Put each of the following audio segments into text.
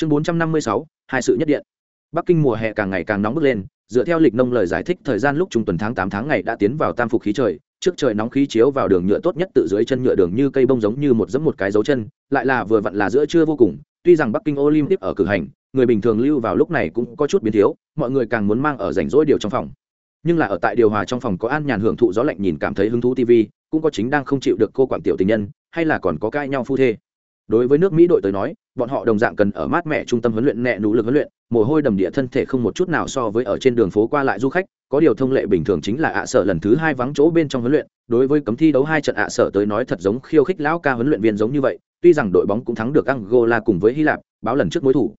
chương bốn trăm năm mươi sáu, hai sự nhất điện. Bắc kinh mùa hè càng ngày càng nóng bức lên, dựa theo lịch nông lời giải thích, thời gian lúc trung tuần tháng tám tháng ngày đã tiến vào tam phục khí trời, trước trời nóng khí chiếu vào đường nhựa tốt nhất tự dưới chân nhựa đường như cây bông giống như một dẫm một cái dấu chân, lại là vừa vặn là giữa trưa vô cùng, tuy rằng bắc kinh olympic ở cử hành, người bình thường lưu vào lúc này cũng có chút biến thiếu, mọi người càng muốn mang ở rảnh rỗi điều trong phòng. Nhưng là ở tại điều hòa trong phòng có an nhàn hưởng thụ gió lạnh nhìn cảm thấy hứng thú tv cũng có chính đang không chịu được cô quản tiểu tình nhân, hay là còn có cãi nhau phu thê đối với nước mỹ đội tới nói, bọn họ đồng dạng cần ở mát mẹ trung tâm huấn luyện nhẹ nỗ lực huấn luyện, mồ hôi đầm địa thân thể không một chút nào so với ở trên đường phố qua lại du khách, có điều thông lệ bình thường chính là ạ sở lần thứ hai vắng chỗ bên trong huấn luyện. Đối với cấm thi đấu hai trận ạ sở tới nói thật giống khiêu khích lão ca huấn luyện viên giống như vậy, tuy rằng đội bóng cũng thắng được angola cùng với hy lạp, báo lần trước mối thủ.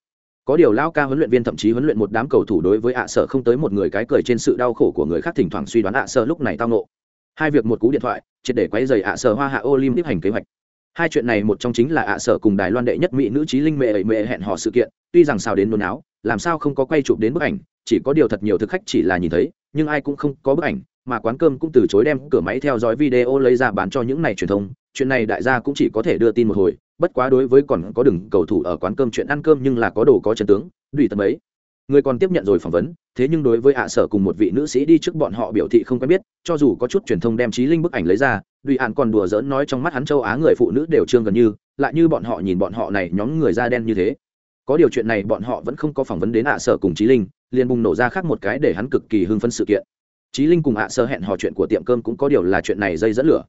Có điều lão ca huấn luyện viên thậm chí huấn luyện một đám cầu thủ đối với ạ sở không tới một người cái cười trên sự đau khổ của người khác thỉnh thoảng suy đoán ạ sở lúc này tao nộ hai việc một cú điện thoại, triệt để quấy dày ạ sở hoa hạ olympic hành kế hoạch hai chuyện này một trong chính là ạ sở cùng đài loan đệ nhất mỹ nữ trí linh mệ ẩy mệ hẹn họ sự kiện, tuy rằng sao đến nôn áo làm sao không có quay chụp đến bức ảnh, chỉ có điều thật nhiều thực khách chỉ là nhìn thấy, nhưng ai cũng không có bức ảnh, mà quán cơm cũng từ chối đem cửa máy theo dõi video lấy ra bán cho những này truyền thông, chuyện này đại gia cũng chỉ có thể đưa tin một hồi, bất quá đối với còn có đừng cầu thủ ở quán cơm chuyện ăn cơm nhưng là có đồ có chân tướng, đùi tầm ấy người còn tiếp nhận rồi phỏng vấn, thế nhưng đối với ạ sở cùng một vị nữ sĩ đi trước bọn họ biểu thị không quen biết, cho dù có chút truyền thông đem trí linh bức ảnh lấy ra đùi ạn còn đùa giỡn nói trong mắt hắn châu á người phụ nữ đều trương gần như, lại như bọn họ nhìn bọn họ này nhóm người da đen như thế. Có điều chuyện này bọn họ vẫn không có phỏng vấn đến ạ sở cùng trí linh, liền bùng nổ ra khác một cái để hắn cực kỳ hưng phấn sự kiện. Trí linh cùng ạ sở hẹn hò chuyện của tiệm cơm cũng có điều là chuyện này dây dẫn lửa.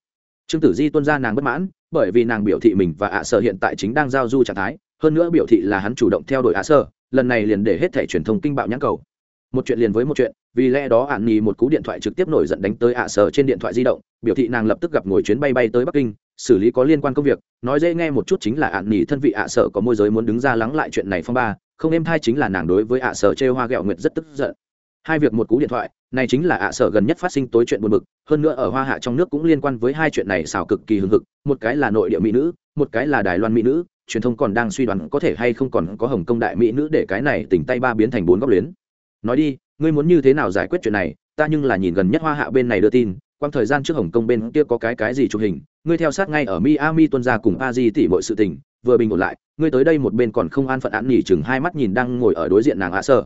Trương tử di tuân ra nàng bất mãn, bởi vì nàng biểu thị mình và ạ sở hiện tại chính đang giao du trạng thái, hơn nữa biểu thị là hắn chủ động theo đuổi ạ sở lần này liền để hết thẻ truyền thông kinh bạo nhãn cầu. Một chuyện liền với một chuyện, vì lẽ đó ạn nhì một cú điện thoại trực tiếp nổi giận đánh tới ạ sở trên điện thoại di động, biểu thị nàng lập tức gặp ngồi chuyến bay bay tới bắc kinh, xử lý có liên quan công việc, nói dễ nghe một chút chính là ạn nhì thân vị ạ sở có môi giới muốn đứng ra lắng lại chuyện này phong ba, không êm thai chính là nàng đối với ạ sở chê hoa ghẹo nguyệt rất tức giận. Hai việc một cú điện thoại, này chính là ạ sở gần nhất phát sinh tối chuyện buồn bực, hơn nữa ở hoa hạ trong nước cũng liên quan với hai chuyện này xào cực kỳ hưng hực, một cái là nội địa mỹ nữ, một cái là đài loan mỹ nữ truyền thông còn đang suy đoán có thể hay không còn có hồng công đại mỹ nữ để cái này tỉnh tay ba biến thành bốn góc luyến. Nói đi, ngươi muốn như thế nào giải quyết chuyện này? Ta nhưng là nhìn gần nhất hoa hạ bên này đưa tin quang thời gian trước hồng kông bên kia có cái cái gì chụp hình, ngươi theo sát ngay ở miami tuân ra cùng a di tỉ mọi sự tình, vừa bình ổn lại, ngươi tới đây một bên còn không an phận án nghỉ chừng hai mắt nhìn đang ngồi ở đối diện nàng ạ sơ.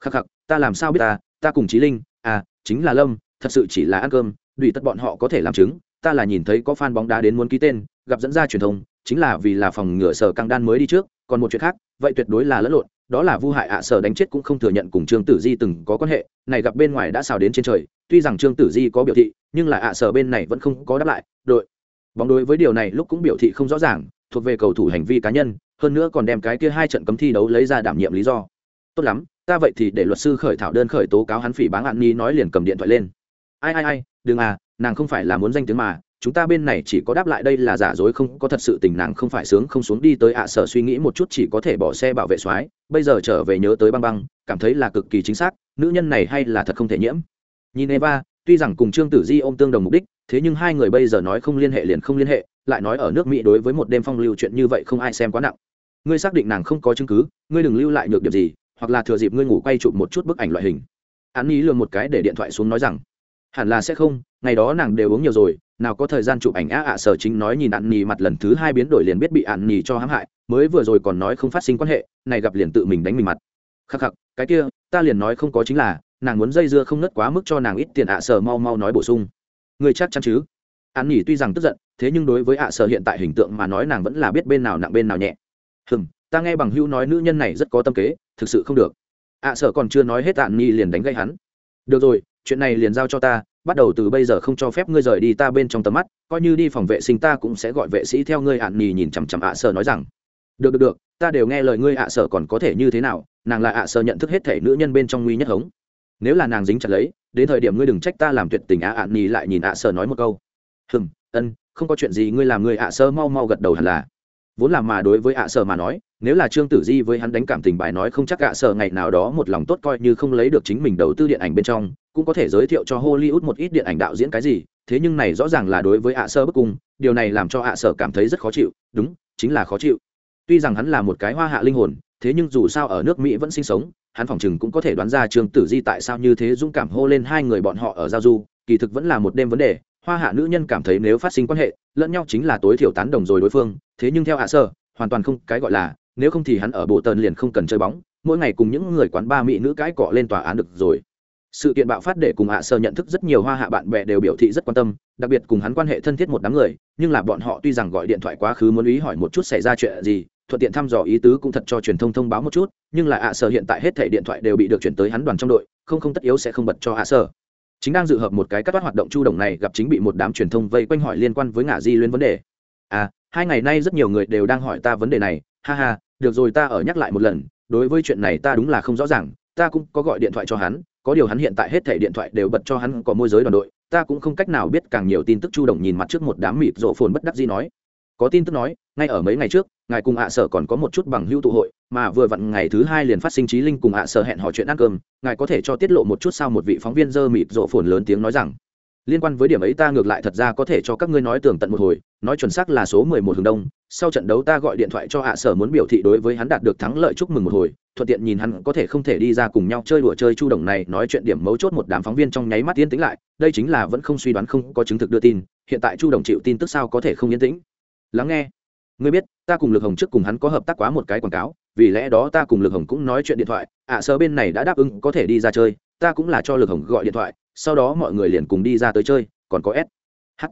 Khắc khắc, ta làm sao biết ta? Ta cùng trí linh à chính là lâm, thật sự chỉ là ăn cơm, đùi tất bọn họ có thể làm chứng, ta là nhìn thấy có fan bóng đá đến muốn ký tên, gặp dẫn ra truyền thông chính là vì là phòng ngừa sở căng đan mới đi trước, còn một chuyện khác, vậy tuyệt đối là lẫn lộn, đó là vu hại ạ, sở đánh chết cũng không thừa nhận cùng trương tử di từng có quan hệ, này gặp bên ngoài đã xào đến trên trời, tuy rằng trương tử di có biểu thị, nhưng là ạ, sở bên này vẫn không có đáp lại, đội. Bóng đối với điều này lúc cũng biểu thị không rõ ràng, thuộc về cầu thủ hành vi cá nhân, hơn nữa còn đem cái kia hai trận cấm thi đấu lấy ra đảm nhiệm lý do. Tốt lắm, ta vậy thì để luật sư khởi thảo đơn khởi tố cáo hắn phỉ báng hạn ni nói liền cầm điện thoại lên. Ai ai ai, đừng à nàng không phải là muốn danh tiếng mà chúng ta bên này chỉ có đáp lại đây là giả dối không có thật sự tình nàng không phải sướng không xuống đi tới ạ sở suy nghĩ một chút chỉ có thể bỏ xe bảo vệ soái, bây giờ trở về nhớ tới băng băng, cảm thấy là cực kỳ chính xác, nữ nhân này hay là thật không thể nhiễm. Nhìn eva, tuy rằng cùng trương tử di ôm tương đồng mục đích, thế nhưng hai người bây giờ nói không liên hệ liền không liên hệ, lại nói ở nước mỹ đối với một đêm phong lưu chuyện như vậy không ai xem quá nặng. Ngươi xác định nàng không có chứng cứ, ngươi đừng lưu lại nhược điểm gì, hoặc là thừa dịp ngươi ngủ quay chụp một chút bức ảnh loại hình. Hắn ý lừa một cái để điện thoại xuống nói rằng, hẳn là sẽ không, ngày đó nàng đều uống nhiều rồi nào có thời gian chụp ảnh á ạ sở chính nói nhìn ạn nhì mặt lần thứ hai biến đổi liền biết bị ạn nhì cho hãm hại, mới vừa rồi còn nói không phát sinh quan hệ, này gặp liền tự mình đánh mình mặt. Khắc khắc, cái kia, ta liền nói không có chính là, nàng muốn dây dưa không nứt quá mức cho nàng ít tiền ạ sở mau mau nói bổ sung. Người chắc chắn chứ? Ạn nhì tuy rằng tức giận, thế nhưng đối với ạ sở hiện tại hình tượng mà nói nàng vẫn là biết bên nào nặng bên nào nhẹ. Hừm, ta nghe bằng hữu nói nữ nhân này rất có tâm kế, thực sự không được. ạ sở còn chưa nói hết ạn nhì liền đánh gây hắn. Được rồi, chuyện này liền giao cho ta bắt đầu từ bây giờ không cho phép ngươi rời đi ta bên trong tầm mắt, coi như đi phòng vệ sinh ta cũng sẽ gọi vệ sĩ theo ngươi ạn nhì nhìn chằm chằm ạ sở nói rằng. Được được được, ta đều nghe lời ngươi ạ sở còn có thể như thế nào, nàng là ạ sở nhận thức hết thể nữ nhân bên trong nguy nhất hống. Nếu là nàng dính chặt lấy, đến thời điểm ngươi đừng trách ta làm tuyệt tình ạ ạn nhì lại nhìn ạ sở nói một câu. Hừm, ân, không có chuyện gì ngươi làm người ạ sơ mau mau gật đầu hẳn là. Vốn là mà đối với ạ sở mà nói nếu là trương tử di với hắn đánh cảm tình bài nói không chắc gạ sợ ngày nào đó một lòng tốt coi như không lấy được chính mình đầu tư điện ảnh bên trong, cũng có thể giới thiệu cho hollywood một ít điện ảnh đạo diễn cái gì. Thế nhưng này rõ ràng là đối với ạ sơ bức cung, điều này làm cho ạ sở cảm thấy rất khó chịu. Đúng, chính là khó chịu. Tuy rằng hắn là một cái hoa hạ linh hồn, thế nhưng dù sao ở nước mỹ vẫn sinh sống, hắn phỏng chừng cũng có thể đoán ra trương tử di tại sao như thế dũng cảm hô lên hai người bọn họ ở giao du. Kỳ thực vẫn là một đêm vấn đề, hoa hạ nữ nhân cảm thấy nếu phát sinh quan hệ, lẫn nhau chính là tối thiểu tán đồng rồi đối phương. Thế nhưng theo hạ sơ hoàn toàn không cái gọi là nếu không thì hắn ở bộ tần liền không cần chơi bóng, mỗi ngày cùng những người quán ba mỹ nữ cãi cọ lên tòa án được rồi. Sự kiện bạo phát để cùng hạ sơ nhận thức rất nhiều hoa hạ bạn bè đều biểu thị rất quan tâm, đặc biệt cùng hắn quan hệ thân thiết một đám người, nhưng là bọn họ tuy rằng gọi điện thoại quá khứ muốn ý hỏi một chút xảy ra chuyện gì, thuận tiện thăm dò ý tứ cũng thật cho truyền thông thông báo một chút, nhưng là hạ sơ hiện tại hết thể điện thoại đều bị được chuyển tới hắn đoàn trong đội, không không tất yếu sẽ không bật cho hạ sơ. Chính đang dự hợp một cái cắt toát hoạt động chu động này gặp chính bị một đám truyền thông vây quanh hỏi liên quan với ngả di liên vấn đề. À hai ngày nay rất nhiều người đều đang hỏi ta vấn đề này, ha ha được rồi, ta ở nhắc lại một lần, đối với chuyện này ta đúng là không rõ ràng, ta cũng có gọi điện thoại cho hắn, có điều hắn hiện tại hết thẻ điện thoại đều bật cho hắn có môi giới đoàn đội, ta cũng không cách nào biết, càng nhiều tin tức chu động nhìn mặt trước một đám mịt rộ phồn bất đắc gì nói. Có tin tức nói, ngay ở mấy ngày trước, ngài cùng ạ sở còn có một chút bằng hữu tụ hội, mà vừa vặn ngày thứ hai liền phát sinh trí linh cùng ạ sở hẹn hỏi chuyện ăn cơm, ngài có thể cho tiết lộ một chút sao một vị phóng viên dơ mịt rộ phồn lớn tiếng nói rằng liên quan với điểm ấy ta ngược lại thật ra có thể cho các ngươi nói tường tận một hồi nói chuẩn xác là số mười một hướng đông sau trận đấu ta gọi điện thoại cho hạ sở muốn biểu thị đối với hắn đạt được thắng lợi chúc mừng một hồi thuận tiện nhìn hắn có thể không thể đi ra cùng nhau chơi đùa chơi chu đồng này nói chuyện điểm mấu chốt một đám phóng viên trong nháy mắt yên tĩnh lại đây chính là vẫn không suy đoán không có chứng thực đưa tin hiện tại chu đồng chịu tin tức sao có thể không yên tĩnh. Lắng nghe. Ngươi biết ta cùng lực hồng trước cùng hắn có hợp tác quá một cái quảng cáo vì lẽ đó ta cùng lực hồng cũng nói chuyện điện thoại ạ à, sở bên này đã đáp ứng có thể đi ra chơi ta cũng là cho lực hồng gọi điện thoại, sau đó mọi người liền cùng đi ra tới chơi, còn có s, h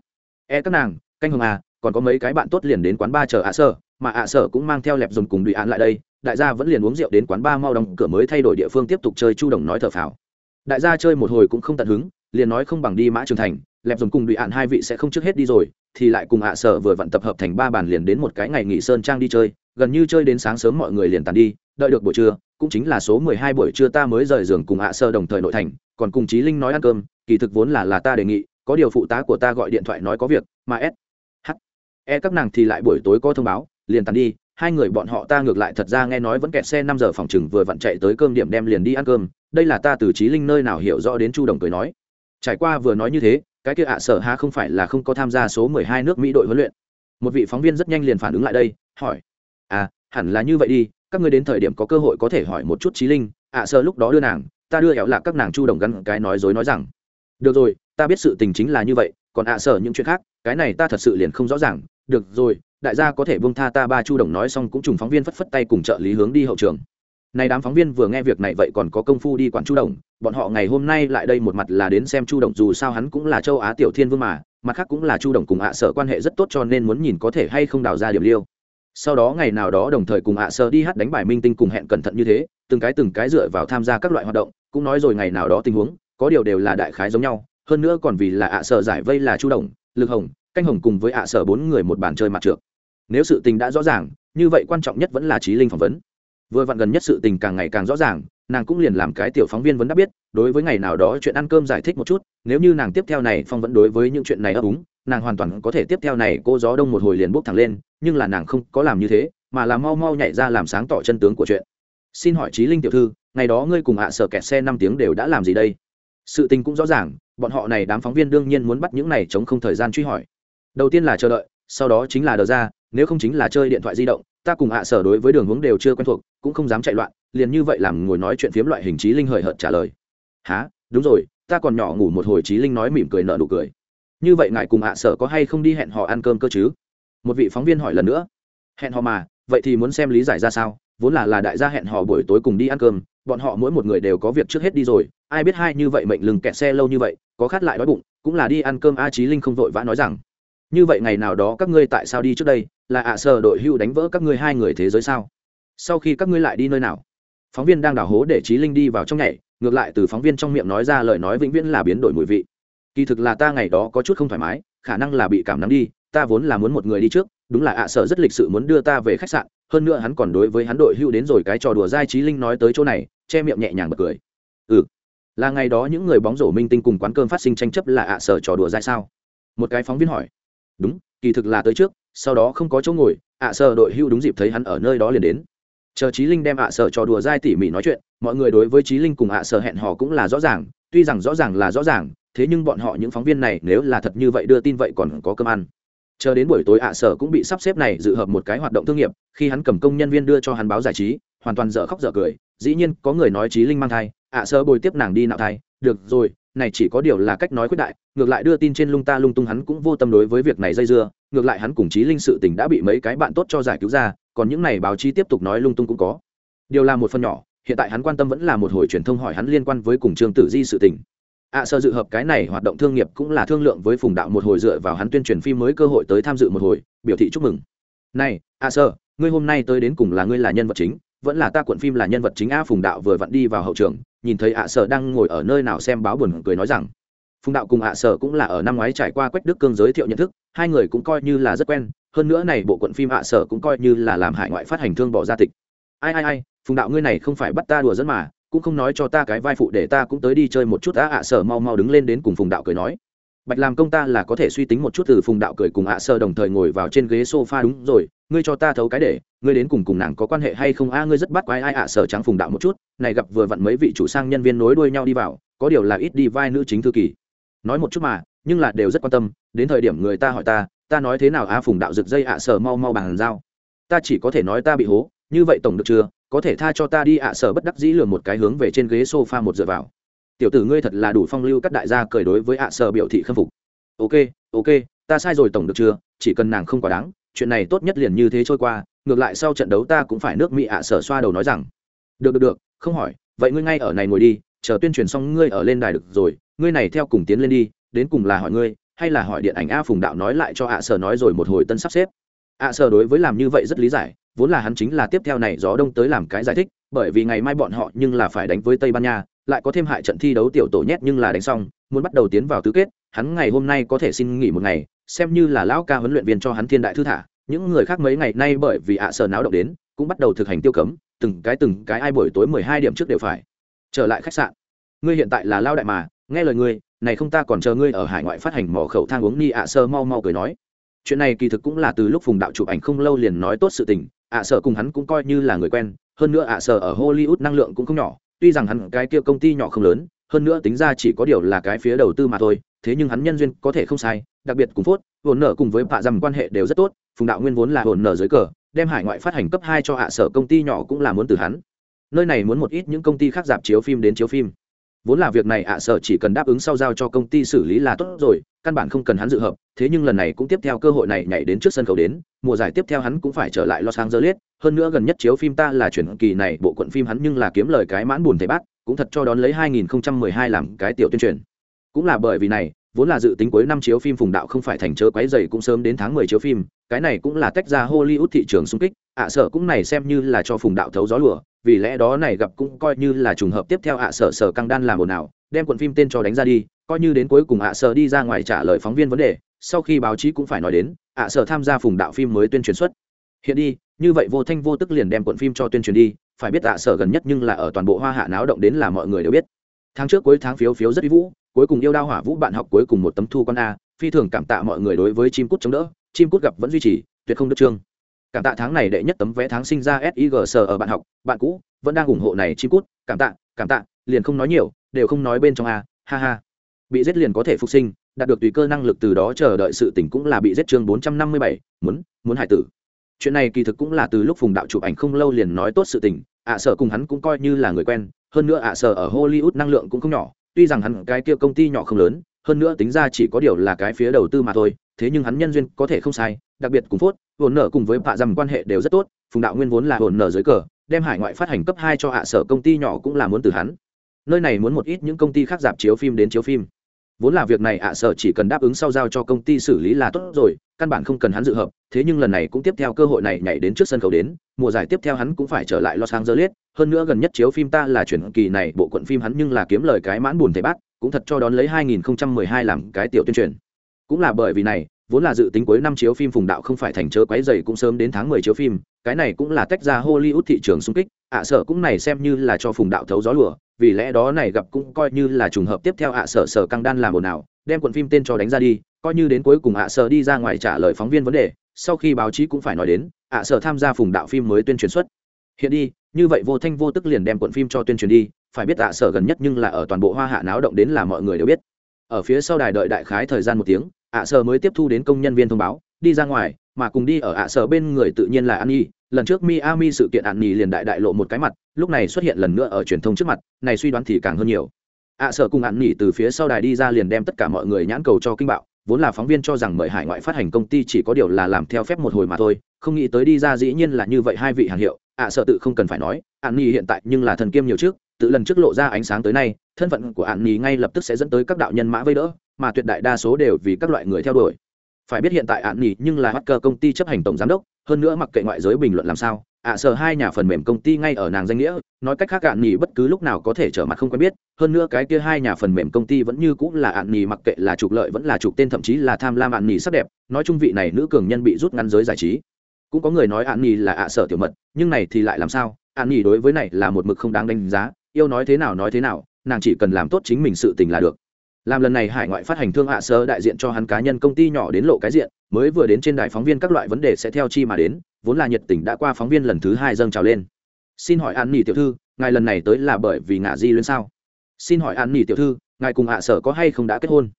e các nàng, canh hồng à còn có mấy cái bạn tốt liền đến quán ba chờ ạ sở, mà ạ sở cũng mang theo lẹp dùng cùng đùi án lại đây, đại gia vẫn liền uống rượu đến quán ba mau đóng cửa mới thay đổi địa phương tiếp tục chơi chu đồng nói thở phào. Đại gia chơi một hồi cũng không tận hứng, liền nói không bằng đi mã trường thành, lẹp dùng cùng đùi án hai vị sẽ không trước hết đi rồi thì lại cùng ạ sở vừa vặn tập hợp thành ba bàn liền đến một cái ngày nghỉ sơn trang đi chơi, gần như chơi đến sáng sớm mọi người liền tàn đi, đợi được buổi trưa, cũng chính là số mười hai buổi trưa ta mới rời giường cùng ạ sở đồng thời nội thành, còn cùng chí linh nói ăn cơm, kỳ thực vốn là là ta đề nghị, có điều phụ tá của ta gọi điện thoại nói có việc, mà s, h e các nàng thì lại buổi tối có thông báo, liền tàn đi, hai người bọn họ ta ngược lại thật ra nghe nói vẫn kẹt xe năm giờ phòng chừng vừa vặn chạy tới cơm điểm đem liền đi ăn cơm, đây là ta từ trí linh nơi nào hiểu rõ đến chu đồng cười nói. Trải qua vừa nói như thế cái kia ạ, sở ha không phải là không có tham gia số mười hai nước mỹ đội huấn luyện. Một vị phóng viên rất nhanh liền phản ứng lại đây, hỏi à hẳn là như vậy đi, các ngươi đến thời điểm có cơ hội có thể hỏi một chút trí linh. Ạ, sở lúc đó đưa nàng, ta đưa éo lạc các nàng chu đồng gắn cái nói dối nói rằng, được rồi, ta biết sự tình chính là như vậy, còn ạ, sở những chuyện khác, cái này ta thật sự liền không rõ ràng. Được rồi, đại gia có thể buông tha ta. Ba chu đồng nói xong cũng trùng phóng viên phất phất tay cùng trợ lý hướng đi hậu trường này đám phóng viên vừa nghe việc này vậy còn có công phu đi quản chu đồng. Bọn họ ngày hôm nay lại đây một mặt là đến xem chu đồng, dù sao hắn cũng là châu á tiểu thiên vương mà, mặt khác cũng là chu đồng cùng ạ sở quan hệ rất tốt cho nên muốn nhìn có thể hay không đào ra điểm liêu. Sau đó ngày nào đó đồng thời cùng ạ sở đi hát đánh bài minh tinh cùng hẹn cẩn thận như thế, từng cái từng cái dựa vào tham gia các loại hoạt động, cũng nói rồi ngày nào đó tình huống, có điều đều là đại khái giống nhau. Hơn nữa còn vì là ạ sở giải vây là chu đồng, lực hồng, canh hồng cùng với ạ sở bốn người một bàn chơi mặt trượt nếu sự tình đã rõ ràng, như vậy quan trọng nhất vẫn là trí linh phỏng vấn vừa vặn gần nhất sự tình càng ngày càng rõ ràng, nàng cũng liền làm cái tiểu phóng viên vẫn đã biết, đối với ngày nào đó chuyện ăn cơm giải thích một chút, nếu như nàng tiếp theo này phong vẫn đối với những chuyện này ấp úng, nàng hoàn toàn có thể tiếp theo này cô gió đông một hồi liền bốc thẳng lên, nhưng là nàng không có làm như thế, mà là mau mau nhảy ra làm sáng tỏ chân tướng của chuyện. Xin hỏi trí linh tiểu thư, ngày đó ngươi cùng hạ sở kẹt xe năm tiếng đều đã làm gì đây? Sự tình cũng rõ ràng, bọn họ này đám phóng viên đương nhiên muốn bắt những này chống không thời gian truy hỏi. Đầu tiên là chờ đợi, sau đó chính là đờ ra, nếu không chính là chơi điện thoại di động ta cùng hạ sở đối với đường hướng đều chưa quen thuộc, cũng không dám chạy loạn, liền như vậy làm ngồi nói chuyện phiếm loại hình trí linh hời hợt trả lời. Há đúng rồi, ta còn nhỏ ngủ một hồi trí linh nói mỉm cười nợ nụ cười. Như vậy ngài cùng hạ sở có hay không đi hẹn họ ăn cơm cơ chứ? Một vị phóng viên hỏi lần nữa. Hẹn họ mà, vậy thì muốn xem lý giải ra sao? Vốn là là đại gia hẹn họ buổi tối cùng đi ăn cơm, bọn họ mỗi một người đều có việc trước hết đi rồi, ai biết hai như vậy mệnh lừng kẹt xe lâu như vậy, có khát lại đói bụng, cũng là đi ăn cơm a, trí linh không vội vã nói rằng. Như vậy ngày nào đó các ngươi tại sao đi trước đây? Là ạ à sở đội hưu đánh vỡ các ngươi hai người thế giới sao? Sau khi các ngươi lại đi nơi nào? Phóng viên đang đào hố để trí linh đi vào trong nhảy, ngược lại từ phóng viên trong miệng nói ra lời nói vĩnh viễn là biến đổi mùi vị. Kỳ thực là ta ngày đó có chút không thoải mái, khả năng là bị cảm nắng đi, ta vốn là muốn một người đi trước, đúng là ạ à sở rất lịch sự muốn đưa ta về khách sạn, hơn nữa hắn còn đối với hắn đội hưu đến rồi cái trò đùa dai trí linh nói tới chỗ này, che miệng nhẹ nhàng bật cười. Ừ là ngày đó những người bóng rổ minh tinh cùng quán cơm phát sinh tranh chấp là ạ à sở trò đùa dai sao? Một cái phóng viên hỏi. Đúng, kỳ thực là tới trước sau đó không có chỗ ngồi, ạ à sở đội hưu đúng dịp thấy hắn ở nơi đó liền đến. Chờ trí linh đem ạ à sở trò đùa dai tỉ mỉ nói chuyện, mọi người đối với trí linh cùng ạ à sở hẹn hò cũng là rõ ràng, tuy rằng rõ ràng là rõ ràng, thế nhưng bọn họ những phóng viên này nếu là thật như vậy đưa tin vậy còn có cơm ăn. Chờ đến buổi tối ạ sở cũng bị sắp xếp này dự hợp một cái hoạt động thương nghiệp, khi hắn cầm công nhân viên đưa cho hắn báo giải trí, hoàn toàn dở khóc dở cười, dĩ nhiên có người nói trí linh mang thai, ạ sở bồi tiếp nàng đi nạo thai, được rồi này chỉ có điều là cách nói quyết đại ngược lại đưa tin trên lung ta lung tung hắn cũng vô tâm đối với việc này dây dưa ngược lại hắn cùng trí linh sự tình đã bị mấy cái bạn tốt cho giải cứu ra còn những này báo chí tiếp tục nói lung tung cũng có. Điều là một phần nhỏ hiện tại hắn quan tâm vẫn là một hồi truyền thông hỏi hắn liên quan với cùng trương tử di sự tình. Ạ à, sơ dự hợp cái này hoạt động thương nghiệp cũng là thương lượng với phùng đạo một hồi dựa vào hắn tuyên truyền phim mới cơ hội tới tham dự một hồi biểu thị chúc mừng. Này ạ à, sơ ngươi hôm nay tới đến cùng là ngươi là nhân vật chính vẫn là ta cuộn phim là nhân vật chính a phùng đạo vừa vặn đi vào hậu trường nhìn thấy ạ à sở đang ngồi ở nơi nào xem báo buồn cười nói rằng, phùng đạo cùng ạ sở cũng là ở năm ngoái trải qua quách đức cương giới thiệu nhận thức, hai người cũng coi như là rất quen, hơn nữa này bộ quận phim ạ sở cũng coi như là làm hải ngoại phát hành thương bỏ gia tịch. Ai ai ai, phùng đạo ngươi này không phải bắt ta đùa dẫn mà, cũng không nói cho ta cái vai phụ để ta cũng tới đi chơi một chút á, ạ sở mau mau đứng lên đến cùng phùng đạo cười nói bạch làm công ta là có thể suy tính một chút từ phùng đạo cười cùng ạ sơ đồng thời ngồi vào trên ghế sofa đúng rồi, ngươi cho ta thấu cái để, ngươi đến cùng cùng nàng có quan hệ hay không? A, ngươi rất bắt quái, ai ạ sơ trắng phùng đạo một chút, này gặp vừa vặn mấy vị chủ sang nhân viên nối đuôi nhau đi vào, có điều là ít đi vai nữ chính thư kỳ. Nói một chút mà, nhưng là đều rất quan tâm, đến thời điểm người ta hỏi ta ta nói thế nào? A, phùng đạo rực dây ạ sơ mau mau bằng dao ta chỉ có thể nói ta bị hố, như vậy tổng được chưa? Có thể tha cho ta đi ạ sơ bất đắc dĩ lừa một cái hướng về trên ghế sofa một dựa vào tiểu tử ngươi thật là đủ phong lưu các đại gia cười đối với ạ sở biểu thị khâm phục. Ok ok, ta sai rồi tổng được chưa? Chỉ cần nàng không quá đáng, chuyện này tốt nhất liền như thế trôi qua, ngược lại sau trận đấu ta cũng phải nước mỹ ạ sở xoa đầu nói rằng. Được được được, không hỏi, vậy ngươi ngay ở này ngồi đi, chờ tuyên truyền xong ngươi ở lên đài được rồi, ngươi này theo cùng tiến lên đi, đến cùng là hỏi ngươi, hay là hỏi điện ảnh a phùng đạo nói lại cho ạ sở nói rồi một hồi tân sắp xếp. Ạ sở đối với làm như vậy rất lý giải, vốn là hắn chính là tiếp theo này gió đông tới làm cái giải thích, bởi vì ngày mai bọn họ nhưng là phải đánh với tây ban nha lại có thêm hại trận thi đấu tiểu tổ nhét nhưng là đánh xong, muốn bắt đầu tiến vào tứ kết, hắn ngày hôm nay có thể xin nghỉ một ngày, xem như là lão ca huấn luyện viên cho hắn thiên đại thư thả. Những người khác mấy ngày nay bởi vì ạ à sờ náo động đến, cũng bắt đầu thực hành tiêu cấm, từng cái từng cái ai buổi tối mười hai điểm trước đều phải. Trở lại khách sạn. Ngươi hiện tại là lao đại mà, nghe lời ngươi, này không ta còn chờ ngươi ở hải ngoại phát hành mỏ khẩu thang uống ni, ạ sơ mau mau cười nói. Chuyện này kỳ thực cũng là từ lúc phùng đạo chụp ảnh không lâu liền nói tốt sự tình, ạ sở cùng hắn cũng coi như là người quen, hơn nữa ạ sở ở hollywood năng lượng cũng không nhỏ tuy rằng hắn cái kia công ty nhỏ không lớn, hơn nữa tính ra chỉ có điều là cái phía đầu tư mà thôi, thế nhưng hắn nhân duyên có thể không sai, đặc biệt cùng phốt, hồn nở cùng với bạ dầm quan hệ đều rất tốt, phùng đạo nguyên vốn là hồn nở dưới cờ, đem hải ngoại phát hành cấp hai cho hạ sở công ty nhỏ cũng là muốn từ hắn. Nơi này muốn một ít những công ty khác dạp chiếu phim đến chiếu phim vốn là việc này ạ, sở chỉ cần đáp ứng sau giao cho công ty xử lý là tốt rồi, căn bản không cần hắn dự hợp, thế nhưng lần này cũng tiếp theo cơ hội này nhảy đến trước sân khấu đến, mùa giải tiếp theo hắn cũng phải trở lại los angeles, hơn nữa gần nhất chiếu phim ta là chuyển kỳ này, bộ quận phim hắn nhưng là kiếm lời cái mãn buồn thể bát, cũng thật cho đón lấy 2012 làm cái tiểu tuyên truyền. Cũng là bởi vì này vốn là dự tính cuối năm chiếu phim phùng đạo không phải thành chớ quấy dày cũng sớm đến tháng 10 chiếu phim cái này cũng là tách ra hollywood thị trường xung kích ạ à, sở cũng này xem như là cho phùng đạo thấu gió lửa vì lẽ đó này gặp cũng coi như là trùng hợp tiếp theo ạ à, sở sở căng đan làm ồn nào đem cuộn phim tên cho đánh ra đi coi như đến cuối cùng ạ sợ sở đi ra ngoài trả lời phóng viên vấn đề sau khi báo chí cũng phải nói đến ạ sở tham gia phùng đạo phim mới tuyên truyền xuất hiện đi như vậy vô thanh vô tức liền đem cuộn phim cho tuyên truyền đi phải biết ạ sở gần nhất nhưng là ở toàn bộ hoa hạ náo động đến là mọi người đều biết tháng trước cuối tháng phiếu phiếu rất uy vũ, cuối cùng yêu đao hỏa vũ bạn học cuối cùng một tấm thu con a, phi thường cảm tạ mọi người đối với chim cút chống đỡ, chim cút gặp vẫn duy trì, tuyệt không đức trương. Cảm tạ tháng này đệ nhất tấm vé tháng sinh ra sig sở ở bạn học, bạn cũ, vẫn đang ủng hộ này chim cút, cảm tạ cảm tạ, liền không nói nhiều, đều không nói bên trong a, ha ha. Bị giết liền có thể phục sinh, đạt được tùy cơ năng lực từ đó chờ đợi sự tỉnh cũng là bị giết chương bốn trăm năm mươi bảy, muốn muốn hải tử. Chuyện này kỳ thực cũng là từ lúc phùng đạo chụp ảnh không lâu liền nói tốt sự tình, ạ sở cùng hắn cũng coi như là người quen hơn nữa ạ, sở ở hollywood năng lượng cũng không nhỏ, tuy rằng hắn cái kia công ty nhỏ không lớn, hơn nữa tính ra chỉ có điều là cái phía đầu tư mà thôi, thế nhưng hắn nhân duyên có thể không sai, đặc biệt cùng phốt, hồn nở cùng với bạ dầm quan hệ đều rất tốt, phùng đạo nguyên vốn là hồn nở dưới cờ, đem hải ngoại phát hành cấp hai cho hạ sở công ty nhỏ cũng là muốn từ hắn. Nơi này muốn một ít những công ty khác dạp chiếu phim đến chiếu phim. Vốn là việc này ạ, sở chỉ cần đáp ứng sau giao cho công ty xử lý là tốt rồi căn bản không cần hắn dự hợp, thế nhưng lần này cũng tiếp theo cơ hội này nhảy đến trước sân khấu đến, mùa giải tiếp theo hắn cũng phải trở lại los angeles, hơn nữa gần nhất chiếu phim ta là chuyển kỳ này, bộ quận phim hắn nhưng là kiếm lời cái mãn buồn thể bát, cũng thật cho đón lấy 2012 làm cái tiểu tuyên truyền. Cũng là bởi vì này, vốn là dự tính cuối năm chiếu phim phùng đạo không phải thành chớ quấy dày cũng sớm đến tháng 10 chiếu phim, cái này cũng là tách ra hollywood thị trường xung kích, ạ sở cũng này xem như là cho phùng đạo thấu gió lùa, vì lẽ đó này gặp cũng coi như là trùng hợp tiếp theo ạ sở sở căng đan làm ồn nào đem quận phim tên cho đánh ra đi coi như đến cuối cùng ạ sở đi ra ngoài trả lời phóng viên vấn đề, sau khi báo chí cũng phải nói đến, ạ sở tham gia phùng đạo phim mới tuyên truyền xuất. Hiện đi, như vậy vô thanh vô tức liền đem cuộn phim cho tuyên truyền đi, phải biết ạ sở gần nhất nhưng là ở toàn bộ hoa hạ náo động đến là mọi người đều biết. Ở phía sau đài đợi đại khái thời gian một tiếng, ạ sở mới tiếp thu đến công nhân viên thông báo, đi ra ngoài, mà cùng đi ở ạ sở bên người tự nhiên là an nhi. Lần trước miami sự kiện an nhi liền đại đại lộ một cái mặt, lúc này xuất hiện lần nữa ở truyền thông trước mặt, này suy đoán thì càng hơn nhiều. Ạ sở cùng an nhi từ phía sau đài đi ra liền đem tất cả mọi người nhãn cầu cho kinh bạo vốn là phóng viên cho rằng mời hải ngoại phát hành công ty chỉ có điều là làm theo phép một hồi mà thôi, không nghĩ tới đi ra dĩ nhiên là như vậy hai vị hàng hiệu, ạ sợ tự không cần phải nói ạn nhi hiện tại nhưng là thần kiêm nhiều trước, tự lần trước lộ ra ánh sáng tới nay, thân phận của ạn nhi ngay lập tức sẽ dẫn tới các đạo nhân mã vây đỡ, mà tuyệt đại đa số đều vì các loại người theo đuổi. Phải biết hiện tại ạn nhi nhưng là hacker công ty chấp hành tổng giám đốc, hơn nữa mặc kệ ngoại giới bình luận làm sao ạ sợ hai nhà phần mềm công ty ngay ở nàng danh nghĩa, nói cách khác ạn nhì bất cứ lúc nào có thể trở mặt không quen biết, hơn nữa cái kia hai nhà phần mềm công ty vẫn như cũng là ạn nhì mặc kệ là trục lợi vẫn là trục tên thậm chí là tham lam ạn nhì sắc đẹp, nói chung vị này nữ cường nhân bị rút ngắn giới giải trí. Cũng có người nói ạn nhì là ạ sợ tiểu mật, nhưng này thì lại làm sao? Ạn nhì đối với này là một mực không đáng đánh giá, yêu nói thế nào nói thế nào, nàng chỉ cần làm tốt chính mình sự tình là được làm lần này hải ngoại phát hành thương hạ sơ đại diện cho hắn cá nhân công ty nhỏ đến lộ cái diện, mới vừa đến trên đài phóng viên các loại vấn đề sẽ theo chi mà đến, vốn là nhiệt tình đã qua phóng viên lần thứ hai dâng trào lên. Xin hỏi an nỉ tiểu thư, ngài lần này tới là bởi vì ngạ di luyến sao? Xin hỏi an nỉ tiểu thư, ngài cùng hạ sở có hay không đã kết hôn?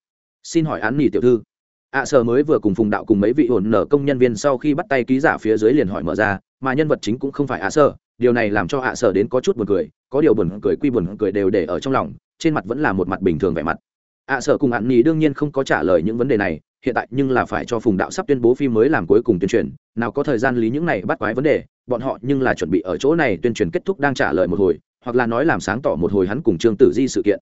Xin hỏi an nỉ tiểu thư. Ạ sở mới vừa cùng phùng đạo cùng mấy vị ổn nở công nhân viên sau khi bắt tay ký giả phía dưới liền hỏi mở ra, mà nhân vật chính cũng không phải ạ sở điều này làm cho ạ sở đến có chút buồn cười, có điều buồn cười quy buồn cười đều để ở trong lòng, trên mặt vẫn là một mặt bình thường vẻ mặt ạ sở cùng ạn nỉ đương nhiên không có trả lời những vấn đề này, hiện tại nhưng là phải cho phùng đạo sắp tuyên bố phim mới làm cuối cùng tuyên truyền, nào có thời gian lý những này bắt quái vấn đề, bọn họ nhưng là chuẩn bị ở chỗ này tuyên truyền kết thúc đang trả lời một hồi, hoặc là nói làm sáng tỏ một hồi hắn cùng trương tử di sự kiện.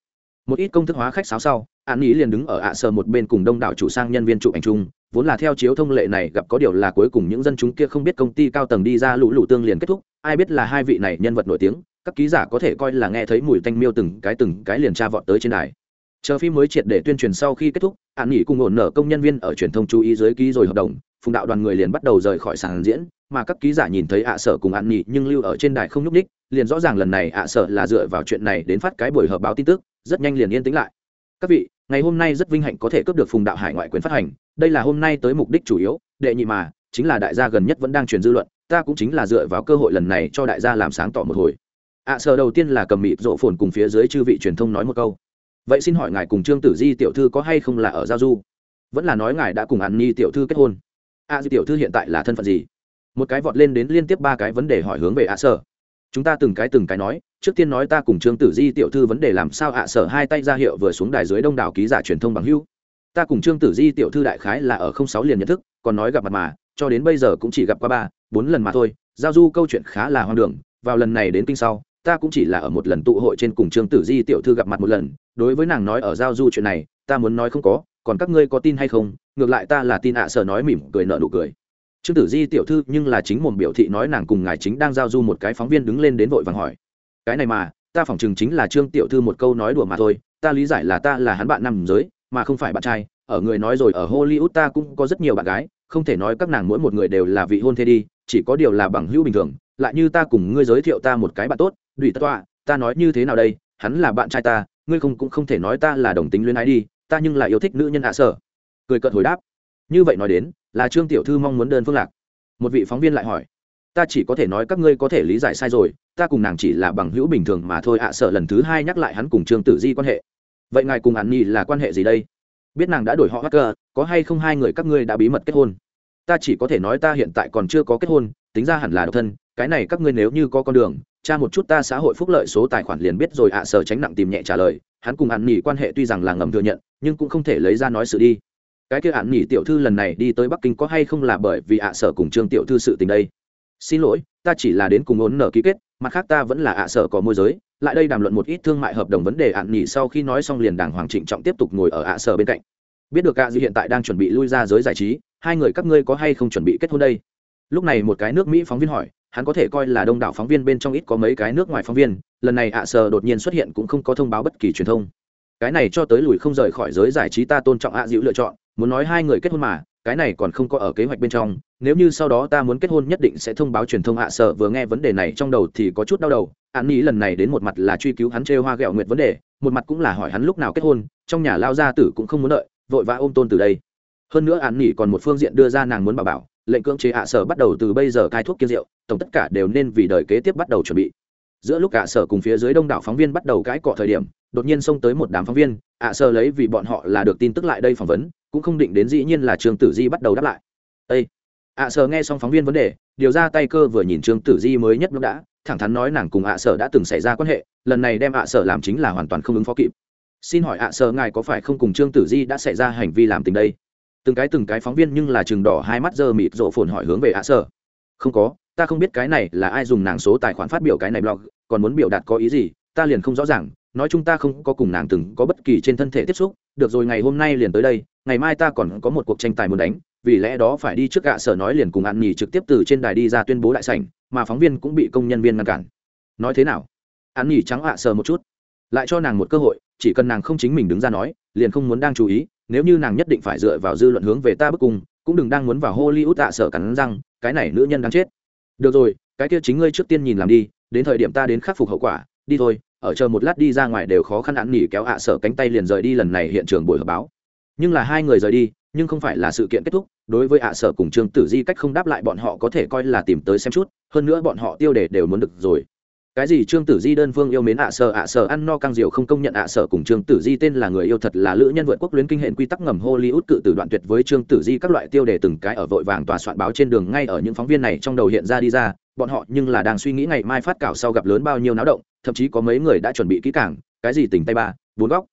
Một ít công thức hóa khách sáo sau an ý liền đứng ở ạ sợ một bên cùng đông đảo chủ sang nhân viên chụp ảnh chung, vốn là theo chiếu thông lệ này gặp có điều là cuối cùng những dân chúng kia không biết công ty cao tầng đi ra lũ lụ tương liền kết thúc, ai biết là hai vị này nhân vật nổi tiếng, các ký giả có thể coi là nghe thấy mùi tanh miêu từng cái từng cái liền tra vọt tới trên đài chờ phim mới triệt để tuyên truyền sau khi kết thúc hạn nghỉ cùng ổn nở công nhân viên ở truyền thông chú ý dưới ký rồi hợp đồng, phùng đạo đoàn người liền bắt đầu rời khỏi sàn diễn, mà các ký giả nhìn thấy ạ sở cùng hạn nghỉ nhưng lưu ở trên đài không nhúc ních liền rõ ràng lần này ạ sở là dựa vào chuyện này đến phát cái buổi họp báo tin tức, rất nhanh liền yên tĩnh lại. Các vị, ngày hôm nay rất vinh hạnh có thể cướp được phùng đạo hải ngoại quyền phát hành, đây là hôm nay tới mục đích chủ yếu, đệ nhị mà, chính là đại gia gần nhất vẫn đang truyền dư luận, ta cũng chính là dựa vào cơ hội lần này cho đại gia làm sáng tỏ một hồi. ạ sở đầu tiên là cầm mịt rộ phồn cùng phía dưới chư vị truyền thông nói một câu vậy xin hỏi ngài cùng trương tử di tiểu thư có hay không là ở giao du? Vẫn là nói ngài đã cùng an ni tiểu thư kết hôn. A di tiểu thư hiện tại là thân phận gì? Một cái vọt lên đến liên tiếp ba cái vấn đề hỏi hướng về ạ sở. Chúng ta từng cái từng cái nói, trước tiên nói ta cùng trương tử di tiểu thư vấn đề làm sao ạ sở hai tay ra hiệu vừa xuống đài dưới đông đảo ký giả truyền thông bằng hưu ta cùng trương tử di tiểu thư đại khái là ở không sáu liền nhận thức, còn nói gặp mặt mà, cho đến bây giờ cũng chỉ gặp qua ba, bốn lần mà thôi. Giao du câu chuyện khá là hoang đường, vào lần này đến kinh sau, ta cũng chỉ là ở một lần tụ hội trên cùng trương tử di tiểu thư gặp mặt một lần đối với nàng nói ở giao du chuyện này, ta muốn nói không có, còn các ngươi có tin hay không? Ngược lại ta là tin ạ sở nói mỉm cười nợ nụ cười. Trương tử di tiểu thư nhưng là chính mồm biểu thị nói nàng cùng ngài chính đang giao du một cái phóng viên đứng lên đến vội vàng hỏi. Cái này mà, ta phỏng chừng chính là trương tiểu thư một câu nói đùa mà thôi, ta lý giải là ta là hắn bạn nằm giới, mà không phải bạn trai. Ở người nói rồi ở hollywood ta cũng có rất nhiều bạn gái, không thể nói các nàng mỗi một người đều là vị hôn thê đi, chỉ có điều là bằng hữu bình thường. Lại như ta cùng ngươi giới thiệu ta một cái bạn tốt, đùi tất tọa, ta nói như thế nào đây? Hắn là bạn trai ta ngươi không cũng không thể nói ta là đồng tính luyến ái đi, ta nhưng lại yêu thích nữ nhân hạ sở. Cười cợt hồi đáp. Như vậy nói đến, là trương tiểu thư mong muốn đơn phương lạc. Một vị phóng viên lại hỏi. Ta chỉ có thể nói các ngươi có thể lý giải sai rồi, ta cùng nàng chỉ là bằng hữu bình thường mà thôi ạ sở lần thứ hai nhắc lại hắn cùng trương tử di quan hệ. Vậy ngài cùng hắn nhì là quan hệ gì đây? Biết nàng đã đổi họ hacker, có hay không hai người các ngươi đã bí mật kết hôn? Ta chỉ có thể nói ta hiện tại còn chưa có kết hôn, tính ra hẳn là độc thân, cái này các ngươi nếu như có con đường tra một chút ta xã hội phúc lợi số tài khoản liền biết rồi ạ sở tránh nặng tìm nhẹ trả lời. Hắn cùng hắn nghỉ quan hệ tuy rằng là ngầm thừa nhận, nhưng cũng không thể lấy ra nói sự đi. Cái kia hạn nghỉ tiểu thư lần này đi tới bắc kinh có hay không là bởi vì ạ sở cùng trương tiểu thư sự tình đây? Xin lỗi, ta chỉ là đến cùng ốn nở ký kết, mặt khác ta vẫn là ạ sở có môi giới. Lại đây đàm luận một ít thương mại hợp đồng vấn đề hạn nghỉ sau khi nói xong liền đàng hoàng trịnh trọng tiếp tục ngồi ở ạ sở bên cạnh. Biết được ạ dư hiện tại đang chuẩn bị lui ra giới giải trí, hai người các ngươi có hay không chuẩn bị kết hôn đây? Lúc này một cái nước mỹ phóng viên hỏi hắn có thể coi là đông đảo phóng viên bên trong ít có mấy cái nước ngoài phóng viên, lần này ạ sờ đột nhiên xuất hiện cũng không có thông báo bất kỳ truyền thông. Cái này cho tới lùi không rời khỏi giới giải trí ta tôn trọng ạ dịu lựa chọn, muốn nói hai người kết hôn mà, cái này còn không có ở kế hoạch bên trong, nếu như sau đó ta muốn kết hôn nhất định sẽ thông báo truyền thông ạ sở vừa nghe vấn đề này trong đầu thì có chút đau đầu an nghĩ lần này đến một mặt là truy cứu hắn trêu hoa ghẹo nguyệt vấn đề, một mặt cũng là hỏi hắn lúc nào kết hôn, trong nhà lao gia tử cũng không muốn đợi, vội vã ôm tôn từ đây. Hơn nữa an nghĩ còn một phương diện đưa ra nàng muốn bảo bảo lệnh cưỡng chế ạ sở bắt đầu từ bây giờ cai thuốc kiên rượu, tổng tất cả đều nên vì đời kế tiếp bắt đầu chuẩn bị. Giữa lúc ạ sở cùng phía dưới đông đảo phóng viên bắt đầu cãi cọ thời điểm, đột nhiên xông tới một đám phóng viên, ạ sở lấy vì bọn họ là được tin tức lại đây phỏng vấn, cũng không định đến dĩ nhiên là trương tử di bắt đầu đáp lại. Ây ạ sở nghe xong phóng viên vấn đề, điều ra tay cơ vừa nhìn trương tử di mới nhất lúc đã, thẳng thắn nói nàng cùng ạ sở đã từng xảy ra quan hệ, lần này đem ạ sở làm chính là hoàn toàn không ứng phó kịp. Xin hỏi ạ sở ngài có phải không cùng trương tử di đã xảy ra hành vi làm tình đây? Từng cái từng cái phóng viên nhưng là chừng đỏ hai mắt giờ mịt rộ phồn hỏi hướng về ạ sở không có, ta không biết cái này là ai dùng nàng số tài khoản phát biểu cái này blog, còn muốn biểu đạt có ý gì, ta liền không rõ ràng. Nói chúng ta không có cùng nàng từng có bất kỳ trên thân thể tiếp xúc, được rồi ngày hôm nay liền tới đây, ngày mai ta còn có một cuộc tranh tài muốn đánh, vì lẽ đó phải đi trước gạ sở nói liền cùng ăn nhì trực tiếp từ trên đài đi ra tuyên bố đại sảnh, mà phóng viên cũng bị công nhân viên ngăn cản. Nói thế nào? Ăn nhì trắng ạ sở một chút. Lại cho nàng một cơ hội, chỉ cần nàng không chính mình đứng ra nói, liền không muốn đang chú ý nếu như nàng nhất định phải dựa vào dư luận hướng về ta bức cung, cũng đừng đang muốn vào hollywood tạ sở cắn răng, cái này nữ nhân đang chết. Được rồi, cái kia chính ngươi trước tiên nhìn làm đi, đến thời điểm ta đến khắc phục hậu quả, đi thôi, ở chờ một lát đi ra ngoài đều khó khăn ăn nỉ kéo ạ sở cánh tay liền rời đi lần này hiện trường buổi họp báo. Nhưng là hai người rời đi, nhưng không phải là sự kiện kết thúc, đối với ạ sở cùng trương tử di cách không đáp lại bọn họ có thể coi là tìm tới xem chút, hơn nữa bọn họ tiêu đề đều muốn được rồi cái gì trương tử di đơn phương yêu mến ạ sở ạ sở ăn no căng diều không công nhận ạ sở cùng trương tử di tên là người yêu thật là lữ nhân vượt quốc luyến kinh hệ quy tắc ngầm hollywood cự từ đoạn tuyệt với trương tử di các loại tiêu đề từng cái ở vội vàng tòa soạn báo trên đường ngay ở những phóng viên này trong đầu hiện ra đi ra, bọn họ nhưng là đang suy nghĩ ngày mai phát cảo sau gặp lớn bao nhiêu náo động, thậm chí có mấy người đã chuẩn bị kỹ càng, cái gì tình tay ba, bốn góc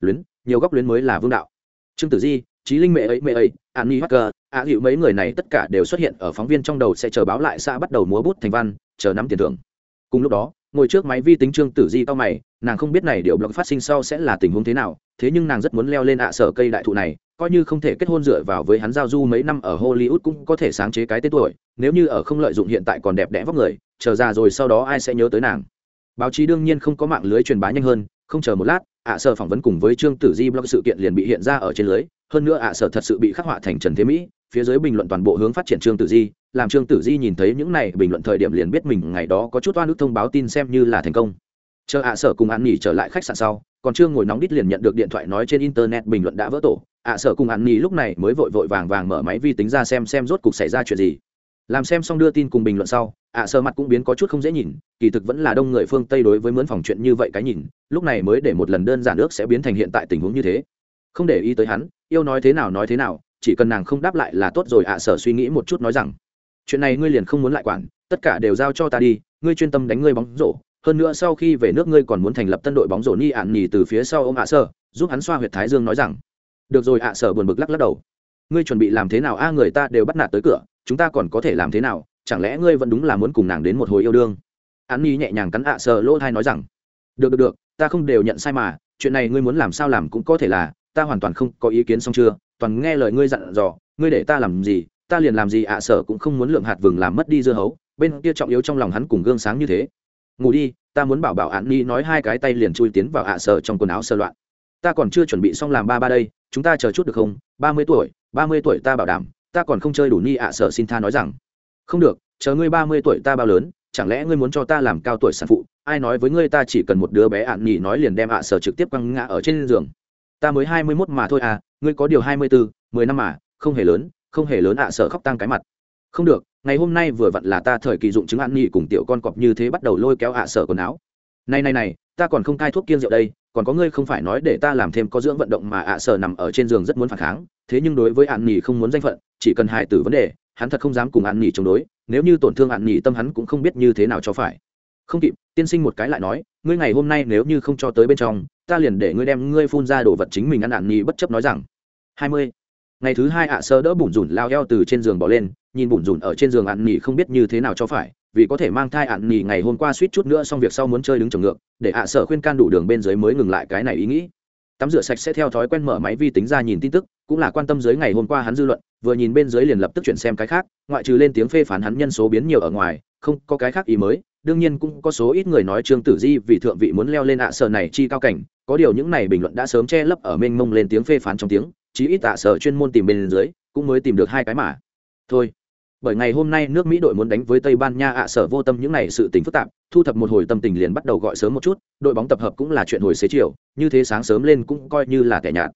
luyến, nhiều góc luyến mới là vương đạo. Trương tử di trí linh mẹ ấy mẹ ấy an ni hacker, ạ dịu mấy người này tất cả đều xuất hiện ở phóng viên trong đầu sẽ chờ báo lại xã bắt đầu múa bút thành văn, chờ nắm tiền thưởng cùng lúc đó, ngồi trước máy vi tính trương tử di cao mày, nàng không biết này điều blog phát sinh sau sẽ là tình huống thế nào, thế nhưng nàng rất muốn leo lên ạ sở cây đại thụ này, coi như không thể kết hôn dựa vào với hắn giao du mấy năm ở hollywood cũng có thể sáng chế cái tên tuổi, nếu như ở không lợi dụng hiện tại còn đẹp đẽ vóc người, chờ ra rồi sau đó ai sẽ nhớ tới nàng. Báo chí đương nhiên không có mạng lưới truyền bá nhanh hơn, không chờ một lát, ạ sở phỏng vấn cùng với trương tử di blog sự kiện liền bị hiện ra ở trên lưới, hơn nữa ạ sở thật sự bị khắc họa thành trần thế mỹ, phía dưới bình luận toàn bộ hướng phát triển trương tử di làm trương tử di nhìn thấy những này bình luận thời điểm liền biết mình ngày đó có chút oan ức thông báo tin xem như là thành công. Chờ ạ sở cùng ăn nghỉ trở lại khách sạn sau, còn chưa ngồi nóng đít liền nhận được điện thoại nói trên internet bình luận đã vỡ tổ. Ạ sở cùng ăn nghỉ lúc này mới vội vội vàng vàng mở máy vi tính ra xem xem rốt cục xảy ra chuyện gì. Làm xem xong đưa tin cùng bình luận sau, ạ sở mặt cũng biến có chút không dễ nhìn, kỳ thực vẫn là đông người phương tây đối với mướn phòng chuyện như vậy cái nhìn, lúc này mới để một lần đơn giản ước sẽ biến thành hiện tại tình huống như thế. Không để ý tới hắn, yêu nói thế nào nói thế nào, chỉ cần nàng không đáp lại là tốt rồi, ạ sở suy nghĩ một chút nói rằng chuyện này ngươi liền không muốn lại quản, tất cả đều giao cho ta đi, ngươi chuyên tâm đánh ngươi bóng rổ, hơn nữa sau khi về nước ngươi còn muốn thành lập tân đội bóng rổ ni ạn nhì từ phía sau ông ạ sơ, giúp hắn xoa huyệt thái dương nói rằng, được rồi ạ sở buồn bực lắc lắc đầu. Ngươi chuẩn bị làm thế nào a, người ta đều bắt nạt tới cửa, chúng ta còn có thể làm thế nào, chẳng lẽ ngươi vẫn đúng là muốn cùng nàng đến một hồi yêu đương? An nhi nhẹ nhàng cắn ạ sở lỗ thai nói rằng, được được được, ta không đều nhận sai mà, chuyện này ngươi muốn làm sao làm cũng có thể là, ta hoàn toàn không có ý kiến xong chưa, toàn nghe lời ngươi dặn dò, ngươi để ta làm gì ta liền làm gì ạ, sở cũng không muốn lượng hạt vừng làm mất đi dưa hấu, bên kia trọng yếu trong lòng hắn cùng gương sáng như thế. Ngủ đi, ta muốn bảo bảo ạn ni nói hai cái tay liền chui tiến vào ạ, sở trong quần áo sơ loạn. Ta còn chưa chuẩn bị xong làm ba ba đây, chúng ta chờ chút được không? Ba mươi tuổi, ba mươi tuổi ta bảo đảm, ta còn không chơi đủ ni ạ, sở xin tha nói rằng. Không được, chờ ngươi ba mươi tuổi ta bao lớn, chẳng lẽ ngươi muốn cho ta làm cao tuổi sản phụ? Ai nói với ngươi ta chỉ cần một đứa bé ạn nhì nói liền đem ạ, sở trực tiếp quăng ngã ở trên giường. Ta mới hai mươi mốt mà thôi à ngươi có điều hai mươi bốn mười năm mà, không hề lớn không hề lớn ạ, sợ khóc tăng cái mặt. Không được, ngày hôm nay vừa vặn là ta thời kỳ dụng chứng ăn nghỉ cùng tiểu con cọp như thế bắt đầu lôi kéo ạ, sợ quần áo. Này này này, ta còn không cai thuốc kiêng rượu đây, còn có ngươi không phải nói để ta làm thêm có dưỡng vận động mà ạ, sợ nằm ở trên giường rất muốn phản kháng. Thế nhưng đối với ăn nghỉ không muốn danh phận, chỉ cần hại tử vấn đề, hắn thật không dám cùng ăn nghỉ chống đối. Nếu như tổn thương ăn nghỉ tâm hắn cũng không biết như thế nào cho phải. Không kịp, tiên sinh một cái lại nói, ngươi ngày hôm nay nếu như không cho tới bên trong, ta liền để ngươi đem ngươi phun ra đồ vật chính mình ăn ạn nhì bất chấp nói rằng. Hai mươi ngày thứ hai ạ, sơ đỡ bùn rủn lao eo từ trên giường bỏ lên, nhìn bùn rủn ở trên giường ạn nỉ không biết như thế nào cho phải, vì có thể mang thai ạn nỉ ngày hôm qua suýt chút nữa xong việc sau muốn chơi đứng trồng ngược, để ạ sợ khuyên can đủ đường bên dưới mới ngừng lại cái này ý nghĩ. Tắm rửa sạch sẽ theo thói quen mở máy vi tính ra nhìn tin tức, cũng là quan tâm dưới ngày hôm qua hắn dư luận, vừa nhìn bên dưới liền lập tức chuyển xem cái khác, ngoại trừ lên tiếng phê phán hắn nhân số biến nhiều ở ngoài, không có cái khác ý mới, đương nhiên cũng có số ít người nói trương tử di vì thượng vị muốn leo lên ạ sơ này chi cao cảnh, có điều những này bình luận đã sớm che lấp ở mênh mông lên tiếng phê phán trong tiếng chí ít tạ sở chuyên môn tìm bên dưới, cũng mới tìm được hai cái mà. Thôi, bởi ngày hôm nay nước mỹ đội muốn đánh với tây ban nha ạ, sở vô tâm những này sự tình phức tạp, thu thập một hồi tâm tình liền bắt đầu gọi sớm một chút, đội bóng tập hợp cũng là chuyện hồi xế chiều, như thế sáng sớm lên cũng coi như là tẻ nhạt.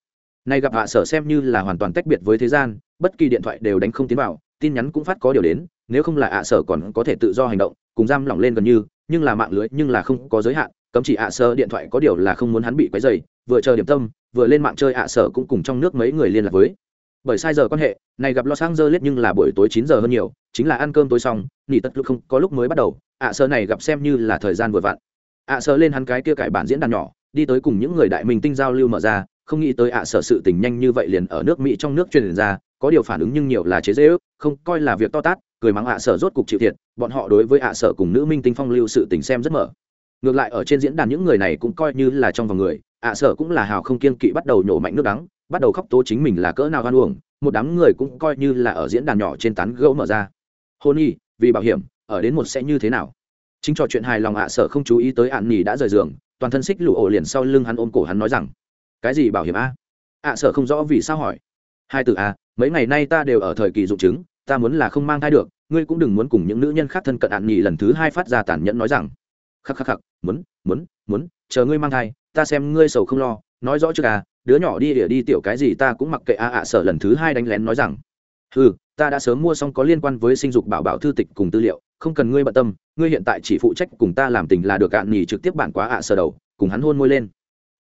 Nay gặp ạ, sở xem như là hoàn toàn tách biệt với thế gian, bất kỳ điện thoại đều đánh không tiến vào, tin nhắn cũng phát có điều đến, nếu không là ạ, sở còn có thể tự do hành động, cùng giam lỏng lên gần như, nhưng là mạng lưới nhưng là không có giới hạn, cấm chỉ ạ, sở điện thoại có điều là không muốn hắn bị quấy dày vừa chờ điểm tâm vừa lên mạng chơi ạ, sở cũng cùng trong nước mấy người liên lạc với. Bởi sai giờ quan hệ, này gặp los angeles nhưng là buổi tối chín giờ hơn nhiều, chính là ăn cơm tối xong, nghỉ tất lúc không, có lúc mới bắt đầu, ạ, sở này gặp xem như là thời gian vừa vặn. Ạ, sở lên hắn cái kia cải bản diễn đàn nhỏ, đi tới cùng những người đại minh tinh giao lưu mở ra, không nghĩ tới ạ, sở sự tình nhanh như vậy liền ở nước mỹ trong nước truyền ra, có điều phản ứng nhưng nhiều là chế dễ ước, không coi là việc to tát, cười mắng ạ, sở rốt cục chịu thiệt, bọn họ đối với ạ, sở cùng nữ minh tinh phong lưu sự tình xem rất mở ngược lại ở trên diễn đàn những người này cũng coi như là trong vòng người, ạ sở cũng là hào không kiên kỵ bắt đầu nhổ mạnh nước đắng, bắt đầu khóc tố chính mình là cỡ nào hoan uổng, một đám người cũng coi như là ở diễn đàn nhỏ trên tán gẫu mở ra. Hôn y, vì bảo hiểm, ở đến một sẽ như thế nào? Chính trò chuyện hài lòng ạ sở không chú ý tới ạn nhì đã rời giường, toàn thân xích lụ ổ liền sau lưng hắn ôm cổ hắn nói rằng, cái gì bảo hiểm a? Ạ sở không rõ vì sao hỏi. Hai từ a à, mấy ngày nay ta đều ở thời kỳ dụng chứng, ta muốn là không mang thai được, ngươi cũng đừng muốn cùng những nữ nhân khác thân cận ạn nhì lần thứ hai phát ra tàn nhẫn nói rằng khắc khắc khắc, muốn muốn muốn, chờ ngươi mang thai, ta xem ngươi sầu không lo, nói rõ trước à đứa nhỏ đi ỉa đi tiểu cái gì ta cũng mặc kệ a ạ sở lần thứ hai đánh lén nói rằng. Ừ ta đã sớm mua xong có liên quan với sinh dục bảo bảo thư tịch cùng tư liệu, không cần ngươi bận tâm, ngươi hiện tại chỉ phụ trách cùng ta làm tình là được cạn nhì trực tiếp bản quá ạ sở đầu, cùng hắn hôn môi lên.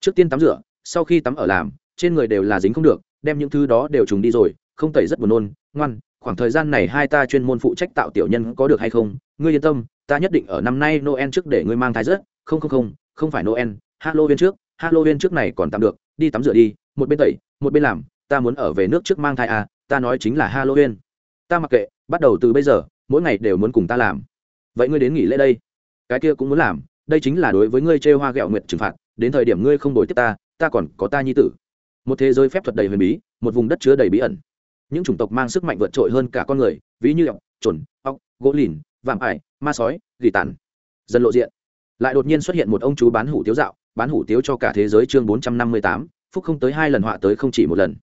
Trước tiên tắm rửa, sau khi tắm ở làm, trên người đều là dính không được, đem những thứ đó đều trùng đi rồi, không tẩy rất buồn nôn, ngoan, khoảng thời gian này hai ta chuyên môn phụ trách tạo tiểu nhân có được hay không, ngươi yên tâm ta nhất định ở năm nay noel trước để ngươi mang thai rớt, không không không không phải noel halloween trước halloween trước này còn tạm được đi tắm rửa đi một bên tẩy một bên làm ta muốn ở về nước trước mang thai à ta nói chính là halloween. Ta mặc kệ bắt đầu từ bây giờ mỗi ngày đều muốn cùng ta làm. Vậy ngươi đến nghỉ lễ đây. Cái kia cũng muốn làm đây chính là đối với ngươi chê hoa ghẹo nguyệt trừng phạt đến thời điểm ngươi không đổi tiếp ta ta còn có ta nhi tử. Một thế giới phép thuật đầy huyền bí một vùng đất chứa đầy bí ẩn. Những chủng tộc mang sức mạnh vượt trội hơn cả con người ví như ọc trồn ọc gỗ lìn vạm ải ma sói, gỉ tàn. Dần lộ diện. Lại đột nhiên xuất hiện một ông chú bán hủ tiếu dạo, bán hủ tiếu cho cả thế giới chương bốn trăm năm mươi tám, phúc không tới hai lần, họa tới không chỉ một lần.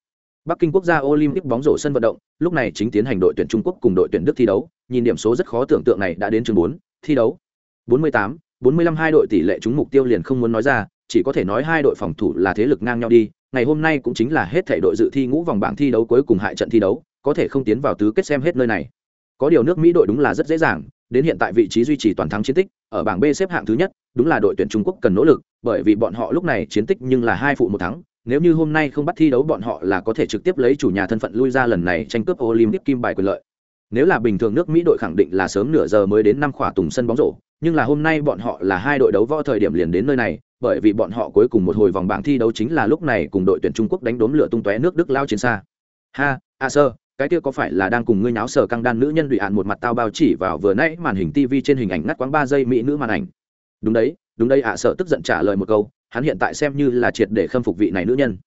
Bắc kinh quốc gia olympic bóng rổ sân vận động, lúc này chính tiến hành đội tuyển trung quốc cùng đội tuyển đức thi đấu, nhìn điểm số rất khó tưởng tượng này đã đến chương bốn, thi đấu. Bốn mươi tám, bốn mươi lăm hai đội tỷ lệ trúng mục tiêu liền không muốn nói ra, chỉ có thể nói hai đội phòng thủ là thế lực ngang nhau đi, ngày hôm nay cũng chính là hết thể đội dự thi ngũ vòng bảng thi đấu cuối cùng hại trận thi đấu, có thể không tiến vào tứ kết xem hết nơi này. Có điều nước mỹ đội đúng là rất dễ dàng đến hiện tại vị trí duy trì toàn thắng chiến tích, ở bảng b xếp hạng thứ nhất, đúng là đội tuyển trung quốc cần nỗ lực, bởi vì bọn họ lúc này chiến tích nhưng là hai phụ một thắng, nếu như hôm nay không bắt thi đấu bọn họ là có thể trực tiếp lấy chủ nhà thân phận lui ra lần này tranh cướp olympic kim bài quyền lợi. Nếu là bình thường nước mỹ đội khẳng định là sớm nửa giờ mới đến năm khỏa tùng sân bóng rổ, nhưng là hôm nay bọn họ là hai đội đấu võ thời điểm liền đến nơi này, bởi vì bọn họ cuối cùng một hồi vòng bảng thi đấu chính là lúc này cùng đội tuyển trung quốc đánh đốm lửa tung tóe nước đức lao chiến xa. Ha, a sơ cái kia có phải là đang cùng ngươi nháo sở căng đan nữ nhân đùi ạn một mặt tao bao chỉ vào vừa nãy màn hình tv trên hình ảnh ngắt quãng ba giây mỹ nữ màn ảnh. Đúng đấy đúng đây ạ à, sợ tức giận trả lời một câu hắn hiện tại xem như là triệt để khâm phục vị này nữ nhân.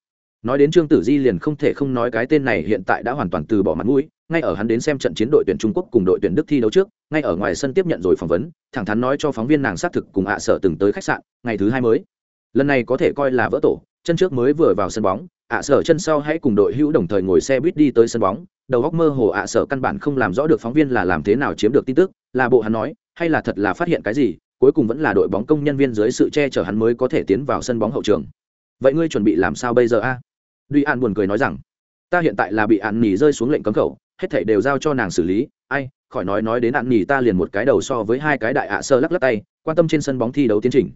Nói đến trương tử di liền không thể không nói cái tên này hiện tại đã hoàn toàn từ bỏ mặt mũi ngay ở hắn đến xem trận chiến đội tuyển trung quốc cùng đội tuyển đức thi đấu trước ngay ở ngoài sân tiếp nhận rồi phỏng vấn thẳng thắn nói cho phóng viên nàng xác thực cùng ạ à sợ từng tới khách sạn ngày thứ hai mới. Lần này có thể coi là vỡ tổ chân trước mới vừa vào sân bóng ạ à sở chân sau hãy cùng đội hữu đồng thời ngồi xe buýt đi tới sân bóng. Đầu góc mơ hồ ạ sở căn bản không làm rõ được phóng viên là làm thế nào chiếm được tin tức, là bộ hắn nói, hay là thật là phát hiện cái gì, cuối cùng vẫn là đội bóng công nhân viên dưới sự che chở hắn mới có thể tiến vào sân bóng hậu trường. Vậy ngươi chuẩn bị làm sao bây giờ a? À? duy an buồn cười nói rằng, ta hiện tại là bị ạn nỉ rơi xuống lệnh cấm khẩu, hết thảy đều giao cho nàng xử lý. Ai, khỏi nói nói đến ạn nỉ ta liền một cái đầu so với hai cái đại ạ sơ lắc lắc tay, quan tâm trên sân bóng thi đấu tiến trình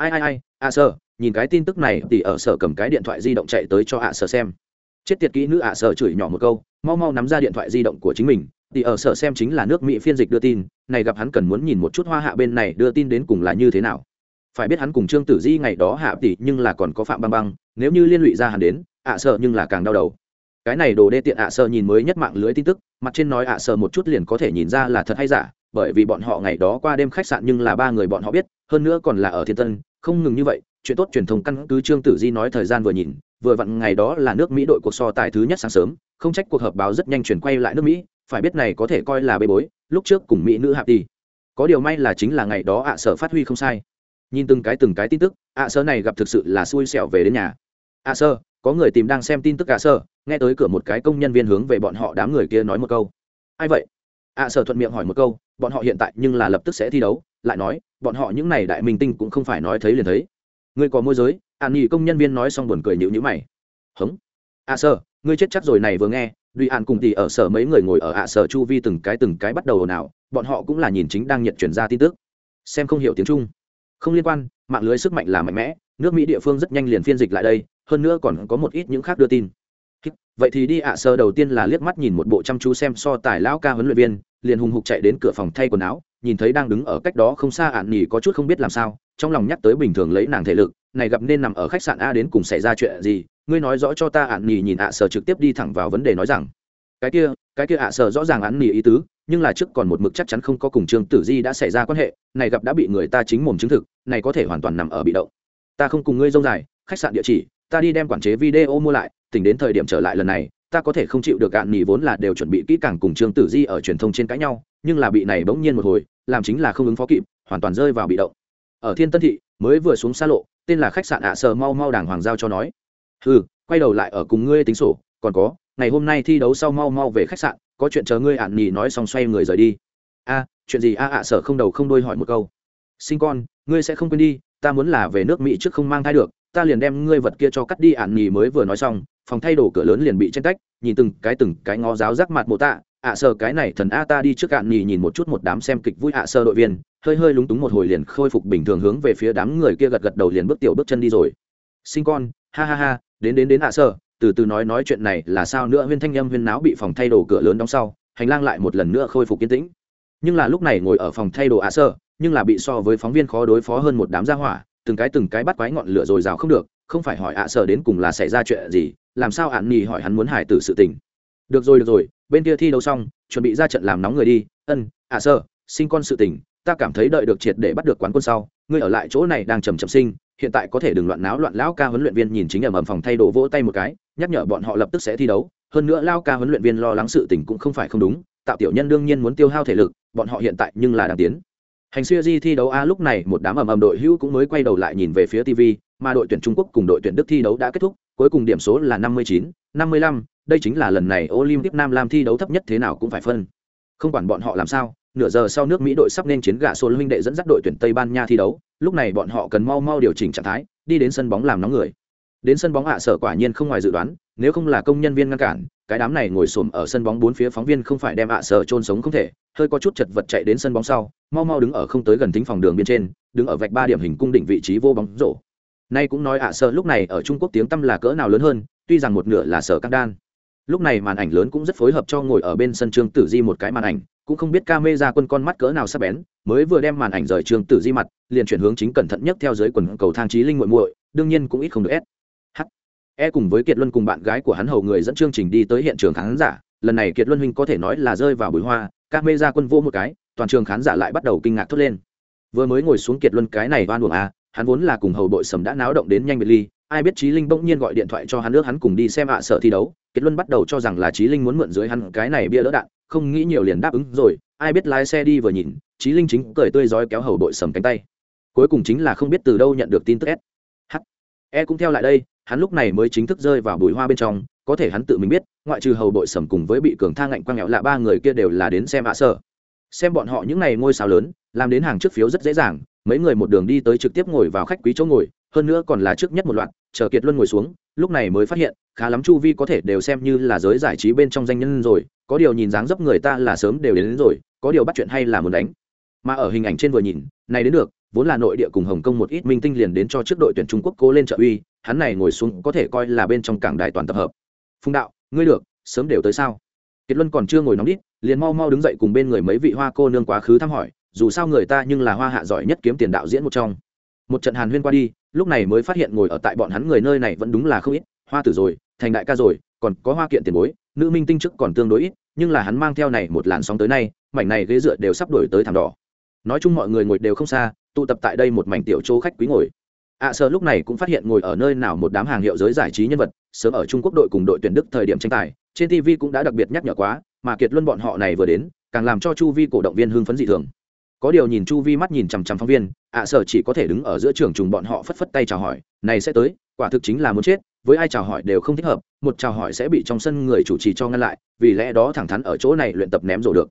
ai ai ai, ạ sơ nhìn cái tin tức này thì ở sở cầm cái điện thoại di động chạy tới cho ạ sơ xem. Chết tiệt kỹ nữ ạ sơ chửi nhỏ một câu, mau mau nắm ra điện thoại di động của chính mình, thì ở sở xem chính là nước mỹ phiên dịch đưa tin, này gặp hắn cần muốn nhìn một chút hoa hạ bên này đưa tin đến cùng là như thế nào. Phải biết hắn cùng trương tử di ngày đó hạ tỷ nhưng là còn có phạm băng băng, nếu như liên lụy ra hắn đến, ạ sợ nhưng là càng đau đầu. Cái này đồ đê tiện ạ sợ nhìn mới nhất mạng lưới tin tức, mặt trên nói ạ sợ một chút liền có thể nhìn ra là thật hay giả, bởi vì bọn họ ngày đó qua đêm khách sạn nhưng là ba người bọn họ biết, hơn nữa còn là ở thiên tân không ngừng như vậy, chuyện tốt truyền thông căn cứ trương tử di nói thời gian vừa nhìn, vừa vặn ngày đó là nước mỹ đội cuộc so tài thứ nhất sáng sớm, không trách cuộc họp báo rất nhanh chuyển quay lại nước mỹ, phải biết này có thể coi là bê bối, lúc trước cùng mỹ nữ hạp đi. Có điều may là chính là ngày đó ạ sở phát huy không sai. Nhìn từng cái từng cái tin tức, ạ sơ này gặp thực sự là xui xẻo về đến nhà. Ạ sơ có người tìm đang xem tin tức ạ sơ nghe tới cửa một cái công nhân viên hướng về bọn họ đám người kia nói một câu. Ai vậy? Ạ sở thuận miệng hỏi một câu bọn họ hiện tại nhưng là lập tức sẽ thi đấu lại nói bọn họ những này đại minh tinh cũng không phải nói thấy liền thấy. Ngươi có môi giới an nghỉ công nhân viên nói xong buồn cười nhịu nhữ mày. Hống. Ạ sở, ngươi chết chắc rồi này vừa nghe duy an cùng tỷ ở sở mấy người ngồi ở ạ sở chu vi từng cái từng cái bắt đầu ồn ào bọn họ cũng là nhìn chính đang nhận chuyển ra tin tức. Xem không hiểu tiếng trung. Không liên quan mạng lưới sức mạnh là mạnh mẽ nước mỹ địa phương rất nhanh liền phiên dịch lại đây hơn nữa còn có một ít những khác đưa tin vậy thì đi ạ, sơ đầu tiên là liếc mắt nhìn một bộ chăm chú xem so tài lão ca huấn luyện viên, liền hùng hục chạy đến cửa phòng thay quần áo, nhìn thấy đang đứng ở cách đó không xa ạn nhỉ có chút không biết làm sao, trong lòng nhắc tới bình thường lấy nàng thể lực, này gặp nên nằm ở khách sạn a đến cùng xảy ra chuyện gì? Ngươi nói rõ cho ta ạn nhỉ nhìn ạ, sơ trực tiếp đi thẳng vào vấn đề nói rằng, cái kia cái kia ạ, sơ rõ ràng ạn nhỉ ý tứ, nhưng là trước còn một mực chắc chắn không có cùng trương tử di đã xảy ra quan hệ, này gặp đã bị người ta chính mồm chứng thực, này có thể hoàn toàn nằm ở bị động. Ta không cùng ngươi dông dài, khách sạn địa chỉ, ta đi đem quản chế video mua lại tỉnh đến thời điểm trở lại lần này, ta có thể không chịu được cạn nỉ vốn là đều chuẩn bị kỹ càng cùng trương tử di ở truyền thông trên cãi nhau, nhưng là bị này bỗng nhiên một hồi, làm chính là không ứng phó kịp, hoàn toàn rơi vào bị động. Ở thiên tân thị, mới vừa xuống xa lộ, tên là khách sạn ạ sở mau mau đàng hoàng giao cho nói ừ quay đầu lại ở cùng ngươi tính sổ, còn có, ngày hôm nay thi đấu sau mau mau về khách sạn, có chuyện chờ ngươi ạn nhì nói xong xoay người rời đi. A, chuyện gì? A, ạ sở không đầu không đôi hỏi một câu. Sinh con, ngươi sẽ không quên đi, ta muốn là về nước mỹ trước không mang thai được ta liền đem ngươi vật kia cho cắt đi ạn nhì mới vừa nói xong, phòng thay đồ cửa lớn liền bị chen tách, nhìn từng cái từng cái ngó giáo rác mặt mộ tạ, ạ sơ cái này thần a ta đi trước ạn nhì nhìn một chút một đám xem kịch vui ạ sơ đội viên, hơi hơi lúng túng một hồi liền khôi phục bình thường hướng về phía đám người kia gật gật đầu liền bước tiểu bước chân đi rồi. Sinh con, ha ha ha, đến đến đến ạ sơ, từ từ nói nói chuyện này là sao nữa, huyên thanh âm huyên náo bị phòng thay đồ cửa lớn đóng sau, hành lang lại một lần nữa khôi phục yên tĩnh. Nhưng là lúc này ngồi ở phòng thay đồ ạ sơ, nhưng là bị so với phóng viên khó đối phó hơn một đám gia hỏa từng cái từng cái bắt quái ngọn lửa rồi rào không được không phải hỏi ạ sở đến cùng là xảy ra chuyện gì làm sao ạn nhì hỏi hắn muốn hải tử sự tình. Được rồi được rồi bên kia thi đấu xong chuẩn bị ra trận làm nóng người đi. Ân ạ sở, sinh con sự tình ta cảm thấy đợi được triệt để bắt được quán quân sau ngươi ở lại chỗ này đang chầm chậm sinh hiện tại có thể đừng loạn náo loạn lão ca huấn luyện viên nhìn chính ở ầm phòng thay đồ vỗ tay một cái nhắc nhở bọn họ lập tức sẽ thi đấu. Hơn nữa lao ca huấn luyện viên lo lắng sự tình cũng không phải không đúng tạo tiểu nhân đương nhiên muốn tiêu hao thể lực bọn họ hiện tại nhưng là đang tiến hành xưa di thi đấu a lúc này một đám ầm ầm đội hữu cũng mới quay đầu lại nhìn về phía tv mà đội tuyển trung quốc cùng đội tuyển đức thi đấu đã kết thúc, cuối cùng điểm số là năm mươi chín, năm mươi lăm, đây chính là lần này olympic nam lam thi đấu thấp nhất thế nào cũng phải phân. Không quản bọn họ làm sao, nửa giờ sau nước mỹ đội sắp nên chiến gạ số huynh đệ dẫn dắt đội tuyển tây ban nha thi đấu, lúc này bọn họ cần mau mau điều chỉnh trạng thái, đi đến sân bóng làm nóng người. Đến sân bóng hạ sở quả nhiên không ngoài dự đoán, nếu không là công nhân viên ngăn cản cái đám này ngồi xổm ở sân bóng bốn phía phóng viên không phải đem hạ sở trôn sống không thể, hơi có chút chật vật chạy đến sân bóng sau, mau mau đứng ở không tới gần tính phòng đường bên trên, đứng ở vạch ba điểm hình cung định vị trí vô bóng rổ. Nay cũng nói hạ sở lúc này ở trung quốc tiếng tăm là cỡ nào lớn hơn, tuy rằng một nửa là sở các đan. Lúc này màn ảnh lớn cũng rất phối hợp cho ngồi ở bên sân trương tử di một cái màn ảnh, cũng không biết camera quân con mắt cỡ nào sắc bén, mới vừa đem màn ảnh rời trương tử di mặt, liền chuyển hướng chính cẩn thận nhất theo dưới quần cầu thang trí linh muội muội, đương nhiên cũng ít không được ép e cùng với kiệt luân cùng bạn gái của hắn hầu người dẫn chương trình đi tới hiện trường khán giả. Lần này kiệt luân huynh có thể nói là rơi vào bụi hoa, các mê ra quân vô một cái, toàn trường khán giả lại bắt đầu kinh ngạc thốt lên. Vừa mới ngồi xuống kiệt luân cái này oan uổng à hắn vốn là cùng hầu đội sầm đã náo động đến nhanh biệt ly, ai biết trí linh bỗng nhiên gọi điện thoại cho hắn nước hắn cùng đi xem ạ sợ thi đấu. Kiệt luân bắt đầu cho rằng là trí linh muốn mượn dưới hắn cái này bia đỡ đạn, không nghĩ nhiều liền đáp ứng rồi. Ai biết lái xe đi vừa nhìn trí linh chính cười tươi rói kéo hầu đội sầm cánh tay. Cuối cùng chính là không biết từ đâu nhận được tin tức s. H. E cũng theo lại đây hắn lúc này mới chính thức rơi vào bụi hoa bên trong có thể hắn tự mình biết ngoại trừ hầu đội sầm cùng với bị cường thang ngạnh quang nghẹo lạ ba người kia đều là đến xem ạ sợ. Xem bọn họ những n à y ngôi sao lớn làm đến hàng trước phiếu rất dễ dàng mấy người một đường đi tới trực tiếp ngồi vào khách quý chỗ ngồi hơn nữa còn là trước nhất một loạt chờ kiệt luân ngồi xuống lúc này mới phát hiện khá lắm chu vi có thể đều xem như là giới giải trí bên trong danh nhân rồi có điều nhìn dáng dấp người ta là sớm đều đến, đến rồi có điều bắt chuyện hay là muốn đánh. Mà ở hình ảnh trên vừa nhìn này đến được vốn là nội địa cùng hồng kông một ít minh tinh liền đến cho trước đội tuyển trung quốc cố lên trợ uy hắn này ngồi xuống có thể coi là bên trong cảng đài toàn tập hợp. Phùng đạo, ngươi được, sớm đều tới sao? Kiệt luân còn chưa ngồi nóng đít, liền mau mau đứng dậy cùng bên người mấy vị hoa cô nương quá khứ thăm hỏi, dù sao người ta nhưng là hoa hạ giỏi nhất kiếm tiền đạo diễn một trong. Một trận hàn huyên qua đi, lúc này mới phát hiện ngồi ở tại bọn hắn người nơi này vẫn đúng là không ít, hoa tử rồi, thành đại ca rồi, còn có hoa kiện tiền bối, nữ minh tinh chức còn tương đối ít, nhưng là hắn mang theo này một làn sóng tới nay, mảnh này ghế dựa đều sắp đổi tới thảm đỏ. Nói chung mọi người ngồi đều không xa, tụ tập tại đây một mảnh tiểu chỗ khách quý ngồi ạ à, sợ lúc này cũng phát hiện ngồi ở nơi nào một đám hàng hiệu giới giải trí nhân vật sớm ở trung quốc đội cùng đội tuyển đức thời điểm tranh tài trên tv cũng đã đặc biệt nhắc nhở quá mà kiệt luân bọn họ này vừa đến càng làm cho chu vi cổ động viên hưng phấn dị thường. Có điều nhìn chu vi mắt nhìn chằm chằm phóng viên ạ à, sở chỉ có thể đứng ở giữa trường trùng bọn họ phất phất tay chào hỏi này sẽ tới quả thực chính là muốn chết với ai chào hỏi đều không thích hợp một chào hỏi sẽ bị trong sân người chủ trì cho ngăn lại vì lẽ đó thẳng thắn ở chỗ này luyện tập ném rổ được.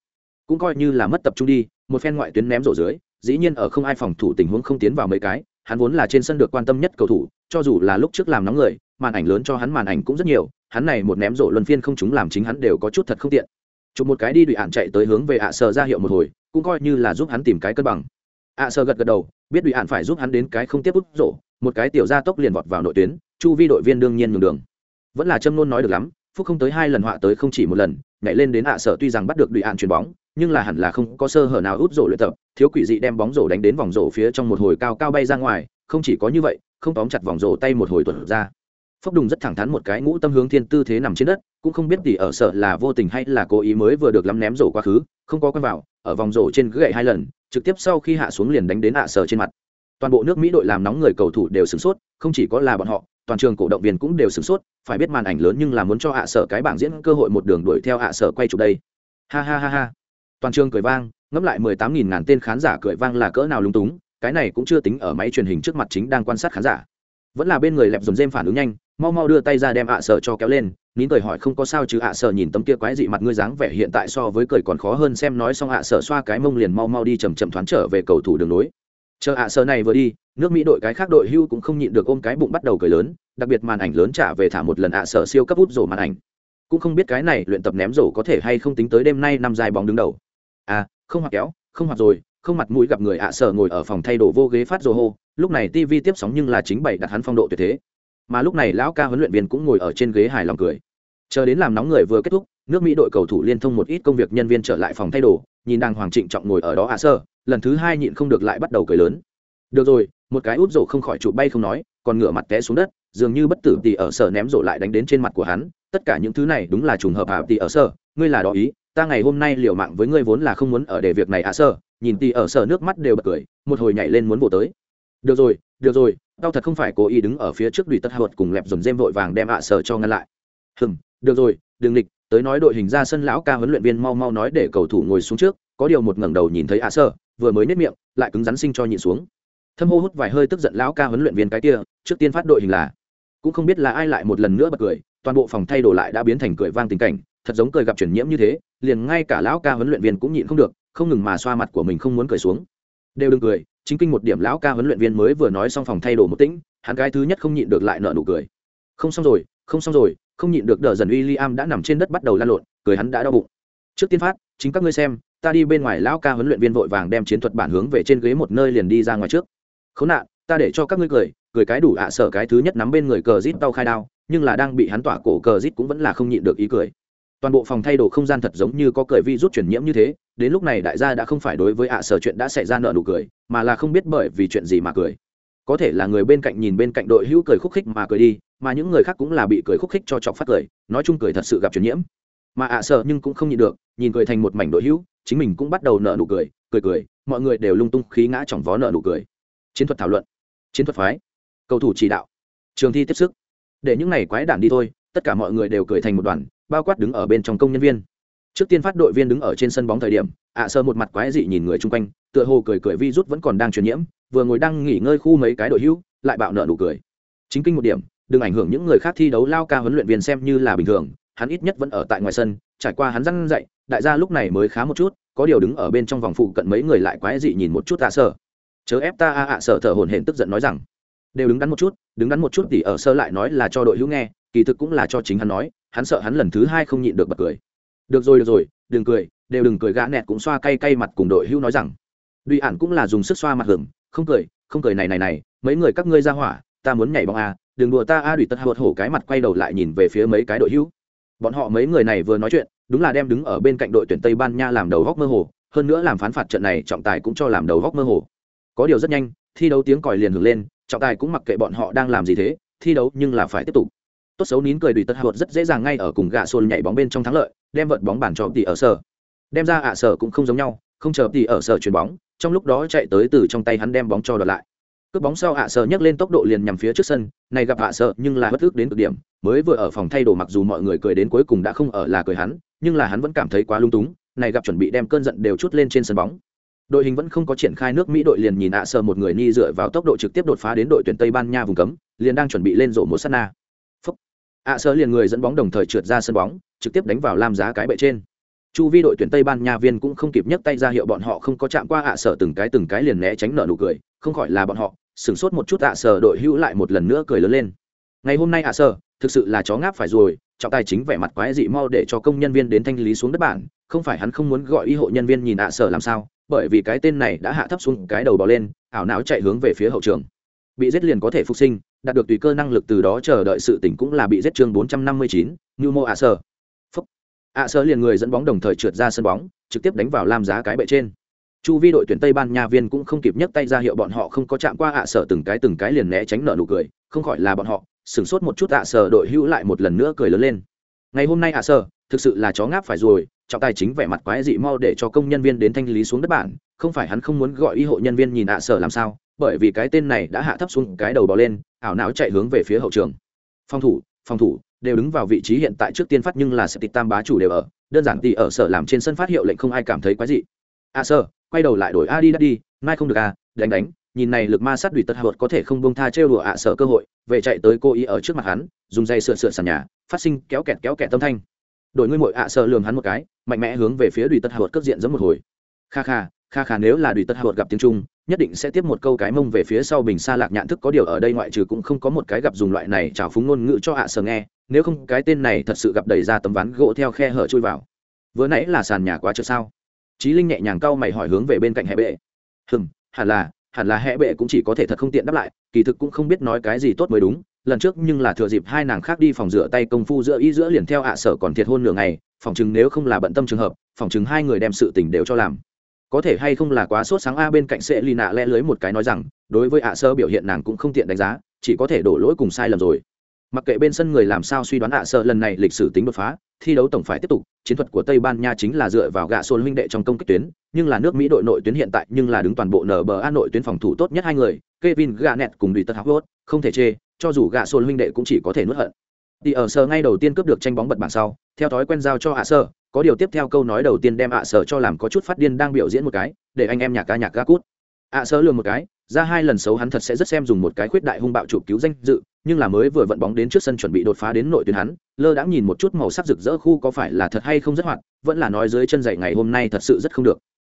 Cũng coi như là mất tập trung đi một phen ngoại tuyến ném rổ dưới dĩ nhiên ở không ai phòng thủ tình huống không tiến vào mấy cái hắn vốn là trên sân được quan tâm nhất cầu thủ, cho dù là lúc trước làm nóng người, màn ảnh lớn cho hắn màn ảnh cũng rất nhiều, hắn này một ném rổ luân phiên không chúng làm chính hắn đều có chút thật không tiện. Chụp một cái đi đụy ạn chạy tới hướng về ạ à sờ ra hiệu một hồi, cũng coi như là giúp hắn tìm cái cân bằng. ạ à sờ gật gật đầu, biết đụy ạn phải giúp hắn đến cái không tiếp bút rổ, một cái tiểu gia tốc liền vọt vào nội tuyến, chu vi đội viên đương nhiên nhường đường. Vẫn là châm nôn nói được lắm phúc không tới hai lần họa tới không chỉ một lần, nhảy lên đến ạ à sở tuy rằng bắt được đụy ạn chuyền bóng nhưng là hẳn là không có sơ hở nào út rổ luyện tập, thiếu quỷ dị đem bóng rổ đánh đến vòng rổ phía trong một hồi cao cao bay ra ngoài, không chỉ có như vậy, không tóm chặt vòng rổ tay một hồi tuột ra. Phốc đùng rất thẳng thắn một cái ngũ tâm hướng thiên tư thế nằm trên đất, cũng không biết tỉ ở sợ là vô tình hay là cố ý mới vừa được lắm ném rổ quá khứ, không có quen vào, ở vòng rổ trên gậy hai lần, trực tiếp sau khi hạ xuống liền đánh đến ạ sở trên mặt. Toàn bộ nước mỹ đội làm nóng người cầu thủ đều sửng sốt, không chỉ có là bọn họ, toàn trường cổ động viên cũng đều sửng sốt, phải biết màn ảnh lớn nhưng là muốn cho hạ sở cái bảng diễn cơ hội một đường đuổi theo hạ sở quay chụp đây. Ha ha ha ha toàn trường cười vang, ngẫm lại mười tám nghìn ngàn tên khán giả cười vang là cỡ nào lung túng, cái này cũng chưa tính ở máy truyền hình trước mặt chính đang quan sát khán giả. Vẫn là bên người lẹp dồn dêm phản ứng nhanh, mau mau đưa tay ra đem ạ sợ cho kéo lên, nín cười hỏi không có sao chứ ạ sợ nhìn tấm kia quái dị mặt ngươi dáng vẻ hiện tại so với cười còn khó hơn xem nói xong ạ sợ xoa cái mông liền mau mau đi chầm chậm thoáng trở về cầu thủ đường nối chờ ạ sợ này vừa đi, nước mỹ đội cái khác đội hưu cũng không nhịn được ôm cái bụng bắt đầu cười lớn, đặc biệt màn ảnh lớn trả về thả một lần ạ sợ siêu cấp hút rổ màn ảnh. Cũng không biết cái này luyện tập ném rổ có thể hay không tính tới đêm nay năm dài bóng đứng đầu à không hoặc kéo, không hoặc rồi, không mặt mũi gặp người ạ, sở ngồi ở phòng thay đồ vô ghế phát rồ hô. Lúc này tv tiếp sóng nhưng là chính bảy đặt hắn phong độ tuyệt thế. Mà lúc này lão ca huấn luyện viên cũng ngồi ở trên ghế hài lòng cười. Chờ đến làm nóng người vừa kết thúc, nước mỹ đội cầu thủ liên thông một ít công việc nhân viên trở lại phòng thay đồ, nhìn đàng hoàng trịnh trọng ngồi ở đó ạ, sở. Lần thứ hai nhịn không được lại bắt đầu cười lớn. Được rồi, một cái út rổ không khỏi trụ bay không nói, còn ngửa mặt té xuống đất, dường như bất tử tỷ ở sở ném rổ lại đánh đến trên mặt của hắn. Tất cả những thứ này đúng là trùng hợp hạ tỷ ở sở. Ngươi là đó ý ta ngày hôm nay liều mạng với ngươi vốn là không muốn ở để việc này ạ sơ. Nhìn tì ở sở nước mắt đều bật cười, một hồi nhảy lên muốn vỗ tới. Được rồi được rồi, tao thật không phải cố ý đứng ở phía trước đùi tất hợt cùng lẹp dồn dêm vội vàng đem ạ sở cho ngăn lại. Hừm, được rồi, đừng địch tới nói đội hình ra sân lão ca huấn luyện viên mau mau nói để cầu thủ ngồi xuống trước, có điều một ngẩng đầu nhìn thấy ạ sở vừa mới nếp miệng, lại cứng rắn sinh cho nhịn xuống. Thâm hô hút vài hơi tức giận lão ca huấn luyện viên cái kia, trước tiên phát đội hình là. Cũng không biết là ai lại một lần nữa bật cười, toàn bộ phòng thay đồ lại đã biến thành cười vang tình cảnh thật giống cười gặp chuyển nhiễm như thế, liền ngay cả lão ca huấn luyện viên cũng nhịn không được, không ngừng mà xoa mặt của mình không muốn cười xuống. Đều đừng cười, chính kinh một điểm lão ca huấn luyện viên mới vừa nói xong phòng thay đồ một tĩnh, hắn cái thứ nhất không nhịn được lại nợ nụ cười. Không xong rồi, không xong rồi, không nhịn được đờ dần uy liam đã nằm trên đất bắt đầu lan lộn, cười hắn đã đau bụng. Trước tiên phát, chính các ngươi xem, ta đi bên ngoài lão ca huấn luyện viên vội vàng đem chiến thuật bản hướng về trên ghế một nơi liền đi ra ngoài trước. Khốn nạn, ta để cho các ngươi cười cười cái đủ ạ à sợ cái thứ nhất nắm bên người cờ rít đau khai đao, nhưng là đang bị hắn tỏa cổ cờ rít cũng vẫn là không nhịn được ý cười toàn bộ phòng thay đồ không gian thật giống như có cười vi rút chuyển nhiễm như thế, đến lúc này đại gia đã không phải đối với ạ à sở chuyện đã xảy ra nợ nụ cười, mà là không biết bởi vì chuyện gì mà cười. Có thể là người bên cạnh nhìn bên cạnh đội hữu cười khúc khích mà cười đi, mà những người khác cũng là bị cười khúc khích cho chọc phát cười, nói chung cười thật sự gặp chuyển nhiễm. Mà ạ à sợ nhưng cũng không nhịn được, nhìn cười thành một mảnh đội hữu, chính mình cũng bắt đầu nợ nụ cười cười cười, mọi người đều lung tung khí ngã chỏng vó nợ nụ cười. Chiến thuật thảo luận, chiến thuật phái, cầu thủ chỉ đạo, trường thi tiếp sức. Để những này quái đản đi thôi, tất cả mọi người đều cười thành một đoàn bao quát đứng ở bên trong công nhân viên. Trước tiên phát đội viên đứng ở trên sân bóng thời điểm, ạ sơ một mặt quái dị nhìn người chung quanh, tựa hồ cười cười vi rút vẫn còn đang truyền nhiễm, vừa ngồi đang nghỉ ngơi khu mấy cái đội hữu, lại bạo nợ nụ cười. Chính kinh một điểm, đừng ảnh hưởng những người khác thi đấu lao ca huấn luyện viên xem như là bình thường, hắn ít nhất vẫn ở tại ngoài sân, trải qua hắn răn dậy, đại gia lúc này mới khá một chút, có điều đứng ở bên trong vòng phụ cận mấy người lại quái dị nhìn một chút ạ sơ. Chớ ép ta a ạ sơ thở hổn hển tức giận nói rằng, đều đứng đắn một chút, đứng đắn một chút thì ở sơ lại nói là cho đội hữu nghe, kỳ thực cũng là cho chính hắn nói hắn sợ hắn lần thứ hai không nhịn được bật cười. Được rồi được rồi, đừng cười, đều đừng cười, gã nẹt cũng xoa cay cay mặt cùng đội hưu nói rằng. Đùi ản cũng là dùng sức xoa mặt hưởng không cười không cười này này này, mấy người các ngươi ra hỏa, ta muốn nhảy bóng a, đừng đùa ta a đùi tất hột hổ cái mặt quay đầu lại nhìn về phía mấy cái đội hưu. bọn họ mấy người này vừa nói chuyện, đúng là đem đứng ở bên cạnh đội tuyển tây ban nha làm đầu góc mơ hồ, hơn nữa làm phán phạt trận này trọng tài cũng cho làm đầu góc mơ hồ. Có điều rất nhanh, thi đấu tiếng còi liền hưởng lên, trọng tài cũng mặc kệ bọn họ đang làm gì thế, thi đấu nhưng là phải tiếp tục tốt xấu nín cười đùi tất hột rất dễ dàng ngay ở cùng gạ xôn nhảy bóng bên trong thắng lợi, đem vợt bóng bàn cho tỷ ở sở. Đem ra ạ sở cũng không giống nhau, không chờ tỷ ở sở chuyền bóng, trong lúc đó chạy tới từ trong tay hắn đem bóng cho đợt lại. Cướp bóng sau ạ sở nhấc lên tốc độ liền nhằm phía trước sân, này gặp ạ sở nhưng là bất thức đến cực điểm, mới vừa ở phòng thay đồ mặc dù mọi người cười đến cuối cùng đã không ở là cười hắn, nhưng là hắn vẫn cảm thấy quá lung túng, này gặp chuẩn bị đem cơn giận đều chút lên trên sân bóng. Đội hình vẫn không có triển khai nước mỹ đội liền nhìn ạ sở một người ni dựa vào tốc độ trực tiếp đột phá đến đội tuyển tây ban nha vùng cấm, liền đang chuẩn bị lên rổ một sát na ạ sơ liền người dẫn bóng đồng thời trượt ra sân bóng, trực tiếp đánh vào lam giá cái bệ trên. Chu vi đội tuyển tây ban nha viên cũng không kịp nhấc tay ra hiệu bọn họ không có chạm qua ạ sở từng cái từng cái liền né tránh nợ nụ cười, không khỏi là bọn họ, sửng sốt một chút ạ sở đội hữu lại một lần nữa cười lớn lên. Ngày hôm nay ạ sở thực sự là chó ngáp phải rồi, trọng tài chính vẻ mặt quái dị mau để cho công nhân viên đến thanh lý xuống đất bản không phải hắn không muốn gọi y hộ nhân viên nhìn ạ sở làm sao, bởi vì cái tên này đã hạ thấp xuống cái đầu bò lên, ảo não chạy hướng về phía hậu trường. Bị giết liền có thể phục sinh đạt được tùy cơ năng lực từ đó chờ đợi sự tỉnh cũng là bị giết chương 459, New Mô ạ sở ạ sở liền người dẫn bóng đồng thời trượt ra sân bóng trực tiếp đánh vào lam giá cái bệ trên. Chu vi đội tuyển tây ban nha viên cũng không kịp nhấc tay ra hiệu bọn họ không có chạm qua ạ sở từng cái từng cái liền né tránh nợ nụ cười không khỏi là bọn họ sửng sốt một chút ạ sở đội hữu lại một lần nữa cười lớn lên. Ngày hôm nay ạ sở thực sự là chó ngáp phải rồi trọng tài chính vẻ mặt quái dị mau để cho công nhân viên đến thanh lý xuống đất bản không phải hắn không muốn gọi y hộ nhân viên nhìn ạ sở làm sao bởi vì cái tên này đã hạ thấp xuống cái đầu bò lên, ảo não chạy hướng về phía hậu trường. Phòng thủ phòng thủ, đều đứng vào vị trí hiện tại trước tiên phát nhưng là sẽ tịch tam bá chủ đều ở, đơn giản thì ở sở làm trên sân phát hiệu lệnh không ai cảm thấy quái gì a à sơ, quay đầu lại đổi a đi đắt đi, mai không được a đánh đánh, nhìn này lực ma sát đùi tật hợp có thể không bông tha trêu đùa ạ à sở cơ hội, về chạy tới cô ý ở trước mặt hắn, dùng dây sửa sửa sàn nhà, phát sinh kéo kẹt kéo kẹt tâm thanh. Đổi ngươi mội ạ sở lường hắn một cái, mạnh mẽ hướng về phía đùi tật hợp cất diện giống một hồi. Kha kha kha kha nếu là đùi tật hạ gặp tiếng trung nhất định sẽ tiếp một câu cái mông về phía sau bình xa lạc nhạn thức có điều ở đây ngoại trừ cũng không có một cái gặp dùng loại này trào phúng ngôn ngữ cho ạ sở nghe, nếu không cái tên này thật sự gặp đẩy ra tấm ván gỗ theo khe hở chui vào. Vừa nãy là sàn nhà quá trượt sao? Trí linh nhẹ nhàng cau mày hỏi hướng về bên cạnh hệ bệ. Hừm, hẳn là hẳn là hệ bệ cũng chỉ có thể thật không tiện đáp lại, kỳ thực cũng không biết nói cái gì tốt mới đúng, lần trước nhưng là thừa dịp hai nàng khác đi phòng rửa tay công phu giữa ý giữa liền theo ạ sở còn thiệt hôn nửa ngày, phòng chừng nếu không là bận tâm trường hợp, phòng chừng hai người đem sự tình đều cho làm có thể hay không là quá sốt sáng a bên cạnh sẽ lì nạ lẽ lưới một cái nói rằng, đối với ạ sơ biểu hiện nàng cũng không tiện đánh giá, chỉ có thể đổ lỗi cùng sai lầm rồi. Mặc kệ bên sân người làm sao suy đoán ạ sơ lần này lịch sử tính đột phá, thi đấu tổng phải tiếp tục, chiến thuật của tây ban nha chính là dựa vào gạ xôn huynh đệ trong công kích tuyến, nhưng là nước mỹ đội nội tuyến hiện tại nhưng là đứng toàn bộ nở bờ a nội tuyến phòng thủ tốt nhất hai người, kevin garnett cùng đùi tân hắc hốt không thể chê, cho dù gạ xôn huynh đệ cũng chỉ có thể nuốt hận. Thì ở sơ ngay đầu tiên cướp được tranh bóng bật bảng sau, theo thói quen giao cho ạ sơ có điều tiếp theo câu nói đầu tiên đem ạ sở cho làm có chút phát điên đang biểu diễn một cái, để anh em nhạc ca nhạc ca cút. Ạ sở lừa một cái, ra hai lần xấu hắn thật sẽ rất xem dùng một cái khuyết đại hung bạo chụp cứu danh dự, nhưng là mới vừa vận bóng đến trước sân chuẩn bị đột phá đến nội tuyến hắn, lơ đã nhìn một chút màu sắc rực rỡ khu có phải là thật hay không rất hoạt, vẫn là nói dưới chân dậy ngày hôm nay thật sự rất không được.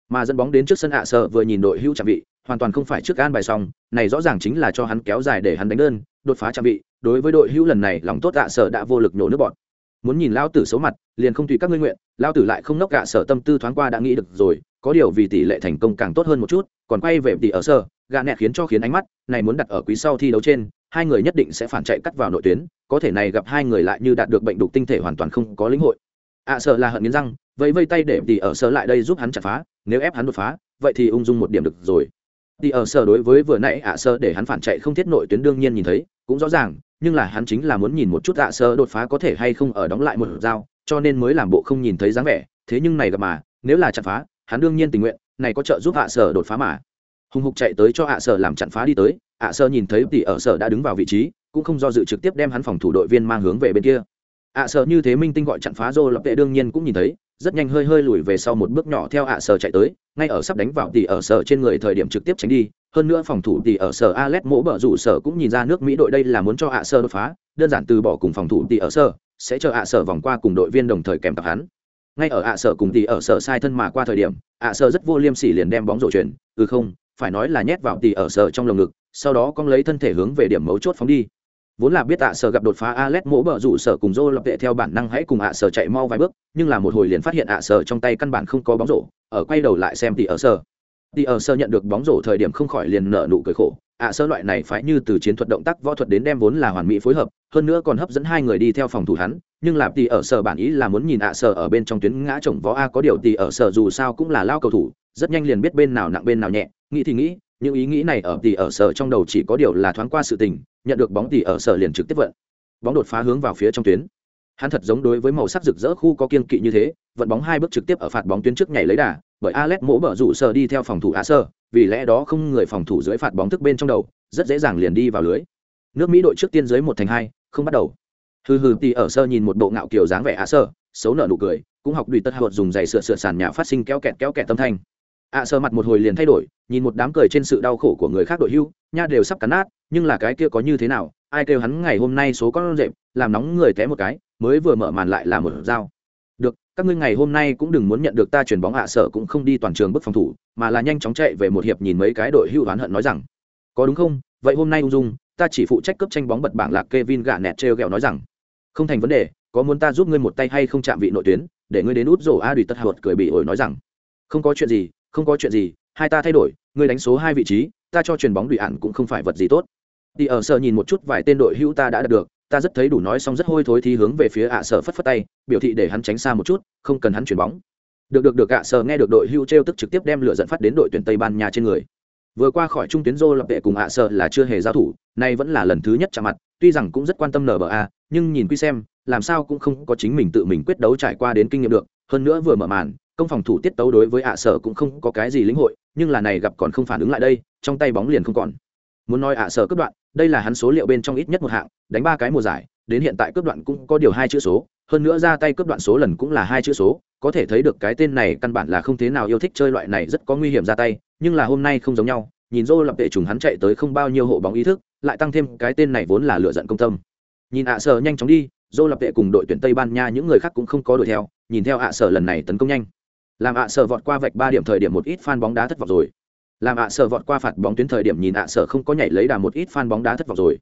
Mà dẫn bóng đến trước sân ạ sở vừa nhìn đội hưu chạm vị, hoàn toàn không phải trước gan bài xong, này rõ ràng chính là cho hắn kéo dài để hắn đánh đơn, đột phá chạm vị, đối với đội hưu lần này lòng tốt ạ sở đã vô lực nhổ nước bọn muốn nhìn lao tử xấu mặt liền không tùy các ngươi nguyện lao tử lại không nốc gạ sở tâm tư thoáng qua đã nghĩ được rồi có điều vì tỷ lệ thành công càng tốt hơn một chút còn quay về tỷ ở sơ gạ nẹt khiến cho khiến ánh mắt này muốn đặt ở quý sau thi đấu trên hai người nhất định sẽ phản chạy cắt vào nội tuyến có thể này gặp hai người lại như đạt được bệnh đục tinh thể hoàn toàn không có lĩnh hội. Ạ à, sợ là hận nghiến răng vẫy vây tay để tỷ ở sơ lại đây giúp hắn chặt phá nếu ép hắn đột phá vậy thì ung dung một điểm được rồi. Tỷ ở sơ đối với vừa nãy ạ à sơ để hắn phản chạy không thiết nội tuyến đương nhiên nhìn thấy cũng rõ ràng nhưng là hắn chính là muốn nhìn một chút dạ sơ đột phá có thể hay không ở đóng lại một dao cho nên mới làm bộ không nhìn thấy dáng vẻ, thế nhưng này gặp mà, nếu là chặn phá, hắn đương nhiên tình nguyện, này có trợ giúp ạ sở đột phá mà. Hùng hục chạy tới cho ạ sở làm chặn phá đi tới, ạ sở nhìn thấy tỷ ở sở đã đứng vào vị trí, cũng không do dự trực tiếp đem hắn phòng thủ đội viên mang hướng về bên kia. ạ sở như thế minh tinh gọi chặn phá rô lập tệ đương nhiên cũng nhìn thấy rất nhanh hơi hơi lùi về sau một bước nhỏ theo ạ sở chạy tới ngay ở sắp đánh vào tỷ ở sở trên người thời điểm trực tiếp tránh đi hơn nữa phòng thủ tỷ ở sở Alet mỗ bở rủ sở cũng nhìn ra nước Mỹ đội đây là muốn cho ạ sở đột phá, đơn giản từ bỏ cùng phòng thủ tỷ ở sở, sẽ chờ ạ sở vòng qua cùng đội viên đồng thời kèm tập hắn. Ngay ở ạ sở cùng tỷ ở sở sai thân mà qua thời điểm, ạ sở rất vô liêm sỉ liền đem bóng rổ chuyển, ừ không, phải nói là nhét vào tỷ ở sở trong lồng ngực, sau đó cong lấy thân thể hướng về điểm mấu chốt phóng đi. Vốn là biết ạ sở gặp đột phá Alet mỗ bờ rủ sở cùng Zô lập vệ theo bản năng hãy cùng ạ sở chạy mau vài bước, nhưng là một hồi liền phát hiện ạ sở trong tay căn bản không có bóng rổ, ở quay đầu lại xem thì ở sở thì ở sở nhận được bóng rổ thời điểm không khỏi liền nở nụ cười khổ. ạ sở loại này phải như từ chiến thuật động tác võ thuật đến đem vốn là hoàn mỹ phối hợp, hơn nữa còn hấp dẫn hai người đi theo phòng thủ hắn, nhưng làm thì ở sở bản ý là muốn nhìn ạ sở ở bên trong tuyến ngã chồng võ a có điều thì ở sở dù sao cũng là lao cầu thủ, rất nhanh liền biết bên nào nặng bên nào nhẹ, nghĩ thì nghĩ, những ý nghĩ này ở tỷ ở sở trong đầu chỉ có điều là thoáng qua sự tình, nhận được bóng tỷ ở sở liền trực tiếp vận. Bóng đột phá hướng vào phía trong tuyến. Hắn thật giống đối với màu sắc rực rỡ khu có kiên kỵ như thế, vận bóng hai bước trực tiếp ở phạt bóng tuyến trước nhảy lấy đà, bởi Alex mỗ bở rủ sở đi theo phòng thủ á sơ, vì lẽ đó không người phòng thủ dưới phạt bóng thức bên trong đầu, rất dễ dàng liền đi vào lưới. Nước Mỹ đội trước tiên dưới một thành hai, không bắt đầu. Hừ hừ tỷ ở sơ nhìn một bộ ngạo kiểu dáng vẻ á sơ, xấu nở nụ cười, cũng học đùi tất hợp dùng giày sửa sửa sàn nhà phát sinh kéo kẹt kéo kẹt tâm thanh ạ sợ mặt một hồi liền thay đổi, nhìn một đám cười trên sự đau khổ của người khác đội hưu, nha đều sắp cắn nát, nhưng là cái kia có như thế nào, ai kêu hắn ngày hôm nay số con rệm, làm nóng người té một cái, mới vừa mở màn lại là một dao. Được các ngươi ngày hôm nay cũng đừng muốn nhận được ta chuyển bóng ạ sở cũng không đi toàn trường bức phòng thủ mà là nhanh chóng chạy về một hiệp nhìn mấy cái đội hưu oán hận nói rằng có đúng không? Vậy hôm nay ung dung ta chỉ phụ trách cấp tranh bóng bật bảng lạc Kevin gạ nẹt treo gẹo nói rằng không thành vấn đề có muốn ta giúp ngươi một tay hay không chạm vị nội tuyến để ngươi đến út rổ a đùi tất hợt cười bị ổi nói rằng không có chuyện gì không có chuyện gì, hai ta thay đổi, ngươi đánh số hai vị trí, ta cho chuyền bóng đùi ạn cũng không phải vật gì tốt. Đi ở sở nhìn một chút vài tên đội hữu ta đã đạt được, ta rất thấy đủ nói xong rất hôi thối thì hướng về phía ạ sở phất phất tay, biểu thị để hắn tránh xa một chút, không cần hắn chuyền bóng. Được được được ạ sở nghe được đội hưu trêu tức trực tiếp đem lửa dẫn phát đến đội tuyển tây ban nha trên người. Vừa qua khỏi trung tuyến rô lập vệ cùng ạ sở là chưa hề giao thủ, nay vẫn là lần thứ nhất chạm mặt, tuy rằng cũng rất quan tâm nba nhưng nhìn quy xem, làm sao cũng không có chính mình tự mình quyết đấu trải qua đến kinh nghiệm được, hơn nữa vừa mở màn công phòng thủ tiết tấu đối với ạ sở cũng không có cái gì lĩnh hội, nhưng là này gặp còn không phản ứng lại đây, trong tay bóng liền không còn. Muốn nói ạ sở cướp đoạn, đây là hắn số liệu bên trong ít nhất một hạng, đánh ba cái mùa giải, đến hiện tại cướp đoạn cũng có điều hai chữ số, hơn nữa ra tay cướp đoạn số lần cũng là hai chữ số, có thể thấy được cái tên này căn bản là không thế nào yêu thích chơi loại này rất có nguy hiểm ra tay, nhưng là hôm nay không giống nhau, nhìn rô lập tệ trùng hắn chạy tới không bao nhiêu hộ bóng ý thức, lại tăng thêm cái tên này vốn là lựa giận công tâm. Nhìn ạ sở nhanh chóng đi, dô lập tệ cùng đội tuyển tây ban nha những người khác cũng không có đuổi theo, nhìn theo ạ sở lần này tấn công nhanh làm ạ sở vọt qua vạch ba điểm thời điểm một ít fan bóng đá thất vọng rồi. Làm ạ sở vọt qua phạt bóng tuyến thời điểm nhìn ạ sở không có nhảy lấy đà một ít fan bóng đá thất vọng rồi.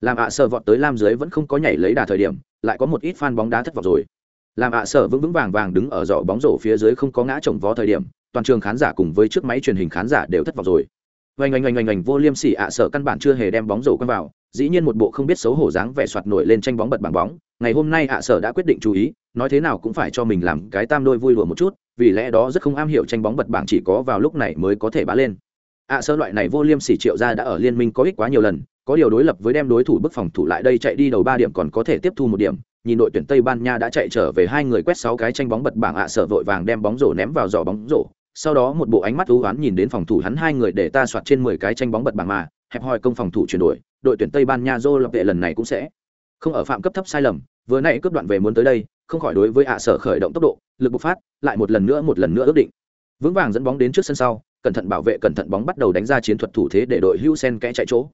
Làm ạ sở vọt tới lam dưới vẫn không có nhảy lấy đà thời điểm, lại có một ít fan bóng đá thất vọng rồi. Làm ạ sở vững vững vàng vàng đứng ở giỏ bóng rổ phía dưới không có ngã trồng vó thời điểm, toàn trường khán giả cùng với chiếc máy truyền hình khán giả đều thất vọng rồi. Oanh oanh oanh oanh oanh, vô liêm sỉ ạ sở căn bản chưa hề đem bóng rổ quăng vào, dĩ nhiên một bộ không biết xấu hổ dáng vẻ soạt nổi lên tranh bóng bật bảng bóng. Ngày hôm nay ạ sở đã quyết định chú ý, nói thế nào cũng phải cho mình làm cái tam đôi vui lùa một chút vì lẽ đó rất không am hiểu tranh bóng bật bảng chỉ có vào lúc này mới có thể bá lên. À, ạ sở loại này vô liêm sỉ triệu ra đã ở liên minh có ích quá nhiều lần, có điều đối lập với đem đối thủ bức phòng thủ lại đây chạy đi đầu ba điểm còn có thể tiếp thu một điểm. Nhìn đội tuyển tây ban nha đã chạy trở về hai người quét sáu cái tranh bóng bật bảng, ạ sở vội vàng đem bóng rổ ném vào giỏ bóng rổ. Sau đó một bộ ánh mắt thú oán nhìn đến phòng thủ hắn hai người để ta soạt trên mười cái tranh bóng bật bảng mà, hẹp hòi công phòng thủ chuyển đổi, đội tuyển tây ban nha dô lập vệ lần này cũng sẽ không ở phạm cấp thấp sai lầm, vừa nãy cướp đoạn về muốn tới đây không khỏi đối với ạ sở khởi động tốc độ, lực bộc phát, lại một lần nữa, một lần nữa ước định. Vững vàng dẫn bóng đến trước sân sau, cẩn thận bảo vệ, cẩn thận bóng bắt đầu đánh ra chiến thuật thủ thế để đội hữu sen kẽ chạy chỗ.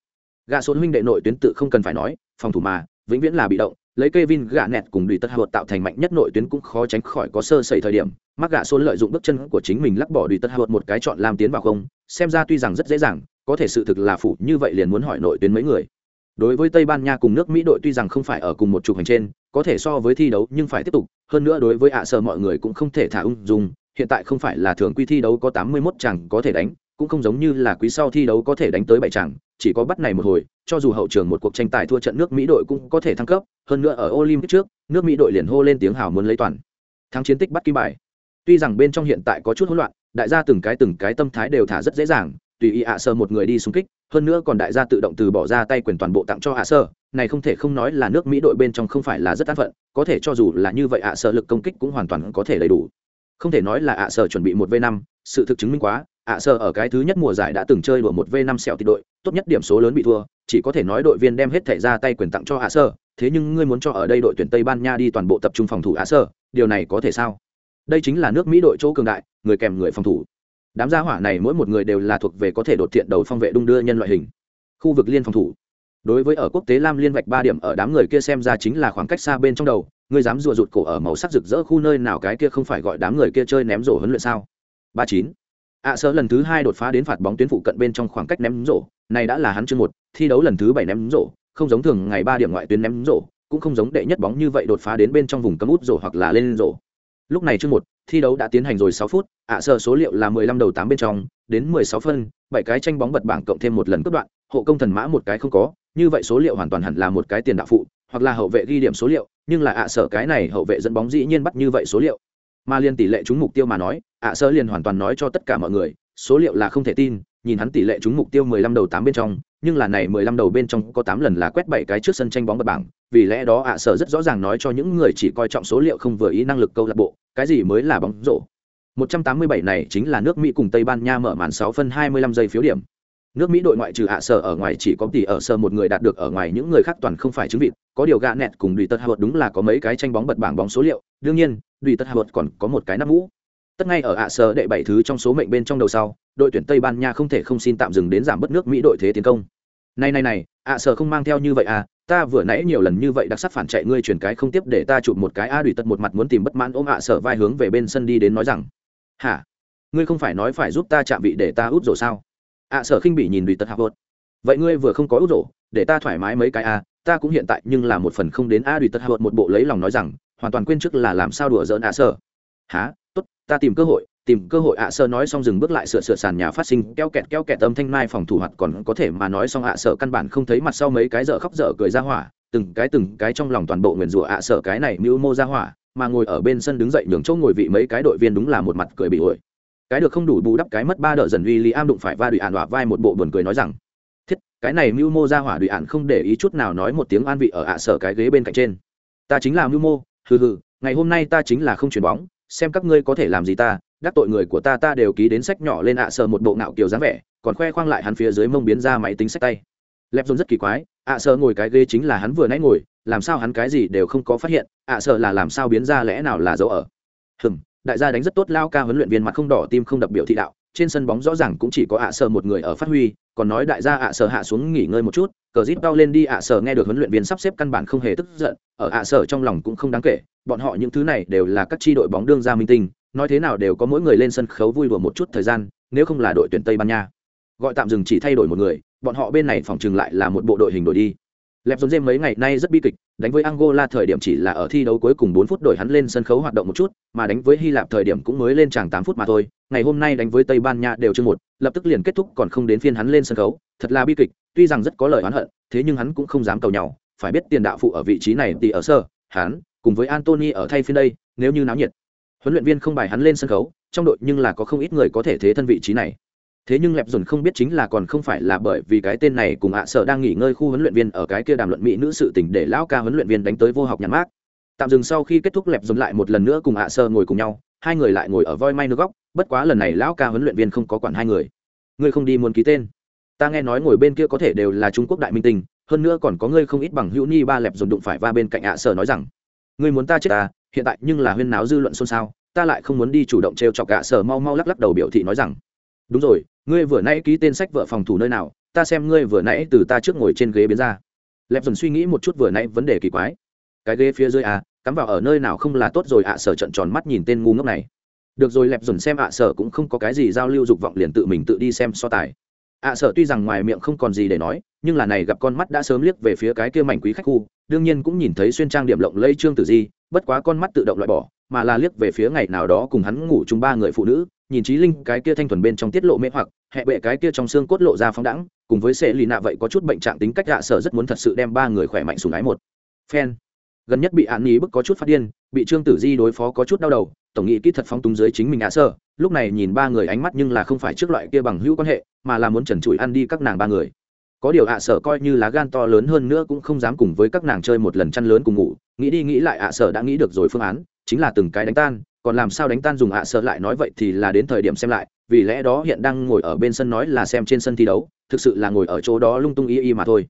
Gà số huynh đệ nội tuyến tự không cần phải nói, phòng thủ mà, vĩnh viễn là bị động. Lấy Kevin gạ nẹt cùng đùi tất hợp tạo thành mạnh nhất nội tuyến cũng khó tránh khỏi có sơ sẩy thời điểm. Mắc gạ số lợi dụng bước chân của chính mình lắc bỏ đùi tất hợp một cái chọn làm tiến vào không, xem ra tuy rằng rất dễ dàng, có thể sự thực là phủ, như vậy liền muốn hỏi nội tuyến mấy người đối với tây ban nha cùng nước mỹ đội tuy rằng không phải ở cùng một chục hành trên, có thể so với thi đấu, nhưng phải tiếp tục. Hơn nữa đối với ạ sợ mọi người cũng không thể thả ung dung, hiện tại không phải là thường quy thi đấu có tám mươi 81 chẳng có thể đánh, cũng không giống như là quý sau thi đấu có thể đánh tới bảy chẳng chỉ có bắt này một hồi, cho dù hậu trường một cuộc tranh tài thua trận nước mỹ đội cũng có thể thăng cấp. Hơn nữa ở olympic trước, nước mỹ đội liền hô lên tiếng hào muốn lấy toàn. Thắng chiến tích bắt kim bài. Tuy rằng bên trong hiện tại có chút hỗn loạn, đại gia từng cái từng cái tâm thái đều thả rất dễ dàng tùy ý ạ sơ một người đi xung kích, hơn nữa còn đại gia tự động từ bỏ ra tay quyền toàn bộ tặng cho ạ sơ. Này không thể không nói là nước mỹ đội bên trong không phải là rất an phận, có thể cho dù là như vậy ạ sơ lực công kích cũng hoàn toàn có thể đầy đủ. Không thể nói là ạ sơ chuẩn bị một v năm, sự thực chứng minh quá, ạ sơ ở cái thứ nhất mùa giải đã từng chơi đùa một v năm sẹo thì đội, tốt nhất điểm số lớn bị thua, chỉ có thể nói đội viên đem hết thẻ ra tay quyền tặng cho ạ sơ. Thế nhưng ngươi muốn cho ở đây đội tuyển tây ban nha đi toàn bộ tập trung phòng thủ ạ sơ, điều này có thể sao? Đây chính là nước mỹ đội chỗ cường đại, người kèm người phòng thủ đám gia hỏa này mỗi một người đều là thuộc về có thể đột thiện đầu phong vệ đung đưa nhân loại hình. Khu vực liên phòng thủ. Đối với ở quốc tế lam liên vạch ba điểm ở đám người kia xem ra chính là khoảng cách xa bên trong đầu, ngươi dám rùa rụt cổ ở màu sắc rực rỡ khu nơi nào cái kia không phải gọi đám người kia chơi ném rổ huấn luyện sao? Ba chín. À, Ạ sơ lần thứ hai đột phá đến phạt bóng tuyến phụ cận bên trong khoảng cách ném rổ, này đã là hắn chương một, thi đấu lần thứ bảy ném rổ, không giống thường ngày ba điểm ngoại tuyến ném rổ, cũng không giống đệ nhất bóng như vậy đột phá đến bên trong vùng cấm út rổ hoặc là lên rổ. Lúc này chương một thi đấu đã tiến hành rồi sáu phút ạ à, số liệu là mười lăm đầu tám bên trong đến mười sáu phân bảy cái tranh bóng bật bảng cộng thêm một lần cướp đoạn hộ công thần mã một cái không có như vậy số liệu hoàn toàn hẳn là một cái tiền đạo phụ hoặc là hậu vệ ghi điểm số liệu nhưng là ạ à, cái này hậu vệ dẫn bóng dĩ nhiên bắt như vậy số liệu. Mà liên tỷ lệ trúng mục tiêu mà nói ạ à, liền hoàn toàn nói cho tất cả mọi người số liệu là không thể tin nhìn hắn tỷ lệ trúng mục tiêu mười lăm đầu tám bên trong nhưng là này mười lăm đầu bên trong có tám lần là quét bảy cái trước sân tranh bóng bật bảng vì lẽ đó ạ sở rất rõ ràng nói cho những người chỉ coi trọng số liệu không vừa ý năng lực câu lạc bộ cái gì mới là bóng rổ 187 này chính là nước Mỹ cùng Tây Ban Nha mở màn 6 phân 25 giây phiếu điểm. Nước Mỹ đội ngoại trừ ạ sở ở ngoài chỉ có tỷ ở sơ một người đạt được ở ngoài những người khác toàn không phải chứng vịt, có điều gạ nẹt cùng Đùi Tất Howard đúng là có mấy cái tranh bóng bật bảng bóng số liệu, đương nhiên, Đùi Tất Howard còn có một cái nắp mũ. Tất ngay ở ạ sở đệ bảy thứ trong số mệnh bên trong đầu sau, đội tuyển Tây Ban Nha không thể không xin tạm dừng đến giảm bất nước Mỹ đội thế tiến công. Này này này, ạ sở không mang theo như vậy à, ta vừa nãy nhiều lần như vậy đặc sắc phản chạy ngươi chuyển cái không tiếp để ta chụp một cái a đùi tật một mặt muốn tìm bất mãn ôm ạ sở vai hướng về bên sân đi đến nói rằng hả? Ngươi không phải nói phải giúp ta chạm vị để ta út rổ sao? ạ sở khinh bị nhìn đùi tật hạ vợt vậy ngươi vừa không có út rổ để ta thoải mái mấy cái a ta cũng hiện tại nhưng là một phần không đến a đùi tật hạ vợt một bộ lấy lòng nói rằng hoàn toàn quên trước là làm sao đùa giỡn ạ sở hả? Ta tìm cơ hội, tìm cơ hội ạ sơ nói xong dừng bước lại sửa sửa sàn nhà phát sinh, keo kẹt keo kẹt âm thanh mai phòng thủ hoạt còn có thể mà nói xong ạ sợ căn bản không thấy mặt sau mấy cái dở khóc dở cười ra hỏa, từng cái từng cái trong lòng toàn bộ nguyền rủa ạ sợ cái này mưu mô ra hỏa, mà ngồi ở bên sân đứng dậy nhường chỗ ngồi vị mấy cái đội viên đúng là một mặt cười bị ổi. Cái được không đủ bù đắp cái mất ba đợt dần uy lý am đụng phải va đùi ạn đọa vai một bộ buồn cười nói rằng, thiết, cái này mưu mô ra hỏa đùi ạn không để ý chút nào nói một tiếng an vị ở ạ sợ cái ghế bên cạnh trên. Ta chính là mưu mô, hừ hừ, ngày hôm nay ta chính là không chuyền bóng xem các ngươi có thể làm gì ta, đắc tội người của ta ta đều ký đến sách nhỏ lên ạ, sờ một bộ ngạo kiều dáng vẻ, còn khoe khoang lại hắn phía dưới mông biến ra máy tính sách tay. Lẹp dồn rất kỳ quái, ạ, sờ ngồi cái ghế chính là hắn vừa nãy ngồi, làm sao hắn cái gì đều không có phát hiện, ạ, sờ là làm sao biến ra lẽ nào là dấu ở. Hừm, đại gia đánh rất tốt, lao ca huấn luyện viên mặt không đỏ, tim không đập biểu thị đạo, trên sân bóng rõ ràng cũng chỉ có ạ, sờ một người ở phát huy còn nói đại gia ạ sở hạ xuống nghỉ ngơi một chút, cờ rít đau lên đi ạ sở nghe được huấn luyện viên sắp xếp căn bản không hề tức giận, ở ạ sở trong lòng cũng không đáng kể, bọn họ những thứ này đều là các tri đội bóng đương gia minh tinh, nói thế nào đều có mỗi người lên sân khấu vui đùa một chút thời gian, nếu không là đội tuyển tây ban nha. Gọi tạm dừng chỉ thay đổi một người, bọn họ bên này phòng trường lại là một bộ đội hình đổi đi lẹp dồn dêm mấy ngày nay rất bi kịch, đánh với angola thời điểm chỉ là ở thi đấu cuối cùng bốn phút đổi hắn lên sân khấu hoạt động một chút, mà đánh với hy lạp thời điểm cũng mới lên tràng tám phút mà thôi. Ngày hôm nay đánh với tây ban nha đều chưa một, lập tức liền kết thúc còn không đến phiên hắn lên sân khấu. Thật là bi kịch, tuy rằng rất có lời oán hận, thế nhưng hắn cũng không dám cầu nhau. Phải biết tiền đạo phụ ở vị trí này thì ở sơ, hắn cùng với antony ở thay phiên đây, nếu như náo nhiệt. Huấn luyện viên không bài hắn lên sân khấu, trong đội nhưng là có không ít người có thể thế thân vị trí này thế nhưng lẹp dồn không biết chính là còn không phải là bởi vì cái tên này cùng ạ sợ đang nghỉ ngơi khu huấn luyện viên ở cái kia đàm luận mỹ nữ sự tỉnh để lão ca huấn luyện viên đánh tới vô học nhãn mát tạm dừng sau khi kết thúc lẹp dồn lại một lần nữa cùng ạ sợ ngồi cùng nhau, hai người lại ngồi ở voi may nước góc, bất quá lần này lão ca huấn luyện viên không có quản hai người. Ngươi không đi muốn ký tên. Ta nghe nói ngồi bên kia có thể đều là trung quốc đại minh tinh, hơn nữa còn có ngươi không ít bằng hữu ni ba lẹp dồn đụng phải va bên cạnh ạ sợ nói rằng, ngươi muốn ta chết ta hiện tại nhưng là huyên náo dư luận xôn xao, ta lại không muốn đi chủ động trêu chọc ạ sợ mau mau lắc lắc đầu biểu thị nói rằng, đúng rồi ngươi vừa nãy ký tên sách vợ phòng thủ nơi nào, ta xem ngươi vừa nãy từ ta trước ngồi trên ghế biến ra. Lẹp dần suy nghĩ một chút vừa nãy vấn đề kỳ quái. Cái ghế phía dưới à cắm vào ở nơi nào không là tốt rồi ạ, sở trận tròn mắt nhìn tên ngu ngốc này. Được rồi, lẹp dần xem ạ, sở cũng không có cái gì giao lưu dục vọng liền tự mình tự đi xem so tài. Ạ, sở tuy rằng ngoài miệng không còn gì để nói, nhưng là này gặp con mắt đã sớm liếc về phía cái kia mảnh quý khách khu, đương nhiên cũng nhìn thấy xuyên trang điểm lộng lây trương tử di, bất quá con mắt tự động loại bỏ, mà là liếc về phía ngày nào đó cùng hắn ngủ chung ba người phụ nữ nhìn trí linh cái kia thanh thuần bên trong tiết lộ mê hoặc hệ bệ cái kia trong xương cốt lộ ra phóng đẳng cùng với sệ lì nạ vậy có chút bệnh trạng tính cách hạ sở rất muốn thật sự đem ba người khỏe mạnh sùng ái một. Phen. Gần nhất bị án ý bức có chút phát điên, bị trương tử di đối phó có chút đau đầu, tổng nghị kỹ thật phóng túng dưới chính mình hạ sở lúc này nhìn ba người ánh mắt nhưng là không phải trước loại kia bằng hữu quan hệ, mà là muốn trần trụi ăn đi các nàng ba người. Có điều ạ sở coi như lá gan to lớn hơn nữa cũng không dám cùng với các nàng chơi một lần chăn lớn cùng ngủ, nghĩ đi nghĩ lại ạ sở đã nghĩ được rồi phương án, chính là từng cái đánh tan còn làm sao đánh tan dùng ạ sợ lại nói vậy thì là đến thời điểm xem lại, vì lẽ đó hiện đang ngồi ở bên sân nói là xem trên sân thi đấu, thực sự là ngồi ở chỗ đó lung tung y y mà thôi.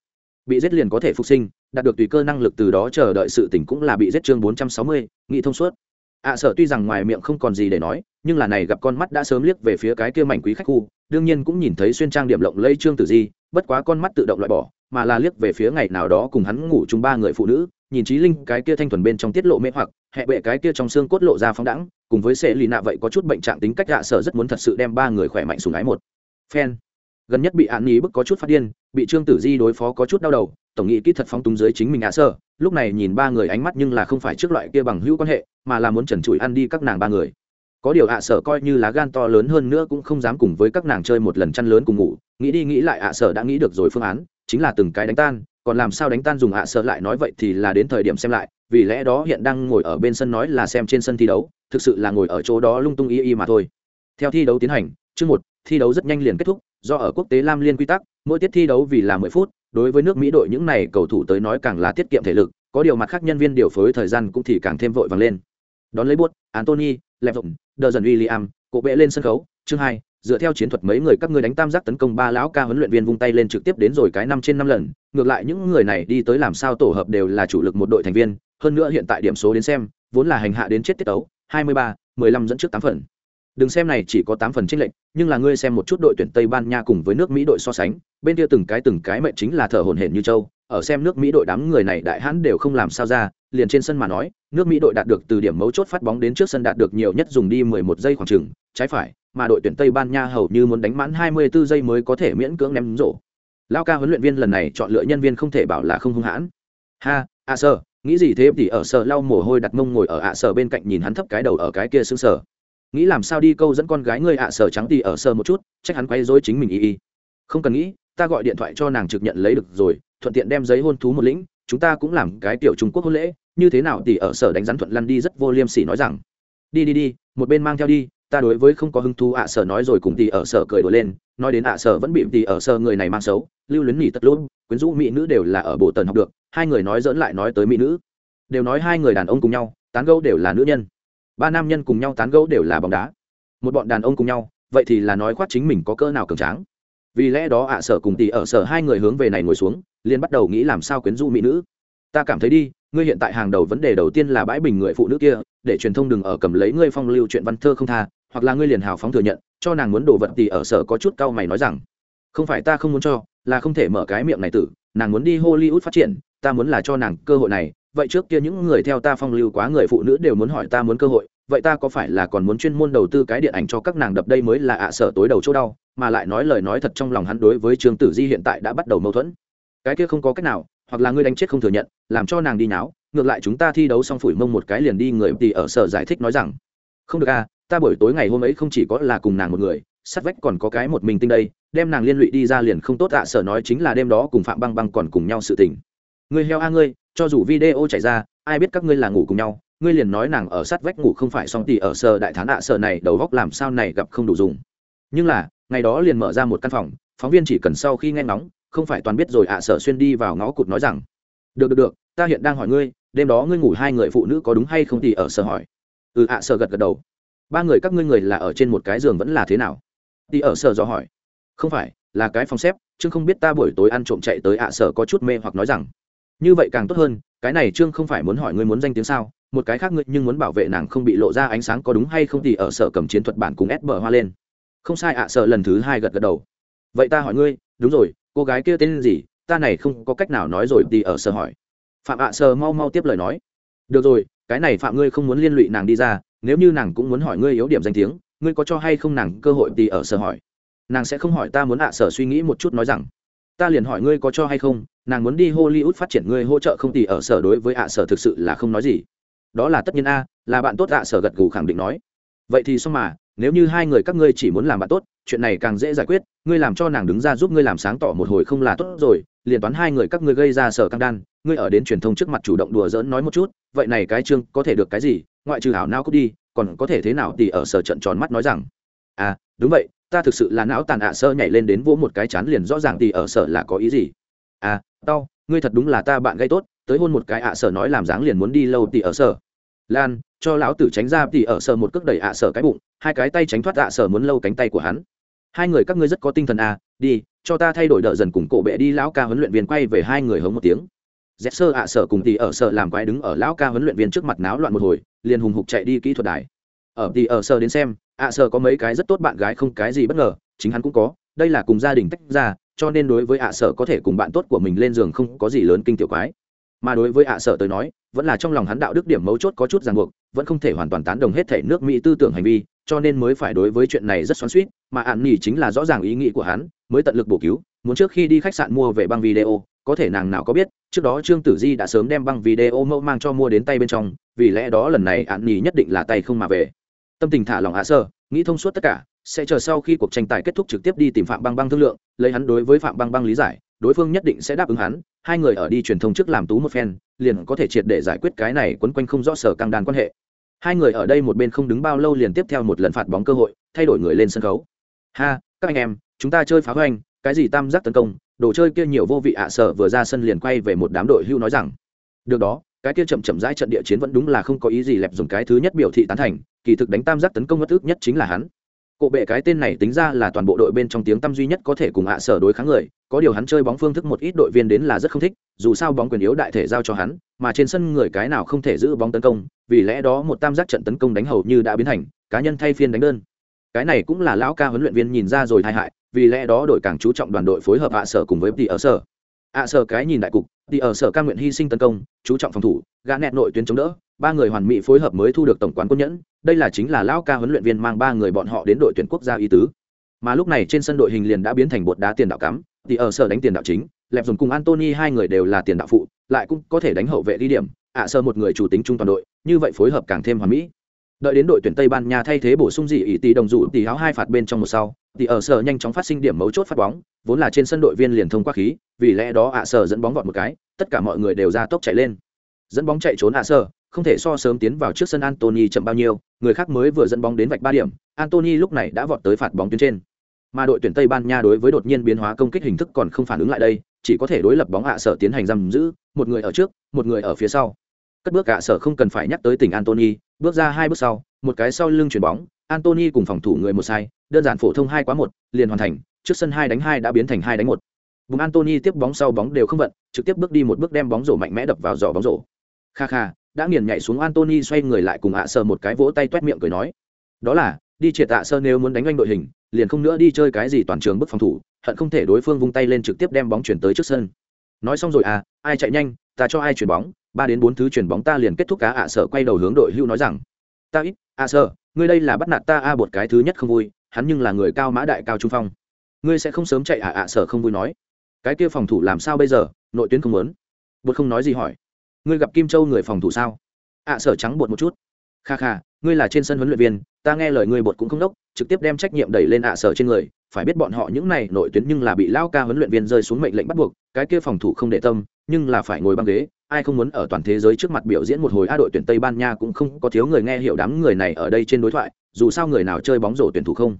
Bị giết liền có thể phục sinh, đạt được tùy cơ năng lực từ đó chờ đợi sự tỉnh cũng là bị giết chương bốn trăm sáu mươi, nghị thông suốt. Ạ sợ tuy rằng ngoài miệng không còn gì để nói, nhưng là này gặp con mắt đã sớm liếc về phía cái kia mảnh quý khách khu, đương nhiên cũng nhìn thấy xuyên trang điểm lộng lây trương tử di, bất quá con mắt tự động loại bỏ, mà là liếc về phía ngày nào đó cùng hắn ngủ chung ba người phụ nữ nhìn trí linh cái kia thanh thuần bên trong tiết lộ mê hoặc hệ bệ cái kia trong xương cốt lộ ra phóng đẳng cùng với sệ lì nạ vậy có chút bệnh trạng tính cách hạ sở rất muốn thật sự đem ba người khỏe mạnh sùng ái một. Phen. Gần nhất bị án ý bức có chút phát điên, bị trương tử di đối phó có chút đau đầu, tổng nghị kỹ thật phóng túng dưới chính mình ạ sở lúc này nhìn ba người ánh mắt nhưng là không phải trước loại kia bằng hữu quan hệ, mà là muốn trần trụi ăn đi các nàng ba người. Có điều ạ sở coi như lá gan to lớn hơn nữa cũng không dám cùng với các nàng chơi một lần chăn lớn cùng ngủ, nghĩ đi nghĩ lại ạ sở đã nghĩ được rồi phương án, chính là từng cái đánh tan còn làm sao đánh tan dùng ạ sợ lại nói vậy thì là đến thời điểm xem lại, vì lẽ đó hiện đang ngồi ở bên sân nói là xem trên sân thi đấu, thực sự là ngồi ở chỗ đó lung tung y y mà thôi. Theo thi đấu tiến hành, chương một, thi đấu rất nhanh liền kết thúc, do ở quốc tế lam liên quy tắc, mỗi tiết thi đấu vì là mười phút, đối với nước mỹ đội những này cầu thủ tới nói càng là tiết kiệm thể lực, có điều mặt khác nhân viên điều phối thời gian cũng thì càng thêm vội vàng lên. Đón lấy buốt antony lẹp rộng đờ dần william cộ bệ lên sân khấu, chương hai dựa theo chiến thuật mấy người các ngươi đánh tam giác tấn công ba lão ca huấn luyện viên vung tay lên trực tiếp đến rồi cái năm trên năm lần, ngược lại những người này đi tới làm sao tổ hợp đều là chủ lực một đội thành viên, hơn nữa hiện tại điểm số đến xem, vốn là hành hạ đến chết tiết tấu, hai mươi ba, mười lăm dẫn trước tám phần. Đừng xem này chỉ có tám phần chênh lệch, nhưng là ngươi xem một chút đội tuyển tây ban nha cùng với nước mỹ đội so sánh, bên kia từng cái từng cái mệnh chính là thở hổn hển như châu ở xem nước mỹ đội đám người này đại hãn đều không làm sao ra, liền trên sân mà nói, nước mỹ đội đạt được từ điểm mấu chốt phát bóng đến trước sân đạt được nhiều nhất dùng đi mười một giây khoảng chừng, trái phải mà đội tuyển Tây Ban Nha hầu như muốn đánh mãn 24 giây mới có thể miễn cưỡng ném rổ. Lao ca huấn luyện viên lần này chọn lựa nhân viên không thể bảo là không hung hãn. Ha, a sơ, nghĩ gì thế thì ở sở lau mồ hôi đặt mông ngồi ở ạ sở bên cạnh nhìn hắn thấp cái đầu ở cái kia sững sờ. Nghĩ làm sao đi câu dẫn con gái ngươi ạ sở trắng thì ở sở một chút, trách hắn quay rối chính mình y y. Không cần nghĩ, ta gọi điện thoại cho nàng trực nhận lấy được rồi, thuận tiện đem giấy hôn thú một lĩnh, chúng ta cũng làm cái tiểu Trung Quốc hôn lễ, như thế nào thì ở sở đánh rắn thuận lăn đi rất vô liêm sỉ nói rằng. Đi đi đi, một bên mang theo đi, ta đối với không có hứng thú ạ sở nói rồi cùng tỷ ở sở cười đùa lên, nói đến ạ sở vẫn bị tỷ ở sở người này mang xấu, lưu luyến nhỉ tất luôn. quyến rũ mỹ nữ đều là ở bộ tần học được, hai người nói dỡn lại nói tới mỹ nữ. Đều nói hai người đàn ông cùng nhau, tán gẫu đều là nữ nhân. Ba nam nhân cùng nhau tán gẫu đều là bóng đá. Một bọn đàn ông cùng nhau, vậy thì là nói khoát chính mình có cỡ nào cường tráng. Vì lẽ đó ạ sở cùng tỷ ở sở hai người hướng về này ngồi xuống, liền bắt đầu nghĩ làm sao quyến rũ mỹ nữ. Ta cảm thấy đi, ngươi hiện tại hàng đầu vấn đề đầu tiên là bãi bình người phụ nữ kia, để truyền thông đừng ở cầm lấy ngươi phong lưu chuyện văn thơ không tha hoặc là ngươi liền hào phóng thừa nhận, cho nàng muốn đồ vật thì ở sở có chút cau mày nói rằng, không phải ta không muốn cho, là không thể mở cái miệng này tử, nàng muốn đi hollywood phát triển, ta muốn là cho nàng cơ hội này, vậy trước kia những người theo ta phong lưu quá người phụ nữ đều muốn hỏi ta muốn cơ hội, vậy ta có phải là còn muốn chuyên môn đầu tư cái điện ảnh cho các nàng đập đây mới là ạ sở tối đầu chỗ đau? Mà lại nói lời nói thật trong lòng hắn đối với trương tử di hiện tại đã bắt đầu mâu thuẫn. Cái kia không có cách nào, hoặc là ngươi đánh chết không thừa nhận, làm cho nàng đi náo ngược lại chúng ta thi đấu xong phủi mông một cái liền đi người thì ở sở giải thích nói rằng, không được à ta buổi tối ngày hôm ấy không chỉ có là cùng nàng một người, sát vách còn có cái một mình tinh đây, đem nàng liên lụy đi ra liền không tốt ạ sở nói chính là đêm đó cùng phạm băng băng còn cùng nhau sự tình. Người heo a ngươi, cho dù video chạy ra, ai biết các ngươi là ngủ cùng nhau, ngươi liền nói nàng ở sát vách ngủ không phải song tỷ ở sở đại thán ạ sở này đầu góc làm sao này gặp không đủ dùng. Nhưng là, ngày đó liền mở ra một căn phòng, phóng viên chỉ cần sau khi nghe ngóng, không phải toàn biết rồi ạ sở xuyên đi vào ngõ cụt nói rằng, được được được, ta hiện đang hỏi ngươi, đêm đó ngươi ngủ hai người phụ nữ có đúng hay không thì ở sở hỏi. Ừ ạ sở gật gật đầu ba người các ngươi người là ở trên một cái giường vẫn là thế nào? Đi ở sở dò hỏi. Không phải, là cái phòng xếp chứ không biết ta buổi tối ăn trộm chạy tới ạ sở có chút mê hoặc nói rằng. Như vậy càng tốt hơn, cái này trương không phải muốn hỏi ngươi muốn danh tiếng sao? Một cái khác ngươi nhưng muốn bảo vệ nàng không bị lộ ra ánh sáng có đúng hay không thì ở sở cầm chiến thuật bản cùng ép bờ hoa lên. Không sai ạ sở lần thứ hai gật gật đầu. Vậy ta hỏi ngươi, đúng rồi, cô gái kia tên gì? Ta này không có cách nào nói rồi thì ở sở hỏi. Phạm ạ sở mau mau tiếp lời nói. Được rồi, cái này phạm ngươi không muốn liên lụy nàng đi ra nếu như nàng cũng muốn hỏi ngươi yếu điểm danh tiếng, ngươi có cho hay không nàng cơ hội thì ở sở hỏi? Nàng sẽ không hỏi ta muốn ạ sở suy nghĩ một chút nói rằng, ta liền hỏi ngươi có cho hay không, nàng muốn đi hollywood phát triển ngươi hỗ trợ không thì ở sở đối với ạ sở thực sự là không nói gì. Đó là tất nhiên a, là bạn tốt ạ sở gật gù khẳng định nói. Vậy thì xong mà, nếu như hai người các ngươi chỉ muốn làm bạn tốt, chuyện này càng dễ giải quyết, ngươi làm cho nàng đứng ra giúp ngươi làm sáng tỏ một hồi không là tốt rồi, liền toán hai người các ngươi gây ra sở căng đan, ngươi ở đến truyền thông trước mặt chủ động đùa giỡn nói một chút, vậy này cái chương có thể được cái gì ngoại trừ hảo não cút đi, còn có thể thế nào thì ở sở trận tròn mắt nói rằng à đúng vậy, ta thực sự là não tàn ạ, sơ nhảy lên đến vỗ một cái chán liền rõ ràng thì ở sở là có ý gì. À tao, ngươi thật đúng là ta bạn gây tốt, tới hôn một cái ạ, sở nói làm dáng liền muốn đi lâu thì ở sở. Lan, cho lão tử tránh ra thì ở sở một cước đẩy ạ, sở cái bụng, hai cái tay tránh thoát ạ, sở muốn lâu cánh tay của hắn. Hai người các ngươi rất có tinh thần à đi, cho ta thay đổi đợi dần cùng cổ bệ đi, lão ca huấn luyện viên quay về hai người hống một tiếng dẹp sơ ạ sở cùng tỉ ở sở làm quái đứng ở lão ca huấn luyện viên trước mặt náo loạn một hồi, liền hùng hục chạy đi kỹ thuật đài. Ở tỉ ở sở đến xem, ạ sở có mấy cái rất tốt bạn gái không cái gì bất ngờ, chính hắn cũng có, đây là cùng gia đình tách ra, cho nên đối với ạ sở có thể cùng bạn tốt của mình lên giường không có gì lớn kinh tiểu quái. Mà đối với ạ sở tới nói, vẫn là trong lòng hắn đạo đức điểm mấu chốt có chút ràng buộc, vẫn không thể hoàn toàn tán đồng hết thể nước mỹ tư tưởng hành vi, cho nên mới phải đối với chuyện này rất xoắn suýt mà ạn nhỉ chính là rõ ràng ý nghĩ của hắn, mới tận lực bổ cứu, muốn trước khi đi khách sạn mua về băng video có thể nàng nào có biết, trước đó trương tử di đã sớm đem băng video mẫu mang cho mua đến tay bên trong, vì lẽ đó lần này ạn nhỉ nhất định là tay không mà về. Tâm tình thả lòng ạ sơ, nghĩ thông suốt tất cả, sẽ chờ sau khi cuộc tranh tài kết thúc trực tiếp đi tìm phạm băng băng thương lượng, lấy hắn đối với phạm băng băng lý giải, đối phương nhất định sẽ đáp ứng hắn, hai người ở đi truyền thông trước làm tú một phen, liền có thể triệt để giải quyết cái này quấn quanh không rõ sở căng đàn quan hệ. Hai người ở đây một bên không đứng bao lâu liền tiếp theo một lần phạt bóng cơ hội, thay đổi người lên sân khấu. Ha, các anh em, chúng ta chơi phá hoành, cái gì tam giác tấn công đồ chơi kia nhiều vô vị ạ sở vừa ra sân liền quay về một đám đội hưu nói rằng, được đó, cái kia chậm chậm rãi trận địa chiến vẫn đúng là không có ý gì lẹp dùng cái thứ nhất biểu thị tán thành, kỳ thực đánh tam giác tấn công bất ước nhất chính là hắn. Cộ bệ cái tên này tính ra là toàn bộ đội bên trong tiếng tăm duy nhất có thể cùng ạ sở đối kháng người, có điều hắn chơi bóng phương thức một ít đội viên đến là rất không thích, dù sao bóng quyền yếu đại thể giao cho hắn, mà trên sân người cái nào không thể giữ bóng tấn công, vì lẽ đó một tam giác trận tấn công đánh hầu như đã biến thành, cá nhân thay phiên đánh đơn. Cái này cũng là lão ca huấn luyện viên nhìn ra rồi tai hại vì lẽ đó đội càng chú trọng đoàn đội phối hợp ạ sở cùng với tỷ ở sở. ạ sở cái nhìn đại cục tỷ ở sở ca nguyện hy sinh tấn công, chú trọng phòng thủ, gã nẹt nội tuyến chống đỡ, ba người hoàn mỹ phối hợp mới thu được tổng quán quân nhẫn, đây là chính là lão ca huấn luyện viên mang ba người bọn họ đến đội tuyển quốc gia y tứ. Mà lúc này trên sân đội hình liền đã biến thành bột đá tiền đạo cắm tỷ ở sở đánh tiền đạo chính, lẹp dùng cùng antony hai người đều là tiền đạo phụ, lại cũng có thể đánh hậu vệ đi điểm, ạ sở sơ một người chủ tính trung toàn đội, như vậy phối hợp càng thêm hoàn mỹ. Đợi đến đội tuyển tây ban nha thay thế bổ sung dị ý tỷ đồng dụ tỷ áo hai phạt bên trong một sau thì ở sở nhanh chóng phát sinh điểm mấu chốt phát bóng vốn là trên sân đội viên liền thông qua khí vì lẽ đó ạ à sở dẫn bóng vọt một cái tất cả mọi người đều ra tốc chạy lên. Dẫn bóng chạy trốn ạ à sở không thể so sớm tiến vào trước sân antony chậm bao nhiêu, người khác mới vừa dẫn bóng đến vạch ba điểm, antony lúc này đã vọt tới phạt bóng tuyến trên. Mà đội tuyển tây ban nha đối với đột nhiên biến hóa công kích hình thức còn không phản ứng lại đây chỉ có thể đối lập bóng ạ sở tiến hành giam giữ một người ở trước một người ở phía sau. Cất bước ạ sở không cần phải nhắc tới tình antony bước ra hai bước sau một cái sau lưng chuyển bóng antony cùng phòng thủ người một sai đơn giản phổ thông hai quá một, liền hoàn thành, trước sân hai đánh hai đã biến thành hai đánh một. Vùng antony tiếp bóng sau bóng đều không vận, trực tiếp bước đi một bước đem bóng rổ mạnh mẽ đập vào giỏ bóng rổ. Kha kha, đã nghiền nhảy xuống antony xoay người lại cùng ạ sờ một cái vỗ tay toét miệng cười nói. Đó là, đi triệt tạ sơ nếu muốn đánh anh đội hình, liền không nữa đi chơi cái gì toàn trường bức phòng thủ, hận không thể đối phương vung tay lên trực tiếp đem bóng chuyển tới trước sân. Nói xong rồi à ai chạy nhanh, ta cho ai chuyển bóng, ba đến bốn thứ chuyển bóng ta liền kết thúc cá ạ à sở quay đầu hướng đội hưu nói rằng. Ta ít, ạ à ngươi đây là bắt nạt ta a à bột cái thứ nhất không vui hắn nhưng là người cao mã đại cao trung phong. Ngươi sẽ không sớm chạy ạ ạ sở không vui nói. Cái kia phòng thủ làm sao bây giờ? Nội tuyến không muốn. Bột không nói gì hỏi. Ngươi gặp kim châu người phòng thủ sao? À, ạ sở trắng bột một chút. Kha kha, ngươi là trên sân huấn luyện viên, ta nghe lời ngươi bột cũng không đốc, trực tiếp đem trách nhiệm đẩy lên à ạ sở trên người. Phải biết bọn họ những này nội tuyến nhưng là bị lao ca huấn luyện viên rơi xuống mệnh lệnh bắt buộc, cái kia phòng thủ không để tâm, nhưng là phải ngồi băng ghế. Ai không muốn ở toàn thế giới trước mặt biểu diễn một hồi a đội tuyển tây ban nha cũng không có thiếu người nghe hiểu đám người này ở đây trên đối thoại dù sao người nào chơi bóng rổ tuyển thủ không?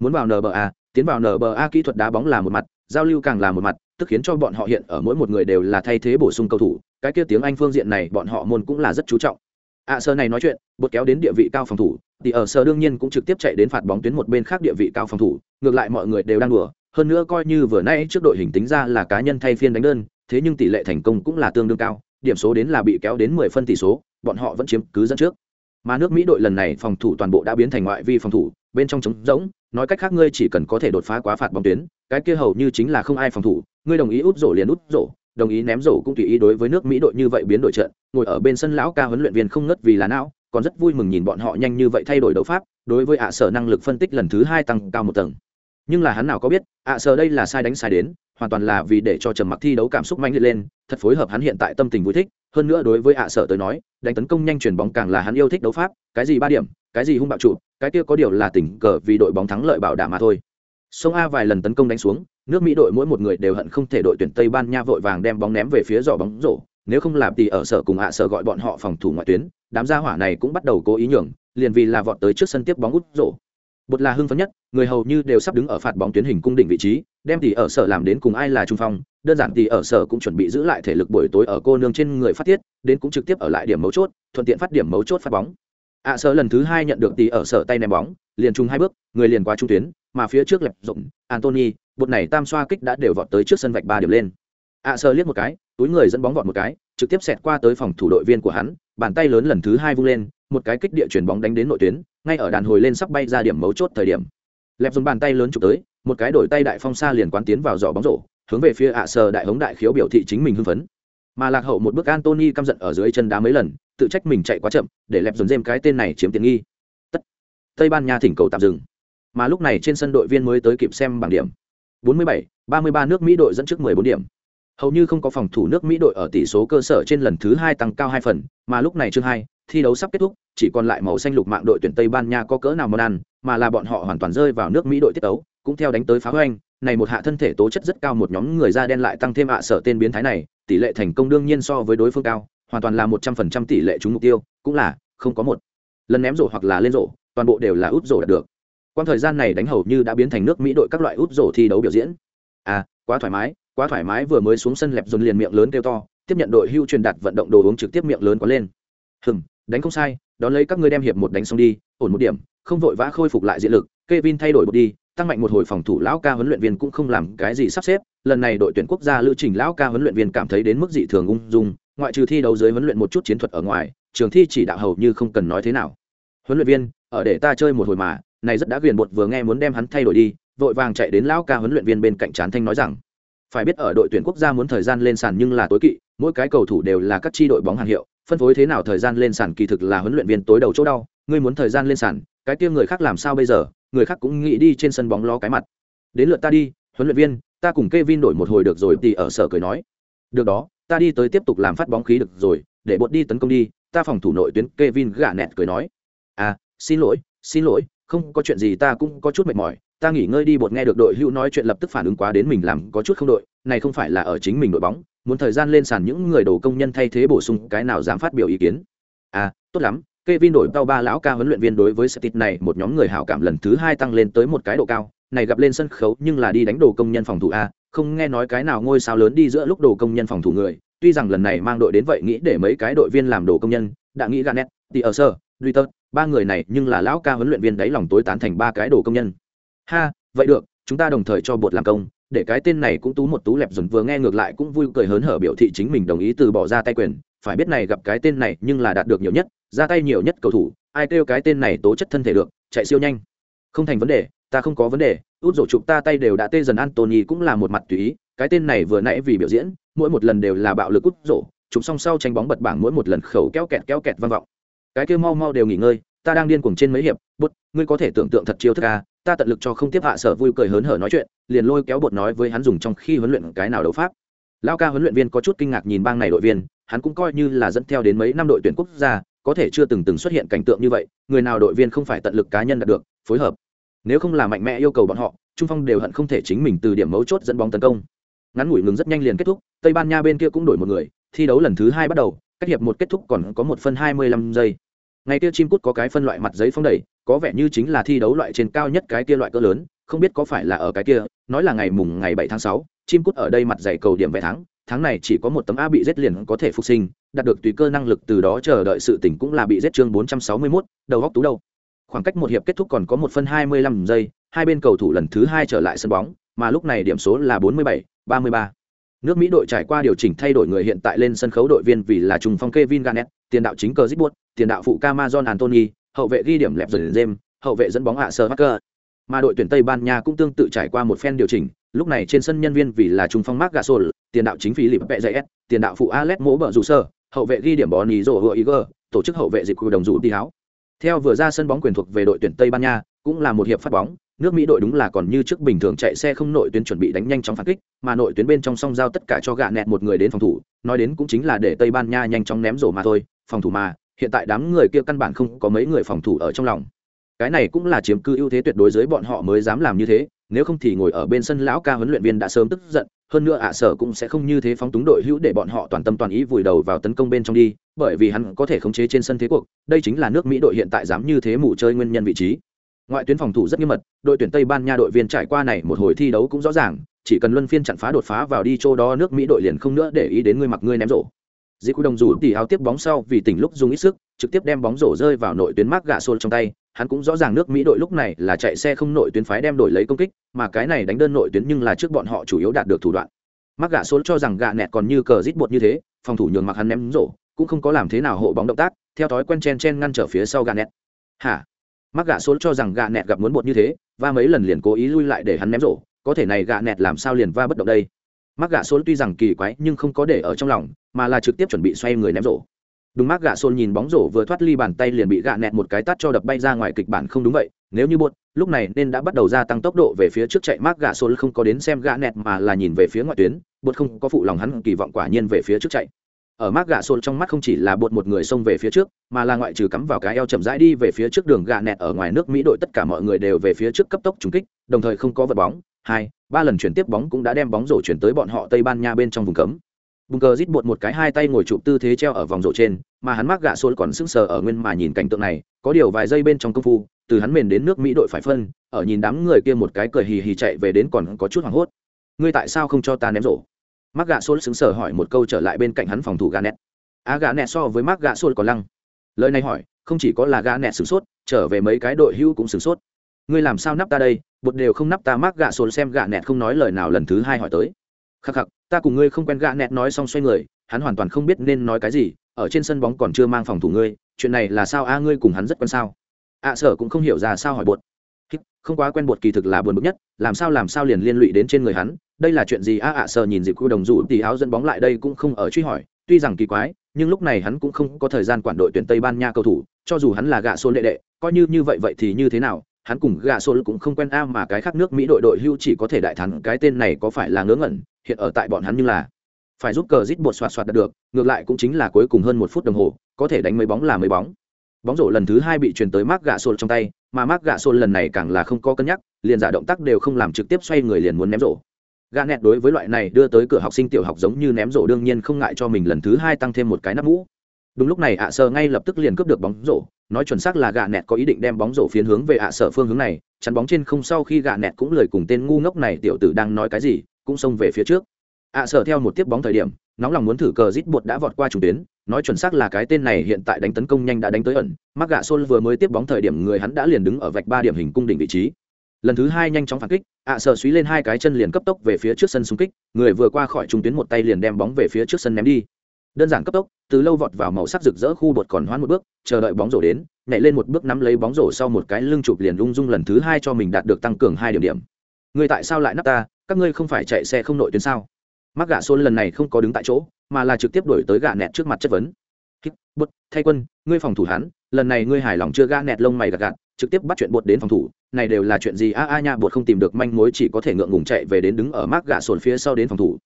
Muốn vào nba tiến vào nba kỹ thuật đá bóng là một mặt giao lưu càng là một mặt tức khiến cho bọn họ hiện ở mỗi một người đều là thay thế bổ sung cầu thủ. Cái kia tiếng anh phương diện này bọn họ môn cũng là rất chú trọng. Ạ à, sơ này nói chuyện bột kéo đến địa vị cao phòng thủ. Thì ở sơ đương nhiên cũng trực tiếp chạy đến phạt bóng tuyến một bên khác địa vị cao phòng thủ. Ngược lại mọi người đều đang đùa. Hơn nữa coi như vừa nay trước đội hình tính ra là cá nhân thay phiên đánh đơn thế nhưng tỷ lệ thành công cũng là tương đương cao. Điểm số đến là bị kéo đến mười phân tỷ số bọn họ vẫn chiếm cứ dẫn trước mà nước mỹ đội lần này phòng thủ toàn bộ đã biến thành ngoại vi phòng thủ, bên trong trống rỗng, nói cách khác ngươi chỉ cần có thể đột phá quá phạt bóng tuyến, cái kia hầu như chính là không ai phòng thủ, ngươi đồng ý út rổ liền út rổ, đồng ý ném rổ cũng tùy ý đối với nước mỹ đội như vậy biến đổi trận, ngồi ở bên sân lão ca huấn luyện viên không ngất vì là não, còn rất vui mừng nhìn bọn họ nhanh như vậy thay đổi đấu pháp, đối với ạ sở năng lực phân tích lần thứ hai tăng cao một tầng. Nhưng là hắn nào có biết, ạ sở đây là sai đánh sai đến hoàn toàn là vì để cho trầm mặc thi đấu cảm xúc mạnh liệt lên, thật phối hợp hắn hiện tại tâm tình vui thích, hơn nữa đối với ạ sở tới nói, đánh tấn công nhanh chuyển bóng càng là hắn yêu thích đấu pháp, cái gì ba điểm, cái gì hung bạo trụ, cái kia có điều là tình cờ vì đội bóng thắng lợi bảo đảm mà thôi. Sông a vài lần tấn công đánh xuống, nước mỹ đội mỗi một người đều hận không thể đội tuyển tây ban nha vội vàng đem bóng ném về phía giỏ bóng rổ, nếu không làm thì ở sở cùng hạ sở gọi bọn họ phòng thủ ngoại tuyến, đám gia hỏa này cũng bắt đầu cố ý nhường, liền vì là vọt tới trước sân tiếp bóng út rổ bột là hưng phấn nhất, người hầu như đều sắp đứng ở phạt bóng tuyến hình cung đỉnh vị trí, đem tỷ ở sở làm đến cùng ai là trung phong, đơn giản tỷ ở sở cũng chuẩn bị giữ lại thể lực buổi tối ở cô nương trên người phát tiết, đến cũng trực tiếp ở lại điểm mấu chốt, thuận tiện phát điểm mấu chốt phát bóng. Ạ sở lần thứ hai nhận được tỷ ở sở tay ném bóng, liền chung hai bước, người liền qua trung tuyến, mà phía trước lẹp rộng antony bột này tam xoa kích đã đều vọt tới trước sân vạch ba điểm lên. Ạ sở liếc một cái, túi người dẫn bóng vọt một cái, trực tiếp xẹt qua tới phòng thủ đội viên của hắn, bàn tay lớn lần thứ hai vung lên một cái kích địa chuyển bóng đánh đến nội tuyến ngay ở đàn hồi lên sắp bay ra điểm mấu chốt thời điểm. Lẹp dùng bàn tay lớn chụp tới một cái đổi tay đại phong xa liền quán tiến vào giỏ bóng rổ hướng về phía ạ sờ đại hống đại khiếu biểu thị chính mình hưng phấn. Mà lạc hậu một bước Anthony căm giận ở dưới chân đá mấy lần tự trách mình chạy quá chậm để lẹp dồn dêm cái tên này chiếm tiện nghi. Tất. Tây ban nha thỉnh cầu tạm dừng. Mà lúc này trên sân đội viên mới tới kịp xem bảng điểm. 47, 33 nước mỹ đội dẫn trước 14 điểm. Hầu như không có phòng thủ nước mỹ đội ở tỷ số cơ sở trên lần thứ hai tăng cao hai phần mà lúc này chương hai thi đấu sắp kết thúc, chỉ còn lại màu xanh lục mạng đội tuyển tây ban nha có cỡ nào món ăn, mà là bọn họ hoàn toàn rơi vào nước mỹ đội tiết tấu, cũng theo đánh tới phá hoanh này một hạ thân thể tố chất rất cao một nhóm người da đen lại tăng thêm ạ sở tên biến thái này, tỷ lệ thành công đương nhiên so với đối phương cao, hoàn toàn là một trăm phần trăm tỷ lệ trúng mục tiêu, cũng là không có một. Lần ném rổ hoặc là lên rổ, toàn bộ đều là út rổ đạt được. Quan thời gian này đánh hầu như đã biến thành nước mỹ đội các loại út rổ thi đấu biểu diễn. À quá thoải mái, quá thoải mái vừa mới xuống sân lẹp dồn liền miệng lớn kêu to, tiếp nhận đội hưu truyền đạt vận động đồ uống trực tiếp miệng lớn quá lên. Hừng đánh không sai, đón lấy các ngươi đem hiệp một đánh xong đi, ổn một điểm, không vội vã khôi phục lại diện lực, Kevin thay đổi một đi, tăng mạnh một hồi phòng thủ lão ca huấn luyện viên cũng không làm cái gì sắp xếp, lần này đội tuyển quốc gia lưu trình lão ca huấn luyện viên cảm thấy đến mức dị thường ung dung, ngoại trừ thi đấu dưới huấn luyện một chút chiến thuật ở ngoài, trường thi chỉ đạo hầu như không cần nói thế nào. Huấn luyện viên, ở để ta chơi một hồi mà, này rất đã quyền bột vừa nghe muốn đem hắn thay đổi đi, vội vàng chạy đến lão ca huấn luyện viên bên cạnh chán thanh nói rằng, phải biết ở đội tuyển quốc gia muốn thời gian lên sàn nhưng là tối kỵ, mỗi cái cầu thủ đều là các chi đội bóng hàng hiệu phân phối thế nào thời gian lên sàn kỳ thực là huấn luyện viên tối đầu chỗ đau, ngươi muốn thời gian lên sàn, cái kia người khác làm sao bây giờ, người khác cũng nghĩ đi trên sân bóng lo cái mặt. Đến lượt ta đi, huấn luyện viên, ta cùng Kevin đổi một hồi được rồi thì ở sở cười nói. Được đó, ta đi tới tiếp tục làm phát bóng khí được rồi, để bột đi tấn công đi, ta phòng thủ nội tuyến Kevin gạ nẹt cười nói. À xin lỗi xin lỗi, không có chuyện gì ta cũng có chút mệt mỏi, ta nghỉ ngơi đi bột nghe được đội hữu nói chuyện lập tức phản ứng quá đến mình làm có chút không đội, này không phải là ở chính mình đội bóng muốn thời gian lên sàn những người đồ công nhân thay thế bổ sung cái nào dám phát biểu ý kiến? À tốt lắm Kevin đổi tao ba lão ca huấn luyện viên đối với Celtic này một nhóm người hảo cảm lần thứ hai tăng lên tới một cái độ cao, này gặp lên sân khấu nhưng là đi đánh đồ công nhân phòng thủ a, không nghe nói cái nào ngôi sao lớn đi giữa lúc đồ công nhân phòng thủ người, tuy rằng lần này mang đội đến vậy nghĩ để mấy cái đội viên làm đồ công nhân, đã nghĩ Garnet, thì ở ba người này nhưng là lão ca huấn luyện viên đấy lòng tối tán thành ba cái đồ công nhân. Ha, vậy được, chúng ta đồng thời cho bột làm công, để cái tên này cũng tú một tú lẹp dần vừa nghe ngược lại cũng vui cười hớn hở biểu thị chính mình đồng ý từ bỏ ra tay quyền, phải biết này gặp cái tên này nhưng là đạt được nhiều nhất, ra tay nhiều nhất cầu thủ, ai kêu cái tên này tố chất thân thể được, chạy siêu nhanh. Không thành vấn đề, ta không có vấn đề, út rổ chụp ta tay đều đã tê dần antony cũng là một mặt tùy ý, cái tên này vừa nãy vì biểu diễn, mỗi một lần đều là bạo lực út rổ, chụp xong sau tranh bóng bật bảng mỗi một lần khẩu kéo kẹt kéo kẹt vang vọng. Cái kia mau mau đều nghỉ ngơi, ta đang điên cuồng trên mấy hiệp, bút, ngươi có thể tưởng tượng thật chiêu thức à ta tận lực cho không tiếp hạ sở vui cười hớn hở nói chuyện, liền lôi kéo bột nói với hắn dùng trong khi huấn luyện cái nào đấu pháp. Lao ca huấn luyện viên có chút kinh ngạc nhìn bang này đội viên, hắn cũng coi như là dẫn theo đến mấy năm đội tuyển quốc gia, có thể chưa từng từng xuất hiện cảnh tượng như vậy, người nào đội viên không phải tận lực cá nhân đạt được, phối hợp. Nếu không là mạnh mẽ yêu cầu bọn họ, Trung Phong đều hận không thể chính mình từ điểm mấu chốt dẫn bóng tấn công. Ngắn ngủi ngừng rất nhanh liền kết thúc, Tây Ban Nha bên kia cũng đổi một người, thi đấu lần thứ hai bắt đầu, cách hiệp một kết thúc còn có một phân hai mươi lăm giây. Ngày kia chim cút có cái phân loại mặt giấy phong đầy, có vẻ như chính là thi đấu loại trên cao nhất cái kia loại cỡ lớn, không biết có phải là ở cái kia, nói là ngày mùng ngày bảy tháng sáu, chim cút ở đây mặt dày cầu điểm vé thắng, tháng này chỉ có một tấm a bị giết liền có thể phục sinh đạt được tùy cơ năng lực từ đó chờ đợi sự tỉnh cũng là bị giết chương 461, đầu góc tú đâu khoảng cách một hiệp kết thúc còn có một phân 25 giây hai bên cầu thủ lần thứ hai trở lại sân bóng mà lúc này điểm số là 47, 33. nước mỹ đội trải qua điều chỉnh thay đổi người hiện tại lên sân khấu đội viên vì là trùng phong Kevin Garnett tiền đạo chính cờ Zipwood tiền đạo phụ camason Anthony hậu vệ ghi điểm lẹp dần James hậu vệ dẫn bóng hạ sơ Parker mà đội tuyển Tây Ban Nha cũng tương tự trải qua một phen điều chỉnh lúc này trên sân nhân viên vì là trung phong Mark Gasol, tiền đạo chính phí lịp vẹ dạy tiền đạo phụ Alex mỗ bờ rủ sơ, hậu vệ ghi điểm bón ý rổ hựa Iger, tổ chức hậu vệ dịch đồng rủ đi áo. Theo vừa ra sân bóng quyền thuộc về đội tuyển Tây Ban Nha, cũng là một hiệp phát bóng, nước Mỹ đội đúng là còn như trước bình thường chạy xe không nội tuyến chuẩn bị đánh nhanh chóng phản kích, mà nội tuyến bên trong song giao tất cả cho gạ nẹt một người đến phòng thủ, nói đến cũng chính là để Tây Ban Nha nhanh chóng ném rổ mà thôi, phòng thủ mà, hiện tại đám người kia căn bản không có mấy người phòng thủ ở trong lòng. Cái này cũng là chiếm cư ưu thế tuyệt đối dưới bọn họ mới dám làm như thế, nếu không thì ngồi ở bên sân lão ca huấn luyện viên đã sớm tức giận hơn nữa ạ sở cũng sẽ không như thế phóng túng đội hữu để bọn họ toàn tâm toàn ý vùi đầu vào tấn công bên trong đi bởi vì hắn có thể khống chế trên sân thế cuộc đây chính là nước mỹ đội hiện tại dám như thế mù chơi nguyên nhân vị trí ngoại tuyến phòng thủ rất nghiêm mật đội tuyển tây ban nha đội viên trải qua này một hồi thi đấu cũng rõ ràng chỉ cần luân phiên chặn phá đột phá vào đi chỗ đó nước mỹ đội liền không nữa để ý đến ngươi mặc ngươi ném rổ dĩ quy đồng rủ tỉ áo tiếp bóng sau vì tỉnh lúc dùng ít sức, trực tiếp đem bóng rổ rơi vào nội tuyến mắc gạ xôn trong tay. Hắn cũng rõ ràng nước mỹ đội lúc này là chạy xe không nội tuyến phái đem đổi lấy công kích, mà cái này đánh đơn nội tuyến nhưng là trước bọn họ chủ yếu đạt được thủ đoạn. Mắc gạ xôn cho rằng gạ nẹt còn như cờ rít bột như thế, phòng thủ nhường mặc hắn ném rổ, cũng không có làm thế nào hộ bóng động tác, theo thói quen chen chen ngăn trở phía sau gạ nẹt. Hả? Mắc gạ xôn cho rằng gạ nẹt gặp muốn bột như thế và mấy lần liền cố ý lui lại để hắn ném rổ, có thể này gạ nẹt làm sao liền va bất động đây? Mắc gạ xôn tuy rằng kỳ quái nhưng không có để ở trong lòng, mà là trực tiếp chuẩn bị xoay người ném rổ. Đúng mắc gạ xôn nhìn bóng rổ vừa thoát ly bàn tay liền bị gạ nẹt một cái tát cho đập bay ra ngoài kịch bản không đúng vậy, nếu như buốt lúc này nên đã bắt đầu gia tăng tốc độ về phía trước chạy. Mắc gạ xôn không có đến xem gạ nẹt mà là nhìn về phía ngoại tuyến buốt không có phụ lòng hắn kỳ vọng quả nhiên về phía trước chạy. Ở mắc gạ xôn trong mắt không chỉ là buốt một người xông về phía trước, mà là ngoại trừ cắm vào cái eo chậm rãi đi về phía trước đường gạ nẹt ở ngoài nước mỹ đội, tất cả mọi người đều về phía trước cấp tốc trúng kích, đồng thời không có vật bóng hai, ba lần chuyển tiếp bóng cũng đã đem bóng rổ chuyển tới bọn họ tây ban nha bên trong vùng cấm. Bùng cờ rít bột một cái hai tay ngồi chụp tư thế treo ở vòng rổ trên, mà hắn mắc gạ xôn còn sững sờ ở nguyên mà nhìn cảnh tượng này, có điều vài giây bên trong công phu, từ hắn mền đến nước mỹ đội phải phân, ở nhìn đám người kia một cái cười hì hì chạy về đến còn có chút hoảng hốt. Ngươi tại sao không cho ta ném rổ? Mắc gạ xôn sững sờ hỏi một câu trở lại bên cạnh hắn phòng thủ gà nẹt. Á, gà nẹt so với mắc gạ xôn còn lăng. Lời này hỏi, không chỉ có là gà nẹt sửng sốt, trở về mấy cái đội hưu cũng sửng sốt. Ngươi làm sao nắp ta đây? Bột đều không nắp ta mắc gạ sồn xem gạ nẹt không nói lời nào lần thứ hai hỏi tới. Khắc khắc, ta cùng ngươi không quen gạ nẹt nói xong xoay người, hắn hoàn toàn không biết nên nói cái gì, ở trên sân bóng còn chưa mang phòng thủ ngươi, chuyện này là sao? A, ngươi cùng hắn rất quen sao? Ạ sở cũng không hiểu ra sao hỏi bột. Không quá quen bột kỳ thực là buồn bực nhất, làm sao làm sao liền liên lụy đến trên người hắn, đây là chuyện gì? A ạ sở nhìn dịp khu đồng rủ thì áo dẫn bóng lại đây cũng không ở truy hỏi, tuy rằng kỳ quái, nhưng lúc này hắn cũng không có thời gian quản đội tuyển tây ban nha cầu thủ, cho dù hắn là gạ xôn đệ đệ, coi như như vậy vậy thì như thế nào? Hắn cùng gạ xôn cũng không quen a mà cái khác nước mỹ đội đội hưu chỉ có thể đại thắng. Cái tên này có phải là ngớ ngẩn? Hiện ở tại bọn hắn như là phải giúp cờ rít bột xoạt xoạt đạt được, ngược lại cũng chính là cuối cùng hơn một phút đồng hồ, có thể đánh mấy bóng là mấy bóng. Bóng rổ lần thứ hai bị truyền tới mark gạ sồn trong tay, mà mark gạ sồn lần này càng là không có cân nhắc, liền giả động tác đều không làm trực tiếp xoay người liền muốn ném rổ. Gạ nẹt đối với loại này đưa tới cửa học sinh tiểu học giống như ném rổ đương nhiên không ngại cho mình lần thứ hai tăng thêm một cái nắp mũ đúng lúc này ạ sơ ngay lập tức liền cướp được bóng rổ, nói chuẩn xác là gạ nẹt có ý định đem bóng rổ phiến hướng về ạ sở phương hướng này, chắn bóng trên không sau khi gạ nẹt cũng lời cùng tên ngu ngốc này tiểu tử đang nói cái gì, cũng xông về phía trước. Ạ sở theo một tiếp bóng thời điểm, nóng lòng muốn thử cờ rít bột đã vọt qua chủ tuyến, nói chuẩn xác là cái tên này hiện tại đánh tấn công nhanh đã đánh tới ẩn mắc gạ xôn vừa mới tiếp bóng thời điểm người hắn đã liền đứng ở vạch ba điểm hình cung đỉnh vị trí. Lần thứ hai nhanh chóng phản kích, ạ sở suý lên hai cái chân liền cấp tốc về phía trước sân xung kích, người vừa qua khỏi trung tuyến một tay liền đem bóng về phía trước sân ném đi đơn giản cấp tốc từ lâu vọt vào màu sắc rực rỡ khu bột còn hoãn một bước chờ đợi bóng rổ đến nhảy lên một bước nắm lấy bóng rổ sau một cái lưng chụp liền lung dung lần thứ hai cho mình đạt được tăng cường hai điểm điểm. Người tại sao lại nắp ta? Các ngươi không phải chạy xe không nội tuyến sao? Mắc gạ xôn lần này không có đứng tại chỗ mà là trực tiếp đổi tới gạ nẹt trước mặt chất vấn. Bột, bút thay quân ngươi phòng thủ hắn lần này ngươi hài lòng chưa? Gạ nẹt lông mày gạt gạt trực tiếp bắt chuyện bột đến phòng thủ. Này đều là chuyện gì? A a nha bột không tìm được manh mối chỉ có thể ngượng ngùng chạy về đến đứng ở mắc gạ sồn phía sau đến phòng thủ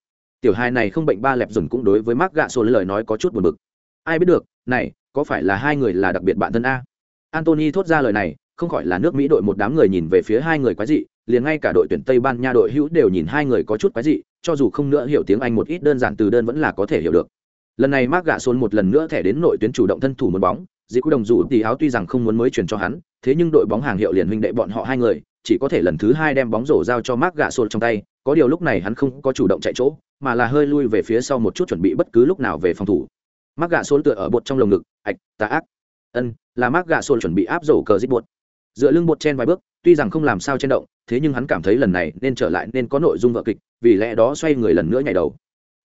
tiểu hai này không bệnh ba lẹp dùn cũng đối với mắc gạ sổ lời nói có chút buồn bực. Ai biết được, này, có phải là hai người là đặc biệt bạn thân a? Antony thốt ra lời này, không khỏi là nước mỹ đội một đám người nhìn về phía hai người quái dị, liền ngay cả đội tuyển tây ban nha đội hữu đều nhìn hai người có chút quái dị, cho dù không nữa hiểu tiếng anh một ít đơn giản từ đơn vẫn là có thể hiểu được. Lần này mark gạ xôn một lần nữa thẻ đến nội tuyến chủ động thân thủ một bóng dĩ cú đồng dù tỷ áo tuy rằng không muốn mới chuyển cho hắn, thế nhưng đội bóng hàng hiệu liền huynh đệ bọn họ hai người chỉ có thể lần thứ hai đem bóng rổ giao cho mark gạ xôn trong tay, có điều lúc này hắn không có chủ động chạy chỗ, mà là hơi lui về phía sau một chút chuẩn bị bất cứ lúc nào về phòng thủ. Mark gạ xôn tựa ở bột trong lồng ngực, ạch tà ác. Ân, là mark gạ xôn chuẩn bị áp rổ cờ giết bột. Dựa lưng bột chen vài bước, tuy rằng không làm sao chen động, thế nhưng hắn cảm thấy lần này nên trở lại nên có nội dung vợ kịch, vì lẽ đó xoay người lần nữa nhảy đầu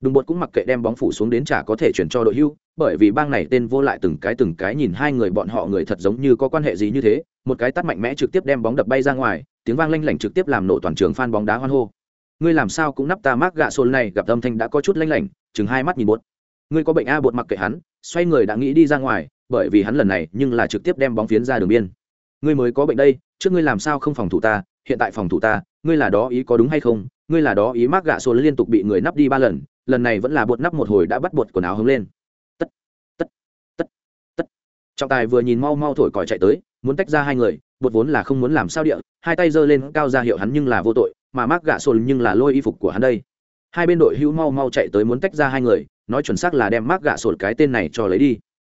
đùng bột cũng mặc kệ đem bóng phủ xuống đến chả có thể chuyển cho đội hưu, bởi vì bang này tên vô lại từng cái từng cái nhìn hai người bọn họ người thật giống như có quan hệ gì như thế, một cái tắt mạnh mẽ trực tiếp đem bóng đập bay ra ngoài, tiếng vang lanh lảnh trực tiếp làm nổ toàn trường phan bóng đá hoan hô. Ngươi làm sao cũng nắp ta mác gạ xôn này, gặp âm thanh đã có chút lanh lảnh, chừng hai mắt nhìn bột. Ngươi có bệnh a, bột mặc kệ hắn, xoay người đã nghĩ đi ra ngoài, bởi vì hắn lần này nhưng là trực tiếp đem bóng phiến ra đường biên. Ngươi mới có bệnh đây, trước ngươi làm sao không phòng thủ ta, hiện tại phòng thủ ta, ngươi là đó ý có đúng hay không? Ngươi là đó ý mác gạ xôn liên tục bị người nắp đi ba lần lần này vẫn là bột nắp một hồi đã bắt bột quần áo hướng lên. Tất tất tất tất. Trọng tài vừa nhìn mau mau thổi còi chạy tới, muốn tách ra hai người, bột vốn là không muốn làm sao địa, hai tay giơ lên cao ra hiệu hắn nhưng là vô tội, mà mắc gạ sồn nhưng là lôi y phục của hắn đây. Hai bên đội hữu mau mau chạy tới muốn tách ra hai người, nói chuẩn xác là đem mắc gạ sồn cái tên này cho lấy đi.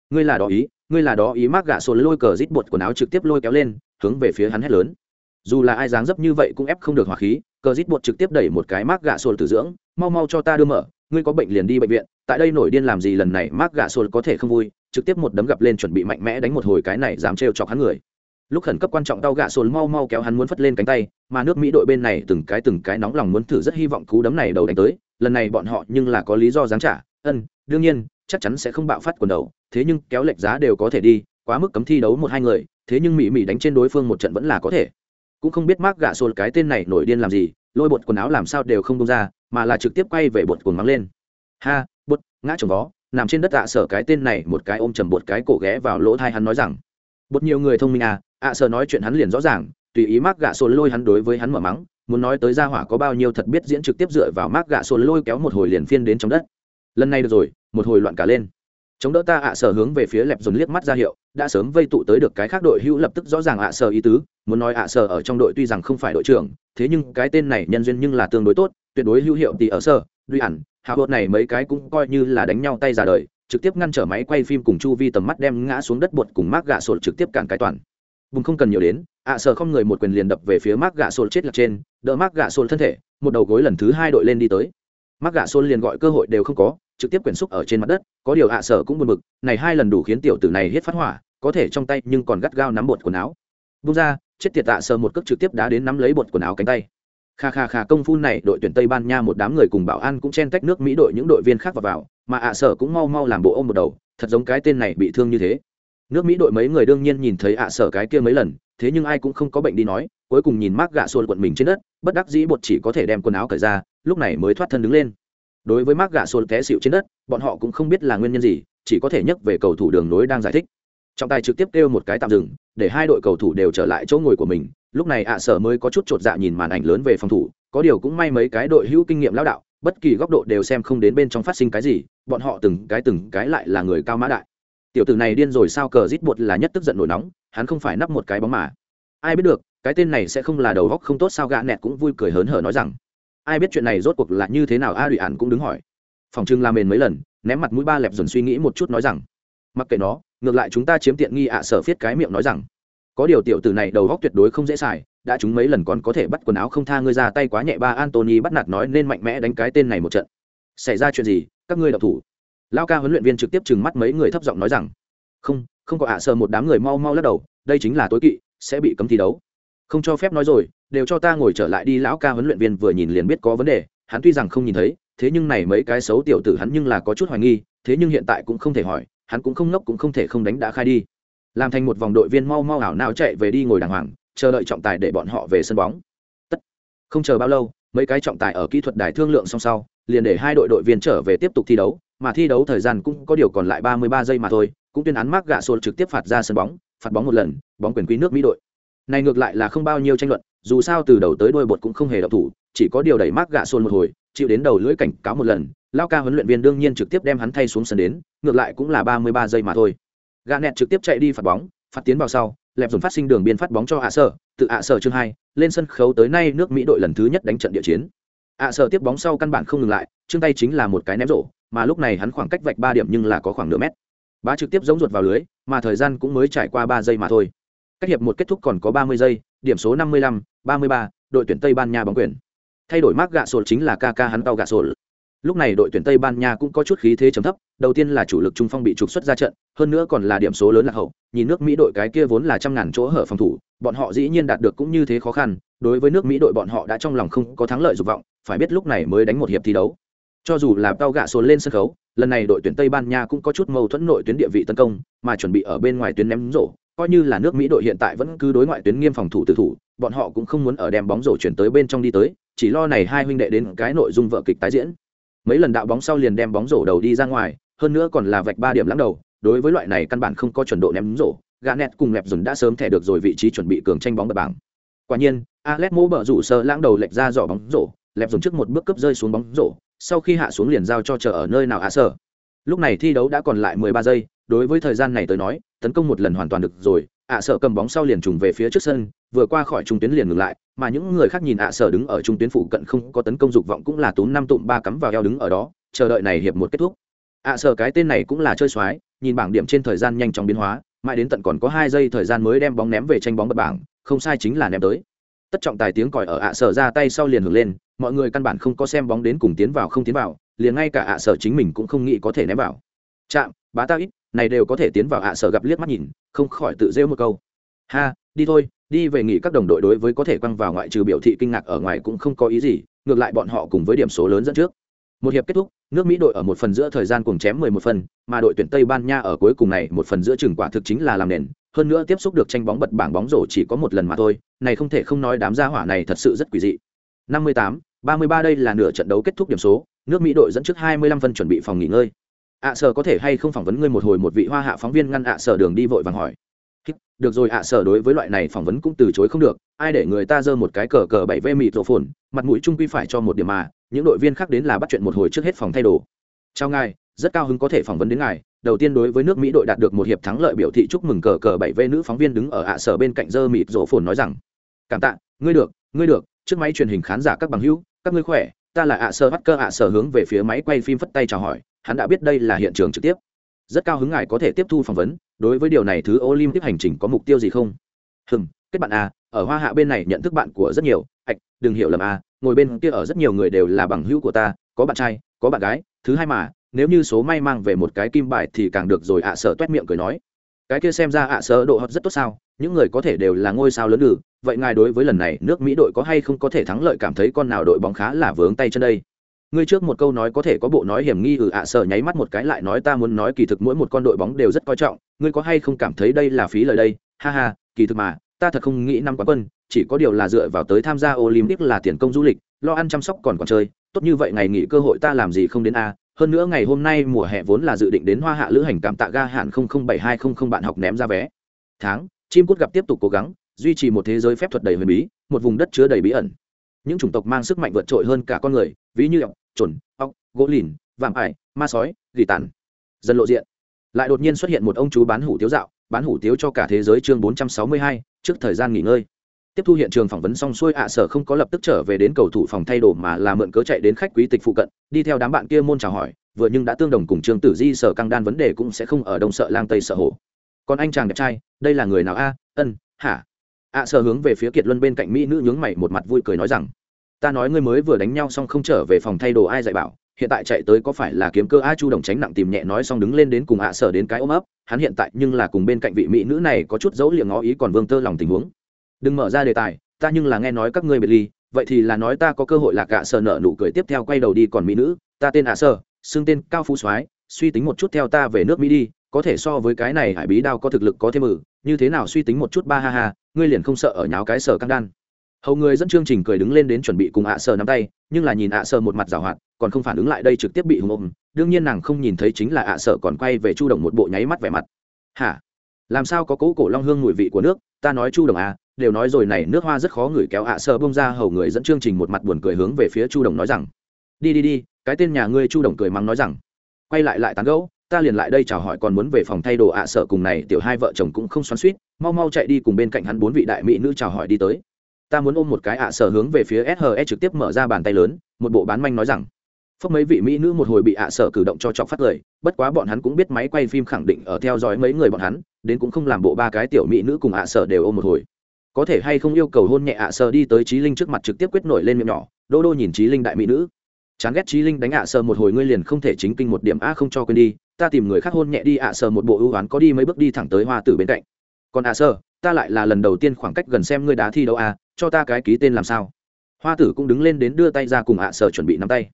Ngươi là đó ý, ngươi là đó ý mắc gạ sồn lôi cờ rít bột quần áo trực tiếp lôi kéo lên, hướng về phía hắn hét lớn. Dù là ai dáng dấp như vậy cũng ép không được hỏa khí, cờ rít bột trực tiếp đẩy một cái mắc gạ sồn từ dưỡng, mau mau cho ta đưa mở ngươi có bệnh liền đi bệnh viện, tại đây nổi điên làm gì lần này, mark gà sồn có thể không vui, trực tiếp một đấm gặp lên chuẩn bị mạnh mẽ đánh một hồi cái này dám trêu chọc hắn người. Lúc khẩn cấp quan trọng đau gạ sồn mau mau kéo hắn muốn phất lên cánh tay, mà nước mỹ đội bên này từng cái từng cái nóng lòng muốn thử rất hy vọng cú đấm này đầu đánh tới, lần này bọn họ nhưng là có lý do dám trả, ân, đương nhiên, chắc chắn sẽ không bạo phát quần đầu, thế nhưng kéo lệch giá đều có thể đi, quá mức cấm thi đấu một hai người, thế nhưng mỹ mỹ đánh trên đối phương một trận vẫn là có thể. Cũng không biết mark gạ sồn cái tên này nổi điên làm gì, lôi bột quần áo làm sao đều không đông ra mà là trực tiếp quay về bột cuồng mắng lên. Ha, bột, ngã chồng vó, nằm trên đất ạ sở cái tên này một cái ôm chầm bột cái cổ ghé vào lỗ thai hắn nói rằng, bột nhiều người thông minh à ạ sở nói chuyện hắn liền rõ ràng, tùy ý mark gạ sồn lôi hắn đối với hắn mở mắng, muốn nói tới gia hỏa có bao nhiêu thật biết diễn trực tiếp dựa vào mark gạ sồn lôi kéo một hồi liền phiên đến trong đất. Lần này được rồi, một hồi loạn cả lên. Chống đỡ ta ạ sở hướng về phía lẹp dồn liếc mắt ra hiệu, đã sớm vây tụ tới được cái khác đội hữu lập tức rõ ràng ạ sở ý tứ, muốn nói ạ sở ở trong đội tuy rằng không phải đội trưởng, thế nhưng cái tên này nhân duyên nhưng là tương đối tốt tuyệt đối hữu hiệu thì ở sở duy ẩn, hạ hột này mấy cái cũng coi như là đánh nhau tay ra đời, trực tiếp ngăn trở máy quay phim cùng chu vi tầm mắt đem ngã xuống đất bột cùng mác gạ sột trực tiếp cản cái toàn. Bùng không cần nhiều đến, ạ sở không người một quyền liền đập về phía mác gạ sột chết lạc trên, đỡ mác gạ sột thân thể, một đầu gối lần thứ hai đội lên đi tới. Mác gạ sột liền gọi cơ hội đều không có, trực tiếp quyển xúc ở trên mặt đất, có điều ạ sở cũng buồn bực, này hai lần đủ khiến tiểu tử này hết phát hỏa, có thể trong tay nhưng còn gắt gao nắm bột quần áo. Bung ra, chết tiệt ạ sở một cước trực tiếp đá đến nắm lấy bột quần áo cánh tay kha kha kha công phu này, đội tuyển tây ban nha một đám người cùng bảo an cũng chen tách nước mỹ đội những đội viên khác vào vào, mà ạ sở cũng mau mau làm bộ ôm một đầu, thật giống cái tên này bị thương như thế. Nước mỹ đội mấy người đương nhiên nhìn thấy ạ sở cái kia mấy lần, thế nhưng ai cũng không có bệnh đi nói, cuối cùng nhìn mác gạ xôn quận mình trên đất, bất đắc dĩ bột chỉ có thể đem quần áo cởi ra, lúc này mới thoát thân đứng lên. Đối với mark gạ sồn té xịu trên đất, bọn họ cũng không biết là nguyên nhân gì, chỉ có thể nhắc về cầu thủ đường nối đang giải thích trọng tài trực tiếp kêu một cái tạm dừng, để hai đội cầu thủ đều trở lại chỗ ngồi của mình. Lúc này ạ sở mới có chút chột dạ nhìn màn ảnh lớn về phòng thủ, có điều cũng may mấy cái đội hữu kinh nghiệm lão đạo, bất kỳ góc độ đều xem không đến bên trong phát sinh cái gì, bọn họ từng cái từng cái lại là người cao mã đại. Tiểu tử này điên rồi sao cờ rít bột là nhất tức giận nổi nóng, hắn không phải nắp một cái bóng mà. Ai biết được, cái tên này sẽ không là đầu góc không tốt sao gã nẹt cũng vui cười hớn hở nói rằng. Ai biết chuyện này rốt cuộc là như thế nào, a đụy ản cũng đứng hỏi. Phòng trưng la mền mấy lần, ném mặt mũi ba lẹp dần suy nghĩ một chút nói rằng mặc kệ nó, ngược lại chúng ta chiếm tiện nghi ạ à, sở phiết cái miệng nói rằng, có điều tiểu tử này đầu góc tuyệt đối không dễ xài, đã chúng mấy lần còn có thể bắt quần áo không tha ngươi ra tay quá nhẹ. Ba antony bắt nạt nói nên mạnh mẽ đánh cái tên này một trận. Xảy ra chuyện gì? Các ngươi đọc thủ. Lao ca huấn luyện viên trực tiếp trừng mắt mấy người thấp giọng nói rằng, không không có ạ à, sở một đám người mau mau lắc đầu, đây chính là tối kỵ, sẽ bị cấm thi đấu. Không cho phép nói rồi, đều cho ta ngồi trở lại đi. Lão ca huấn luyện viên vừa nhìn liền biết có vấn đề, hắn tuy rằng không nhìn thấy, thế nhưng này mấy cái xấu tiểu tử hắn nhưng là có chút hoài nghi, thế nhưng hiện tại cũng không thể hỏi hắn cũng không ngốc cũng không thể không đánh đã khai đi. Làm thành một vòng đội viên mau mau ảo nào chạy về đi ngồi đàng hoàng, chờ đợi trọng tài để bọn họ về sân bóng. Tất. Không chờ bao lâu, mấy cái trọng tài ở kỹ thuật đài thương lượng song sau, liền để hai đội đội viên trở về tiếp tục thi đấu, mà thi đấu thời gian cũng có điều còn lại ba mươi ba giây mà thôi, cũng tuyên án mắc gạ sổ trực tiếp phạt ra sân bóng, phạt bóng một lần, bóng quyền quý nước mỹ đội. Này ngược lại là không bao nhiêu tranh luận, dù sao từ đầu tới đôi bột cũng không hề động thủ, chỉ có điều đẩy mắc gạ sổ một hồi chịu đến đầu lưỡi cảnh cáo một lần, lao ca huấn luyện viên đương nhiên trực tiếp đem hắn thay xuống sân đến, ngược lại cũng là ba mươi ba giây mà thôi. Gà nẹt trực tiếp chạy đi phạt bóng, phạt tiến vào sau, lẹp dồn phát sinh đường biên phát bóng cho ạ sở, tự ạ sở chương hai, lên sân khấu tới nay nước mỹ đội lần thứ nhất đánh trận địa chiến. Ạ sở tiếp bóng sau căn bản không ngừng lại, chương tay chính là một cái ném rổ, mà lúc này hắn khoảng cách vạch ba điểm nhưng là có khoảng nửa mét. Bá trực tiếp giống ruột vào lưới, mà thời gian cũng mới trải qua ba giây mà thôi. Cách hiệp một kết thúc còn có ba mươi giây, điểm số năm mươi lăm, ba mươi ba, đội tuyển tây ban nha bóng quyền thay đổi mác gạ sổ chính là ca ca hắn tàu gạ sổ. Lúc này đội tuyển tây ban nha cũng có chút khí thế chấm thấp, đầu tiên là chủ lực trung phong bị trục xuất ra trận, hơn nữa còn là điểm số lớn lạc hậu, nhìn nước mỹ đội cái kia vốn là trăm ngàn chỗ hở phòng thủ, bọn họ dĩ nhiên đạt được cũng như thế khó khăn, đối với nước mỹ đội bọn họ đã trong lòng không có thắng lợi dục vọng, phải biết lúc này mới đánh một hiệp thi đấu. Cho dù là tao gạ số lên sân khấu, lần này đội tuyển tây ban nha cũng có chút mâu thuẫn nội tuyến địa vị tấn công, mà chuẩn bị ở bên ngoài tuyến ném rổ coi như là nước mỹ đội hiện tại vẫn cứ đối ngoại tuyến nghiêm phòng thủ tự thủ, bọn họ cũng không muốn ở đem bóng rổ chuyển tới bên trong đi tới, chỉ lo này hai huynh đệ đến cái nội dung vợ kịch tái diễn. Mấy lần đạo bóng sau liền đem bóng rổ đầu đi ra ngoài, hơn nữa còn là vạch ba điểm lãng đầu, đối với loại này căn bản không có chuẩn độ ném rổ gà nẹt cùng lẹp dùn đã sớm thẻ được rồi vị trí chuẩn bị cường tranh bóng bật bảng. Quả nhiên, alex mô bờ rủ sơ lãng đầu lệch ra dò bóng rổ lẹp dùn trước một bước cấp rơi xuống bóng rổ, sau khi hạ xuống liền giao cho chờ ở nơi nào hạ sở lúc này thi đấu đã còn lại 13 giây, đối với thời gian này tới nói tấn công một lần hoàn toàn được rồi, ạ sở cầm bóng sau liền trùng về phía trước sân, vừa qua khỏi trung tuyến liền ngừng lại, mà những người khác nhìn ạ sở đứng ở trung tuyến phụ cận không có tấn công dục vọng cũng là túm năm tụm ba cắm vào eo đứng ở đó, chờ đợi này hiệp một kết thúc. ạ sở cái tên này cũng là chơi xoái, nhìn bảng điểm trên thời gian nhanh chóng biến hóa, mãi đến tận còn có hai giây thời gian mới đem bóng ném về tranh bóng bật bảng, không sai chính là ném tới. Tất trọng tài tiếng còi ở ạ sở ra tay sau liền hưởng lên, mọi người căn bản không có xem bóng đến cùng tiến vào không tiến vào, liền ngay cả ạ sở chính mình cũng không nghĩ có thể ném vào. Chạm, bá ta ít này đều có thể tiến vào ạ sở gặp liếc mắt nhìn không khỏi tự rêu một câu. Ha đi thôi đi về nghỉ các đồng đội đối với có thể quăng vào ngoại trừ biểu thị kinh ngạc ở ngoài cũng không có ý gì ngược lại bọn họ cùng với điểm số lớn dẫn trước. Một hiệp kết thúc nước mỹ đội ở một phần giữa thời gian cùng chém 11 phần mà đội tuyển tây ban nha ở cuối cùng này một phần giữa chừng quả thực chính là làm nền hơn nữa tiếp xúc được tranh bóng bật bảng bóng rổ chỉ có một lần mà thôi này không thể không nói đám gia hỏa này thật sự rất quỷ dị. 58, 33 đây là nửa trận đấu kết thúc điểm số nước mỹ đội dẫn trước 25 phân chuẩn bị phòng nghỉ ngơi ạ sở có thể hay không phỏng vấn ngươi một hồi một vị hoa hạ phóng viên ngăn ạ sở đường đi vội vàng hỏi. Được rồi ạ sở đối với loại này phỏng vấn cũng từ chối không được, ai để người ta giơ một cái cờ cờ bảy vê mịt rổ phồn mặt mũi trung quy phải cho một điểm mà, những đội viên khác đến là bắt chuyện một hồi trước hết phòng thay đồ. Chào ngài, rất cao hứng có thể phỏng vấn đến ngài, đầu tiên đối với nước mỹ đội đạt được một hiệp thắng lợi biểu thị chúc mừng cờ cờ bảy vê nữ phóng viên đứng ở ạ sở bên cạnh dơ mịt rổ phồn nói rằng, cảm tạ, ngươi được ngươi được, trước máy truyền hình khán giả các bằng hữu, các ngươi khỏe, ta là ạ sở bắt cơ ạ sở hướng về phía máy quay phim phất tay chào hỏi hắn đã biết đây là hiện trường trực tiếp. Rất cao hứng ngài có thể tiếp thu phỏng vấn, đối với điều này thứ olympic hành trình có mục tiêu gì không? Hừm, kết bạn à ở hoa hạ bên này nhận thức bạn của rất nhiều. Ạch, đừng hiểu lầm à ngồi bên kia ở rất nhiều người đều là bằng hữu của ta, có bạn trai, có bạn gái, thứ hai mà, nếu như số may mang về một cái kim bài thì càng được rồi ạ sợ toét miệng cười nói. Cái kia xem ra ạ sợ độ hợp rất tốt sao, những người có thể đều là ngôi sao lớn lử vậy ngài đối với lần này nước mỹ đội có hay không có thể thắng lợi cảm thấy con nào đội bóng khá là vướng tay chân đây? Ngươi trước một câu nói có thể có bộ nói hiểm nghi ừ ạ sợ nháy mắt một cái lại nói ta muốn nói kỳ thực mỗi một con đội bóng đều rất coi trọng, ngươi có hay không cảm thấy đây là phí lời đây? Ha ha, kỳ thực mà, ta thật không nghĩ năm quán quân, chỉ có điều là dựa vào tới tham gia olympic là tiền công du lịch, lo ăn chăm sóc còn còn chơi, tốt như vậy ngày nghỉ cơ hội ta làm gì không đến a? Hơn nữa ngày hôm nay mùa hè vốn là dự định đến hoa hạ lữ hành cảm tạ ga hạn không không bảy hai không không bạn học ném ra vé. Tháng, chim cút gặp tiếp tục cố gắng, duy trì một thế giới phép thuật đầy huyền bí, một vùng đất chứa đầy bí ẩn những chủng tộc mang sức mạnh vượt trội hơn cả con người, ví như ọc chuẩn ọc gỗ lìn, vạm ải, ma sói, gỉ tàn. Dần lộ diện. Lại đột nhiên xuất hiện một ông chú bán hủ tiếu dạo, bán hủ tiếu cho cả thế giới chương bốn trăm sáu mươi hai, trước thời gian nghỉ ngơi. Tiếp thu hiện trường phỏng vấn xong xuôi ạ, sở không có lập tức trở về đến cầu thủ phòng thay đồ mà là mượn cớ chạy đến khách quý tịch phụ cận, đi theo đám bạn kia môn chào hỏi, vừa nhưng đã tương đồng cùng trương tử di, sở căng đan vấn đề cũng sẽ không ở đông sợ lang tây sợ hổ. Còn anh chàng đẹp trai, đây là người nào a? Ân hả ạ sở hướng về phía kiệt luân bên cạnh mỹ nữ nhướng mày một mặt vui cười nói rằng, ta nói ngươi mới vừa đánh nhau xong không trở về phòng thay đồ ai dạy bảo, hiện tại chạy tới có phải là kiếm cơ a chu đồng tránh nặng tìm nhẹ nói xong đứng lên đến cùng ạ sở đến cái ôm ấp, hắn hiện tại nhưng là cùng bên cạnh vị mỹ nữ này có chút dấu liệng ngó ý còn vương tơ lòng tình huống. Đừng mở ra đề tài, ta nhưng là nghe nói các ngươi biệt ly, vậy thì là nói ta có cơ hội lạc cả sở nợ nụ cười tiếp theo quay đầu đi còn mỹ nữ, ta tên ạ sở xưng tên cao phú soái, suy tính một chút theo ta về nước mỹ đi, có thể so với cái này hải bí đao có thực lực có thêm mử như thế nào suy tính một chút ba ha ha, ngươi liền không sợ ở nháo cái sở căng đan. Hầu người dẫn chương trình cười đứng lên đến chuẩn bị cùng ạ sở nắm tay, nhưng là nhìn ạ sở một mặt rào hoạt, còn không phản ứng lại đây trực tiếp bị hùng ôm, đương nhiên nàng không nhìn thấy chính là ạ sở còn quay về chu đồng một bộ nháy mắt vẻ mặt. Hả? Làm sao có cố cổ long hương mùi vị của nước? Ta nói chu đồng à đều nói rồi này nước hoa rất khó ngửi kéo ạ sở bông ra, hầu người dẫn chương trình một mặt buồn cười hướng về phía chu đồng nói rằng, đi đi đi, cái tên nhà ngươi chu đồng cười mắng nói rằng, quay lại lại tán gẫu ta liền lại đây chào hỏi còn muốn về phòng thay đồ ạ sở cùng này tiểu hai vợ chồng cũng không xoắn suýt, mau mau chạy đi cùng bên cạnh hắn bốn vị đại mỹ nữ chào hỏi đi tới. Ta muốn ôm một cái ạ sở hướng về phía SHE trực tiếp mở ra bàn tay lớn, một bộ bán manh nói rằng. Phốc mấy vị mỹ nữ một hồi bị ạ sở cử động cho chọc phát lời, bất quá bọn hắn cũng biết máy quay phim khẳng định ở theo dõi mấy người bọn hắn, đến cũng không làm bộ ba cái tiểu mỹ nữ cùng ạ sở đều ôm một hồi. Có thể hay không yêu cầu hôn nhẹ ạ sở đi tới trí linh trước mặt trực tiếp quyết nổi lên miệng nhỏ, đô đô nhìn trí linh đại mỹ nữ. Chán ghét trí linh đánh ạ sở một hồi ngươi liền không thể chính kinh một điểm a, không cho quên đi ta tìm người khác hôn nhẹ đi ạ sờ một bộ ưu oán có đi mấy bước đi thẳng tới hoa tử bên cạnh. Còn ạ sờ, ta lại là lần đầu tiên khoảng cách gần xem ngươi đá thi đấu à, cho ta cái ký tên làm sao. Hoa tử cũng đứng lên đến đưa tay ra cùng ạ sờ chuẩn bị nắm tay.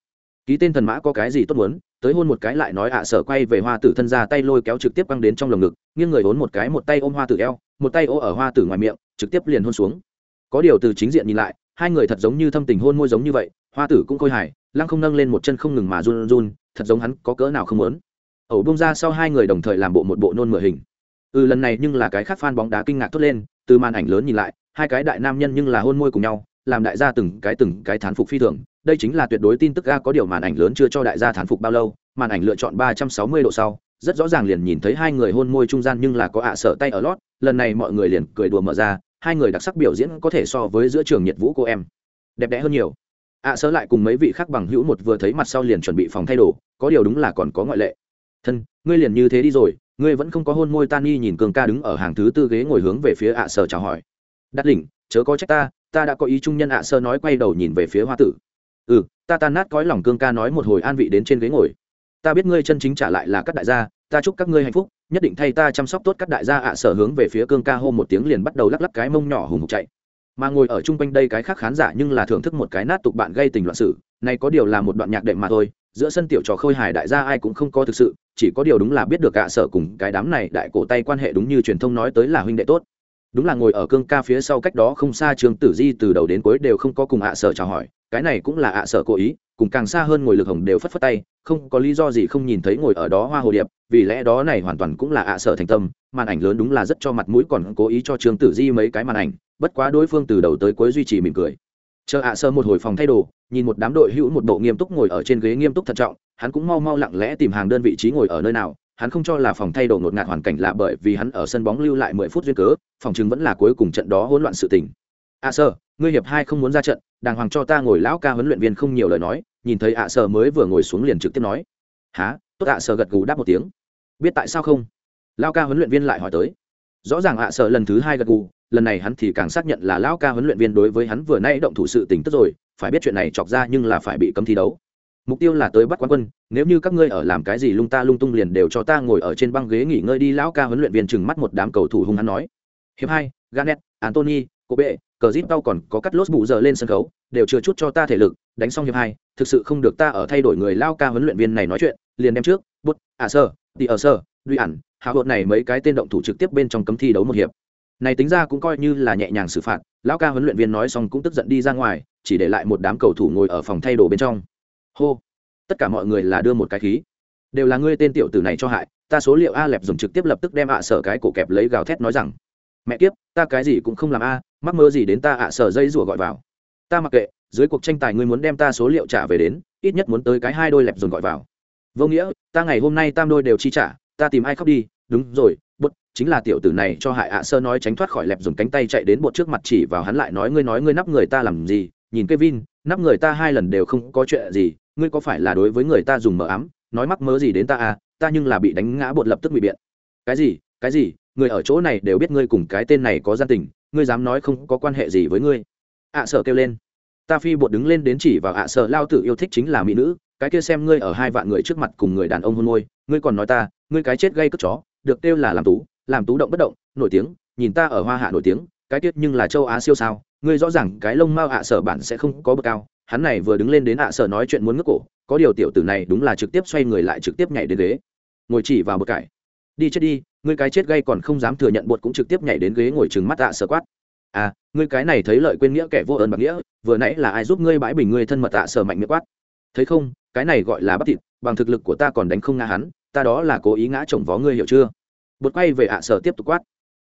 Ký tên thần mã có cái gì tốt muốn? Tới hôn một cái lại nói ạ sờ quay về hoa tử thân ra tay lôi kéo trực tiếp băng đến trong lồng ngực nghiêng người hốn một cái một tay ôm hoa tử eo một tay ô ở hoa tử ngoài miệng trực tiếp liền hôn xuống. Có điều từ chính diện nhìn lại hai người thật giống như thâm tình hôn môi giống như vậy hoa tử cũng khôi hài lăng không nâng lên một chân không ngừng mà run run thật giống hắn có cỡ nào không muốn ẩu bông ra sau hai người đồng thời làm bộ một bộ nôn mửa hình. Ừ lần này nhưng là cái khác fan bóng đá kinh ngạc thốt lên, từ màn ảnh lớn nhìn lại, hai cái đại nam nhân nhưng là hôn môi cùng nhau, làm đại gia từng cái từng cái thán phục phi thường. Đây chính là tuyệt đối tin tức ga có điều màn ảnh lớn chưa cho đại gia thán phục bao lâu, màn ảnh lựa chọn ba trăm sáu mươi độ sau, rất rõ ràng liền nhìn thấy hai người hôn môi trung gian nhưng là có ạ sợ tay ở lót, lần này mọi người liền cười đùa mở ra, hai người đặc sắc biểu diễn có thể so với giữa trường nhiệt vũ cô em. Đẹp đẽ hơn nhiều. ạ sợ lại cùng mấy vị khác bằng hữu một vừa thấy mặt sau liền chuẩn bị phòng thay đồ, có điều đúng là còn có ngoại lệ thân, ngươi liền như thế đi rồi, ngươi vẫn không có hôn môi tan y nhìn cường ca đứng ở hàng thứ tư ghế ngồi hướng về phía ạ Sơ chào hỏi. Đắt đỉnh chớ có trách ta ta đã có ý trung nhân ạ sơ nói quay đầu nhìn về phía hoa tử. Ừ ta tan nát cõi lòng cương ca nói một hồi an vị đến trên ghế ngồi. Ta biết ngươi chân chính trả lại là các đại gia, ta chúc các ngươi hạnh phúc, nhất định thay ta chăm sóc tốt các đại gia ạ sở hướng về phía cương ca hô một tiếng liền bắt đầu lắc lắc cái mông nhỏ hùng hục chạy. Mà ngồi ở chung quanh đây cái khác khán giả nhưng là thưởng thức một cái nát tục bạn gây tình loạn sử này có điều là một đoạn nhạc đệm mà thôi giữa sân tiểu trò khôi hài đại gia ai cũng không có thực sự, chỉ có điều đúng là biết được ạ sở cùng cái đám này đại cổ tay quan hệ đúng như truyền thông nói tới là huynh đệ tốt. Đúng là ngồi ở cương ca phía sau cách đó không xa trường tử di từ đầu đến cuối đều không có cùng ạ sở chào hỏi, cái này cũng là ạ sở cố ý, cùng càng xa hơn ngồi lực hồng đều phất phất tay, không có lý do gì không nhìn thấy ngồi ở đó hoa hồ điệp, vì lẽ đó này hoàn toàn cũng là ạ sở thành tâm, màn ảnh lớn đúng là rất cho mặt mũi còn cố ý cho trường tử di mấy cái màn ảnh, bất quá đối phương từ đầu tới cuối duy trì mỉm cười chờ ạ sơ một hồi phòng thay đồ nhìn một đám đội hữu một bộ nghiêm túc ngồi ở trên ghế nghiêm túc thận trọng hắn cũng mau mau lặng lẽ tìm hàng đơn vị trí ngồi ở nơi nào hắn không cho là phòng thay đồ ngột ngạt hoàn cảnh là bởi vì hắn ở sân bóng lưu lại mười phút duyên cớ, phòng chứng vẫn là cuối cùng trận đó hỗn loạn sự tình. ạ à Sơ, ngươi hiệp hai không muốn ra trận, đàng hoàng cho ta ngồi lão ca huấn luyện viên không nhiều lời nói." Nhìn thấy ạ Sơ mới vừa ngồi xuống liền trực tiếp nói. "Hả?" Tốt ạ Sơ gật gù đáp một tiếng. "Biết tại sao không?" Lão ca huấn luyện viên lại hỏi tới. Rõ ràng ạ Sơ lần thứ hai gật gù, lần này hắn thì càng xác nhận là lão ca huấn luyện viên đối với hắn vừa nay động thủ sự tình tức rồi, phải biết chuyện này chọc ra nhưng là phải bị cấm thi đấu. Mục tiêu là tới bắt quán quân nếu như các ngươi ở làm cái gì lung ta lung tung liền đều cho ta ngồi ở trên băng ghế nghỉ ngơi đi lão ca huấn luyện viên chừng mắt một đám cầu thủ hung hắn nói. Hiệp hai ganet antony cô bệ cờ zip tao còn có cắt lốt bù giờ lên sân khấu đều chưa chút cho ta thể lực đánh xong hiệp hai thực sự không được ta ở thay đổi người lao ca huấn luyện viên này nói chuyện liền đem trước bút à sơ đi ở sơ duy ẩn hạ hột này mấy cái tên động thủ trực tiếp bên trong cấm thi đấu một hiệp này tính ra cũng coi như là nhẹ nhàng xử phạt, lão ca huấn luyện viên nói xong cũng tức giận đi ra ngoài, chỉ để lại một đám cầu thủ ngồi ở phòng thay đồ bên trong. Hô, tất cả mọi người là đưa một cái khí. Đều là ngươi tên tiểu tử này cho hại, ta số liệu a lẹp dùng trực tiếp lập tức đem ạ sở cái cổ kẹp lấy gào thét nói rằng, mẹ kiếp, ta cái gì cũng không làm a, mắc mơ gì đến ta ạ sở dây rủa gọi vào. Ta mặc kệ, dưới cuộc tranh tài ngươi muốn đem ta số liệu trả về đến, ít nhất muốn tới cái hai đôi lẹp dùng gọi vào. Vô nghĩa, ta ngày hôm nay tam đôi đều chi trả, ta tìm ai khóc đi, đúng rồi chính là tiểu tử này cho hại ạ sơ nói tránh thoát khỏi lẹp dùng cánh tay chạy đến bột trước mặt chỉ vào hắn lại nói ngươi nói ngươi nắp người ta làm gì? Nhìn cái vin nắp người ta hai lần đều không có chuyện gì, ngươi có phải là đối với người ta dùng mờ ám, nói mắc mớ gì đến ta à? Ta nhưng là bị đánh ngã bột lập tức bị biện. Cái gì? Cái gì? Người ở chỗ này đều biết ngươi cùng cái tên này có gian tình ngươi dám nói không có quan hệ gì với ngươi. ạ sợ kêu lên. Ta phi bột đứng lên đến chỉ vào ạ sợ lao tử yêu thích chính là mỹ nữ cái kia xem ngươi ở hai vạn người trước mặt cùng người đàn ông hôn môi ngươi còn nói ta ngươi cái chết gây cất chó được kêu là làm tú làm tú động bất động, nổi tiếng, nhìn ta ở hoa hạ nổi tiếng, cái tiết nhưng là châu á siêu sao, ngươi rõ ràng cái lông mao ạ sở bản sẽ không có bậc cao, hắn này vừa đứng lên đến ạ sở nói chuyện muốn ngước cổ, có điều tiểu tử này đúng là trực tiếp xoay người lại trực tiếp nhảy đến ghế. Ngồi chỉ vào bậc cải. Đi chết đi, ngươi cái chết gây còn không dám thừa nhận bột cũng trực tiếp nhảy đến ghế ngồi trừng mắt ạ sở quát. À ngươi cái này thấy lợi quên nghĩa kẻ vô ơn bạc nghĩa, vừa nãy là ai giúp ngươi bãi bình ngươi thân mật ạ sở mạnh miệng quát. Thấy không, cái này gọi là bắt thịt, bằng thực lực của ta còn đánh không ngã hắn, ta đó là cố ý ngã chồng vó ngươi hiểu chưa? Bột quay về ạ, sở tiếp tục quát.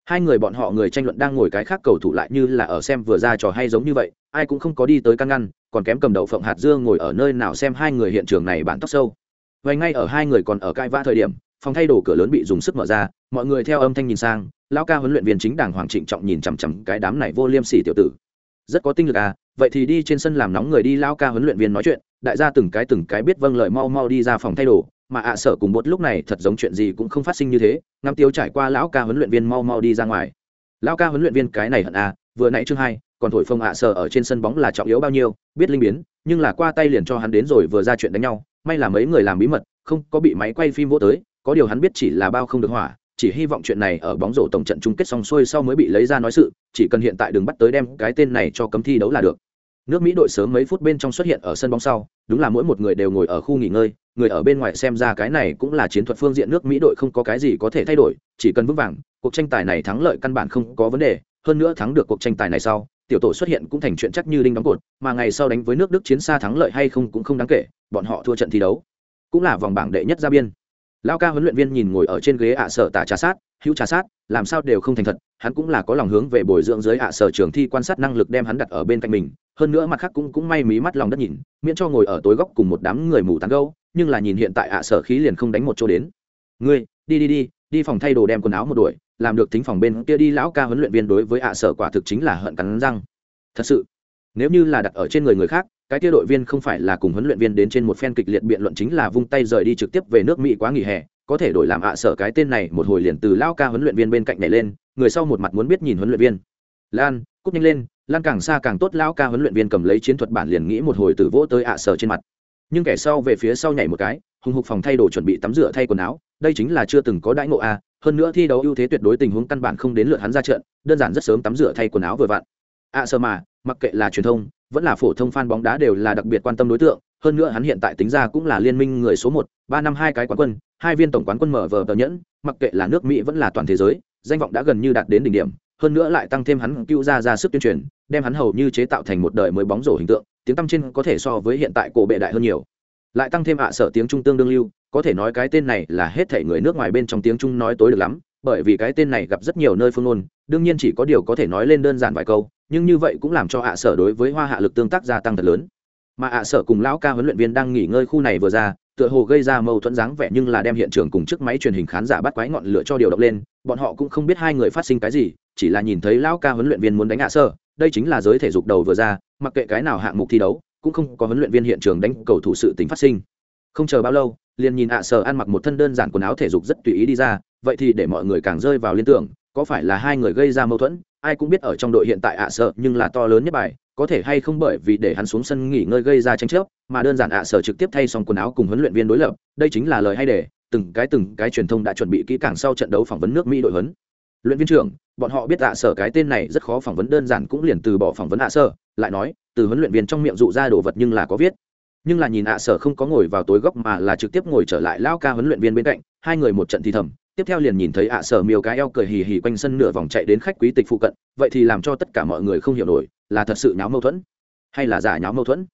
Hai người bọn họ người tranh luận đang ngồi cái khác cầu thủ lại như là ở xem vừa ra trò hay giống như vậy, ai cũng không có đi tới căn ngăn, còn kém cầm đầu phộng hạt dương ngồi ở nơi nào xem hai người hiện trường này bản tóc sâu. Vậy ngay ở hai người còn ở cãi vã thời điểm, phòng thay đồ cửa lớn bị dùng sức mở ra, mọi người theo âm thanh nhìn sang, lão ca huấn luyện viên chính đảng hoàng trịnh trọng nhìn chằm chằm cái đám này vô liêm sỉ tiểu tử. Rất có tinh lực à vậy thì đi trên sân làm nóng người đi, lão ca huấn luyện viên nói chuyện, đại gia từng cái từng cái biết vâng lời mau mau đi ra phòng thay đồ mà ạ sở cùng bột lúc này thật giống chuyện gì cũng không phát sinh như thế, ngắm tiêu trải qua lão ca huấn luyện viên mau mau đi ra ngoài. Lão ca huấn luyện viên cái này hận à vừa nãy chương hai, còn thổi phông ạ sở ở trên sân bóng là trọng yếu bao nhiêu, biết linh biến, nhưng là qua tay liền cho hắn đến rồi vừa ra chuyện đánh nhau, may là mấy người làm bí mật, không có bị máy quay phim vô tới, có điều hắn biết chỉ là bao không được hỏa, chỉ hy vọng chuyện này ở bóng rổ tổng trận chung kết xong xuôi sau mới bị lấy ra nói sự, chỉ cần hiện tại đừng bắt tới đem cái tên này cho cấm thi đấu là được. Nước mỹ đội sớm mấy phút bên trong xuất hiện ở sân bóng sau, đúng là mỗi một người đều ngồi ở khu nghỉ ngơi người ở bên ngoài xem ra cái này cũng là chiến thuật phương diện nước mỹ đội không có cái gì có thể thay đổi, chỉ cần vững vàng, cuộc tranh tài này thắng lợi căn bản không có vấn đề, hơn nữa thắng được cuộc tranh tài này sau, tiểu tổ xuất hiện cũng thành chuyện chắc như đinh đóng cột, mà ngày sau đánh với nước đức chiến xa thắng lợi hay không cũng không đáng kể, bọn họ thua trận thi đấu. Cũng là vòng bảng đệ nhất ra biên. Lao ca huấn luyện viên nhìn ngồi ở trên ghế ạ sở tả trà sát, hữu trà sát, làm sao đều không thành thật, hắn cũng là có lòng hướng về bồi dưỡng dưới ạ sở trường thi quan sát năng lực đem hắn đặt ở bên cạnh mình, hơn nữa mặt khác cũng cũng may mí mắt lòng đất nhìn, miễn cho ngồi ở tối góc cùng một đám người mù tán gâu nhưng là nhìn hiện tại ạ à, sở khí liền không đánh một chỗ đến. Ngươi, đi đi đi đi phòng thay đồ đem quần áo một đuổi, làm được tính phòng bên kia đi lão ca huấn luyện viên đối với ạ à, sở quả thực chính là hận cắn răng. Thật sự, nếu như là đặt ở trên người người khác, cái kia đội viên không phải là cùng huấn luyện viên đến trên một phen kịch liệt biện luận chính là vung tay rời đi trực tiếp về nước mỹ quá nghỉ hè, có thể đổi làm ạ à, sở cái tên này một hồi liền từ lão ca huấn luyện viên bên cạnh này lên, người sau một mặt muốn biết nhìn huấn luyện viên. Lan, cúp nhanh lên, lan càng xa càng tốt, lão ca huấn luyện viên cầm lấy chiến thuật bản liền nghĩ một hồi từ vỗ tới ạ sở trên mặt nhưng kẻ sau về phía sau nhảy một cái, hùng hục phòng thay đồ chuẩn bị tắm rửa thay quần áo, đây chính là chưa từng có đãi ngộ a, hơn nữa thi đấu ưu thế tuyệt đối tình huống căn bản không đến lượt hắn ra trận, đơn giản rất sớm tắm rửa thay quần áo vừa vặn. À, Ạ sơ mà, mặc kệ là truyền thông, vẫn là phổ thông fan bóng đá đều là đặc biệt quan tâm đối tượng, hơn nữa hắn hiện tại tính ra cũng là liên minh người số một, ba năm hai cái quán quân, hai viên tổng quán quân mở vờ tờ nhẫn, mặc kệ là nước mỹ vẫn là toàn thế giới, danh vọng đã gần như đạt đến đỉnh điểm, hơn nữa lại tăng thêm hắn cứu ra ra sức tuyên truyền đem hắn hầu như chế tạo thành một đời mới bóng rổ hình tượng, tiếng tăm trên có thể so với hiện tại cổ bệ đại hơn nhiều. Lại tăng thêm ạ sở tiếng trung tương đương lưu, có thể nói cái tên này là hết thể người nước ngoài bên trong tiếng trung nói tối được lắm, bởi vì cái tên này gặp rất nhiều nơi phương ngôn, đương nhiên chỉ có điều có thể nói lên đơn giản vài câu, nhưng như vậy cũng làm cho ạ sở đối với hoa hạ lực tương tác gia tăng thật lớn mà ạ sở cùng lão ca huấn luyện viên đang nghỉ ngơi khu này vừa ra, tựa hồ gây ra mâu thuẫn dáng vẻ nhưng là đem hiện trường cùng chiếc máy truyền hình khán giả bắt quái ngọn lửa cho điều động lên, bọn họ cũng không biết hai người phát sinh cái gì, chỉ là nhìn thấy lão ca huấn luyện viên muốn đánh ạ sở, đây chính là giới thể dục đầu vừa ra, mặc kệ cái nào hạng mục thi đấu, cũng không có huấn luyện viên hiện trường đánh cầu thủ sự tính phát sinh. Không chờ bao lâu, liền nhìn ạ sở ăn mặc một thân đơn giản quần áo thể dục rất tùy ý đi ra, vậy thì để mọi người càng rơi vào liên tưởng, có phải là hai người gây ra mâu thuẫn, ai cũng biết ở trong đội hiện tại ạ sợ nhưng là to lớn nhất bài có thể hay không bởi vì để hắn xuống sân nghỉ ngơi gây ra tranh chấp, mà đơn giản ạ, sở trực tiếp thay xong quần áo cùng huấn luyện viên đối lập, đây chính là lời hay để, từng cái từng cái truyền thông đã chuẩn bị kỹ càng sau trận đấu phỏng vấn nước mỹ đội huấn. Luyện viên trưởng, bọn họ biết ạ, sở cái tên này rất khó phỏng vấn, đơn giản cũng liền từ bỏ phỏng vấn ạ, sở, lại nói, từ huấn luyện viên trong miệng dụ ra đồ vật nhưng là có viết. Nhưng là nhìn ạ, sở không có ngồi vào tối góc mà là trực tiếp ngồi trở lại lao ca huấn luyện viên bên cạnh, hai người một trận thì thầm, tiếp theo liền nhìn thấy ạ, sở miêu cái eo cười hì hì quanh sân nửa vòng chạy đến khách quý tịch phụ cận, vậy thì làm cho tất cả mọi người không hiểu nổi là thật sự nháo mâu thuẫn hay là giả nháo mâu thuẫn?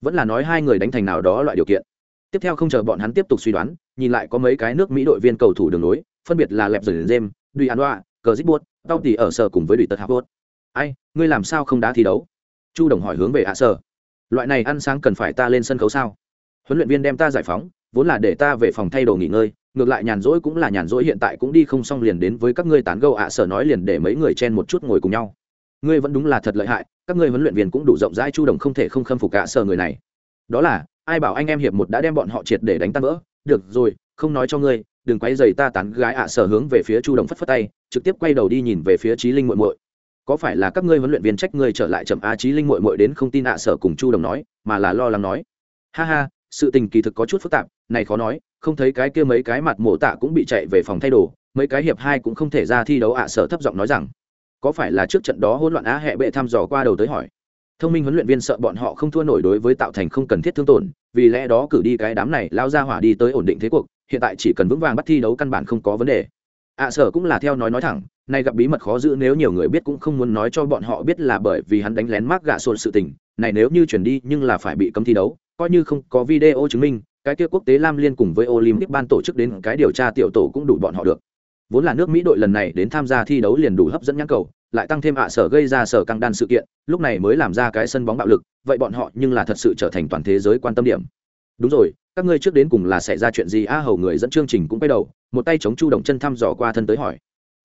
Vẫn là nói hai người đánh thành nào đó loại điều kiện. Tiếp theo không chờ bọn hắn tiếp tục suy đoán, nhìn lại có mấy cái nước mỹ đội viên cầu thủ đường nối phân biệt là lẹp dần jem duy an đoa cờ zip buốt tao tỉ ở sở cùng với đùi tật hạ buốt ai, ngươi làm sao không đá thi đấu? Chu đồng hỏi hướng về ạ sở. Loại này ăn sáng cần phải ta lên sân khấu sao? Huấn luyện viên đem ta giải phóng, vốn là để ta về phòng thay đồ nghỉ ngơi, ngược lại nhàn rỗi cũng là nhàn rỗi hiện tại cũng đi không xong liền đến với các ngươi tán gẫu ạ sở nói liền để mấy người chen một chút ngồi cùng nhau ngươi vẫn đúng là thật lợi hại, các ngươi huấn luyện viên cũng đủ rộng rãi, chu đồng không thể không khâm phục cả sở người này. Đó là, ai bảo anh em hiệp một đã đem bọn họ triệt để đánh tan vỡ. Được rồi, không nói cho ngươi, đừng quay dày ta tán gái ạ, sở hướng về phía chu đồng phất phất tay, trực tiếp quay đầu đi nhìn về phía trí linh muội muội. Có phải là các ngươi huấn luyện viên trách ngươi trở lại chậm a? Trí linh muội muội đến không tin ạ, sở cùng chu đồng nói, mà là lo lắng nói. Ha ha, sự tình kỳ thực có chút phức tạp, này khó nói, không thấy cái kia mấy cái mặt mổ tạ cũng bị chạy về phòng thay đồ, mấy cái hiệp hai cũng không thể ra thi đấu ạ, sở thấp giọng nói rằng có phải là trước trận đó hỗn loạn á hệ bệ thăm dò qua đầu tới hỏi. Thông minh huấn luyện viên sợ bọn họ không thua nổi đối với tạo thành không cần thiết thương tổn, vì lẽ đó cử đi cái đám này lao ra hỏa đi tới ổn định thế cuộc, hiện tại chỉ cần vững vàng bắt thi đấu căn bản không có vấn đề. À, Ạ sở cũng là theo nói nói thẳng, nay gặp bí mật khó giữ nếu nhiều người biết cũng không muốn nói cho bọn họ biết là bởi vì hắn đánh lén mác gạ sồn sự tình. Này nếu như chuyển đi nhưng là phải bị cấm thi đấu, coi như không có video chứng minh, cái kia quốc tế lam liên cùng với olympic ban tổ chức đến cái điều tra tiểu tổ cũng đủ bọn họ được vốn là nước mỹ đội lần này đến tham gia thi đấu liền đủ hấp dẫn nhãn cầu, lại tăng thêm ạ sở gây ra sở căng đan sự kiện, lúc này mới làm ra cái sân bóng bạo lực, vậy bọn họ nhưng là thật sự trở thành toàn thế giới quan tâm điểm. Đúng rồi, các ngươi trước đến cùng là xảy ra chuyện gì? A hầu người dẫn chương trình cũng quay đầu, một tay chống chu động chân thăm dò qua thân tới hỏi.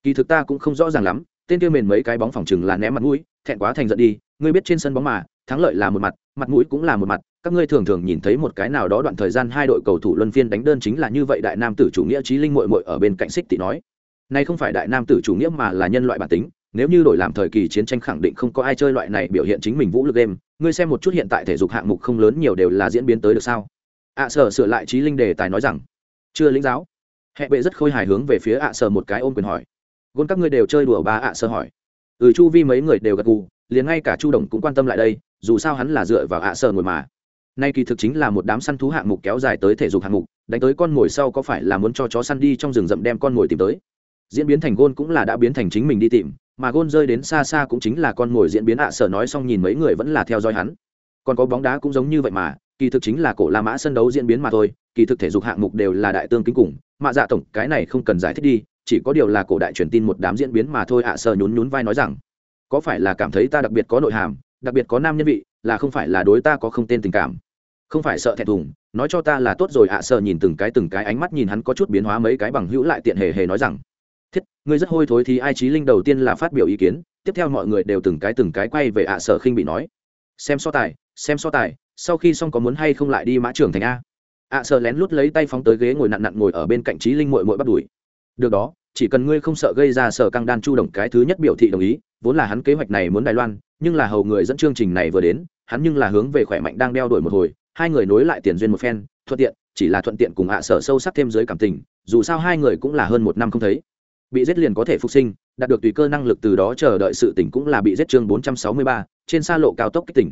Kỳ thực ta cũng không rõ ràng lắm, tên kia mền mấy cái bóng phòng chừng là ném mặt mũi, thẹn quá thành giận đi, ngươi biết trên sân bóng mà, thắng lợi là một mặt mặt mũi cũng là một mặt, các ngươi thường thường nhìn thấy một cái nào đó đoạn thời gian hai đội cầu thủ luân phiên đánh đơn chính là như vậy, đại nam tử chủ nghĩa trí linh mội mội ở bên cạnh xích tị nói nay không phải đại nam tử chủ nghĩa mà là nhân loại bản tính nếu như đổi làm thời kỳ chiến tranh khẳng định không có ai chơi loại này biểu hiện chính mình vũ lực đêm ngươi xem một chút hiện tại thể dục hạng mục không lớn nhiều đều là diễn biến tới được sao? Ạ à, sở sửa lại trí linh đề tài nói rằng chưa lĩnh giáo. Hệ bệ rất khôi hài hướng về phía ạ à sở một cái ôm quyền hỏi. Gôn các ngươi đều chơi đùa ba? Ạ à sở hỏi. Ừ chu vi mấy người đều gật gù liền ngay cả chu đồng cũng quan tâm lại đây dù sao hắn là dựa vào ạ sở ngồi mà. Nay kỳ thực chính là một đám săn thú hạng mục kéo dài tới thể dục hạng mục đánh tới con mồi sau có phải là muốn cho chó săn đi trong rừng rậm đem con mồi tìm tới? Diễn biến thành gôn cũng là đã biến thành chính mình đi tìm, mà gôn rơi đến xa xa cũng chính là con mồi diễn biến ạ, sở nói xong nhìn mấy người vẫn là theo dõi hắn. Còn có bóng đá cũng giống như vậy mà, kỳ thực chính là cổ la mã sân đấu diễn biến mà thôi, kỳ thực thể dục hạng mục đều là đại tương kính cùng mạ dạ tổng, cái này không cần giải thích đi, chỉ có điều là cổ đại truyền tin một đám diễn biến mà thôi ạ, sở nhún nhún vai nói rằng, có phải là cảm thấy ta đặc biệt có nội hàm, đặc biệt có nam nhân vị, là không phải là đối ta có không tên tình cảm? Không phải sợ thẹn thùng, nói cho ta là tốt rồi ạ, sở nhìn từng cái từng cái ánh mắt nhìn hắn có chút biến hóa mấy cái bằng hữu lại tiện hề hề nói rằng thiết, ngươi rất hôi thối thì ai trí linh đầu tiên là phát biểu ý kiến, tiếp theo mọi người đều từng cái từng cái quay về ạ sở khinh bị nói. Xem so tài, xem so tài, sau khi xong có muốn hay không lại đi mã trường thành a. ạ sở lén lút lấy tay phóng tới ghế ngồi nặn nặn ngồi ở bên cạnh trí linh mội mội bắt đuổi. Được đó, chỉ cần ngươi không sợ gây ra sở căng đan chu động cái thứ nhất biểu thị đồng ý, vốn là hắn kế hoạch này muốn đài loan, nhưng là hầu người dẫn chương trình này vừa đến, hắn nhưng là hướng về khỏe mạnh đang đeo đổi một hồi, hai người nối lại tiền duyên một phen, thuận tiện, chỉ là thuận tiện cùng ạ sở sâu sắc thêm dưới cảm tình, dù sao hai người cũng là hơn một năm không thấy bị giết liền có thể phục sinh đạt được tùy cơ năng lực từ đó chờ đợi sự tỉnh cũng là bị giết chương 463, trên xa lộ cao tốc kích tỉnh.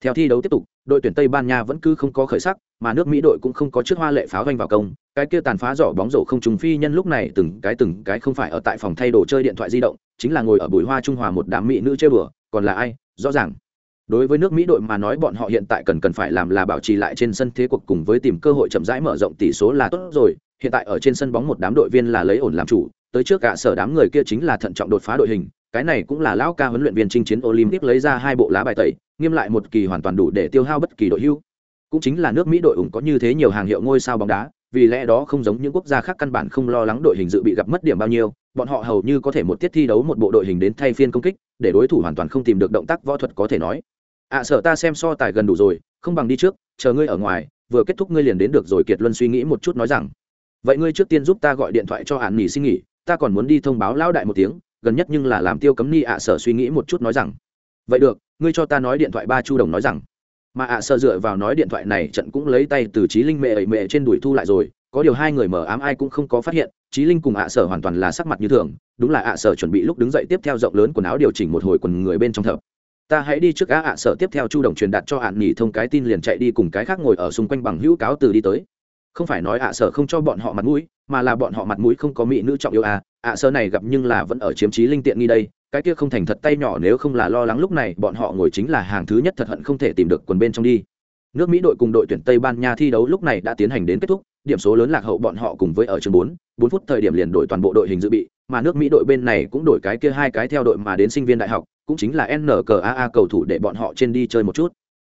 Theo thi đấu tiếp tục đội tuyển tây ban nha vẫn cứ không có khởi sắc mà nước mỹ đội cũng không có chiếc hoa lệ pháo vanh vào công cái kia tàn phá giỏ bóng rổ không trùng phi nhân lúc này từng cái từng cái không phải ở tại phòng thay đồ chơi điện thoại di động chính là ngồi ở bụi hoa trung hòa một đám mỹ nữ chơi bừa còn là ai? Rõ ràng. Đối với nước mỹ đội mà nói bọn họ hiện tại cần cần phải làm là bảo trì lại trên sân thế cuộc cùng với tìm cơ hội chậm rãi mở rộng tỷ số là tốt rồi hiện tại ở trên sân bóng một đám đội viên là lấy ổn làm chủ tới trước cả sở đám người kia chính là thận trọng đột phá đội hình cái này cũng là lão ca huấn luyện viên chinh chiến olympic lấy ra hai bộ lá bài tẩy nghiêm lại một kỳ hoàn toàn đủ để tiêu hao bất kỳ đội hưu. Cũng chính là nước mỹ đội ủng có như thế nhiều hàng hiệu ngôi sao bóng đá vì lẽ đó không giống những quốc gia khác căn bản không lo lắng đội hình dự bị gặp mất điểm bao nhiêu bọn họ hầu như có thể một tiết thi đấu một bộ đội hình đến thay phiên công kích để đối thủ hoàn toàn không tìm được động tác võ thuật có thể nói. Ạ à, sợ ta xem so tài gần đủ rồi không bằng đi trước chờ ngươi ở ngoài vừa kết thúc ngươi liền đến được rồi kiệt luân suy nghĩ một chút nói rằng vậy ngươi trước tiên giúp ta gọi điện thoại cho hạn nghỉ xin nghỉ ta còn muốn đi thông báo lão đại một tiếng, gần nhất nhưng là làm tiêu cấm ni ạ à sở suy nghĩ một chút nói rằng, vậy được, ngươi cho ta nói điện thoại ba chu đồng nói rằng. Mà ạ à sợ dựa vào nói điện thoại này trận cũng lấy tay từ trí linh mẹ ẩy mẹ trên đuổi thu lại rồi, có điều hai người mở ám ai cũng không có phát hiện trí linh cùng ạ sở hoàn toàn là sắc mặt như thường, đúng là ạ sở chuẩn bị lúc đứng dậy tiếp theo rộng lớn quần áo điều chỉnh một hồi quần người bên trong thợ ta hãy đi trước á ạ sở, tiếp theo chu đồng truyền đạt cho hạn nghỉ thông cái tin liền chạy đi cùng cái khác ngồi ở xung quanh bằng hữu cáo từ đi tới không phải nói ạ sở không cho bọn họ mặt mũi, mà là bọn họ mặt mũi không có mỹ nữ trọng yêu à ạ sở này gặp nhưng là vẫn ở chiếm trí linh tiện nghi đây, cái kia không thành thật tay nhỏ nếu không là lo lắng lúc này bọn họ ngồi chính là hàng thứ nhất thật hận không thể tìm được quần bên trong đi. Nước mỹ đội cùng đội tuyển tây ban nha thi đấu lúc này đã tiến hành đến kết thúc, điểm số lớn lạc hậu bọn họ cùng với ở chương bốn bốn phút thời điểm liền đổi toàn bộ đội hình dự bị, mà nước mỹ đội bên này cũng đổi cái kia hai cái theo đội mà đến sinh viên đại học, cũng chính là nqaa cầu thủ để bọn họ trên đi chơi một chút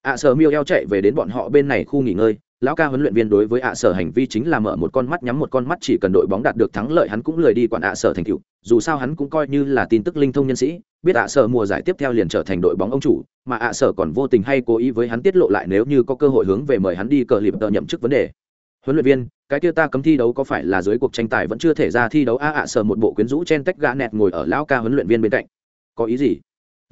ạ sở miêu eo chạy về đến bọn họ bên này khu nghỉ ngơi. Lão ca huấn luyện viên đối với ạ sở hành vi chính là mở một con mắt nhắm một con mắt, chỉ cần đội bóng đạt được thắng lợi hắn cũng lười đi quản ạ sở thành cựu dù sao hắn cũng coi như là tin tức linh thông nhân sĩ, biết ạ sở mùa giải tiếp theo liền trở thành đội bóng ông chủ, mà ạ sở còn vô tình hay cố ý với hắn tiết lộ lại nếu như có cơ hội hướng về mời hắn đi cờ liệp tờ nhậm chức vấn đề. Huấn luyện viên, cái kia ta cấm thi đấu có phải là dưới cuộc tranh tài vẫn chưa thể ra thi đấu? A, ạ sờ một bộ quyến rũ chen tách gã nẹt ngồi ở lão ca huấn luyện viên bên cạnh. Có ý gì?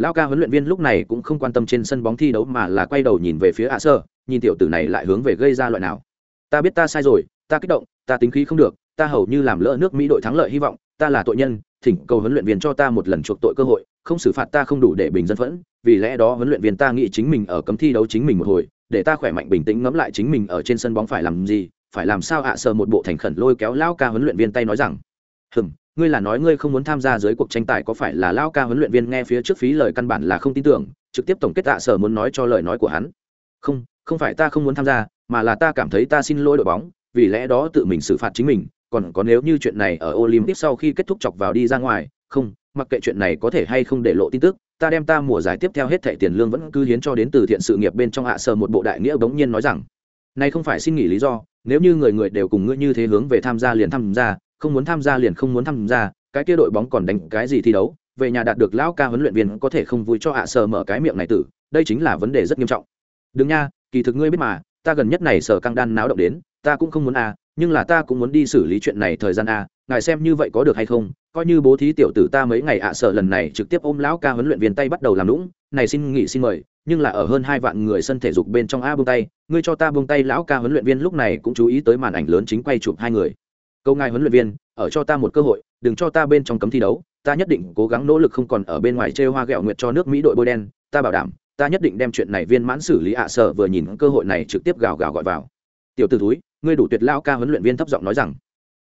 Lão ca huấn luyện viên lúc này cũng không quan tâm trên sân bóng thi đấu mà là quay đầu nhìn về phía ạ sơ, nhìn tiểu tử này lại hướng về gây ra loại nào. Ta biết ta sai rồi, ta kích động, ta tính khí không được, ta hầu như làm lỡ nước mỹ đội thắng lợi hy vọng, ta là tội nhân, thỉnh cầu huấn luyện viên cho ta một lần chuộc tội cơ hội, không xử phạt ta không đủ để bình dân phẫn, vì lẽ đó huấn luyện viên ta nghĩ chính mình ở cấm thi đấu chính mình một hồi, để ta khỏe mạnh bình tĩnh ngẫm lại chính mình ở trên sân bóng phải làm gì, phải làm sao ạ sơ một bộ thành khẩn lôi kéo Lão ca huấn luyện viên tay nói rằng, hừm ngươi là nói ngươi không muốn tham gia dưới cuộc tranh tài có phải là lao ca huấn luyện viên nghe phía trước phí lời căn bản là không tin tưởng, trực tiếp tổng kết tạ sở muốn nói cho lời nói của hắn? Không không phải ta không muốn tham gia, mà là ta cảm thấy ta xin lỗi đội bóng, vì lẽ đó tự mình xử phạt chính mình, còn có nếu như chuyện này ở olympic sau khi kết thúc chọc vào đi ra ngoài, không, mặc kệ chuyện này có thể hay không để lộ tin tức, ta đem ta mùa giải tiếp theo hết thẻ tiền lương vẫn cứ hiến cho đến từ thiện sự nghiệp bên trong hạ sở một bộ đại nghĩa bỗng nhiên nói rằng, này không phải xin nghỉ lý do, nếu như người người đều cùng ngươi như thế hướng về tham gia liền tham gia không muốn tham gia liền không muốn tham gia, cái kia đội bóng còn đánh cái gì thi đấu, về nhà đạt được lão ca huấn luyện viên có thể không vui cho hạ sờ mở cái miệng này tử, đây chính là vấn đề rất nghiêm trọng. Đừng nha, kỳ thực ngươi biết mà, ta gần nhất này sở căng đan náo động đến, ta cũng không muốn à nhưng là ta cũng muốn đi xử lý chuyện này thời gian à ngài xem như vậy có được hay không, coi như bố thí tiểu tử ta mấy ngày ạ à lần này trực tiếp ôm lão ca huấn luyện viên tay bắt đầu làm lũng này xin nghỉ xin mời, nhưng là ở hơn hai vạn người sân thể dục bên trong a buông tay, ngươi cho ta buông tay, lão ca huấn luyện viên lúc này cũng chú ý tới màn ảnh lớn chính quay chụp hai người câu ngài huấn luyện viên, ở cho ta một cơ hội, đừng cho ta bên trong cấm thi đấu, ta nhất định cố gắng nỗ lực không còn ở bên ngoài chơi hoa ghẹo nguyệt cho nước mỹ đội bôi đen, ta bảo đảm, ta nhất định đem chuyện này viên mãn xử lý ạ à sở vừa nhìn cơ hội này trực tiếp gào gào gọi vào. Tiểu t ử túi ngươi đủ tuyệt lao ca huấn luyện viên thấp giọng nói rằng,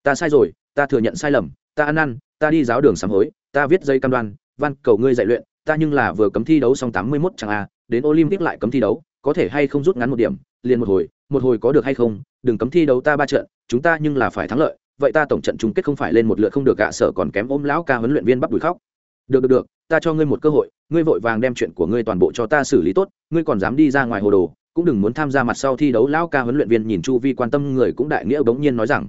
ta sai rồi, ta thừa nhận sai lầm, ta ăn năn, ta đi giáo đường sám hối, ta viết dây cam đoan, văn cầu ngươi dạy luyện, ta nhưng là vừa cấm thi đấu xong tám mươi mốt chẳng a đến olympic lại cấm thi đấu, có thể hay không rút ngắn một điểm, liền một hồi một hồi có được hay không, đừng cấm thi đấu ta ba trận, chúng ta nhưng là phải thắng lợi vậy ta tổng trận chung kết không phải lên một lượt không được gạ sở còn kém ôm lão ca huấn luyện viên bắt đùi khóc. Được được được, ta cho ngươi một cơ hội, ngươi vội vàng đem chuyện của ngươi toàn bộ cho ta xử lý tốt, ngươi còn dám đi ra ngoài hồ đồ, cũng đừng muốn tham gia mặt sau thi đấu, lão ca huấn luyện viên nhìn chu vi quan tâm người cũng đại nghĩa bỗng nhiên nói rằng,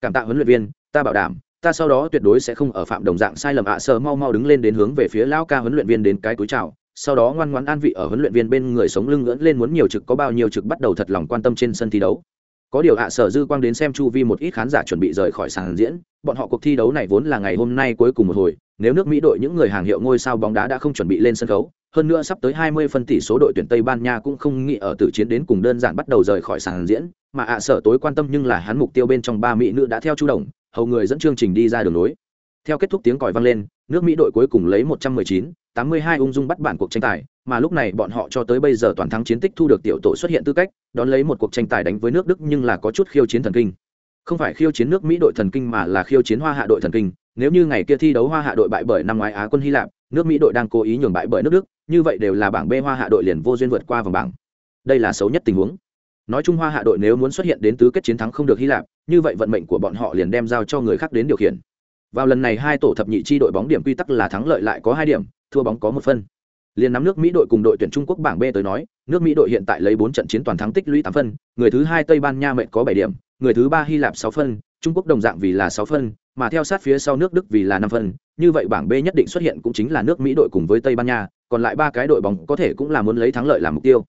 cảm tạ huấn luyện viên, ta bảo đảm, ta sau đó tuyệt đối sẽ không ở phạm đồng dạng sai lầm ạ à sờ mau mau đứng lên đến hướng về phía lão ca huấn luyện viên đến cái túi chào, sau đó ngoan ngoãn an vị ở huấn luyện viên bên người sống lưng ngưỡng lên muốn nhiều trực, có bao nhiêu trực bắt đầu thật lòng quan tâm trên sân thi đấu có điều ạ sở dư quang đến xem chu vi một ít khán giả chuẩn bị rời khỏi sàn diễn bọn họ cuộc thi đấu này vốn là ngày hôm nay cuối cùng một hồi nếu nước mỹ đội những người hàng hiệu ngôi sao bóng đá đã không chuẩn bị lên sân khấu hơn nữa sắp tới 20 phân tỷ số đội tuyển tây ban nha cũng không nghĩ ở tử chiến đến cùng đơn giản bắt đầu rời khỏi sàn diễn mà ạ sở tối quan tâm nhưng là hắn mục tiêu bên trong ba mỹ nữ đã theo chu đồng hầu người dẫn chương trình đi ra đường lối. Theo kết thúc tiếng còi vang lên nước mỹ đội cuối cùng lấy 119, 82 ung dung bắt bản cuộc tranh tài mà lúc này bọn họ cho tới bây giờ toàn thắng chiến tích thu được tiểu tổ xuất hiện tư cách, đón lấy một cuộc tranh tài đánh với nước đức nhưng là có chút khiêu chiến thần kinh. Không phải khiêu chiến nước mỹ đội thần kinh mà là khiêu chiến hoa hạ đội thần kinh. Nếu như ngày kia thi đấu hoa hạ đội bại bởi năm ngoái á quân hy lạp, nước mỹ đội đang cố ý nhường bại bởi nước đức, như vậy đều là bảng b hoa hạ đội liền vô duyên vượt qua vòng bảng. Đây là xấu nhất tình huống. Nói chung hoa hạ đội nếu muốn xuất hiện đến tứ kết chiến thắng không được hy lạp, như vậy vận mệnh của bọn họ liền đem giao cho người khác đến điều khiển. Vào lần này hai tổ thập nhị chi đội bóng điểm quy tắc là thắng lợi lại có hai điểm, thua bóng có một phân liền nắm nước mỹ đội cùng đội tuyển trung quốc bảng b tới nói, nước mỹ đội hiện tại lấy bốn trận chiến toàn thắng tích lũy tám phân, người thứ hai tây ban nha mệnh có bảy điểm, người thứ ba hy lạp sáu phân, trung quốc đồng dạng vì là sáu phân, mà theo sát phía sau nước đức vì là năm phân. Như vậy bảng b nhất định xuất hiện cũng chính là nước mỹ đội cùng với tây ban nha, còn lại ba cái đội bóng có thể cũng là muốn lấy thắng lợi làm mục tiêu.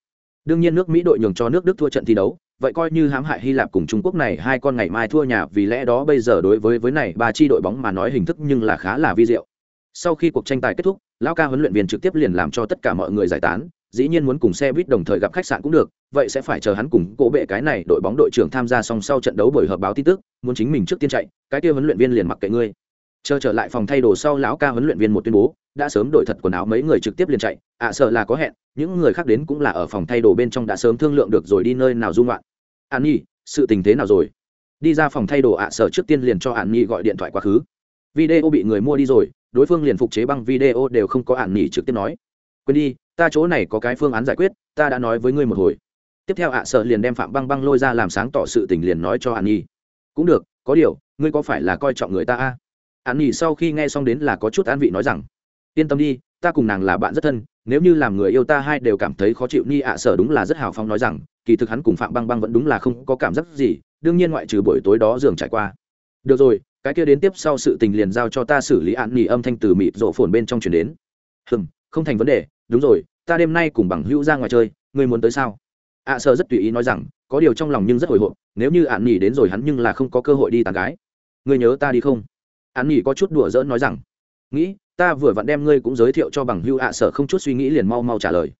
Đương nhiên nước mỹ đội nhường cho nước đức thua trận thi đấu, vậy coi như hãm hại hy lạp cùng trung quốc này hai con ngày mai thua nhà, vì lẽ đó bây giờ đối với với này ba chi đội bóng mà nói hình thức nhưng là khá là vi diệu sau khi cuộc tranh tài kết thúc lão ca huấn luyện viên trực tiếp liền làm cho tất cả mọi người giải tán dĩ nhiên muốn cùng xe buýt đồng thời gặp khách sạn cũng được vậy sẽ phải chờ hắn cùng cố bệ cái này đội bóng đội trưởng tham gia xong sau trận đấu bởi họp báo tin tức muốn chính mình trước tiên chạy cái kia huấn luyện viên liền mặc kệ ngươi. Chờ trở lại phòng thay đồ sau lão ca huấn luyện viên một tuyên bố đã sớm đổi thật quần áo mấy người trực tiếp liền chạy ạ à, sợ là có hẹn những người khác đến cũng là ở phòng thay đồ bên trong đã sớm thương lượng được rồi đi nơi nào dung loạn. An nhi sự tình thế nào rồi? Đi ra phòng thay đồ ạ à, sợ trước tiên liền cho an nhi gọi điện thoại quá khứ. Video bị người mua đi rồi đối phương liền phục chế băng video đều không có ản nỉ trực tiếp nói. Quên đi, ta chỗ này có cái phương án giải quyết, ta đã nói với ngươi một hồi. Tiếp theo ạ, sợ liền đem phạm băng băng lôi ra làm sáng tỏ sự tình liền nói cho ản nhi cũng được, có điều, ngươi có phải là coi trọng người ta a? Ản nhi sau khi nghe xong đến là có chút an vị nói rằng, yên tâm đi, ta cùng nàng là bạn rất thân, nếu như làm người yêu ta hai đều cảm thấy khó chịu ni ạ, sợ đúng là rất hào phong nói rằng, kỳ thực hắn cùng phạm băng băng vẫn đúng là không có cảm giác gì, đương nhiên ngoại trừ buổi tối đó giường trải qua. Được rồi cái kia đến tiếp sau sự tình liền giao cho ta xử lý án nghỉ âm thanh từ mịt rộ phồn bên trong chuyển đến. Hừm không thành vấn đề đúng rồi ta đêm nay cùng bằng hữu ra ngoài chơi ngươi muốn tới sao? Ạ à, sợ rất tùy ý nói rằng có điều trong lòng nhưng rất hồi hộp nếu như ạn nghỉ đến rồi hắn nhưng là không có cơ hội đi tàn gái. Ngươi nhớ ta đi không? Ạn nghỉ có chút đùa giỡn nói rằng nghĩ ta vừa vặn đem ngươi cũng giới thiệu cho bằng hưu ạ sợ không chút suy nghĩ liền mau mau trả lời.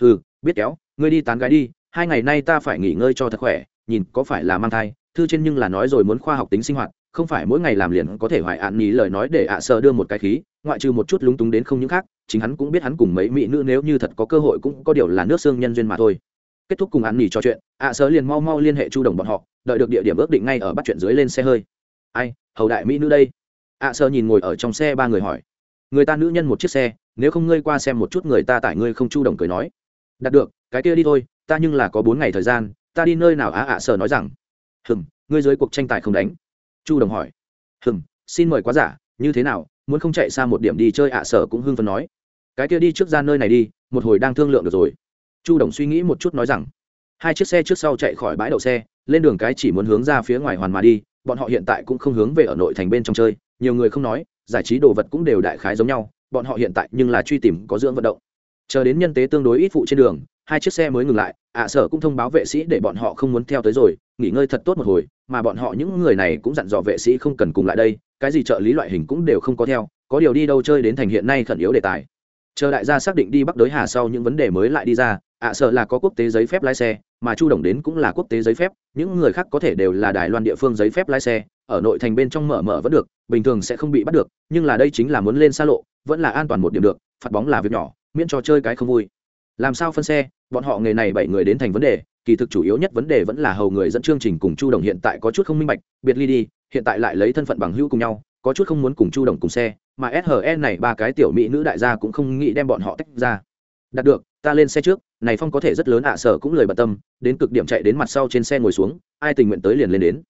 Ừ biết kéo ngươi đi tán gái đi hai ngày nay ta phải nghỉ ngơi cho thật khỏe nhìn có phải là mang thai thư trên nhưng là nói rồi muốn khoa học tính sinh hoạt không phải mỗi ngày làm liền có thể hoài ạn nghỉ lời nói để ạ sơ đưa một cái khí, ngoại trừ một chút lúng túng đến không những khác, chính hắn cũng biết hắn cùng mấy mỹ nữ nếu như thật có cơ hội cũng có điều là nước xương nhân duyên mà thôi. Kết thúc cùng ạn nghỉ trò chuyện, ạ sơ liền mau mau liên hệ chu đồng bọn họ, đợi được địa điểm ước định ngay ở bắt chuyện dưới lên xe hơi. Ai, hầu đại mỹ nữ đây? ạ sơ nhìn ngồi ở trong xe ba người hỏi. Người ta nữ nhân một chiếc xe, nếu không ngươi qua xem một chút người ta tải ngươi không? Chu đồng cười nói. Đặt được, cái kia đi thôi, ta nhưng là có bốn ngày thời gian, ta đi nơi nào? Á ạ sơ nói rằng. Hừm, ngươi dưới cuộc tranh tài không đánh chu đồng hỏi. Hừm, xin mời quá giả, như thế nào? Muốn không chạy xa một điểm đi chơi ạ, sở cũng hưng phấn nói. Cái kia đi trước ra nơi này đi, một hồi đang thương lượng được rồi. Chu đồng suy nghĩ một chút nói rằng, hai chiếc xe trước sau chạy khỏi bãi đậu xe, lên đường cái chỉ muốn hướng ra phía ngoài hoàn mà đi, bọn họ hiện tại cũng không hướng về ở nội thành bên trong chơi. Nhiều người không nói, giải trí đồ vật cũng đều đại khái giống nhau, bọn họ hiện tại nhưng là truy tìm có dưỡng vận động. Chờ đến nhân tế tương đối ít phụ trên đường hai chiếc xe mới ngừng lại, ạ sở cũng thông báo vệ sĩ để bọn họ không muốn theo tới rồi, nghỉ ngơi thật tốt một hồi, mà bọn họ những người này cũng dặn dò vệ sĩ không cần cùng lại đây, cái gì trợ lý loại hình cũng đều không có theo, có điều đi đâu chơi đến thành hiện nay khẩn yếu đề tài. Chờ đại gia xác định đi bắc đới hà sau những vấn đề mới lại đi ra, ạ sợ là có quốc tế giấy phép lái xe, mà chu đồng đến cũng là quốc tế giấy phép, những người khác có thể đều là đài loan địa phương giấy phép lái xe, ở nội thành bên trong mở mở vẫn được, bình thường sẽ không bị bắt được, nhưng là đây chính là muốn lên xa lộ, vẫn là an toàn một điểm được, phạt bóng là việc nhỏ, miễn trò chơi cái không vui làm sao phân xe, bọn họ nghề này bảy người đến thành vấn đề, kỳ thực chủ yếu nhất vấn đề vẫn là hầu người dẫn chương trình cùng chu đồng hiện tại có chút không minh bạch, biệt ly đi, hiện tại lại lấy thân phận bằng hữu cùng nhau, có chút không muốn cùng chu đồng cùng xe, mà SHE này ba cái tiểu mỹ nữ đại gia cũng không nghĩ đem bọn họ tách ra. Đạt được, ta lên xe trước, này phong có thể rất lớn ạ, sở cũng lời bận tâm, đến cực điểm chạy đến mặt sau trên xe ngồi xuống, ai tình nguyện tới liền lên đến.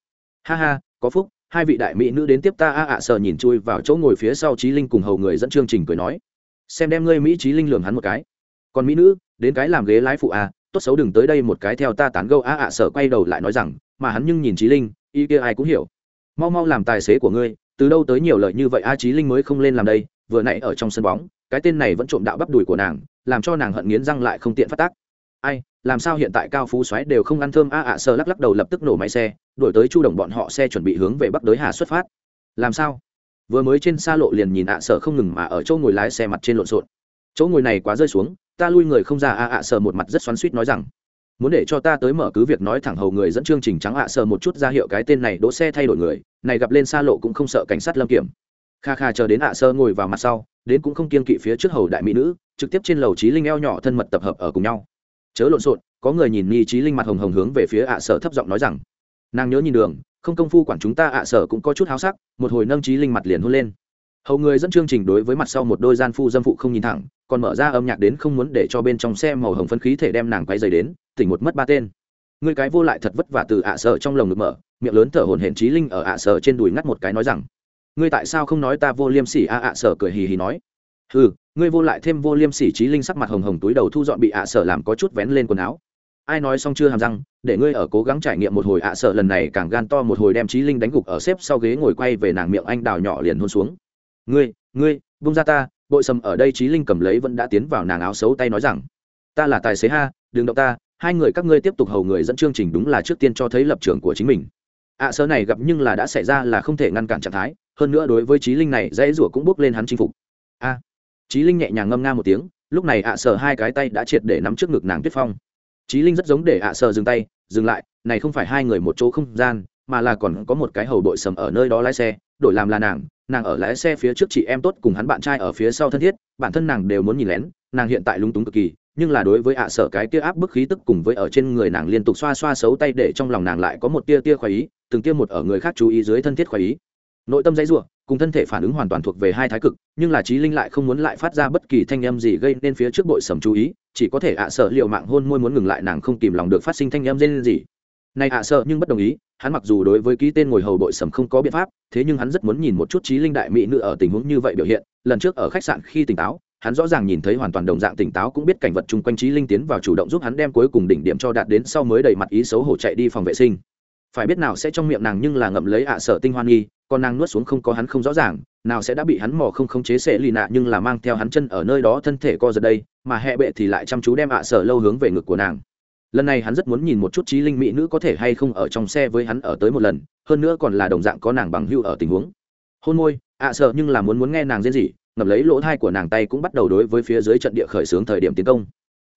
Ha ha, có phúc, hai vị đại mỹ nữ đến tiếp ta a ạ sở nhìn chui vào chỗ ngồi phía sau trí linh cùng hầu người dẫn chương trình cười nói. Xem đem ngươi mỹ trí linh lường hắn một cái còn mỹ nữ đến cái làm ghế lái phụ à, tốt xấu đừng tới đây một cái theo ta tán gâu a ạ sở quay đầu lại nói rằng mà hắn nhưng nhìn trí linh y kia ai cũng hiểu. Mau mau làm tài xế của ngươi từ đâu tới nhiều lời như vậy a trí linh mới không lên làm đây vừa nãy ở trong sân bóng cái tên này vẫn trộm đạo bắp đùi của nàng làm cho nàng hận nghiến răng lại không tiện phát tác. Ai làm sao hiện tại cao phú xoáy đều không ăn thơm a ạ sơ lắc lắc đầu lập tức nổ máy xe đổi tới chu đồng bọn họ xe chuẩn bị hướng về bắc đới hà xuất phát. Làm sao? Vừa mới trên xa lộ liền nhìn ạ sở không ngừng mà ở chỗ ngồi lái xe mặt trên lộn xộn. Chỗ ngồi này quá rơi xuống ta lui người không ra a ạ sờ một mặt rất xoắn suýt nói rằng, muốn để cho ta tới mở cứ việc nói thẳng hầu người dẫn chương trình trắng ạ sờ một chút ra hiệu cái tên này đỗ xe thay đổi người, này gặp lên xa lộ cũng không sợ cảnh sát lâm kiểm. Kha kha chờ đến ạ sơ ngồi vào mặt sau, đến cũng không kiên kỵ phía trước hầu đại mỹ nữ, trực tiếp trên lầu trí linh eo nhỏ thân mật tập hợp ở cùng nhau. Chớ lộn xộn, có người nhìn nghi trí linh mặt hồng hồng hướng về phía ạ sở thấp giọng nói rằng, nàng nhớ nhìn đường, không công phu quản chúng ta ạ sở cũng có chút háo sắc, một hồi nâng trí linh mặt liền hôn lên hầu người dẫn chương trình đối với mặt sau một đôi gian phu dâm phụ không nhìn thẳng còn mở ra âm nhạc đến không muốn để cho bên trong xe màu hồng phân khí thể đem nàng quay dày đến tỉnh một mất ba tên người cái vô lại thật vất vả từ ạ sở trong lồng ngực mở miệng lớn thở hổn hển trí linh ở ạ sở trên đùi ngắt một cái nói rằng ngươi tại sao không nói ta vô liêm sỉ a ạ sở cười hì hì nói ừ ngươi vô lại thêm vô liêm sỉ trí linh sắc mặt hồng hồng túi đầu thu dọn bị ạ sở làm có chút vén lên quần áo ai nói xong chưa hàm răng để ngươi ở cố gắng trải nghiệm một hồi ạ sở lần này càng gan to một hồi đem trí linh đánh gục ở xếp sau ghế ngồi quay về nàng miệng anh đào nhỏ liền hôn xuống ngươi ngươi bung ra ta bội sầm ở đây trí linh cầm lấy vẫn đã tiến vào nàng áo xấu tay nói rằng ta là tài xế ha đừng động ta hai người các ngươi tiếp tục hầu người dẫn chương trình đúng là trước tiên cho thấy lập trường của chính mình. À, ạ sở này gặp nhưng là đã xảy ra là không thể ngăn cản trạng thái hơn nữa đối với trí linh này dễ rủa cũng bước lên hắn chinh phục. A à, trí linh nhẹ nhàng ngâm nga một tiếng lúc này ạ sở hai cái tay đã triệt để nắm trước ngực nàng tuyết phong. Trí linh rất giống để ạ sở dừng tay dừng lại này không phải hai người một chỗ không gian mà là còn có một cái hầu đội sầm ở nơi đó lái xe đổi làm là nàng nàng ở lái xe phía trước chị em tốt cùng hắn bạn trai ở phía sau thân thiết, bản thân nàng đều muốn nhìn lén, nàng hiện tại lung túng cực kỳ, nhưng là đối với ạ sở cái kia áp bức khí tức cùng với ở trên người nàng liên tục xoa xoa xấu tay để trong lòng nàng lại có một tia tia khoái ý, từng tia một ở người khác chú ý dưới thân thiết khoái ý. Nội tâm dãy ruộng cùng thân thể phản ứng hoàn toàn thuộc về hai thái cực, nhưng là trí linh lại không muốn lại phát ra bất kỳ thanh âm gì gây nên phía trước bội sầm chú ý, chỉ có thể ạ sợ liệu mạng hôn môi muốn ngừng lại, nàng không kìm lòng được phát sinh thanh âm dên gì này ạ sợ nhưng bất đồng ý hắn mặc dù đối với ký tên ngồi hầu bội sầm không có biện pháp, thế nhưng hắn rất muốn nhìn một chút trí linh đại mỹ nữ ở tình huống như vậy biểu hiện. Lần trước ở khách sạn khi tỉnh táo, hắn rõ ràng nhìn thấy hoàn toàn đồng dạng tỉnh táo cũng biết cảnh vật chung quanh trí linh tiến vào chủ động giúp hắn đem cuối cùng đỉnh điểm cho đạt đến sau mới đầy mặt ý xấu hổ chạy đi phòng vệ sinh. Phải biết nào sẽ trong miệng nàng nhưng là ngậm lấy ạ sở tinh hoan nghi, còn nàng nuốt xuống không có hắn không rõ ràng, nào sẽ đã bị hắn mò không khống chế sẽ lì nạ nhưng là mang theo hắn chân ở nơi đó thân thể co giật đây, mà hẹ bệ thì lại chăm chú đem ạ sở lâu hướng về ngực của nàng lần này hắn rất muốn nhìn một chút trí linh mỹ nữ có thể hay không ở trong xe với hắn ở tới một lần, hơn nữa còn là đồng dạng có nàng bằng hưu ở tình huống. Hôn môi, ạ sợ nhưng là muốn muốn nghe nàng diễn gì, ngập lấy lỗ thai của nàng tay cũng bắt đầu đối với phía dưới trận địa khởi xướng thời điểm tiến công.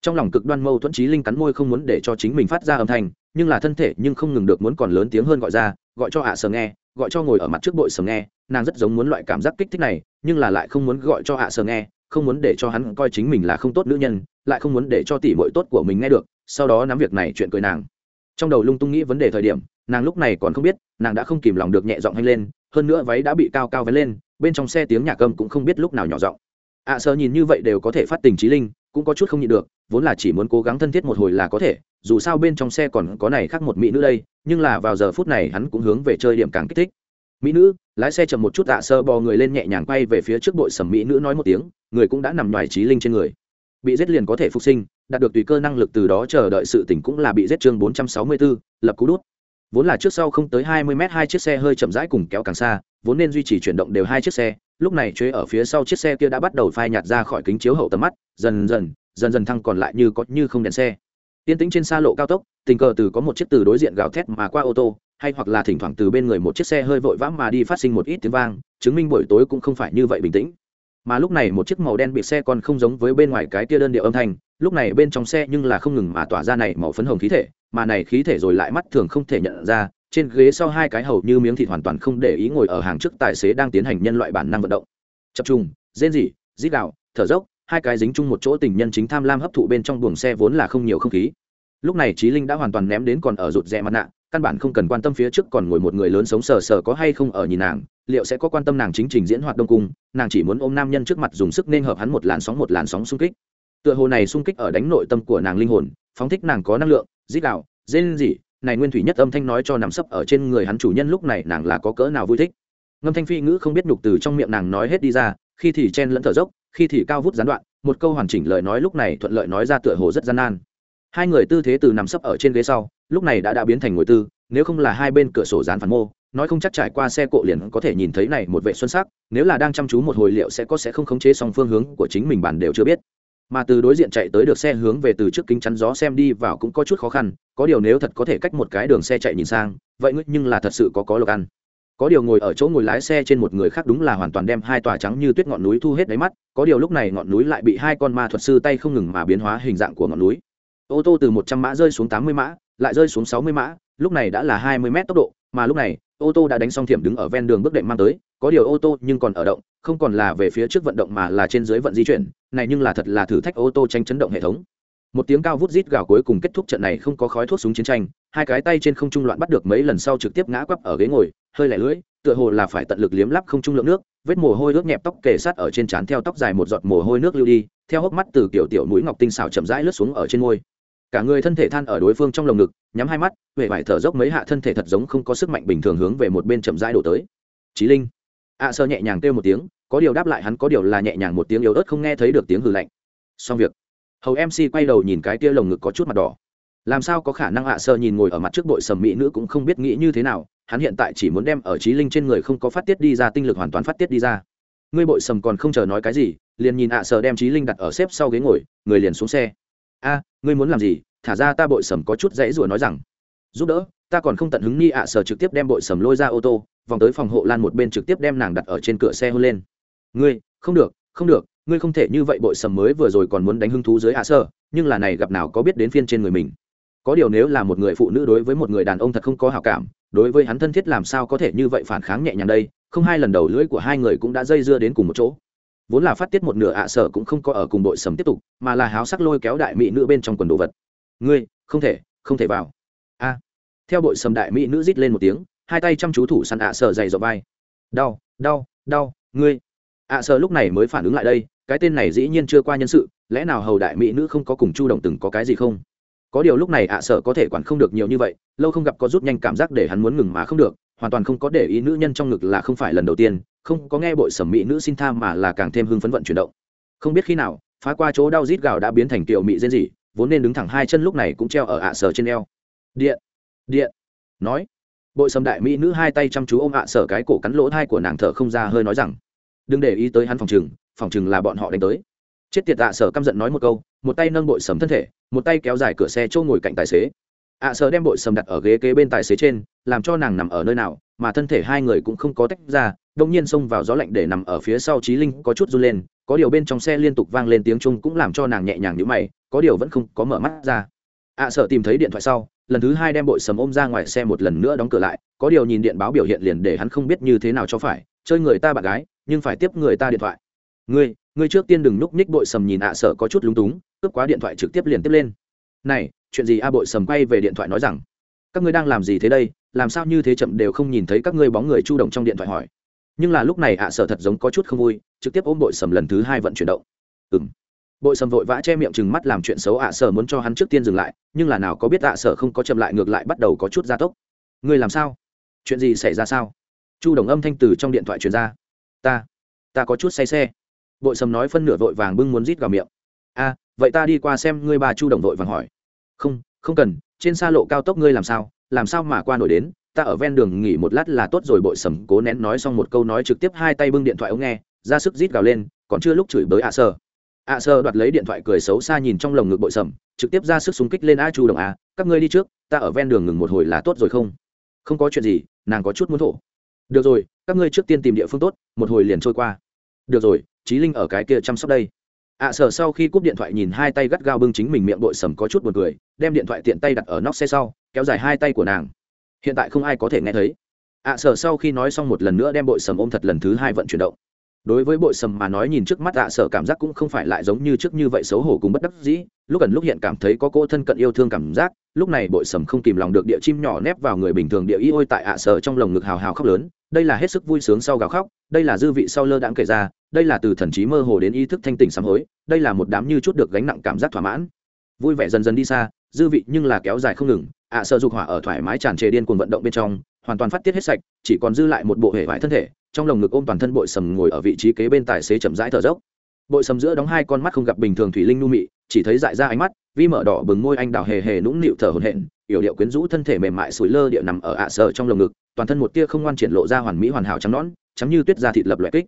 Trong lòng cực đoan mâu thuẫn trí linh cắn môi không muốn để cho chính mình phát ra âm thanh, nhưng là thân thể nhưng không ngừng được muốn còn lớn tiếng hơn gọi ra, gọi cho ạ sợ nghe, gọi cho ngồi ở mặt trước bội sờ nghe, nàng rất giống muốn loại cảm giác kích thích này, nhưng là lại không muốn gọi cho ạ sợ nghe, không muốn để cho hắn coi chính mình là không tốt nữ nhân lại không muốn để cho tỷ muội tốt của mình nghe được sau đó nắm việc này chuyện cười nàng. Trong đầu lung tung nghĩ vấn đề thời điểm nàng lúc này còn không biết nàng đã không kìm lòng được nhẹ giọng hay lên hơn nữa váy đã bị cao cao vén lên bên trong xe tiếng nhạc âm cũng không biết lúc nào nhỏ giọng. Ạ à, sơ nhìn như vậy đều có thể phát tình trí linh cũng có chút không nhịn được vốn là chỉ muốn cố gắng thân thiết một hồi là có thể dù sao bên trong xe còn có này khác một mỹ nữ đây nhưng là vào giờ phút này hắn cũng hướng về chơi điểm càng kích thích. Mỹ nữ lái xe chậm một chút ạ à sơ bò người lên nhẹ nhàng quay về phía trước đội sầm mỹ nữ nói một tiếng người cũng đã nằm ngoài trí linh trên người bị giết liền có thể phục sinh đạt được tùy cơ năng lực từ đó chờ đợi sự tỉnh cũng là bị giết chương 464, lập cú đút. Vốn là trước sau không tới 20m hai chiếc xe hơi chậm rãi cùng kéo càng xa vốn nên duy trì chuyển động đều hai chiếc xe lúc này chế ở phía sau chiếc xe kia đã bắt đầu phai nhạt ra khỏi kính chiếu hậu tầm mắt dần dần dần dần thăng còn lại như có như không đèn xe. Tiên tĩnh trên xa lộ cao tốc tình cờ từ có một chiếc từ đối diện gào thét mà qua ô tô hay hoặc là thỉnh thoảng từ bên người một chiếc xe hơi vội vã mà đi phát sinh một ít tiếng vang chứng minh buổi tối cũng không phải như vậy bình tĩnh mà lúc này một chiếc màu đen bị xe còn không giống với bên ngoài cái tia đơn điệu âm thanh, lúc này bên trong xe nhưng là không ngừng mà tỏa ra này màu phấn hồng khí thể, mà này khí thể rồi lại mắt thường không thể nhận ra, trên ghế sau hai cái hầu như miếng thịt hoàn toàn không để ý ngồi ở hàng trước tài xế đang tiến hành nhân loại bản năng vận động. Chập trùng, rên rỉ, rít gạo thở dốc, hai cái dính chung một chỗ tình nhân chính tham lam hấp thụ bên trong buồng xe vốn là không nhiều không khí. Lúc này trí linh đã hoàn toàn ném đến còn ở rụt rè mặt nạ, căn bản không cần quan tâm phía trước còn ngồi một người lớn sống sờ sờ có hay không ở nhìn nàng liệu sẽ có quan tâm nàng chính trình diễn hoạt đông cung nàng chỉ muốn ôm nam nhân trước mặt dùng sức nên hợp hắn một làn sóng một làn sóng xung kích. Tựa hồ này xung kích ở đánh nội tâm của nàng linh hồn, phóng thích nàng có năng lượng, dít đạo dên gì này nguyên thủy nhất âm thanh nói cho nằm sấp ở trên người hắn chủ nhân lúc này nàng là có cỡ nào vui thích. Ngâm thanh phi ngữ không biết nhục từ trong miệng nàng nói hết đi ra, khi thì chen lẫn thở dốc, khi thì cao vút gián đoạn, một câu hoàn chỉnh lời nói lúc này thuận lợi nói ra tựa hồ rất gian nan. Hai người tư thế từ nằm sấp ở trên ghế sau, lúc này đã đã biến thành ngồi tư, nếu không là hai bên cửa sổ dán phản mô nói không chắc trải qua xe cộ liền có thể nhìn thấy này một vệ xuân sắc, nếu là đang chăm chú một hồi liệu sẽ có sẽ không khống chế xong phương hướng của chính mình bản đều chưa biết. Mà từ đối diện chạy tới được xe hướng về từ trước kính chắn gió xem đi vào cũng có chút khó khăn, có điều nếu thật có thể cách một cái đường xe chạy nhìn sang, vậy nhưng là thật sự có có lộc ăn. Có điều ngồi ở chỗ ngồi lái xe trên một người khác đúng là hoàn toàn đem hai tòa trắng như tuyết ngọn núi thu hết đáy mắt, có điều lúc này ngọn núi lại bị hai con ma thuật sư tay không ngừng mà biến hóa hình dạng của ngọn núi. Ô tô từ một trăm mã rơi xuống tám mươi mã, lại rơi xuống sáu mươi mã, lúc này đã là hai mươi mét tốc độ, mà lúc này ô tô đã đánh xong thiểm đứng ở ven đường bước đệm mang tới, có điều ô tô nhưng còn ở động, không còn là về phía trước vận động mà là trên dưới vận di chuyển, này nhưng là thật là thử thách ô tô tranh chấn động hệ thống. Một tiếng cao vút rít gào cuối cùng kết thúc trận này không có khói thuốc súng chiến tranh, hai cái tay trên không trung loạn bắt được mấy lần sau trực tiếp ngã quắp ở ghế ngồi, hơi lẻ lưỡi, tựa hồ là phải tận lực liếm lắp không trung lượng nước, vết mồ hôi ướt nhẹp tóc kề sát ở trên trán theo tóc dài một giọt mồ hôi nước lưu đi, theo hốc mắt từ kiểu tiểu mũi ngọc tinh xảo chậm rãi lướt xuống ở trên môi cả người thân thể than ở đối phương trong lồng ngực, nhắm hai mắt huệ vải thở dốc mấy hạ thân thể thật giống không có sức mạnh bình thường hướng về một bên chậm rãi đổ tới. Trí linh. Ạ sơ nhẹ nhàng kêu một tiếng, có điều đáp lại hắn có điều là nhẹ nhàng một tiếng yếu ớt không nghe thấy được tiếng hừ lạnh. Xong việc. Hầu mc quay đầu nhìn cái tia lồng ngực có chút mặt đỏ. Làm sao có khả năng ạ sơ nhìn ngồi ở mặt trước đội sầm mỹ nữ cũng không biết nghĩ như thế nào, hắn hiện tại chỉ muốn đem ở trí linh trên người không có phát tiết đi ra, tinh lực hoàn toàn phát tiết đi ra. Ngươi bội sầm còn không chờ nói cái gì, liền nhìn ạ sơ đem trí linh đặt ở xếp sau ghế ngồi, người liền xuống xe. A ngươi muốn làm gì thả ra ta bội sầm có chút dãy rủa nói rằng giúp đỡ ta còn không tận hứng ni ạ sở trực tiếp đem bội sầm lôi ra ô tô vòng tới phòng hộ lan một bên trực tiếp đem nàng đặt ở trên cửa xe hôn lên. Ngươi không được không được ngươi không thể như vậy bội sầm mới vừa rồi còn muốn đánh hứng thú dưới ạ sở, nhưng là này gặp nào có biết đến phiên trên người mình. Có điều nếu là một người phụ nữ đối với một người đàn ông thật không có hào cảm đối với hắn thân thiết làm sao có thể như vậy phản kháng nhẹ nhàng đây không hai lần đầu lưỡi của hai người cũng đã dây dưa đến cùng một chỗ vốn là phát tiết một nửa ạ sở cũng không có ở cùng đội sầm tiếp tục, mà là háo sắc lôi kéo đại mỹ nữ bên trong quần đồ vật. Ngươi, không thể không thể vào. A. Theo đội sầm đại mỹ nữ rít lên một tiếng, hai tay chăm chú thủ săn ạ sở dày dọ vai. Đau đau đau, ngươi. ạ sở lúc này mới phản ứng lại đây, cái tên này dĩ nhiên chưa qua nhân sự, lẽ nào hầu đại mỹ nữ không có cùng chu động từng có cái gì không? Có điều lúc này ạ sở có thể quản không được nhiều như vậy, lâu không gặp có rút nhanh cảm giác để hắn muốn ngừng mà không được, hoàn toàn không có để ý nữ nhân trong ngực là không phải lần đầu tiên không có nghe bội sẩm mỹ nữ xin tha mà là càng thêm hưng phấn vận chuyển động. Không biết khi nào, phá qua chỗ đau rít gào đã biến thành tiểu mỹ rên gì vốn nên đứng thẳng hai chân lúc này cũng treo ở ạ sở trên eo. Điện điện, nói. Bội sầm đại mỹ nữ hai tay chăm chú ôm ạ sở cái cổ cắn lỗ thai của nàng thở không ra hơi nói rằng, đừng để ý tới hắn phòng chừng phòng chừng là bọn họ đánh tới. Chết tiệt ạ sở căm giận nói một câu, một tay nâng bội sầm thân thể, một tay kéo dài cửa xe chỗ ngồi cạnh tài xế. ạ sở đem bội sầm đặt ở ghế kế bên tài xế trên, làm cho nàng nằm ở nơi nào mà thân thể hai người cũng không có tách ra, đông nhiên xông vào gió lạnh để nằm ở phía sau trí linh, có chút run lên, có điều bên trong xe liên tục vang lên tiếng chung cũng làm cho nàng nhẹ nhàng nhữ mày, có điều vẫn không có mở mắt ra. Ạ sợ tìm thấy điện thoại sau, lần thứ hai đem bội sầm ôm ra ngoài xe một lần nữa đóng cửa lại, có điều nhìn điện báo biểu hiện liền để hắn không biết như thế nào cho phải, chơi người ta bạn gái, nhưng phải tiếp người ta điện thoại. Ngươi ngươi trước tiên đừng núp ních bội sầm nhìn ạ, sợ có chút lúng túng, cướp quá điện thoại trực tiếp liền tiếp lên. Này, chuyện gì? A, bội sầm quay về điện thoại nói rằng, các ngươi đang làm gì thế đây? Làm sao như thế chậm đều không nhìn thấy các ngươi bóng người chu động trong điện thoại hỏi. Nhưng là lúc này ạ sở thật giống có chút không vui, trực tiếp ôm bội sầm lần thứ hai vận chuyển động. Ừ m bội sầm vội vã che miệng chừng mắt làm chuyện xấu ạ sở muốn cho hắn trước tiên dừng lại, nhưng là nào có biết ạ sở không có chậm lại ngược lại bắt đầu có chút gia tốc. Ngươi làm sao? Chuyện gì xảy ra sao? Chu đồng âm thanh từ trong điện thoại truyền ra. Ta ta có chút say xe. Bội sầm nói phân nửa vội vàng bưng muốn rít vào miệng. A, vậy ta đi qua xem ngươi bà chu đồng vội vàng hỏi. Không không cần, trên xa lộ cao tốc ngươi làm sao? Làm sao mà qua nổi đến, ta ở ven đường nghỉ một lát là tốt rồi, bội sầm cố nén nói xong một câu nói trực tiếp hai tay bưng điện thoại ống nghe, ra sức rít gào lên, còn chưa lúc chửi bới ạ sơ. Ạ sơ đoạt lấy điện thoại cười xấu xa nhìn trong lồng ngực bội sầm, trực tiếp ra sức súng kích lên a chu đồng a, các ngươi đi trước, ta ở ven đường ngừng một hồi là tốt rồi không? Không có chuyện gì, nàng có chút muốn thổ. Được rồi, các ngươi trước tiên tìm địa phương tốt, một hồi liền trôi qua. Được rồi trí linh ở cái kia chăm sóc đây ạ sở sau khi cúp điện thoại nhìn hai tay gắt gao bưng chính mình miệng bội sầm có chút một người đem điện thoại tiện tay đặt ở nóc xe sau, kéo dài hai tay của nàng. Hiện tại không ai có thể nghe thấy. ạ sở sau khi nói xong một lần nữa đem bội sầm ôm thật lần thứ hai vận chuyển động. Đối với bội sầm mà nói nhìn trước mắt ạ sở cảm giác cũng không phải lại giống như trước như vậy xấu hổ cùng bất đắc dĩ, lúc gần lúc hiện cảm thấy có cô thân cận yêu thương cảm giác, lúc này bội sầm không kìm lòng được địa chim nhỏ nép vào người bình thường địa y ôi tại ạ sở trong lồng ngực hào hào khóc lớn, đây là hết sức vui sướng sau gào khóc, đây là dư vị sau lơ đãng kể ra đây là từ thần trí mơ hồ đến ý thức thanh tỉnh sám hối, đây là một đám như chút được gánh nặng cảm giác thỏa mãn. Vui vẻ dần dần đi xa, dư vị nhưng là kéo dài không ngừng, ạ sợ dục hỏa ở thoải mái tràn trề điên cuồng vận động bên trong, hoàn toàn phát tiết hết sạch, chỉ còn dư lại một bộ hệ vải thân thể, trong lồng ngực ôm toàn thân bội sầm ngồi ở vị trí kế bên tài xế chậm rãi thở dốc. Bội sầm giữa đóng hai con mắt không gặp bình thường thủy linh nu mị, chỉ thấy dại ra ánh mắt, vi mở đỏ bừng môi anh đào hề hề nũng nịu thở hổn hển, yểu điệu quyến rũ thân thể mềm mại sủi lơ địa nằm ở ạ sợ trong lồng ngực, toàn thân một tia không ngoan triển lộ ra hoàn mỹ hoàn hảo trắng nõn chắm như tuyết da thịt lập loại kích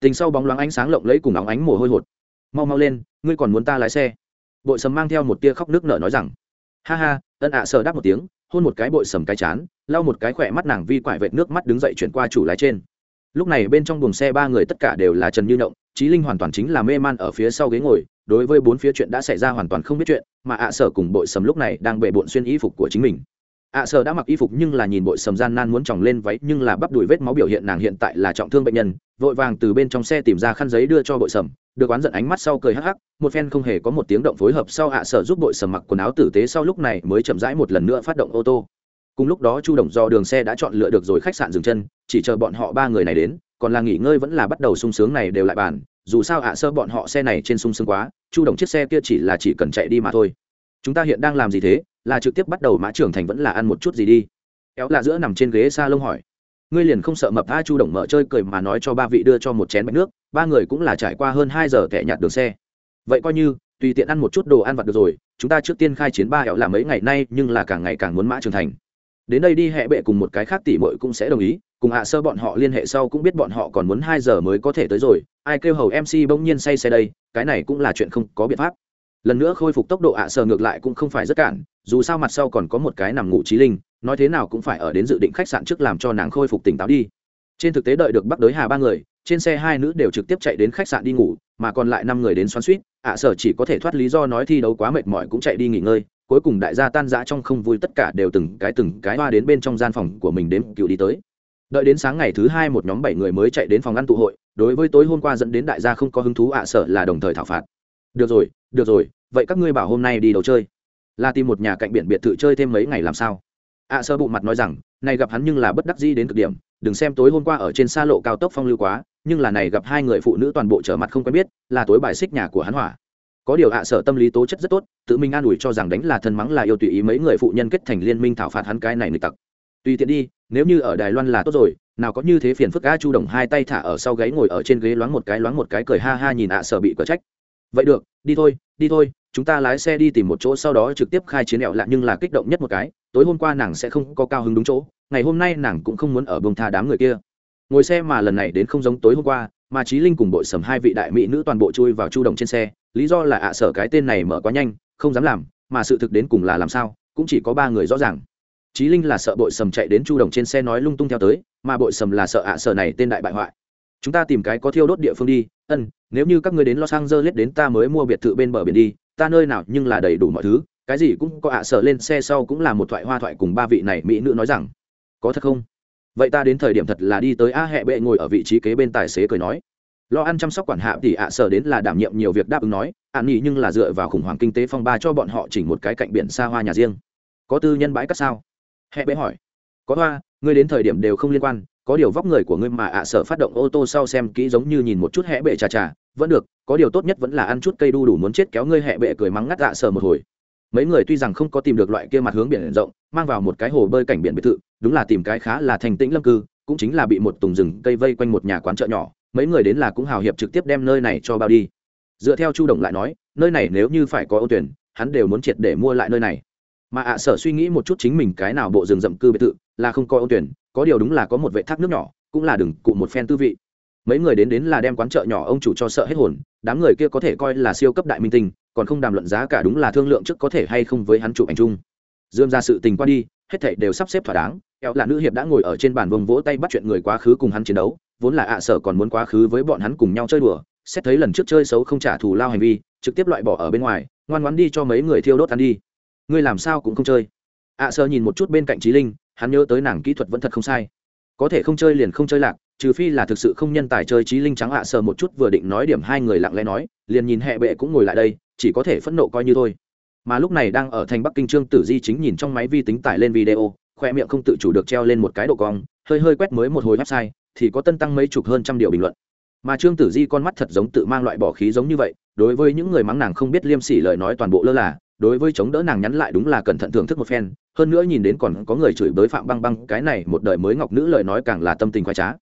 tình sau bóng loáng ánh sáng lộng lẫy cùng óng ánh mồ hôi hột. Mau mau lên, ngươi còn muốn ta lái xe? Bội sầm mang theo một tia khóc nước nở nói rằng. Ha ha, ân ạ, sờ đáp một tiếng, hôn một cái bội sầm cái chán, lau một cái khỏe mắt nàng vi quải vệt nước mắt đứng dậy chuyển qua chủ lái trên. Lúc này bên trong buồng xe ba người tất cả đều là trần như động trí linh hoàn toàn chính là mê man ở phía sau ghế ngồi, đối với bốn phía chuyện đã xảy ra hoàn toàn không biết chuyện, mà ạ sở cùng bội sầm lúc này đang bệ bộn xuyên y phục của chính mình ạ sở đã mặc y phục nhưng là nhìn bội sầm gian nan muốn tròng lên váy nhưng là bắp đùi vết máu biểu hiện nàng hiện tại là trọng thương bệnh nhân, vội vàng từ bên trong xe tìm ra khăn giấy đưa cho bội sầm, được oán giận ánh mắt sau cười hắc hắc, một phen không hề có một tiếng động phối hợp sau ạ sở giúp bội sầm mặc quần áo tử tế sau lúc này mới chậm rãi một lần nữa phát động ô tô. Cùng lúc đó chu đồng do đường xe đã chọn lựa được rồi khách sạn dừng chân, chỉ chờ bọn họ ba người này đến, còn là nghỉ ngơi vẫn là bắt đầu sung sướng này đều lại bàn, dù sao ạ sơ bọn họ xe này trên sung sướng quá, chu đồng chiếc xe kia chỉ là chỉ cần chạy đi mà thôi. Chúng ta hiện đang làm gì thế? Là trực tiếp bắt đầu mã trưởng thành vẫn là ăn một chút gì đi. Éo là giữa nằm trên ghế xa lông hỏi. Ngươi liền không sợ mập a chu đồng mở chơi cười mà nói cho ba vị đưa cho một chén bánh nước, ba người cũng là trải qua hơn hai giờ thẻ nhạt đường xe. Vậy coi như, tùy tiện ăn một chút đồ ăn vặt được rồi, chúng ta trước tiên khai chiến ba éo là mấy ngày nay, nhưng là càng ngày càng muốn mã trưởng thành. Đến đây đi hẹ bệ cùng một cái khác tỉ mội cũng sẽ đồng ý, cùng hạ sơ bọn họ liên hệ sau cũng biết bọn họ còn muốn hai giờ mới có thể tới rồi. Ai kêu hầu mc bỗng nhiên say xe đây, cái này cũng là chuyện không có biện pháp lần nữa khôi phục tốc độ ạ, sờ ngược lại cũng không phải rất cản, dù sao mặt sau còn có một cái nằm ngủ trí linh, nói thế nào cũng phải ở đến dự định khách sạn trước làm cho nàng khôi phục tỉnh táo đi. Trên thực tế đợi được bắc đới hà ba người, trên xe hai nữ đều trực tiếp chạy đến khách sạn đi ngủ, mà còn lại năm người đến xoắn suýt, ạ sở chỉ có thể thoát lý do nói thi đấu quá mệt mỏi cũng chạy đi nghỉ ngơi, cuối cùng đại gia tan rã trong không vui tất cả đều từng cái từng cái hoa đến bên trong gian phòng của mình đến cựu đi tới. Đợi đến sáng ngày thứ hai một nhóm bảy người mới chạy đến phòng ăn tụ hội, đối với tối hôm qua dẫn đến đại gia không có hứng thú ạ sở là đồng thời thảo phạt. Được rồi được rồi, vậy các ngươi bảo hôm nay đi đâu chơi. Là tìm một nhà cạnh biển biệt thự chơi thêm mấy ngày làm sao? Ạ sơ bụng mặt nói rằng, này gặp hắn nhưng là bất đắc dĩ đến cực điểm, đừng xem tối hôm qua ở trên xa lộ cao tốc phong lưu quá, nhưng là này gặp hai người phụ nữ toàn bộ trở mặt không quen biết, là tối bài xích nhà của hắn hỏa. Có điều à sở tâm lý tố chất rất tốt, tự mình an ủi cho rằng đánh là thân mắng là yêu tùy ý mấy người phụ nhân kết thành liên minh thảo phạt hắn cái này nịch tặc. Tùy tiện đi, nếu như ở đài loan là tốt rồi, nào có như thế phiền phức a chu đồng hai tay thả ở sau gáy ngồi ở trên ghế loáng một cái loáng một cái cười ha ha nhìn ạ sở bị cờ trách vậy được đi thôi đi thôi chúng ta lái xe đi tìm một chỗ sau đó trực tiếp khai chiến ẹo lạ nhưng là kích động nhất một cái tối hôm qua nàng sẽ không có cao hứng đúng chỗ ngày hôm nay nàng cũng không muốn ở bông tha đám người kia ngồi xe mà lần này đến không giống tối hôm qua mà trí linh cùng bội sầm hai vị đại mỹ nữ toàn bộ chui vào chu đồng trên xe lý do là ạ sở cái tên này mở quá nhanh không dám làm mà sự thực đến cùng là làm sao cũng chỉ có ba người rõ ràng Chí Linh là sợ bội sầm chạy đến Chu Đồng trên xe nói lung tung theo tới, mà bội sầm là sợ ạ sở này tên đại bại hoại. Chúng ta tìm cái có thiêu đốt địa phương đi, ân, nếu như các ngươi đến Los Angeles đến ta mới mua biệt thự bên bờ biển đi, ta nơi nào nhưng là đầy đủ mọi thứ, cái gì cũng có ạ sợ lên xe sau cũng là một thoại hoa thoại cùng ba vị này mỹ nữ nói rằng, có thật không? Vậy ta đến thời điểm thật là đi tới A Hẹ bệ ngồi ở vị trí kế bên tài xế cười nói, lo ăn chăm sóc quản hạ thì ạ sở đến là đảm nhiệm nhiều việc đáp ứng nói, ạn nghỉ nhưng là dựa vào khủng hoảng kinh tế phong ba cho bọn họ chỉnh một cái cạnh biển xa hoa nhà riêng. Có tư nhân bãi cát sao? Hẹ bệ hỏi, có hoa, ngươi đến thời điểm đều không liên quan, có điều vóc người của ngươi mà ạ, sở phát động ô tô sau xem kỹ giống như nhìn một chút hẹ bệ trà trà vẫn được, có điều tốt nhất vẫn là ăn chút cây đu đủ muốn chết kéo ngươi hẹ bệ cười mắng ngắt ạ, sở một hồi. Mấy người tuy rằng không có tìm được loại kia mặt hướng biển rộng, mang vào một cái hồ bơi cảnh biển biệt thự, đúng là tìm cái khá là thành tĩnh lâm cư, cũng chính là bị một tùng rừng cây vây quanh một nhà quán chợ nhỏ, mấy người đến là cũng hào hiệp trực tiếp đem nơi này cho bao đi. Dựa theo chu đồng lại nói, nơi này nếu như phải có ô tuyển, hắn đều muốn triệt để mua lại nơi này. Mà ạ, sở suy nghĩ một chút chính mình cái nào bộ rừng rậm cư biệt thự là không có ô tuyển có điều đúng là có một vệ thác nước nhỏ, cũng là đừng cụ một phen tư vị. Mấy người đến đến là đem quán chợ nhỏ ông chủ cho sợ hết hồn, đám người kia có thể coi là siêu cấp đại minh tinh, còn không đàm luận giá cả đúng là thương lượng trước có thể hay không với hắn chụp ảnh chung. Dương ra sự tình qua đi, hết thảy đều sắp xếp thỏa đáng eo là nữ hiệp đã ngồi ở trên bàn vông vỗ tay bắt chuyện người quá khứ cùng hắn chiến đấu, vốn là ạ sở còn muốn quá khứ với bọn hắn cùng nhau chơi đùa, xét thấy lần trước chơi xấu không trả thù lao hành vi, trực tiếp loại bỏ ở bên ngoài, ngoan ngoãn đi cho mấy người thiêu đốt ăn đi. Ngươi làm sao cũng không chơi. ạ sở nhìn một chút bên cạnh trí linh hắn nhớ tới nàng kỹ thuật vẫn thật không sai. Có thể không chơi liền không chơi lạc, trừ phi là thực sự không nhân tài chơi trí linh trắng hạ sờ một chút vừa định nói điểm hai người lặng lẽ nói, liền nhìn hệ bệ cũng ngồi lại đây, chỉ có thể phẫn nộ coi như thôi. Mà lúc này đang ở thành bắc kinh trương tử di chính nhìn trong máy vi tính tải lên video, khoe miệng không tự chủ được treo lên một cái độ cong, hơi hơi quét mới một hồi website, thì có tân tăng mấy chục hơn trăm điều bình luận. Mà trương tử di con mắt thật giống tự mang loại bỏ khí giống như vậy, đối với những người mắng nàng không biết liêm sỉ lời nói toàn bộ lơ là đối với chống đỡ nàng nhắn lại đúng là cẩn thận thưởng thức một phen, hơn nữa nhìn đến còn có người chửi bới phạm băng băng, cái này một đời mới ngọc nữ lời nói càng là tâm tình khoái trá.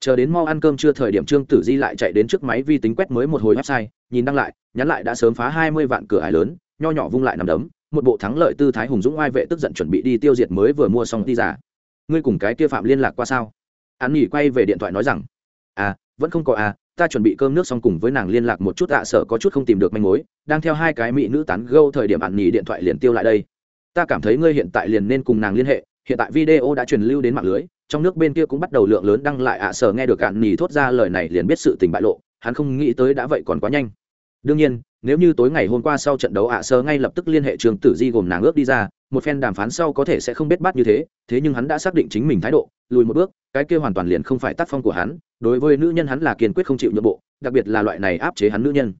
Chờ đến mau ăn cơm chưa thời điểm trương tử di lại chạy đến trước máy vi tính quét mới một hồi website, nhìn đăng lại, nhắn lại đã sớm phá hai mươi vạn cửa ải lớn, nho nhỏ vung lại nằm đấm, một bộ thắng lợi tư thái hùng dũng oai vệ tức giận chuẩn bị đi tiêu diệt mới vừa mua xong ti giả. Ngươi cùng cái kia phạm liên lạc qua sao? Hắn nghỉ quay về điện thoại nói rằng à vẫn không có à ta chuẩn bị cơm nước xong cùng với nàng liên lạc một chút ạ, sợ có chút không tìm được manh mối, đang theo hai cái mỹ nữ tán gâu thời điểm ạn nhì điện thoại liền tiêu lại đây. Ta cảm thấy ngươi hiện tại liền nên cùng nàng liên hệ, hiện tại video đã truyền lưu đến mạng lưới, trong nước bên kia cũng bắt đầu lượng lớn đăng lại ạ, sợ nghe được ạn nhì thốt ra lời này liền biết sự tình bại lộ, hắn không nghĩ tới đã vậy còn quá nhanh. Đương nhiên nếu như tối ngày hôm qua sau trận đấu ạ sơ ngay lập tức liên hệ trường tử di gồm nàng ước đi ra, một phen đàm phán sau có thể sẽ không biết bắt như thế thế nhưng hắn đã xác định chính mình thái độ, lùi một bước, cái kia hoàn toàn liền không phải tác phong của hắn, đối với nữ nhân hắn là kiên quyết không chịu nhượng bộ, đặc biệt là loại này áp chế hắn nữ nhân.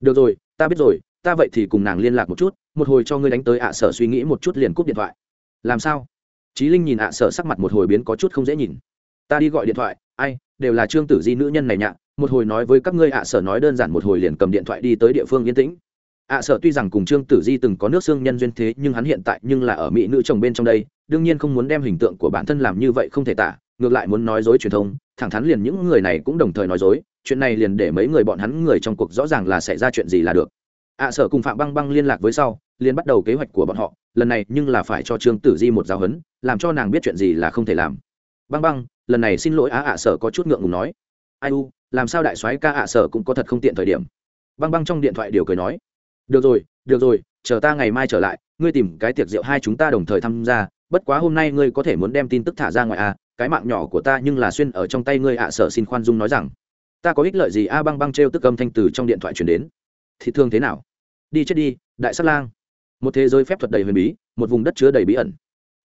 Được rồi, ta biết rồi, ta vậy thì cùng nàng liên lạc một chút, một hồi cho ngươi đánh tới ạ sở suy nghĩ một chút liền cúp điện thoại. Làm sao? Trí linh nhìn ạ sở sắc mặt một hồi biến có chút không dễ nhìn. Ta đi gọi điện thoại, ai, đều là trương tử di nữ nhân này nhạ một hồi nói với các ngươi ạ, sở nói đơn giản một hồi liền cầm điện thoại đi tới địa phương yên tĩnh. Ạ, sở tuy rằng cùng trương tử di từng có nước xương nhân duyên thế, nhưng hắn hiện tại nhưng là ở mỹ nữ chồng bên trong đây, đương nhiên không muốn đem hình tượng của bản thân làm như vậy không thể tả, ngược lại muốn nói dối truyền thông, thẳng thắn liền những người này cũng đồng thời nói dối, chuyện này liền để mấy người bọn hắn người trong cuộc rõ ràng là xảy ra chuyện gì là được. Ạ, sở cùng phạm băng băng liên lạc với sau, liền bắt đầu kế hoạch của bọn họ, lần này nhưng là phải cho trương tử di một giáo huấn, làm cho nàng biết chuyện gì là không thể làm. Băng băng, lần này xin lỗi á, ạ, sở có chút ngượng ngùng nói. Ai u làm sao đại soái ca ạ sở cũng có thật không tiện thời điểm. Băng băng trong điện thoại điều cười nói, được rồi được rồi, chờ ta ngày mai trở lại, ngươi tìm cái tiệc rượu hai chúng ta đồng thời tham gia, bất quá hôm nay ngươi có thể muốn đem tin tức thả ra ngoài à cái mạng nhỏ của ta nhưng là xuyên ở trong tay ngươi ạ sở xin khoan dung nói rằng. Ta có ích lợi gì a? Băng băng t r e o tức âm thanh từ trong điện thoại chuyển đến. Thì thương thế nào? Đi chết đi, đại sát lang. Một thế giới phép thuật đầy huyền bí, một vùng đất chứa đầy bí ẩn.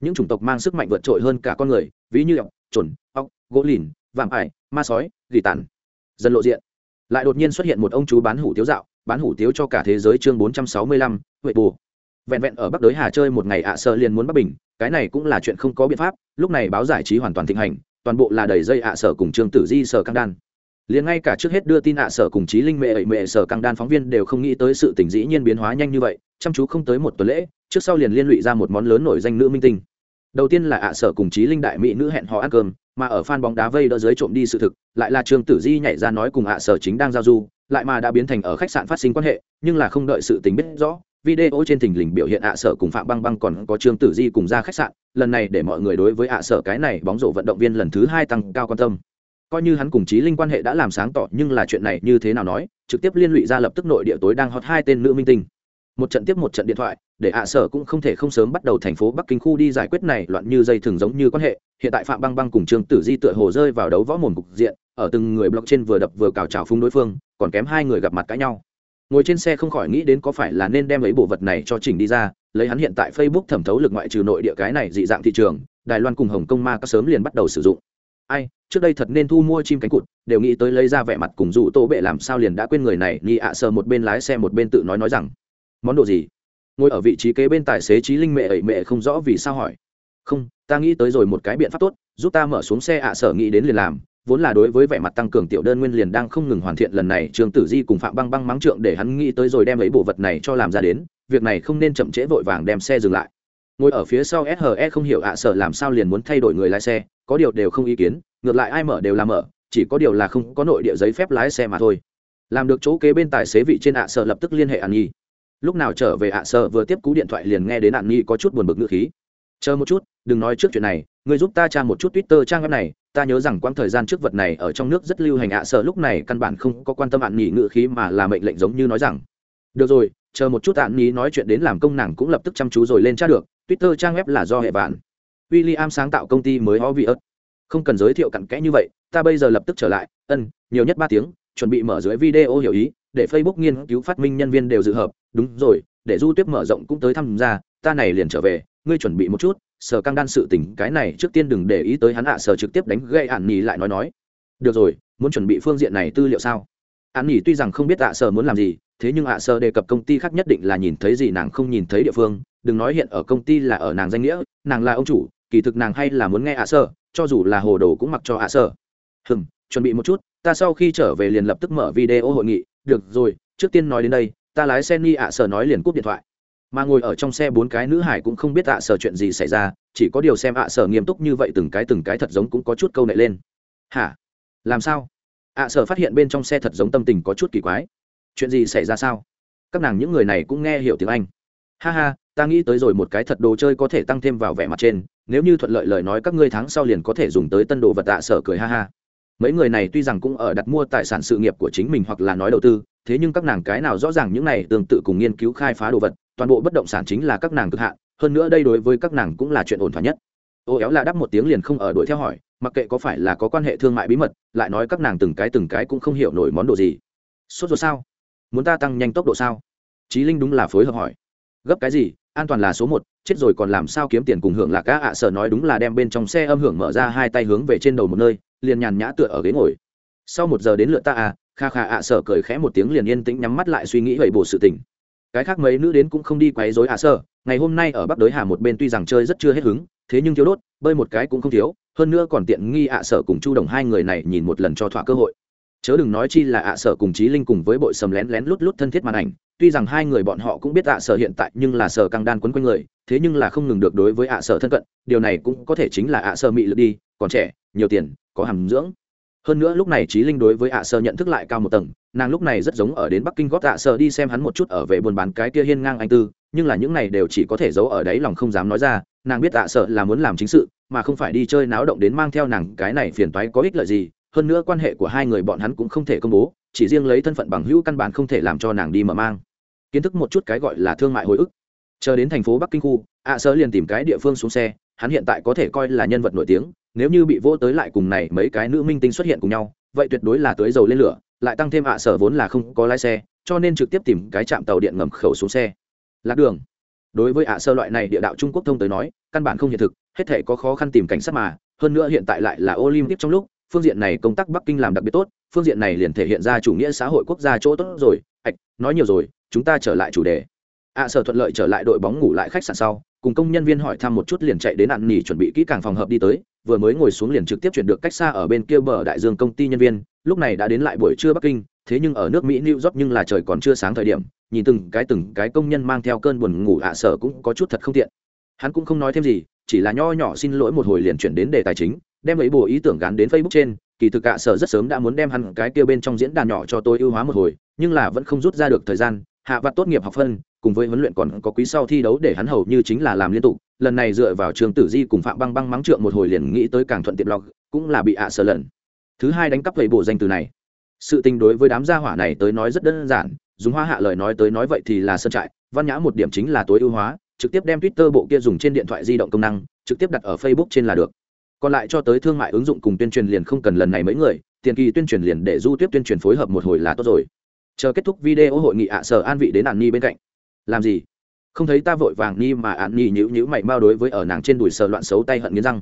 Những chủng tộc mang sức mạnh vượt trội hơn cả con người, ví như ọc trồn ọc gỗ lìn, vạm ải, ma sói, gỉ tàn dần lộ diện. Lại đột nhiên xuất hiện một ông chú bán hủ tiếu dạo, bán hủ tiếu cho cả thế giới chương bốn trăm sáu mươi lăm, huệ bù. Vẹn vẹn ở bắc đới hà chơi một ngày ạ, sợ liền muốn bắc bình, cái này cũng là chuyện không có biện pháp, lúc này báo giải trí hoàn toàn thịnh hành, toàn bộ là đầy dây ạ sở cùng trương tử di sở căng đan. Liền ngay cả trước hết đưa tin ạ sở cùng chí linh mẹ ẩy mẹ sở căng đan phóng viên đều không nghĩ tới sự tỉnh dĩ nhiên biến hóa nhanh như vậy, chăm chú không tới một tuần lễ, trước sau liền liên lụy ra một món lớn nổi danh nữ minh tinh. Đầu tiên là ạ sở cùng chí linh đại mỹ nữ hẹn họ ăn cơm mà ở fan bóng đá vây đỡ dưới trộm đi sự thực, lại là trương tử di nhảy ra nói cùng ạ sở chính đang giao du, lại mà đã biến thành ở khách sạn phát sinh quan hệ, nhưng là không đợi sự tình biết rõ, video trên thình lình biểu hiện ạ sở cùng phạm băng băng còn có trương tử di cùng ra khách sạn, lần này để mọi người đối với ạ sở cái này bóng rổ vận động viên lần thứ hai tăng cao quan tâm. Coi như hắn cùng trí linh quan hệ đã làm sáng tỏ, nhưng là chuyện này như thế nào nói, trực tiếp liên lụy ra lập tức nội địa tối đang hot hai tên nữ minh tinh một trận tiếp một trận điện thoại, để ạ sở cũng không thể không sớm bắt đầu thành phố bắc kinh khu đi giải quyết này loạn như dây thường giống như quan hệ. Hiện tại phạm băng băng cùng trương tử di tựa hồ rơi vào đấu võ mồm cục diện, ở từng người blog trên vừa đập vừa cào trào phung đối phương, còn kém hai người gặp mặt cãi nhau. Ngồi trên xe không khỏi nghĩ đến có phải là nên đem lấy bộ vật này cho chỉnh đi ra, lấy hắn hiện tại facebook thẩm thấu lực ngoại trừ nội địa cái này dị dạng thị trường, đài loan cùng hồng kông ma các sớm liền bắt đầu sử dụng. Ai, trước đây thật nên thu mua chim cánh cụt, đều nghĩ tới lấy ra vẻ mặt cùng dụ tô bệ làm sao liền đã quên người này ni ạ sờ một bên lái xe một bên tự nói nói rằng món đồ gì? Ngồi ở vị trí kế bên tài xế trí linh mẹ ẩy mẹ không rõ vì sao hỏi. Không, ta nghĩ tới rồi một cái biện pháp tốt, giúp ta mở xuống xe ạ, sở nghĩ đến liền làm. Vốn là đối với vẻ mặt tăng cường tiểu đơn nguyên liền đang không ngừng hoàn thiện lần này, trường tử di cùng phạm băng băng mắng trượng để hắn nghĩ tới rồi đem lấy bộ vật này cho làm ra đến. Việc này không nên chậm trễ, vội vàng đem xe dừng lại. Ngồi ở phía sau SHE không hiểu ạ sở làm sao liền muốn thay đổi người lái xe. Có điều đều không ý kiến, ngược lại ai mở đều làm mở, chỉ có điều là không có nội địa giấy phép lái xe mà thôi. Làm được chỗ kế bên tài xế vị trên ạ sở lập tức liên hệ an nhi lúc nào trở về ạ sợ vừa tiếp cú điện thoại liền nghe đến nạn nhi có chút buồn bực ngữ khí. Chờ một chút đừng nói trước chuyện này người giúp ta tra một chút twitter trang web này ta nhớ rằng quãng thời gian trước vật này ở trong nước rất lưu hành ạ sợ lúc này căn bản không có quan tâm hạn nhỉ ngữ khí mà là mệnh lệnh giống như nói rằng được rồi chờ một chút hạn nghỉ nói chuyện đến làm công nàng cũng lập tức chăm chú rồi lên tra được twitter trang web là do hệ vạn. William sáng tạo công ty mới ovius, Không cần giới thiệu cặn kẽ như vậy, ta bây giờ lập tức trở lại, ân, nhiều nhất ba tiếng, chuẩn bị mở dưới video hiểu ý, để Facebook nghiên cứu phát minh nhân viên đều dự hợp, đúng rồi, để du tiếp mở rộng cũng tới tham gia, ta này liền trở về, ngươi chuẩn bị một chút, sở căng đan sự tình cái này trước tiên đừng để ý tới hắn ạ sở trực tiếp đánh gây ản nhì lại nói nói. Được rồi, muốn chuẩn bị phương diện này tư liệu sao? Ản nhì tuy rằng không biết ạ sở muốn làm gì, thế nhưng ạ sở đề cập công ty khác nhất định là nhìn thấy gì nàng không nhìn thấy địa phương, đừng nói hiện ở công ty là ở nàng danh nghĩa, nàng là ông chủ, kỳ thực nàng hay là muốn nghe ạ sở cho dù là hồ đồ cũng mặc cho ạ sở hừm chuẩn bị một chút ta sau khi trở về liền lập tức mở video hội nghị được rồi, trước tiên nói đến đây, ta lái xe ni ạ sở nói liền cúp điện thoại. Mà ngồi ở trong xe bốn cái nữ hải cũng không biết ạ sở chuyện gì xảy ra, chỉ có điều xem ạ sở nghiêm túc như vậy từng cái từng cái thật giống cũng có chút câu nệ lên. Hả? Làm sao? ạ sở phát hiện bên trong xe thật giống tâm tình có chút kỳ quái. Chuyện gì xảy ra sao? Các nàng những người này cũng nghe hiểu tiếng anh. Ha ha, ta nghĩ tới rồi một cái thật đồ chơi có thể tăng thêm vào vẻ mặt trên, nếu như thuận lợi lời nói các ngươi tháng sau liền có thể dùng tới tân đồ vật ạ sở cười ha ha mấy người này tuy rằng cũng ở đặt mua tài sản sự nghiệp của chính mình hoặc là nói đầu tư, thế nhưng các nàng cái nào rõ ràng những này tương tự cùng nghiên cứu khai phá đồ vật, toàn bộ bất động sản chính là các nàng cực hạn, hơn nữa đây đối với các nàng cũng là chuyện ổn thỏa nhất. Ô éo là đáp một tiếng liền không ở đuổi theo hỏi, mặc kệ có phải là có quan hệ thương mại bí mật, lại nói các nàng từng cái từng cái cũng không hiểu nổi món đồ gì. Sốt rồi sao? Muốn ta tăng nhanh tốc độ sao? Trí linh đúng là phối hợp hỏi. Gấp cái gì? An toàn là số một, chết rồi còn làm sao kiếm tiền cùng hưởng lạc cá ạ sở nói đúng là đem bên trong xe âm hưởng mở ra hai tay hướng về trên đầu một nơi liền nhàn nhã tựa ở ghế ngồi. Sau một giờ đến lượt ta à kha kha ạ sở cười khẽ một tiếng liền yên tĩnh nhắm mắt lại suy nghĩ vậy bổ sự tình. Cái khác mấy nữ đến cũng không đi quấy rối ạ sở, ngày hôm nay ở bắc đới hà một bên tuy rằng chơi rất chưa hết hứng, thế nhưng thiếu đốt, bơi một cái cũng không thiếu, hơn nữa còn tiện nghi ạ sở cùng chu đồng hai người này nhìn một lần cho thỏa cơ hội. Chớ đừng nói chi là ạ sở cùng trí linh cùng với bội sầm lén lén lút lút thân thiết màn ảnh, tuy rằng hai người bọn họ cũng biết ạ sở hiện tại nhưng là sở căng đan quấn quanh người, thế nhưng là không ngừng được đối với ạ sở thân cận, điều này cũng có thể chính là ạ sở mị lực đi, còn trẻ, nhiều tiền có hàm dưỡng. Hơn nữa lúc này trí linh đối với ạ sơ nhận thức lại cao một tầng, nàng lúc này rất giống ở đến bắc kinh góp ạ sơ đi xem hắn một chút ở về buôn bán cái kia hiên ngang anh tư, nhưng là những này đều chỉ có thể giấu ở đấy lòng không dám nói ra, nàng biết ạ sơ là muốn làm chính sự, mà không phải đi chơi náo động đến mang theo nàng, cái này phiền toái có ích lợi gì, hơn nữa quan hệ của hai người bọn hắn cũng không thể công bố, chỉ riêng lấy thân phận bằng hữu căn bản không thể làm cho nàng đi mở mang. Kiến thức một chút cái gọi là thương mại hồi ức. Chờ đến thành phố bắc kinh khu, ạ sơ liền tìm cái địa phương xuống xe, hắn hiện tại có thể coi là nhân vật nổi tiếng nếu như bị vô tới lại cùng này mấy cái nữ minh tinh xuất hiện cùng nhau, vậy tuyệt đối là tới dầu lên lửa, lại tăng thêm ạ sở vốn là không có lái xe, cho nên trực tiếp tìm cái trạm tàu điện ngầm khẩu xuống xe. Lạc đường. Đối với ạ sơ loại này địa đạo trung quốc thông tới nói, căn bản không hiện thực, hết thể có khó khăn tìm cảnh sát mà, hơn nữa hiện tại lại là olympic trong lúc, phương diện này công tác bắc kinh làm đặc biệt tốt, phương diện này liền thể hiện ra chủ nghĩa xã hội quốc gia chỗ tốt rồi. Ạch nói nhiều rồi, chúng ta trở lại chủ đề. ạ sở thuận lợi trở lại đội bóng ngủ lại khách sạn sau, cùng công nhân viên hỏi thăm một chút liền chạy đến ạn nỉ chuẩn bị kỹ càng phòng hợp đi tới vừa mới ngồi xuống liền trực tiếp chuyển được cách xa ở bên kia bờ đại dương công ty nhân viên, lúc này đã đến lại buổi trưa bắc kinh, thế nhưng ở nước mỹ, new york nhưng là trời còn chưa sáng thời điểm, nhìn từng cái từng cái công nhân mang theo cơn buồn ngủ ạ à, sở cũng có chút thật không tiện. Hắn cũng không nói thêm gì, chỉ là nho nhỏ xin lỗi một hồi liền chuyển đến đề tài chính, đem ấy bộ ý tưởng gắn đến facebook trên, kỳ thực ạ à, sở rất sớm đã muốn đem hắn cái kia bên trong diễn đàn nhỏ cho tôi ưu hóa một hồi, nhưng là vẫn không rút ra được thời gian, hạ vặt tốt nghiệp học phân cùng với huấn luyện còn có quý sau thi đấu để hắn hầu như chính là làm liên tục. Lần này dựa vào trường tử di cùng phạm băng băng mắng trượng một hồi liền nghĩ tới càng thuận tiện log cũng là bị ạ sở lần thứ hai đánh cắp vậy bộ danh từ này. Sự tình đối với đám gia hỏa này tới nói rất đơn giản, dùng hoa hạ lời nói tới nói vậy thì là sơn trại, văn nhã một điểm chính là tối ưu hóa, trực tiếp đem twitter bộ kia dùng trên điện thoại di động công năng, trực tiếp đặt ở facebook trên là được. Còn lại cho tới thương mại ứng dụng cùng tuyên truyền liền không cần lần này mấy người, tiền kỳ tuyên truyền liền để du tiếp tuyên truyền phối hợp một hồi là tốt rồi. Chờ kết thúc video hội nghị ạ sở an vị đến nạn nhi bên cạnh làm gì? Không thấy ta vội vàng ni mà ạn nghi nhữ nhữ mày bao đối với ở nàng trên đùi sờ loạn xấu tay hận nghiến răng.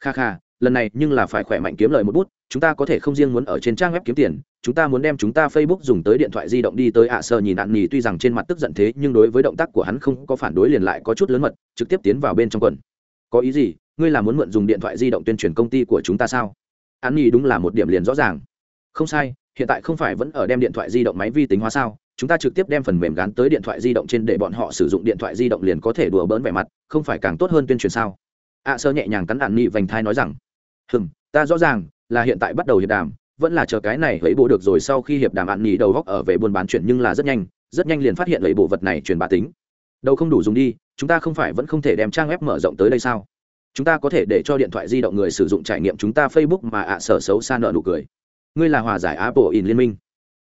Kha kha, lần này nhưng là phải khỏe mạnh kiếm lời một bút, chúng ta có thể không riêng muốn ở trên trang web kiếm tiền, chúng ta muốn đem chúng ta facebook dùng tới điện thoại di động đi tới ạ sở nhìn ạn nhì tuy rằng trên mặt tức giận thế nhưng đối với động tác của hắn không có phản đối liền lại có chút lớn mật, trực tiếp tiến vào bên trong quần. Có ý gì? Ngươi là muốn mượn dùng điện thoại di động tuyên truyền công ty của chúng ta sao? Ạn nhì đúng là một điểm liền rõ ràng. Không sai, hiện tại không phải vẫn ở đem điện thoại di động máy vi tính hóa sao? Chúng ta trực tiếp đem phần mềm gắn tới điện thoại di động trên để bọn họ sử dụng điện thoại di động liền có thể đùa bỡn vẻ mặt không phải càng tốt hơn tuyên truyền sao? Ạ à, sơ nhẹ nhàng cắn đạn nghị vành thai nói rằng hừm ta rõ ràng là hiện tại bắt đầu hiệp đàm vẫn là chờ cái này lấy bộ được rồi sau khi hiệp đàm ạn nhi đầu góc ở về buôn bán chuyển nhưng là rất nhanh rất nhanh liền phát hiện lấy bộ vật này truyền bá tính. Đâu không đủ dùng đi chúng ta không phải vẫn không thể đem trang web mở rộng tới đây sao? Chúng ta có thể để cho điện thoại di động người sử dụng trải nghiệm chúng ta facebook mà ạ sở xấu xa nợ nụ cười. Ngươi là hòa giải apple in liên minh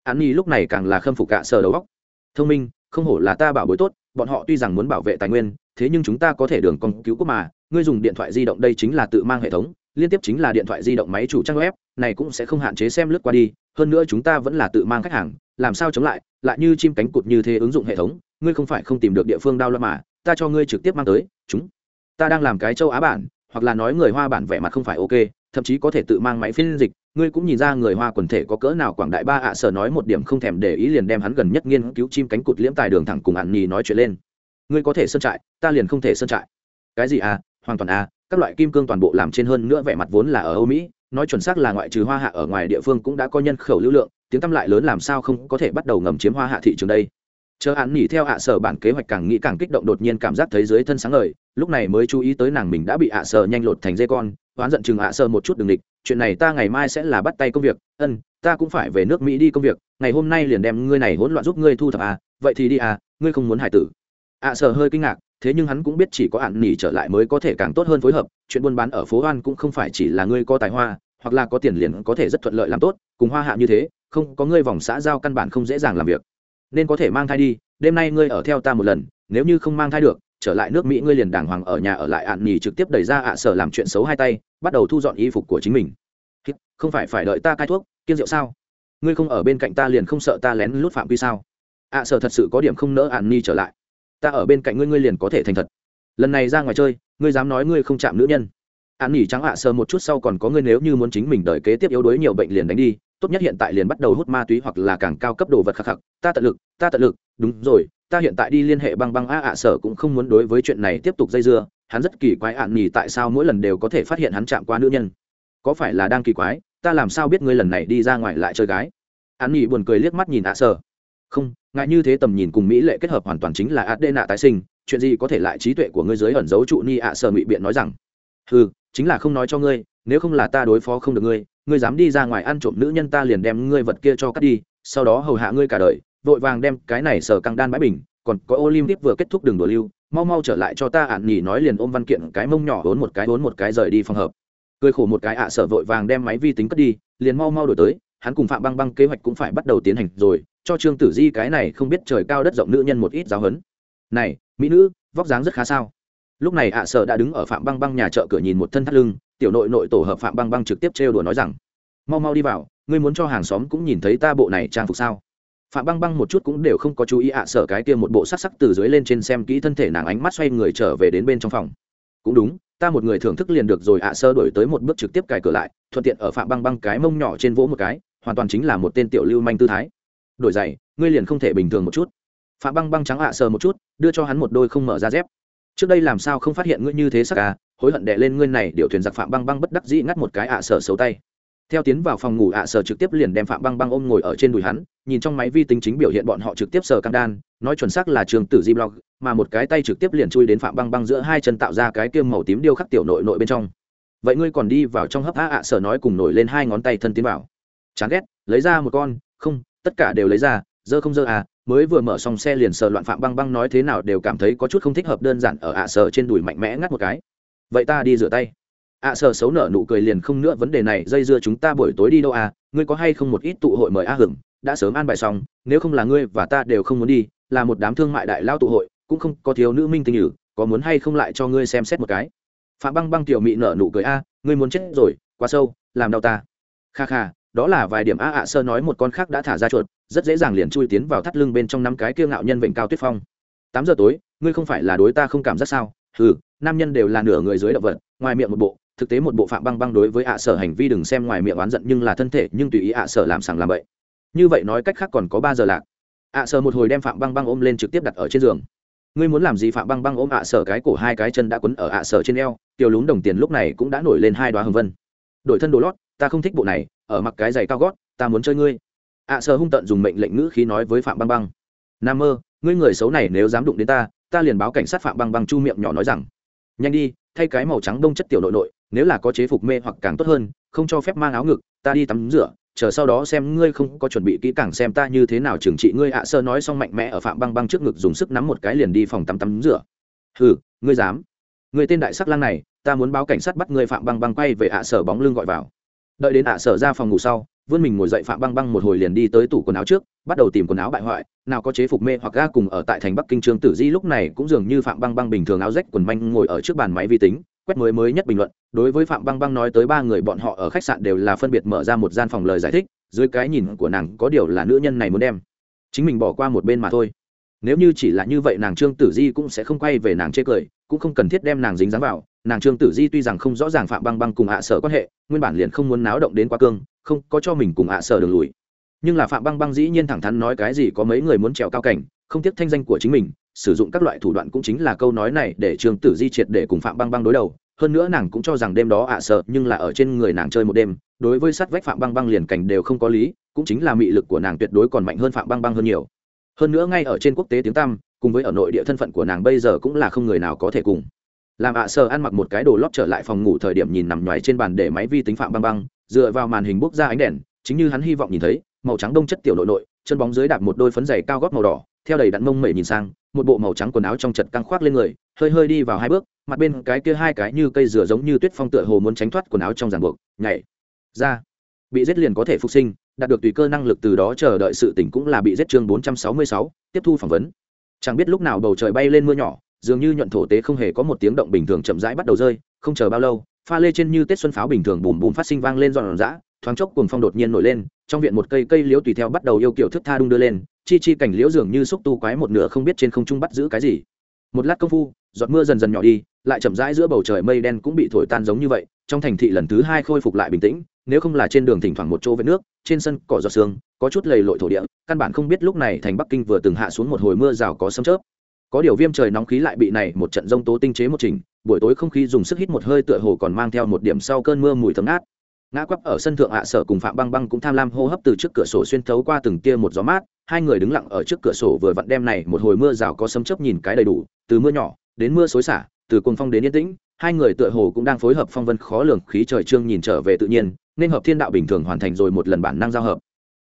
an nhi lúc này càng là khâm phục cả sở đầu góc thông minh, không hổ là ta bảo bối tốt, bọn họ tuy rằng muốn bảo vệ tài nguyên, thế nhưng chúng ta có thể đường con cứu quốc mà. Ngươi dùng điện thoại di động đây chính là tự mang hệ thống, liên tiếp chính là điện thoại di động máy chủ trang web, này cũng sẽ không hạn chế xem lướt qua đi, hơn nữa chúng ta vẫn là tự mang khách hàng, làm sao chống lại lại như chim cánh cụt như thế ứng dụng hệ thống, ngươi không phải không tìm được địa phương đau lo mà, ta cho ngươi trực tiếp mang tới, chúng, ta đang làm cái châu á bản, hoặc là nói người hoa bản vẻ mặt không phải ok, thậm chí có thể tự mang máy phiên dịch ngươi cũng nhìn ra người hoa quần thể có cỡ nào quảng đại ba ạ à sở nói một điểm không thèm để ý liền đem hắn gần nhất nghiên cứu chim cánh cụt liễm tài đường thẳng cùng ạn nhì nói chuyện lên. Ngươi có thể sơn trại, ta liền không thể sơn trại. Cái gì à? Hoàn toàn à. Các loại kim cương toàn bộ làm trên hơn nữa vẻ mặt vốn là ở âu mỹ, nói chuẩn xác là ngoại trừ hoa hạ ở ngoài địa phương cũng đã có nhân khẩu lưu lượng, tiếng tăm lại lớn làm sao không có thể bắt đầu ngầm chiếm hoa hạ thị trường đây? Chờ hạn nghỉ theo ạ sở bản kế hoạch càng nghĩ càng kích động đột nhiên cảm giác thấy dưới thân sáng ngời, lúc này mới chú ý tới nàng mình đã bị ạ sở nhanh lột thành dây con, oán giận chừng ạ sở một chút đường địch, chuyện này ta ngày mai sẽ là bắt tay công việc, ân, ta cũng phải về nước mỹ đi công việc, ngày hôm nay liền đem ngươi này hỗn loạn giúp ngươi thu thập à vậy thì đi à ngươi không muốn hải tử. ạ sở hơi kinh ngạc, thế nhưng hắn cũng biết chỉ có hạn nghỉ trở lại mới có thể càng tốt hơn phối hợp, chuyện buôn bán ở phố hoan cũng không phải chỉ là ngươi có tài hoa, hoặc là có tiền liền có thể rất thuận lợi làm tốt, cùng hoa hạ như thế, không có ngươi vòng xã giao căn bản không dễ dàng làm việc nên có thể mang thai đi, đêm nay ngươi ở theo ta một lần, nếu như không mang thai được, trở lại nước mỹ ngươi liền đàng hoàng ở nhà ở lại ạn nhì trực tiếp đẩy ra ạ sở làm chuyện xấu hai tay, bắt đầu thu dọn y phục của chính mình. Không phải phải đợi ta cai thuốc kiên rượu sao? Ngươi không ở bên cạnh ta liền không sợ ta lén lút phạm vi sao? Ạ sở thật sự có điểm không nỡ ạn nhì trở lại. Ta ở bên cạnh ngươi ngươi liền có thể thành thật. Lần này ra ngoài chơi, ngươi dám nói ngươi không chạm nữ nhân. Ạn nhì trắng ạ sở một chút sau còn có ngươi nếu như muốn chính mình đợi kế tiếp yếu đuối nhiều bệnh liền đánh đi tốt nhất hiện tại liền bắt đầu hút ma túy hoặc là càng cao cấp đồ vật khắc khắc. Ta tận lực, ta tận lực, đúng rồi, ta hiện tại đi liên hệ băng băng a ạ sở cũng không muốn đối với chuyện này tiếp tục dây dưa, hắn rất kỳ quái ạn nhì tại sao mỗi lần đều có thể phát hiện hắn chạm qua nữ nhân. Có phải là đang kỳ quái, ta làm sao biết ngươi lần này đi ra ngoài lại chơi gái? Ạn nhì buồn cười liếc mắt nhìn ạ sở. Không, ngại như thế tầm nhìn cùng mỹ lệ kết hợp hoàn toàn chính là ạt đê nạ tái sinh, chuyện gì có thể lại trí tuệ của ngươi dưới ẩn giấu trụ ni ạ sở ngụy biện nói rằng. Ừ chính là không nói cho ngươi, nếu không là ta đối phó không được ngươi ngươi dám đi ra ngoài ăn trộm nữ nhân ta liền đem ngươi vật kia cho cắt đi, sau đó hầu hạ ngươi cả đời, vội vàng đem cái này sở căng đan bãi bình, còn có olympic vừa kết thúc đường đùa lưu, mau mau trở lại cho ta ạn nhỉ nói liền ôm văn kiện cái mông nhỏ uốn một cái uốn một cái rời đi phòng hợp. Cười khổ một cái ạ sở vội vàng đem máy vi tính cất đi, liền mau mau đổi tới, hắn cùng phạm băng băng kế hoạch cũng phải bắt đầu tiến hành rồi, cho trương tử di cái này không biết trời cao đất rộng nữ nhân một ít giáo hấn này, mỹ nữ, vóc dáng rất khá sao? Lúc này ạ sở đã đứng ở phạm băng băng nhà chợ cửa nhìn một thân thắt lưng, tiểu nội nội tổ hợp phạm băng băng trực tiếp trêu đùa nói rằng, mau mau đi vào, ngươi muốn cho hàng xóm cũng nhìn thấy ta bộ này trang phục sao? Phạm băng băng một chút cũng đều không có chú ý ạ sở cái kia một bộ sắc sắc từ dưới lên trên xem kỹ thân thể nàng ánh mắt xoay người trở về đến bên trong phòng. Cũng đúng, ta một người thưởng thức liền được rồi ạ sơ đổi tới một bước trực tiếp cài cửa lại, thuận tiện ở phạm băng băng cái mông nhỏ trên vỗ một cái, hoàn toàn chính là một tên tiểu lưu manh tư thái. Đổi giày, ngươi liền không thể bình thường một chút. Phạm băng băng trắng ạ sơ một chút, đưa cho hắn một đôi không mở ra dép trước đây làm sao không phát hiện ngươi như thế sắc à? Hối hận đệ lên ngươi này, điều thuyền giặc phạm băng băng bất đắc dĩ ngắt một cái ạ sở xấu tay. Theo tiến vào phòng ngủ, ạ sở trực tiếp liền đem phạm băng băng ôm ngồi ở trên đùi hắn, nhìn trong máy vi tính chính biểu hiện bọn họ trực tiếp sờ cam đan, nói chuẩn xác là trường tử di blog mà một cái tay trực tiếp liền chui đến phạm băng băng giữa hai chân tạo ra cái kiêm màu tím điêu khắc tiểu nội nội bên trong. Vậy ngươi còn đi vào trong hấp á, ạ sở nói cùng nổi lên hai ngón tay thân tiến vào. Chán ghét, lấy ra một con, không, tất cả đều lấy ra, dơ không dơ à mới vừa mở xong xe liền sờ loạn phạm băng băng nói thế nào đều cảm thấy có chút không thích hợp đơn giản ở ạ sờ trên đùi mạnh mẽ ngắt một cái. Vậy ta đi rửa tay. Ạ sờ xấu nở nụ cười liền không nữa vấn đề này, dây dưa chúng ta buổi tối đi đâu à ngươi có hay không một ít tụ hội mời a hưởng đã sớm an bài xong, nếu không là ngươi và ta đều không muốn đi, là một đám thương mại đại lao tụ hội, cũng không có thiếu nữ minh tình nhử, có muốn hay không lại cho ngươi xem xét một cái. Phạm băng băng tiểu mị nở nụ cười a, ngươi muốn chết rồi, quá sâu, làm đau ta. Kha kha đó là vài điểm a ạ sơ nói một con khác đã thả ra chuột, rất dễ dàng liền chui tiến vào thắt lưng bên trong năm cái kiêu ngạo nhân vịnh cao tuyết phong. Tám giờ tối, ngươi không phải là đối ta không cảm giác sao? Ừ nam nhân đều là nửa người dưới động vật, ngoài miệng một bộ, thực tế một bộ phạm băng băng đối với ạ sở hành vi đừng xem ngoài miệng oán giận nhưng là thân thể, nhưng tùy ý ạ sở làm sàng làm bậy. Như vậy nói cách khác còn có ba giờ lạc. ạ sở một hồi đem phạm băng băng ôm lên trực tiếp đặt ở trên giường. Ngươi muốn làm gì phạm băng băng ôm ạ sở cái cổ hai cái chân đã quấn ở ạ sở trên eo, tiểu lún đồng tiền lúc này cũng đã nổi lên hai đoá hồng vân. Đổi thân đồ lót, ta không thích bộ này ở mặc cái giày cao gót, ta muốn chơi ngươi. Ạ sở hung tận dùng mệnh lệnh ngữ khí nói với phạm băng băng. Nam mơ, ngươi người xấu này nếu dám đụng đến ta ta liền báo cảnh sát phạm băng băng chu miệng nhỏ nói rằng, nhanh đi, thay cái màu trắng đông chất tiểu nội nội, nếu là có chế phục mê hoặc càng tốt hơn, không cho phép mang áo ngực, ta đi tắm rửa, chờ sau đó xem ngươi không có chuẩn bị kỹ càng xem ta như thế nào trừng trị ngươi. À, ạ sơ nói xong mạnh mẽ ở phạm băng băng trước ngực dùng sức nắm một cái liền đi phòng tắm tắm rửa. Hừ, ngươi dám. Người tên đại sắc lang này, ta muốn báo cảnh sát bắt ngươi. Phạm băng băng quay về ạ, sở bóng lưng gọi vào đợi đến ạ sở ra phòng ngủ sau, vươn mình ngồi dậy phạm băng băng một hồi liền đi tới tủ quần áo trước, bắt đầu tìm quần áo bại hoại, nào có chế phục mê hoặc ga cùng ở tại thành bắc kinh trương tử di lúc này cũng dường như phạm băng băng bình thường áo rách quần manh ngồi ở trước bàn máy vi tính, quét mới mới nhất bình luận. Đối với phạm băng băng nói tới ba người bọn họ ở khách sạn đều là phân biệt mở ra một gian phòng lời giải thích, dưới cái nhìn của nàng có điều là nữ nhân này muốn đem chính mình bỏ qua một bên mà thôi. Nếu như chỉ là như vậy nàng trương tử di cũng sẽ không quay về nàng chê cười, cũng không cần thiết đem nàng dính dáng vào nàng trương tử di tuy rằng không rõ ràng phạm băng băng cùng ạ sở quan hệ, nguyên bản liền không muốn náo động đến quá cương, không có cho mình cùng ạ sở đường lùi. Nhưng là phạm băng băng dĩ nhiên thẳng thắn nói cái gì có mấy người muốn trèo cao cảnh, không tiếc thanh danh của chính mình, sử dụng các loại thủ đoạn cũng chính là câu nói này để trương tử di triệt để cùng phạm băng băng đối đầu. Hơn nữa nàng cũng cho rằng đêm đó ạ sợ nhưng là ở trên người nàng chơi một đêm, đối với sát vách phạm băng băng liền cảnh đều không có lý, cũng chính là mị lực của nàng tuyệt đối còn mạnh hơn phạm băng băng hơn nhiều. Hơn nữa ngay ở trên quốc tế tiếng tăm, cùng với ở nội địa thân phận của nàng bây giờ cũng là không người nào có thể cùng làm ạ à sờ ăn mặc một cái đồ lót trở lại phòng ngủ thời điểm nhìn nằm nhoài trên bàn để máy vi tính phạm băng băng, dựa vào màn hình bốc ra ánh đèn, chính như hắn hy vọng nhìn thấy, màu trắng đông chất tiểu nội nội, chân bóng dưới đạp một đôi phấn giày cao gót màu đỏ, theo đầy đặn mông mẩy nhìn sang, một bộ màu trắng quần áo trong chật căng khoác lên người, hơi hơi đi vào hai bước, mặt bên cái kia hai cái như cây dừa giống như tuyết phong tựa hồ muốn tránh thoát quần áo trong ràng buộc, nhảy ra. Bị giết liền có thể phục sinh, đạt được tùy cơ năng lực từ đó chờ đợi sự tỉnh cũng là bị giết chương bốn trăm sáu mươi sáu, tiếp thu phỏng vấn. Chẳng biết lúc nào bầu trời bay lên mưa nhỏ dường như nhuận thổ tế không hề có một tiếng động bình thường chậm rãi bắt đầu rơi, không chờ bao lâu, pha lê trên như tết xuân pháo bình thường bùm bùm phát sinh vang lên dọn dã thoáng chốc cuồng phong đột nhiên nổi lên, trong viện một cây cây liễu tùy theo bắt đầu yêu kiểu thức tha đung đưa lên, chi chi cảnh liễu dường như xúc tu quái một nửa không biết trên không trung bắt giữ cái gì. Một lát công phu, giọt mưa dần dần nhỏ đi, lại chậm rãi giữa bầu trời mây đen cũng bị thổi tan giống như vậy, trong thành thị lần thứ hai khôi phục lại bình tĩnh, nếu không là trên đường thỉnh thoảng một chỗ vết nước, trên sân cỏ giọt sương, có chút lầy lội thổ địa, căn bản không biết lúc này thành bắc kinh vừa từng hạ xuống một hồi mưa rào có sấm chớp có điều viêm trời nóng khí lại bị này một trận rông tố tinh chế một trình buổi tối không khí dùng sức hít một hơi tựa hồ còn mang theo một điểm sau cơn mưa mùi thấm át. Ngã quắp ở sân thượng hạ sở cùng phạm băng băng cũng tham lam hô hấp từ trước cửa sổ xuyên thấu qua từng tia một gió mát, hai người đứng lặng ở trước cửa sổ vừa vặn đem này một hồi mưa rào có sấm chớp nhìn cái đầy đủ, từ mưa nhỏ đến mưa xối xả, từ cồn phong đến yên tĩnh, hai người tựa hồ cũng đang phối hợp phong vân khó lường khí trời trương nhìn trở về tự nhiên, nên hợp thiên đạo bình thường hoàn thành rồi một lần bản năng giao hợp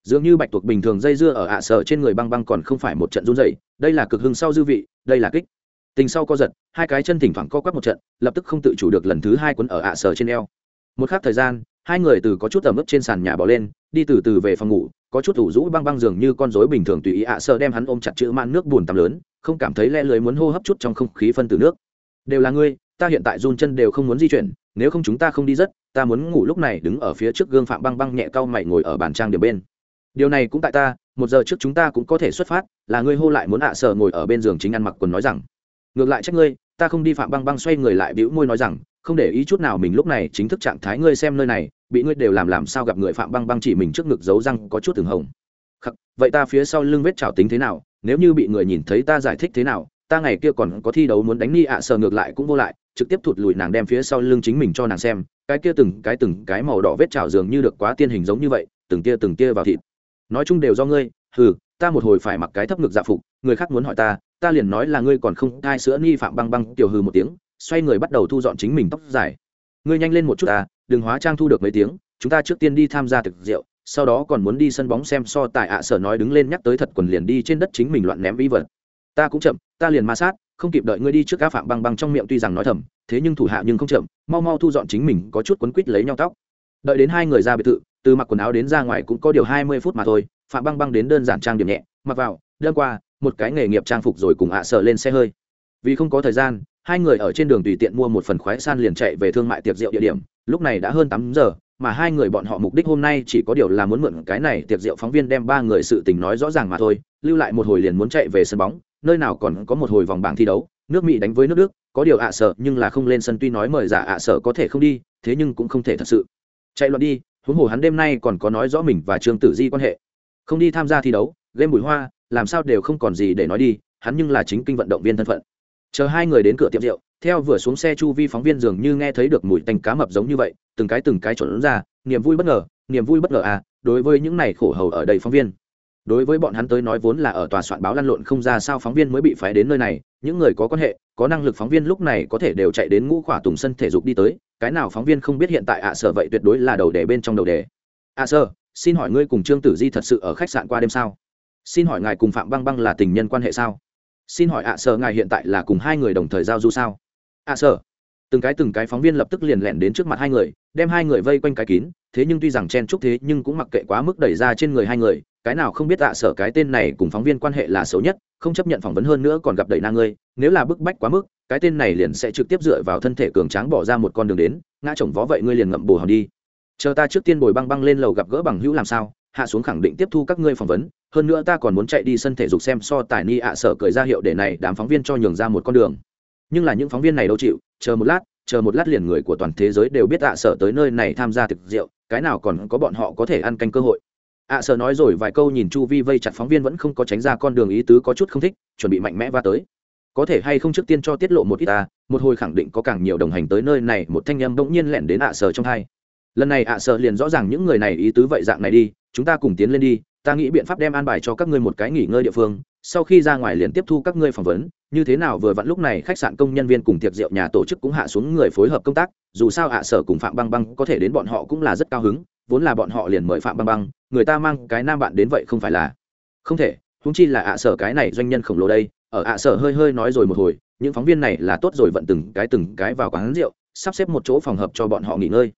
dường như bạch tuộc bình thường dây dưa ở ạ sở trên người băng băng còn không phải một trận run dày đây là cực hưng sau dư vị, đây là kích. Tình sau co giật, hai cái chân thỉnh thoảng co quắp một trận, lập tức không tự chủ được lần thứ hai quấn ở ạ sở trên eo. Một khắc thời gian, hai người từ có chút tầm ướp trên sàn nhà bỏ lên, đi từ từ về phòng ngủ, có chút thủ rũ băng băng dường như con rối bình thường tùy ý ạ sợ đem hắn ôm chặt chữ man nước buồn tắm lớn, không cảm thấy lẽ lưới muốn hô hấp chút trong không khí phân từ nước. Đều là ngươi, ta hiện tại run chân đều không muốn di chuyển, nếu không chúng ta không đi rất, ta muốn ngủ lúc này đứng ở phía trước gương phạm băng băng nhẹ cau mày ngồi ở bàn trang điểm bên điều này cũng tại ta một giờ trước chúng ta cũng có thể xuất phát là ngươi hô lại muốn ạ sở ngồi ở bên giường chính ăn mặc quần nói rằng. Ngược lại trách ngươi ta không đi phạm băng băng xoay người lại bĩu môi nói rằng không để ý chút nào mình lúc này chính thức trạng thái ngươi xem nơi này bị ngươi đều làm làm sao gặp người phạm băng băng chỉ mình trước ngực giấu răng có chút từng hồng. Khắc, vậy ta phía sau lưng vết trào tính thế nào nếu như bị người nhìn thấy ta giải thích thế nào ta ngày kia còn có thi đấu muốn đánh ni ạ à sờ ngược lại cũng vô lại trực tiếp thụt lùi nàng đem phía sau lưng chính mình cho nàng xem cái kia từng cái từng cái màu đỏ vết trào dường như được quá tiên hình giống như vậy từng tia từng tia vào thịt nói chung đều do ngươi hừ, ta một hồi phải mặc cái thấp ngực dạ phục người khác muốn hỏi ta ta liền nói là ngươi còn không ai sữa nghi phạm băng băng tiểu hừ một tiếng xoay người bắt đầu thu dọn chính mình tóc dài. Ngươi nhanh lên một chút à đừng hóa trang thu được mấy tiếng chúng ta trước tiên đi tham gia thực rượu sau đó còn muốn đi sân bóng xem so tại ạ sở nói đứng lên nhắc tới thật quần liền đi trên đất chính mình loạn ném vi vật. Ta cũng chậm ta liền ma sát không kịp đợi ngươi đi trước các phạm băng băng trong miệng tuy rằng nói thầm thế nhưng thủ hạ nhưng không chậm mau mau thu dọn chính mình có chút quấn quít lấy nhau tóc. Đợi đến hai người ra biệt thự từ mặc quần áo đến ra ngoài cũng có điều hai mươi phút mà thôi, phạm băng băng đến đơn giản trang điểm nhẹ, mặc vào đơn qua, một cái nghề nghiệp trang phục rồi cùng ạ sợ lên xe hơi. Vì không có thời gian, hai người ở trên đường tùy tiện mua một phần khoái san liền chạy về thương mại tiệc rượu địa điểm, lúc này đã hơn tám giờ, mà hai người bọn họ mục đích hôm nay chỉ có điều là muốn mượn cái này tiệc rượu phóng viên đem ba người sự tình nói rõ ràng mà thôi, lưu lại một hồi liền muốn chạy về sân bóng, nơi nào còn có một hồi vòng bảng thi đấu, nước mỹ đánh với nước đức, có điều ạ sợ nhưng là không lên sân tuy nói mời giả ạ sợ có thể không đi, thế nhưng cũng không thể thật sự. Chạy loạn đi huống hồ hắn đêm nay còn có nói rõ mình và trương tử di quan hệ. Không đi tham gia thi đấu, game bùi hoa, làm sao đều không còn gì để nói đi, hắn nhưng là chính kinh vận động viên thân phận. Chờ hai người đến cửa tiệm rượu, theo vừa xuống xe chu vi phóng viên dường như nghe thấy được mùi tanh cá mập giống như vậy, từng cái từng cái trộn ra, niềm vui bất ngờ, niềm vui bất ngờ à đối với những này khổ hầu ở đây phóng viên. Đối với bọn hắn tới nói vốn là ở tòa soạn báo lăn lộn không ra sao phóng viên mới bị phái đến nơi này những người có quan hệ, có năng lực phóng viên lúc này có thể đều chạy đến ngũ khỏa tùng sân thể dục đi tới, cái nào phóng viên không biết hiện tại ạ sở vậy tuyệt đối là đầu đề bên trong đầu đề. Ạ sở, xin hỏi ngươi cùng trương tử di thật sự ở khách sạn qua đêm sao? Xin hỏi ngài cùng phạm băng băng là tình nhân quan hệ sao? Xin hỏi ạ sở ngài hiện tại là cùng hai người đồng thời giao du sao? Ạ sở, từng cái từng cái phóng viên lập tức liền lẹn đến trước mặt hai người, đem hai người vây quanh cái kín, thế nhưng tuy rằng chen chúc thế nhưng cũng mặc kệ quá mức đẩy ra trên người hai người cái nào không biết ạ, sở cái tên này cùng phóng viên quan hệ là xấu nhất, không chấp nhận phỏng vấn hơn nữa còn gặp đầy na ngươi, nếu là bức bách quá mức, cái tên này liền sẽ trực tiếp dựa vào thân thể cường tráng bỏ ra một con đường đến, ngã chồng vó vậy ngươi liền ngậm bồ hòn đi. Chờ ta trước tiên bồi băng băng lên lầu gặp gỡ bằng hữu làm sao, hạ xuống khẳng định tiếp thu các ngươi phỏng vấn, hơn nữa ta còn muốn chạy đi sân thể dục xem so tài ni ạ, sở cười ra hiệu để này đám phóng viên cho nhường ra một con đường. Nhưng là những phóng viên này đâu chịu, chờ một lát, chờ một lát liền người của toàn thế giới đều biết ạ, sở tới nơi này tham gia thực rượu, cái nào còn có bọn họ có thể ăn canh cơ hội ạ sợ nói rồi vài câu nhìn chu vi vây chặt phóng viên vẫn không có tránh ra con đường ý tứ có chút không thích, chuẩn bị mạnh mẽ va tới. Có thể hay không trước tiên cho tiết lộ một ít ta, một hồi khẳng định có càng nhiều đồng hành tới nơi này, một thanh em bỗng nhiên lẻn đến ạ sở trong hai. Lần này ạ sở liền rõ ràng những người này ý tứ vậy dạng này đi, chúng ta cùng tiến lên đi, ta nghĩ biện pháp đem an bài cho các ngươi một cái nghỉ ngơi địa phương, sau khi ra ngoài liền tiếp thu các ngươi phỏng vấn, như thế nào vừa vặn lúc này khách sạn công nhân viên cùng tiệc rượu nhà tổ chức cũng hạ xuống người phối hợp công tác, dù sao ạ sở cùng phạm băng băng có thể đến bọn họ cũng là rất cao hứng vốn là bọn họ liền mời phạm băng băng, người ta mang cái nam bạn đến vậy không phải là. Không thể húng chi là ạ sở cái này doanh nhân khổng lồ đây, ở ạ sở hơi hơi nói rồi một hồi, những phóng viên này là tốt rồi vận từng cái từng cái vào quán rượu, sắp xếp một chỗ phòng hợp cho bọn họ nghỉ ngơi.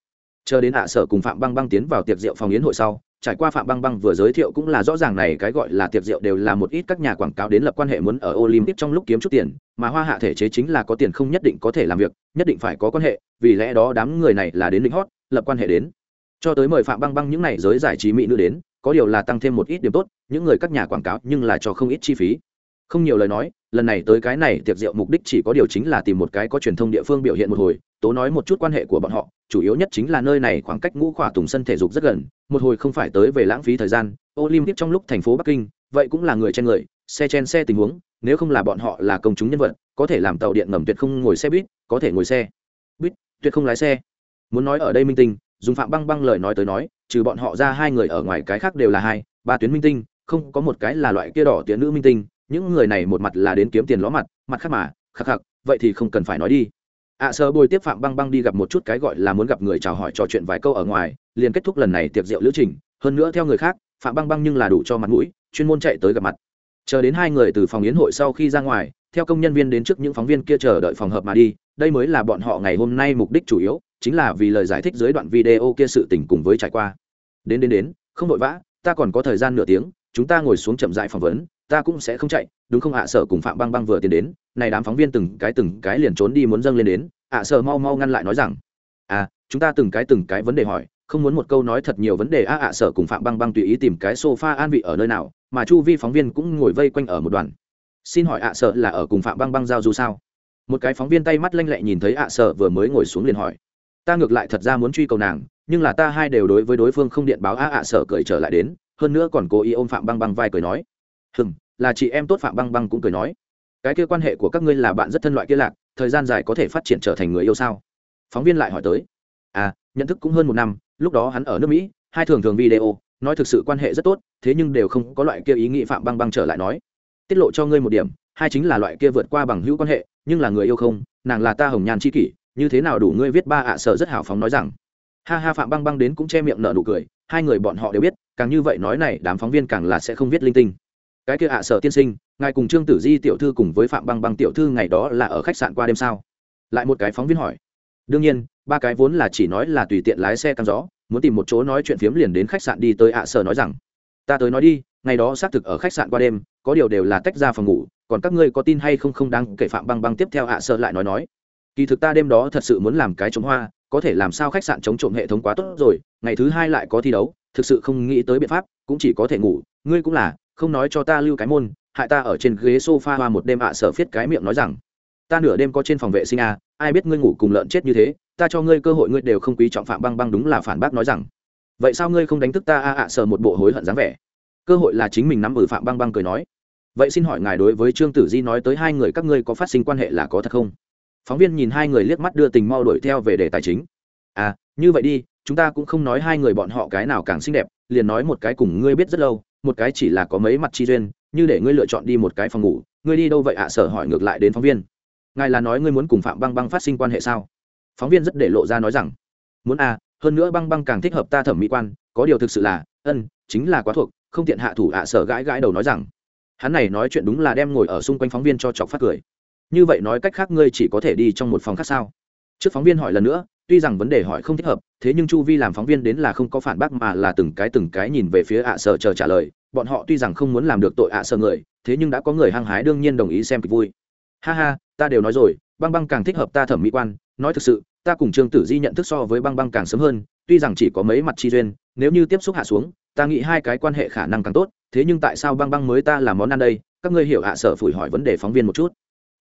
Chờ đến ạ sở cùng phạm băng băng tiến vào tiệc rượu phòng yến hội sau, trải qua phạm băng băng vừa giới thiệu cũng là rõ ràng này cái gọi là tiệc rượu đều là một ít các nhà quảng cáo đến lập quan hệ muốn ở olympic trong lúc kiếm chút tiền, mà hoa hạ thể chế chính là có tiền không nhất định có thể làm việc, nhất định phải có quan hệ, vì lẽ đó đám người này là đến lĩnh hot lập quan hệ đến cho tới mời phạm băng băng những n à y giới giải trí mỹ nữ đến, có điều là tăng thêm một ít điểm tốt, những người các nhà quảng cáo nhưng là cho không ít chi phí. Không nhiều lời nói, lần này tới cái này tiệc rượu mục đích chỉ có điều chính là tìm một cái có truyền thông địa phương biểu hiện một hồi, tố nói một chút quan hệ của bọn họ, chủ yếu nhất chính là nơi này khoảng cách ngũ khỏa tùng sân thể dục rất gần, một hồi không phải tới về lãng phí thời gian, olympic trong lúc thành phố bắc kinh, vậy cũng là người chen người, xe chen xe tình huống, nếu không là bọn họ là công chúng nhân vật, có thể làm tàu điện ngầm tuyệt không ngồi xe buýt, có thể ngồi xe buýt, tuyệt không lái xe. Muốn nói ở đây minh tinh dùng phạm băng băng lời nói tới nói trừ bọn họ ra hai người ở ngoài cái khác đều là hai ba tuyến minh tinh không có một cái là loại kia đỏ tiến nữ minh tinh những người này một mặt là đến kiếm tiền ló mặt mặt khác mà khắc khắc vậy thì không cần phải nói đi. Ạ à, sơ bồi tiếp phạm băng băng đi gặp một chút cái gọi là muốn gặp người chào hỏi trò chuyện vài câu ở ngoài liền kết thúc lần này tiệc rượu lữ trình. Hơn nữa theo người khác phạm băng băng nhưng là đủ cho mặt mũi chuyên môn chạy tới gặp mặt. Chờ đến hai người từ phòng yến hội sau khi ra ngoài theo công nhân viên đến trước những phóng viên kia chờ đợi phòng hợp mà đi đây mới là bọn họ ngày hôm nay mục đích chủ yếu chính là vì lời giải thích dưới đoạn video kia sự tình cùng với trải qua. Đến đến đến, không vội vã, ta còn có thời gian nửa tiếng, chúng ta ngồi xuống chậm dại phỏng vấn, ta cũng sẽ không chạy, đúng không ạ? Sở cùng phạm băng băng vừa tiến đến, này đám phóng viên từng cái từng cái liền trốn đi muốn dâng lên đến. Ạ sở mau mau ngăn lại nói rằng à chúng ta từng cái từng cái vấn đề hỏi, không muốn một câu nói thật nhiều vấn đề. A ạ sở cùng phạm băng băng tùy ý tìm cái sofa an vị ở nơi nào, mà chu vi phóng viên cũng ngồi vây quanh ở một đoàn. Xin hỏi ạ, sở là ở cùng phạm băng băng giao du sao? Một cái phóng viên tay mắt lanh lẹ nhìn thấy ạ, sở vừa mới ngồi xuống liền hỏi ta ngược lại thật ra muốn truy cầu nàng, nhưng là ta hai đều đối với đối phương không điện báo a ạ sở cười trở lại đến, hơn nữa còn cố ý ôm phạm băng băng vai cười nói. Hừm, là chị em tốt phạm băng băng cũng cười nói. Cái kia quan hệ của các ngươi là bạn rất thân loại kia lạc, thời gian dài có thể phát triển trở thành người yêu sao? Phóng viên lại hỏi tới. À nhận thức cũng hơn một năm, lúc đó hắn ở nước mỹ, hai thường thường video, nói thực sự quan hệ rất tốt, thế nhưng đều không có loại kia ý nghĩ phạm băng băng trở lại nói. Tiết lộ cho ngươi một điểm, hai chính là loại kia vượt qua bằng hữu quan hệ, nhưng là người yêu không, nàng là ta hồng nhàn c h i kỷ như thế nào đủ ngươi viết ba ạ sở rất hào phóng nói rằng. Ha ha, phạm băng băng đến cũng che miệng nở nụ cười, hai người bọn họ đều biết, càng như vậy nói này, đám phóng viên càng là sẽ không viết linh tinh. Cái kia ạ sở tiên sinh, ngài cùng trương tử di tiểu thư cùng với phạm băng băng tiểu thư ngày đó là ở khách sạn qua đêm sao? Lại một cái phóng viên hỏi. Đương nhiên, ba cái vốn là chỉ nói là tùy tiện lái xe căng gió, muốn tìm một chỗ nói chuyện phiếm liền đến khách sạn đi tới ạ sở nói rằng. Ta tới nói đi, ngày đó xác thực ở khách sạn qua đêm, có điều đều là tách ra phòng ngủ, còn các ngươi có tin hay không không đáng kể phạm băng băng tiếp theo ạ sở lại nói nói kỳ thực ta đêm đó thật sự muốn làm cái chống hoa có thể làm sao khách sạn chống trộm hệ thống quá tốt rồi ngày thứ hai lại có thi đấu thực sự không nghĩ tới biện pháp cũng chỉ có thể ngủ. Ngươi cũng là không nói cho ta lưu cái môn hại ta ở trên ghế sofa hoa một đêm ạ sở phiết cái miệng nói rằng ta nửa đêm có trên phòng vệ sinh à, ai biết ngươi ngủ cùng lợn chết như thế ta cho ngươi cơ hội ngươi đều không quý trọng phạm băng băng đúng là phản bác nói rằng vậy sao ngươi không đánh thức ta a ạ sở một bộ hối hận dáng vẻ? Cơ hội là chính mình nắm ở phạm băng băng cười nói. Vậy xin hỏi ngài đối với trương tử di nói tới hai người các ngươi có phát sinh quan hệ là có thật không? Phóng viên nhìn hai người liếc mắt đưa tình mau đuổi theo về đề tài chính. À như vậy đi, chúng ta cũng không nói hai người bọn họ cái nào càng xinh đẹp, liền nói một cái cùng ngươi biết rất lâu, một cái chỉ là có mấy mặt chi duyên, như để ngươi lựa chọn đi một cái phòng ngủ, ngươi đi đâu vậy ạ? Sở hỏi ngược lại đến phóng viên. Ngài là nói ngươi muốn cùng phạm băng băng phát sinh quan hệ sao? Phóng viên rất để lộ ra nói rằng, muốn à hơn nữa băng băng càng thích hợp ta thẩm mỹ quan, có điều thực sự là, ân, chính là quá thuộc, không tiện hạ thủ ạ, sở gãi gãi đầu nói rằng. Hắn này nói chuyện đúng là đem ngồi ở xung quanh phóng viên cho chọc phát cười như vậy nói cách khác ngươi chỉ có thể đi trong một phòng khác sao? Trước phóng viên hỏi lần nữa, tuy rằng vấn đề hỏi không thích hợp, thế nhưng chu vi làm phóng viên đến là không có phản bác mà là từng cái từng cái nhìn về phía ạ sở chờ trả lời. Bọn họ tuy rằng không muốn làm được tội ạ sở người, thế nhưng đã có người hăng hái đương nhiên đồng ý xem kịch vui. Ha ha, ta đều nói rồi, băng băng càng thích hợp ta thẩm mỹ quan. Nói thực sự, ta cùng trương tử di nhận thức so với băng băng càng sớm hơn, tuy rằng chỉ có mấy mặt chi duyên, nếu như tiếp xúc hạ xuống, ta nghĩ hai cái quan hệ khả năng càng tốt, thế nhưng tại sao băng băng mới ta làm món ăn đây? Các ngươi hiểu hạ sở phủi hỏi vấn đề phóng viên một chút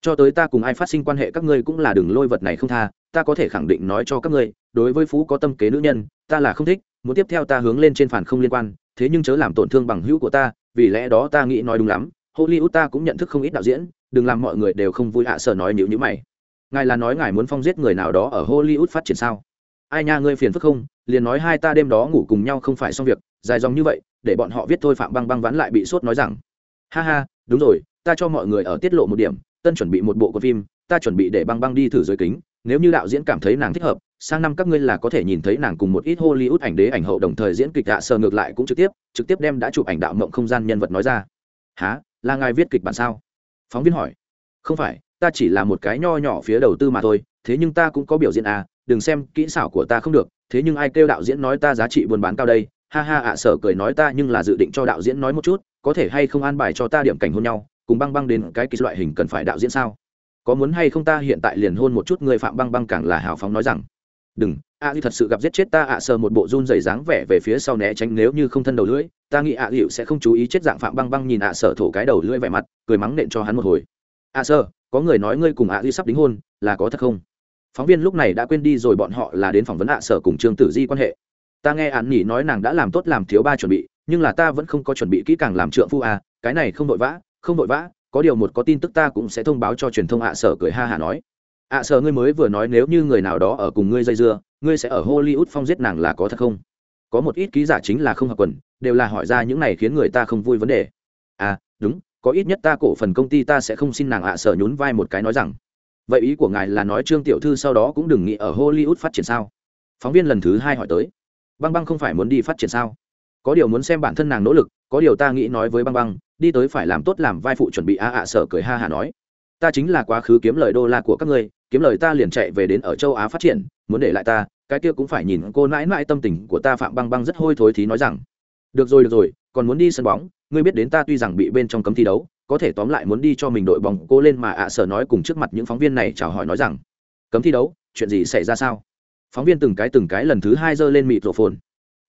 cho tới ta cùng ai phát sinh quan hệ các ngươi cũng là đừng lôi vật này không tha, ta có thể khẳng định nói cho các ngươi, đối với phú có tâm kế nữ nhân, ta là không thích, muốn tiếp theo ta hướng lên trên phản không liên quan, thế nhưng chớ làm tổn thương bằng hữu của ta, vì lẽ đó ta nghĩ nói đúng lắm, hollywood ta cũng nhận thức không ít đạo diễn, đừng làm mọi người đều không vui hạ sở nói nhữ nhữ mày. Ngài là nói ngài muốn phong giết người nào đó ở hollywood phát triển sao? Ai nha, ngươi phiền phức không, liền nói hai ta đêm đó ngủ cùng nhau không phải xong việc, dài dòng như vậy, để bọn họ viết thôi phạm băng băng vắn lại bị sốt nói rằng. Ha ha, đúng rồi, ta cho mọi người ở tiết lộ một điểm tân chuẩn bị một bộ của phim, ta chuẩn bị để băng băng đi thử giới kính, nếu như đạo diễn cảm thấy nàng thích hợp, sang năm các ngươi là có thể nhìn thấy nàng cùng một ít hollywood ảnh đế ảnh hậu đồng thời diễn kịch hạ sờ ngược lại cũng trực tiếp trực tiếp đem đã chụp ảnh đạo mộng không gian nhân vật nói ra. Há là ngài viết kịch bản sao? Phóng viên hỏi. Không phải, ta chỉ là một cái nho nhỏ phía đầu tư mà thôi, thế nhưng ta cũng có biểu diễn à đừng xem kỹ xảo của ta không được, thế nhưng ai kêu đạo diễn nói ta giá trị buôn bán cao đây? Ha ha ạ sở cười nói ta nhưng là dự định cho đạo diễn nói một chút, có thể hay không an bài cho ta điểm cảnh hôn nhau? Cùng băng băng đến cái kỳ loại hình cần phải đạo diễn sao? Có muốn hay không ta hiện tại liền hôn một chút người phạm băng băng càng là hào phóng nói rằng đừng a à, thật sự gặp giết chết ta ạ sờ một bộ run dày dáng vẻ về phía sau né tránh nếu như không thân đầu lưỡi. Ta nghĩ ạ à, sẽ không chú ý chết dạng phạm băng băng nhìn ạ sờ thổ cái đầu lưỡi vẻ mặt cười mắng nện cho hắn một hồi. Ạ sơ có người nói ngươi cùng ạ dịu sắp đính hôn là có thật không? Phóng viên lúc này đã quên đi rồi bọn họ là đến phỏng vấn ạ sờ cùng trương tử di quan hệ. Ta nghe ạn nhỉ nói nàng đã làm tốt làm thiếu ba chuẩn bị nhưng là ta vẫn không có chuẩn bị kỹ càng làm trượng phu à cái này không vội vã không vội vã, có điều một có tin tức ta cũng sẽ thông báo cho truyền thông ạ sở cười ha hả nói. ạ sở ngươi mới vừa nói nếu như người nào đó ở cùng ngươi dây dưa, ngươi sẽ ở hollywood phong giết nàng là có thật không? Có một ít ký giả chính là không hợp quần, đều là hỏi ra những này khiến người ta không vui vấn đề. À đúng, có ít nhất ta cổ phần công ty ta sẽ không xin nàng ạ sở nhún vai một cái nói rằng, vậy ý của ngài là nói trương tiểu thư sau đó cũng đừng nghĩ ở hollywood phát triển sao? Phóng viên lần thứ hai hỏi tới. Băng băng không phải muốn đi phát triển sao? Có điều muốn xem bản thân nàng nỗ lực, có điều ta nghĩ nói với băng băng đi tới phải làm tốt làm vai phụ chuẩn bị a ạ sở cười ha hà nói. Ta chính là quá khứ kiếm lời đô la của các ngươi, kiếm lời ta liền chạy về đến ở châu á phát triển, muốn để lại ta, cái kia cũng phải nhìn cô mãi mãi tâm tình của ta phạm băng băng rất hôi thối thì nói rằng. Được rồi được rồi, còn muốn đi sân bóng, ngươi biết đến ta tuy rằng bị bên trong cấm thi đấu, có thể tóm lại muốn đi cho mình đội bóng cô lên mà ạ sở nói cùng trước mặt những phóng viên này chào hỏi nói rằng. Cấm thi đấu, chuyện gì xảy ra sao? Phóng viên từng cái từng cái lần thứ hai giơ lên mịt rổ phồn.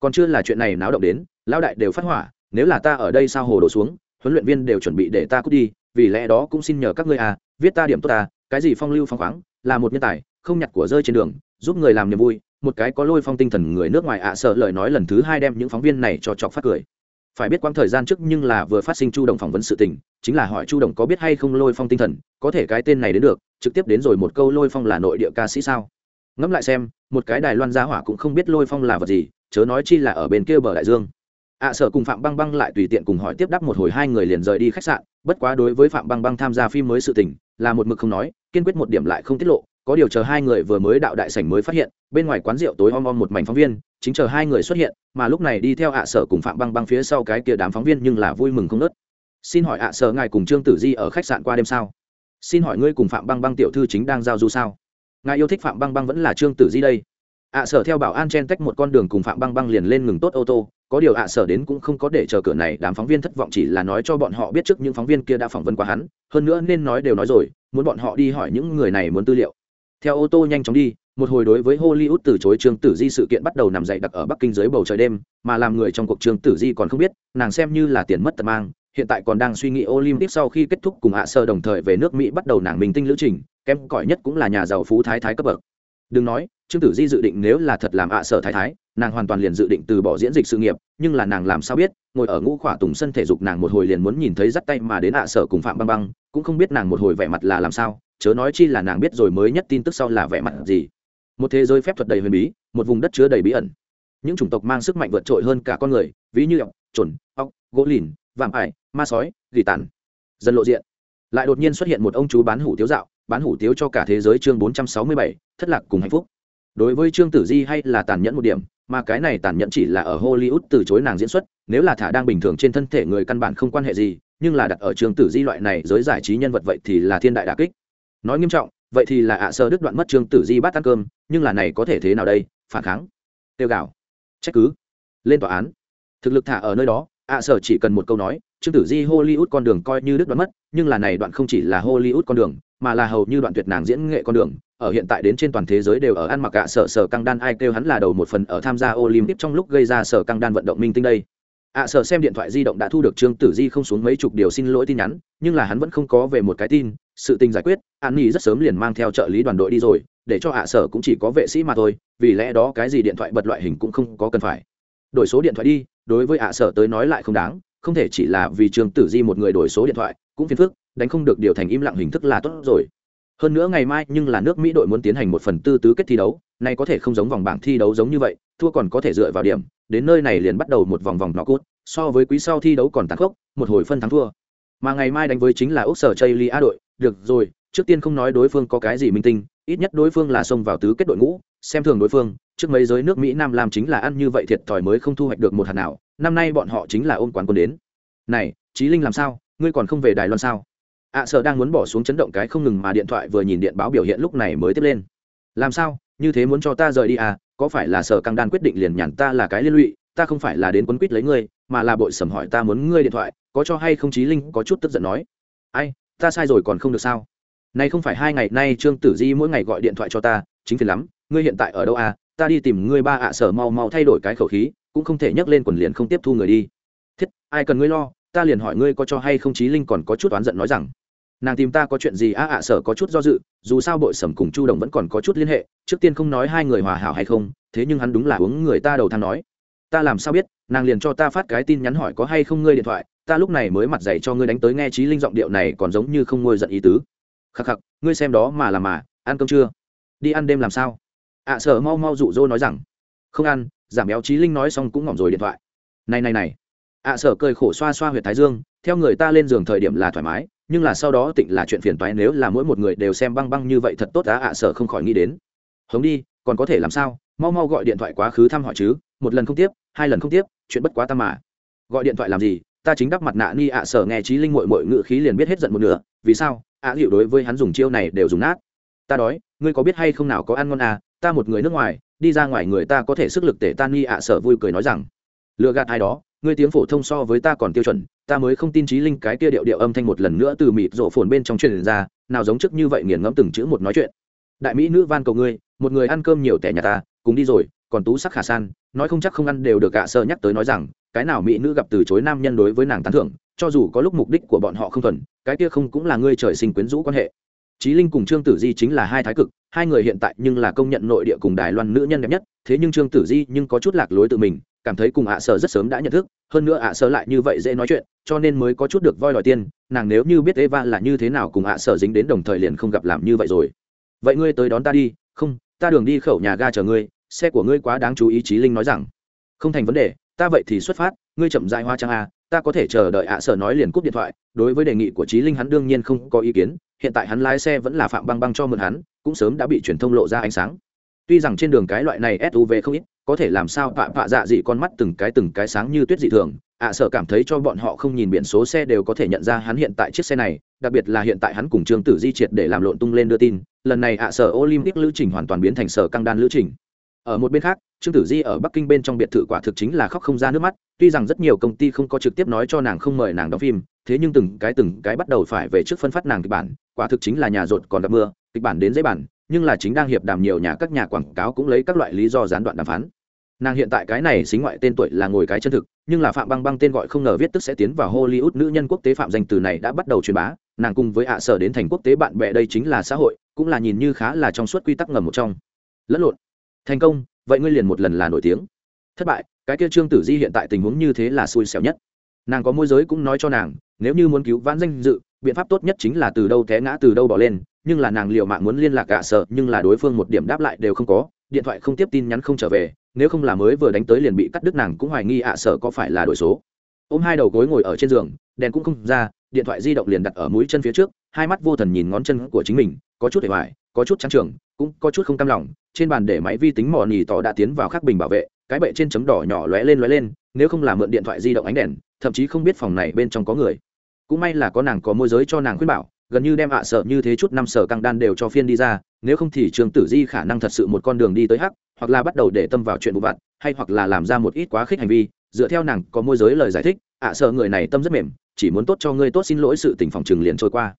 Còn chưa là chuyện này náo động đến, lão đại đều phát hỏa, nếu là ta ở đây sao hồ đổ xuống huấn luyện viên đều chuẩn bị để ta cút đi, vì lẽ đó cũng xin nhờ các ngươi à viết ta điểm tốt ta cái gì phong lưu phong khoáng, là một nhân tài, không nhặt của rơi trên đường, giúp người làm niềm vui, một cái có lôi phong tinh thần người nước ngoài ạ, sợ lời nói lần thứ hai đem những phóng viên này cho chọc phát cười. Phải biết quãng thời gian trước nhưng là vừa phát sinh chu đồng phỏng vấn sự tình, chính là hỏi chu đồng có biết hay không lôi phong tinh thần, có thể cái tên này đến được, trực tiếp đến rồi một câu lôi phong là nội địa ca sĩ sao? Ngẫm lại xem, một cái đài loan gia hỏa cũng không biết lôi phong là vật gì, chớ nói chi là ở bên kia bờ đại dương ạ à, sở cùng phạm băng băng lại tùy tiện cùng hỏi tiếp đáp một hồi hai người liền rời đi khách sạn. Bất quá đối với phạm băng băng tham gia phim mới sự tình là một mực không nói kiên quyết một điểm lại không tiết lộ. Có điều chờ hai người vừa mới đạo đại sảnh mới phát hiện bên ngoài quán rượu tối om om một mảnh phóng viên chính chờ hai người xuất hiện mà lúc này đi theo ạ sở cùng phạm băng băng phía sau cái kia đám phóng viên nhưng là vui mừng không nớt xin hỏi ạ sở ngài cùng trương tử di ở khách sạn qua đêm sao? Xin hỏi ngươi cùng phạm băng băng tiểu thư chính đang giao du sao? Ngài yêu thích phạm băng băng vẫn là trương tử di đây. ạ sở theo bảo an chen tách một con đường cùng phạm băng băng liền lên ngừng tốt ô tô có điều ạ, sở đến cũng không có để chờ cửa này, đám phóng viên thất vọng chỉ là nói cho bọn họ biết trước những phóng viên kia đã phỏng vấn qua hắn, hơn nữa nên nói đều nói rồi, muốn bọn họ đi hỏi những người này muốn tư liệu. Theo ô tô nhanh chóng đi, một hồi đối với hollywood từ chối trương tử di sự kiện bắt đầu nằm dậy đặc ở bắc kinh dưới bầu trời đêm, mà làm người trong cuộc trương tử di còn không biết, nàng xem như là tiền mất tật mang, hiện tại còn đang suy nghĩ olympic sau khi kết thúc cùng hạ sơ đồng thời về nước mỹ bắt đầu nàng mình tinh lữ trình, kém cỏi nhất cũng là nhà giàu phú thái thái cấp bậc. Đừng nói, trương tử di dự định nếu là thật làm ạ, sở thái thái nàng hoàn toàn liền dự định từ bỏ diễn dịch sự nghiệp, nhưng là nàng làm sao biết, ngồi ở ngũ khỏa tùng sân thể dục nàng một hồi liền muốn nhìn thấy dắt tay mà đến ạ sở cùng phạm băng băng, cũng không biết nàng một hồi vẻ mặt là làm sao, chớ nói chi là nàng biết rồi mới nhất tin tức sau là vẻ mặt gì. Một thế giới phép thuật đầy huyền bí, một vùng đất chứa đầy bí ẩn. Những chủng tộc mang sức mạnh vượt trội hơn cả con người, ví như ọc trồn ọc gỗ lìn, vạm ải, ma sói, gỉ tàn. Dần lộ diện. Lại đột nhiên xuất hiện một ông chú bán hủ tiếu dạo, bán hủ tiếu cho cả thế giới chương bốn trăm sáu mươi bảy, thất lạc cùng hạnh phúc. Đối với trương tử di hay là tàn nhẫn một điểm mà cái này tàn nhẫn chỉ là ở hollywood từ chối nàng diễn xuất, nếu là thả đang bình thường trên thân thể người căn bản không quan hệ gì, nhưng là đặt ở trường tử di loại này giới giải trí nhân vật vậy thì là thiên đại đà kích. Nói nghiêm trọng, vậy thì là ạ sơ đứt đoạn mất trường tử di bắt ăn cơm, nhưng là này có thể thế nào đây? Phản kháng. Tiêu gạo. Trách cứ. Lên tòa án. Thực lực thả ở nơi đó, ạ sở chỉ cần một câu nói trương tử di hollywood con đường coi như đứt đoạn mất, nhưng là này đoạn không chỉ là hollywood con đường, mà là hầu như đoạn tuyệt nàng diễn nghệ con đường ở hiện tại đến trên toàn thế giới đều ở ăn mặc ạ sở sở căng đan, ai kêu hắn là đầu một phần ở tham gia olympic trong lúc gây ra sở căng đan vận động minh tinh đây. Ạ sở xem điện thoại di động đã thu được trương tử di không xuống mấy chục điều xin lỗi tin nhắn, nhưng là hắn vẫn không có về một cái tin, sự tình giải quyết, an nhi rất sớm liền mang theo trợ lý đoàn đội đi rồi, để cho ạ sở cũng chỉ có vệ sĩ mà thôi, vì lẽ đó cái gì điện thoại bật loại hình cũng không có cần phải. Đổi số điện thoại đi, đối với ạ sở tới nói lại không đáng, không thể chỉ là vì trương tử di một người đổi số điện thoại, cũng phiền phức, đánh không được điều thành im lặng hình thức là tốt rồi hơn nữa ngày mai nhưng là nước mỹ đội muốn tiến hành một phần tư tứ kết thi đấu, nay có thể không giống vòng bảng thi đấu giống như vậy, thua còn có thể dựa vào điểm, đến nơi này liền bắt đầu một vòng vòng nọ cốt so với quý sau thi đấu còn tàn khốc, một hồi phân thắng thua. Mà ngày mai đánh với chính là úc sở chây li a đội, được rồi, trước tiên không nói đối phương có cái gì minh tinh, ít nhất đối phương là xông vào tứ kết đội ngũ, xem thường đối phương, trước mấy giới nước mỹ nam làm chính là ăn như vậy thiệt thòi mới không thu hoạch được một hạt nào, năm nay bọn họ chính là ôm quán quân đến. Này trí linh làm sao? Ngươi còn không về đài loan sao? Ạ à, sợ đang muốn bỏ xuống chấn động cái không ngừng mà điện thoại vừa nhìn điện báo biểu hiện lúc này mới tiếp lên. Làm sao? Như thế muốn cho ta rời đi à? Có phải là sở căng đan quyết định liền nhàn ta là cái liên lụy? Ta không phải là đến quấn quýt lấy ngươi mà là bội sầm hỏi ta muốn ngươi điện thoại có cho hay không chí linh có chút tức giận nói. Ai ta sai rồi còn không được sao? Nay không phải hai ngày nay trương tử di mỗi ngày gọi điện thoại cho ta chính phiền lắm ngươi hiện tại ở đâu à? Ta đi tìm ngươi ba ạ sở mau mau thay đổi cái khẩu khí cũng không thể nhấc lên quần liền không tiếp thu người đi. Thiết ai cần ngươi lo? Ta liền hỏi ngươi có cho hay không chí linh còn có chút oán giận nói rằng nàng tìm ta có chuyện gì à ạ sở có chút do dự, dù sao bội sầm cùng chu đồng vẫn còn có chút liên hệ, trước tiên không nói hai người hòa hảo hay không, thế nhưng hắn đúng là uống người ta đầu thang nói. Ta làm sao biết, nàng liền cho ta phát cái tin nhắn hỏi có hay không ngươi điện thoại, ta lúc này mới mặt dày cho ngươi đánh tới nghe trí linh giọng điệu này còn giống như không ngôi giận ý tứ. Khắc khắc, ngươi xem đó mà làm mà, ăn cơm chưa? Đi ăn đêm làm sao? Ạ sở mau mau dụ dỗ nói rằng. Không ăn, giảm béo trí linh nói xong cũng ngỏm rồi điện thoại. Này này này. Ạ sở cười khổ xoa xoa huyệt thái dương, theo người ta lên giường thời điểm là thoải mái nhưng là sau đó tịnh là chuyện phiền toái nếu là mỗi một người đều xem băng băng như vậy thật tốt á ạ sở không khỏi nghĩ đến. Hống đi còn có thể làm sao? Mau mau gọi điện thoại quá khứ thăm hỏi chứ một lần không tiếp hai lần không tiếp chuyện bất quá ta mà. Gọi điện thoại làm gì? Ta chính đắp mặt nạ ni ạ sở nghe trí linh mội mội ngự khí liền biết hết giận một nửa. Vì sao? Ạ à, hiệu đối với hắn dùng chiêu này đều dùng nát. Ta đói ngươi có biết hay không nào có ăn ngon à? Ta một người nước ngoài đi ra ngoài người ta có thể sức lực tể tan ni ạ sở vui cười nói rằng lựa gạt ai đó ngươi tiếng phổ thông so với ta còn tiêu chuẩn ta mới không tin trí linh cái kia điệu điệu âm thanh một lần nữa từ mịt rổ phồn bên trong truyền ra nào giống trước như vậy nghiền ngẫm từng chữ một nói chuyện. Đại mỹ nữ van cầu ngươi một người ăn cơm nhiều tẻ nhà ta cùng đi rồi còn tú sắc khả san nói không chắc không ăn đều được gạ sơ nhắc tới nói rằng cái nào mỹ nữ gặp từ chối nam nhân đối với nàng tán thưởng cho dù có lúc mục đích của bọn họ không thuần cái kia không cũng là ngươi trời sinh quyến rũ quan hệ. Chí Linh cùng Trương Tử Di chính là hai thái cực, hai người hiện tại nhưng là công nhận nội địa cùng Đài Loan nữ nhân đẹp nhất, thế nhưng Trương Tử Di nhưng có chút lạc lối tự mình, cảm thấy cùng ạ sở rất sớm đã nhận thức, hơn nữa ạ sở lại như vậy dễ nói chuyện, cho nên mới có chút được voi đòi tiên, nàng nếu như biết Eva là như thế nào cùng ạ sở dính đến đồng thời liền không gặp làm như vậy rồi. Vậy ngươi tới đón ta đi, không, ta đường đi khẩu nhà ga chờ ngươi, xe của ngươi quá đáng chú ý Chí Linh nói rằng. Không thành vấn đề, ta vậy thì xuất phát, ngươi chậm rãi hoa trang a, ta có thể chờ đợi ạ sở nói liền cúp điện thoại, đối với đề nghị của Chí Linh hắn đương nhiên không có ý kiến, hiện tại hắn lái xe vẫn là phạm băng băng cho mượn hắn cũng sớm đã bị truyền thông lộ ra ánh sáng tuy rằng trên đường cái loại này suv không ít có thể làm sao vạ vạ dạ dị con mắt từng cái từng cái sáng như tuyết dị thường. Ạ sợ cảm thấy cho bọn họ không nhìn biển số xe đều có thể nhận ra hắn hiện tại chiếc xe này, đặc biệt là hiện tại hắn cùng trương tử di triệt để làm lộn tung lên đưa tin. Lần này à, ạ sở olympic lữ trình hoàn toàn biến thành sở căng đan lữ trình. Ở một bên khác, trương tử di ở bắc kinh bên trong biệt thự quả thực chính là khóc không ra nước mắt. Tuy rằng rất nhiều công ty không có trực tiếp nói cho nàng không mời nàng đóng phim, thế nhưng từng cái từng cái bắt đầu phải về trước phân phát nàng kịch bản. Quả thực chính là nhà rột còn gặp mưa, kịch bản đến dễ bản nhưng là chính đang hiệp đàm nhiều nhà các nhà quảng cáo cũng lấy các loại lý do gián đoạn đàm phán. Nàng hiện tại cái này xính ngoại tên tuổi là ngồi cái chân thực, nhưng là phạm băng băng tên gọi không ngờ viết tức sẽ tiến vào hollywood nữ nhân quốc tế phạm danh từ này đã bắt đầu truyền bá, nàng cùng với ạ sở đến thành quốc tế bạn bè đây chính là xã hội, cũng là nhìn như khá là trong suốt quy tắc ngầm một trong. Lẫn lộn. Thành công, vậy ngươi liền một lần là nổi tiếng. Thất bại, cái kia trương tử di hiện tại tình huống như thế là xui xẻo nhất. Nàng có môi giới cũng nói cho nàng, nếu như muốn cứu vãn danh dự biện pháp tốt nhất chính là từ đâu té ngã, từ đâu bỏ lên, nhưng là nàng liệu mạng muốn liên lạc gạ sợ, nhưng là đối phương một điểm đáp lại đều không có, điện thoại không tiếp tin nhắn không trở về, nếu không là mới vừa đánh tới liền bị cắt đứt nàng cũng hoài nghi ạ sợ có phải là đổi số. Ôm hai đầu gối ngồi ở trên giường, đèn cũng không ra, điện thoại di động liền đặt ở mũi chân phía trước, hai mắt vô thần nhìn ngón chân của chính mình, có chút để hoài có chút trắng trường, cũng có chút không cam lòng, trên bàn để máy vi tính mò nỉ tỏ đã tiến vào khắc bình bảo vệ, cái bệ trên chấm đỏ nhỏ lóe lên lóe lên, nếu không là mượn điện thoại di động ánh đèn, thậm chí không biết phòng này bên trong có người cũng may là có nàng có môi giới cho nàng khuyên bảo, gần như đem ạ sợ như thế chút năm sở căng đan đều cho phiên đi ra, nếu không thì trường tử di khả năng thật sự một con đường đi tới hắc, hoặc là bắt đầu để tâm vào chuyện vụ vặt, hay hoặc là làm ra một ít quá khích hành vi. Dựa theo nàng có môi giới lời giải thích, ạ sợ người này tâm rất mềm, chỉ muốn tốt cho ngươi tốt xin lỗi sự tình phòng trừng liền trôi qua.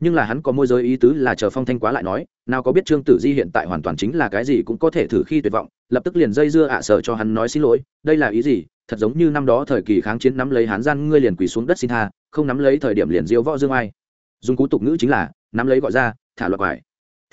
Nhưng là hắn có môi giới ý tứ là chờ phong thanh quá lại nói, nào có biết trương tử di hiện tại hoàn toàn chính là cái gì cũng có thể thử khi tuyệt vọng, lập tức liền dây dưa ạ sợ cho hắn nói xin lỗi, đây là ý gì? Thật giống như năm đó thời kỳ kháng chiến nắm lấy hán gian ngươi liền quỳ xuống đất xin tha không nắm lấy thời điểm liền diêu võ dương ai. Dùng cú tục ngữ chính là, nắm lấy gọi ra, thả luật quải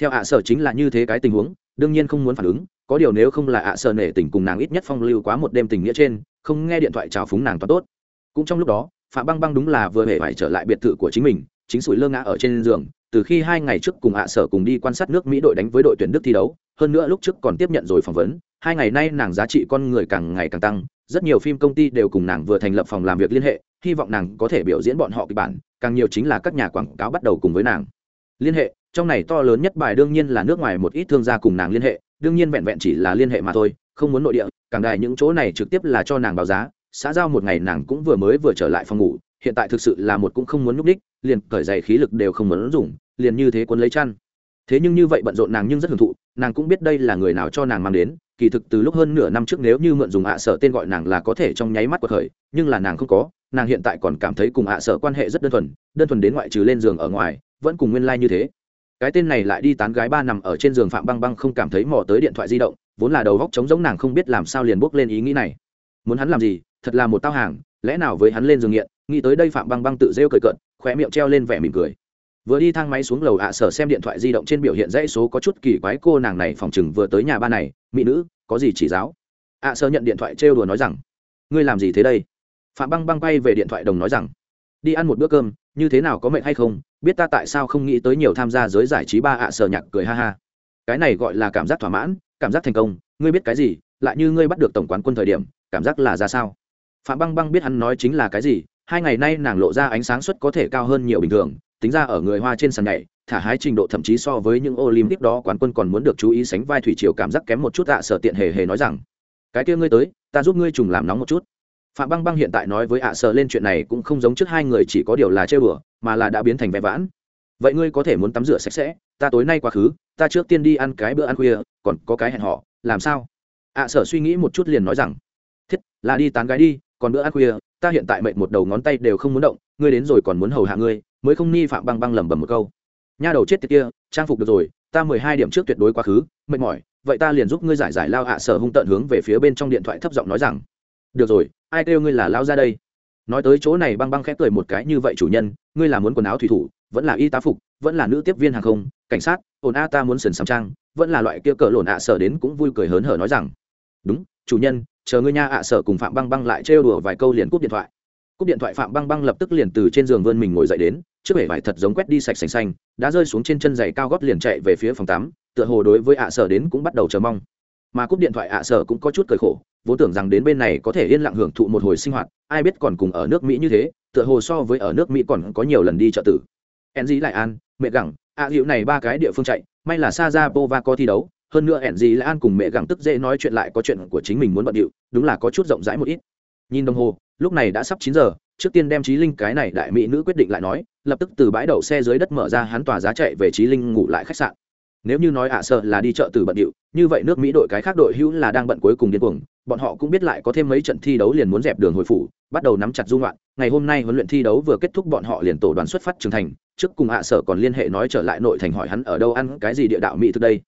theo ạ sở chính là như thế cái tình huống, đương nhiên không muốn phản ứng, có điều nếu không là ạ sở nể tình cùng nàng ít nhất phong lưu quá một đêm tình nghĩa trên, không nghe điện thoại chào phúng nàng toàn tốt. Cũng trong lúc đó phạm băng băng đúng là vừa hề phải trở lại biệt thự của chính mình, chính sủi lơ ngã ở trên giường, từ khi hai ngày trước cùng ạ sở cùng đi quan sát nước mỹ đội đánh với đội tuyển đức thi đấu, hơn nữa lúc trước còn tiếp nhận rồi phỏng vấn hai ngày nay nàng giá trị con người càng ngày càng tăng, rất nhiều phim công ty đều cùng nàng vừa thành lập phòng làm việc liên hệ, hy vọng nàng có thể biểu diễn bọn họ kịch bản, càng nhiều chính là các nhà quảng cáo bắt đầu cùng với nàng. Liên hệ, trong này to lớn nhất bài đương nhiên là nước ngoài một ít thương gia cùng nàng liên hệ, đương nhiên vẹn vẹn chỉ là liên hệ mà thôi, không muốn nội địa, càng đài những chỗ này trực tiếp là cho nàng báo giá, xã giao một ngày nàng cũng vừa mới vừa trở lại phòng ngủ, hiện tại thực sự là một cũng không muốn núp đích liền cởi giày khí lực đều không muốn dùng, liền như thế cuốn lấy chăn thế nhưng như vậy bận rộn nàng nhưng rất hưởng thụ, nàng cũng biết đây là người nào cho nàng mang đến, kỳ thực từ lúc hơn nửa năm trước nếu như mượn dùng ạ à sở tên gọi nàng là có thể trong nháy mắt cuộc khởi, nhưng là nàng không có, nàng hiện tại còn cảm thấy cùng ạ à sở quan hệ rất đơn thuần đơn thuần đến ngoại trừ lên giường ở ngoài, vẫn cùng nguyên lai、like、như thế. Cái tên này lại đi tán gái ba nằm ở trên giường phạm băng băng không cảm thấy mò tới điện thoại di động, vốn là đầu góc trống giống nàng không biết làm sao liền bước lên ý nghĩ này. Muốn hắn làm gì? Thật là một tao hàng, lẽ nào với hắn lên giường nghiện? Nghĩ tới đây phạm băng băng tự rêu cười cợt, khóe miệng treo lên vẻ mỉm cười vừa đi thang máy xuống lầu ạ, sở xem điện thoại di động trên biểu hiện dãy số có chút kỳ quái, cô nàng này phòng chừng vừa tới nhà ba này, mỹ nữ, có gì chỉ giáo? ạ, sở nhận điện thoại trêu đùa nói rằng, ngươi làm gì thế đây? Phạm băng băng quay về điện thoại đồng nói rằng, đi ăn một bữa cơm, như thế nào có mệnh hay không? Biết ta tại sao không nghĩ tới nhiều tham gia giới giải trí ba ạ, sở nhạc cười ha ha. Cái này gọi là cảm giác thỏa mãn, cảm giác thành công. Ngươi biết cái gì? Lại như ngươi bắt được tổng quán quân thời điểm, cảm giác là ra sao? Phạm băng băng biết hắn nói chính là cái gì, hai ngày nay nàng lộ ra ánh sáng suất có thể cao hơn nhiều bình thường tính ra ở người hoa trên sàn nhảy, thả hái trình độ thậm chí so với những olympic đó quán quân còn muốn được chú ý sánh vai thủy triều cảm giác kém một chút ạ, sở tiện hề hề nói rằng, cái kia ngươi tới, ta giúp ngươi trùng làm nóng một chút. Phạm băng băng hiện tại nói với ạ, sở lên chuyện này cũng không giống trước hai người chỉ có điều là chơi bừa mà là đã biến thành vẻ vãn. Vậy ngươi có thể muốn tắm rửa sạch sẽ, ta tối nay quá khứ, ta trước tiên đi ăn cái bữa ăn khuya, còn có cái hẹn họ làm sao? ạ, sở suy nghĩ một chút liền nói rằng, thiết, là đi tán gái đi, còn bữa ăn khuya, ta hiện tại mệnh một đầu ngón tay đều không muốn động, ngươi đến rồi còn muốn hầu hạ ngươi mới không ni phạm băng băng lẩm bẩm một câu. Nha đầu chết tiệt kia, trang phục được rồi, ta mười hai điểm trước tuyệt đối quá khứ, mệt mỏi, vậy ta liền giúp ngươi giải giải lao hạ sở hung tợn hướng về phía bên trong điện thoại thấp giọng nói rằng, được rồi, ai kêu ngươi là lao ra đây? Nói tới chỗ này băng băng khép cười một cái như vậy chủ nhân, ngươi là muốn quần áo thủy thủ, vẫn là y tá phục, vẫn là nữ tiếp viên hàng không, cảnh sát ồn a ta muốn sườn sắm trang, vẫn là loại kia cỡ lộn ạ sở đến cũng vui cười hớn hở nói rằng, đúng, chủ nhân, chờ ngươi nha ạ sở cùng phạm băng băng lại trêu đùa vài câu liền cúp điện thoại. Cúp điện thoại phạm băng băng lập tức liền từ trên giường vươn mình ngồi dậy đến trước bể vải thật giống quét đi sạch sành xanh, đã rơi xuống trên chân giày cao gót liền chạy về phía phòng tắm, tựa hồ đối với ạ sở đến cũng bắt đầu chờ mong. Mà cúp điện thoại ạ sở cũng có chút cười khổ, vốn tưởng rằng đến bên này có thể yên lặng hưởng thụ một hồi sinh hoạt, ai biết còn cùng ở nước mỹ như thế, tựa hồ so với ở nước mỹ còn có nhiều lần đi chợ tử. En dĩ lại an, mẹ gẳng, ạ hiệu này ba cái địa phương chạy, may là sa ra pova có thi đấu, hơn nữa ẻn gì là an cùng mẹ gặng tức dễ nói chuyện lại có chuyện của chính mình muốn bận điệu, đúng là có chút rộng rãi một ít. Nhìn đồng hồ, lúc này đã sắp chín giờ, trước tiên đem trí linh cái này đại mỹ nữ quyết định lại nói lập tức từ bãi đậu xe dưới đất mở ra hắn tòa giá chạy về trí linh ngủ lại khách sạn. Nếu như nói ạ sợ là đi chợ từ bận điệu như vậy nước mỹ đội cái khác đội hữu là đang bận cuối cùng điên cuồng bọn họ cũng biết lại có thêm mấy trận thi đấu liền muốn dẹp đường hồi phủ bắt đầu nắm chặt dung loạn. Ngày hôm nay huấn luyện thi đấu vừa kết thúc bọn họ liền tổ đoàn xuất phát trưởng thành trước cùng ạ sở còn liên hệ nói trở lại nội thành hỏi hắn ở đâu ăn cái gì địa đạo mỹ từ đây.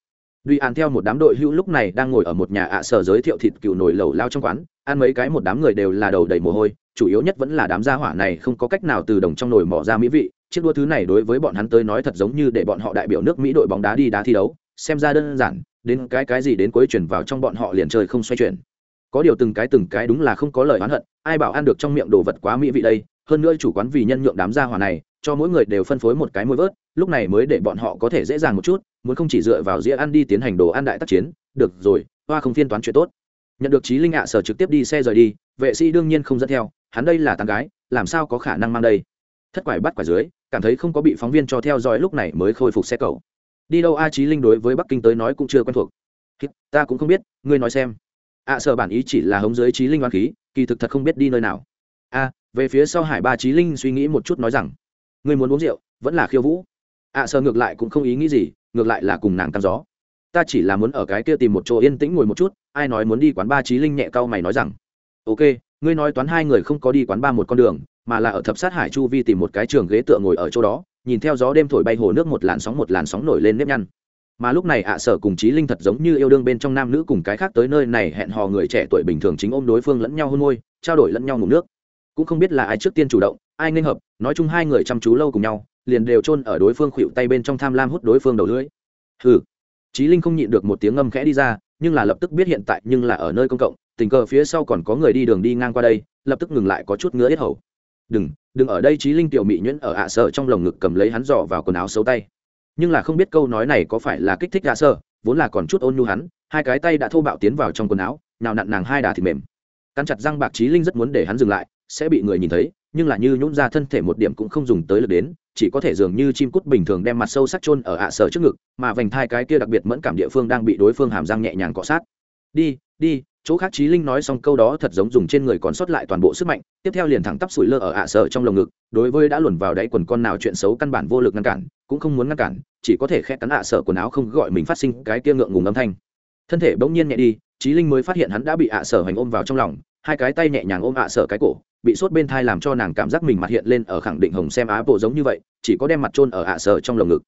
Duy An theo một đám đội hữu lúc này đang ngồi ở một nhà ạ sở giới thiệu thịt cừu nồi lẩu lao trong quán, ăn mấy cái một đám người đều là đầu đầy mồ hôi, chủ yếu nhất vẫn là đám gia hỏa này không có cách nào từ đồng trong nồi mỏ ra mỹ vị, chiếc đua thứ này đối với bọn hắn tới nói thật giống như để bọn họ đại biểu nước Mỹ đội bóng đá đi đá thi đấu, xem ra đơn giản, đến cái cái gì đến cuối chuyển vào trong bọn họ liền chơi không xoay chuyển. Có điều từng cái từng cái đúng là không có lời oán hận, ai bảo ăn được trong miệng đồ vật quá mỹ vị đây, hơn nữa chủ quán vì nhân nhượng đám gia hỏa này, cho mỗi người đều phân phối một cái môi vớt, lúc này mới để bọn họ có thể dễ dàng một chút, muốn không chỉ dựa vào dĩa ăn đi tiến hành đồ ăn đại tác chiến. Được rồi hoa không phiên toán chuyện tốt. Nhận được trí linh ạ sở trực tiếp đi xe rời đi vệ sĩ đương nhiên không dẫn theo hắn đây là tán gái, làm sao có khả năng mang đây? Thất quải bắt quải dưới, cảm thấy không có bị phóng viên cho theo dõi lúc này mới khôi phục xe cầu đi đâu a trí linh đối với bắc kinh tới nói cũng chưa quen thuộc. Ta cũng không biết, ngươi nói xem. Ạ sợ bản ý chỉ là hống dưới trí linh oan khí, kỳ thực thật không biết đi nơi nào. A, về phía sau hải ba trí linh suy nghĩ một chút nói rằng, ngươi muốn uống rượu, vẫn là khiêu vũ. Ạ sợ ngược lại cũng không ý nghĩ gì, ngược lại là cùng nàng căng gió. Ta chỉ là muốn ở cái kia tìm một chỗ yên tĩnh ngồi một chút, ai nói muốn đi quán ba trí linh nhẹ cau mày nói rằng, ok ngươi nói toán hai người không có đi quán ba một con đường mà là ở thập sát hải chu vi tìm một cái trường ghế tựa ngồi ở chỗ đó nhìn theo gió đêm thổi bay hồ nước một làn sóng một làn sóng nổi lên nếp nhăn. Mà lúc này ạ sở cùng trí linh thật giống như yêu đương bên trong nam nữ cùng cái khác tới nơi này hẹn hò người trẻ tuổi bình thường chính ôm đối phương lẫn nhau hôn môi trao đổi lẫn nhau ngủ nước. Cũng không biết là ai trước tiên chủ động ai nên hợp nói chung hai người chăm chú lâu cùng nhau liền đều chôn ở đối phương khuỵu tay bên trong tham lam hút đối phương đầu lưỡi. Hừ. Chí Linh không nhịn được một tiếng ngâm khẽ đi ra, nhưng là lập tức biết hiện tại nhưng là ở nơi công cộng, tình cờ phía sau còn có người đi đường đi ngang qua đây, lập tức ngừng lại có chút ngứa ít hầu. "Đừng, đừng ở đây." Chí Linh tiểu mỹ nhuyễn ở ạ sợ trong lồng ngực cầm lấy hắn dò vào quần áo xấu tay. Nhưng là không biết câu nói này có phải là kích thích ạ sợ, vốn là còn chút ôn nhu hắn, hai cái tay đã thô bạo tiến vào trong quần áo, nào nặn nàng hai đà thịt mềm. Cắn chặt răng bạc Chí Linh rất muốn để hắn dừng lại, sẽ bị người nhìn thấy, nhưng là như nhũn ra thân thể một điểm cũng không dùng tới lực đến, chỉ có thể dường như chim cút bình thường đem mặt sâu sắc chôn ở ạ sở trước ngực mà vành thai cái kia đặc biệt mẫn cảm địa phương đang bị đối phương hàm răng nhẹ nhàng cọ sát đi đi chỗ khác trí linh nói xong câu đó thật giống dùng trên người còn sót lại toàn bộ sức mạnh, tiếp theo liền thẳng tắp sủi lơ ở ạ sở trong lồng ngực, đối với đã luồn vào đáy quần con nào chuyện xấu căn bản vô lực ngăn cản, cũng không muốn ngăn cản, chỉ có thể khẽ cắn ạ sở quần áo không gọi mình phát sinh cái kia ngượng ngùng âm thanh. Thân thể bỗng nhiên nhẹ đi trí linh mới phát hiện hắn đã bị ạ sở hành ôm vào trong lòng, hai cái tay nhẹ nhàng ôm ạ sở cái cổ, bị sốt bên thai làm cho nàng cảm giác mình mặt hiện lên ở khẳng định hồng xem á bộ giống như vậy, chỉ có đem mặt trôn ở ạ sở trong lồng ngực.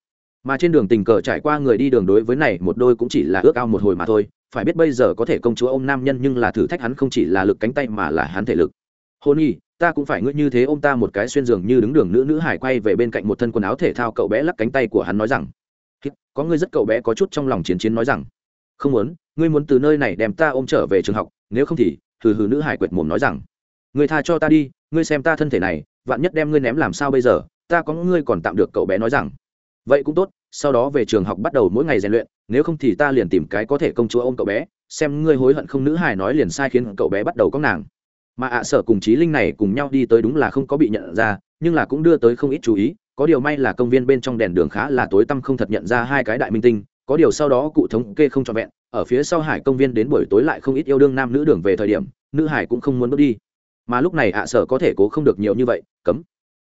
Mà trên đường tình cờ trải qua người đi đường đối với này, một đôi cũng chỉ là ước ao một hồi mà thôi phải biết bây giờ có thể công chúa ôm nam nhân nhưng là thử thách hắn không chỉ là lực cánh tay mà là hắn thể lực. Hôn nhi ta cũng phải ngươi như thế ôm ta một cái xuyên giường như đứng đường nữ nữ hải quay về bên cạnh một thân quần áo thể thao cậu bé lắc cánh tay của hắn nói rằng có ngươi rất cậu bé có chút trong lòng chiến chiến nói rằng, không muốn, ngươi muốn từ nơi này đem ta ôm trở về trường học, nếu không thì, hừ hừ nữ hải quệt mồm nói rằng, ngươi tha cho ta đi, ngươi xem ta thân thể này, vạn nhất đem ngươi ném làm sao bây giờ, ta có ngươi còn tạm được cậu bé nói rằng vậy cũng tốt, sau đó về trường học bắt đầu mỗi ngày rèn luyện, nếu không thì ta liền tìm cái có thể công chúa ôm cậu bé, xem ngươi hối hận không nữ hài nói liền sai khiến cậu bé bắt đầu có nàng. Mà ạ sở cùng trí linh này cùng nhau đi tới đúng là không có bị nhận ra, nhưng là cũng đưa tới không ít chú ý, có điều may là công viên bên trong đèn đường khá là tối tăm không thật nhận ra hai cái đại minh tinh, có điều sau đó cụ thống kê không trọn vẹn, ở phía sau hải công viên đến buổi tối lại không ít yêu đương nam nữ đường về thời điểm, nữ hải cũng không muốn bước đi. Mà lúc này ạ sở có thể cố không được nhiều như vậy, cấm.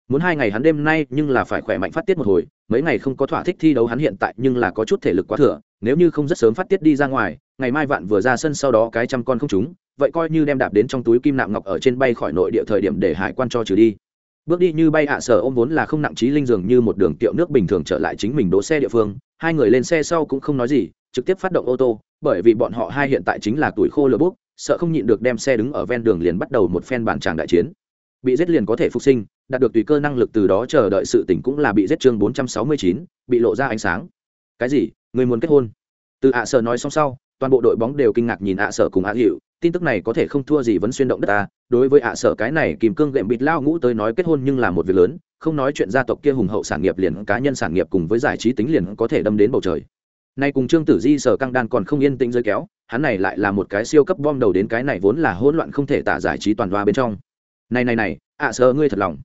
Muốn hai ngày hắn đêm nay nhưng là phải khỏe mạnh phát tiết một hồi mấy ngày không có thỏa thích thi đấu hắn hiện tại nhưng là có chút thể lực quá thừa, nếu như không rất sớm phát tiết đi ra ngoài, ngày mai vạn vừa ra sân sau đó cái trăm con không trúng, vậy coi như đem đạp đến trong túi kim nạm ngọc ở trên bay khỏi nội địa thời điểm để hải quan cho trừ đi. Bước đi như bay ạ sở ôm vốn là không nặng trí linh dường như một đường tiệu nước bình thường trở lại chính mình đỗ xe địa phương, hai người lên xe sau cũng không nói gì, trực tiếp phát động ô tô, bởi vì bọn họ hai hiện tại chính là tuổi khô lửa bút, sợ không nhịn được đem xe đứng ở ven đường liền bắt đầu một phen bàn tràng đại chiến. Bị giết liền có thể phục sinh đạt được tùy cơ năng lực từ đó chờ đợi sự tỉnh cũng là bị giết chương bốn trăm sáu mươi chín, bị lộ ra ánh sáng. Cái gì? Người muốn kết hôn? Từ ạ sở nói xong sau, toàn bộ đội bóng đều kinh ngạc nhìn ạ sở cùng ạ hiệu. Tin tức này có thể không thua gì vẫn xuyên động đất ta. Đối với ạ sở cái này, kìm cương gệm bịt lao ngũ tới nói kết hôn nhưng là một việc lớn. Không nói chuyện gia tộc kia hùng hậu sản nghiệp liền cá nhân sản nghiệp cùng với giải trí tính liền có thể đâm đến bầu trời. Nay cùng trương tử di, sở căng đan còn không yên tĩnh dưới kéo, hắn này lại là một cái siêu cấp bom đầu đến cái này vốn là hỗn loạn không thể tả giải trí toàn đoa bên trong. Này này này, ạ sở ngươi thật lòng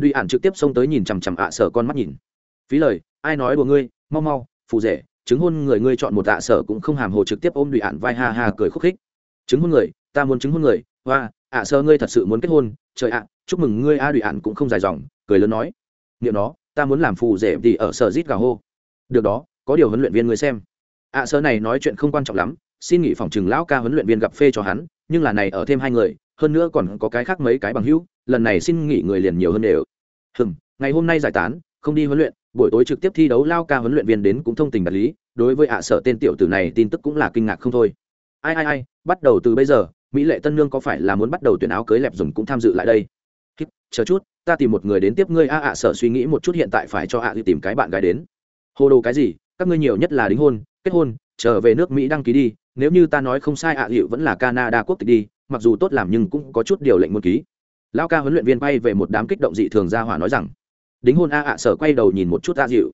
duy ản trực tiếp xông tới nhìn chằm chằm ạ sở con mắt nhìn. Phí lời, ai nói đùa ngươi? Mau mau, phù rể, chứng hôn người ngươi chọn một ạ sở cũng không hàm hồ trực tiếp ôm đùi ạn vai ha ha cười khúc khích. Chứng hôn người, ta muốn chứng hôn người. Hoa, ạ sở ngươi thật sự muốn kết hôn? Trời ạ, chúc mừng ngươi a. Đùi ạn cũng không dài dòng, cười lớn nói. Niệm nó, ta muốn làm phù rể thì ở sở rít gà hô. Được đó, có điều huấn luyện viên ngươi xem. Ạ sở này nói chuyện không quan trọng lắm, xin nghỉ phòng chừng lão ca huấn luyện viên gặp phê cho hắn, nhưng là này ở thêm hai người, hơn nữa còn có cái khác mấy cái bằng hữu, lần này xin nghỉ người liền nhiều hơn đều hừm ngày hôm nay giải tán không đi huấn luyện buổi tối trực tiếp thi đấu lao ca huấn luyện viên đến cũng thông tình đạt lý đối với ạ sở tên tiểu tử này tin tức cũng là kinh ngạc không thôi. Ai ai ai bắt đầu từ bây giờ mỹ lệ tân nương có phải là muốn bắt đầu tuyển áo cưới lẹp dùng cũng tham dự lại đây? Hít, chờ chút ta tìm một người đến tiếp ngươi. A ạ sở suy nghĩ một chút hiện tại phải cho ạ đi tìm cái bạn gái đến. Hồ đồ cái gì? Các ngươi nhiều nhất là đính hôn kết hôn trở về nước mỹ đăng ký đi. Nếu như ta nói không sai ạ hiệu vẫn là canada quốc tịch đi mặc dù tốt làm nhưng cũng có chút điều lệnh muốn ký lao ca huấn luyện viên bay về một đám kích động dị thường ra hỏa nói rằng, đính hôn a ạ sở quay đầu nhìn một chút a dịu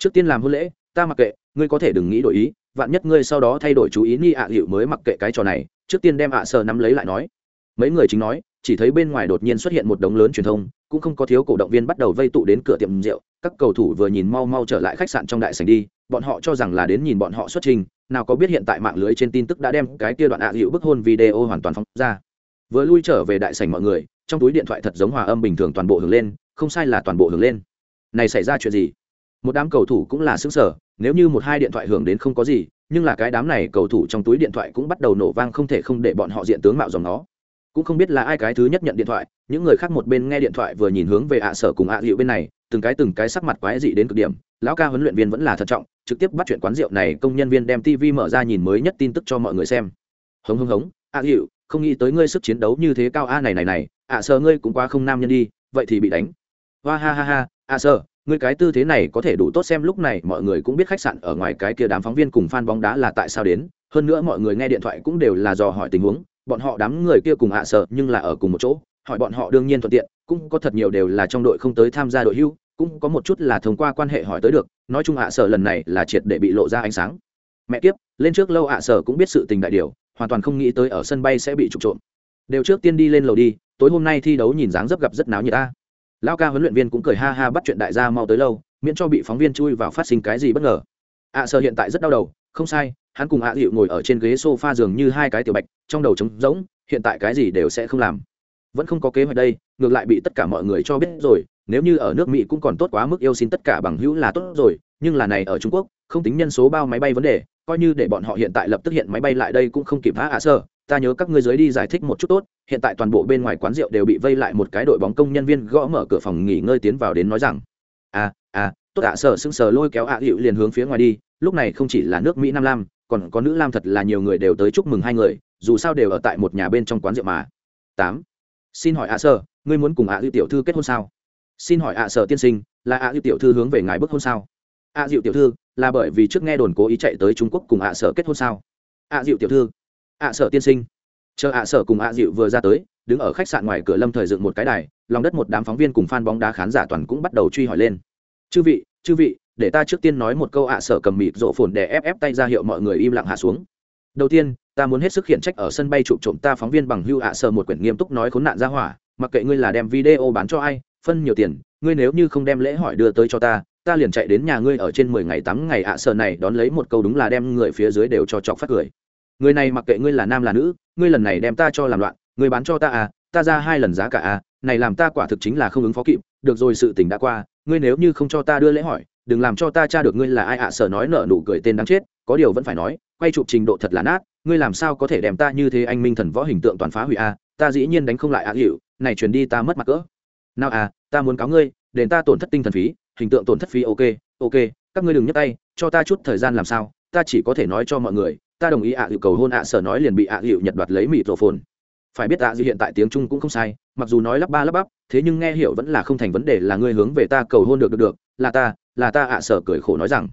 trước tiên làm hôn lễ, ta mặc kệ, ngươi có thể đừng nghĩ đổi ý, vạn nhất ngươi sau đó thay đổi chú ý ni ạ dịu mới mặc kệ cái trò này. Trước tiên đem ạ sở nắm lấy lại nói. Mấy người chính nói, chỉ thấy bên ngoài đột nhiên xuất hiện một đống lớn truyền thông, cũng không có thiếu cổ động viên bắt đầu vây tụ đến cửa tiệm rượu. Các cầu thủ vừa nhìn mau mau trở lại khách sạn trong đại sảnh đi, bọn họ cho rằng là đến nhìn bọn họ xuất trình. Nào có biết hiện tại mạng lưới trên tin tức đã đem cái kia đoạn ạ dịu bức hôn video hoàn toàn phóng ra vừa lui trở về đại sảnh mọi người, trong túi điện thoại thật giống hòa âm bình thường toàn bộ hướng lên, không sai là toàn bộ hướng lên. Này xảy ra chuyện gì? Một đám cầu thủ cũng là xứng sở nếu như một hai điện thoại hưởng đến không có gì, nhưng là cái đám này cầu thủ trong túi điện thoại cũng bắt đầu nổ vang không thể không để bọn họ diện tướng mạo dòng nó. Cũng không biết là ai cái thứ nhất nhận điện thoại, những người khác một bên nghe điện thoại vừa nhìn hướng về ạ sở cùng ạ à bên này, từng cái từng cái sắc mặt quái dị đến cực điểm, lão ca huấn luyện viên vẫn là thận trọng, trực tiếp bắt chuyện quán rượu này, công nhân viên đem tv mở ra nhìn mới nhất tin tức cho mọi người xem. Hống hống hống, ạ hiệu không nghĩ tới ngươi sức chiến đấu như thế cao a này này này ạ sợ ngươi cũng quá không nam nhân đi vậy thì bị đánh. Hoa ha ha ha ạ sợ, ngươi cái tư thế này có thể đủ tốt xem lúc này mọi người cũng biết khách sạn ở ngoài cái kia đám phóng viên cùng fan bóng đá là tại sao đến. Hơn nữa mọi người nghe điện thoại cũng đều là dò hỏi tình huống bọn họ đám người kia cùng ạ sợ nhưng là ở cùng một chỗ hỏi bọn họ đương nhiên thuận tiện cũng có thật nhiều đều là trong đội không tới tham gia đội hưu cũng có một chút là thông qua quan hệ hỏi tới được nói chung ạ sợ lần này là triệt để bị lộ ra ánh sáng. Mẹ kiếp lên trước lâu ạ sợ cũng biết sự tình đại điều hoàn toàn không nghĩ tới ở sân bay sẽ bị trục trộm. Đều trước tiên đi lên lầu đi, tối hôm nay thi đấu nhìn dáng dấp gặp rất náo nhiệt ta. Lao ca huấn luyện viên cũng cười ha ha bắt chuyện đại gia mau tới lâu, miễn cho bị phóng viên chui vào phát sinh cái gì bất ngờ. Ạ sợ hiện tại rất đau đầu, không sai, hắn cùng ạ hiệu ngồi ở trên ghế s o f a giường như hai cái tiểu bạch, trong đầu trống rỗng, hiện tại cái gì đều sẽ không làm. Vẫn không có kế hoạch đây, ngược lại bị tất cả mọi người cho biết rồi, nếu như ở nước mỹ cũng còn tốt quá mức yêu xin tất cả bằng hữu là tốt rồi, nhưng là này ở trung quốc, không tính nhân số bao máy bay vấn đề coi như để bọn họ hiện tại lập tức hiện máy bay lại đây cũng không kịp phá ạ sơ. Ta nhớ các ngươi dưới đi giải thích một chút tốt, hiện tại toàn bộ bên ngoài quán rượu đều bị vây lại một cái đội bóng công nhân viên gõ mở cửa phòng nghỉ ngơi tiến vào đến nói rằng à à tốt ạ sơ, sững sờ lôi kéo ạ hiệu liền hướng phía ngoài đi, lúc này không chỉ là nước mỹ nam lam, còn có nữ lam thật là nhiều người đều tới chúc mừng hai người, dù sao đều ở tại một nhà bên trong quán rượu mà. Tám. Xin hỏi ạ sơ, ngươi muốn cùng ạ dịu tiểu thư kết hôn sao? Xin hỏi ạ sở tiên sinh, là ạ dịu tiểu thư hướng về ngài bức hôn sao? Ạ dịu tiểu thư, là bởi vì trước nghe đồn cố ý chạy tới trung quốc cùng ạ sở kết hôn sao? ạ dịu tiểu thư, ạ sở tiên sinh. Chờ ạ sở cùng ạ dịu vừa ra tới, đứng ở khách sạn ngoài cửa lâm thời dựng một cái đài, lòng đất một đám phóng viên cùng fan bóng đá khán giả toàn cũng bắt đầu truy hỏi lên. Chư vị chư vị, để ta trước tiên nói một câu ạ sở cầm mịt rộ phồn để ép ép tay ra hiệu mọi người im lặng hạ xuống. Đầu tiên, ta muốn hết sức khiển trách ở sân bay chụp trộm ta phóng viên bằng hưu ạ sở một quyển nghiêm túc nói khốn nạn ra hỏa, mặc kệ ngươi là đem video bán cho ai, phân nhiều tiền, ngươi nếu như không đem lễ hỏi đưa tới cho ta ta liền chạy đến nhà ngươi ở trên mười ngày tám ngày ạ sở này đón lấy một câu đúng là đem người phía dưới đều cho chọc phát cười. Người này mặc kệ ngươi là nam là nữ ngươi lần này đem ta cho làm loạn ngươi bán cho ta à ta ra hai lần giá cả à này làm ta quả thực chính là không ứng phó kịp được rồi sự tình đã qua ngươi nếu như không cho ta đưa lễ hỏi đừng làm cho ta tra được ngươi là ai ạ à, sở nói nợ nụ cười tên đáng chết có điều vẫn phải nói quay chụp trình độ thật là nát ngươi làm sao có thể đem ta như thế anh minh thần võ hình tượng toàn phá hủy a à, ta dĩ nhiên đánh không lại ạ à hiệu này truyền đi ta mất mặt cỡ. Nào à ta muốn cáo ngươi đền ta tổn thất tinh thần phí hình tượng tổn thất phí ok ok các ngươi đừng nhấc tay cho ta chút thời gian làm sao ta chỉ có thể nói cho mọi người ta đồng ý ạ hiệu cầu hôn ạ sở nói liền bị ạ hiệu nhật đoạt lấy mịt rổ phồn. Phải biết ạ dư hiện tại tiếng trung cũng không sai mặc dù nói lắp ba lắp bắp thế nhưng nghe hiểu vẫn là không thành vấn đề là ngươi hướng về ta cầu hôn được được được là ta là ta ạ sở cười khổ nói rằng.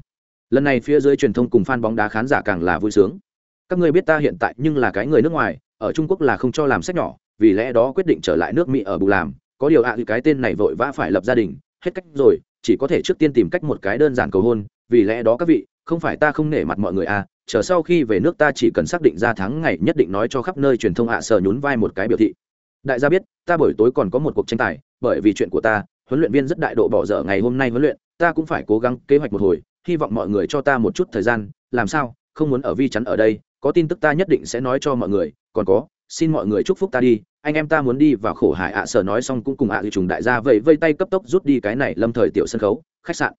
Lần này phía dưới truyền thông cùng fan bóng đá khán giả càng là vui sướng. Các ngươi biết ta hiện tại nhưng là cái người nước ngoài ở trung quốc là không cho làm sách nhỏ vì lẽ đó quyết định trở lại nước mỹ ở bù làm có điều ạ à, cái tên này vội vã phải lập gia đình hết cách rồi chỉ có thể trước tiên tìm cách một cái đơn giản cầu hôn, vì lẽ đó các vị, không phải ta không nể mặt mọi người à chờ sau khi về nước ta chỉ cần xác định ra tháng ngày nhất định nói cho khắp nơi truyền thông ạ à sờ nhún vai một cái biểu thị. Đại gia biết, ta buổi tối còn có một cuộc tranh tài, bởi vì chuyện của ta, huấn luyện viên rất đại độ bỏ dở ngày hôm nay huấn luyện, ta cũng phải cố gắng kế hoạch một hồi, hy vọng mọi người cho ta một chút thời gian, làm sao, không muốn ở vi chắn ở đây, có tin tức ta nhất định sẽ nói cho mọi người, còn có xin mọi người chúc phúc ta đi, anh em ta muốn đi vào khổ hải ạ sở nói xong cũng cùng ạ à trùng đại gia vậy vây tay cấp tốc rút đi cái này lâm thời tiểu sân khấu, khách sạn.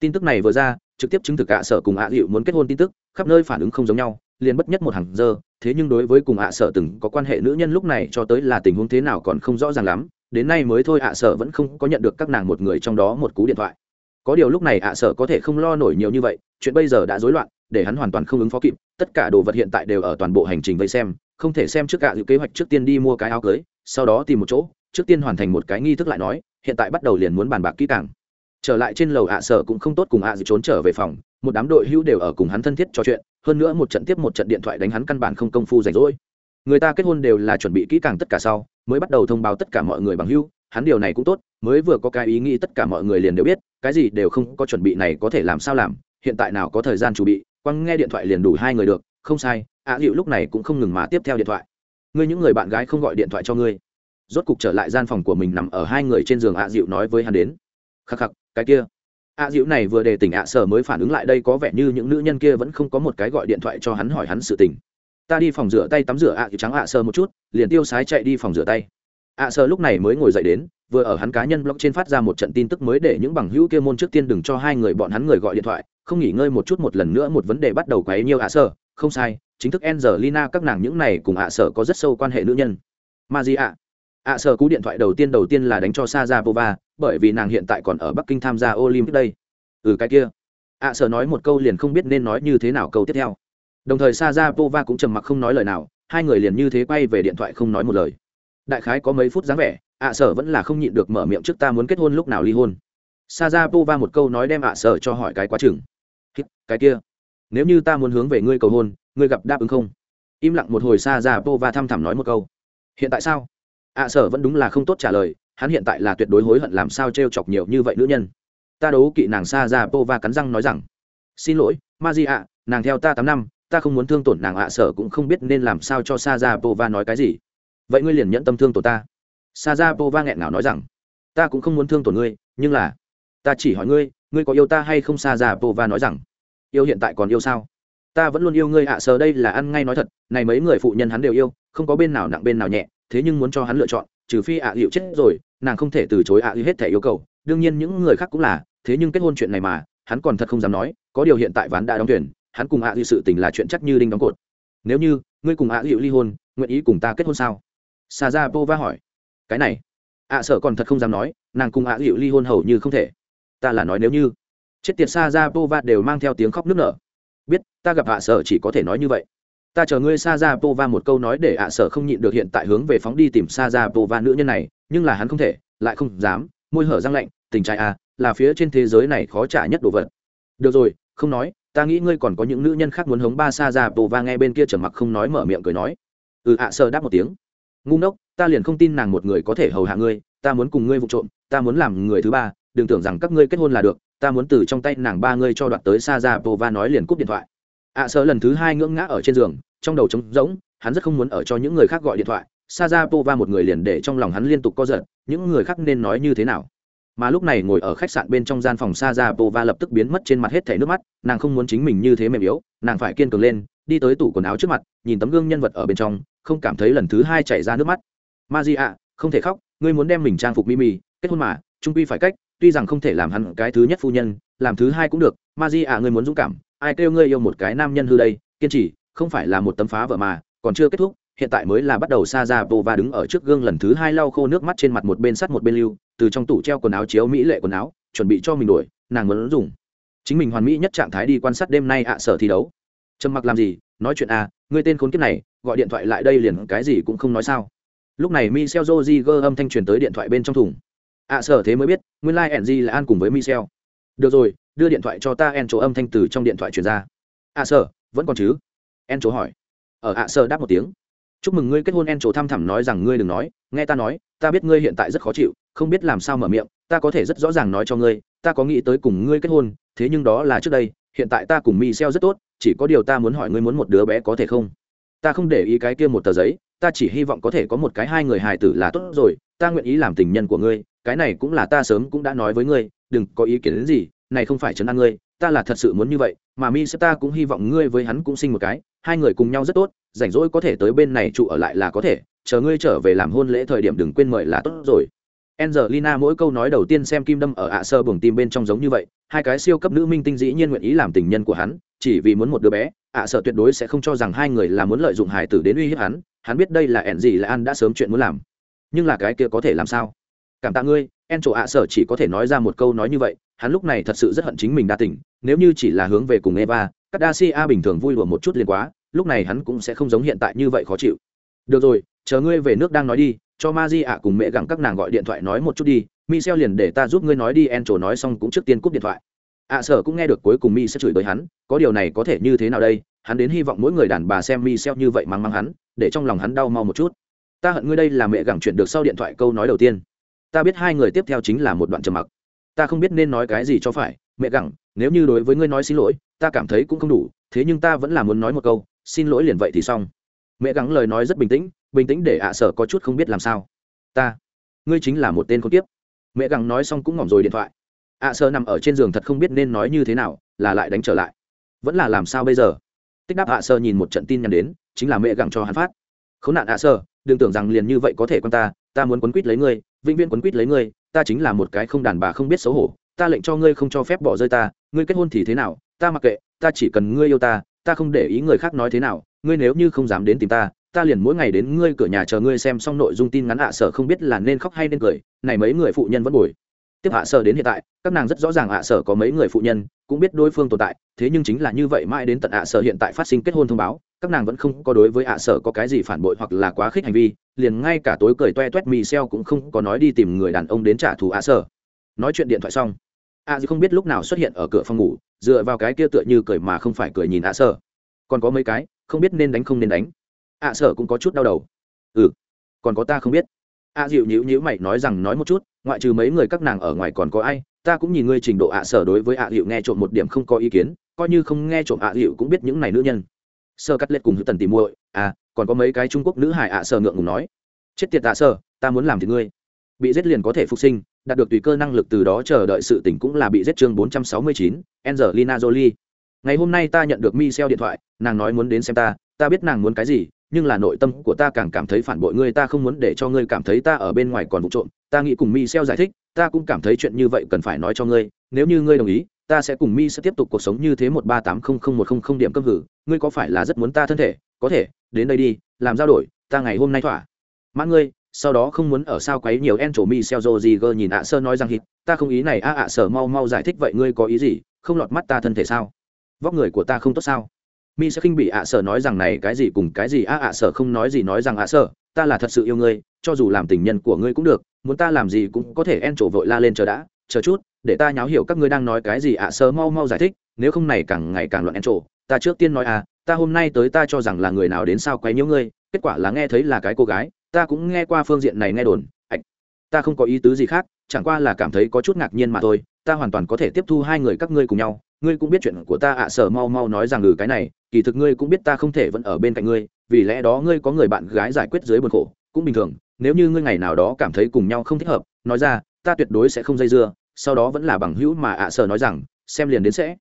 Tin tức này vừa ra, trực tiếp chứng thực ạ sở cùng ạ à muốn kết hôn tin tức, khắp nơi phản ứng không giống nhau, liền bất nhất một hàng giờ, thế nhưng đối với cùng ạ sở từng có quan hệ nữ nhân lúc này cho tới là tình huống thế nào còn không rõ ràng lắm, đến nay mới thôi ạ sở vẫn không có nhận được các nàng một người trong đó một cú điện thoại. Có điều lúc này ạ sở có thể không lo nổi nhiều như vậy, chuyện bây giờ đã rối loạn, để hắn hoàn toàn không ứng phó kịp, tất cả đồ vật hiện tại đều ở toàn bộ hành trình vây xem không thể xem trước cả dự kế hoạch trước tiên đi mua cái áo cưới, sau đó tìm một chỗ, trước tiên hoàn thành một cái nghi thức lại nói, hiện tại bắt đầu liền muốn bàn bạc kỹ càng. Trở lại trên lầu ạ sở cũng không tốt cùng ạ dự trốn trở về phòng, một đám đội hữu đều ở cùng hắn thân thiết trò chuyện, hơn nữa một trận tiếp một trận điện thoại đánh hắn căn bản không công phu rảnh rỗi. Người ta kết hôn đều là chuẩn bị kỹ càng tất cả sau, mới bắt đầu thông báo tất cả mọi người bằng hữu hắn điều này cũng tốt, mới vừa có cái ý nghĩ tất cả mọi người liền đều biết, cái gì đều không có chuẩn bị này có thể làm sao làm, hiện tại nào có thời gian chuẩn bị, quăng nghe điện thoại liền đủ hai người được không sai ạ à, lúc này cũng không ngừng mà tiếp theo điện thoại. Ngươi những người bạn gái không gọi điện thoại cho ngươi. Rốt cục trở lại gian phòng của mình nằm ở hai người trên giường ạ dịu nói với hắn đến. Khắc khắc cái kia. Ạ dịu này vừa đề tỉnh ạ sở mới phản ứng lại đây có vẻ như những nữ nhân kia vẫn không có một cái gọi điện thoại cho hắn hỏi hắn sự tình. Ta đi phòng rửa tay tắm rửa ạ dịu trắng ạ sơ một chút liền tiêu sái chạy đi phòng rửa tay. Ạ sơ lúc này mới ngồi dậy đến vừa ở hắn cá nhân blog trên phát ra một trận tin tức mới để những bằng hữu kia môn trước tiên đừng cho hai người bọn hắn người gọi điện thoại không nghỉ ngơi một chút một lần nữa một vấn đề bắt đầu quấy nhiều ạ sơ không sai chính thức Angelina các nàng những này cùng ạ sở có rất sâu quan hệ nữ nhân. Maria. ạ sở cú điện thoại đầu tiên đầu tiên là đánh cho Sajapova, bởi vì nàng hiện tại còn ở Bắc Kinh tham gia Olympic đây. Ừ cái kia. ạ sở nói một câu liền không biết nên nói như thế nào câu tiếp theo. Đồng thời Sajapova cũng trầm mặc không nói lời nào, hai người liền như thế quay về điện thoại không nói một lời. Đại khái có mấy phút dáng vẻ, ạ sở vẫn là không nhịn được mở miệng trước ta muốn kết hôn lúc nào ly hôn. Sajapova một câu nói đem ạ sở cho hỏi cái quá chừng. Cái kia, nếu như ta muốn hướng về ngươi cầu hôn, ngươi gặp đáp ứng không? Im lặng một hồi xa ra pova thăm thẳm nói một câu. Hiện tại sao? Ạ sở vẫn đúng là không tốt trả lời hắn hiện tại là tuyệt đối hối hận làm sao t r e o chọc nhiều như vậy nữ nhân. Ta đấu kỵ nàng xa ra pova cắn răng nói rằng xin lỗi ma di ạ nàng theo ta tám năm ta không muốn thương tổn nàng ạ sở cũng không biết nên làm sao cho sa ra pova nói cái gì. Vậy ngươi liền nhẫn tâm thương tổn ta. Sa ra pova nghẹn ngào nói rằng ta cũng không muốn thương tổn ngươi nhưng là ta chỉ hỏi ngươi ngươi có yêu ta hay không? Sa ra pova nói rằng yêu hiện tại còn yêu sao? Ta vẫn luôn yêu ngươi ạ à sờ đây là ăn ngay nói thật, này mấy người phụ nhân hắn đều yêu, không có bên nào nặng bên nào nhẹ, thế nhưng muốn cho hắn lựa chọn, trừ phi ạ à hiệu chết rồi, nàng không thể từ chối ạ à hết thể yêu cầu. Đương nhiên những người khác cũng là, thế nhưng kết hôn chuyện này mà, hắn còn thật không dám nói, có điều hiện tại ván đã đóng tuyển, hắn cùng ạ hiệu sự tình là chuyện chắc như đinh đóng cột. Nếu như, ngươi cùng ạ hiệu ly hôn, nguyện ý cùng ta kết hôn sao? Sa ra pova hỏi. Cái này, ạ, sợ còn thật không dám nói, nàng cùng ạ hiệu ly hôn hầu như không thể. Ta là nói nếu như chết tiệt sa ra pova đều mang theo tiếng khóc nức nở. Biết, ta gặp ạ sở chỉ có thể nói như vậy. Ta chờ ngươi sa ra pova một câu nói để ạ sở không nhịn được hiện tại hướng về phóng đi tìm sa ra pova nữ nhân này, nhưng là hắn không thể, lại không dám, môi hở răng lạnh, tình trai à là phía trên thế giới này khó trả nhất đồ vật. Được rồi, không nói, ta nghĩ ngươi còn có những nữ nhân khác muốn hống ba sa ra pova nghe bên kia trở mặc không nói mở miệng cười nói. Ừ ạ sở đáp một tiếng. Ngu ngốc, ta liền không tin nàng một người có thể hầu hạ ngươi, ta muốn cùng ngươi vụ trộm, ta muốn làm người thứ ba, đừng tưởng rằng các ngươi kết hôn là được ta muốn từ trong tay nàng ba ngươi cho đoạt tới sa ra pova nói liền cúp điện thoại. Ạ à, sợ lần thứ hai ngưỡng ngã ở trên giường trong đầu trống rỗng hắn rất không muốn ở cho những người khác gọi điện thoại. Sa ra pova một người liền để trong lòng hắn liên tục co giật những người khác nên nói như thế nào? Mà lúc này ngồi ở khách sạn bên trong gian phòng sa ra pova lập tức biến mất trên mặt hết thẻ nước mắt nàng không muốn chính mình như thế mềm yếu nàng phải kiên cường lên đi tới tủ quần áo trước mặt nhìn tấm gương nhân vật ở bên trong không cảm thấy lần thứ hai chảy ra nước mắt. Ma di ạ không thể khóc ngươi muốn đem mình trang phục mimi kết hôn mà trung quy phải cách tuy rằng không thể làm hắn cái thứ nhất phu nhân làm thứ hai cũng được ma di ạ ngươi muốn dũng cảm ai kêu ngươi yêu một cái nam nhân hư đây kiên trì không phải là một tấm phá vợ mà còn chưa kết thúc hiện tại mới là bắt đầu xa ra vô và đứng ở trước gương lần thứ hai lau khô nước mắt trên mặt một bên sắt một bên lưu từ trong tủ treo quần áo chiếu mỹ lệ quần áo chuẩn bị cho mình đuổi, nàng muốn dùng. Chính mình hoàn mỹ nhất trạng thái đi quan sát đêm nay ạ sở thi đấu. Trầm mặc làm gì? Nói chuyện à ngươi tên khốn kiếp này gọi điện thoại lại đây liền cái gì cũng không nói sao. Lúc này michel joziger âm thanh truyền tới điện thoại bên trong thùng ạ sở thế mới biết, nguyên lai、like、ng là an cùng với michel được rồi, đưa điện thoại cho ta en chỗ âm thanh từ trong điện thoại truyền ra. Ạ sở, vẫn còn chứ? En chỗ hỏi. Ở ạ sở đáp một tiếng. Chúc mừng ngươi kết hôn en chỗ thăm thẳm nói rằng ngươi đừng nói, nghe ta nói, ta biết ngươi hiện tại rất khó chịu, không biết làm sao mở miệng, ta có thể rất rõ ràng nói cho ngươi, ta có nghĩ tới cùng ngươi kết hôn, thế nhưng đó là trước đây, hiện tại ta cùng michel rất tốt, chỉ có điều ta muốn hỏi ngươi muốn một đứa bé có thể không? Ta không để ý cái kia một tờ giấy, ta chỉ hy vọng có thể có một cái hai người hài tử là tốt rồi, ta nguyện ý làm tình nhân của ngươi cái này cũng là ta sớm cũng đã nói với ngươi đừng có ý kiến đến gì này không phải chấn an ngươi ta là thật sự muốn như vậy mà mi sẽ ta cũng hy vọng ngươi với hắn cũng sinh một cái hai người cùng nhau rất tốt rảnh rỗi có thể tới bên này trụ ở lại là có thể chờ ngươi trở về làm hôn lễ thời điểm đừng quên mời là tốt rồi Angelina mỗi câu nói đầu tiên xem kim đâm ở ạ sơ buồng tim bên trong giống như vậy, hai cái siêu cấp nữ minh tinh dĩ nhiên nguyện ý làm tình nhân của hắn, chỉ vì muốn một đứa bé, ạ sơ tuyệt đối sẽ không cho rằng hai người là muốn lợi dụng hải tử đến uy hiếp hắn, hắn biết đây là ẻn gì là an đã sớm chuyện muốn làm. Nhưng là cái kia có thể làm sao? Cảm tạ ngươi, En chỗ ạ sở chỉ có thể nói ra một câu nói như vậy, hắn lúc này thật sự rất hận chính mình đa tình, nếu như chỉ là hướng về cùng Eva, Cardassia bình thường vui đùa một chút liền quá, lúc này hắn cũng sẽ không giống hiện tại như vậy khó chịu. Được rồi, chờ ngươi về nước đang nói đi, cho ma di ạ cùng mẹ gặng các nàng gọi điện thoại nói một chút đi michel liền để ta giúp ngươi nói đi en chỗ nói xong cũng trước tiên cúp điện thoại. Ạ sở cũng nghe được cuối cùng mi sẽ chửi tới hắn có điều này có thể như thế nào đây? Hắn đến hy vọng mỗi người đàn bà xem michel như vậy mắng mắng hắn để trong lòng hắn đau mau một chút. Ta hận ngươi đây là mẹ gặng chuyển được sau điện thoại câu nói đầu tiên ta biết hai người tiếp theo chính là một đoạn trầm mặc. Ta không biết nên nói cái gì cho phải, mẹ gặng nếu như đối với ngươi nói xin lỗi, ta cảm thấy cũng không đủ, thế nhưng ta vẫn là muốn nói một câu, xin lỗi liền vậy thì xong. Mẹ gắng lời nói rất bình tĩnh bình tĩnh để ạ sở có chút không biết làm sao. Ta, ngươi chính là một tên con tiếp mẹ gắng nói xong cũng ngỏm rồi điện thoại. ạ sở nằm ở trên giường thật không biết nên nói như thế nào, là lại đánh trở lại. Vẫn là làm sao bây giờ? Tích đáp ạ sở nhìn một trận tin nhắn đến, chính là mẹ gắng cho hắn phát. Khốn nạn ạ sở, đừng tưởng rằng liền như vậy có thể con ta ta muốn quấn quýt lấy ngươi vĩnh viễn quấn quýt lấy ngươi, ta chính là một cái không đàn bà không biết xấu hổ, ta lệnh cho ngươi không cho phép bỏ rơi ta, ngươi kết hôn thì thế nào, ta mặc kệ, ta chỉ cần ngươi yêu ta ta không để ý người khác nói thế nào, ngươi nếu như không dám đến tìm ta ta liền mỗi ngày đến ngươi cửa nhà chờ ngươi xem xong nội dung tin ngắn ạ sở không biết là nên khóc hay nên cười, này mấy người phụ nhân vẫn bồi. Tiếp hạ sở đến hiện tại, các nàng rất rõ ràng ạ sở có mấy người phụ nhân, cũng biết đối phương tồn tại, thế nhưng chính là như vậy mãi đến tận ạ sở hiện tại phát sinh kết hôn thông báo các nàng vẫn không có đối với ạ sở có cái gì phản bội hoặc là quá khích hành vi, liền ngay cả tối cười toe toét mì xeo cũng không có nói đi tìm người đàn ông đến trả thù ạ sở. Nói chuyện điện thoại xong, ạ à không biết lúc nào xuất hiện ở cửa phòng ngủ, dựa vào cái kia tựa như cười mà không phải cười nhìn ạ sở. Còn có mấy cái, không biết nên đánh không nên đánh. Ạ sở cũng có chút đau đầu. Ừ còn có ta không biết. Ạ dịu nhữ nhữ mày nói rằng nói một chút, ngoại trừ mấy người các nàng ở ngoài còn có ai, ta cũng nhìn ngươi trình độ ạ sở đối với ạ dịu nghe trộm một điểm không có ý kiến, coi như không nghe trộm ạ dịu cũng biết những này nữ nhân sơ cắt lết cùng hữu tần tìm muội à còn có mấy cái trung quốc nữ hải ạ sơ ngượng ngùng nói chết tiệt tạ sơ ta muốn làm thì ngươi bị giết liền có thể phục sinh đạt được tùy cơ năng lực từ đó chờ đợi sự tỉnh cũng là bị giết chương 469, Angelina Jolie. Ngày hôm nay ta nhận được Michelle điện thoại, nàng nói muốn đến xem ta, ta biết nàng muốn cái gì nhưng là nội tâm của ta càng cảm thấy phản bội ngươi ta không muốn để cho ngươi cảm thấy ta ở bên ngoài còn vụ trộm ta nghĩ cùng mi xeo giải thích ta cũng cảm thấy chuyện như vậy cần phải nói cho ngươi nếu như ngươi đồng ý ta sẽ cùng mi sẽ tiếp tục cuộc sống như thế một ba tám không không một không không điểm cấp hử. Ngươi có phải là rất muốn ta thân thể? Có thể, đến đây đi, làm giao đổi, ta ngày hôm nay thỏa. Mãn ngươi, sau đó không muốn ở sao quấy nhiều en trổ mi xeo rô gì gơ nhìn ạ sơ nói rằng hít, ta không ý này, a ạ sở mau mau giải thích vậy ngươi có ý gì? Không lọt mắt ta thân thể sao? Vóc người của ta không tốt sao? Mi sẽ khinh bị ạ sở nói rằng này, cái gì cùng cái gì? A ạ sở không nói gì nói rằng ạ sở ta là thật sự yêu ngươi, cho dù làm tình nhân của ngươi cũng được, muốn ta làm gì cũng có thể en trổ vội la lên chờ đã chờ chút, để ta nháo hiểu các ngươi đang nói cái gì ạ, sơ mau mau giải thích, nếu không này càng ngày càng loạn ăn trổ. Ta trước tiên nói à ta hôm nay tới ta cho rằng là người nào đến sao quấy nhiễu ngươi, kết quả là nghe thấy là cái cô gái, ta cũng nghe qua phương diện này nghe đồn, ạch. Ta không có ý tứ gì khác, chẳng qua là cảm thấy có chút ngạc nhiên mà thôi, ta hoàn toàn có thể tiếp thu hai người các ngươi cùng nhau. Ngươi cũng biết chuyện của ta ạ sở mau mau nói rằng ừ cái này, kỳ thực ngươi cũng biết ta không thể vẫn ở bên cạnh ngươi, vì lẽ đó ngươi có người bạn gái giải quyết dưới buồn khổ, cũng bình thường, nếu như ngươi ngày nào đó cảm thấy cùng nhau không thích hợp, nói ra, ta tuyệt đối sẽ không dây dưa sau đó vẫn là bằng hữu mà ạ sở nói rằng, xem liền đến sẽ.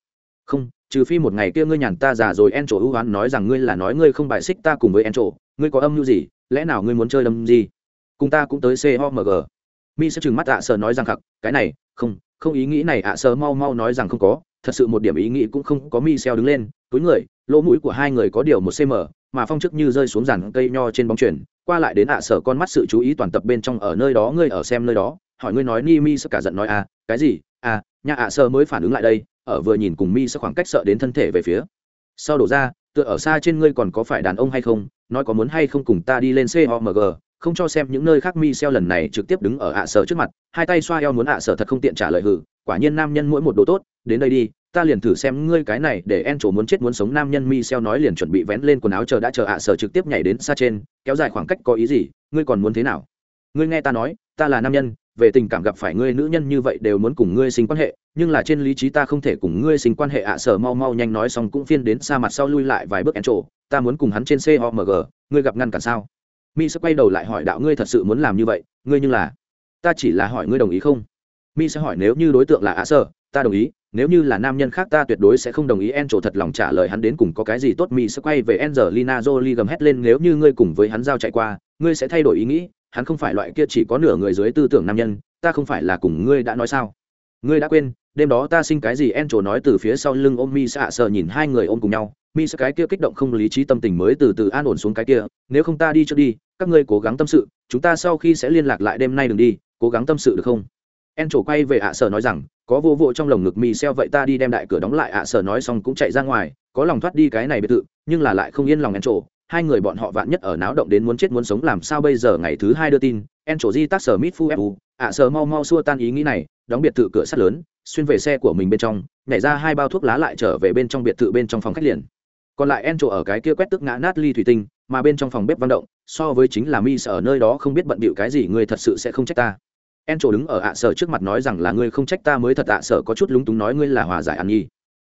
Không, trừ phi một ngày kia ngươi nhàn ta già rồi en trổ ưu hoán nói rằng ngươi là nói ngươi không bài xích ta cùng với en trổ ngươi có âm mưu gì, lẽ nào ngươi muốn chơi đâm gì? Cùng ta cũng tới chomg mi sẽ trừng mắt ạ sở nói rằng, khặc, cái này, không không ý nghĩ này ạ sở mau mau nói rằng không có, thật sự một điểm ý nghĩ cũng không có. Mi xeo đứng lên, túi người, lỗ mũi của hai người có điều một cm mà phong chức như rơi xuống dàn cây nho trên bóng chuyển qua lại đến ạ sở con mắt sự chú ý toàn tập bên trong ở nơi đó, ngươi ở xem nơi đó hỏi ngươi nói ni mi sẽ cả giận nói à cái gì? À nhà ạ sơ mới phản ứng lại đây, ở vừa nhìn cùng mi sơ khoảng cách sợ đến thân thể về phía. Sau đổ ra, tựa ở xa trên ngươi còn có phải đàn ông hay không? Nói có muốn hay không cùng ta đi lên comg không cho xem những nơi khác mi xeo lần này trực tiếp đứng ở ạ sở trước mặt, hai tay xoa eo muốn ạ sở thật không tiện trả lời hử quả nhiên nam nhân mỗi một đồ tốt, đến đây đi, ta liền thử xem ngươi cái này, để en trổ muốn chết muốn sống nam nhân mi xeo nói liền chuẩn bị vén lên quần áo chờ đã chờ ạ sở trực tiếp nhảy đến xa trên, kéo dài khoảng cách có ý gì, ngươi còn muốn thế nào? Ngươi nghe ta nói, ta là nam nhân về tình cảm gặp phải ngươi nữ nhân như vậy đều muốn cùng ngươi sinh quan hệ, nhưng là trên lý trí ta không thể cùng ngươi sinh quan hệ ạ sở mau mau nhanh nói xong cũng phiên đến xa mặt sau lui lại vài bước ăn trộ ta muốn cùng hắn trên comg ngươi gặp ngăn cản sao? Mi sẽ quay đầu lại hỏi đạo ngươi thật sự muốn làm như vậy, ngươi như là, ta chỉ là hỏi ngươi đồng ý không? Mi sẽ hỏi nếu như đối tượng là ạ sở ta đồng ý, nếu như là nam nhân khác ta tuyệt đối sẽ không đồng ý en trổ thật lòng trả lời hắn đến cùng có cái gì tốt mỹ sẽ quay về Angelina Jolie gầm hét lên, nếu như ngươi cùng với hắn giao chạy qua, ngươi sẽ thay đổi ý nghĩ hắn không phải loại kia chỉ có nửa người dưới tư tưởng nam nhân, ta không phải là cùng ngươi đã nói sao? Ngươi đã quên, đêm đó ta sinh cái gì? En trổ nói từ phía sau lưng ôm mi xạ sợ nhìn hai người ôm cùng nhau. Mi sẽ cái kia kích động không lý trí tâm tình mới từ từ an ổn xuống cái kia, nếu không ta đi trước đi, các ngươi cố gắng tâm sự, chúng ta sau khi sẽ liên lạc lại đêm nay đừng đi, cố gắng tâm sự được không? En trổ quay về ạ sở nói rằng, có vô vô trong lồng ngực mi xeo vậy ta đi đem đại cửa đóng lại ạ sở nói xong cũng chạy ra ngoài, có lòng thoát đi cái này biệt thự, nhưng là lại không yên lòng en trổ hai người bọn họ vạn nhất ở náo động đến muốn chết muốn sống, làm sao bây giờ? Ngày thứ hai đưa tin, en trổ di tác sở mít phu fu ạ à, sờ mau mau xua tan ý nghĩ này, đóng biệt thự cửa sắt lớn, xuyên về xe của mình bên trong, nhảy ra hai bao thuốc lá lại trở về bên trong biệt thự bên trong phòng khách liền. Còn lại en trổ ở cái kia quét tức ngã nát ly thủy tinh, mà bên trong phòng bếp văn động, so với chính là mi ở nơi đó không biết bận bịu cái gì, người thật sự sẽ không trách ta. En trổ đứng ở ạ sở trước mặt nói rằng là ngươi không trách ta mới thật ạ sở có chút lúng túng nói ngươi là hòa giải ăn nhi.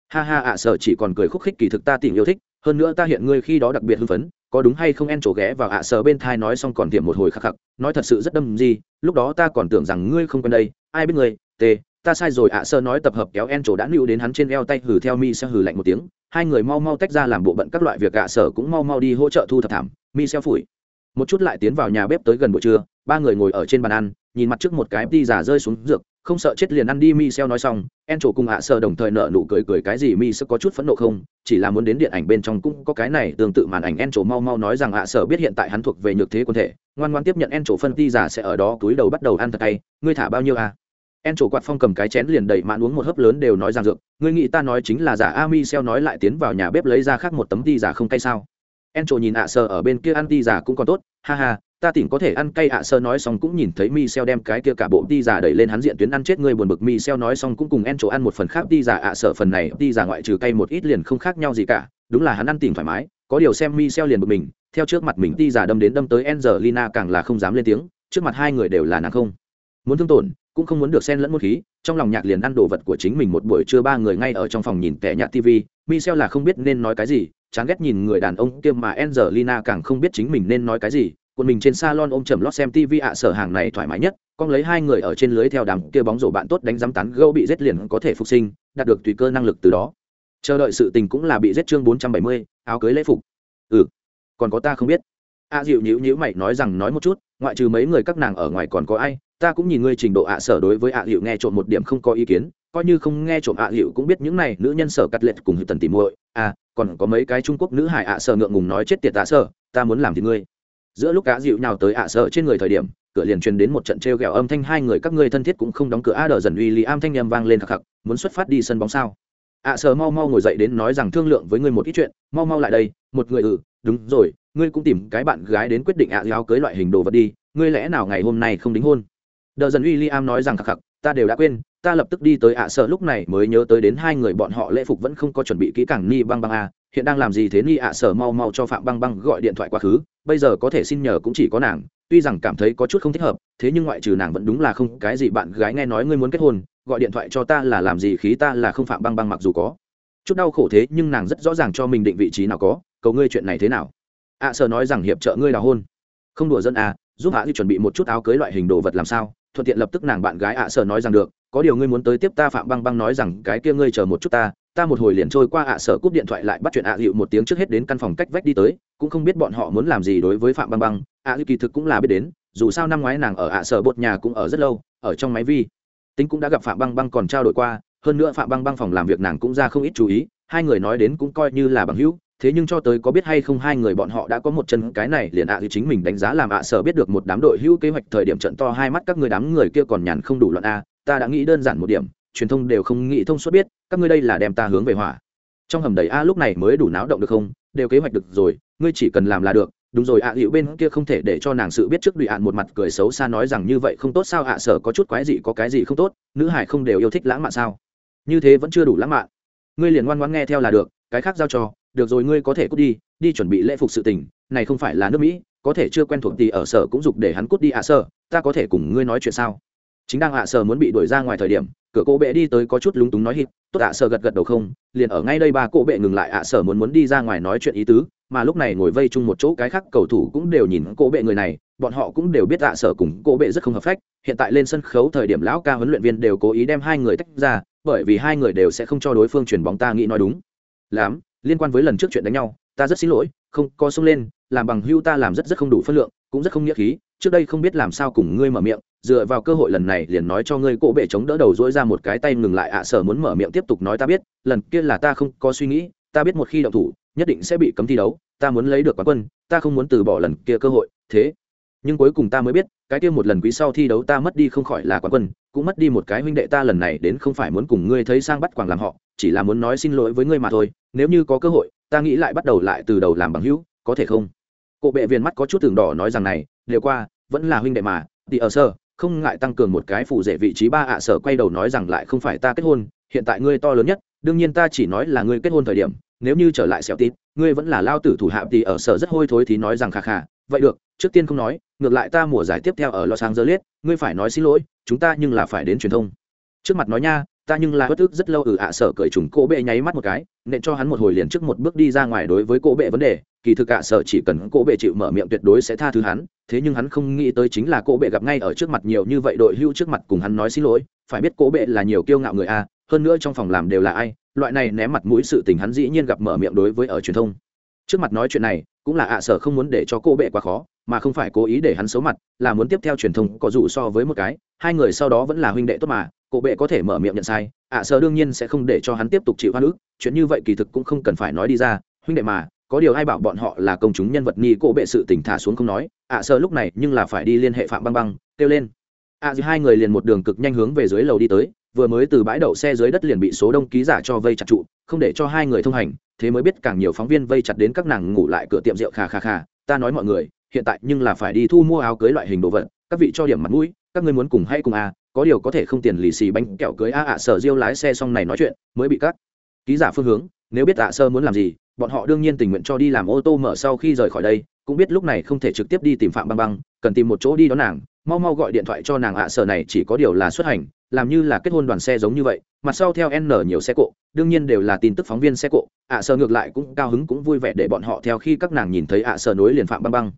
Ha ha ạ sở chỉ còn cười khúc khích kỳ thực ta tình yêu thích hơn nữa ta hiện ngươi khi đó đặc biệt hưng phấn, có đúng hay không en trổ ghé vào ạ sở bên thai nói xong còn tiệm một hồi khắc khắc, nói thật sự rất đâm gì, lúc đó ta còn tưởng rằng ngươi không quen đây, ai biết ngươi t ta sai rồi ạ sờ nói tập hợp kéo en trổ đã nữu đến hắn trên eo tay hử theo mi sẽ hử lạnh một tiếng, hai người mau mau tách ra làm bộ bận các loại việc ạ sở cũng mau mau đi hỗ trợ thu thập thảm, mi xeo phủi. Một chút lại tiến vào nhà bếp tới gần buổi trưa, ba người ngồi ở trên bàn ăn, nhìn mặt trước một cái đi giả rơi xuống dược không sợ chết liền ăn đi mi seo nói xong, en trổ cùng ạ sợ đồng thời nợ nụ cười cười cái gì mi sẽ có chút phẫn nộ không? Chỉ là muốn đến điện ảnh bên trong cũng có cái này tương tự màn ảnh, en trổ mau mau nói rằng ạ sợ biết hiện tại hắn thuộc về nhược thế quân thể, ngoan ngoan tiếp nhận en trổ phân ti giả sẽ ở đó túi đầu bắt đầu ăn thật tay ngươi thả bao nhiêu à? En trổ quạt phong cầm cái chén liền đẩy mạn uống một hớp lớn đều nói rằng dược, ngươi nghĩ ta nói chính là giả, a mi seo nói lại tiến vào nhà bếp lấy ra khác một tấm ti giả không cay sao? En trổ nhìn ạ sợ ở bên kia ăn ti giả cũng còn tốt, ha ha ta tỉnh có thể ăn cay ạ, sơ nói xong cũng nhìn thấy mi xeo đem cái kia cả bộ đi giả đẩy lên hắn diện tuyến ăn chết người buồn bực. Mi xeo nói xong cũng cùng en chỗ ăn một phần khác đi giả ạ sợ phần này đi giả ngoại trừ cay một ít liền không khác nhau gì cả. Đúng là hắn ăn tỉnh thoải mái. Có điều xem mi xeo liền bực mình, theo trước mặt mình đi giả đâm đến đâm tới en giờ lina càng là không dám lên tiếng, trước mặt hai người đều là nàng không. Muốn thương tổn, cũng không muốn được xen lẫn một khí, trong lòng nhạc liền ăn đồ vật của chính mình một buổi trưa ba người ngay ở trong phòng nhìn tẻ nhạc tv michel là không biết nên nói cái gì, chán ghét nhìn người đàn ông kia mà Angelina càng không biết chính mình nên nói cái gì cuộn mình trên salon ôm chầm lót xem tv ạ, sở hàng này thoải mái nhất, con lấy hai người ở trên lưới theo đám kia bóng rổ bạn tốt đánh giám tán, gâu bị giết liền có thể phục sinh, đạt được tùy cơ năng lực từ đó. Chờ đợi sự tình cũng là bị giết chương bốn trăm bảy mươi, áo cưới lễ phục. Ừ còn có ta không biết. A dịu nhíu nhíu mày nói rằng nói một chút, ngoại trừ mấy người các nàng ở ngoài còn có ai, ta cũng nhìn ngươi trình độ ạ, sở đối với ạ dịu nghe trộm một điểm không có ý kiến, coi như không nghe trộm ạ dịu cũng biết những này nữ nhân sở cắt lệch cùng tần tìm muội. À còn có mấy cái trung quốc nữ hải ạ, sở ngượng ngùng nói chết tiệt ạ, sở, ta muốn làm thì ngươi giữa lúc cá dịu nhào tới ạ sợ trên người thời điểm, cửa liền truyền đến một trận trêu ghẹo âm thanh hai người các ngươi thân thiết cũng không đóng cửa. A đờ dần uy lý am thanh â vang lên khắc khắc, muốn xuất phát đi sân bóng sao? ạ sợ mau mau ngồi dậy đến nói rằng thương lượng với ngươi một ít chuyện, mau mau lại đây, một người ừ đúng rồi, ngươi cũng tìm cái bạn gái đến quyết định ạ giáo cưới loại hình đồ vật đi, ngươi lẽ nào ngày hôm nay không đính hôn? Đờ dần uy li am nói rằng khắc khắc, ta đều đã quên ta lập tức đi tới ạ sợ lúc này mới nhớ tới đến hai người bọn họ lễ phục vẫn không có chuẩn bị kỹ càng ni băng băng a, hiện đang làm gì thế ni ạ sở mau mau cho phạm băng băng gọi điện thoại quá khứ, bây giờ có thể xin nhờ cũng chỉ có nàng, tuy rằng cảm thấy có chút không thích hợp, thế nhưng ngoại trừ nàng vẫn đúng là không cái gì bạn gái nghe nói ngươi muốn kết hôn, gọi điện thoại cho ta là làm gì khí ta là không phạm băng băng mặc dù có. Chút đau khổ thế nhưng nàng rất rõ ràng cho mình định vị trí nào có, cầu ngươi chuyện này thế nào. ạ sở nói rằng hiệp trợ ngươi đào hôn. Không đùa dân à giúp hạ đi chuẩn bị một chút áo cưới loại hình đồ vật làm sao, thuận tiện lập tức nàng bạn gái ạ sở nói rằng được có điều ngươi muốn tới tiếp ta phạm băng băng nói rằng cái kia ngươi chờ một chút ta ta một hồi liền trôi qua ạ, sở cúp điện thoại lại bắt chuyện ạ, dịu một tiếng trước hết đến căn phòng cách vách đi tới, cũng không biết bọn họ muốn làm gì đối với phạm băng băng, ạ, dịu kỳ thực cũng là biết đến, dù sao năm ngoái nàng ở ạ, sở bột nhà cũng ở rất lâu, ở trong máy vi, tính cũng đã gặp phạm băng băng còn trao đổi qua, hơn nữa phạm băng băng phòng làm việc nàng cũng ra không ít chú ý, hai người nói đến cũng coi như là bằng hữu, thế nhưng cho tới có biết hay không hai người bọn họ đã có một chân cái này liền ạ thì chính mình đánh giá làm ạ, sở biết được một đám đội hữu kế hoạch thời điểm trận to hai mắt các người đám người kia còn nhàn không đủ loạn a ta đã nghĩ đơn giản một điểm truyền thông đều không nghĩ thông suốt biết các ngươi đây là đem ta hướng về hỏa. Trong hầm đầy a lúc này mới đủ náo động được không? Đều kế hoạch được rồi ngươi chỉ cần làm là được. Đúng rồi ạ à, bên kia không thể để cho nàng sự biết trước đùi ạn một mặt cười xấu xa nói rằng như vậy không tốt sao? Ạ sở có chút quái gì có cái gì không tốt? Nữ hải không đều yêu thích lãng mạn sao? Như thế vẫn chưa đủ lãng mạn. Ngươi liền ngoan ngoãn nghe theo là được cái khác giao cho. Được rồi ngươi có thể cút đi đi chuẩn bị lễ phục sự tình. Này không phải là nước mỹ có thể chưa quen thuộc thì ở sở cũng dục để hắn cút đi ạ sở ta có thể cùng ngươi nói chuyện sao? Chính đang ạ à sở muốn bị đuổi ra ngoài thời điểm, cửa cô bệ đi tới có chút lúng túng nói hít, tốt ạ à sở gật gật đầu không, liền ở ngay đây ba cô bệ ngừng lại ạ à sở muốn muốn đi ra ngoài nói chuyện ý tứ, mà lúc này ngồi vây chung một chỗ cái khác cầu thủ cũng đều nhìn cô bệ người này, bọn họ cũng đều biết ạ sở cùng cô bệ rất không hợp phách, hiện tại lên sân khấu thời điểm lão ca huấn luyện viên đều cố ý đem hai người tách ra, bởi vì hai người đều sẽ không cho đối phương chuyển bóng ta nghĩ nói đúng. Lắm, liên quan với lần trước chuyện đánh nhau, ta rất xin lỗi, không có sung lên, làm bằng hưu ta làm rất rất không đủ phân lượng, cũng rất không nghĩa khí, trước đây không biết làm sao cùng ngươi mở miệng dựa vào cơ hội lần này liền nói cho ngươi cỗ bệ chống đỡ đầu dỗi ra một cái tay ngừng lại ạ, sở muốn mở miệng tiếp tục nói ta biết, lần kia là ta không có suy nghĩ, ta biết một khi động thủ, nhất định sẽ bị cấm thi đấu, ta muốn lấy được quán quân, ta không muốn từ bỏ lần kia cơ hội, thế. Nhưng cuối cùng ta mới biết, cái kia một lần quý sau thi đấu ta mất đi không khỏi là quán quân, cũng mất đi một cái huynh đệ ta lần này đến không phải muốn cùng ngươi thấy sang bắt quảng làm họ, chỉ là muốn nói xin lỗi với ngươi mà thôi, nếu như có cơ hội, ta nghĩ lại bắt đầu lại từ đầu làm bằng hữu, có thể không? Cộ bệ viên mắt có chút tường đỏ nói rằng này liệu qua, vẫn là huynh đệ mà thì ở sơ không ngại tăng cường một cái phụ rể vị trí ba ạ sở quay đầu nói rằng lại không phải ta kết hôn, hiện tại ngươi to lớn nhất, đương nhiên ta chỉ nói là ngươi kết hôn thời điểm, nếu như trở lại xẻo tít, ngươi vẫn là lao tử thủ hạ thì ở sở rất hôi thối thì nói rằng khà khà vậy được, trước tiên không nói, ngược lại ta mùa giải tiếp theo ở los angeles, ngươi phải nói xin lỗi, chúng ta nhưng là phải đến truyền thông. Trước mặt nói nha, ta nhưng là bất thức rất lâu ở ạ sở cởi trùng cỗ bệ nháy mắt một cái, nện cho hắn một hồi liền trước một bước đi ra ngoài đối với cỗ bệ vấn đề kỳ thực ạ sở chỉ cần cỗ bệ chịu mở miệng tuyệt đối sẽ tha thứ hắn thế nhưng hắn không nghĩ tới chính là cỗ bệ gặp ngay ở trước mặt nhiều như vậy đội hưu trước mặt cùng hắn nói xin lỗi phải biết cỗ bệ là nhiều kiêu ngạo người a hơn nữa trong phòng làm đều là ai loại này ném mặt mũi sự tình hắn dĩ nhiên gặp mở miệng đối với ở truyền thông. Trước mặt nói chuyện này cũng là ạ sở không muốn để cho cỗ bệ quá khó mà không phải cố ý để hắn xấu mặt là muốn tiếp theo truyền thông có dù so với một cái hai người sau đó vẫn là huynh đệ tốt mà cô bệ có thể mở miệng nhận sai ạ à, đương nhiên sẽ không để cho hắn tiếp tục chịu hoa ức chuyện như vậy kỳ thực cũng không cần phải nói đi ra huynh đệ mà có điều ai bảo bọn họ là công chúng nhân vật ni cổ bệ sự tỉnh thả xuống không nói ạ à, sợ lúc này nhưng là phải đi liên hệ phạm băng băng kêu lên. Ạ à, hai người liền một đường cực nhanh hướng về dưới lầu đi tới vừa mới từ bãi đậu xe dưới đất liền bị số đông ký giả cho vây chặt trụ không để cho hai người thông hành thế mới biết càng nhiều phóng viên vây chặt đến các nàng ngủ lại cửa tiệm rượu khà khà khà ta nói mọi người hiện tại nhưng là phải đi thu mua áo cưới loại hình đồ vật các vị cho điểm mặt mũi các ngươi muốn cùng hay cùng à có điều có thể không tiền lì xì bánh kẹo cưới a ạ sở diêu lái xe xong này nói chuyện mới bị cắt. Ký giả phương hướng nếu biết ạ sơ muốn làm gì bọn họ đương nhiên tình nguyện cho đi làm ô tô mở sau khi rời khỏi đây, cũng biết lúc này không thể trực tiếp đi tìm phạm băng băng, cần tìm một chỗ đi đón nàng, mau mau gọi điện thoại cho nàng ạ, sở này chỉ có điều là xuất hành, làm như là kết hôn đoàn xe giống như vậy, mặt sau theo n nhiều xe cộ, đương nhiên đều là tin tức phóng viên xe cộ, ạ, sở ngược lại cũng cao hứng cũng vui vẻ để bọn họ theo khi các nàng nhìn thấy ạ, sở nối liền phạm băng băng.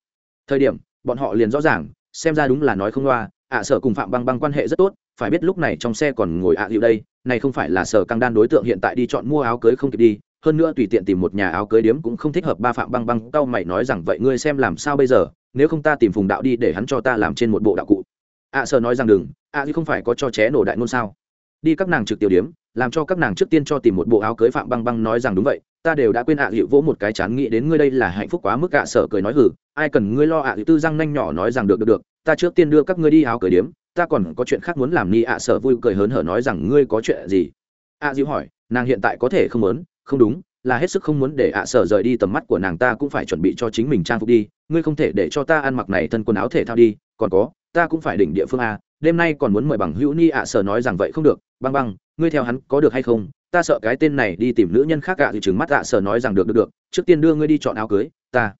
Thời điểm, bọn họ liền rõ ràng, xem ra đúng là nói không loa, ạ, sở cùng phạm băng băng quan hệ rất tốt, phải biết lúc này trong xe còn ngồi ạ à đây, này không phải là sở căng đan đối tượng hiện tại đi chọn mua áo cưới không kịp đi hơn nữa tùy tiện tìm một nhà áo cưới điếm cũng không thích hợp, ba phạm băng băng cau mày nói rằng, vậy ngươi xem làm sao bây giờ? Nếu không ta tìm phùng đạo đi để hắn cho ta làm trên một bộ đạo cụ. Ạ sở nói rằng, đừng ạ à không phải có cho ché nổ đại ngôn sao? Đi các nàng trực tiểu điếm, làm cho các nàng trước tiên cho tìm một bộ áo cưới. Phạm băng băng nói rằng, đúng vậy, ta đều đã quên ạ à vỗ một cái chán, nghĩ đến ngươi đây là hạnh phúc quá mức. Ạ sở cười nói hử ai cần ngươi lo? Ạ à tư răng nanh nhỏ nói rằng, được được được, ta trước tiên đưa các ngươi đi áo cưới điếm, ta còn có chuyện khác muốn làm. Ni ạ sở vui cười hớn hở nói rằng, ngươi có chuyện gì? Ạ dịu hỏi, nàng hiện tại có thể không muốn không đúng, là hết sức không muốn để ạ sở rời đi, tầm mắt của nàng ta cũng phải chuẩn bị cho chính mình trang phục đi, ngươi không thể để cho ta ăn mặc này thân quần áo thể thao đi, còn có, ta cũng phải đỉnh địa phương a, đêm nay còn muốn mời bằng hữu ni ạ sở nói rằng vậy không được, băng băng, ngươi theo hắn có được hay không? Ta sợ cái tên này đi tìm nữ nhân khác ạ thì trừng mắt ạ sở nói rằng được được được, trước tiên đưa ngươi đi chọn áo cưới, ta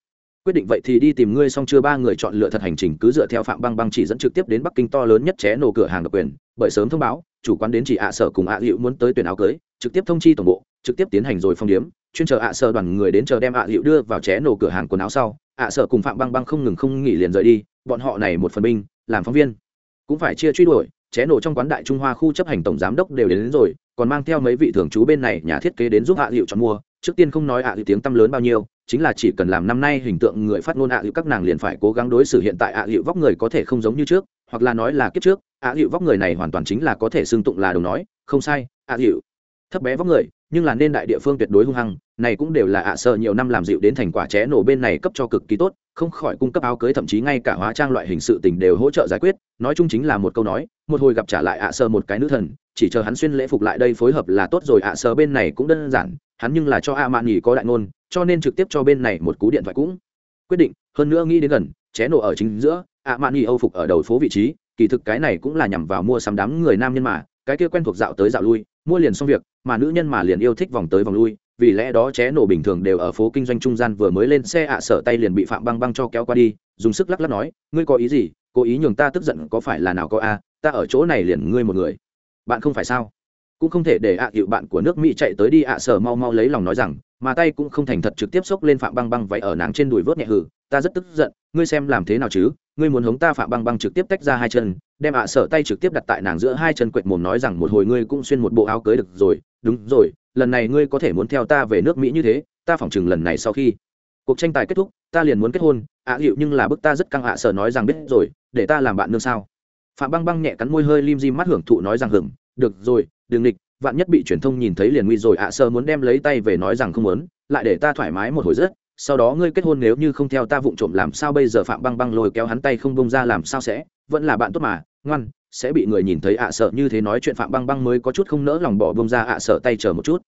quyết định vậy thì đi tìm ngươi xong chưa? Ba người chọn lựa thật hành trình, cứ dựa theo phạm băng băng chỉ dẫn trực tiếp đến bắc kinh to lớn nhất ché nổ cửa hàng độc quyền, bởi sớm thông báo, chủ quán đến chỉ ạ sở cùng ạ à muốn tới tuyển áo cưới, trực tiếp thông chi tổng bộ trực tiếp tiến hành rồi phong điếm chuyên chờ ạ sở đoàn người đến chờ đem ạ à đưa vào ché nổ cửa hàng quần áo sau ạ sở cùng phạm băng băng không ngừng không nghỉ liền rời đi bọn họ này một phần binh làm phóng viên. Cũng phải chia truy đuổi ché nổ trong quán đại trung hoa khu chấp hành tổng giám đốc đều đến, đến rồi còn mang theo mấy vị thường trú bên này nhà thiết kế đến giúp ạ hiệu chọn mua trước tiên không nói ạ hiệu tiếng tăm lớn bao nhiêu chính là chỉ cần làm năm nay hình tượng người phát ngôn ạ hiệu các nàng liền phải cố gắng đối xử hiện tại ạ hiệu vóc người có thể không giống như trước hoặc là nói là kiếp trước ạ hiệu vóc người này hoàn toàn chính là có thể xưng tụng là đồng nói không sai ạ hiệu thấp bé vóc người nhưng là nên đại địa phương tuyệt đối hung hăng, này cũng đều là ạ sợ nhiều năm làm dịu đến thành quả ché nổ bên này cấp cho cực kỳ tốt, không khỏi cung cấp áo cưới thậm chí ngay cả hóa trang loại hình sự tình đều hỗ trợ giải quyết, nói chung chính là một câu nói, một hồi gặp trả lại ạ sợ một cái nữ thần, chỉ chờ hắn xuyên lễ phục lại đây phối hợp là tốt rồi ạ sợ bên này cũng đơn giản, hắn nhưng là cho a mạn nghỉ có đại ngôn, cho nên trực tiếp cho bên này một cú điện thoại cũng. Quyết định, hơn nữa nghĩ đến gần, ché nổ ở chính giữa a mạn nghỉ âu phục ở đầu phố vị trí, kỳ thực cái này cũng là nhằm vào mua sắm đám người nam nhân mà, cái kia quen thuộc dạo tới dạo lui, mua liền xong việc mà nữ nhân mà liền yêu thích vòng tới vòng lui, vì lẽ đó ché nổ bình thường đều ở phố kinh doanh trung gian vừa mới lên xe ạ sở tay liền bị phạm băng băng cho kéo qua đi, dùng sức lắc lắc nói, ngươi có ý gì? Cố ý nhường ta tức giận có phải là nào có a? Ta ở chỗ này liền ngươi một người. Bạn không phải sao? Cũng không thể để ạ hiệu bạn của nước mỹ chạy tới đi ạ sở mau mau lấy lòng nói rằng, mà tay cũng không thành thật trực tiếp xốc lên phạm băng băng vậy ở nàng trên đùi vớt nhẹ hử ta rất tức giận, ngươi xem làm thế nào chứ? Ngươi muốn hống ta? Phạm băng băng trực tiếp tách ra hai chân, đem ạ sở tay trực tiếp đặt tại nàng giữa hai chân quệt mồm nói rằng, một hồi ngươi cũng xuyên một bộ áo cưới được rồi đúng rồi lần này ngươi có thể muốn theo ta về nước mỹ như thế ta phỏng chừng lần này sau khi cuộc tranh tài kết thúc ta liền muốn kết hôn. Ạ à, hiệu nhưng là bức ta rất căng ạ sợ nói rằng biết rồi để ta làm bạn nương sao? Phạm băng băng nhẹ cắn môi hơi lim di mắt hưởng thụ nói rằng hưởng được rồi đừng địch vạn nhất bị truyền thông nhìn thấy liền nguy rồi ạ sợ muốn đem lấy tay về nói rằng không muốn lại để ta thoải mái một hồi rất sau đó ngươi kết hôn nếu như không theo ta vụng trộm làm sao bây giờ phạm băng băng lôi kéo hắn tay không bông ra làm sao sẽ? Vẫn là bạn tốt mà ngoan sẽ bị người nhìn thấy ạ sợ như thế nói chuyện phạm băng băng mới có chút không nỡ lòng bỏ bông ra ạ sợ tay chờ một chút.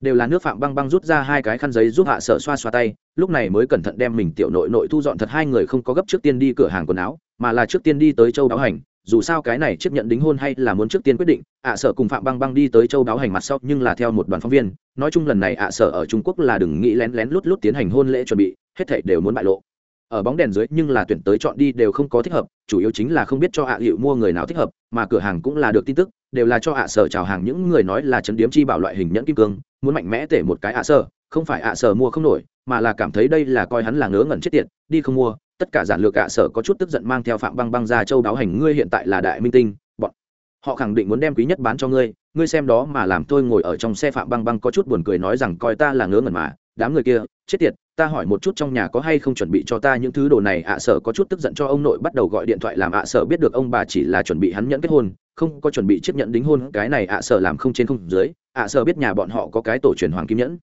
Đều là nước phạm băng băng rút ra hai cái khăn giấy giúp ạ sợ xoa xoa tay, lúc này mới cẩn thận đem mình tiểu nội nội thu dọn thật hai người không có gấp trước tiên đi cửa hàng quần áo, mà là trước tiên đi tới châu đáo hành, dù sao cái này chấp nhận đính hôn hay là muốn trước tiên quyết định, ạ sợ cùng phạm băng băng đi tới châu đáo hành mặt sau, nhưng là theo một đoàn phóng viên, nói chung lần này ạ sợ ở trung quốc là đừng nghĩ lén lén lút lút tiến hành hôn lễ chuẩn bị, hết thảy đều muốn bại lộ ở bóng đèn dưới nhưng là tuyển tới chọn đi đều không có thích hợp, chủ yếu chính là không biết cho ạ hiệu mua người nào thích hợp, mà cửa hàng cũng là được tin tức, đều là cho ạ sở chào hàng, những người nói là chấn điếm chi bảo loại hình nhẫn kim cương, muốn mạnh mẽ tể một cái ạ sở, không phải ạ sở mua không nổi, mà là cảm thấy đây là coi hắn là ngớ ngẩn chết tiệt, đi không mua, tất cả giản lược ạ sở có chút tức giận mang theo phạm băng băng ra châu đáo hành, ngươi hiện tại là đại minh tinh, bọn họ khẳng định muốn đem quý nhất bán cho ngươi ngươi xem đó mà làm tôi ngồi ở trong xe phạm băng băng có chút buồn cười nói rằng coi ta là ngớ ngẩn mà đám người kia, chết tiệt, ta hỏi một chút trong nhà có hay không chuẩn bị cho ta những thứ đồ này? ạ sở có chút tức giận cho ông nội bắt đầu gọi điện thoại làm ạ sở biết được ông bà chỉ là chuẩn bị hắn nhẫn kết hôn, không có chuẩn bị chấp nhận đính hôn, cái này ạ sở làm không trên không dưới, ạ sở biết nhà bọn họ có cái tổ truyền hoàng kim nhẫn.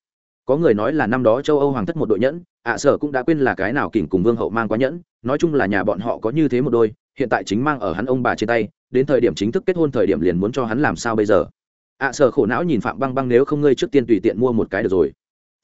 Có người nói là năm đó châu âu hoàng thất một đội nhẫn, ạ sở cũng đã quên là cái nào kỉnh cùng vương hậu mang quá nhẫn, nói chung là nhà bọn họ có như thế một đôi, hiện tại chính mang ở hắn ông bà trên tay, đến thời điểm chính thức kết hôn thời điểm liền muốn cho hắn làm sao bây giờ. ạ sở khổ não nhìn phạm băng băng, nếu không ngươi trước tiên tùy tiện mua một cái được rồi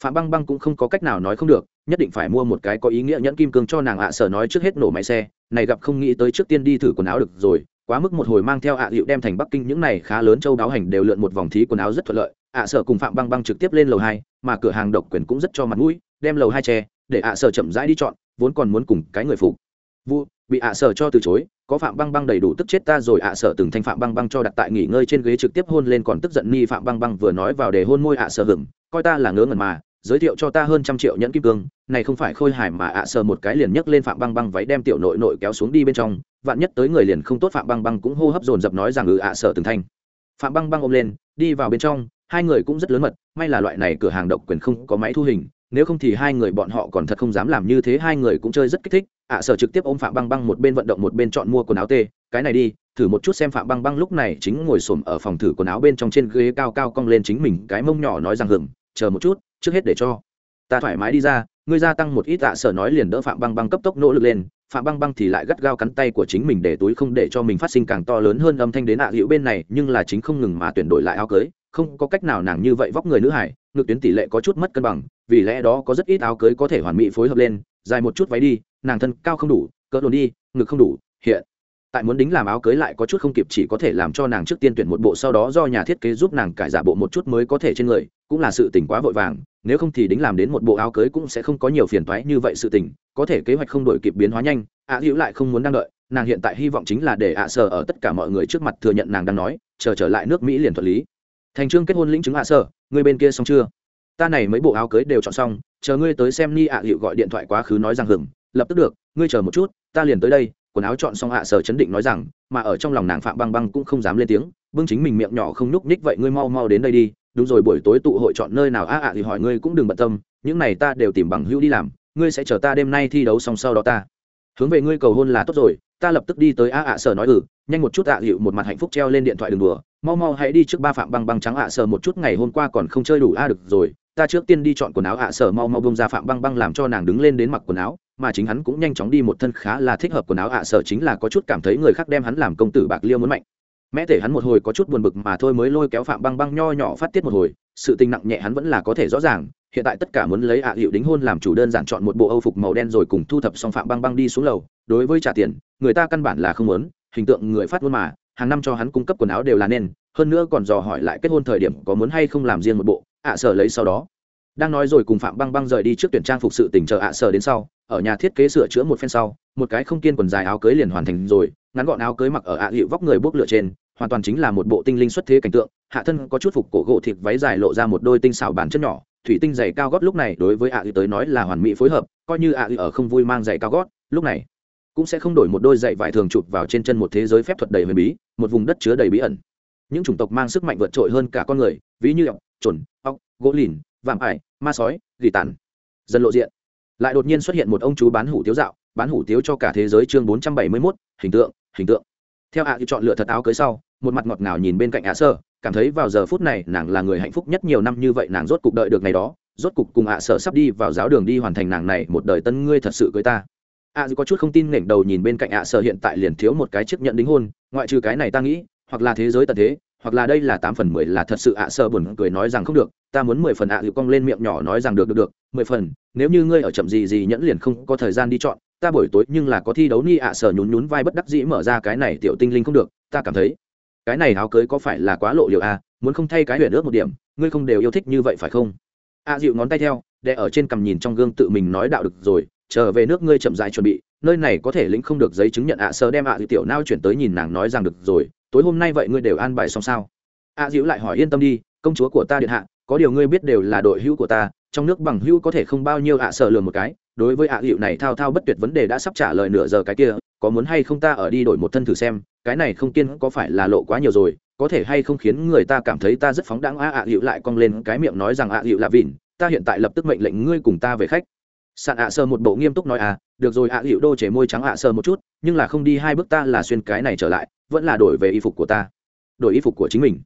phạm băng băng cũng không có cách nào nói không được, nhất định phải mua một cái có ý nghĩa nhẫn kim cương cho nàng ạ à sở nói trước hết nổ máy xe, này gặp không nghĩ tới trước tiên đi thử quần áo được rồi, quá mức một hồi mang theo ạ à hiệu đem thành bắc kinh những này khá lớn châu đáo hành đều lượn một vòng thí quần áo rất thuận lợi, ạ à sở cùng phạm băng băng trực tiếp lên lầu hai, mà cửa hàng độc quyền cũng rất cho mặt mũi, đem lầu hai tre để ạ sở chậm rãi đi chọn, vốn còn muốn cùng cái người phục. Vụ bị ạ sở cho từ chối, có phạm băng băng đầy đủ tức chết ta rồi, ạ sở từng thanh phạm băng băng cho đặt tại nghỉ ngơi trên ghế trực tiếp hôn lên còn tức giận ni phạm băng băng vừa nói vào để hôn môi ạ sở hửng, coi ta là ngớ ngẩn mà giới thiệu cho ta hơn trăm triệu nhẫn kim cương, này không phải khôi hài mà ạ sờ một cái liền nhấc lên phạm băng băng váy đem tiểu nội nội kéo xuống đi bên trong, vạn nhất tới người liền không tốt phạm băng băng cũng hô hấp dồn dập nói rằng ừ ạ sờ từng thanh. Phạm băng băng ôm lên, đi vào bên trong, hai người cũng rất lớn mật, may là loại này cửa hàng độc quyền không có máy thu hình, nếu không thì hai người bọn họ còn thật không dám làm như thế, hai người cũng chơi rất kích thích, ạ sở trực tiếp ôm phạm băng băng một bên vận động một bên chọn mua quần áo tê, cái này đi, thử một chút xem phạm băng băng lúc này chính ngồi xổm ở phòng thử quần áo bên trong trên ghế cao cao cong lên chính mình, cái mông nhỏ nói rằng hừng chờ một chút trước hết để cho. Ta thoải mái đi ra, ngươi gia tăng một ít tạ sở nói liền đỡ phạm băng băng cấp tốc nỗ lực lên, phạm băng băng thì lại gắt gao cắn tay của chính mình để túi không để cho mình phát sinh càng to lớn hơn âm thanh đến ạ à hữu bên này, nhưng là chính không ngừng mà tuyển đổi lại áo cưới, không có cách nào nàng như vậy vóc người nữ hải, ngược tuyến tỷ lệ có chút mất cân bằng, vì lẽ đó có rất ít áo cưới có thể hoàn mỹ phối hợp lên, dài một chút váy đi, nàng thân cao không đủ, cỡ đồn đi, ngực không đủ, hiện. Tại muốn đính làm áo cưới lại có chút không kịp chỉ có thể làm cho nàng trước tiên tuyển một bộ sau đó do nhà thiết kế giúp nàng cải giả bộ một chút mới có thể trên người cũng là sự tỉnh quá vội vàng nếu không thì đính làm đến một bộ áo cưới cũng sẽ không có nhiều phiền toái như vậy sự tình có thể kế hoạch không đổi kịp biến hóa nhanh ạ à, hữu lại không muốn đang đợi nàng hiện tại hy vọng chính là để ạ à sở ở tất cả mọi người trước mặt thừa nhận nàng đang nói chờ trở lại nước mỹ liền thuận lý. Thành trương kết hôn lĩnh chứng ạ à sở người bên kia xong chưa? Ta này mấy bộ áo cưới đều chọn xong chờ ngươi tới xem ni ạ hữu gọi điện thoại quá khứ nói rằng hừng lập tức được ngươi chờ một chút ta liền tới đây quần áo chọn xong ạ sở chấn định nói rằng mà ở trong lòng nàng phạm băng băng cũng không dám lên tiếng bưng chính mình miệng nhỏ không nhúc nhích vậy ngươi mau mau đến đây đi đúng rồi, buổi tối tụ hội chọn nơi nào? A ạ thì hỏi ngươi cũng đừng bận tâm, những này ta đều tìm bằng hữu đi làm, ngươi sẽ chờ ta đêm nay thi đấu xong sau đó ta. Hướng về ngươi cầu hôn là tốt rồi, ta lập tức đi tới a ạ sở nói ừ nhanh một chút ạ hiệu một mặt hạnh phúc treo lên điện thoại đường đùa, mau mau hãy đi trước ba phạm băng băng trắng ạ sở một chút, ngày hôm qua còn không chơi đủ, a, được rồi, ta trước tiên đi chọn quần áo ạ sở mau mau bông ra phạm băng băng làm cho nàng đứng lên đến mặc quần áo, mà chính hắn cũng nhanh chóng đi một thân khá là thích hợp quần áo ạ sở chính là có chút cảm thấy người khác đem hắn làm công tử bạc liêu muốn mạnh mẹ thể hắn một hồi có chút buồn bực mà thôi mới lôi kéo phạm băng băng nho nhỏ phát tiết một hồi, sự tình nặng nhẹ hắn vẫn là có thể rõ ràng, hiện tại tất cả muốn lấy ạ hiệu đính hôn làm chủ đơn giản chọn một bộ âu phục màu đen rồi cùng thu thập xong phạm băng băng đi xuống lầu, đối với trả tiền, người ta căn bản là không muốn, hình tượng người phát ngôn mà, hàng năm cho hắn cung cấp quần áo đều là nên, hơn nữa còn dò hỏi lại kết hôn thời điểm có muốn hay không làm riêng một bộ, ạ sở lấy sau đó đang nói rồi cùng phạm băng băng rời đi trước tuyển trang phục sự tình chờ ạ sở đến sau, ở nhà thiết kế sửa chữa một phen sau, một cái không kiên quần dài áo cưới liền hoàn thành rồi, ngắn gọn áo cưới mặc ở ạ hiệu vóc người bốc lửa trên, hoàn toàn chính là một bộ tinh linh xuất thế cảnh tượng, hạ thân có chút phục cổ gỗ thịt váy dài lộ ra một đôi tinh xảo bàn chân nhỏ, thủy tinh giày cao gót lúc này đối với ạ à tới nói là hoàn mỹ phối hợp, coi như ạ à ở không vui mang giày cao gót, lúc này cũng sẽ không đổi một đôi giày vải thường chụp vào trên chân một thế giới phép thuật đầy huyền bí, một vùng đất chứa đầy bí ẩn. Những chủng tộc mang sức mạnh vượt trội hơn cả con người, ví như ọc trồn ọc gỗ lìn, vạm ải ma sói gỉ tàn. Dần lộ diện. Lại đột nhiên xuất hiện một ông chú bán hủ tiếu dạo bán hủ tiếu cho cả thế giới chương bốn trăm bảy mươi mốt hình tượng hình tượng. Theo ạ à, chọn lựa thật áo cưới sau một mặt ngọt ngào nhìn bên cạnh ạ sơ cảm thấy vào giờ phút này nàng là người hạnh phúc nhất nhiều năm như vậy nàng rốt cục đợi được ngày đó rốt cục cùng ạ à sở sắp đi vào giáo đường đi hoàn thành nàng này một đời tân ngươi thật sự cưới ta. Ạ dư có chút không tin nghển đầu nhìn bên cạnh ạ sở hiện tại liền thiếu một cái chiếc nhận đính hôn ngoại trừ cái này ta nghĩ hoặc là thế giới tận thế hoặc là đây là tám phần mười là thật sự ạ sơ buồn cười nói rằng không được ta muốn mười phần ạ à, cong lên miệng nhỏ nói rằng được được được mười phần nếu như ngươi ở chậm gì gì nhẫn liền không có thời gian đi chọn ta buổi tối nhưng là có thi đấu ni ạ sơ nhún nhún vai bất đắc dĩ mở ra cái này tiểu tinh linh không được ta cảm thấy cái này áo cưới có phải là quá lộ liệu à? muốn không thay cái huyền ước một điểm ngươi không đều yêu thích như vậy phải không ạ dịu ngón tay theo để ở trên cằm nhìn trong gương tự mình nói đạo được rồi trở về nước ngươi chậm dại chuẩn bị nơi này có thể lĩnh không được giấy chứng nhận ạ sơ đem ạ dịu tiểu nao chuyển tới nhìn nàng nói rằng được rồi tối hôm nay vậy ngươi đều an bài xong sao? A dịu lại hỏi yên tâm đi, công chúa của ta điện hạ, có điều ngươi biết đều là đội hữu của ta, trong nước bằng hữu có thể không bao nhiêu ạ, sợ lừa một cái. Đối với ạ dịu này thao thao bất tuyệt vấn đề đã sắp trả lời nửa giờ cái kia, có muốn hay không ta ở đi đổi một thân thử xem, cái này không kiên có phải là lộ quá nhiều rồi, có thể hay không khiến người ta cảm thấy ta rất phóng đáng a ạ dịu lại cong lên cái miệng nói rằng ạ dịu là vịn, ta hiện tại lập tức mệnh lệnh ngươi cùng ta về khách sạn ạ sơ một bộ nghiêm túc nói à được rồi ạ hiệu đô chế môi trắng ạ sơ một chút nhưng là không đi hai bước ta là xuyên cái này trở lại vẫn là đổi về y phục của ta. Đổi y phục của chính mình?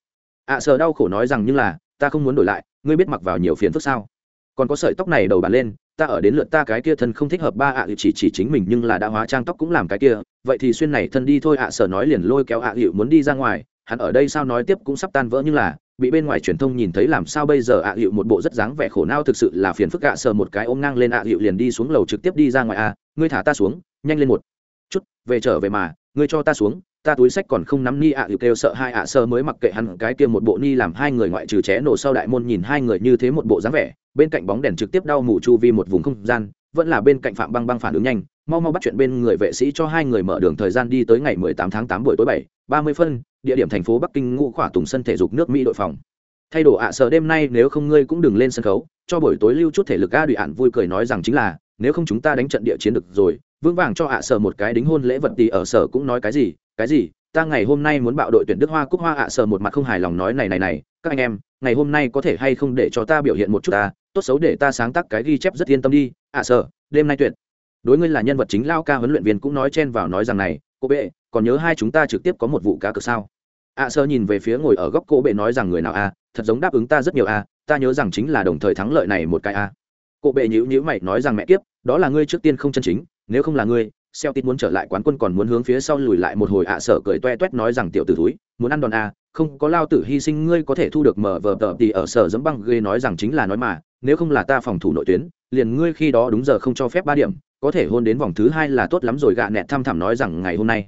ạ sơ đau khổ nói rằng nhưng là ta không muốn đổi lại ngươi biết mặc vào nhiều phiền phức sao? Còn có sợi tóc này đầu bàn lên ta ở đến lượt ta cái kia thân không thích hợp ba ạ à, chỉ chỉ chính mình nhưng là đã hóa trang tóc cũng làm cái kia vậy thì xuyên này thân đi thôi ạ sơ nói liền lôi kéo ạ hiệu muốn đi ra ngoài hắn ở đây sao nói tiếp cũng sắp tan vỡ nhưng là bị bên ngoài truyền thông nhìn thấy làm sao bây giờ ạ hiệu một bộ rất dáng vẻ khổ não thực sự là phiền phức ạ sờ một cái ôm ngang lên ạ hiệu liền đi xuống lầu trực tiếp đi ra ngoài a ngươi thả ta xuống nhanh lên một chút về trở về mà ngươi cho ta xuống ta túi sách còn không nắm ni ạ hiệu kêu sợ hai ạ sơ mới mặc kệ hắn cái kia một bộ ni làm hai người ngoại trừ ché nổ sau đại môn nhìn hai người như thế một bộ dáng vẻ bên cạnh bóng đèn trực tiếp đau mù chu vi một vùng không gian vẫn là bên cạnh phạm băng băng phản ứng nhanh mau mau bắt chuyện bên người vệ sĩ cho hai người mở đường thời gian đi tới ngày 18 tháng 8 buổi tối 7, 30 phân địa điểm thành phố bắc kinh ngũ khỏa tùng sân thể dục nước mỹ đội phòng. Thay đổi ạ à, sợ đêm nay nếu không ngươi cũng đừng lên sân khấu cho buổi tối lưu chút thể lực a đùi ạn vui cười nói rằng chính là nếu không chúng ta đánh trận địa chiến được rồi vững vàng cho ạ à, sở một cái đính hôn lễ vật thì ở sở cũng nói cái gì cái gì ta ngày hôm nay muốn bạo đội tuyển đức hoa cúc hoa ạ à, sở một mặt không hài lòng nói này này này các anh em ngày hôm nay có thể hay không để cho ta biểu hiện một chút ta tốt xấu để ta sáng tác cái ghi chép rất yên tâm đi ạ à, sở đêm nay tuyệt. Đối ngươi là nhân vật chính lao ca huấn luyện viên cũng nói chen vào nói rằng này cô bệ còn nhớ hai chúng ta trực tiếp có một vụ cá cược sao? Ạ sơ nhìn về phía ngồi ở góc cô bệ nói rằng người nào a thật giống đáp ứng ta rất nhiều a ta nhớ rằng chính là đồng thời thắng lợi này một cái a. Cô bệ nhữ nhữ mày nói rằng mẹ kiếp đó là ngươi trước tiên không chân chính nếu không là ngươi Celtic muốn trở lại quán quân còn muốn hướng phía sau lùi lại một hồi ạ sở cười toe toét nói rằng tiểu tử túi, muốn ăn đòn a, không có lao tử hy sinh ngươi có thể thu được mở vở tờ thì ở sở dẫm băng ghê nói rằng chính là nói mà, nếu không là ta phòng thủ nội tuyến, liền ngươi khi đó đúng giờ không cho phép ba điểm, có thể hôn đến vòng thứ hai là tốt lắm rồi gạ nẹt tham thẳm nói rằng ngày hôm nay,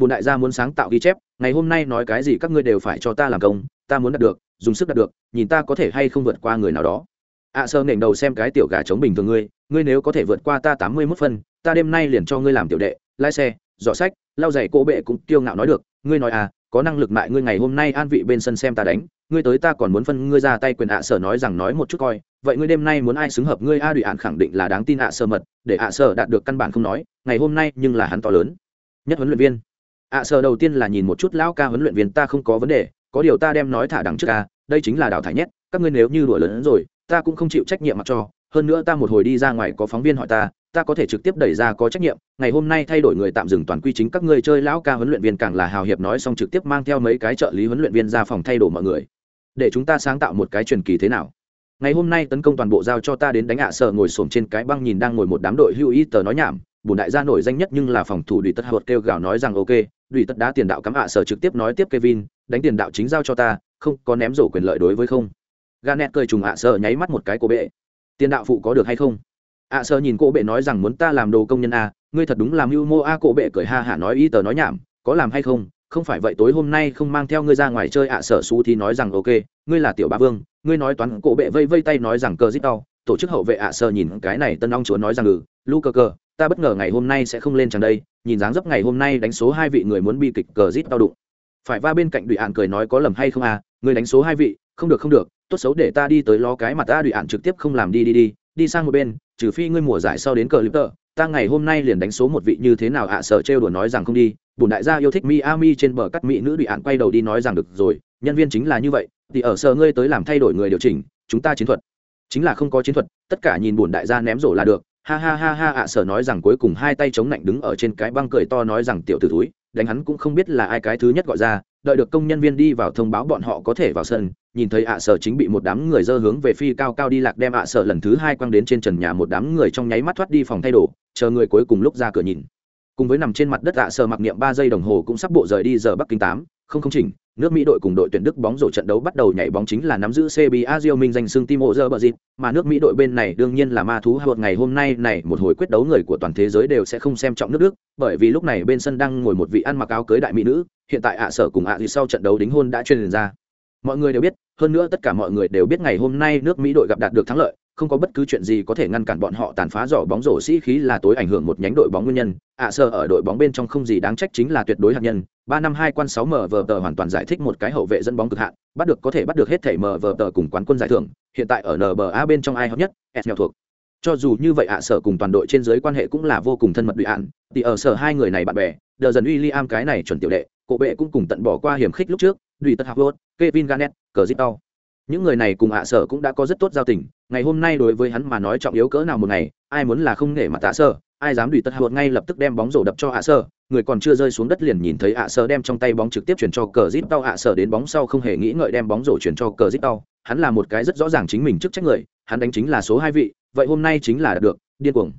bùn đại gia muốn sáng tạo ghi chép, ngày hôm nay nói cái gì các ngươi đều phải cho ta làm công, ta muốn đạt được, dùng sức đạt được, nhìn ta có thể hay không vượt qua người nào đó. À, ạ sơ nghển đầu xem cái tiểu gà chống bình thường ngươi, ngươi nếu có thể vượt qua ta tám mươi mốt phân, ta đêm nay liền cho ngươi làm tiểu đệ lái xe dọ sách lau giày cỗ bệ cũng kiêu ngạo nói được ngươi nói à có năng lực mại ngươi ngày hôm nay an vị bên sân xem ta đánh ngươi tới ta còn muốn phân ngươi ra tay quyền ạ sở nói rằng nói một chút coi vậy ngươi đêm nay muốn ai xứng hợp ngươi a đùi ạn khẳng định là đáng tin ạ sở mật để ạ sở đạt được căn bản không nói ngày hôm nay nhưng là hắn to lớn nhất huấn luyện viên ạ sợ đầu tiên là nhìn một chút lão ca huấn luyện viên, ta không có vấn đề, có điều ta đem nói thả đằng trước ca đây chính là đào thải nhất các ngươi nếu như đuổi lớn rồi, ta cũng không chịu trách nhiệm mặc cho, hơn nữa ta một hồi đi ra ngoài có phóng viên hỏi ta ta có thể trực tiếp đẩy ra có trách nhiệm, ngày hôm nay thay đổi người tạm dừng toàn quy chính các ngươi chơi lão ca huấn luyện viên càng là hào hiệp nói xong trực tiếp mang theo mấy cái trợ lý huấn luyện viên ra phòng thay đổi mọi người. Để chúng ta sáng tạo một cái truyền kỳ thế nào? Ngày hôm nay tấn công toàn bộ giao cho ta đến đánh ạ sợ ngồi xổm trên cái băng nhìn đang ngồi một đám đội hưu y tờ nói nhảm, bùn đại gia nổi danh nhất nhưng là phòng thủ đùi tất hợp kêu gào nói rằng ok đùi tất đá tiền đạo cắm ạ sở trực tiếp nói tiếp kevin đánh tiền đạo chính giao cho ta không có ném rổ quyền lợi đối với không? Garnet cười trùng ạ sở nháy mắt một cái cô bệ. Tiền đạo phụ có được hay không? Ạ à, nhìn cô bệ nói rằng muốn ta làm đồ công nhân a ngươi thật đúng làm mưu mô a cô bệ cười ha hả nói ý tờ nói nhảm có làm hay không? Không phải vậy tối hôm nay không mang theo ngươi ra ngoài chơi ạ sở su thì nói rằng ok ngươi là tiểu bá vương ngươi nói toán. Cổ bệ vây vây tay nói rằng cờ dít đau tổ chức hậu vệ ạ sở nhìn cái này tân ong chúa nói rằng ừ lu cờ cờ ta bất ngờ ngày hôm nay sẽ không lên chẳng đây, nhìn dáng dấp ngày hôm nay đánh số hai vị người muốn bi kịch cờ rít đau đụng. Phải va bên cạnh đùi ạn cười nói có lầm hay không à người đánh số hai vị, không được không được, tốt xấu để ta đi tới lo cái mặt ta đùi ạn trực tiếp không làm đi đi đi đi sang một bên, trừ phi ngươi mùa giải sau đến cờ lip tờ ta ngày hôm nay liền đánh số một vị như thế nào ạ, sợ trêu đùa nói rằng không đi bùn đại gia yêu thích miami trên bờ cắt mỹ nữ bị ạn quay đầu đi nói rằng được rồi, nhân viên chính là như vậy, thì ở sở ngươi tới làm thay đổi người điều chỉnh, chúng ta chiến thuật. Chính là không có chiến thuật, tất cả nhìn bùn đại gia ném rổ là được ha ha ha ha ạ, sở nói rằng cuối cùng hai tay chống lạnh đứng ở trên cái băng cười to nói rằng tiểu t ử túi đánh hắn cũng không biết là ai cái thứ nhất gọi ra, đợi được công nhân viên đi vào thông báo bọn họ có thể vào sân, nhìn thấy ạ, sở chính bị một đám người dơ hướng về phi cao cao đi lạc đem ạ, sở lần thứ hai quăng đến trên trần nhà một đám người trong nháy mắt thoát đi phòng thay đồ, chờ người cuối cùng lúc ra cửa nhìn. Cùng với nằm trên mặt đất ạ, sở mặc niệm ba giây đồng hồ cũng sắp bộ rời đi giờ bắc kinh tám không không chỉnh, nước mỹ đội cùng đội tuyển đức bóng rổ trận đấu bắt đầu nhảy bóng chính là nắm giữ cba diêu minh danh xưng timo giờ bờ dịt mà nước mỹ đội bên này đương nhiên là ma thú hợp ngày hôm nay này, một hồi quyết đấu người của toàn thế giới đều sẽ không xem trọng nước đức, bởi vì lúc này bên sân đang ngồi một vị ăn mặc áo cưới đại mỹ nữ, hiện tại ạ sở cùng ạ gì sau trận đấu đính hôn đã truyền ra. Mọi người đều biết, hơn nữa tất cả mọi người đều biết ngày hôm nay nước mỹ đội gặp đạt được thắng lợi, không có bất cứ chuyện gì có thể ngăn cản bọn họ tàn phá giỏ bóng rổ sĩ khí là tối ảnh hưởng một nhánh đội bóng nguyên nhân. Ạ sơ ở đội bóng bên trong không gì đáng trách chính là tuyệt đối hạt nhân ba năm hai quan sáu mở vờ tờ hoàn toàn giải thích một cái hậu vệ dẫn bóng cực hạn bắt được có thể bắt được hết thể mở vờ tờ cùng quán quân giải thưởng hiện tại ở nba bên trong ai hợp nhất? S nghèo thuộc. Cho dù như vậy ạ sở cùng toàn đội trên dưới quan hệ cũng là vô cùng thân mật bị án, thì ở sở hai người này bạn bè đờ dần William cái này chuẩn tiểu đệ cổ bệ cũng cùng tận bỏ qua hiểm khích lúc trước đùi tất hạc kevin garnett cờ zip đau những người này cùng ạ sở cũng đã có rất tốt giao tình. Ngày hôm nay đối với hắn mà nói trọng yếu cỡ nào một ngày ai muốn là không nể mặt tạ sở ai dám đùi tật hạc ngay lập tức đem bóng rổ đập cho ạ sơ người còn chưa rơi xuống đất liền nhìn thấy ạ sơ đem trong tay bóng trực tiếp chuyển cho cờ zip đau ạ sở đến bóng sau không hề nghĩ ngợi đem bóng rổ chuyển cho cờ zip đau hắn là một cái rất rõ ràng chính mình trước trách người, hắn đánh chính là số hai vị, vậy hôm nay chính là đạt được, điên cuồng.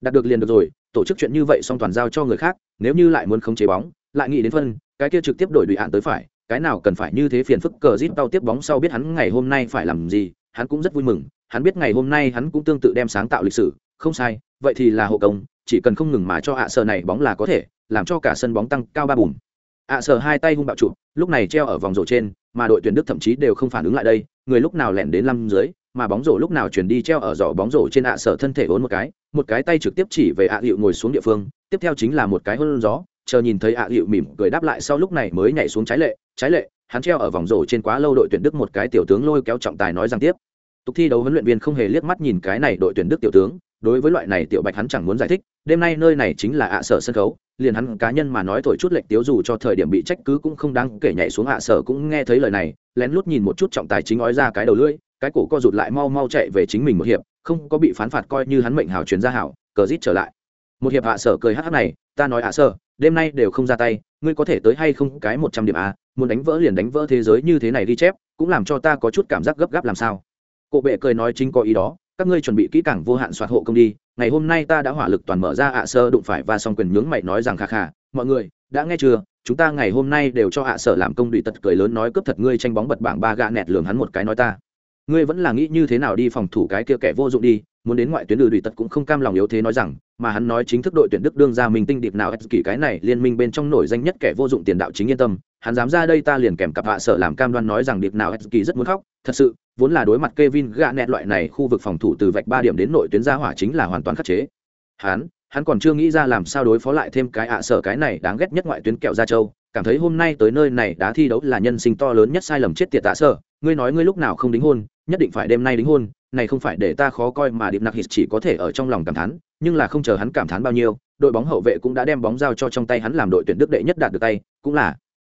đạt được liền được rồi, tổ chức chuyện như vậy xong toàn giao cho người khác, nếu như lại muốn khống chế bóng, lại nghĩ đến phân, cái kia trực tiếp đổi đùi hạn tới phải, cái nào cần phải như thế phiền phức cờ zip tao tiếp bóng sau biết hắn ngày hôm nay phải làm gì, hắn cũng rất vui mừng, hắn biết ngày hôm nay hắn cũng tương tự đem sáng tạo lịch sử, không sai, vậy thì là hộ công, chỉ cần không ngừng mà cho ạ sở này bóng là có thể làm cho cả sân bóng tăng cao ba bùm. Ạ sở hai tay hung bạo trụ lúc này treo ở vòng rổ trên, mà đội tuyển đức thậm chí đều không phản ứng lại đây, người lúc nào lẻn đến lăm dưới, mà bóng rổ lúc nào chuyển đi treo ở giỏ bóng rổ trên ạ, sở thân thể vốn một cái một cái tay trực tiếp chỉ về ạ, hiệu ngồi xuống địa phương, tiếp theo chính là một cái hôn gió, chờ nhìn thấy ạ, hiệu mỉm cười đáp lại sau lúc này mới nhảy xuống trái lệ trái lệ, hắn treo ở vòng rổ trên quá lâu đội tuyển đức một cái tiểu tướng lôi kéo trọng tài nói rằng tiếp. Tục thi đấu huấn luyện viên không hề liếc mắt nhìn cái này đội tuyển đức tiểu tướng đối với loại này tiểu bạch hắn chẳng muốn giải thích, đêm nay nơi này chính là ạ sở sân khấu, liền hắn cá nhân mà nói thổi chút lệch tiếu dù cho thời điểm bị trách cứ cũng không đáng kể nhảy xuống ạ sở cũng nghe thấy lời này, lén lút nhìn một chút trọng tài chính ói ra cái đầu lưỡi, cái cổ co rụt lại mau mau chạy về chính mình một hiệp, không có bị phán phạt coi như hắn mệnh hảo chuyển ra hảo, cờ rít trở lại. Một hiệp hạ sở cười hắc này, ta nói ạ sở, đêm nay đều không ra tay, ngươi có thể tới hay không cái một trăm điểm a muốn đánh vỡ liền đánh vỡ thế giới như thế này ghi chép, cũng làm cho ta có chút cảm giác gấp gáp làm sao. Cổ bệ cười nói chính có ý đó các ngươi chuẩn bị kỹ càng vô hạn soạt hộ công đi, ngày hôm nay ta đã hỏa lực toàn mở ra ạ sơ đụng phải và xong quyền nhướng mày nói rằng khà khà mọi người, đã nghe chưa? Chúng ta ngày hôm nay đều cho ạ sở làm công đùi tật cười lớn nói cướp thật ngươi tranh bóng bật bảng ba gạ nẹt lường hắn một cái nói ta. Ngươi vẫn là nghĩ như thế nào đi phòng thủ cái kia kẻ vô dụng đi, muốn đến ngoại tuyến đường đùi tật cũng không cam lòng yếu thế nói rằng, mà hắn nói chính thức đội tuyển đức đương ra mình tinh điệp nào kỳ cái này liên minh bên trong nổi danh nhất kẻ vô dụng tiền đạo chính yên tâm hắn dám ra đây ta liền kèm cặp hạ sở làm cam đoan nói rằng điệp nào kỳ rất muốn khóc. Thật sự, vốn là đối mặt Kevin gạ nẹt loại này, khu vực phòng thủ từ vạch ba điểm đến nội tuyến ra hỏa chính là hoàn toàn khắc chế. Hắn hắn còn chưa nghĩ ra làm sao đối phó lại thêm cái ạ sở cái này đáng ghét nhất ngoại tuyến kẹo ra châu. Cảm thấy hôm nay tới nơi này đá thi đấu là nhân sinh to lớn nhất sai lầm chết tiệt tạ sở. Ngươi nói ngươi lúc nào không đính hôn, nhất định phải đêm nay đính hôn. Này không phải để ta khó coi mà điệp nặc hít chỉ có thể ở trong lòng cảm thán, nhưng là không chờ hắn cảm thán bao nhiêu, đội bóng hậu vệ cũng đã đem bóng giao cho trong tay hắn làm đội tuyển đức đệ nhất đạt được tay, cũng là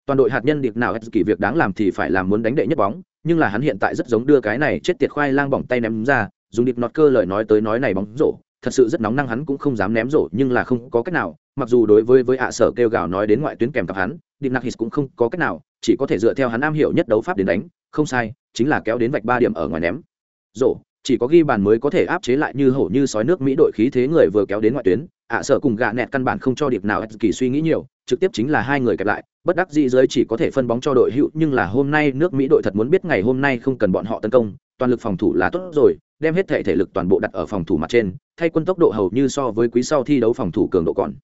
toàn đội hạt nhân điệp nào kỳ việc đáng làm thì phải làm muốn đánh đệ nhất bóng, nhưng là hắn hiện tại rất giống đưa cái này chết tiệt khoai lang bỏng tay ném ra, dùng điệp nọt cơ lời nói tới nói này bóng rổ, thật sự rất nóng năng hắn cũng không dám ném rổ, nhưng là không có cách nào, mặc dù đối với với ạ sở kêu gào nói đến ngoại tuyến kèm cặp hắn, điệp nạc hít cũng không có cách nào, chỉ có thể dựa theo hắn am hiểu nhất đấu pháp đến đánh, không sai, chính là kéo đến vạch ba điểm ở ngoài ném. Rổ, chỉ có ghi bàn mới có thể áp chế lại như hổ như sói nước mỹ đội khí thế người vừa kéo đến ngoại tuyến ạ sở cùng gạ nẹt căn bản không cho điệp nào kỳ suy nghĩ nhiều, trực tiếp chính là hai người kẹp lại, bất đắc dĩ giới chỉ có thể phân bóng cho đội hữu, nhưng là hôm nay nước mỹ đội thật muốn biết ngày hôm nay không cần bọn họ tấn công, toàn lực phòng thủ là tốt rồi, đem hết thể thể lực toàn bộ đặt ở phòng thủ mặt trên, thay quân tốc độ hầu như so với quý sau thi đấu phòng thủ cường độ còn.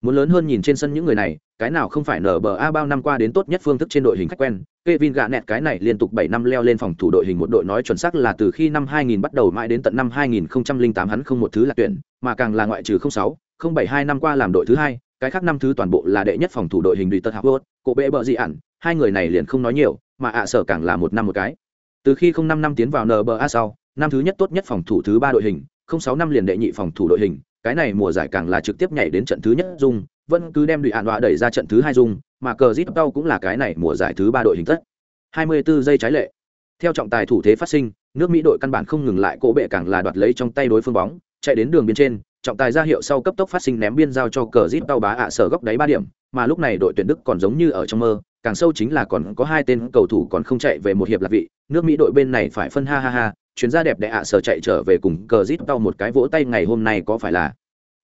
Muốn lớn hơn nhìn trên sân những người này cái nào không phải nở bờ a bao năm qua đến tốt nhất phương thức trên đội hình khách quen Kevin gạ nẹt cái này liên tục bảy năm leo lên phòng thủ đội hình một đội nói chuẩn xác là từ khi năm 2000 bắt đầu mãi đến tận năm 2008 hắn không một thứ là tuyển, mà càng là ngoại trừ 06, 072 năm qua làm đội thứ hai, cái khác năm thứ toàn bộ là đệ nhất phòng thủ đội hình Tật Howard, cổ bệ bợ dị ẩn, hai người này liền không nói nhiều, mà ạ sở càng là một năm một cái. Từ khi 05 năm tiến vào NBA sau, năm thứ nhất tốt nhất phòng thủ thứ ba đội hình, 06 năm liền đệ nhị phòng thủ đội hình, cái này mùa giải càng là trực tiếp nhảy đến trận thứ nhất dung, vẫn cứ đem đùi ạn đọa đẩy ra trận thứ hai dung, mà cờ zip tao cũng là cái này mùa giải thứ ba đội hình tất 24 giây trái lệ. Theo trọng tài thủ thế phát sinh, nước mỹ đội căn bản không ngừng lại cỗ bệ càng là đoạt lấy trong tay đối phương bóng, chạy đến đường biên trên, trọng tài ra hiệu sau cấp tốc phát sinh ném biên giao cho cờ zip tao bá ạ sở góc đáy ba điểm, mà lúc này đội tuyển đức còn giống như ở trong mơ, càng sâu chính là còn có hai tên cầu thủ còn không chạy về một hiệp lạc vị, nước mỹ đội bên này phải phân ha ha ha chuyến ra đẹp đẽ ạ, sở chạy trở về cùng cờ zip tao một cái vỗ tay, ngày hôm nay có phải là?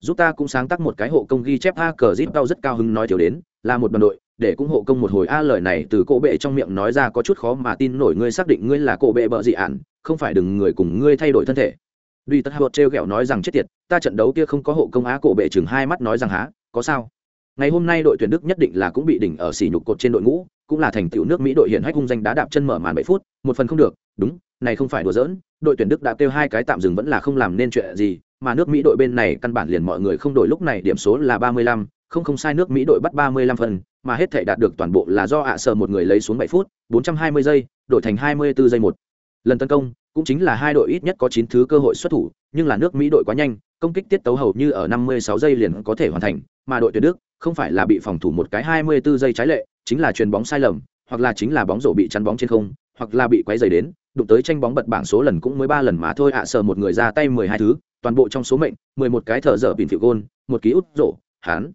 Giúp ta cũng sáng tác một cái hộ công ghi chép, a, cờ zip tao rất cao hứng nói thiếu đến, là một đoàn đội, để cũng hộ công một hồi. A, lời này từ cô bệ trong miệng nói ra có chút khó mà tin nổi, ngươi xác định ngươi là cô bệ bợ dị ạn không phải đừng người cùng ngươi thay đổi thân thể. Duy tất hào trêu ghẹo nói rằng, chết tiệt, ta trận đấu kia không có hộ công á, cổ bệ chừng hai mắt nói rằng há có sao? Ngày hôm nay đội tuyển đức nhất định là cũng bị đỉnh ở xỉ nhục cột trên đội ngũ, cũng là thành tựu nước mỹ đội hiện hách hung danh đá đạp chân mở màn bảy phút, một phần không được, đúng này không phải đùa giỡn, đội tuyển đức đã kêu hai cái tạm dừng vẫn là không làm nên chuyện gì, mà nước mỹ đội bên này căn bản liền mọi người không đổi lúc này điểm số là ba mươi lăm, không không sai nước mỹ đội bắt ba mươi lăm phần, mà hết thể đạt được toàn bộ là do ạ à sờ một người lấy xuống bảy phút, bốn trăm hai mươi giây, đổi thành hai mươi 24 giây một. Lần tấn công, cũng chính là hai đội ít nhất có chín thứ cơ hội xuất thủ, nhưng là nước mỹ đội quá nhanh, công kích tiết tấu hầu như ở năm mươi sáu giây liền có thể hoàn thành, mà đội tuyển đức không phải là bị phòng thủ một cái hai mươi 24 giây trái lệ, chính là chuyền bóng sai lầm, hoặc là chính là bóng rổ bị chắn bóng trên không, hoặc là bị quấy rầy đến đụng tới tranh bóng bật bảng số lần cũng mới ba lần mà thôi ạ à sờ một người ra tay mười hai thứ, toàn bộ trong số mệnh, mười một cái thợ dở bìn phiệu gôn, một ký út rổ, hán.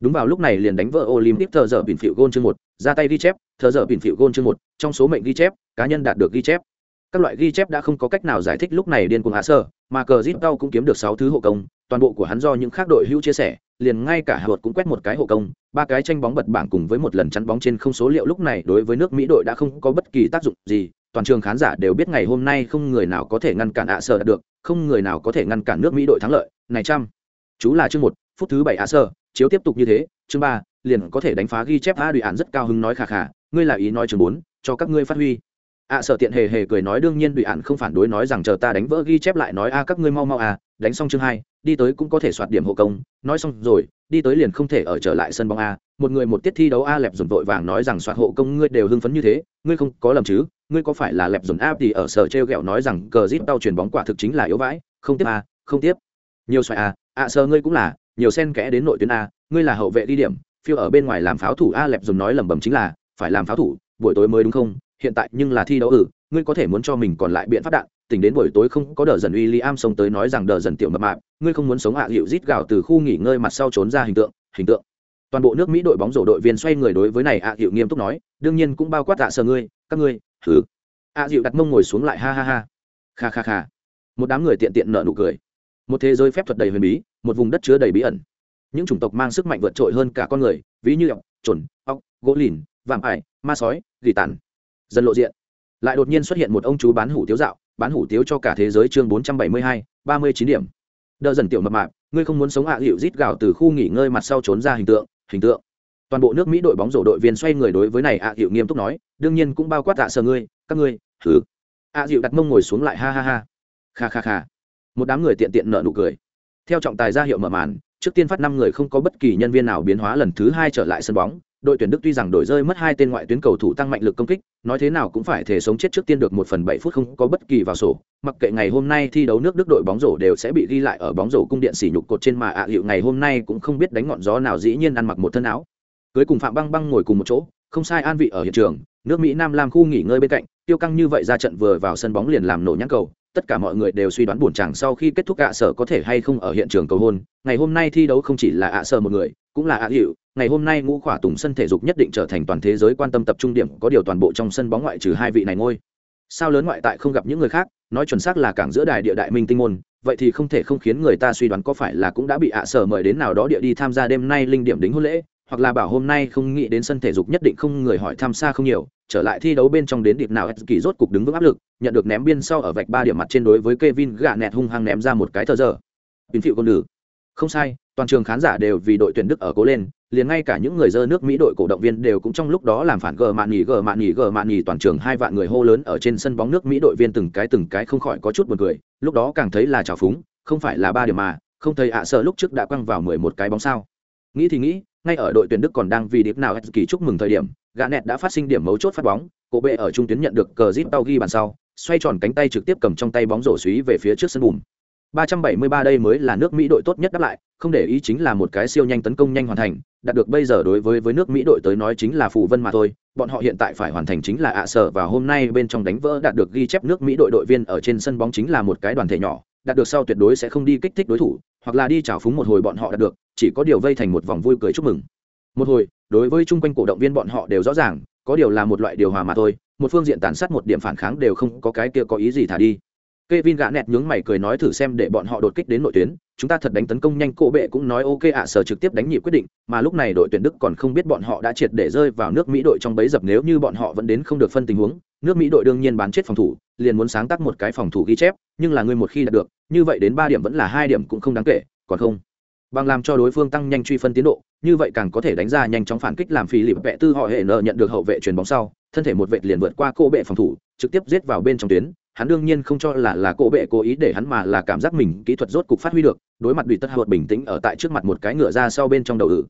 Đúng vào lúc này liền đánh vỡ olympic thợ dở bìn phiệu gôn chương một, ra tay ghi chép, thợ dở bìn phiệu gôn chương một, trong số mệnh ghi chép, cá nhân đạt được ghi chép. Các loại ghi chép đã không có cách nào giải thích lúc này điên cuồng hạ sơ mà cờ zip tao cũng kiếm được sáu thứ hộ công, toàn bộ của hắn do những khác đội hữu chia sẻ, liền ngay cả hụt cũng quét một cái hộ công, ba cái tranh bóng bật bảng cùng với một lần chắn bóng trên không số liệu lúc này đối với nước mỹ đội đã không có bất kỳ tác dụng gì toàn trường khán giả đều biết ngày hôm nay không người nào có thể ngăn cản ạ sơ được không người nào có thể ngăn cản nước mỹ đội thắng lợi. Này trăm chú là chương một phút thứ bảy ạ sơ chiếu tiếp tục như thế chương ba liền có thể đánh phá ghi chép a đùi ạn rất cao hứng nói khà khà ngươi là ý nói chương bốn cho các ngươi phát huy. Ạ à, sợ tiện hề hề cười nói đương nhiên đùi ạn không phản đối nói rằng chờ ta đánh vỡ ghi chép lại nói a các ngươi mau mau à đánh xong chương hai, đi tới cũng có thể soạt điểm hộ công. Nói xong rồi, đi tới liền không thể ở trở lại sân bóng a. Một người một tiết thi đấu a lẹp dồn vội vàng nói rằng soạt hộ công, ngươi đều hưng phấn như thế, ngươi không có lầm chứ, ngươi có phải là lẹp dồn a thì ở sở treo gẹo nói rằng cờ zip tao chuyền bóng quả thực chính là yếu vãi, không tiếp a, không tiếp. Nhiều xoài a, ạ sơ ngươi cũng là, nhiều sen kẽ đến nội tuyến a, ngươi là hậu vệ đi điểm, phiêu ở bên ngoài làm pháo thủ a lẹp dồn nói lẩm bẩm chính là, phải làm pháo thủ, buổi tối mới đúng không? Hiện tại nhưng là thi đấu ừ ngươi có thể muốn cho mình còn lại biện pháp đạn tỉnh đến buổi tối không có đờ dần uy Liam xông tới nói rằng đờ dần tiểu mập mạp, ngươi không muốn sống hạ à hiệu rít gạo từ khu nghỉ ngơi mặt sau trốn ra hình tượng hình tượng. Toàn bộ nước mỹ đội bóng rổ đội viên xoay người đối với này ạ à hiệu nghiêm túc nói, đương nhiên cũng bao quát tạ sờ ngươi, các ngươi thứ ạ hiệu đặt mông ngồi xuống lại, ha ha ha. Kha kha kha. Một đám người tiện tiện nợ nụ cười. Một thế giới phép thuật đầy huyền bí, một vùng đất chứa đầy bí ẩn. Những chủng tộc mang sức mạnh vượt trội hơn cả con người, ví như ọc trồn ọc gỗ lìn, vạm ải, ma sói, gỉ tàn. Dần lộ diện. Lại đột nhiên xuất hiện một ông chú bán hủ tiếu dạo bán hủ tiếu cho cả thế giới chương bốn trăm bảy mươi hai, ba mươi chín điểm. Đợi dần tiểu mập mạp, ngươi không muốn sống ạ à hiệu rít gạo từ khu nghỉ ngơi mặt sau trốn ra hình tượng hình tượng. Toàn bộ nước mỹ đội bóng rổ đội viên xoay người đối với này ạ à hiệu nghiêm túc nói, đương nhiên cũng bao quát tạ à sờ ngươi, các ngươi thử ạ à hiệu đặt mông ngồi xuống lại ha ha ha. Kha kha kha. Một đám người tiện tiện nợ nụ cười. Theo trọng tài ra hiệu mở màn, trước tiên phát năm người không có bất kỳ nhân viên nào biến hóa lần thứ hai trở lại sân bóng đội tuyển Đức tuy rằng đổi rơi mất hai tên ngoại tuyến cầu thủ tăng mạnh lực công kích, nói thế nào cũng phải thể sống chết trước tiên được một phần bảy phút không có bất kỳ vào sổ. Mặc kệ ngày hôm nay thi đấu nước Đức đội bóng rổ đều sẽ bị ghi lại ở bóng rổ cung điện sỉ nhục cột trên mà ạ hiệu ngày hôm nay cũng không biết đánh ngọn gió nào dĩ nhiên ăn mặc một thân áo. Cưới cùng Phạm Băng Băng ngồi cùng một chỗ, không sai an vị ở hiện trường, nước Mỹ Nam làm khu nghỉ ngơi bên cạnh, tiêu căng như vậy ra trận vừa vào sân bóng liền làm nổ nhãn cầu, tất cả mọi người đều suy đoán buồn chàng sau khi kết thúc ạ sở có thể hay không ở hiện trường cầu hôn ngày hôm nay thi đấu không chỉ là ạ sở một người cũng là ạ hiệu ngày hôm nay ngũ khỏa tùng sân thể dục nhất định trở thành toàn thế giới quan tâm tập trung điểm, có điều toàn bộ trong sân bóng ngoại trừ hai vị này ngôi. Sao lớn ngoại tại không gặp những người khác, nói chuẩn xác là cảng giữa đài địa đại minh tinh môn, vậy thì không thể không khiến người ta suy đoán có phải là cũng đã bị ạ sở mời đến nào đó địa đi tham gia đêm nay linh điểm đính hôn lễ, hoặc là bảo hôm nay không nghĩ đến sân thể dục nhất định không người hỏi tham xa không nhiều, trở lại thi đấu bên trong đến điệp nào kỳ rốt cục đứng vững áp lực, nhận được ném biên sau ở vạch ba điểm mặt trên đối với Kevin gạ nẹt hung hăng ném ra một cái thờ giờ. Bình phiệu con nữ không sai, toàn trường khán giả đều vì đội tuyển đức ở cố lên liền ngay cả những người dơ nước mỹ đội cổ động viên đều cũng trong lúc đó làm phản gờ mạn nhì gờ mạn nhì gờ mạn nhì toàn trường hai vạn người hô lớn ở trên sân bóng nước mỹ đội viên từng cái từng cái không khỏi có chút buồn cười lúc đó càng thấy là trào phúng không phải là ba điểm mà không thấy ạ sợ lúc trước đã quăng vào mười một cái bóng sao. Nghĩ thì nghĩ ngay ở đội tuyển đức còn đang vì điệp nào kỳ chúc mừng thời điểm gã nẹt đã phát sinh điểm mấu chốt phát bóng cổ bệ ở trung tuyến nhận được cờ zip tao ghi bàn sau xoay tròn cánh tay trực tiếp cầm trong tay bóng rổ suý về phía trước sân bùm 373 đây mới là nước Mỹ đội tốt nhất đáp lại, không để ý chính là một cái siêu nhanh tấn công nhanh hoàn thành, đạt được bây giờ đối với với nước Mỹ đội tới nói chính là phù vân mà thôi, bọn họ hiện tại phải hoàn thành chính là ạ sở và hôm nay bên trong đánh vỡ đạt được ghi chép nước Mỹ đội đội viên ở trên sân bóng chính là một cái đoàn thể nhỏ, đạt được sau tuyệt đối sẽ không đi kích thích đối thủ, hoặc là đi chào phúng một hồi bọn họ đạt được, chỉ có điều vây thành một vòng vui cười chúc mừng. Một hồi, đối với chung quanh cổ động viên bọn họ đều rõ ràng, có điều là một loại điều hòa mà thôi, một phương diện tàn sát một điểm phản kháng đều không có cái kia có ý gì thả đi. Kevin gã nẹt nhướng mày cười nói thử xem để bọn họ đột kích đến nội tuyến, chúng ta thật đánh tấn công nhanh cổ bệ cũng nói ok ạ sở trực tiếp đánh nhịp quyết định, mà lúc này đội tuyển Đức còn không biết bọn họ đã triệt để rơi vào nước Mỹ đội trong bẫy dập nếu như bọn họ vẫn đến không được phân tình huống, nước Mỹ đội đương nhiên bán chết phòng thủ, liền muốn sáng tác một cái phòng thủ ghi chép, nhưng là người một khi đạt được, như vậy đến ba điểm vẫn là hai điểm cũng không đáng kể, còn không? Bằng làm cho đối phương tăng nhanh truy phân tiến độ như vậy càng có thể đánh ra nhanh chóng phản kích làm phi lịp vẽ tư họ hệ nợ nhận được hậu vệ chuyền bóng sau thân thể một vệ liền vượt qua cô bệ phòng thủ trực tiếp giết vào bên trong tuyến hắn đương nhiên không cho là là cổ bệ cố ý để hắn mà là cảm giác mình kỹ thuật rốt cục phát huy được, đối mặt bị tất hợp bình tĩnh ở tại trước mặt một cái ngựa ra sau bên trong đầu ử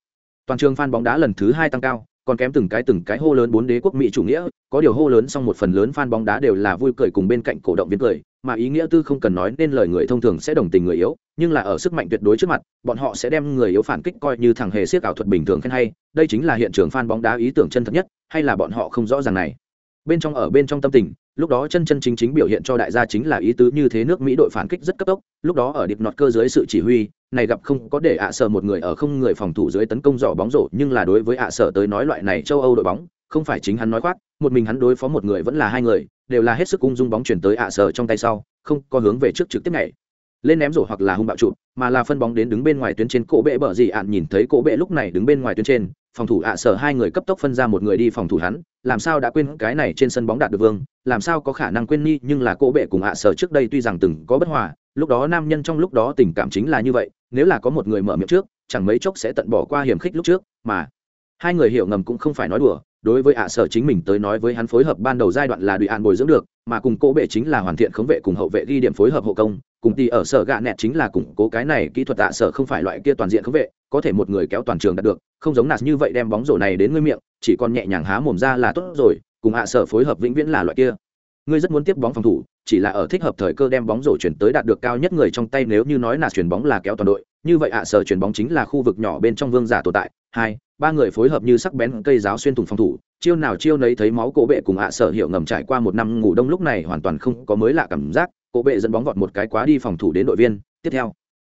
toàn trường phan bóng đá lần thứ hai tăng cao, còn kém từng cái từng cái hô lớn bốn đế quốc mỹ chủ nghĩa, có điều hô lớn xong một phần lớn fan bóng đá đều là vui cười cùng bên cạnh cổ động viên cười, mà ý nghĩa tư không cần nói nên lời người thông thường sẽ đồng tình người yếu, nhưng là ở sức mạnh tuyệt đối trước mặt, bọn họ sẽ đem người yếu phản kích coi như thằng hề siết ảo thuật bình thường khen hay, đây chính là hiện trường fan bóng đá ý tưởng chân thật nhất, hay là bọn họ không rõ ràng này. Bên trong ở bên trong tâm tình lúc đó chân chân chính chính biểu hiện cho đại gia chính là ý tứ như thế nước mỹ đội phản kích rất cấp tốc, lúc đó ở điệp nọt cơ dưới sự chỉ huy, này gặp không có để ạ à sở một người ở không người phòng thủ dưới tấn công dò bóng rổ, nhưng là đối với ạ à sở tới nói loại này châu âu đội bóng, không phải chính hắn nói khoác, một mình hắn đối phó một người vẫn là hai người, đều là hết sức ung dung bóng chuyển tới ạ à sở trong tay sau, không có hướng về trước trực tiếp này lên ném rổ hoặc là hung bạo trụ, mà là phân bóng đến đứng bên ngoài tuyến trên cổ bệ bờ gì ạn nhìn thấy cổ bệ lúc này đứng bên ngoài tuyến trên phòng thủ ạ à sở hai người cấp tốc phân ra một người đi phòng thủ hắn, làm sao đã quên cái này trên sân bóng đạt được vương, làm sao có khả năng quên ni nhưng là cỗ bệ cùng ạ à sở trước đây tuy rằng từng có bất hòa, lúc đó nam nhân trong lúc đó tình cảm chính là như vậy, nếu là có một người mở miệng trước, chẳng mấy chốc sẽ tận bỏ qua hiểm khích lúc trước, mà hai người hiểu ngầm cũng không phải nói đùa, đối với ạ à sở chính mình tới nói với hắn phối hợp ban đầu giai đoạn là đùi an bồi dưỡng được, mà cùng cỗ bệ chính là hoàn thiện khống vệ cùng hậu vệ ghi điểm phối hợp hộ công, cùng tỷ ở sở gạ nẹt chính là củng cố cái này kỹ thuật ạ sở không phải loại kia toàn diện khống vệ có thể một người kéo toàn trường đạt được, không giống nạt như vậy đem bóng rổ này đến ngươi miệng, chỉ còn nhẹ nhàng há mồm ra là tốt rồi, cùng ạ sở phối hợp vĩnh viễn là loại kia. Ngươi rất muốn tiếp bóng phòng thủ, chỉ là ở thích hợp thời cơ đem bóng rổ chuyển tới đạt được cao nhất người trong tay nếu như nói là chuyển bóng là kéo toàn đội, như vậy ạ sở chuyển bóng chính là khu vực nhỏ bên trong vương giả tồn tại. Hai, ba người phối hợp như sắc bén cây giáo xuyên thủng phòng thủ, chiêu nào chiêu nấy thấy máu cổ bệ cùng ạ sở hiệu ngầm trải qua một năm ngủ đông lúc này hoàn toàn không có mới lạ cảm giác, cổ bệ dẫn bóng vọt một cái quá đi phòng thủ đến đội viên. Tiếp theo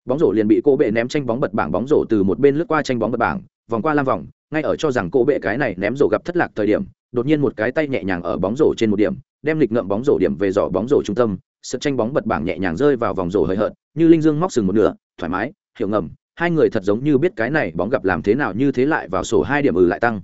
bóng rổ liền bị cô bệ ném tranh bóng bật bảng, bóng rổ từ một bên lướt qua tranh bóng bật bảng, vòng qua lam vòng, ngay ở cho rằng cô bệ cái này ném rổ gặp thất lạc thời điểm, đột nhiên một cái tay nhẹ nhàng ở bóng rổ trên một điểm, đem lịch ngậm bóng rổ điểm về giỏ bóng rổ trung tâm sật tranh bóng bật bảng nhẹ nhàng rơi vào vòng rổ hơi hợt, như linh dương móc sừng một nửa, thoải mái, hiểu ngầm, hai người thật giống như biết cái này bóng gặp làm thế nào như thế lại vào sổ hai điểm ừ lại tăng.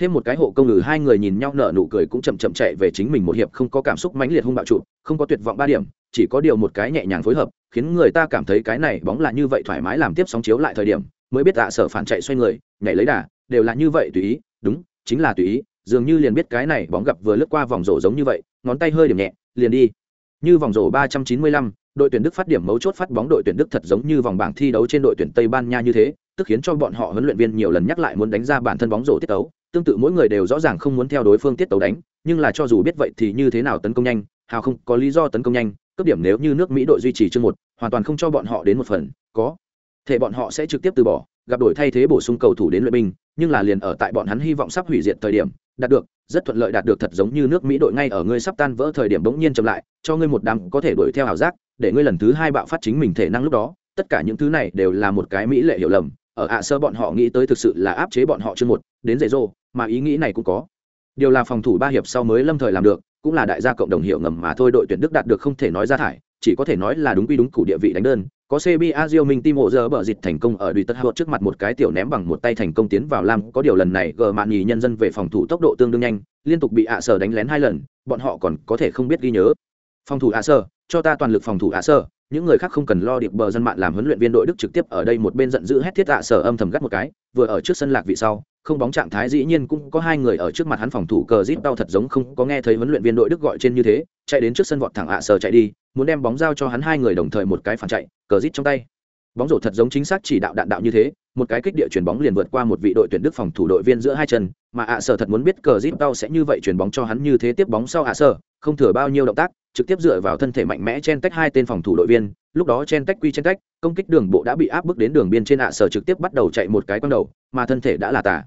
Thêm một cái hộ công ngừ hai người nhìn nhau nở nụ cười cũng chậm chậm chạy về chính mình một hiệp, không có cảm xúc mãnh liệt hung bạo trụ, không có tuyệt vọng ba điểm chỉ có điều một cái nhẹ nhàng phối hợp khiến người ta cảm thấy cái này bóng là như vậy thoải mái làm tiếp sóng chiếu lại thời điểm mới biết tạ sở phản chạy xoay người nhảy lấy đà đều là như vậy tùy ý đúng chính là tùy ý dường như liền biết cái này bóng gặp vừa lướt qua vòng rổ giống như vậy ngón tay hơi điểm nhẹ liền đi. Như vòng rổ ba trăm chín mươi lăm đội tuyển Đức phát điểm mấu chốt phát bóng đội tuyển Đức thật giống như vòng bảng thi đấu trên đội tuyển Tây Ban Nha như thế, tức khiến cho bọn họ huấn luyện viên nhiều lần nhắc lại muốn đánh ra bản thân bóng rổ tiết tấu, tương tự mỗi người đều rõ ràng không muốn theo đối phương tiết tấu đánh, nhưng là cho dù biết vậy thì như thế nào tấn công nhanh, hào không có lý do tấn công nhanh, cấp điểm nếu như nước Mỹ đội duy trì chương một, hoàn toàn không cho bọn họ đến một phần, có thể bọn họ sẽ trực tiếp từ bỏ, gặp đổi thay thế bổ sung cầu thủ đến luyện binh, nhưng là liền ở tại bọn hắn hy vọng sắp hủy diệt thời điểm, đạt được, rất thuận lợi đạt được thật giống như nước Mỹ đội ngay ở ngươi sắp tan vỡ thời điểm bỗng nhiên chậm lại, cho ngươi một đám có thể đuổi theo hào giác, để ngươi lần thứ hai bạo phát chính mình thể năng lúc đó. Tất cả những thứ này đều là một cái mỹ lệ hiểu lầm ở ạ sơ bọn họ nghĩ tới thực sự là áp chế bọn họ chương một đến dạy dỗ mà ý nghĩ này cũng có. Điều là phòng thủ ba hiệp sau mới lâm thời làm được cũng là đại gia cộng đồng hiệu ngầm mà thôi đội tuyển đức đạt được không thể nói ra thải chỉ có thể nói là đúng quy đúng cụ địa vị đánh đơn. Có CBA mình Minh hộ giờ bở dịch thành công ở đùi tất hợp trước mặt một cái tiểu ném bằng một tay thành công tiến vào lam, có điều lần này gờ mạn nhì nhân dân về phòng thủ tốc độ tương đương nhanh, liên tục bị ạ sở đánh lén hai lần, bọn họ còn có thể không biết ghi nhớ. Phòng thủ ạ sở, cho ta toàn lực phòng thủ ạ sở những người khác không cần lo điệp bờ dân mạng làm huấn luyện viên đội đức trực tiếp ở đây một bên giận dữ hét thiết ạ sở âm thầm gắt một cái, vừa ở trước sân lạc vị sau, không bóng trạng thái dĩ nhiên cũng có hai người ở trước mặt hắn phòng thủ cờ rít đau thật giống không có nghe thấy huấn luyện viên đội đức gọi trên như thế, chạy đến trước sân vọt thẳng ạ sở chạy đi, muốn đem bóng giao cho hắn hai người đồng thời một cái phản chạy, cờ rít trong tay. Bóng rổ thật giống chính xác chỉ đạo đạn đạo như thế, một cái kích địa chuyển bóng liền vượt qua một vị đội tuyển đức phòng thủ đội viên giữa hai chân, mà ạ sở thật muốn biết cờ rít đau sẽ như vậy chuyển bóng cho hắn như thế tiếp bóng sau ạ sở, không thừa bao nhiêu động tác trực tiếp dựa vào thân thể mạnh mẽ chen tách hai tên phòng thủ đội viên, lúc đó chen tách quy chen tách, công kích đường bộ đã bị áp bức đến đường biên trên ạ sở trực tiếp bắt đầu chạy một cái quăng đầu, mà thân thể đã là tả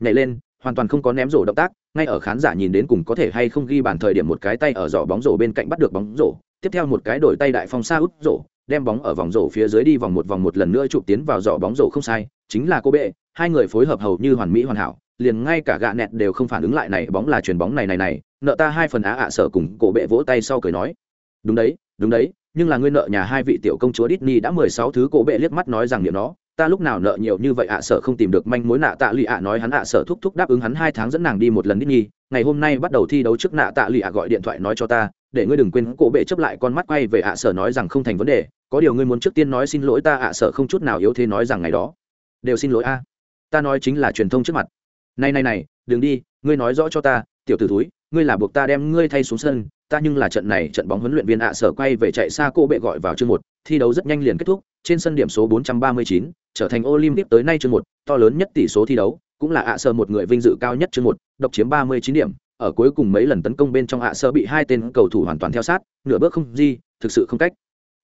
nhảy lên, hoàn toàn không có ném rổ động tác, ngay ở khán giả nhìn đến cùng có thể hay không ghi bàn thời điểm một cái tay ở giỏ bóng rổ bên cạnh bắt được bóng rổ, tiếp theo một cái đổi tay đại phong xa út rổ, đem bóng ở vòng rổ phía dưới đi vòng một vòng một lần nữa chụp tiến vào giỏ bóng rổ không sai, chính là cô bệ hai người phối hợp hầu như hoàn mỹ hoàn hảo liền ngay cả gạ nẹt đều không phản ứng lại này, bóng là chuyền bóng này này này, nợ ta hai phần á ạ sở cùng cổ bệ vỗ tay sau cười nói. Đúng đấy đúng đấy, nhưng là ngươi nợ nhà hai vị tiểu công chúa Disney đã mười sáu thứ cổ bệ liếc mắt nói rằng niệm nó, ta lúc nào nợ nhiều như vậy ạ sở không tìm được manh mối nạ tạ lụy ạ nói hắn ạ sở thúc thúc đáp ứng hắn hai tháng dẫn nàng đi một lần Disney, ngày hôm nay bắt đầu thi đấu trước nạ tạ lụy ạ gọi điện thoại nói cho ta, để ngươi đừng quên cổ bệ chấp lại con mắt quay về ạ sở nói rằng không thành vấn đề, có điều ngươi muốn trước tiên nói xin lỗi ta ạ sở không chút nào yếu thế nói rằng ngày đó. Đều xin lỗi a. Ta nói chính là truyền thông trước mặt này này này đừng đi ngươi nói rõ cho ta tiểu tử túi ngươi là buộc ta đem ngươi thay xuống sân ta nhưng là trận này trận bóng huấn luyện viên ạ sở quay về chạy xa cô bệ gọi vào chương một thi đấu rất nhanh liền kết thúc trên sân điểm số 439, trở thành olympic tới nay chương một to lớn nhất tỷ số thi đấu cũng là ạ sở một người vinh dự cao nhất chương một độc chiếm 39 điểm ở cuối cùng mấy lần tấn công bên trong ạ sở bị hai tên cầu thủ hoàn toàn theo sát nửa bước không di thực sự không cách.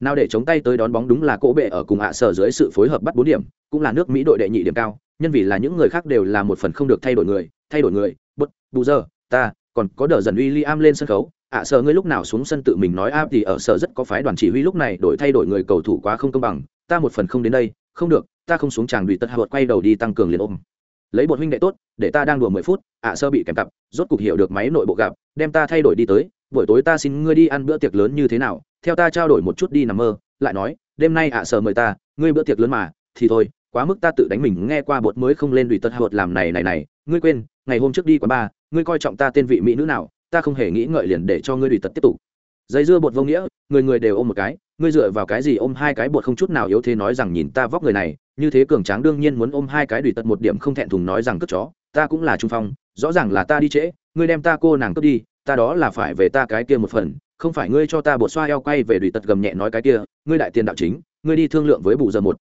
Nào để chống tay tới đón bóng đúng là cỗ bệ ở cùng ạ sở dưới sự phối hợp bắt bốn điểm cũng là nước mỹ đội đệ nhị điểm cao nhân vì là những người khác đều là một phần không được thay đổi người, thay đổi người. Bất bù giờ, ta, còn có đờ dần uy li am lên sân khấu. Ạ sợ ngươi lúc nào xuống sân tự mình nói áp thì ở sở rất có phái đoàn chỉ huy lúc này đổi thay đổi người cầu thủ quá không công bằng. Ta một phần không đến đây, không được, ta không xuống chàng đùi tất hạ quay đầu đi tăng cường liền ôm. Lấy bột huynh đệ tốt, để ta đang đùa mười phút à, ạ sơ bị kèm cặp, rốt cục hiểu được máy nội bộ gặp, đem ta thay đổi đi tới. Buổi tối ta xin ngươi đi ăn bữa tiệc lớn như thế nào, theo ta trao đổi một chút đi nằm mơ. Lại nói, đêm nay à, ạ sơ mời ta, ngươi bữa tiệc lớn mà, thì thôi quá mức ta tự đánh mình, nghe qua bột mới không lên đùi tật hạ làm này này này, ngươi quên, ngày hôm trước đi quán ba, ngươi coi trọng ta tên vị mỹ nữ nào, ta không hề nghĩ ngợi liền để cho ngươi đùi tật tiếp tục. Dây dưa bột vô nghĩa, người người đều ôm một cái, ngươi dựa vào cái gì ôm hai cái bột không chút nào yếu thế nói rằng nhìn ta vóc người này, như thế cường tráng đương nhiên muốn ôm hai cái đùi tật một điểm không thẹn thùng nói rằng cất chó, ta cũng là trung phong, rõ ràng là ta đi trễ, ngươi đem ta cô nàng cướp đi, ta đó là phải về ta cái kia một phần, không phải ngươi cho ta bột xoa eo quay về đùi tật gầm nhẹ nói cái kia, ngươi đại tiền đạo chính, ngươi đi thương lượng với bù giờ một.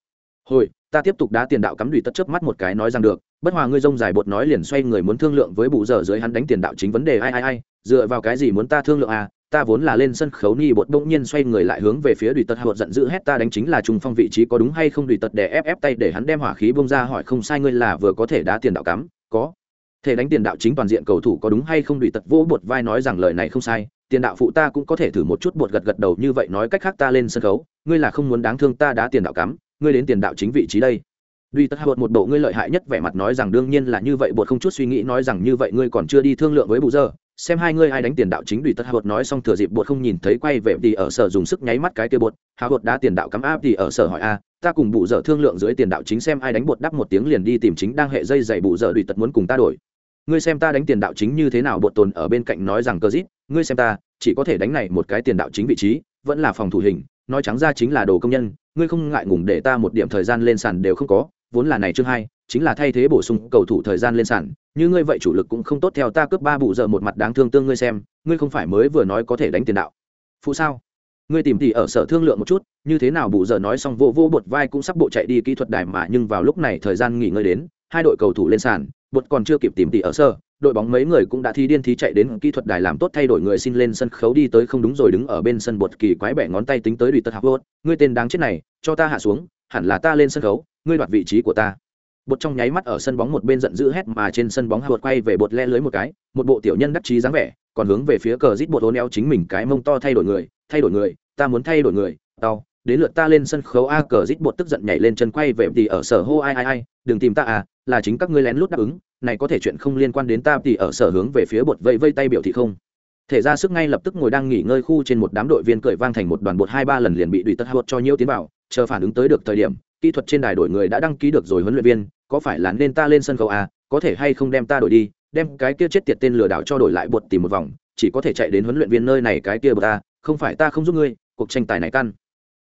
Hồi ta tiếp tục đá tiền đạo cắm đùi tất chớp mắt một cái nói rằng được, bất hòa ngươi rông dài bột nói liền xoay người muốn thương lượng với bù giờ dưới hắn đánh tiền đạo chính vấn đề, ai ai ai, dựa vào cái gì muốn ta thương lượng à ta vốn là lên sân khấu ni bột bỗng nhiên xoay người lại hướng về phía đùi tật hột giận dữ hét ta đánh chính là trung phong vị trí có đúng hay không đùi tật để ép ép tay để hắn đem hỏa khí bông ra hỏi không sai ngươi là vừa có thể đá tiền đạo cắm, có. Thể đánh tiền đạo chính toàn diện cầu thủ có đúng hay không đùi tật vỗ bột vai nói rằng lời này không sai, tiền đạo phụ ta cũng có thể thử một chút bột gật gật đầu như vậy nói cách khác ta lên sân khấu, ngươi là không muốn đáng thương ta đá tiền đạo cắm ngươi đến tiền đạo chính vị trí đây. Duy tất Hạo một bộ ngươi lợi hại nhất vẻ mặt nói rằng đương nhiên là như vậy Buột không chút suy nghĩ nói rằng như vậy ngươi còn chưa đi thương lượng với bù giờ xem hai ngươi ai đánh tiền đạo chính Duy tất Hạo nói xong thừa dịp buột không nhìn thấy quay về thì ở sở dùng sức nháy mắt cái kia buột, Hạo buột đã tiền đạo cắm áp thì ở sở hỏi a ta cùng bụ dở thương lượng dưới tiền đạo chính xem ai đánh buột đắp một tiếng liền đi tìm chính đang hệ dây dày bụ dở Duy Tất muốn cùng ta đổi. Ngươi xem ta đánh tiền đạo chính như thế nào Buột tồn ở bên cạnh nói rằng cơ dít ngươi xem ta chỉ có thể đánh này một cái tiền đạo chính vị trí vẫn là phòng thủ hình nói trắng ra chính là đồ công nhân, ngươi không ngại ngùng để ta một điểm thời gian lên sàn đều không có, vốn là này chương hai, chính là thay thế bổ sung cầu thủ thời gian lên sàn, như ngươi vậy chủ lực cũng không tốt theo ta cướp ba bụ giờ một mặt đáng thương tương ngươi xem, ngươi không phải mới vừa nói có thể đánh tiền đạo. Phụ sao? Ngươi tìm thì ở sở thương lượng một chút, như thế nào bụ giờ nói xong vô vô bột vai cũng sắp bộ chạy đi kỹ thuật đài mà nhưng vào lúc này thời gian nghỉ ngơi đến, hai đội cầu thủ lên sàn, bột còn chưa kịp tìm thì ở sở đội bóng mấy người cũng đã thi điên thí chạy đến kỹ thuật đài làm tốt thay đổi người xin lên sân khấu đi tới không đúng rồi đứng ở bên sân bột kỳ quái bẻ ngón tay tính tới đùi tật học vô ngươi tên đáng chết này, cho ta hạ xuống, hẳn là ta lên sân khấu, ngươi đoạt vị trí của ta. Bột trong nháy mắt ở sân bóng một bên giận dữ hét mà trên sân bóng hạ bột quay về bột le lưới một cái, một bộ tiểu nhân đắc chí dáng vẻ, còn hướng về phía cờ rít bột ố neo chính mình cái mông to thay đổi người, thay đổi người, ta muốn thay đổi người, tao đến lượt ta lên sân khấu a cờ rít bột tức giận nhảy lên chân quay về thì ở sở hô ai ai ai, đừng tìm ta à là chính các ngươi lén lút đáp ứng, này có thể chuyện không liên quan đến ta thì ở sở hướng về phía bột vây vây tay biểu thị không. Thể ra sức ngay lập tức ngồi đang nghỉ ngơi khu trên một đám đội viên cười vang thành một đoàn bột hai ba lần liền bị đùi tất bột cho nhiêu tiến vào, chờ phản ứng tới được thời điểm, kỹ thuật trên đài đổi người đã đăng ký được rồi huấn luyện viên, có phải là nên ta lên sân khấu à có thể hay không đem ta đổi đi, đem cái kia chết tiệt tên lừa đảo cho đổi lại bột tìm một vòng, chỉ có thể chạy đến huấn luyện viên nơi này cái kia bột ta không phải ta không giúp ngươi, cuộc tranh tài này căn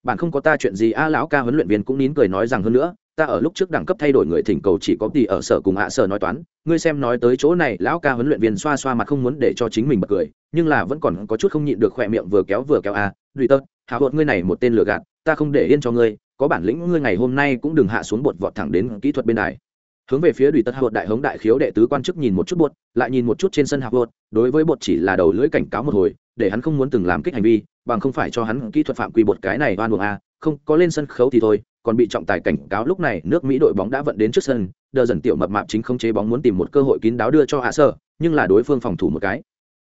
bạn không có ta chuyện gì, a lão ca huấn luyện viên cũng nín cười nói rằng hơn nữa, ta ở lúc trước đẳng cấp thay đổi người thỉnh cầu chỉ có tỷ ở sở cùng hạ sở nói toán ngươi xem nói tới chỗ này, lão ca huấn luyện viên xoa xoa mặt không muốn để cho chính mình bật cười, nhưng là vẫn còn có chút không nhịn được khỏe miệng vừa kéo vừa kéo a à. lụy tớt hào hột ngươi này một tên lừa gạt, ta không để yên cho ngươi, có bản lĩnh ngươi ngày hôm nay cũng đừng hạ xuống bột vọt thẳng đến kỹ thuật bên đài hướng về phía đùi tất hạ bột đại hống đại khiếu đệ tứ quan chức nhìn một chút bột, lại nhìn một chút trên sân hạ bột đối với bột chỉ là đầu lưỡi cảnh cáo một hồi để hắn không muốn từng làm kích hành vi, bằng không phải cho hắn kỹ thuật phạm quy bột cái này oan buồng a, không, có lên sân khấu thì thôi, còn bị trọng tài cảnh cáo lúc này nước mỹ đội bóng đã vận đến trước sân, đờ dần tiểu mập mạp chính không chế bóng muốn tìm một cơ hội kín đáo đưa cho hạ sở, nhưng là đối phương phòng thủ một cái.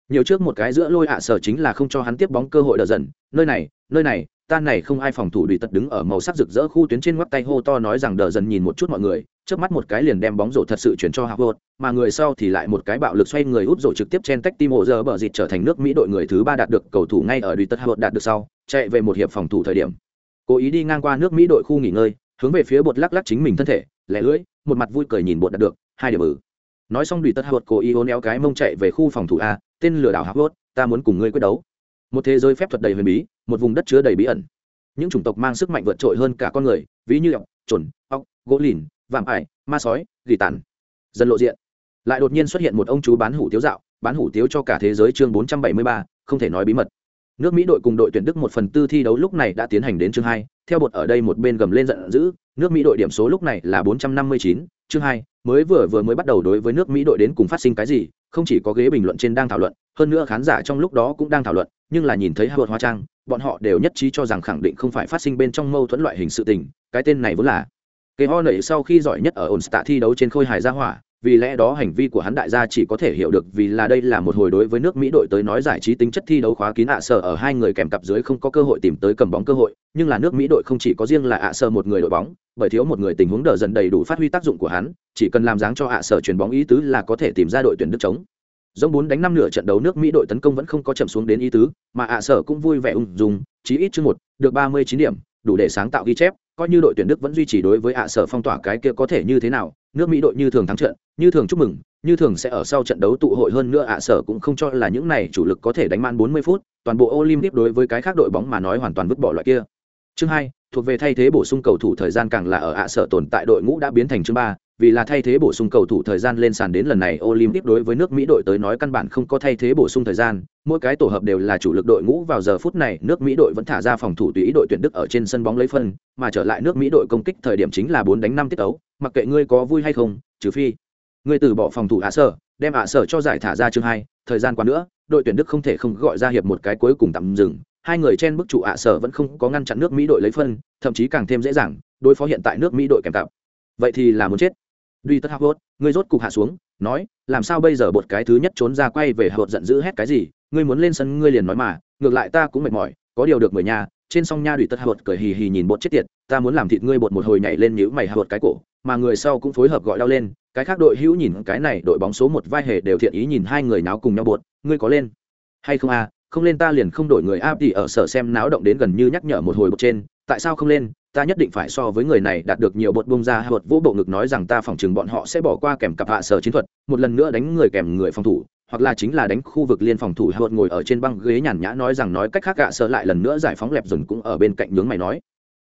Nhiều trước một cái giữa lôi hạ sở chính là không cho hắn tiếp bóng cơ hội đờ dần, nơi này nơi này ta này không ai phòng thủ đùi tật đứng ở màu sắc rực rỡ khu tuyến trên ngoắc tay hô to nói rằng đờ dần nhìn một chút mọi người trước mắt một cái liền đem bóng rổ thật sự chuyển cho Harvard, mà người sau thì lại một cái bạo lực xoay người hút rổ trực tiếp trên tách tim hồ giờ bờ dịt trở thành nước Mỹ đội người thứ ba đạt được cầu thủ ngay ở đùi tật Harvard đạt được sau, chạy về một hiệp phòng thủ thời điểm. Cố ý đi ngang qua nước Mỹ đội khu nghỉ ngơi, hướng về phía bột lắc lắc chính mình thân thể, lẻ lưỡi, một mặt vui cười nhìn bột đạt được, hai điểm ừ. Nói xong đùi tật Harvard cố ý ôn éo cái mông chạy về khu phòng thủ A, tên lừa đảo Harvard, ta muốn cùng ngươi quyết đấu. Một thế giới phép thuật đầy huyền bí, một vùng đất chứa đầy bí ẩn. Những chủng tộc mang sức mạnh vượt trội hơn cả con người ví như ọc trồn ọc gỗ lìn vạm ải ma sói gỉ tàn. Dần lộ diện. Lại đột nhiên xuất hiện một ông chú bán hủ tiếu dạo bán hủ tiếu cho cả thế giới chương bốn trăm bảy mươi ba không thể nói bí mật. Nước mỹ đội cùng đội tuyển đức một phần tư thi đấu lúc này đã tiến hành đến chương hai theo bột ở đây một bên gầm lên giận dữ nước mỹ đội điểm số lúc này là bốn trăm năm mươi chín chương hai mới vừa vừa mới bắt đầu đối với nước mỹ đội đến cùng phát sinh cái gì không chỉ có ghế bình luận trên đang thảo luận hơn nữa khán giả trong lúc đó cũng đang thảo luận nhưng là nhìn thấy hạ hóa trang, bọn họ đều nhất trí cho rằng khẳng định không phải phát sinh bên trong mâu thuẫn loại hình sự tình, cái tên này vốn là kế ho nảy sau khi giỏi nhất ở ổn tạ thi đấu trên khôi hài gia hỏa, vì lẽ đó hành vi của hắn đại gia chỉ có thể hiểu được vì là đây là một hồi đối với nước mỹ đội tới nói giải trí tính chất thi đấu khóa kín ạ sở ở hai người kèm cặp dưới không có cơ hội tìm tới cầm bóng cơ hội, nhưng là nước mỹ đội không chỉ có riêng là ạ sở một người đội bóng, bởi thiếu một người tình huống đỡ dần đầy đủ phát huy tác dụng của hắn, chỉ cần làm dáng cho ạ sở chuyền bóng ý tứ là có thể tìm ra đội tuyển đức chống giống bốn đánh năm nửa trận đấu nước mỹ đội tấn công vẫn không có chậm xuống đến ý tứ, mà ạ sở cũng vui vẻ ung dung, chí ít chương một, được ba mươi chín điểm, đủ để sáng tạo ghi chép, coi như đội tuyển đức vẫn duy trì đối với ạ sở phong tỏa cái kia có thể như thế nào, nước mỹ đội như thường thắng trận, như thường chúc mừng, như thường sẽ ở sau trận đấu tụ hội hơn nữa ạ sở cũng không cho là những này chủ lực có thể đánh man 40 phút, toàn bộ olympic đối với cái khác đội bóng mà nói hoàn toàn vứt bỏ loại kia chương hai thuộc về thay thế bổ sung cầu thủ thời gian càng là ở ạ sở tồn tại đội ngũ đã biến thành chương ba vì là thay thế bổ sung cầu thủ thời gian lên sàn đến lần này Olympic đối với nước Mỹ đội tới nói căn bản không có thay thế bổ sung thời gian, mỗi cái tổ hợp đều là chủ lực đội ngũ vào giờ phút này, nước Mỹ đội vẫn thả ra phòng thủ tùy ý đội tuyển Đức ở trên sân bóng lấy phân, mà trở lại nước Mỹ đội công kích thời điểm chính là 4 đánh 5 tiết tấu, mặc kệ ngươi có vui hay không, trừ phi ngươi từ bỏ phòng thủ ạ sở, đem ạ sở cho giải thả ra chương 2, thời gian qua nữa, đội tuyển Đức không thể không gọi ra hiệp một cái cuối cùng tạm dừng, hai người trên bức trụ ạ sở vẫn không có ngăn chặn nước Mỹ đội lấy phân, thậm chí càng thêm dễ dàng, đối phó hiện tại nước Mỹ đội kèm cặp. Vậy thì là muốn chết duy tất hạc ngươi rốt cục hạ xuống nói làm sao bây giờ bột cái thứ nhất trốn ra quay về hạc giận dữ hét cái gì ngươi muốn lên sân ngươi liền nói mà ngược lại ta cũng mệt mỏi có điều được mười nhà trên song nha đùi tất hạc cười hì hì nhìn bột chết tiệt ta muốn làm thịt ngươi bột một hồi nhảy lên nhữ mày hạc cái cổ mà người sau cũng phối hợp gọi đau lên cái khác đội hữu nhìn cái này đội bóng số một vai hề đều thiện ý nhìn hai người náo cùng nhau bột ngươi có lên hay không à không lên ta liền không đổi người áp thì ở sở xem náo động đến gần như nhắc nhở một hồi bột trên, tại sao không lên, ta nhất định phải so với người này đạt được nhiều bột bông ra Hột vũ bộ ngực nói rằng ta phỏng chừng bọn họ sẽ bỏ qua kèm cặp hạ sở chiến thuật, một lần nữa đánh người kèm người phòng thủ, hoặc là chính là đánh khu vực liên phòng thủ Hột ngồi ở trên băng ghế nhàn nhã nói rằng nói cách khác hạ sở lại lần nữa giải phóng lẹp dần cũng ở bên cạnh nhướng mày nói.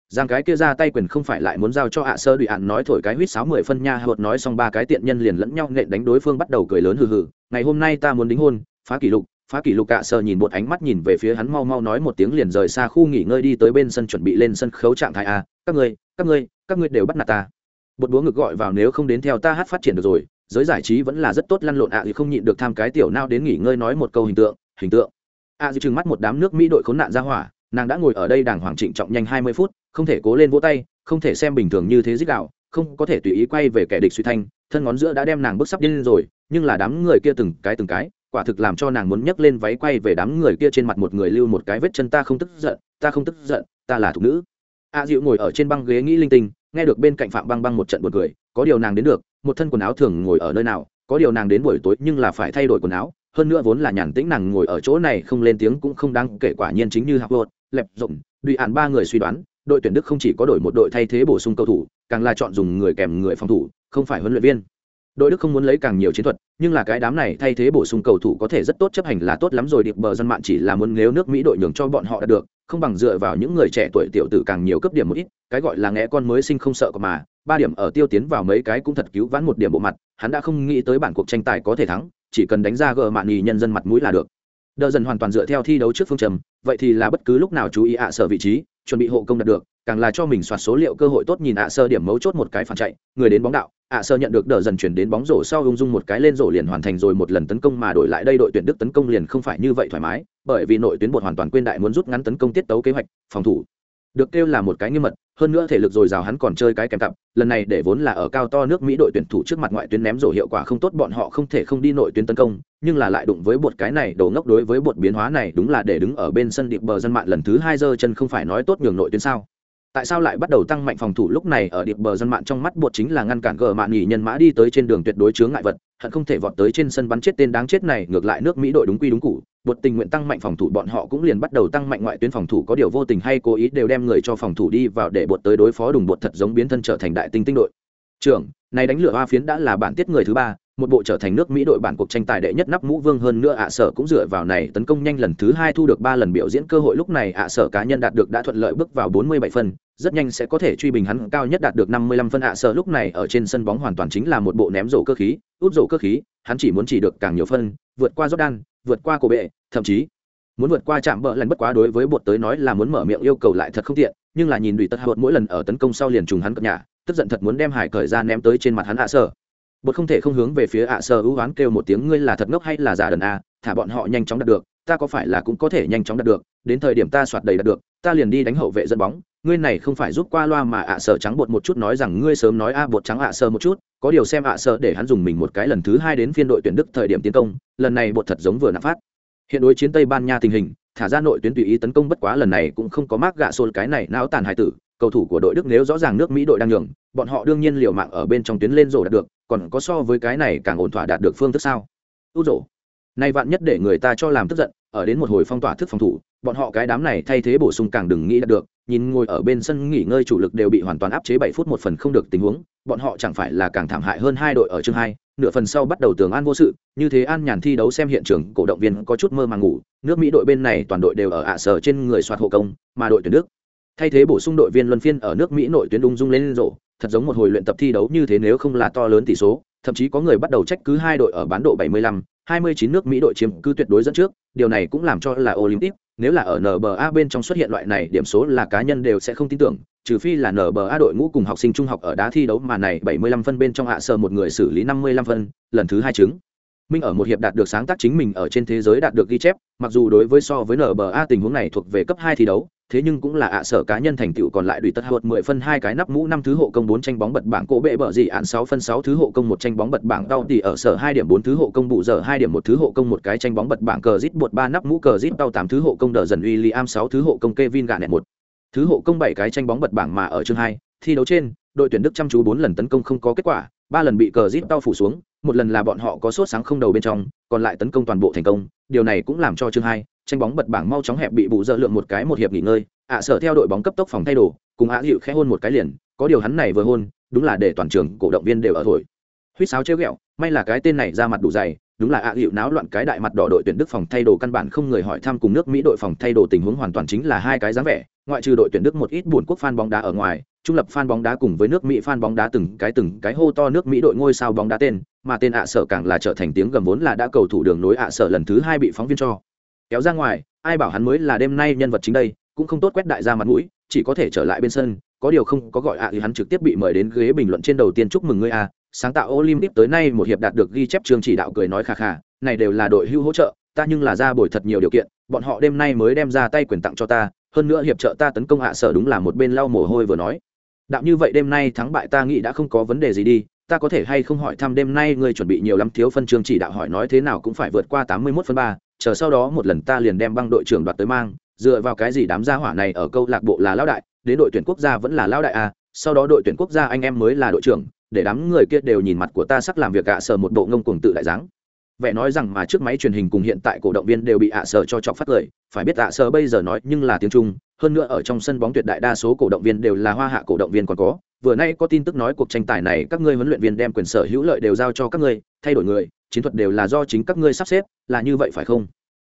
Rằng cái kia ra tay quyền không phải lại muốn giao cho hạ sơ đùi hạn nói thổi cái huýt sáu mười phân nha hợt nói xong ba cái tiện nhân liền lẫn nhau nện đánh đối phương bắt đầu cười lớn hừ hừ, ngày hôm nay ta muốn đính hôn, phá kỷ lục phá kỷ lục cạ sơ nhìn một ánh mắt nhìn về phía hắn mau mau nói một tiếng liền rời xa khu nghỉ ngơi đi tới bên sân chuẩn bị lên sân khấu trạng thái a. Các ngươi các ngươi các ngươi đều bắt nạt ta. Bột búa ngực gọi vào nếu không đến theo ta hát phát triển được rồi. Giới giải trí vẫn là rất tốt lăn lộn ạ thì không nhịn được tham cái tiểu nao đến nghỉ ngơi nói một câu hình tượng hình tượng. Ạ à, trừng mắt một đám nước mỹ đội khốn nạn ra hỏa nàng đã ngồi ở đây đàng hoàng trịnh trọng nhanh hai mươi phút không thể cố lên vỗ tay không thể xem bình thường như thế dích đạo không có thể tùy ý quay về kẻ địch suy thanh thân ngón giữa đã đem nàng bước sắp điên rồi nhưng là đám người kia từng cái từng cái quả thực làm cho nàng muốn nhấc lên váy quay về đám người kia trên mặt một người lưu một cái vết chân ta không tức giận, ta không tức giận, ta là thục nữ. A diệu ngồi ở trên băng ghế nghĩ linh tinh, nghe được bên cạnh phạm băng băng một trận buồn cười, có điều nàng đến được, một thân quần áo thường ngồi ở nơi nào, có điều nàng đến buổi tối nhưng là phải thay đổi quần áo, hơn nữa vốn là nhàn tĩnh nàng ngồi ở chỗ này không lên tiếng cũng không đáng, kể quả nhiên chính như học lẹp rộng đùi ạn ba người suy đoán, đội tuyển đức không chỉ có đổi một đội thay thế bổ sung cầu thủ, càng là chọn dùng người kèm người phòng thủ, không phải huấn luyện viên đội đức không muốn lấy càng nhiều chiến thuật, nhưng là cái đám này thay thế bổ sung cầu thủ có thể rất tốt chấp hành là tốt lắm rồi, điệp bờ dân mạng chỉ là muốn nếu nước mỹ đội nhường cho bọn họ đạt được, không bằng dựa vào những người trẻ tuổi tiểu tử càng nhiều cấp điểm một ít, cái gọi là nghe con mới sinh không sợ có mà, ba điểm ở tiêu tiến vào mấy cái cũng thật cứu vãn một điểm bộ mặt, hắn đã không nghĩ tới bản cuộc tranh tài có thể thắng, chỉ cần đánh ra gờ mạn nhì nhân dân mặt mũi là được. Đờ dần hoàn toàn dựa theo thi đấu trước phương trầm vậy thì là bất cứ lúc nào chú ý ạ sở vị trí, chuẩn bị hộ công đạt được, càng là cho mình soạt số liệu cơ hội tốt nhìn ạ sơ điểm mấu chốt một cái phản chạy, người đến bóng đạo ạ sơ nhận được đờ dần chuyển đến bóng rổ sau ung dung một cái lên rổ liền hoàn thành rồi một lần tấn công mà đổi lại đây đội tuyển đức tấn công liền không phải như vậy thoải mái, bởi vì nội tuyến bột hoàn toàn quên đại muốn rút ngắn tấn công tiết tấu kế hoạch, phòng thủ. Được kêu là một cái nghiêm mật, hơn nữa thể lực dồi dào hắn còn chơi cái kèm cặp, lần này để vốn là ở cao to nước mỹ đội tuyển thủ trước mặt ngoại tuyến ném rổ hiệu quả không tốt bọn họ không thể không đi nội tuyến tấn công, nhưng là lại đụng với bột cái này đầu ngốc đối với bột biến hóa này đúng là để đứng ở bên sân điệp bờ dân mạng lần thứ hai giờ chân không phải nói tốt nhường nội tuyến sao tại sao lại bắt đầu tăng mạnh phòng thủ lúc này ở điệp bờ dân mạng trong mắt bột chính là ngăn cản gờ mạn nghỉ nhân mã đi tới trên đường tuyệt đối chướng ngại vật, hận không thể vọt tới trên sân bắn chết tên đáng chết này, ngược lại nước mỹ đội đúng quy đúng cụ bột tình nguyện tăng mạnh phòng thủ bọn họ cũng liền bắt đầu tăng mạnh ngoại tuyến phòng thủ, có điều vô tình hay cố ý đều đem người cho phòng thủ đi vào để bột tới đối phó đùng bột thật giống biến thân trở thành đại tinh tinh đội. Trưởng, này đánh lửa hoa phiến đã là bản tiết người thứ ba một bộ trở thành nước mỹ đội bản cuộc tranh tài đệ nhất nắp mũ vương hơn nữa ạ sở cũng dựa vào này tấn công nhanh lần thứ hai thu được ba lần biểu diễn cơ hội. Lúc này ạ sở cá nhân đạt được đã thuận lợi bước vào bốn mươi bảy phân, rất nhanh sẽ có thể truy bình hắn, cao nhất đạt được năm mươi lăm phân. Ạ sở lúc này ở trên sân bóng hoàn toàn chính là một bộ ném rổ cơ khí út rổ cơ khí, hắn chỉ muốn chỉ được càng nhiều phân, vượt qua Jordan, vượt qua cổ bệ, thậm chí muốn vượt qua chạm bờ lần bất quá đối với bột tới nói là muốn mở miệng yêu cầu lại thật không tiện, nhưng là nhìn đùi tất hột mỗi lần ở tấn công sau liền trùng hắn cập nhà, tức giận thật muốn đem hải cởi ra ném tới trên mặt hắn ạ sở bột không thể không hướng về phía ạ sở ưu oán kêu một tiếng, ngươi là thật ngốc hay là giả đần a? Thả bọn họ nhanh chóng đạt được, ta có phải là cũng có thể nhanh chóng đạt được? Đến thời điểm ta soạt đầy đạt được, ta liền đi đánh hậu vệ dẫn bóng. Ngươi này không phải giúp qua loa mà ạ sở trắng bột một chút nói rằng ngươi sớm nói a, bột trắng ạ sở một chút. Có điều xem ạ sở để hắn dùng mình một cái lần thứ hai đến phiên đội tuyển đức thời điểm tiến công, lần này bột thật giống vừa nạp phát. Hiện đối chiến tây ban nha tình hình, thả ra nội tuyến tùy ý tấn công bất quá lần này cũng không có mác gạ xôn cái này não tàn hại tử. Cầu thủ của đội đức nếu rõ ràng nước mỹ đội đang nhường, bọn họ đương nhiên liều mạng ở bên trong tuyến lên rổ đạt được còn có so với cái này càng ổn thỏa đạt được phương thức sao? Ưu rổ nay vạn nhất để người ta cho làm tức giận, ở đến một hồi phong tỏa thức phòng thủ, bọn họ cái đám này thay thế bổ sung càng đừng nghĩ đạt được, nhìn ngồi ở bên sân nghỉ ngơi chủ lực đều bị hoàn toàn áp chế bảy phút một phần không được tình huống, bọn họ chẳng phải là càng thảm hại hơn hai đội ở chương hai, nửa phần sau bắt đầu tường an vô sự, như thế an nhàn thi đấu xem hiện trường, cổ động viên có chút mơ màng ngủ, nước mỹ đội bên này toàn đội đều ở ạ sở trên người soạt hộ công, mà đội tuyển đức thay thế bổ sung đội viên luân phiên ở nước mỹ nội tuyến ung dung lên rổ thật giống một hồi luyện tập thi đấu như thế nếu không là to lớn tỷ số thậm chí có người bắt đầu trách cứ hai đội ở bán độ 75, 29 nước Mỹ đội chiếm cứ tuyệt đối dẫn trước, điều này cũng làm cho là Olympic, nếu là ở NBA bên trong xuất hiện loại này, điểm số là cá nhân đều sẽ không tin tưởng, trừ phi là NBA đội ngũ cùng học sinh trung học ở đá thi đấu mà này 75 phân bên trong hạ sờ một người xử lý 55 phân, lần thứ hai chứng. Minh ở một hiệp đạt được sáng tác chính mình ở trên thế giới đạt được ghi chép, mặc dù đối với so với NBA tình huống này thuộc về cấp 2 thi đấu, thế nhưng cũng là ạ sở cá nhân thành tựu còn lại đùi tất hụt mười phân hai cái nắp mũ năm thứ hộ công bốn tranh bóng bật bảng cổ bệ bờ gì ạn sáu phân sáu thứ hộ công một tranh bóng bật bảng đau tỷ ở sở hai điểm bốn thứ hộ công bụ giờ hai điểm một thứ hộ công một cái tranh bóng bật bảng cờ rít bột ba nắp mũ cờ rít đau tám thứ hộ công đờ dần William sáu thứ hộ công Kevin gạ nẹt một. Thứ hộ công bảy cái tranh bóng bật bảng mà ở chương hai, thi đấu trên, đội tuyển Đức chăm chú bốn lần tấn công không có kết quả, ba lần bị cờ rít đau phủ xuống, một lần là bọn họ có sốt sáng không đầu bên trong, còn lại tấn công toàn bộ thành công, điều này cũng làm cho chương hai tranh bóng bật bảng mau chóng hẹp bị bù dơ lượng một cái một hiệp nghỉ ngơi, ạ sở theo đội bóng cấp tốc phòng thay đồ, cùng ạ dịu khẽ hôn một cái liền, có điều hắn này vừa hôn, đúng là để toàn trường cổ động viên đều ở thổi. Huýt sáo chơi ghẹo, may là cái tên này ra mặt đủ dày, đúng là ạ dịu náo loạn cái đại mặt đỏ đội tuyển đức phòng thay đồ, căn bản không người hỏi thăm cùng nước mỹ đội phòng thay đồ tình huống hoàn toàn chính là hai cái dáng vẻ, ngoại trừ đội tuyển đức một ít buồn quốc fan bóng đá ở ngoài, trung lập fan bóng đá cùng với nước mỹ fan bóng đá từng cái từng cái hô to nước mỹ đội ngôi sao bóng đá tên, mà tên ạ sở càng là trở thành tiếng gầm vốn là đã cầu thủ đường nối ạ sở lần thứ hai bị phóng viên cho kéo ra ngoài, ai bảo hắn mới là đêm nay nhân vật chính đây, cũng không tốt quét đại ra mặt mũi, chỉ có thể trở lại bên sân, có điều không có gọi ạ thì hắn trực tiếp bị mời đến ghế bình luận trên đầu tiên chúc mừng ngươi a. Sáng tạo olympic tới nay một hiệp đạt được ghi chép chương chỉ đạo cười nói khà khà, này đều là đội hưu hỗ trợ, ta nhưng là ra bồi thật nhiều điều kiện, bọn họ đêm nay mới đem ra tay quyền tặng cho ta, hơn nữa hiệp trợ ta tấn công hạ sở đúng là một bên lau mồ hôi vừa nói. Đạo như vậy đêm nay thắng bại ta nghĩ đã không có vấn đề gì đi, ta có thể hay không hỏi thăm đêm nay ngươi chuẩn bị nhiều lắm thiếu phân chương chỉ đạo hỏi nói thế nào cũng phải vượt qua tám mươi 81 phân ba chờ sau đó một lần ta liền đem băng đội trưởng đoạt tới mang, dựa vào cái gì đám gia hỏa này ở câu lạc bộ là lão đại, đến đội tuyển quốc gia vẫn là lão đại à? Sau đó đội tuyển quốc gia anh em mới là đội trưởng, để đám người kia đều nhìn mặt của ta sắc làm việc ạ sờ một bộ ngông cuồng tự đại dáng. Vẻ nói rằng mà trước máy truyền hình cùng hiện tại cổ động viên đều bị ạ sờ cho chọc phát cười, phải biết ạ sờ bây giờ nói nhưng là tiếng trung, hơn nữa ở trong sân bóng tuyệt đại đa số cổ động viên đều là hoa hạ cổ động viên còn có. Vừa nay có tin tức nói cuộc tranh tài này các ngươi huấn luyện viên đem quyền sở hữu lợi đều giao cho các ngươi, thay đổi người chiến thuật đều là do chính các ngươi sắp xếp, là như vậy phải không?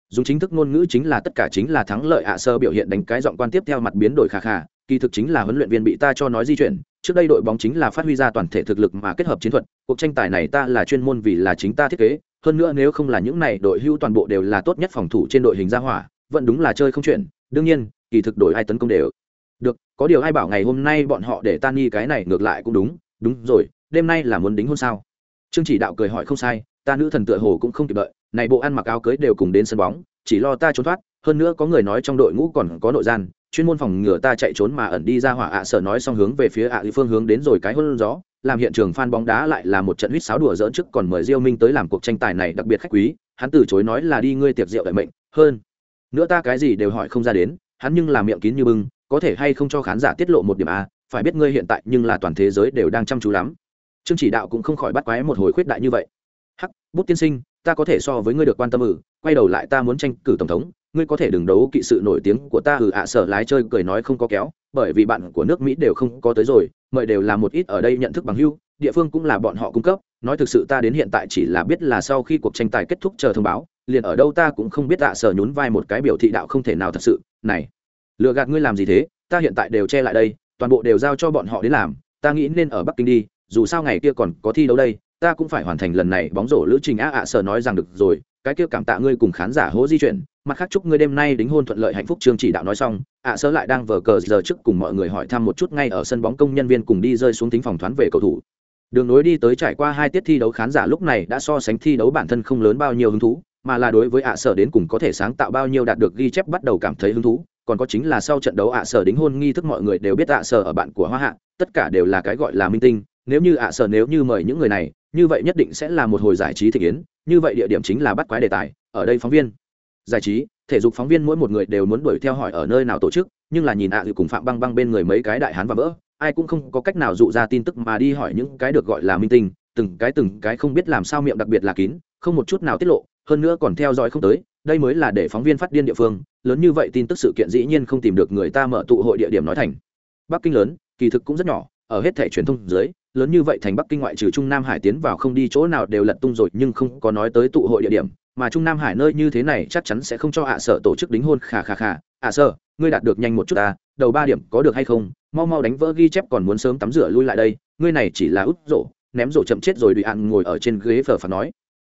Dùng chính thức ngôn ngữ chính là tất cả chính là thắng lợi ạ, sơ biểu hiện đánh cái giọng quan tiếp theo mặt biến đổi khả khả kỳ thực chính là huấn luyện viên bị ta cho nói di chuyển, trước đây đội bóng chính là phát huy ra toàn thể thực lực mà kết hợp chiến thuật, cuộc tranh tài này ta là chuyên môn vì là chính ta thiết kế, hơn nữa nếu không là những này đội hưu toàn bộ đều là tốt nhất phòng thủ trên đội hình ra hỏa, vẫn đúng là chơi không chuyện, đương nhiên, kỳ thực đổi ai tấn công đều được, có điều ai bảo ngày hôm nay bọn họ để tan nghi cái này ngược lại cũng đúng đúng rồi, đêm nay là muốn đính hôn sao? Trương chỉ đạo cười hỏi không sai ta nữ thần tựa hồ cũng không kịp đợi này bộ ăn mặc áo cưới đều cùng đến sân bóng chỉ lo ta trốn thoát hơn nữa có người nói trong đội ngũ còn có nội gian chuyên môn phòng ngừa ta chạy trốn mà ẩn đi ra hỏa ạ sở nói xong hướng về phía ạ phương hướng đến rồi cái hôn gió làm hiện trường fan bóng đá lại là một trận huýt sáo đùa dỡn trước còn mời Diêu Minh tới làm cuộc tranh tài này đặc biệt khách quý, hắn từ chối nói là đi ngươi tiệc rượu đại mệnh, hơn. Nữa ta cái gì đều hỏi không ra đến, hắn nhưng là miệng kín như bưng, có thể hay không cho khán giả tiết lộ một điểm a, phải biết ngươi hiện tại nhưng là toàn thế giới đều đang chăm chú lắm. Trương Chỉ Đạo cũng không khỏi bắt quái một hồi khuyết đại như vậy. Bút tiên sinh, ta có thể so với ngươi được quan tâm ừ quay đầu lại ta muốn tranh cử tổng thống, ngươi có thể đừng đấu kỵ sự nổi tiếng của ta ừ ạ sở lái chơi cười nói không có kéo bởi vì bạn của nước mỹ đều không có tới rồi mời đều là một ít ở đây nhận thức bằng hưu địa phương cũng là bọn họ cung cấp nói thực sự ta đến hiện tại chỉ là biết là sau khi cuộc tranh tài kết thúc chờ thông báo liền ở đâu ta cũng không biết ạ sở nhún vai một cái biểu thị đạo không thể nào thật sự này lừa gạt ngươi làm gì thế ta hiện tại đều che lại đây toàn bộ đều giao cho bọn họ đến làm ta nghĩ nên ở bắc kinh đi dù sao ngày kia còn có thi đấu đây ta cũng phải hoàn thành lần này, bóng rổ lữ trình a ạ sở nói rằng được rồi, cái kia cảm tạ ngươi cùng khán giả hố di chuyển. Mặt khác chúc ngươi đêm nay đính hôn thuận lợi, hạnh phúc, trương chỉ đạo nói xong ạ sở lại đang vờ cờ giờ trước cùng mọi người hỏi thăm một chút ngay ở sân bóng công nhân viên cùng đi rơi xuống tính phòng thoáng về cầu thủ. Đường nối đi tới trải qua hai tiết thi đấu, khán giả lúc này đã so sánh thi đấu bản thân không lớn bao nhiêu hứng thú, mà là đối với ạ sở đến cùng có thể sáng tạo bao nhiêu đạt được ghi chép bắt đầu cảm thấy hứng thú. Còn có chính là sau trận đấu ạ sở đính hôn nghi thức mọi người đều biết ạ sở ở bạn của hoa hạ, tất cả đều là cái gọi là minh tinh nếu như ạ sở nếu như mời những người này, như vậy nhất định sẽ là một hồi giải trí thị yến, như vậy địa điểm chính là bắt quái đề tài, ở đây phóng viên. Giải trí, thể dục phóng viên mỗi một người đều muốn đuổi theo hỏi ở nơi nào tổ chức, nhưng là nhìn ạ à cùng phạm băng băng bên người mấy cái đại hán và vỡ, ai cũng không có cách nào dụ ra tin tức mà đi hỏi những cái được gọi là minh tinh, từng cái từng cái không biết làm sao miệng đặc biệt là kín, không một chút nào tiết lộ, hơn nữa còn theo dõi không tới, đây mới là để phóng viên phát điên địa phương, lớn như vậy tin tức sự kiện dĩ nhiên không tìm được người ta mở tụ hội địa điểm nói thành. Bắc kinh lớn, kỳ thực cũng rất nhỏ, ở hết thể truyền thông dưới lớn như vậy thành bắc kinh ngoại trừ trung nam hải tiến vào không đi chỗ nào đều lật tung rồi, nhưng không có nói tới tụ hội địa điểm, mà trung nam hải nơi như thế này chắc chắn sẽ không cho ạ sở tổ chức đính hôn. Khà khà khà ạ sở, ngươi đạt được nhanh một chút ta đầu ba điểm có được hay không? Mau mau đánh vỡ ghi chép còn muốn sớm tắm rửa lui lại đây, ngươi này chỉ là út rổ, ném rổ chậm chết rồi đùi ạn ngồi ở trên ghế phở phạt nói.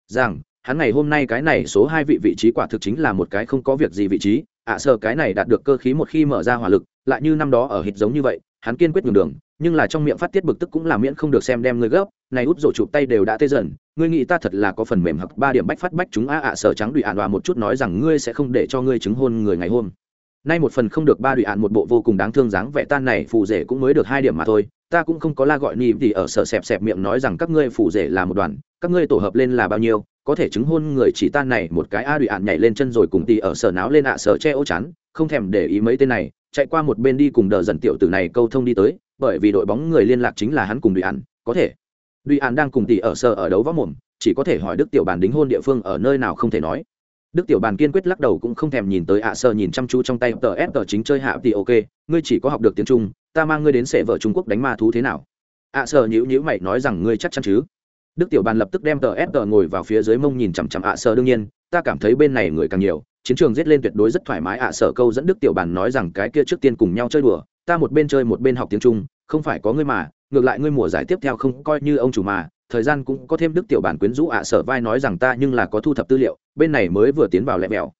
Rằng hắn ngày hôm nay cái này số hai vị vị trí quả thực chính là một cái không có việc gì vị trí, ạ sở cái này đạt được cơ khí một khi mở ra hỏa lực, lại như năm đó ở hít giống như vậy, hắn kiên quyết nhường đường nhưng là trong miệng phát tiết bực tức cũng là miễn không được xem đem ngươi gấp, này út rổ chụp tay đều đã tê dần, ngươi nghĩ ta thật là có phần mềm hoặc ba điểm bách phát bách chúng a ạ sở trắng đùi ạn đoà một chút nói rằng ngươi sẽ không để cho ngươi chứng hôn người ngày hôm. Nay một phần không được ba đùi ạn một bộ vô cùng đáng thương dáng vẻ tan này, phù rể cũng mới được hai điểm mà thôi, ta cũng không có la gọi ni thì ở sở xẹp xẹp miệng nói rằng các ngươi phù rể là một đoàn, các ngươi tổ hợp lên là bao nhiêu, có thể chứng hôn người chỉ tan này một cái a đùi ạn nhảy lên chân rồi cùng tì ở sở náo lên ạ sở che ô chắn không thèm để ý mấy tên này, chạy qua một bên đi cùng đờ dần tiểu tử này câu thông đi tới bởi vì đội bóng người liên lạc chính là hắn cùng Duy An, có thể. Duy An đang cùng tỷ ở sở ở đấu võ mồm chỉ có thể hỏi đức tiểu bàn đính hôn địa phương ở nơi nào không thể nói. Đức tiểu bàn kiên quyết lắc đầu cũng không thèm nhìn tới ạ à nhìn chăm chú trong tay tờ s tờ chính chơi hạ thì ok ngươi chỉ có học được tiếng trung ta mang ngươi đến sẽ vợ trung quốc đánh ma thú thế nào? ạ à sơ nhíu nhíu mày nói rằng ngươi chắc chắn chứ. Đức tiểu bàn lập tức đem tờ s tờ ngồi vào phía dưới mông nhìn chằm chằm ạ à đương nhiên ta cảm thấy bên này người càng nhiều chiến trường giết lên tuyệt đối rất thoải mái ạ sở câu dẫn đức tiểu bàn nói rằng cái kia trước tiên cùng nhau chơi đùa ta một bên chơi một bên học tiếng trung, không phải có ngươi mà, ngược lại ngươi mùa giải tiếp theo không coi như ông chủ mà, thời gian cũng có thêm đức tiểu bản quyến rũ ạ, sở vai nói rằng ta nhưng là có thu thập tư liệu, bên này mới vừa tiến vào lẹ mèo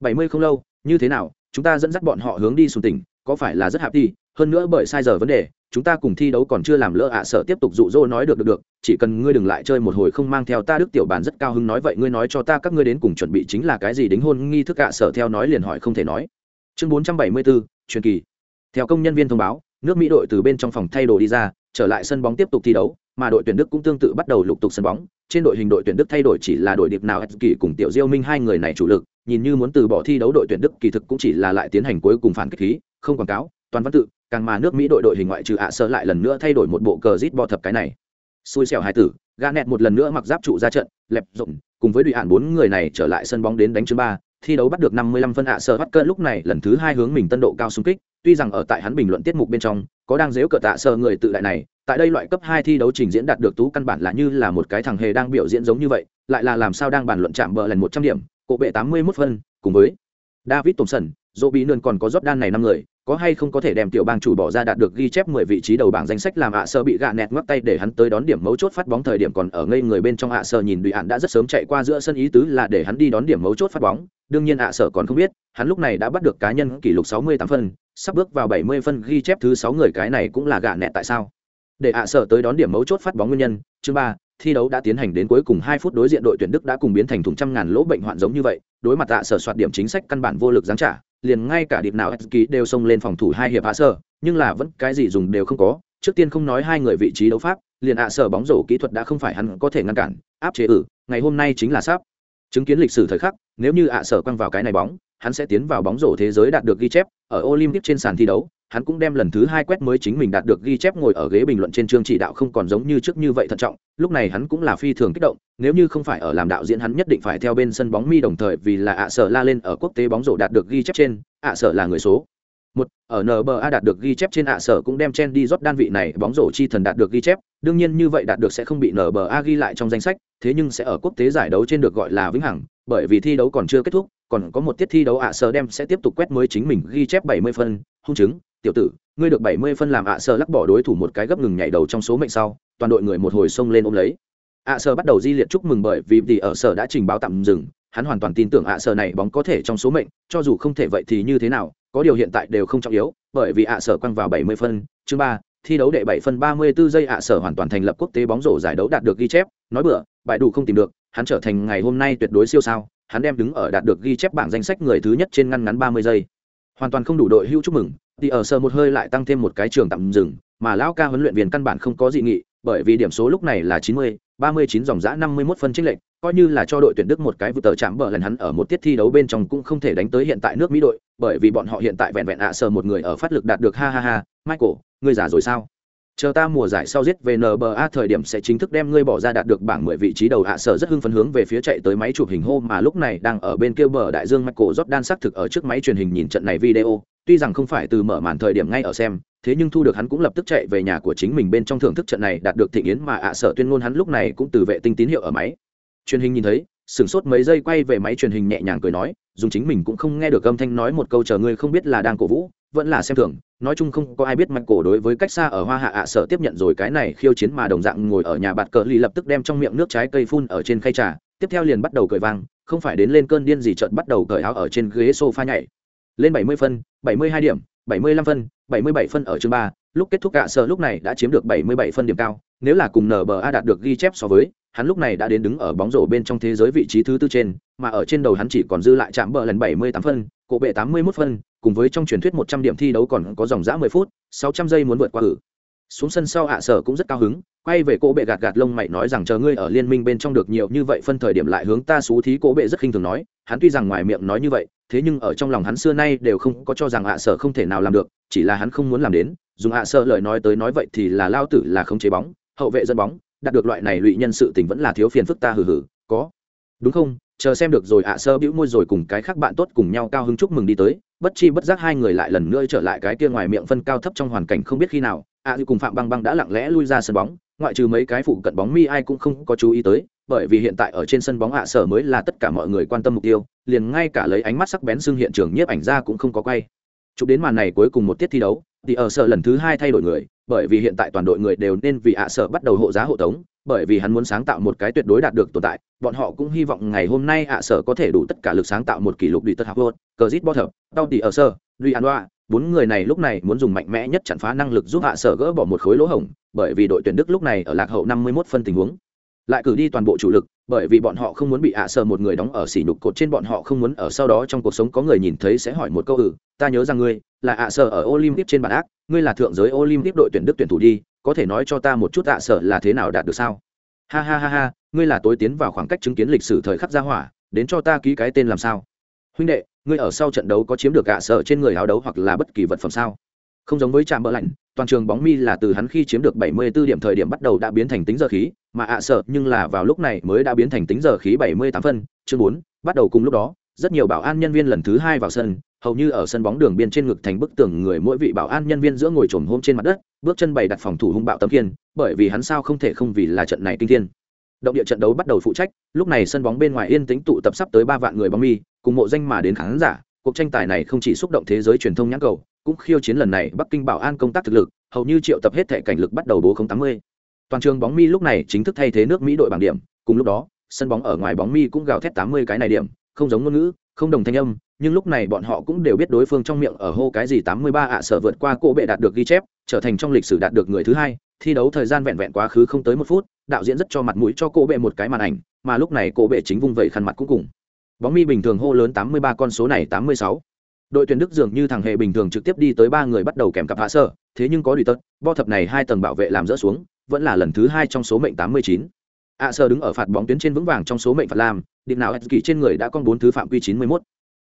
bảy mươi không lâu, như thế nào, chúng ta dẫn dắt bọn họ hướng đi xuống tỉnh, có phải là rất hạp đi, hơn nữa bởi sai giờ vấn đề, chúng ta cùng thi đấu còn chưa làm lỡ ạ, sở tiếp tục dụ dỗ nói được được được, chỉ cần ngươi đừng lại chơi một hồi không mang theo ta, đức tiểu bản rất cao hứng nói vậy, ngươi nói cho ta các ngươi đến cùng chuẩn bị chính là cái gì, đính hôn nghi thức ạ, sở theo nói liền hỏi không thể nói. Chương bốn trăm bảy mươi bốn truyền kỳ theo công nhân viên thông báo nước mỹ đội từ bên trong phòng thay đồ đi ra trở lại sân bóng tiếp tục thi đấu mà đội tuyển Đức cũng tương tự bắt đầu lục tục sân bóng. Trên đội hình đội tuyển Đức thay đổi chỉ là đội điệp nào kỳ cùng Tiểu Diêu Minh hai người này chủ lực, nhìn như muốn từ bỏ thi đấu đội tuyển Đức kỳ thực cũng chỉ là lại tiến hành cuối cùng phản kích khí, không quảng cáo, toàn văn tự, càng mà nước Mỹ đội đội hình ngoại trừ ạ sơ lại lần nữa thay đổi một bộ cờ rít bọ thập cái này. Xui xẻo hai tử, Ganet một lần nữa mặc giáp trụ ra trận, lẹp rộng, cùng với đội hạn bốn người này trở lại sân bóng đến đánh chương ba, thi đấu bắt được 55 phân ạ sơ bắt cơn lúc này lần thứ hai hướng mình tân độ cao xung kích, tuy rằng ở tại hắn bình luận tiết mục bên trong, có đang giễu cờ tạ sơ người tự đại này, tại đây loại cấp hai thi đấu trình diễn đạt được tú căn bản là như là một cái thằng hề đang biểu diễn giống như vậy, lại là làm sao đang bàn luận chạm bờ lần một trăm điểm, cổ bệ tám mươi 81 phân, cùng với David Thompson, Robinson còn có Jordan này năm người, có hay không có thể đem tiểu bang chủ bỏ ra đạt được ghi chép mười vị trí đầu bảng danh sách làm ạ sơ bị gạ nẹt ngoắc tay để hắn tới đón điểm mấu chốt phát bóng thời điểm còn ở ngây người bên trong ạ sơ nhìn đùi ạn đã rất sớm chạy qua giữa sân ý tứ là để hắn đi đón điểm mấu chốt phát bóng. Đương nhiên ạ sơ còn không biết, hắn lúc này đã bắt được cá nhân kỷ lục sáu mươi tám phân, sắp bước vào bảy mươi phân ghi chép thứ sáu người cái này cũng là gạ nẹt tại sao? Để ạ sơ tới đón điểm mấu chốt phát bóng nguyên nhân, chương ba, thi đấu đã tiến hành đến cuối cùng hai phút đối diện đội tuyển đức đã cùng biến thành thùng trăm ngàn lỗ bệnh hoạn giống như vậy, đối mặt ạ sở soạt điểm chính sách căn bản vô lực giáng trả liền ngay cả điệp nào ký đều xông lên phòng thủ hai hiệp hạ sở, nhưng là vẫn cái gì dùng đều không có. Trước tiên không nói hai người vị trí đấu pháp, liền ạ sở bóng rổ kỹ thuật đã không phải hắn có thể ngăn cản, áp chế ử, ngày hôm nay chính là sắp. Chứng kiến lịch sử thời khắc, nếu như ạ sở quăng vào cái này bóng, hắn sẽ tiến vào bóng rổ thế giới đạt được ghi chép, ở olympic trên sàn thi đấu hắn cũng đem lần thứ hai quét mới chính mình đạt được ghi chép ngồi ở ghế bình luận trên chương chỉ đạo không còn giống như trước như vậy thận trọng, lúc này hắn cũng là phi thường kích động, nếu như không phải ở làm đạo diễn hắn nhất định phải theo bên sân bóng mi đồng thời vì là ạ sở la lên ở quốc tế bóng rổ đạt được ghi chép trên, ạ sở là người số một, ở nba đạt được ghi chép trên ạ sở cũng đem chen đi rót đan vị này bóng rổ chi thần đạt được ghi chép, đương nhiên như vậy đạt được sẽ không bị nba ghi lại trong danh sách, thế nhưng sẽ ở quốc tế giải đấu trên được gọi là vĩnh hằng, bởi vì thi đấu còn chưa kết thúc, còn có một tiết thi đấu ạ sở đem sẽ tiếp tục quét mới chính mình ghi chép 70 phân, hung chứng tiểu tử, ngươi được 70 phân làm ạ sơ lắc bỏ đối thủ một cái gấp ngừng nhảy đầu trong số mệnh sau, toàn đội người một hồi xông lên ôm lấy. ạ sơ bắt đầu di liệt chúc mừng bởi vì tỷ ở sở đã trình báo tạm dừng, hắn hoàn toàn tin tưởng ạ sơ này bóng có thể trong số mệnh, cho dù không thể vậy thì như thế nào, có điều hiện tại đều không trọng yếu, bởi vì ạ sở quăng vào 70 phân, chương ba, thi đấu đệ bảy phân 34 giây ạ sở hoàn toàn thành lập quốc tế bóng rổ giải đấu đạt được ghi chép, nói bữa bại đủ không tìm được, hắn trở thành ngày hôm nay tuyệt đối siêu sao, hắn đem đứng ở đạt được ghi chép bảng danh sách người thứ nhất trên ngăn ngắn 30 giây. Hoàn toàn không đủ đội hưu chúc mừng thì ở sở một hơi lại tăng thêm một cái trường tạm dừng mà lão ca huấn luyện viên căn bản không có dị nghị bởi vì điểm số lúc này là 90, 39 dòng giã 51 phân chênh lệch, coi như là cho đội tuyển Đức một cái vụ tờ chạm bờ lần hắn ở một tiết thi đấu bên trong cũng không thể đánh tới hiện tại nước Mỹ đội, bởi vì bọn họ hiện tại vẹn vẹn ạ à một người ở phát lực đạt được ha ha ha, Michael, ngươi già rồi sao? Chờ ta mùa giải sau giết về NBA thời điểm sẽ chính thức đem ngươi bỏ ra đạt được bảng 10 vị trí đầu ạ sở rất hưng phấn hướng về phía chạy tới máy chụp hình hô mà lúc này đang ở bên kia bờ đại dương Michael Jordan xác thực ở trước máy truyền hình nhìn trận này video, tuy rằng không phải từ mở màn thời điểm ngay ở xem, thế nhưng thu được hắn cũng lập tức chạy về nhà của chính mình bên trong thưởng thức trận này đạt được thị yến mà ạ sở tuyên ngôn hắn lúc này cũng từ vệ tinh tín hiệu ở máy. Truyền hình nhìn thấy sửng sốt mấy giây quay về máy truyền hình nhẹ nhàng cười nói dùng chính mình cũng không nghe được âm thanh nói một câu chờ ngươi không biết là đang cổ vũ vẫn là xem thường nói chung không có ai biết mặt cổ đối với cách xa ở hoa hạ ạ sở tiếp nhận rồi cái này khiêu chiến mà đồng dạng ngồi ở nhà bạt cờ ly lập tức đem trong miệng nước trái cây phun ở trên khay trà tiếp theo liền bắt đầu cười vang không phải đến lên cơn điên gì chợt bắt đầu cởi áo ở trên ghế sofa nhảy lên bảy mươi phân, bảy mươi hai điểm, bảy mươi lăm phân, bảy mươi bảy phân ở chương ba lúc kết thúc cả sở lúc này đã chiếm được bảy mươi bảy phân điểm cao nếu là cùng nba đạt được ghi chép so với, hắn lúc này đã đến đứng ở bóng rổ bên trong thế giới vị trí thứ tư trên, mà ở trên đầu hắn chỉ còn dư lại chạm bờ lần bảy mươi tám phân, cổ bệ 81 phân, cùng với trong truyền thuyết một trăm điểm thi đấu còn có dòng dã 10 phút, sáu trăm giây muốn vượt qua ử. xuống sân sau hạ sở cũng rất cao hứng, quay về cổ bệ gạt gạt lông mày nói rằng chờ ngươi ở liên minh bên trong được nhiều như vậy phân thời điểm lại hướng ta xú thí, cổ bệ rất khinh thường nói, hắn tuy rằng ngoài miệng nói như vậy thế nhưng ở trong lòng hắn xưa nay đều không có cho rằng hạ sở không thể nào làm được chỉ là hắn không muốn làm đến dùng hạ sở lời nói tới nói vậy thì là lao tử là không chế bóng hậu vệ dẫn bóng đạt được loại này lụy nhân sự tình vẫn là thiếu phiền phức ta hừ hừ có. Đúng không? Chờ xem được rồi ạ sơ bĩu môi rồi cùng cái khác bạn tốt cùng nhau cao hứng chúc mừng đi tới bất chi bất giác hai người lại lần nữa trở lại cái kia ngoài miệng phân cao thấp trong hoàn cảnh không biết khi nào ạ à, cùng phạm băng băng đã lặng lẽ lui ra sân bóng ngoại trừ mấy cái phụ cận bóng mi ai cũng không có chú ý tới bởi vì hiện tại ở trên sân bóng ạ sở mới là tất cả mọi người quan tâm mục tiêu liền ngay cả lấy ánh mắt sắc bén xưng hiện trường nhiếp ảnh ra cũng không có quay. Chụp đến màn này cuối cùng một tiết thi đấu, thì ở sở lần thứ hai thay đổi người, bởi vì hiện tại toàn đội người đều nên vì ạ sở bắt đầu hộ giá hộ tống, bởi vì hắn muốn sáng tạo một cái tuyệt đối đạt được tồn tại, bọn họ cũng hy vọng ngày hôm nay ạ sở có thể đủ tất cả lực sáng tạo một kỷ lục đi tất học cờ zit bot tao thì ở sở duy an đoa bốn người này lúc này muốn dùng mạnh mẽ nhất chặn phá năng lực giúp hạ sở gỡ bỏ một khối lỗ hổng, bởi vì đội tuyển đức lúc này ở lạc hậu 51 phân tình huống. Lại cử đi toàn bộ chủ lực bởi vì bọn họ không muốn bị ạ sờ một người đóng ở xỉ nhục cột trên bọn họ không muốn ở sau đó trong cuộc sống có người nhìn thấy sẽ hỏi một câu ừ ta nhớ rằng ngươi là ạ sờ ở olympic trên bản ác, ngươi là thượng giới olympic đội tuyển đức tuyển thủ đi, có thể nói cho ta một chút ạ sờ là thế nào đạt được sao? Ha ha ha ha, ngươi là tối tiến vào khoảng cách chứng kiến lịch sử thời khắc gia hỏa, đến cho ta ký cái tên làm sao? Huynh đệ, ngươi ở sau trận đấu có chiếm được ạ sờ trên người áo đấu hoặc là bất kỳ vật phẩm sao? Không giống với trạm bỡ lạnh toàn trường bóng mi là từ hắn khi chiếm được 74 điểm thời điểm bắt đầu đã biến thành tính giờ khí mà ạ sợ nhưng là vào lúc này mới đã biến thành tính giờ khí 78 phân chương 4, bắt đầu cùng lúc đó rất nhiều bảo an nhân viên lần thứ hai vào sân hầu như ở sân bóng đường biên trên ngực thành bức tường người mỗi vị bảo an nhân viên giữa ngồi trồm hôm trên mặt đất bước chân bày đặt phòng thủ hung bạo tấm kiên bởi vì hắn sao không thể không vì là trận này kinh thiên. Động địa trận đấu bắt đầu phụ trách lúc này sân bóng bên ngoài yên tĩnh tụ tập sắp tới ba vạn người bóng mi cùng mộ danh mà đến khán giả cuộc tranh tài này không chỉ xúc động thế giới truyền thông nhãn cầu cũng khiêu chiến lần này bắc kinh bảo an công tác thực lực, hầu như triệu tập hết thể cảnh lực bắt đầu bố không tám mươi toàn trường bóng mi lúc này chính thức thay thế nước mỹ đội bảng điểm, cùng lúc đó, sân bóng ở ngoài bóng mi cũng gào thét tám mươi cái này điểm, không giống ngôn ngữ, không đồng thanh âm, nhưng lúc này bọn họ cũng đều biết đối phương trong miệng ở hô cái gì tám mươi ba ạ, sở vượt qua cô bệ đạt được ghi chép, trở thành trong lịch sử đạt được người thứ hai, thi đấu thời gian vẹn vẹn quá khứ không tới một phút, đạo diễn rất cho mặt mũi cho cô bệ một cái màn ảnh, mà lúc này cô bệ chính vung vẩy khăn mặt cũng cùng bóng mi bình thường hô lớn 83 con số này 86 đội tuyển đức dường như thằng hệ bình thường trực tiếp đi tới ba người bắt đầu kèm cặp hạ sơ, thế nhưng có đùi tật, bo thập này hai tầng bảo vệ làm rỡ xuống, vẫn là lần thứ hai trong số mệnh 89. ạ sơ đứng ở phạt bóng tuyến trên vững vàng trong số mệnh phạt làm điện nào kỳ trên người đã con bốn thứ phạm quy 91.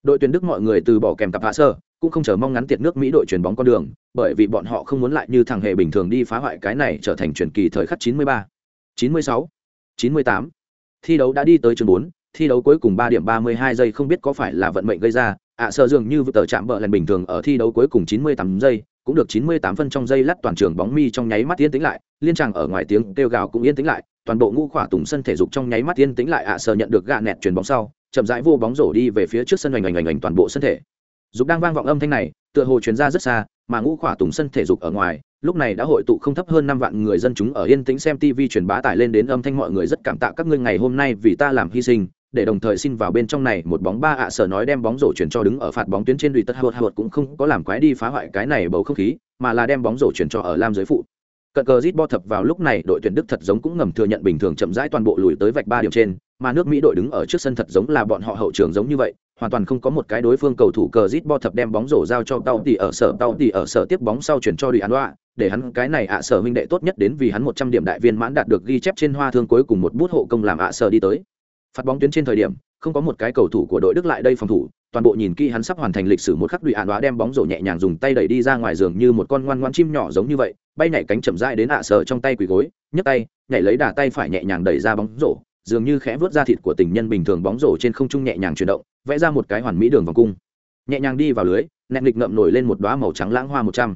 đội tuyển đức mọi người từ bỏ kèm cặp hạ sơ, cũng không chờ mong ngắn tiệt nước mỹ đội chuyền bóng con đường, bởi vì bọn họ không muốn lại như thằng hệ bình thường đi phá hoại cái này trở thành truyền kỳ thời khắc 93. 96. 98. thi đấu đã đi tới chương bốn thi đấu cuối cùng 3 điểm 32 giây không biết có phải là vận mệnh gây ra, ạ sơ dường như tờ chạm bờ lần bình thường ở thi đấu cuối cùng 98 giây, cũng được 98 phân trong giây lát toàn trường bóng mi trong nháy mắt yên tĩnh lại, liên tràng ở ngoài tiếng kêu gào cũng yên tĩnh lại, toàn bộ ngũ khỏa tùng sân thể dục trong nháy mắt yên tĩnh lại, ạ sơ nhận được gạ nẹt chuyển bóng sau, chậm rãi vô bóng rổ đi về phía trước sân hoành hoành hoành toàn bộ sân thể. Dục đang vang vọng âm thanh này, tựa hồ truyền ra rất xa, mà ngũ khỏa tùng sân thể dục ở ngoài, lúc này đã hội tụ không thấp hơn năm vạn người dân chúng ở yên tĩnh xem tv truyền bá tải lên đến âm thanh mọi người rất cảm tạ các ngươi ngày hôm nay vì ta làm hy sinh để đồng thời xin vào bên trong này một bóng ba ạ sở nói đem bóng rổ chuyển cho đứng ở phạt bóng tuyến trên đùi tất hào hào cũng không có làm quái đi phá hoại cái này bầu không khí, mà là đem bóng rổ chuyển cho ở lam giới phụ. Cận cờ rít bo thập vào lúc này, đội tuyển đức thật giống cũng ngầm thừa nhận bình thường chậm rãi toàn bộ lùi tới vạch ba điểm trên, mà nước mỹ đội đứng ở trước sân thật giống là bọn họ hậu trường giống như vậy, hoàn toàn không có một cái đối phương cầu thủ cờ rít bo thập đem bóng rổ giao cho tàu tỉ ở sở tàu tỉ ở sở tiếp bóng sau chuyển cho đùi an đoạ, để hắn cái này ạ sở minh đệ tốt nhất đến vì hắn một trăm điểm đại viên mãn đạt được ghi chép trên hoa thương cuối cùng một bút hộ công làm ạ sở đi tới phạt bóng tuyến trên thời điểm, không có một cái cầu thủ của đội đức lại đây phòng thủ, toàn bộ nhìn kỹ hắn sắp hoàn thành lịch sử một khắc đùi ạn đoá đem bóng rổ nhẹ nhàng dùng tay đẩy đi ra ngoài giường như một con ngoan ngoan chim nhỏ giống như vậy, bay nhảy cánh chậm rãi đến ạ sở trong tay quỳ gối, nhấc tay, nhảy lấy đà tay phải nhẹ nhàng đẩy ra bóng rổ, dường như khẽ vớt ra thịt của tình nhân bình thường bóng rổ trên không trung nhẹ nhàng chuyển động, vẽ ra một cái hoàn mỹ đường vòng cung. Nhẹ nhàng đi vào lưới nẹt nghịch ngậm nổi lên một đoá màu trắng lãng hoa một trăm.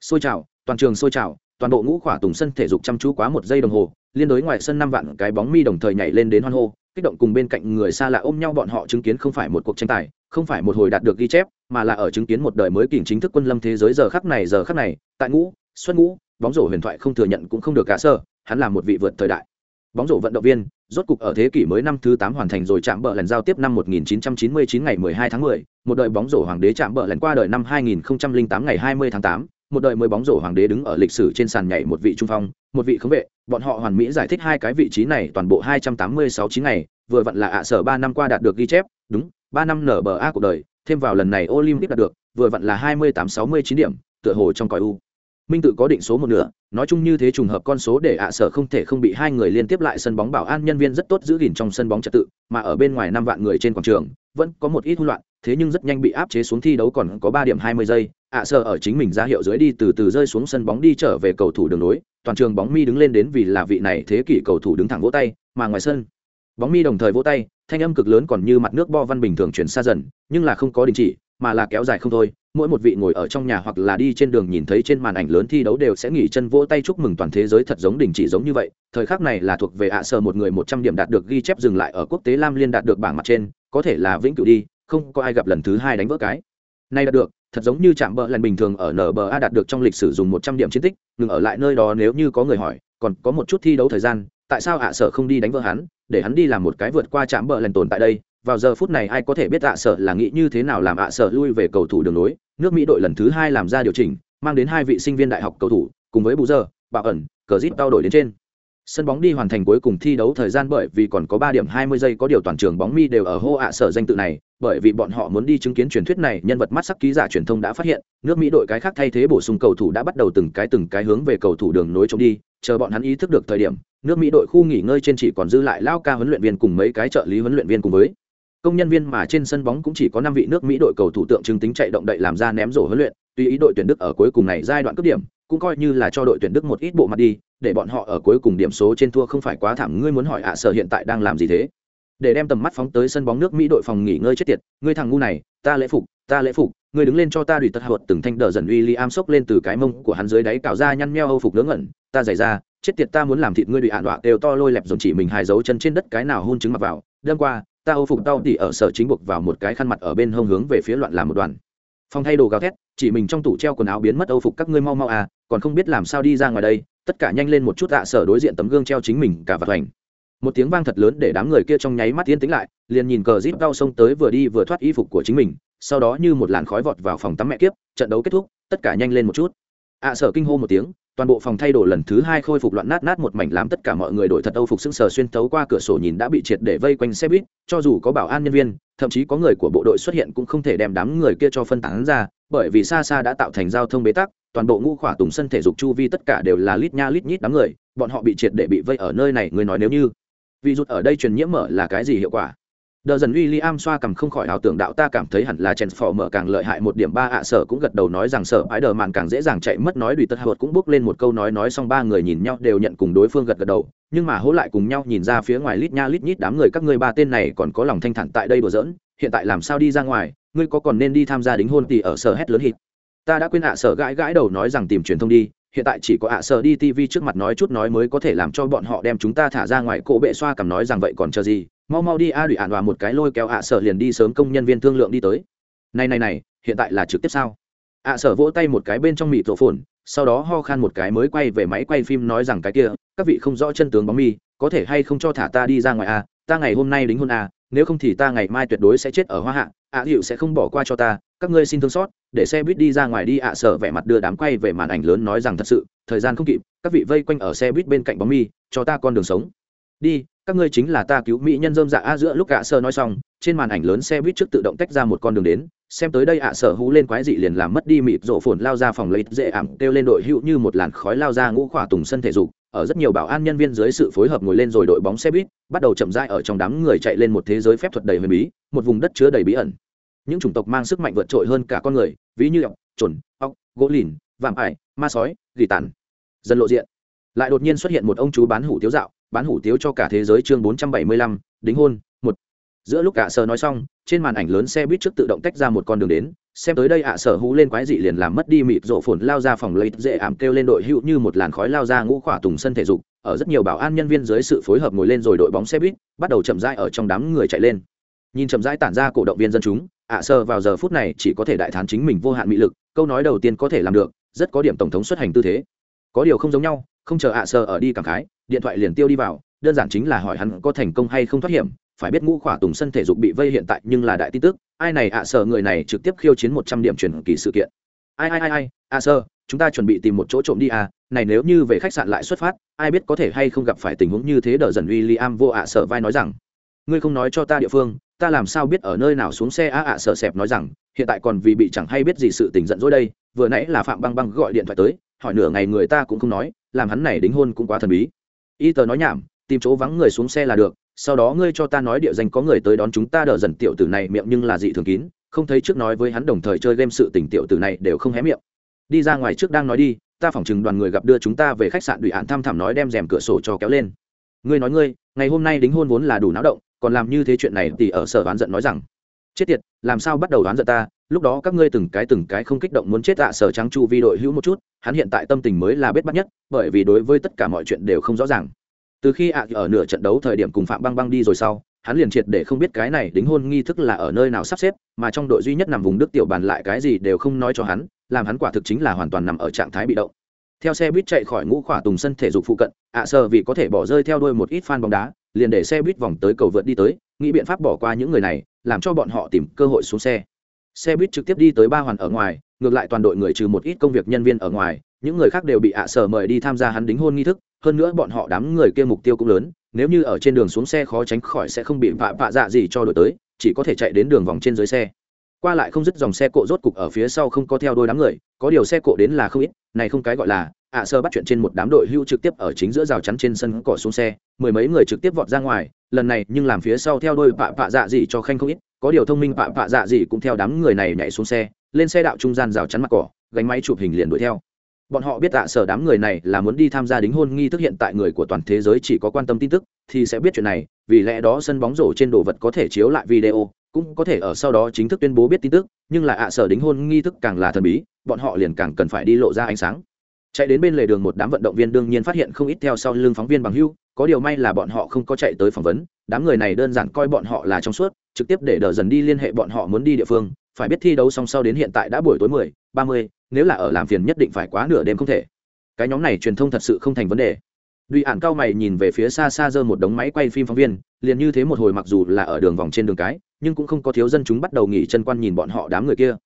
Xôi trào, toàn trường xôi trào, toàn bộ ngũ khỏa tùng sân thể dục chăm chú quá một giây đồng hồ, liên đối ngoài sân năm vạn cái bóng mi đồng thời nhảy lên đến hoan hô kích động cùng bên cạnh người xa lạ ôm nhau bọn họ chứng kiến không phải một cuộc tranh tài không phải một hồi đạt được ghi chép mà là ở chứng kiến một đời mới kỉnh chính thức quân lâm thế giới giờ khắc này giờ khắc này tại ngũ xuân ngũ bóng rổ huyền thoại không thừa nhận cũng không được cả sơ hắn là một vị vượt thời đại. Bóng rổ vận động viên rốt cục ở thế kỷ mới năm thứ tám hoàn thành rồi chạm bờ lần giao tiếp năm 1999 ngày 12 tháng 10, một đời bóng rổ hoàng đế chạm bờ lần qua đời năm 2008 ngày 20 tháng 8, một đời mới bóng rổ hoàng đế đứng ở lịch sử trên sàn nhảy một vị trung phong, một vị khống vệ, bọn họ hoàn mỹ giải thích hai cái vị trí này toàn bộ 286 chín ngày, vừa vặn là ạ sở 3 năm qua đạt được ghi chép, đúng, 3 năm nở bờ A cuộc đời, thêm vào lần này Olympic đạt được, vừa vặn là 28 69 điểm, tựa hồ trong cõi u. Minh tự có định số một nửa nói chung như thế trùng hợp con số để ạ sở không thể không bị hai người liên tiếp lại sân bóng bảo an nhân viên rất tốt giữ gìn trong sân bóng trật tự mà ở bên ngoài năm vạn người trên quảng trường vẫn có một ít hỗn loạn thế nhưng rất nhanh bị áp chế xuống thi đấu còn có ba điểm hai mươi giây ạ sở ở chính mình ra hiệu dưới đi từ từ rơi xuống sân bóng đi trở về cầu thủ đường nối toàn trường bóng mi đứng lên đến vì là vị này thế kỷ cầu thủ đứng thẳng vỗ tay, mà ngoài sân, bóng mi đồng thời vỗ tay, thanh âm cực lớn còn như mặt nước bo văn bình thường chuyển xa dần, nhưng là không có đình chỉ, mà là kéo dài không thôi. Mỗi một vị ngồi ở trong nhà hoặc là đi trên đường nhìn thấy trên màn ảnh lớn thi đấu đều sẽ nghỉ chân vỗ tay chúc mừng toàn thế giới thật giống đình chỉ giống như vậy. Thời khắc này là thuộc về ạ sờ một người một trăm điểm đạt được ghi chép dừng lại ở quốc tế lam liên đạt được bảng mặt trên, có thể là vĩnh cửu đi, không có ai gặp lần thứ hai đánh vỡ cái nay đạt được thật giống như chạm bờ lần bình thường ở nba đạt được trong lịch sử dùng một trăm điểm chiến tích, ngừng ở lại nơi đó nếu như có người hỏi, còn có một chút thi đấu thời gian, tại sao ạ sở không đi đánh vỡ hắn, để hắn đi làm một cái vượt qua chạm bờ lần tồn tại đây? Vào giờ phút này ai có thể biết ạ sở là nghĩ như thế nào làm ạ sở lui về cầu thủ đường lối? Nước mỹ đội lần thứ hai làm ra điều chỉnh, mang đến hai vị sinh viên đại học cầu thủ, cùng với bù giờ, bạo ẩn, cờ zit tao đổi đến trên. Sân bóng đi hoàn thành cuối cùng thi đấu thời gian bởi vì còn có ba điểm hai mươi giây, có điều toàn trường bóng mi đều ở hô ạ sở danh tự này bởi vì bọn họ muốn đi chứng kiến truyền thuyết này, nhân vật mắt sắc ký giả truyền thông đã phát hiện, nước mỹ đội cái khác thay thế bổ sung cầu thủ đã bắt đầu từng cái từng cái hướng về cầu thủ đường nối trống đi, chờ bọn hắn ý thức được thời điểm, nước mỹ đội khu nghỉ ngơi trên chỉ còn dư lại lao ca huấn luyện viên cùng mấy cái trợ lý huấn luyện viên cùng với. Công nhân viên mà trên sân bóng cũng chỉ có năm vị nước mỹ đội cầu thủ tượng trưng tính chạy động đậy làm ra ném rổ huấn luyện, tuy ý đội tuyển đức ở cuối cùng này giai đoạn cấp điểm, cũng coi như là cho đội tuyển đức một ít bộ mặt đi, để bọn họ ở cuối cùng điểm số trên thua không phải quá thảm, ngươi muốn hỏi ạ, sở hiện tại đang làm gì thế? Để đem tầm mắt phóng tới sân bóng nước mỹ đội phòng nghỉ ngơi chết tiệt. Ngươi thằng ngu này, ta lễ phục, ta lễ phục. Ngươi đứng lên cho ta đùi tật hợt từng thanh đờ dần uy li am sốc lên từ cái mông của hắn dưới đáy cào ra nhăn nheo âu phục ngớ ngẩn. Ta giải ra chết tiệt ta muốn làm thịt ngươi đùi hạn đọa đều to lôi lẹp dồn chỉ mình hài dấu chân trên đất cái nào hôn trứng mặc vào. Đêm qua, ta âu phục tao tỉ ở sở chính buộc vào một cái khăn mặt ở bên hông hướng về phía loạn làm một đoàn. Phòng thay đồ gào thét, chỉ mình trong tủ treo quần áo biến mất âu phục các ngươi mau mau à còn không biết làm sao đi ra ngoài đây. Tất cả nhanh lên một chút tạ sở đối diện tấm gương treo chính mình cả vật hoành một tiếng vang thật lớn để đám người kia trong nháy mắt yên tĩnh lại, liền nhìn cờ zip đau sông tới vừa đi vừa thoát y phục của chính mình, sau đó như một làn khói vọt vào phòng tắm mẹ kiếp, trận đấu kết thúc, tất cả nhanh lên một chút. Ạ sở kinh hô một tiếng, toàn bộ phòng thay đồ lần thứ hai khôi phục loạn nát nát một mảnh làm tất cả mọi người đổi thật âu phục sững sờ xuyên tấu qua cửa sổ nhìn đã bị triệt để vây quanh xe buýt, cho dù có bảo an nhân viên, thậm chí có người của bộ đội xuất hiện cũng không thể đem đám người kia cho phân tán ra, bởi vì xa xa đã tạo thành giao thông bế tắc, toàn bộ ngũ khỏa tùng sân thể dục chu vi tất cả đều là lít nha lít nhít đám người, bọn họ bị triệt để bị vây ở nơi này người nói nếu như vì rút ở đây truyền nhiễm mở là cái gì hiệu quả? Đờ dần uy li am xoa cầm không khỏi ảo tưởng đạo ta cảm thấy hẳn là chèn phò mở càng lợi hại một điểm ba ạ à, sở cũng gật đầu nói rằng sở ái đờ màn càng dễ dàng chạy mất nói đùi tất hợt cũng bước lên một câu nói nói xong ba người nhìn nhau đều nhận cùng đối phương gật gật đầu, nhưng mà hỗ lại cùng nhau nhìn ra phía ngoài lít nha lít nhít đám người các ngươi ba tên này còn có lòng thanh thản tại đây đùa giỡn, hiện tại làm sao đi ra ngoài, ngươi có còn nên đi tham gia đính hôn thì ở sở hét lớn hít. Ta đã quên ạ à, sở gãi gãi đầu nói rằng tìm truyền thông đi hiện tại chỉ có ạ sở đi tv trước mặt nói chút nói mới có thể làm cho bọn họ đem chúng ta thả ra ngoài. Cổ bệ xoa cầm nói rằng vậy còn chờ gì? Mau mau đi, a đủy ạn và một cái lôi kéo ạ sở liền đi sớm công nhân viên thương lượng đi tới. Này này này, hiện tại là trực tiếp sao? Ạ sở vỗ tay một cái bên trong mịt rộ phồn, sau đó ho khan một cái mới quay về máy quay phim nói rằng cái kia, các vị không rõ chân tướng bóng mi, có thể hay không cho thả ta đi ra ngoài a ta ngày hôm nay đính hôn a nếu không thì ta ngày mai tuyệt đối sẽ chết ở hoa hạ. Ạ hiệu sẽ không bỏ qua cho ta. Các ngươi xin thương xót để xe buýt đi ra ngoài đi ạ sở vẻ mặt đưa đám quay về màn ảnh lớn nói rằng thật sự, thời gian không kịp, các vị vây quanh ở xe buýt bên cạnh bóng mi, cho ta con đường sống. Đi, các ngươi chính là ta cứu mỹ nhân dơm dạ a giữa lúc ạ sở nói xong, trên màn ảnh lớn xe buýt trước tự động tách ra một con đường đến, xem tới đây ạ sở hú lên quái dị liền làm mất đi mịt rổ phồn lao ra phòng lấy dễ ảm, kêu lên đội hữu như một làn khói lao ra ngũ khỏa tùng sân thể dục, ở rất nhiều bảo an nhân viên dưới sự phối hợp ngồi lên rồi đội bóng xe buýt, bắt đầu chậm rãi ở trong đám người chạy lên một thế giới phép thuật đầy huyền bí, một vùng đất chứa đầy bí ẩn những chủng tộc mang sức mạnh vượt trội hơn cả con người ví như ọc trồn, ọc gỗ lìn vàm ải ma sói gỉ tàn. Dần lộ diện. Lại đột nhiên xuất hiện một ông chú bán hủ tiếu dạo bán hủ tiếu cho cả thế giới chương bốn trăm bảy mươi lăm đính hôn một. Giữa lúc cả sở nói xong trên màn ảnh lớn xe buýt trước tự động tách ra một con đường đến xem tới đây ạ sở hú lên quái dị liền làm mất đi mịt rộ phồn lao ra phòng lấy dễ ảm kêu lên đội hữu như một làn khói lao ra ngũ khỏa tùng sân thể dục ở rất nhiều bảo an nhân viên dưới sự phối hợp ngồi lên rồi đội bóng xe buýt bắt đầu chậm rãi ở trong đám người chạy lên. Nhìn chậm rãi tản ra cổ động viên dân chúng ạ sơ vào giờ phút này chỉ có thể đại thán chính mình vô hạn mỹ lực, câu nói đầu tiên có thể làm được, rất có điểm tổng thống xuất hành tư thế. Có điều không giống nhau, không chờ ạ sơ ở đi cảm khái, điện thoại liền tiêu đi vào, đơn giản chính là hỏi hắn có thành công hay không thoát hiểm, phải biết ngũ khỏa tùng sân thể dục bị vây hiện tại nhưng là đại tin tức, ai này ạ à người này trực tiếp khiêu chiến một trăm điểm truyền kỳ sự kiện. Ai ai ai ai, ạ sơ chúng ta chuẩn bị tìm một chỗ trộm đi à này nếu như về khách sạn lại xuất phát, ai biết có thể hay không gặp phải tình huống như thế đờ dần w i am vô ạ sợ vai nói rằng, ngươi không nói cho ta địa phương ta làm sao biết ở nơi nào xuống xe a ạ sợ sẹp nói rằng, hiện tại còn vì bị chẳng hay biết gì sự tình giận dỗi đây, vừa nãy là phạm băng băng gọi điện thoại tới, hỏi nửa ngày người ta cũng không nói, làm hắn này đính hôn cũng quá thần bí. Y tờ nói nhảm, tìm chỗ vắng người xuống xe là được, sau đó ngươi cho ta nói địa danh có người tới đón chúng ta đỡ dần tiểu tử này miệng nhưng là dị thường kín, không thấy trước nói với hắn đồng thời chơi game sự tình tiểu tử này đều không hé miệng. Đi ra ngoài trước đang nói đi, ta phỏng chừng đoàn người gặp đưa chúng ta về khách sạn đùi hạn thăm thẳm nói đem rèm cửa sổ cho kéo lên. Ngươi nói ngươi, ngày hôm nay đính hôn vốn là đủ náo động còn làm như thế chuyện này thì ở sở đoán giận nói rằng, chết tiệt, làm sao bắt đầu đoán giận ta? Lúc đó các ngươi từng cái từng cái không kích động muốn chết tạ à, sở trắng chu vi đội hữu một chút, hắn hiện tại tâm tình mới là bết bắt nhất, bởi vì đối với tất cả mọi chuyện đều không rõ ràng. Từ khi ạ à, ở nửa trận đấu thời điểm cùng phạm băng băng đi rồi sau, hắn liền triệt để không biết cái này đính hôn nghi thức là ở nơi nào sắp xếp, mà trong đội duy nhất nằm vùng đức tiểu bàn lại cái gì đều không nói cho hắn, làm hắn quả thực chính là hoàn toàn nằm ở trạng thái bị động. Theo xe buýt chạy khỏi ngũ khỏa tùng sân thể dục phụ cận, ạ à, sơ vì có thể bỏ rơi theo đuôi một ít fan bóng đá liền để xe buýt vòng tới cầu vượt đi tới, nghĩ biện pháp bỏ qua những người này, làm cho bọn họ tìm cơ hội xuống xe. Xe buýt trực tiếp đi tới ba hoàn ở ngoài, ngược lại toàn đội người trừ một ít công việc nhân viên ở ngoài, những người khác đều bị ạ sở mời đi tham gia hắn đính hôn nghi thức, hơn nữa bọn họ đám người kia mục tiêu cũng lớn, nếu như ở trên đường xuống xe khó tránh khỏi sẽ không bị vạ vạ dạ gì cho đổi tới, chỉ có thể chạy đến đường vòng trên dưới xe. Qua lại không dứt dòng xe cộ rốt cục ở phía sau không có theo đôi đám người, có điều xe cộ đến là không ít, này không cái gọi là ạ sơ bắt chuyện trên một đám đội hưu trực tiếp ở chính giữa rào chắn trên sân cỏ xuống xe, mười mấy người trực tiếp vọt ra ngoài, lần này nhưng làm phía sau theo đôi pạ pạ dạ gì cho khanh không ít, có điều thông minh pạ pạ dạ gì cũng theo đám người này nhảy xuống xe, lên xe đạo trung gian rào chắn mặt cỏ, gánh máy chụp hình liền đuổi theo. Bọn họ biết tạ sở đám người này là muốn đi tham gia đính hôn nghi thức hiện tại người của toàn thế giới chỉ có quan tâm tin tức, thì sẽ biết chuyện này, vì lẽ đó sân bóng rổ trên đồ vật có thể chiếu lại video, cũng có thể ở sau đó chính thức tuyên bố biết tin tức, nhưng là ạ sở đính hôn nghi thức càng là thần bí, bọn họ liền càng cần phải đi lộ ra ánh sáng chạy đến bên lề đường một đám vận động viên đương nhiên phát hiện không ít theo sau lưng phóng viên bằng hưu có điều may là bọn họ không có chạy tới phỏng vấn đám người này đơn giản coi bọn họ là trong suốt trực tiếp để đỡ dần đi liên hệ bọn họ muốn đi địa phương phải biết thi đấu song sau đến hiện tại đã buổi tối mười ba mươi nếu là ở làm phiền nhất định phải quá nửa đêm không thể cái nhóm này truyền thông thật sự không thành vấn đề Duy ản cao mày nhìn về phía xa xa giơ một đống máy quay phim phóng viên, liền như thế một hồi mặc dù là ở đường vòng trên đường cái, nhưng cũng không có thiếu dân chúng bắt đầu nghỉ chân quan nhìn bọn họ đám người kia.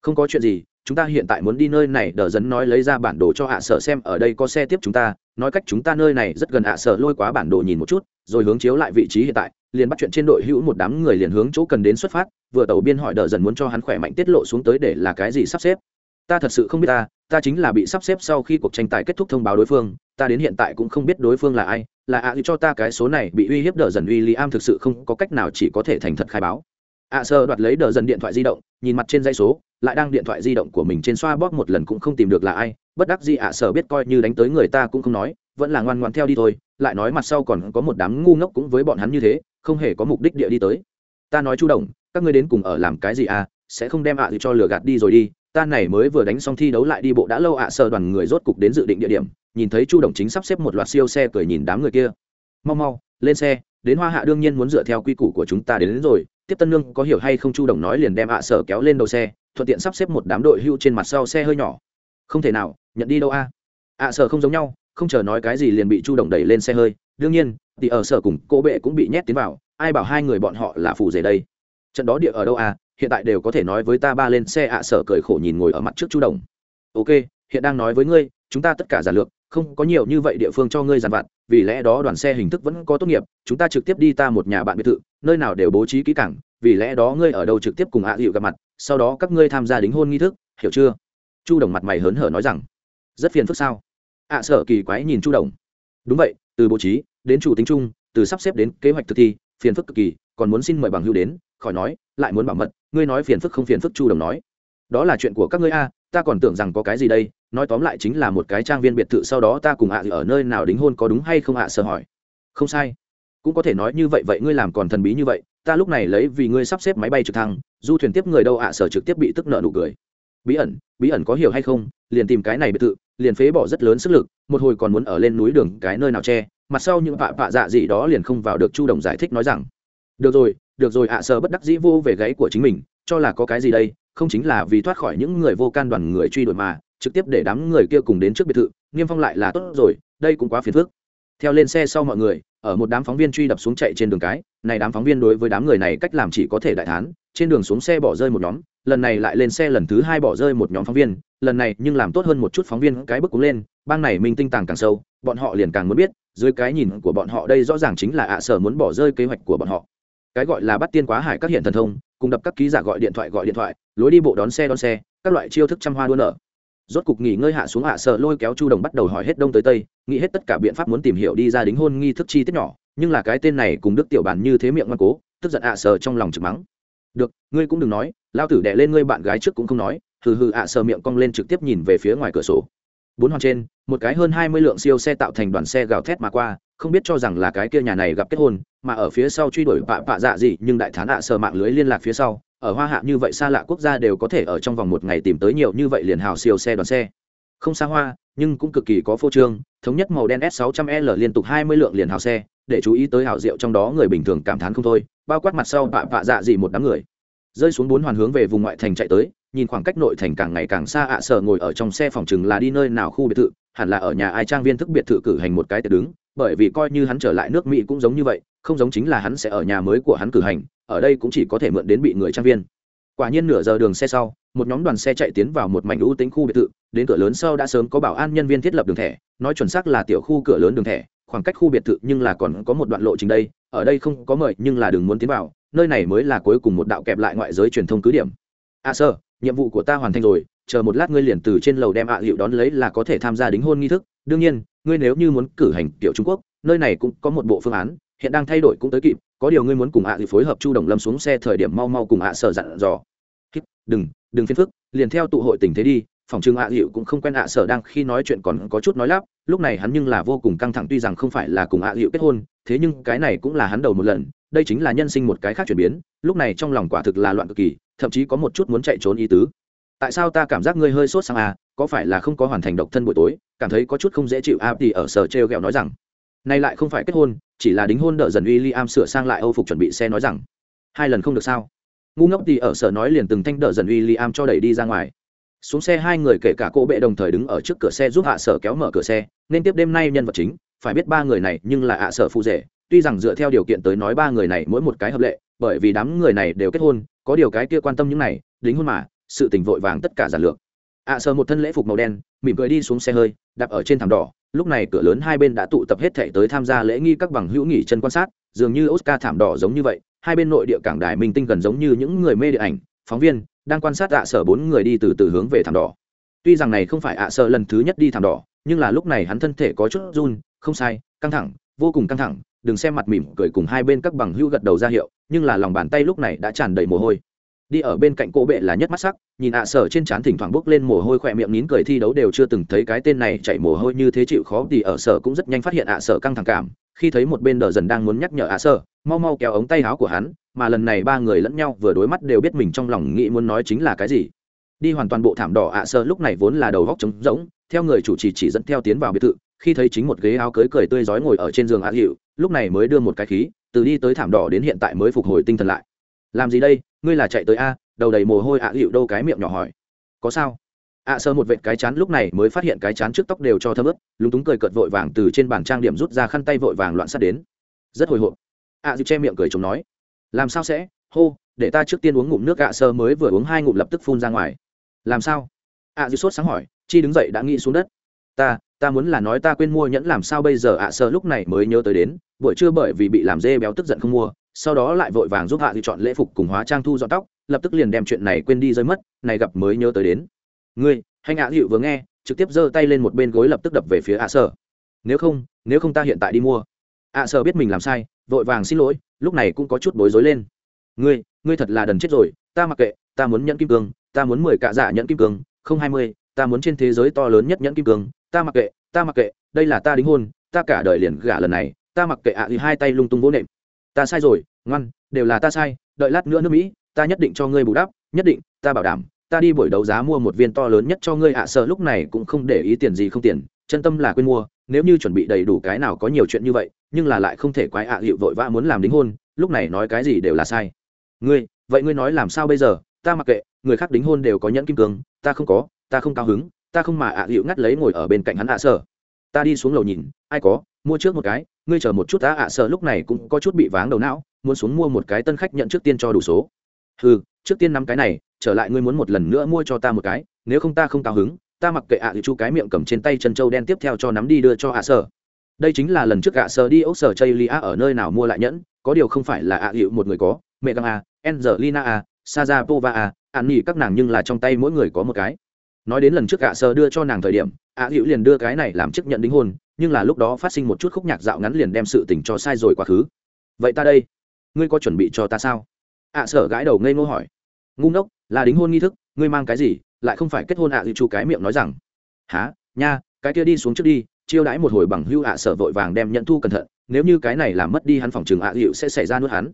Không có chuyện gì, chúng ta hiện tại muốn đi nơi này, đờ dấn nói lấy ra bản đồ cho ạ sở xem, ở đây có xe tiếp chúng ta, nói cách chúng ta nơi này rất gần ạ sở lôi quá bản đồ nhìn một chút, rồi hướng chiếu lại vị trí hiện tại, liền bắt chuyện trên đội hữu một đám người liền hướng chỗ cần đến xuất phát, vừa tàu biên hỏi đờ dần muốn cho hắn khỏe mạnh tiết lộ xuống tới để là cái gì sắp xếp. Ta thật sự không biết ta ta chính là bị sắp xếp sau khi cuộc tranh tài kết thúc thông báo đối phương, ta đến hiện tại cũng không biết đối phương là ai, là ạ cho ta cái số này bị uy hiếp đờ dần uy lý am thực sự không có cách nào chỉ có thể thành thật khai báo. ạ sơ đoạt lấy đờ dần điện thoại di động, nhìn mặt trên dây số lại đang điện thoại di động của mình trên xoa bóp một lần cũng không tìm được là ai bất đắc gì ạ sở biết coi như đánh tới người ta cũng không nói vẫn là ngoan ngoan theo đi thôi lại nói mặt sau còn có một đám ngu ngốc cũng với bọn hắn như thế không hề có mục đích địa đi tới. Ta nói chu đồng các ngươi đến cùng ở làm cái gì à sẽ không đem ạ à cho lừa gạt đi rồi đi ta này mới vừa đánh xong thi đấu lại đi bộ đã lâu ạ à đoàn người rốt cục đến dự định địa điểm nhìn thấy chu đồng chính sắp xếp một loạt siêu xe cười nhìn đám người kia. Mau mau lên xe đến hoa hạ đương nhiên muốn dựa theo quy củ của chúng ta đến, đến rồi tiếp tân lương có hiểu hay không chu đồng nói liền đem ạ sở kéo lên đầu xe thuận tiện sắp xếp một đám đội hưu trên mặt sau xe hơi nhỏ. Không thể nào, nhận đi đâu a? À, ạ sở không giống nhau, không chờ nói cái gì liền bị chu đồng đẩy lên xe hơi. Đương nhiên, thì ở sở cùng cô bệ cũng bị nhét tiến vào, ai bảo hai người bọn họ là phù rể đây? Trận đó địa ở đâu à hiện tại đều có thể nói với ta ba lên xe ạ sở cười khổ nhìn ngồi ở mặt trước chu đồng. Ok, hiện đang nói với ngươi, chúng ta tất cả giản lược, không có nhiều như vậy địa phương cho ngươi giàn vặt, vì lẽ đó đoàn xe hình thức vẫn có tốt nghiệp, chúng ta trực tiếp đi ta một nhà bạn biệt thự, nơi nào đều bố trí kỹ cảng vì lẽ đó ngươi ở đâu trực tiếp cùng ạ à gặp mặt sau đó các ngươi tham gia đính hôn nghi thức hiểu chưa? Chu đồng mặt mày hớn hở nói rằng rất phiền phức sao? Ạ à, sợ kỳ quái nhìn chu đồng. Đúng vậy từ bố trí đến chủ tính chung từ sắp xếp đến kế hoạch thực thi phiền phức cực kỳ còn muốn xin mời bằng hưu đến khỏi nói lại muốn bảo mật ngươi nói phiền phức không phiền phức chu đồng nói. Đó là chuyện của các ngươi a ta còn tưởng rằng có cái gì đây nói tóm lại chính là một cái trang viên biệt thự sau đó ta cùng ạ ở nơi nào đính hôn có đúng hay không ạ sợ hỏi. Không sai. Cũng có thể nói như vậy vậy ngươi làm còn thần bí như vậy ta lúc này lấy vì ngươi sắp xếp máy bay trực thăng du thuyền tiếp người đâu ạ? Sở trực tiếp bị tức nợ nụ cười. Bí ẩn bí ẩn có hiểu hay không? Liền tìm cái này biệt thự liền phế bỏ rất lớn sức lực một hồi còn muốn ở lên núi đường cái nơi nào che mặt sau những vạ vạ dạ gì đó liền không vào được chu đồng giải thích nói rằng được rồi được rồi ạ à, bất đắc dĩ vô về gáy của chính mình cho là có cái gì đây? Không chính là vì thoát khỏi những người vô can đoàn người truy đuổi mà trực tiếp để đám người kia cùng đến trước biệt thự niêm phong lại là tốt rồi đây cũng quá phiền phức. Theo lên xe sau mọi người ở một đám phóng viên truy đập xuống chạy trên đường cái, này đám phóng viên đối với đám người này cách làm chỉ có thể đại thán, trên đường xuống xe bỏ rơi một nhóm, lần này lại lên xe lần thứ hai bỏ rơi một nhóm phóng viên, lần này nhưng làm tốt hơn một chút phóng viên cái bức cũng lên, bang này minh tinh tàng càng sâu, bọn họ liền càng muốn biết, dưới cái nhìn của bọn họ đây rõ ràng chính là ạ sở muốn bỏ rơi kế hoạch của bọn họ. Cái gọi là bắt tiên quá hải các hiện thần thông, cùng đập các ký giả gọi điện thoại gọi điện thoại, lối đi bộ đón xe đón xe, các loại chiêu thức trăm hoa đua nở rốt cục nghỉ ngơi hạ xuống hạ sợ lôi kéo chu đồng bắt đầu hỏi hết đông tới tây, nghĩ hết tất cả biện pháp muốn tìm hiểu đi ra đính hôn nghi thức chi tiết nhỏ, nhưng là cái tên này cùng đức tiểu bản như thế miệng ngoan cố, tức giận hạ sợ trong lòng trực mắng. Được, ngươi cũng đừng nói lao tử đẻ lên ngươi bạn gái trước cũng không nói. Hừ hừ hạ sợ miệng cong lên trực tiếp nhìn về phía ngoài cửa sổ. Bốn hoàn trên, một cái hơn hai mươi lượng siêu xe tạo thành đoàn xe gào thét mà qua, không biết cho rằng là cái kia nhà này gặp kết hôn, mà ở phía sau truy đuổi vạ vạ dạ gì, nhưng đại thán hạ sợ mạng lưới liên lạc phía sau ở hoa hạ như vậy xa lạ quốc gia đều có thể ở trong vòng một ngày tìm tới nhiều như vậy liền hào siêu xe đoàn xe. Không xa hoa, nhưng cũng cực kỳ có phô trương, thống nhất màu đen s 600 l liên tục 20 lượng liền hào xe, để chú ý tới hào rượu trong đó người bình thường cảm thán không thôi, bao quát mặt sau vạ vạ dạ gì một đám người. Rơi xuống bốn hoàn hướng về vùng ngoại thành chạy tới, nhìn khoảng cách nội thành càng ngày càng xa ạ sở ngồi ở trong xe phòng chừng là đi nơi nào khu biệt thự, hẳn là ở nhà ai trang viên thức biệt thự cử hành một cái tiệc đứng, bởi vì coi như hắn trở lại nước mỹ cũng giống như vậy, không giống chính là hắn sẽ ở nhà mới của hắn cử hành ở đây cũng chỉ có thể mượn đến bị người trang viên. Quả nhiên nửa giờ đường xe sau, một nhóm đoàn xe chạy tiến vào một mảnh ưu tính khu biệt thự, đến cửa lớn sau đã sớm có bảo an nhân viên thiết lập đường thẻ, nói chuẩn xác là tiểu khu cửa lớn đường thẻ, khoảng cách khu biệt thự nhưng là còn có một đoạn lộ trình đây, ở đây không có mời nhưng là đừng muốn tiến vào, nơi này mới là cuối cùng một đạo kẹp lại ngoại giới truyền thông cứ điểm. À sơ nhiệm vụ của ta hoàn thành rồi, chờ một lát ngươi liền từ trên lầu đem ạ à hiệu đón lấy là có thể tham gia đính hôn nghi thức. Đương nhiên, ngươi nếu như muốn cử hành kiểu trung quốc, nơi này cũng có một bộ phương án, hiện đang thay đổi cũng tới kịp có điều ngươi muốn cùng ạ à thì phối hợp chu đồng lâm xuống xe thời điểm mau mau cùng ạ à sở dặn dò. Đừng đừng phiền phức, liền theo tụ hội tình thế đi, phòng trường ạ hiệu cũng không quen ạ sở đang khi nói chuyện còn có chút nói lắp, lúc này hắn nhưng là vô cùng căng thẳng tuy rằng không phải là cùng ạ hiệu kết hôn, thế nhưng cái này cũng là hắn đầu một lần, đây chính là nhân sinh một cái khác chuyển biến, lúc này trong lòng quả thực là loạn cực kỳ, thậm chí có một chút muốn chạy trốn ý tứ. Tại sao ta cảm giác ngươi hơi sốt sang à có phải là không có hoàn thành độc thân buổi tối, cảm thấy có chút không dễ chịu a thì ở sở treo ghẹo nói rằng, nay lại không phải kết hôn chỉ là đính hôn đợi dần uy i am sửa sang lại âu phục chuẩn bị xe nói rằng, hai lần không được sao? Ngu ngốc thì ở sở nói liền từng thanh đỡ dần uy i am cho đẩy đi ra ngoài. Xuống xe hai người kể cả cô bệ đồng thời đứng ở trước cửa xe giúp hạ sở kéo mở cửa xe, nên tiếp đêm nay nhân vật chính, phải biết ba người này nhưng là hạ sở phụ rể. Tuy rằng dựa theo điều kiện tới nói ba người này mỗi một cái hợp lệ, bởi vì đám người này đều kết hôn, có điều cái kia quan tâm những này, đính hôn mà, sự tình vội vàng tất cả giản lược. Ạ sở một thân lễ phục màu đen mỉm cười đi xuống xe hơi, đạp ở trên thảm đỏ. Lúc này cửa lớn hai bên đã tụ tập hết thể tới tham gia lễ nghi các bằng hữu nghỉ chân quan sát, dường như oscar thảm đỏ giống như vậy. Hai bên nội địa cảng đài minh tinh gần giống như những người mê điện ảnh, phóng viên, đang quan sát ạ sở bốn người đi từ từ hướng về thảm đỏ. Tuy rằng này không phải ạ sở lần thứ nhất đi thảm đỏ, nhưng là lúc này hắn thân thể có chút run, không sai, căng thẳng, vô cùng căng thẳng. Đừng xem mặt mỉm cười cùng hai bên các bằng hữu gật đầu ra hiệu, nhưng là lòng bàn tay lúc này đã tràn đầy mồ hôi đi ở bên cạnh cổ bệ là nhất mắt sắc, nhìn ạ à sở trên trán thỉnh thoảng bốc lên mồ hôi khỏe miệng nín cười thi đấu đều chưa từng thấy cái tên này chạy mồ hôi như thế chịu khó thì ở sở cũng rất nhanh phát hiện ạ à sở căng thẳng cảm, khi thấy một bên đờ dần đang muốn nhắc nhở ạ à sở, mau mau kéo ống tay áo của hắn, mà lần này ba người lẫn nhau vừa đối mắt đều biết mình trong lòng nghĩ muốn nói chính là cái gì. Đi hoàn toàn bộ thảm đỏ ạ sở lúc này vốn là đầu góc trống rỗng, theo người chủ trì chỉ dẫn theo tiến vào biệt thự, khi thấy chính một ghế áo cưới cười tươi rói ngồi ở trên giường ạ hiệu, lúc này mới đưa một cái khí, từ đi tới thảm đỏ đến hiện tại mới phục hồi tinh thần lại. Làm gì đây? Ngươi là chạy tới a, đầu đầy mồ hôi ạ à hiệu đâu cái miệng nhỏ hỏi. Có sao? ạ sơ một vệt cái chán lúc này mới phát hiện cái chán trước tóc đều cho thấm ướt, lúng túng cười cợt vội vàng từ trên bàn trang điểm rút ra khăn tay vội vàng loạn sát đến. Rất hồi hộp. ạ dịu che miệng cười chồng nói. Làm sao sẽ? Hô, để ta trước tiên uống ngụm nước ạ sơ mới vừa uống hai ngụm lập tức phun ra ngoài. Làm sao? ạ dịu sốt sáng hỏi, chi đứng dậy đã nghĩ xuống đất. Ta ta muốn là nói ta quên mua nhẫn làm sao bây giờ ạ sơ lúc này mới nhớ tới đến, buổi trưa bởi vì bị làm dê béo tức giận không mua sau đó lại vội vàng giúp hạ dịu chọn lễ phục cùng hóa trang thu dọn tóc, lập tức liền đem chuyện này quên đi rơi mất, này gặp mới nhớ tới đến. Ngươi hay hạ dịu vừa nghe, trực tiếp giơ tay lên một bên gối lập tức đập về phía ạ sở. Nếu không nếu không ta hiện tại đi mua. ạ sở biết mình làm sai, vội vàng xin lỗi, lúc này cũng có chút bối rối lên. Ngươi ngươi thật là đần chết rồi, ta mặc kệ, ta muốn nhẫn kim cương, ta muốn mười cạ dạ nhẫn kim cương, không hai mươi, ta muốn trên thế giới to lớn nhất nhẫn kim cương, ta mặc kệ, ta mặc kệ, đây là ta đính hôn, ta cả đời liền gả lần này, ta mặc kệ ạ thì hai tay lung tung vỗ nệm ta sai rồi, ngoan, đều là ta sai, đợi lát nữa nước mỹ, ta nhất định cho ngươi bù đắp, nhất định, ta bảo đảm, ta đi buổi đấu giá mua một viên to lớn nhất cho ngươi ạ à, sợ lúc này cũng không để ý tiền gì không tiền, chân tâm là quên mua, nếu như chuẩn bị đầy đủ cái nào có nhiều chuyện như vậy, nhưng là lại không thể quái ạ à, hiệu vội vã muốn làm đính hôn, lúc này nói cái gì đều là sai. Ngươi, vậy ngươi nói làm sao bây giờ, ta mặc kệ, người khác đính hôn đều có nhẫn kim cương, ta không có, ta không cao hứng, ta không mà ạ à, hiệu ngắt lấy ngồi ở bên cạnh hắn ạ sợ. Ta đi xuống lầu nhìn, ai có, mua trước một cái ngươi chờ một chút ta ạ, sợ lúc này cũng có chút bị váng đầu não, muốn xuống mua một cái tân khách nhận trước tiên cho đủ số ừ trước tiên năm cái này, trở lại ngươi muốn một lần nữa mua cho ta một cái, nếu không ta không cao hứng, ta mặc kệ ạ à thì chu cái miệng cầm trên tay chân trâu đen tiếp theo cho nắm đi đưa cho ạ, sợ. đây chính là lần trước ạ, sợ đi ốc sở chây lia ở nơi nào mua lại nhẫn, có điều không phải là ạ hiệu một người có, mẹ găng à, a enzelina a à, sajapova a à, an nhỉ các nàng nhưng là trong tay mỗi người có một cái nói đến lần trước ạ, sợ đưa cho nàng thời điểm, ạ hiệu liền đưa cái này làm chức nhận đính hôn nhưng là lúc đó phát sinh một chút khúc nhạc dạo ngắn liền đem sự tình cho sai rồi quá khứ. Vậy ta đây ngươi có chuẩn bị cho ta sao? À, ạ sở gãi đầu ngây ngô hỏi. Ngu ngốc là đính hôn nghi thức ngươi mang cái gì lại không phải kết hôn ạ à, chu cái miệng nói rằng. Há nha cái kia đi xuống trước đi chiêu đãi một hồi bằng hưu à, ạ sở vội vàng đem nhận thu cẩn thận nếu như cái này làm mất đi hắn phòng trường à, ạ dịu sẽ xảy ra nuốt hắn.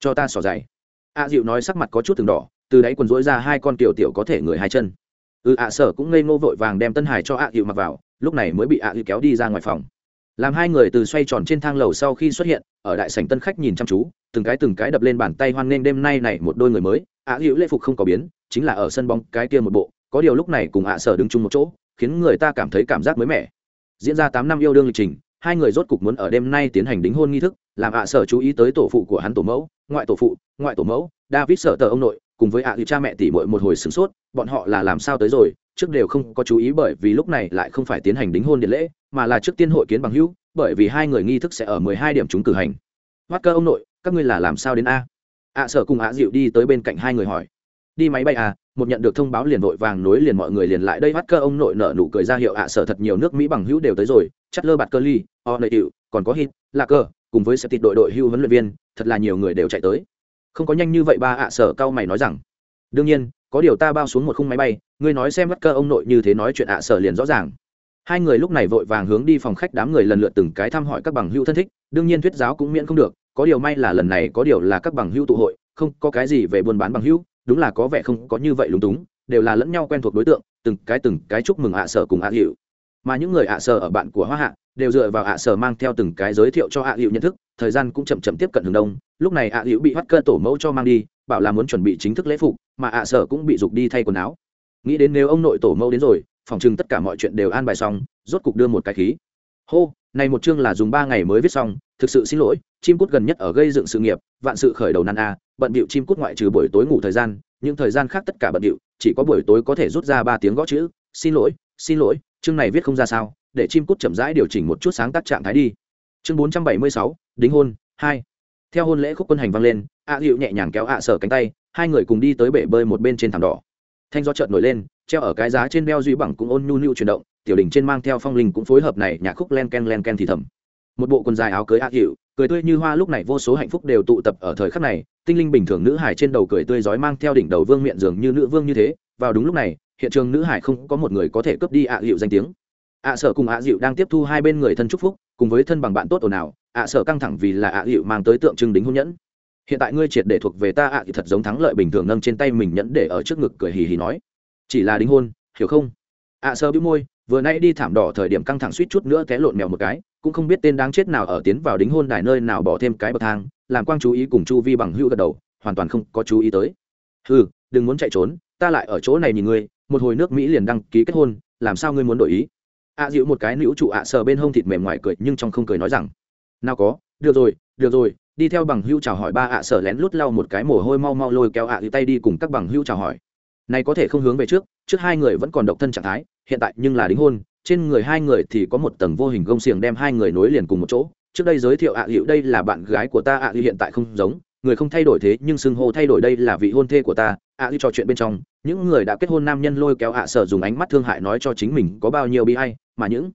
Cho ta xỏ dày ạ dịu nói sắc mặt có chút từng đỏ từ đáy quần rỗi ra hai con tiểu tiểu có thể người hai chân. Ừ ạ sở cũng ngây ngô vội vàng đem tân hải cho ạ dịu mặc vào lúc này mới bị ạ dịu kéo đi ra ngoài phòng. Làm hai người từ xoay tròn trên thang lầu sau khi xuất hiện, ở đại sảnh tân khách nhìn chăm chú, từng cái từng cái đập lên bàn tay hoan nghênh đêm nay này một đôi người mới. Ạ hữu lễ phục không có biến, chính là ở sân bóng cái kia một bộ, có điều lúc này cùng ạ sở đứng chung một chỗ, khiến người ta cảm thấy cảm giác mới mẻ. Diễn ra tám năm yêu đương lịch trình, hai người rốt cục muốn ở đêm nay tiến hành đính hôn nghi thức, làm ạ sở chú ý tới tổ phụ của hắn tổ mẫu, ngoại tổ phụ, ngoại tổ mẫu, david sợ tờ ông nội, cùng với ạ à cha mẹ tỉ mội một hồi sửng sốt, bọn họ là làm sao tới rồi trước đều không có chú ý bởi vì lúc này lại không phải tiến hành đính hôn điện lễ, mà là trước tiên hội kiến bằng hữu, bởi vì hai người nghi thức sẽ ở mười hai điểm chúng cử hành. Hoắt cơ ông nội, các ngươi là làm sao đến a? Ạ sở cùng ạ dịu đi tới bên cạnh hai người hỏi. Đi máy bay à một nhận được thông báo liền vội vàng nối liền mọi người liền lại đây. Bắt cơ ông nội nở nụ cười ra hiệu ạ sở thật nhiều nước mỹ bằng hữu đều tới rồi, chất lơ bạt cơ ly, o nội hiệu còn có hít là cơ, cùng với sẽ tịt đội đội hưu huấn luyện viên, thật là nhiều người đều chạy tới. Không có nhanh như vậy ba ạ sở cao mày nói rằng. Đương nhiên có điều ta bao xuống một khung máy bay, ngươi nói xem bắt cơ ông nội như thế nói chuyện ạ, sở liền rõ ràng. Hai người lúc này vội vàng hướng đi phòng khách đám người lần lượt từng cái thăm hỏi các bằng hữu thân thích, đương nhiên thuyết giáo cũng miễn không được, có điều may là lần này có điều là các bằng hữu tụ hội, không có cái gì về buôn bán bằng hữu đúng là có vẻ không có như vậy lúng túng, đều là lẫn nhau quen thuộc đối tượng, từng cái từng cái chúc mừng ạ, sở cùng ạ hiệu mà những người ạ, sở ở bạn của hoa hạ, đều dựa vào ạ, sở mang theo từng cái giới thiệu cho ạ hiệu nhận thức, thời gian cũng chậm chậm tiếp cận hướng đông, lúc này ạ hiệu bị bắt cơ tổ mẫu cho mang đi bảo là muốn chuẩn bị chính thức lễ phục, mà ạ sở cũng bị dục đi thay quần áo. Nghĩ đến nếu ông nội tổ mẫu đến rồi, phòng chừng tất cả mọi chuyện đều an bài xong, rốt cục đưa một cái khí. Hô, này một chương là dùng ba ngày mới viết xong, thực sự xin lỗi, chim cút gần nhất ở gây dựng sự nghiệp, vạn sự khởi đầu nan a, bận bịu chim cút ngoại trừ buổi tối ngủ thời gian, những thời gian khác tất cả bận bịu, chỉ có buổi tối có thể rút ra ba tiếng gõ chữ, xin lỗi xin lỗi, chương này viết không ra sao, để chim cút chậm rãi điều chỉnh một chút sáng tác trạng thái đi. Chương bốn trăm bảy mươi sáu, đính hôn, hai theo hôn lễ khúc quân hành vang lên ạ à nhẹ nhàng kéo ạ sở cánh tay, hai người cùng đi tới bể bơi một bên trên thảm đỏ. Thanh do trợn nổi lên, treo ở cái giá trên beo duy bằng cũng ôn nhu nhu chuyển động, tiểu đỉnh trên mang theo phong linh cũng phối hợp này, nhạc khúc len ken len ken thì thầm. Một bộ quần dài áo cưới ạ hiệu cười tươi như hoa lúc này vô số hạnh phúc đều tụ tập ở thời khắc này, tinh linh bình thường nữ hải trên đầu cười tươi giói mang theo đỉnh đầu vương miệng dường như nữ vương như thế, vào đúng lúc này, hiện trường nữ hải không có một người có thể cướp đi ạ à danh tiếng. Ạ sở cùng ạ dịu đang tiếp thu hai bên người thân chúc phúc, cùng với thân bằng bạn tốt ồn ào ạ sở căng thẳng vì là ạ hiệu mang tới tượng trưng đính hôn nhẫn. Hiện tại ngươi triệt để thuộc về ta ạ thì thật giống thắng lợi bình thường nâng trên tay mình nhẫn để ở trước ngực cười hì hì nói. Chỉ là đính hôn hiểu không? Ạ sở bĩu môi vừa nãy đi thảm đỏ thời điểm căng thẳng suýt chút nữa té lộn mèo một cái cũng không biết tên đáng chết nào ở tiến vào đính hôn đài nơi nào bỏ thêm cái bậc thang làm quang chú ý cùng chu vi bằng hữu gật đầu hoàn toàn không có chú ý tới. Ừ đừng muốn chạy trốn ta lại ở chỗ này nhìn ngươi một hồi nước mỹ liền đăng ký kết hôn làm sao ngươi muốn đổi ý? Ạ à, dịu một cái nữ trụ ạ sờ bên hông thịt mềm ngoài cười nhưng trong không cười nói rằng nào có, được rồi được rồi, đi theo bằng hữu chào hỏi ba ạ, sở lén lút lau một cái mồ hôi mau mau lôi kéo ạ dịu tay đi cùng các bằng hữu chào hỏi. Này có thể không hướng về trước trước hai người vẫn còn độc thân trạng thái, hiện tại nhưng là đính hôn, trên người hai người thì có một tầng vô hình gông xiềng đem hai người nối liền cùng một chỗ. Trước đây giới thiệu ạ à đây là bạn gái của ta, ạ hữu hiện tại không giống, người không thay đổi thế nhưng xưng hô thay đổi đây là vị hôn thê của ta. Ạ hữu trò chuyện bên trong, những người đã kết hôn nam nhân lôi kéo ạ, sở dùng ánh mắt thương hại nói cho chính mình có bao nhiêu bi hay mà những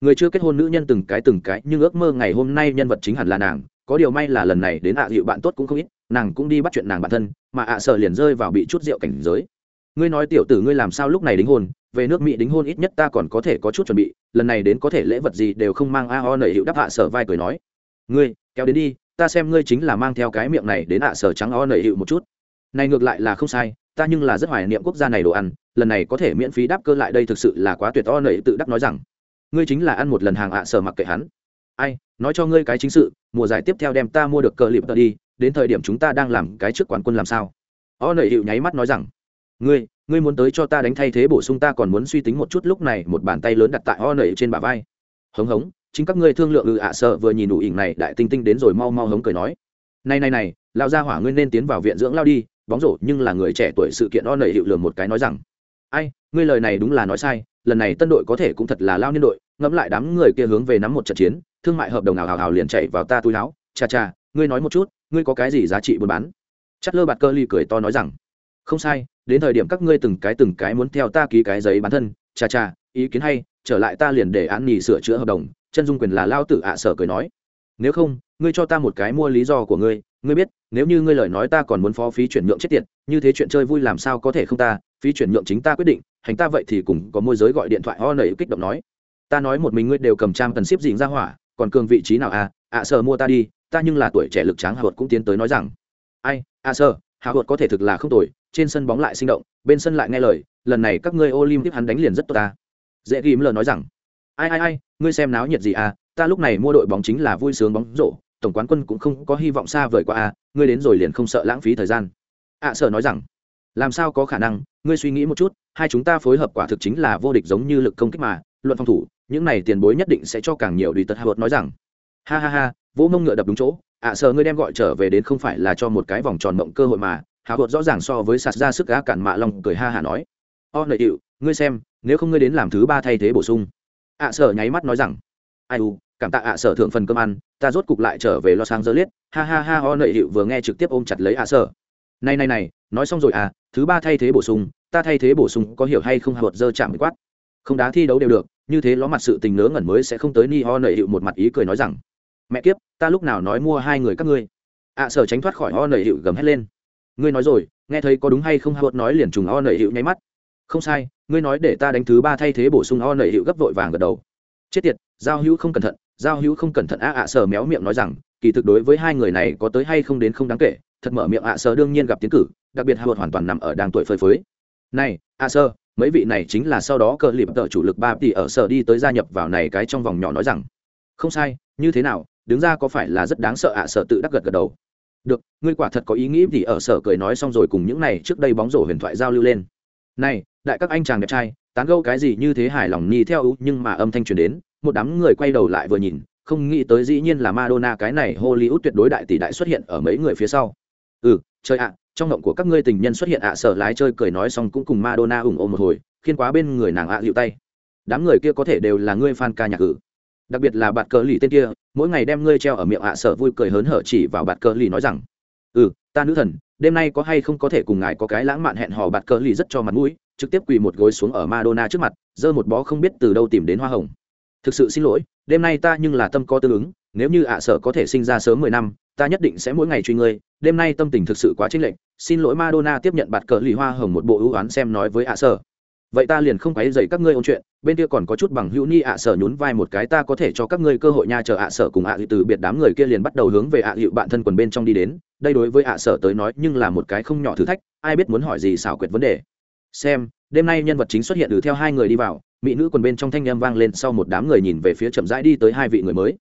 người chưa kết hôn nữ nhân từng cái từng cái, nhưng ước mơ ngày hôm nay nhân vật chính hẳn là nàng. Có điều may là lần này đến ạ dịu bạn tốt cũng không ít, nàng cũng đi bắt chuyện nàng bản thân, mà ạ sợ liền rơi vào bị chút rượu cảnh giới. Ngươi nói tiểu tử ngươi làm sao lúc này đính hôn, về nước mỹ đính hôn ít nhất ta còn có thể có chút chuẩn bị, lần này đến có thể lễ vật gì đều không mang a o nầy hiệu đáp hạ sở vai cười nói. Ngươi, kéo đến đi, ta xem ngươi chính là mang theo cái miệng này đến hạ sở trắng o nầy hiệu một chút. Này ngược lại là không sai, ta nhưng là rất hoài niệm quốc gia này đồ ăn, lần này có thể miễn phí đáp cơ lại đây thực sự là quá tuyệt o nầy tự đắc nói rằng ngươi chính là ăn một lần hàng ạ sở mặc kệ hắn. Ai, nói cho ngươi cái chính sự, mùa giải tiếp theo đem ta mua được cờ liệp tờ đi, đến thời điểm chúng ta đang làm cái trước quán quân làm sao? O nợ hiệu nháy mắt nói rằng, ngươi ngươi muốn tới cho ta đánh thay thế bổ sung ta còn muốn suy tính một chút lúc này một bàn tay lớn đặt tại o nợ trên bả vai. Hống hống, chính các ngươi thương lượng ư ạ sợ vừa nhìn đủ ỉn này, đại tinh tinh đến rồi mau mau hống cười nói, này này này lao ra hỏa ngươi nên tiến vào viện dưỡng lao đi, bóng rổ nhưng là người trẻ tuổi sự kiện o nợ hiệu lường một cái nói rằng ai, ngươi lời này đúng là nói sai, lần này tân đội có thể cũng thật là lao niên đội, ngẫm lại đám người kia hướng về nắm một trận chiến, thương mại hợp đồng nào hào hào liền chạy vào ta túi láo cha cha ngươi nói một chút, ngươi có cái gì giá trị buôn bán? Chất lơ bạt cơ ly cười to nói rằng, không sai, đến thời điểm các ngươi từng cái từng cái muốn theo ta ký cái giấy bán thân. Cha cha ý kiến hay, trở lại ta liền để án nghỉ sửa chữa hợp đồng. Chân dung quyền là lao tử ạ sở cười nói. Nếu không, ngươi cho ta một cái mua lý do của ngươi. Ngươi biết, nếu như ngươi lời nói ta còn muốn phó phí chuyển nhượng chết tiệt, như thế chuyện chơi vui làm sao có thể không ta? Phí chuyển nhượng chính ta quyết định hành ta vậy thì cùng có môi giới gọi điện thoại ho nảy kích động nói. Ta nói một mình ngươi đều cầm trang cần ship dịnh ra hỏa còn cường vị trí nào à? à ạ sở mua ta đi ta nhưng là tuổi trẻ lực tráng hạ cũng tiến tới nói rằng. Ai à, ạ Hà hạ có thể thực là không tồi trên sân bóng lại sinh động bên sân lại nghe lời lần này các ngươi olympic hắn đánh liền rất tốt ta. Dễ ghim lời nói rằng. Ai ai ai ngươi xem náo nhiệt gì à? Ta lúc này mua đội bóng chính là vui sướng bóng rổ tổng quán quân cũng không có hy vọng xa vời qua à ngươi đến rồi liền không sợ lãng phí thời gian. Ạ à, sở nói rằng. Làm sao có khả năng? Ngươi suy nghĩ một chút hai chúng ta phối hợp quả thực chính là vô địch giống như lực công kích mà luận phòng thủ những này tiền bối nhất định sẽ cho càng nhiều đùi tật hạ nói rằng. Ha ha ha vỗ mông ngựa đập đúng chỗ ạ à, sở ngươi đem gọi trở về đến không phải là cho một cái vòng tròn mộng cơ hội mà hào hột rõ ràng so với sạt ra sức gã cản mạ long cười ha hả nói. O nợ điệu ngươi xem nếu không ngươi đến làm thứ ba thay thế bổ sung. Ạ sở nháy mắt nói rằng. Ai u cảm tạ ạ sở thượng phần cơm ăn ta rốt cục lại trở về lo sang dơ liết ha ha ha o nợ hiệu vừa nghe trực tiếp ôm chặt lấy ạ sở này này này nói xong rồi à thứ ba thay thế bổ sung, ta thay thế bổ sung có hiểu hay không hột dơ chạm quát. Không đá thi đấu đều được, như thế ló mặt sự tình nớ ngẩn mới sẽ không tới ni ho nợ hiệu một mặt ý cười nói rằng, mẹ kiếp, ta lúc nào nói mua hai người các ngươi? Ạ sở tránh thoát khỏi ho nợ hiệu gầm hét lên. Ngươi nói rồi, nghe thấy có đúng hay không hốt nói liền trùng ho nẩy hiệu nháy mắt. Không sai, ngươi nói để ta đánh thứ ba thay thế bổ sung ho nẩy hiệu gấp vội vàng gật đầu. Chết tiệt, giao hữu không cẩn thận, giao hữu không cẩn thận. A ạ sở méo miệng nói rằng, kỳ thực đối với hai người này có tới hay không đến không đáng kể, thật mở miệng ạ sở đương nhiên gặp tiến cử đặc biệt hạ hoàn toàn nằm ở đang tuổi phơi phới. Này à, a sơ mấy vị này chính là sau đó cờ lịp tờ chủ lực ba tỷ ở sở đi tới gia nhập vào này cái trong vòng nhỏ nói rằng không sai như thế nào đứng ra có phải là rất đáng sợ ạ sở tự đắc gật gật đầu. Được ngươi quả thật có ý nghĩ thì ở sở cười nói xong rồi cùng những này trước đây bóng rổ huyền thoại giao lưu lên. Này đại các anh chàng đẹp trai tán gẫu cái gì như thế hài lòng ni theo nhưng mà âm thanh truyền đến một đám người quay đầu lại vừa nhìn không nghĩ tới dĩ nhiên là Madonna cái này Hollywood tuyệt đối đại tỷ đại xuất hiện ở mấy người phía sau. Ừ, trời ạ, trong ngộng của các ngươi tình nhân xuất hiện ạ à, sở lái chơi cười nói xong cũng cùng madonna ủng ôm một hồi, khiến quá bên người nàng ạ à dịu tay. Đám người kia có thể đều là ngươi fan ca nhạc cử đặc biệt là bạt cờ lì tên kia, mỗi ngày đem ngươi treo ở miệng ạ à, sở vui cười hớn hở chỉ vào bạt cờ lì nói rằng ừ ta nữ thần, đêm nay có hay không có thể cùng ngài có cái lãng mạn hẹn hò? Bạt cờ lì rất cho mặt mũi, trực tiếp quỳ một gối xuống ở madonna trước mặt, giơ một bó không biết từ đâu tìm đến hoa hồng. Thực sự xin lỗi, đêm nay ta nhưng là tâm có tương ứng nếu như ạ sở có thể sinh ra sớm mười năm, ta nhất định sẽ mỗi ngày truy ngươi, đêm nay tâm tình thực sự quá chênh lệch, xin lỗi madonna tiếp nhận bạt cờ lì hoa hồng một bộ ưu oán xem nói với ạ sở. Vậy ta liền không quấy dậy các ngươi ôn chuyện, bên kia còn có chút bằng hữu ni ạ sở nhún vai một cái, ta có thể cho các ngươi cơ hội nha, chờ ạ sở cùng ạ dị từ biệt đám người kia liền bắt đầu hướng về ạ hiệu bạn thân quần bên trong đi đến. Đây đối với ạ sở tới nói, nhưng là một cái không nhỏ thử thách, ai biết muốn hỏi gì xảo quyệt vấn đề. Xem, đêm nay nhân vật chính xuất hiện từ theo hai người đi vào, mỹ nữ quần bên trong thanh â vang lên sau một đám người nhìn về phía chậm rãi đi tới hai vị người mới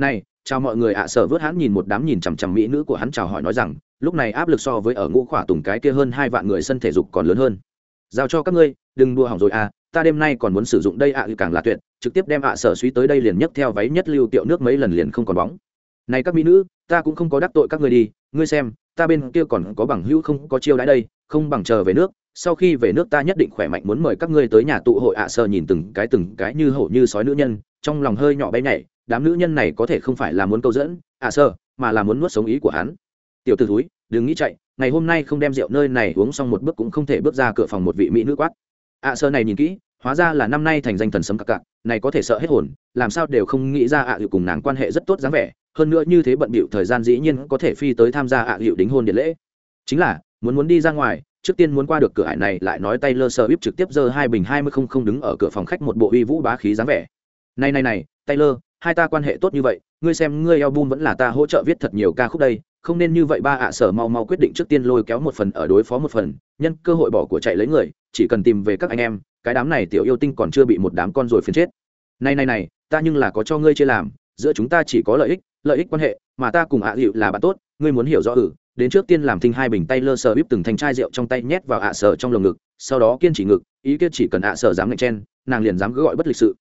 này chào mọi người ạ sở vớt hắn nhìn một đám nhìn chằm chằm mỹ nữ của hắn chào hỏi nói rằng lúc này áp lực so với ở ngũ khỏa tùng cái kia hơn hai vạn người sân thể dục còn lớn hơn. Giao cho các ngươi đừng đua hỏng rồi à ta đêm nay còn muốn sử dụng đây ạ à, càng là tuyệt trực tiếp đem ạ sở suý tới đây liền nhấc theo váy nhất lưu tiệu nước mấy lần liền không còn bóng. Này các mỹ nữ ta cũng không có đắc tội các ngươi đi ngươi xem ta bên kia còn có bằng hữu không có chiêu đãi đây không bằng chờ về nước sau khi về nước ta nhất định khỏe mạnh muốn mời các ngươi tới nhà tụ hội ạ sở nhìn từng cái từng cái như hổ như sói nữ nhân trong lòng hơi nhỏ bé nhảy đám nữ nhân này có thể không phải là muốn câu dẫn ạ sơ, mà là muốn nuốt sống ý của hắn. Tiểu t ử túi đừng nghĩ chạy ngày hôm nay không đem rượu nơi này uống xong một bước cũng không thể bước ra cửa phòng một vị mỹ nữ quát. Ạ sơ này nhìn kỹ hóa ra là năm nay thành danh thần sấm cặp cặp này có thể sợ hết hồn làm sao đều không nghĩ ra ạ à cùng nàng quan hệ rất tốt dáng vẻ hơn nữa như thế bận bịu thời gian dĩ nhiên có thể phi tới tham gia ạ à đính hôn điện lễ. Chính là muốn muốn đi ra ngoài trước tiên muốn qua được cửa ải này lại nói tay lơ sơ bíp trực tiếp giơ hai bình hai mươi không không đứng ở cửa phòng khách một bộ uy vũ bá khí dáng vẻ. Này này này tay lơ hai ta quan hệ tốt như vậy, ngươi xem ngươi album vẫn là ta hỗ trợ viết thật nhiều ca khúc đây, không nên như vậy ba ạ, sở mau mau quyết định trước tiên lôi kéo một phần ở đối phó một phần, nhân cơ hội bỏ của chạy lấy người, chỉ cần tìm về các anh em, cái đám này tiểu yêu tinh còn chưa bị một đám con rồi phiền chết. Này này này, ta nhưng là có cho ngươi chia làm, giữa chúng ta chỉ có lợi ích lợi ích quan hệ, mà ta cùng ạ dịu là bạn tốt, ngươi muốn hiểu rõ ử đến trước tiên làm thinh hai bình tay lơ sờ bíp từng thành chai rượu trong tay nhét vào ạ sở trong lồng ngực, sau đó kiên trì ngực, ý kia chỉ cần ạ sở dám ngạch chen, nàng liền dám gọi bất lịch sự.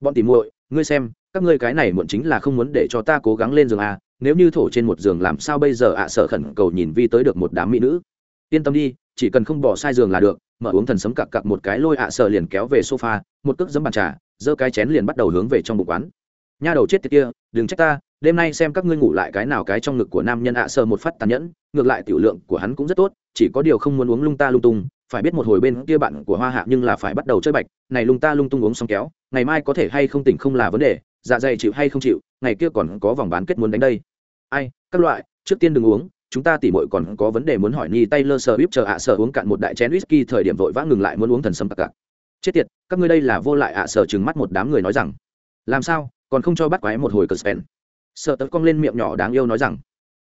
Bọn tìm muội, ngươi xem các ngươi cái này muộn chính là không muốn để cho ta cố gắng lên giường à nếu như thổ trên một giường làm sao bây giờ ạ, sợ khẩn cầu nhìn vi tới được một đám mỹ nữ. Yên tâm đi, chỉ cần không bỏ sai giường là được, mở uống thần sấm cặc cặc một cái lôi ạ, sợ liền kéo về sofa, một cước dấm bàn trà, giơ cái chén liền bắt đầu hướng về trong bụng quán. Nha đầu chết tiệt kia, đừng trách ta, đêm nay xem các ngươi ngủ lại cái nào cái trong ngực của nam nhân ạ, sợ một phát tàn nhẫn, ngược lại tiểu lượng của hắn cũng rất tốt, chỉ có điều không muốn uống lung ta lung tung, phải biết một hồi bên kia bạn của hoa hạ nhưng là phải bắt đầu chơi bạch, này lung ta lung tung uống xong kéo, ngày mai có thể hay không tỉnh không là vấn đề dạ dày chịu hay không chịu, ngày kia còn có vòng bán kết muốn đánh đây. Ai, các loại, trước tiên đừng uống, chúng ta tỉ mội còn có vấn đề muốn hỏi ni tay lơ sờ bíp chờ ạ à sở uống cạn một đại chén whisky thời điểm vội vã ngừng lại muốn uống thần sâm tặc cặc chết tiệt, các ngươi đây là vô lại ạ à sở trừng mắt một đám người nói rằng. Làm sao, còn không cho bắt quái một hồi cờ spen sợ tật cong lên miệng nhỏ đáng yêu nói rằng.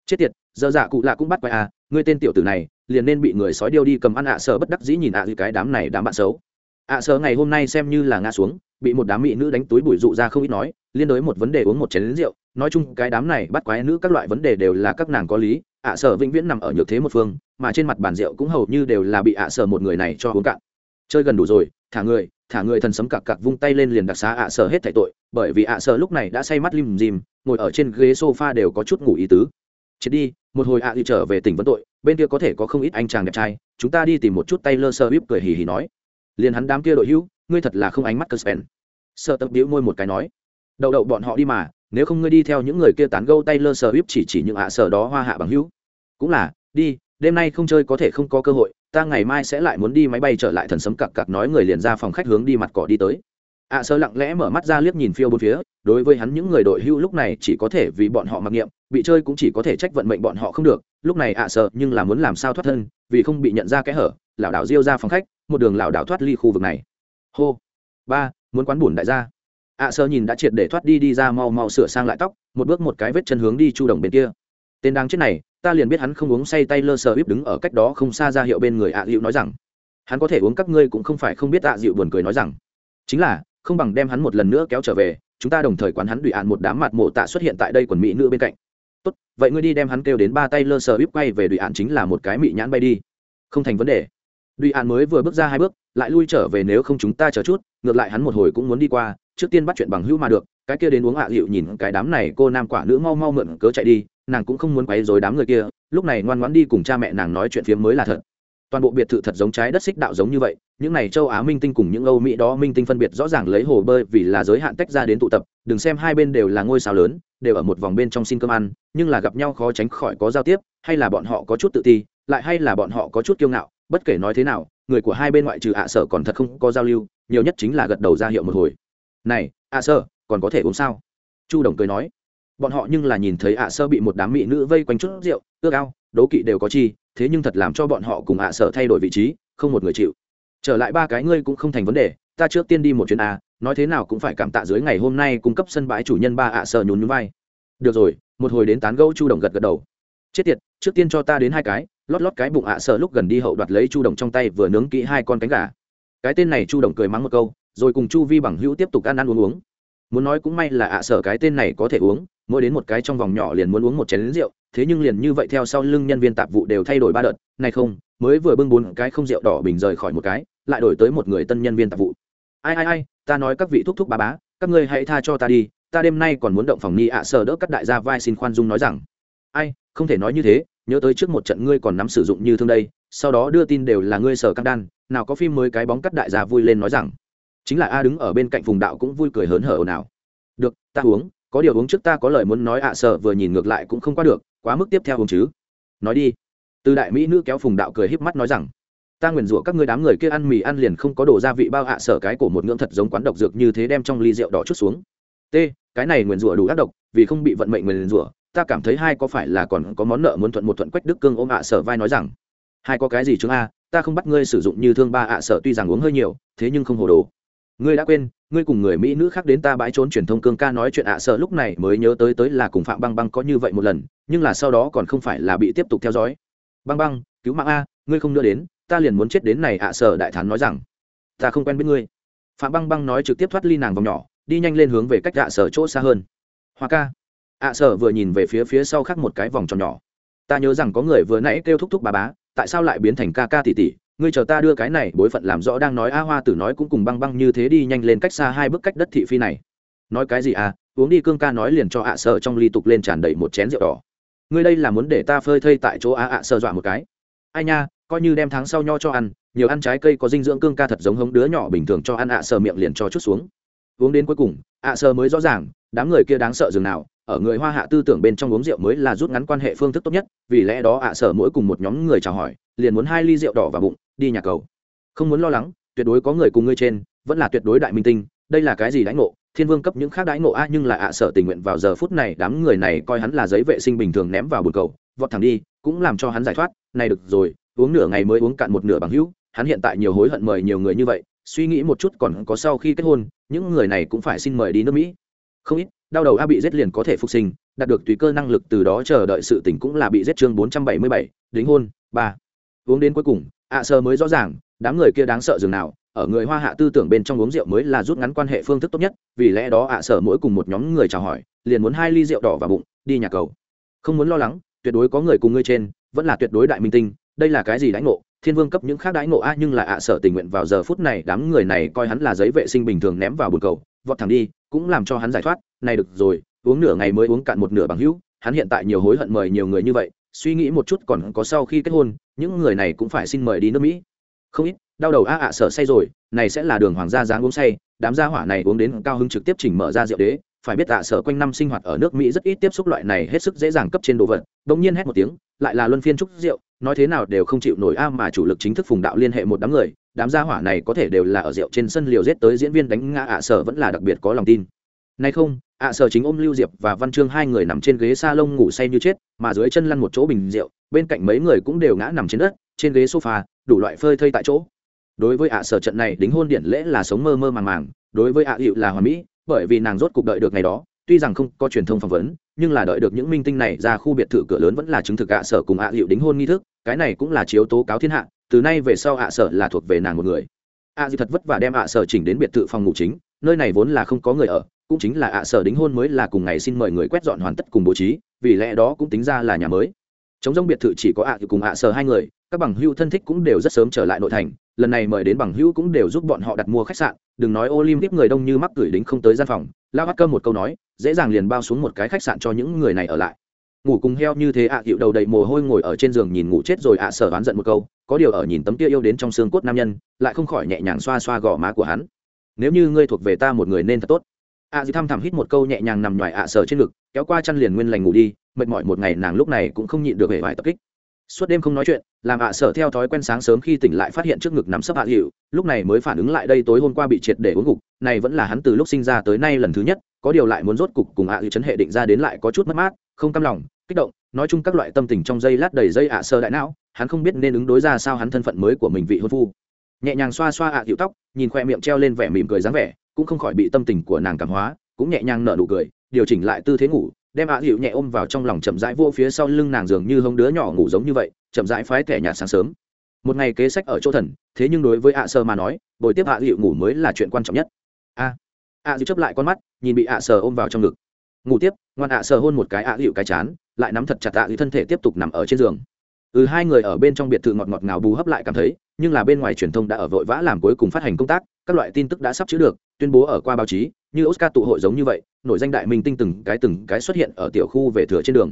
Chết tiệt, giờ dạ cụ lạ cũng bắt quái à ngươi tên tiểu tử này, liền nên bị người sói điêu đi cầm ăn ạ à sở bất đắc dĩ nhìn ạ à cái đám này đám bạn xấu ạ sở ngày hôm nay xem như là ngã xuống, bị một đám mỹ nữ đánh túi bụi rụ ra không ít nói, liên đối một vấn đề uống một chén lính rượu. Nói chung, cái đám này bắt quái nữ các loại vấn đề đều là các nàng có lý. ạ sở vĩnh viễn nằm ở nhược thế một phương, mà trên mặt bàn rượu cũng hầu như đều là bị ạ sở một người này cho uống cạn. Chơi gần đủ rồi, thả người thả người thần sấm cặc cặc vung tay lên liền đặc xá ạ sở hết thảy tội, bởi vì ạ sở lúc này đã say mắt lim dim, ngồi ở trên ghế sofa đều có chút ngủ ý tứ. Chết đi, một hồi ạ đi trở về tỉnh vấn tội, bên kia có thể có không ít anh chàng đẹp trai, chúng ta đi tìm một chút tay lơ sơ bíp cười hì hì nói liền hắn đám kia đội hữu, ngươi thật là không ánh mắt cơ spen. Sợ tập biểu môi một cái nói, đậu đậu bọn họ đi mà, nếu không ngươi đi theo những người kia tán gâu tay lơ sờ bíp chỉ chỉ những ạ sở đó hoa hạ bằng hữu. Cũng là, đi, đêm nay không chơi có thể không có cơ hội, ta ngày mai sẽ lại muốn đi máy bay trở lại thần sấm cặc cặc nói người liền ra phòng khách hướng đi mặt cỏ đi tới. ạ sơ lặng lẽ mở mắt ra liếc nhìn phiêu bốn phía, đối với hắn những người đội hưu lúc này chỉ có thể vì bọn họ mặc niệm, bị chơi cũng chỉ có thể trách vận mệnh bọn họ không được, lúc này ạ sơ nhưng là muốn làm sao thoát thân, vì không bị nhận ra kẽ hở, lảo đảo riêu ra phòng khách một đường lảo đảo thoát ly khu vực này. Hô. Ba, muốn quán bùn đại gia. Ạ sơ nhìn đã triệt để thoát đi đi ra mau mau sửa sang lại tóc, một bước một cái vết chân hướng đi chu đồng bên kia. Tên đáng chết này, ta liền biết hắn không uống say tay lơ sờ bíp đứng ở cách đó không xa ra hiệu bên người ạ dịu nói rằng. Hắn có thể uống các ngươi cũng không phải không biết ạ dịu buồn cười nói rằng. Chính là, không bằng đem hắn một lần nữa kéo trở về, chúng ta đồng thời quán hắn đùi ạn một đám mặt mộ tạ xuất hiện tại đây quần mỹ nữ bên cạnh. Tốt, vậy ngươi đi đem hắn kêu đến ba tay lơ sờ bíp quay về đùi ạn chính là một cái mị nhãn bay đi. Không thành vấn đề. Duy An mới vừa bước ra hai bước, lại lui trở về nếu không chúng ta chờ chút, ngược lại hắn một hồi cũng muốn đi qua, trước tiên bắt chuyện bằng hữu mà được, cái kia đến uống hạ à nhìn cái đám này cô nam quả nữ mau mau mượn cớ chạy đi, nàng cũng không muốn quấy rối đám người kia, lúc này ngoan ngoãn đi cùng cha mẹ nàng nói chuyện phiếm mới là thật. Toàn bộ biệt thự thật giống trái đất xích đạo giống như vậy, những này châu á minh tinh cùng những âu mỹ đó minh tinh phân biệt rõ ràng lấy hồ bơi vì là giới hạn tách ra đến tụ tập, đừng xem hai bên đều là ngôi sao lớn, đều ở một vòng bên trong xin cơm ăn, nhưng là gặp nhau khó tránh khỏi có giao tiếp, hay là bọn họ có chút tự ti, lại hay là bọn họ có chút kiêu ngạo bất kể nói thế nào, người của hai bên ngoại trừ ạ sở còn thật không có giao lưu, nhiều nhất chính là gật đầu ra hiệu một hồi. Này, ạ sơ còn có thể uống sao? Chu đồng cười nói. Bọn họ nhưng là nhìn thấy ạ sơ bị một đám mỹ nữ vây quanh chút rượu, ước ao, đố kỵ đều có chi, thế nhưng thật làm cho bọn họ cùng ạ sơ thay đổi vị trí, không một người chịu. Trở lại ba cái ngươi cũng không thành vấn đề, ta trước tiên đi một chuyến a, nói thế nào cũng phải cảm tạ dưới ngày hôm nay cung cấp sân bãi chủ nhân ba ạ sơ nhún nhún vai. Được rồi, một hồi đến tán gẫu chu đồng gật gật đầu. Chết tiệt, trước tiên cho ta đến hai cái lót lót cái bụng ạ sợ lúc gần đi hậu đoạt lấy chu đồng trong tay vừa nướng kỹ hai con cánh gà. Cái tên này chu đồng cười mắng một câu, rồi cùng chu vi bằng hữu tiếp tục ăn ăn uống uống. Muốn nói cũng may là ạ sở cái tên này có thể uống, mỗi đến một cái trong vòng nhỏ liền muốn uống một chén lính rượu, thế nhưng liền như vậy theo sau lưng nhân viên tạp vụ đều thay đổi ba đợt, này không, mới vừa bưng bốn cái không rượu đỏ bình rời khỏi một cái, lại đổi tới một người tân nhân viên tạp vụ. Ai ai ai, ta nói các vị thúc thúc bà bá, các ngươi hãy tha cho ta đi, ta đêm nay còn muốn động phòng ni ạ sở đỡ các đại gia vai xin khoan dung nói rằng. Ai không thể nói như thế, nhớ tới trước một trận ngươi còn nắm sử dụng như thương đây, sau đó đưa tin đều là ngươi sở căng đan, nào có phim mới cái bóng cắt đại gia vui lên nói rằng, chính là a đứng ở bên cạnh phùng đạo cũng vui cười hớn hở ồn ào. Được, ta uống, có điều uống trước ta có lời muốn nói ạ à sợ vừa nhìn ngược lại cũng không qua được, quá mức tiếp theo uống chứ. Nói đi. Từ đại mỹ nữ kéo phùng đạo cười híp mắt nói rằng, ta nguyền rủa các ngươi đám người kia ăn mì ăn liền không có đồ gia vị bao ạ à sở cái cổ một ngưỡng thật giống quán độc dược như thế đem trong ly rượu đỏ chút xuống. T, cái này nguyền rủa đủ ác độc, vì không bị vận mệnh nguyền rủa ta cảm thấy hai có phải là còn có món nợ muốn thuận một thuận quách đức cương ôm ạ à sở vai nói rằng, hai có cái gì chứng a, ta không bắt ngươi sử dụng như thương ba ạ sở tuy rằng uống hơi nhiều, thế nhưng không hồ đồ. Ngươi đã quên, ngươi cùng người mỹ nữ khác đến ta bãi trốn truyền thông cương ca nói chuyện ạ sợ lúc này mới nhớ tới tới là cùng phạm băng băng có như vậy một lần, nhưng là sau đó còn không phải là bị tiếp tục theo dõi. Băng băng, cứu mạng a, ngươi không đưa đến, ta liền muốn chết đến này ạ sợ đại thán nói rằng, ta không quen biết ngươi. Phạm băng băng nói trực tiếp thoát ly nàng vòng nhỏ, đi nhanh lên hướng về cách ạ sợ chỗ xa hơn. Hoa ca ạ sợ vừa nhìn về phía phía sau khác một cái vòng tròn nhỏ. Ta nhớ rằng có người vừa nãy kêu thúc thúc bà bá, tại sao lại biến thành ca ca tỷ tỷ? Ngươi chờ ta đưa cái này bối phận làm rõ đang nói a hoa tử nói cũng cùng băng băng như thế đi nhanh lên cách xa hai bước cách đất thị phi này. Nói cái gì à? Uống đi cương ca nói liền cho ạ sợ trong ly tục lên tràn đầy một chén rượu đỏ. Ngươi đây là muốn để ta phơi thây tại chỗ a ạ sợ dọa một cái. Ai nha, coi như đem tháng sau nho cho ăn, nhiều ăn trái cây có dinh dưỡng cương ca thật giống hống đứa nhỏ bình thường cho ăn ạ sợ miệng liền cho chút xuống. Uống đến cuối cùng, ạ sợ mới rõ ràng, đám người kia đáng sợ dường nào ở người hoa hạ tư tưởng bên trong uống rượu mới là rút ngắn quan hệ phương thức tốt nhất, vì lẽ đó ạ sở mỗi cùng một nhóm người chào hỏi, liền muốn hai ly rượu đỏ vào bụng, đi nhà cầu. Không muốn lo lắng, tuyệt đối có người cùng ngươi trên, vẫn là tuyệt đối đại minh tinh, đây là cái gì đãi ngộ? Thiên vương cấp những khác đãi ngộ a, nhưng là ạ sở tình nguyện vào giờ phút này đám người này coi hắn là giấy vệ sinh bình thường ném vào bồn cầu, vọt thẳng đi, cũng làm cho hắn giải thoát, này được rồi, uống nửa ngày mới uống cạn một nửa bằng hữu, hắn hiện tại nhiều hối hận mời nhiều người như vậy, suy nghĩ một chút còn có sau khi kết hôn, những người này cũng phải xin mời đi nước mỹ. Không ít đau đầu a bị giết liền có thể phục sinh, đạt được tùy cơ năng lực từ đó chờ đợi sự tỉnh cũng là bị giết chương bốn trăm bảy mươi bảy, đính hôn, ba. Uống đến cuối cùng, ạ sơ mới rõ ràng, đám người kia đáng sợ dường nào, ở người hoa hạ tư tưởng bên trong uống rượu mới là rút ngắn quan hệ phương thức tốt nhất, vì lẽ đó ạ sở mỗi cùng một nhóm người chào hỏi, liền muốn hai ly rượu đỏ vào bụng, đi nhà cầu. Không muốn lo lắng, tuyệt đối có người cùng ngươi trên, vẫn là tuyệt đối đại minh tinh, đây là cái gì đãi ngộ, thiên vương cấp những khác đãi ngộ a, nhưng là ạ sở tình nguyện vào giờ phút này, đám người này coi hắn là giấy vệ sinh bình thường ném vào bồn cầu, vọt thẳng đi cũng làm cho hắn giải thoát, này được rồi, uống nửa ngày mới uống cạn một nửa bằng hữu, hắn hiện tại nhiều hối hận mời nhiều người như vậy, suy nghĩ một chút còn có sau khi kết hôn, những người này cũng phải xin mời đi nước mỹ. Không ít, đau đầu a ạ, sợ say rồi, này sẽ là đường hoàng gia dáng uống say, đám gia hỏa này uống đến cao hứng trực tiếp chỉnh mở ra rượu đế, phải biết ạ sở quanh năm sinh hoạt ở nước mỹ rất ít tiếp xúc loại này hết sức dễ dàng cấp trên đồ vật. Đống nhiên hét một tiếng, lại là luân phiên trúc rượu nói thế nào đều không chịu nổi a, mà chủ lực chính thức phùng đạo liên hệ một đám người, đám gia hỏa này có thể đều là ở rượu trên sân liều giết tới diễn viên đánh ngã ạ sở vẫn là đặc biệt có lòng tin. Nay không, ạ sở chính ôm lưu diệp và văn chương hai người nằm trên ghế s a lông ngủ say như chết, mà dưới chân lăn một chỗ bình rượu, bên cạnh mấy người cũng đều ngã nằm trên đất, trên ghế sofa, đủ loại phơi thây tại chỗ. Đối với ạ sở trận này, đính hôn điện lễ là sống mơ mơ màng màng, đối với ạ hiệu là hòa mỹ, bởi vì nàng rốt cuộc đợi được ngày đó, tuy rằng không có truyền thông phỏng vấn, nhưng là đợi được những minh tinh này ra khu biệt thự cửa lớn vẫn là chứng thực ạ sở cùng ạ hiệu đính hôn nghi thức cái này cũng là chiếu tố cáo thiên hạ, từ nay về sau ạ sở là thuộc về nàng một người. Ạ dịu thật vất vả đem ạ sở chỉnh đến biệt thự phòng ngủ chính, nơi này vốn là không có người ở, cũng chính là ạ sở đính hôn mới là cùng ngày xin mời người quét dọn hoàn tất cùng bố trí, vì lẽ đó cũng tính ra là nhà mới. Chống rông biệt thự chỉ có ạ cùng ạ sở hai người, các bằng hữu thân thích cũng đều rất sớm trở lại nội thành, lần này mời đến bằng hữu cũng đều giúp bọn họ đặt mua khách sạn, đừng nói olympic người đông như mắc gửi đính không tới gian phòng, lao hát cơ một câu nói, dễ dàng liền bao xuống một cái khách sạn cho những người này ở lại ngủ cùng heo như thế ạ à, dịu đầu đầy mồ hôi ngồi ở trên giường nhìn ngủ chết rồi ạ sở oán giận một câu. Có điều ở nhìn tấm kia yêu đến trong xương cốt nam nhân lại không khỏi nhẹ nhàng xoa xoa gò má của hắn. Nếu như ngươi thuộc về ta một người nên thật tốt. Ạ dịu thăm thẳm hít một câu nhẹ nhàng nằm ngoài ạ sở trên ngực kéo qua chăn liền nguyên lành ngủ đi mệt mỏi một ngày nàng lúc này cũng không nhịn được hề vải tập kích. Suốt đêm không nói chuyện làm ạ sở theo thói quen sáng sớm khi tỉnh lại phát hiện trước ngực nắm sấp ạ hiệu lúc này mới phản ứng lại đây tối hôm qua bị triệt để uống gục này vẫn là hắn từ lúc sinh ra tới nay lần thứ nhất có điều lại muốn rốt cục cùng ạ hiệu chấn hệ định ra đến lại có chút mất mát không cam lòng, kích động, nói chung các loại tâm tình trong dây lát đầy dây ạ sơ đại não, hắn không biết nên ứng đối ra sao hắn thân phận mới của mình vị hôn phu. Nhẹ nhàng xoa xoa ạ hiệu tóc, nhìn khoe miệng treo lên vẻ mỉm cười dáng vẻ, cũng không khỏi bị tâm tình của nàng cảm hóa, cũng nhẹ nhàng nở nụ cười, điều chỉnh lại tư thế ngủ, đem ạ hiệu nhẹ ôm vào trong lòng chậm rãi vô phía sau lưng nàng dường như hông đứa nhỏ ngủ giống như vậy, chậm rãi phái thẻ nhạt sáng sớm. Một ngày kế sách ở chỗ thần, thế nhưng đối với ạ sơ mà nói bồi tiếp ạ hiệu ngủ mới là chuyện quan trọng nhất. A, ạ dịu chấp lại con mắt, nhìn bị ạ sơ ôm vào trong ngực ngủ tiếp, ngoan ạ sờ hôn một cái ạ hiệu cái chán, lại nắm thật chặt ạ hiệu thân thể tiếp tục nằm ở trên giường. Ừ hai người ở bên trong biệt thự ngọt ngọt ngào bù hấp lại cảm thấy, nhưng là bên ngoài truyền thông đã ở vội vã làm cuối cùng phát hành công tác, các loại tin tức đã sắp chữ được, tuyên bố ở qua báo chí, như oscar tụ hội giống như vậy, nổi danh đại minh tinh từng cái từng cái xuất hiện ở tiểu khu về thừa trên đường.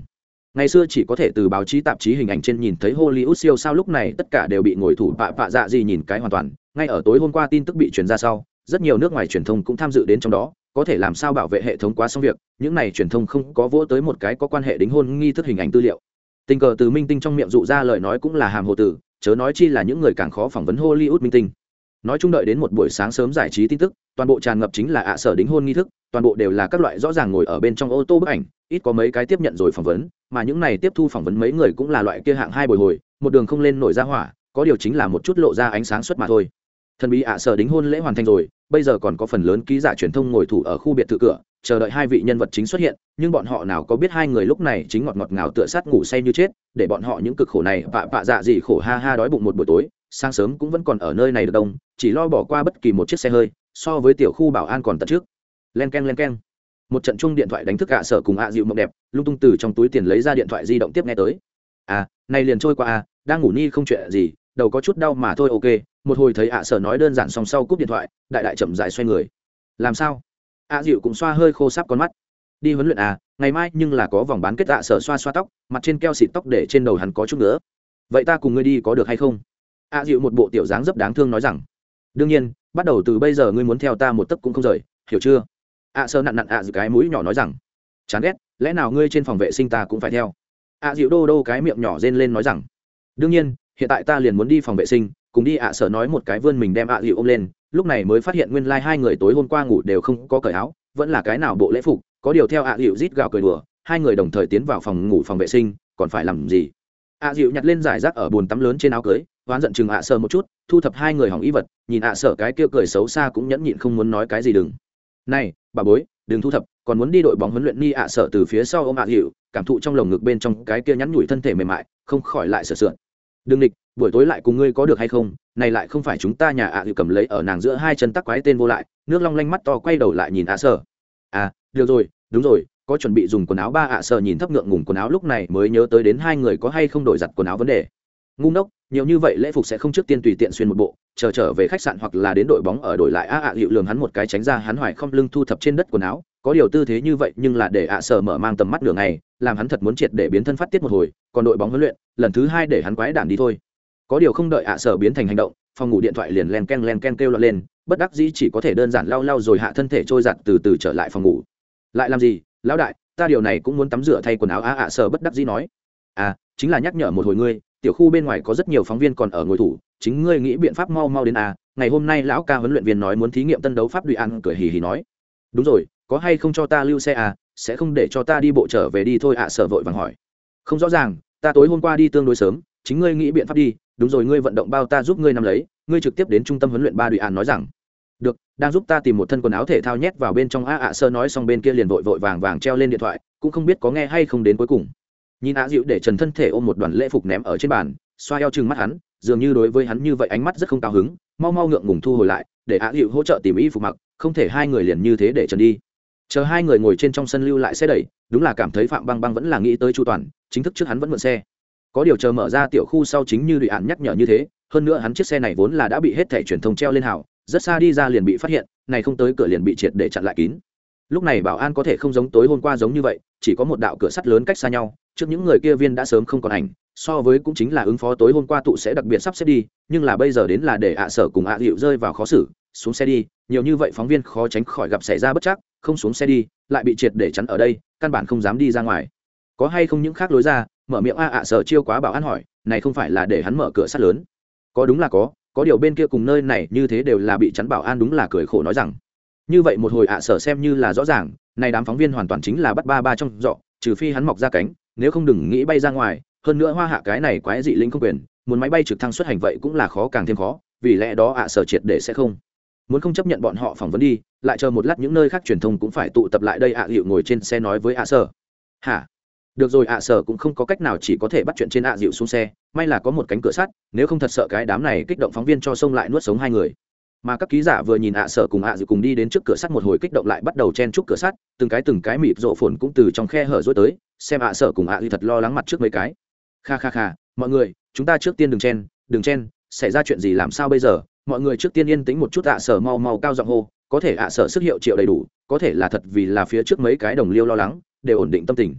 Ngày xưa chỉ có thể từ báo chí tạp chí hình ảnh trên nhìn thấy hollywood siêu sao lúc này tất cả đều bị ngồi thủ bạ bạ dạ gì nhìn cái hoàn toàn, ngay ở tối hôm qua tin tức bị truyền ra sau, rất nhiều nước ngoài truyền thông cũng tham dự đến trong đó có thể làm sao bảo vệ hệ thống quá xong việc, những này truyền thông không có vỗ tới một cái có quan hệ đính hôn nghi thức hình ảnh tư liệu. Tình cờ từ minh tinh trong miệng dụ ra lời nói cũng là hàm hồ tử, chớ nói chi là những người càng khó phỏng vấn hollywood minh tinh. Nói chung đợi đến một buổi sáng sớm giải trí tin tức, toàn bộ tràn ngập chính là ạ sở đính hôn nghi thức, toàn bộ đều là các loại rõ ràng ngồi ở bên trong ô tô bức ảnh, ít có mấy cái tiếp nhận rồi phỏng vấn, mà những này tiếp thu phỏng vấn mấy người cũng là loại kia hạng hai bồi hồi, một đường không lên nổi ra hỏa, có điều chính là một chút lộ ra ánh sáng xuất mà thôi thần bí ạ sở đính hôn lễ hoàn thành rồi, bây giờ còn có phần lớn ký giả truyền thông ngồi thủ ở khu biệt thự cửa, chờ đợi hai vị nhân vật chính xuất hiện, nhưng bọn họ nào có biết hai người lúc này chính ngọt ngọt ngào tựa sát ngủ say như chết, để bọn họ những cực khổ này vạ vạ dạ gì khổ ha ha đói bụng một buổi tối, sáng sớm cũng vẫn còn ở nơi này được đông, chỉ lo bỏ qua bất kỳ một chiếc xe hơi, so với tiểu khu bảo an còn tận trước. Len keng len keng. Một trận chung điện thoại đánh thức ạ sở cùng ạ dịu mộng đẹp, lung tung từ trong túi tiền lấy ra điện thoại di động tiếp nghe tới. À này liền trôi qua à đang ngủ ni không chuyện gì, đầu có chút đau mà thôi, ok một hồi thấy ạ sở nói đơn giản song sau cúp điện thoại, đại đại chậm dài xoay người. Làm sao? Ạ dịu cũng xoa hơi khô sắp con mắt. Đi huấn luyện à ngày mai nhưng là có vòng bán kết ạ sở xoa xoa tóc, mặt trên keo xịt tóc để trên đầu hắn có chút nữa vậy ta cùng ngươi đi có được hay không? Ạ dịu một bộ tiểu dáng rất đáng thương nói rằng. Đương nhiên, bắt đầu từ bây giờ ngươi muốn theo ta một tấc cũng không rời, hiểu chưa? Ạ sơ nặn nặn ạ dịu cái mũi nhỏ nói rằng. Chán ghét, lẽ nào ngươi trên phòng vệ sinh ta cũng phải theo? Ạ dịu đô đô cái miệng nhỏ rên lên nói rằng. Đương nhiên, hiện tại ta liền muốn đi phòng vệ sinh cùng đi ạ sở nói một cái vươn mình đem ạ dịu ôm lên, lúc này mới phát hiện nguyên lai、like、hai người tối hôm qua ngủ đều không có cởi áo, vẫn là cái nào bộ lễ phục, có điều theo ạ dịu rít gào cười đùa, hai người đồng thời tiến vào phòng ngủ phòng vệ sinh, còn phải làm gì? ạ dịu nhặt lên giải rác ở bồn tắm lớn trên áo cưới oán giận chừng ạ sở một chút, thu thập hai người hỏng y vật, nhìn ạ sở cái kia cười xấu xa cũng nhẫn nhịn không muốn nói cái gì đừng. Này, bà bối, đừng thu thập, còn muốn đi đội bóng huấn luyện ni ạ sở từ phía sau ô m ạ dịu cảm thụ trong lồng ngực bên trong cái kia nhắn nhủi thân thể mềm mại, không khỏi lại sợ sượn đừng địch buổi tối lại cùng ngươi có được hay không? Này lại không phải chúng ta nhà ạ à cầm lấy ở nàng giữa hai chân tắc quái tên vô lại, nước long lanh mắt to quay đầu lại nhìn ạ sở. À được rồi, đúng rồi, có chuẩn bị dùng quần áo ba ạ sở nhìn thấp ngượng ngùng quần áo lúc này mới nhớ tới đến hai người có hay không đổi giặt quần áo vấn đề. Ngu ngốc, nhiều như vậy lễ phục sẽ không trước tiên tùy tiện xuyên một bộ, chờ trở về khách sạn hoặc là đến đội bóng ở đổi lại a ạ hiệu lường hắn một cái tránh ra hắn hoài không lưng thu thập trên đất quần áo. Có điều tư thế như vậy nhưng là để ạ sở mở mang tầm mắt đường này làm hắn thật muốn triệt để biến thân phát tiết một hồi, còn đội bóng huấn luyện, lần thứ hai để hắn quái đản đi thôi có điều không đợi ạ sở biến thành hành động phòng ngủ điện thoại liền len ken len ken kêu lọt lên bất đắc dĩ chỉ có thể đơn giản lau lau rồi hạ thân thể trôi giặt từ từ trở lại phòng ngủ. Lại làm gì lão đại ta điều này cũng muốn tắm rửa thay quần áo á ạ sở bất đắc dĩ nói. À chính là nhắc nhở một hồi ngươi tiểu khu bên ngoài có rất nhiều phóng viên còn ở ngồi thủ chính ngươi nghĩ biện pháp mau mau đến à ngày hôm nay lão ca huấn luyện viên nói muốn thí nghiệm tân đấu pháp đùi ăn cười hì hì nói. Đúng rồi có hay không cho ta lưu xe à sẽ không để cho ta đi bộ trở về đi thôi ạ à, sở vội vàng hỏi. Không rõ ràng ta tối hôm qua đi tương đối sớm chính ngươi nghĩ biện pháp đi, đúng rồi, ngươi vận động bao ta giúp ngươi nằm lấy, ngươi trực tiếp đến trung tâm huấn luyện ba đùi an nói rằng, được, đang giúp ta tìm một thân quần áo thể thao nhét vào bên trong a ạ sơ nói xong bên kia liền vội vội vàng vàng treo lên điện thoại, cũng không biết có nghe hay không đến cuối cùng. Nhìn ạ dịu để trần thân thể ôm một đoàn lễ phục ném ở trên bàn, xoa eo chừng mắt hắn, dường như đối với hắn như vậy ánh mắt rất không cao hứng, mau mau ngượng ngùng thu hồi lại, để ạ dịu hỗ trợ tìm y phục mặc, không thể hai người liền như thế để trần đi. Chờ hai người ngồi trên trong sân lưu lại xe đẩy, đúng là cảm thấy phạm băng băng vẫn là nghĩ tới chu toàn, chính thức trước hắn vẫn mượn xe có điều chờ mở ra tiểu khu sau chính như đụy ạn nhắc nhở như thế, hơn nữa hắn chiếc xe này vốn là đã bị hết thẻ truyền thông treo lên hào, rất xa đi ra liền bị phát hiện, này không tới cửa liền bị triệt để chặn lại kín. Lúc này bảo an có thể không giống tối hôm qua giống như vậy, chỉ có một đạo cửa sắt lớn cách xa nhau, trước những người kia viên đã sớm không còn ảnh, so với cũng chính là ứng phó tối hôm qua tụ sẽ đặc biệt sắp xếp đi, nhưng là bây giờ đến là để ạ sở cùng ạ dịu rơi vào khó xử, xuống xe đi, nhiều như vậy phóng viên khó tránh khỏi gặp xảy ra bất chắc, không xuống xe đi, lại bị triệt để chắn ở đây, căn bản không dám đi ra ngoài. Có hay không những khác lối ra mở miệng a ạ, sở chiêu quá bảo an hỏi, này không phải là để hắn mở cửa sắt lớn. Có đúng là có có điều bên kia cùng nơi này như thế đều là bị chắn bảo an đúng là cười khổ nói rằng. Như vậy một hồi ạ, sở xem như là rõ ràng, này đám phóng viên hoàn toàn chính là bắt ba ba trong dọ trừ phi hắn mọc ra cánh, nếu không đừng nghĩ bay ra ngoài. Hơn nữa hoa hạ cái này quái dị linh không quyền, muốn máy bay trực thăng xuất hành vậy cũng là khó càng thêm khó, vì lẽ đó ạ, sở triệt để sẽ không. Muốn không chấp nhận bọn họ phỏng vấn đi, lại chờ một lát những nơi khác truyền thông cũng phải tụ tập lại đây ạ hiệu ngồi trên xe nói với ạ, sở. Hả? Được rồi ạ, sở cũng không có cách nào chỉ có thể bắt chuyện trên ạ dịu xuống xe. May là có một cánh cửa sắt, nếu không thật sợ cái đám này kích động phóng viên cho xông lại nuốt sống hai người. Mà các ký giả vừa nhìn ạ sở cùng ạ dịu cùng đi đến trước cửa sắt một hồi kích động lại bắt đầu chen chúc cửa sắt, từng cái từng cái mịp rộ phồn cũng từ trong khe hở rối tới, xem ạ sở cùng ạ dịu thật lo lắng mặt trước mấy cái. Kha kha kha, mọi người, chúng ta trước tiên đừng chen đừng chen, xảy ra chuyện gì làm sao bây giờ? Mọi người trước tiên yên tĩnh một chút ạ sở, mau mau cao giọng hô, có thể ạ sở sức hiệu triệu đầy đủ, có thể là thật vì là phía trước mấy cái đồng liêu lo lắng, đều ổn định tâm tình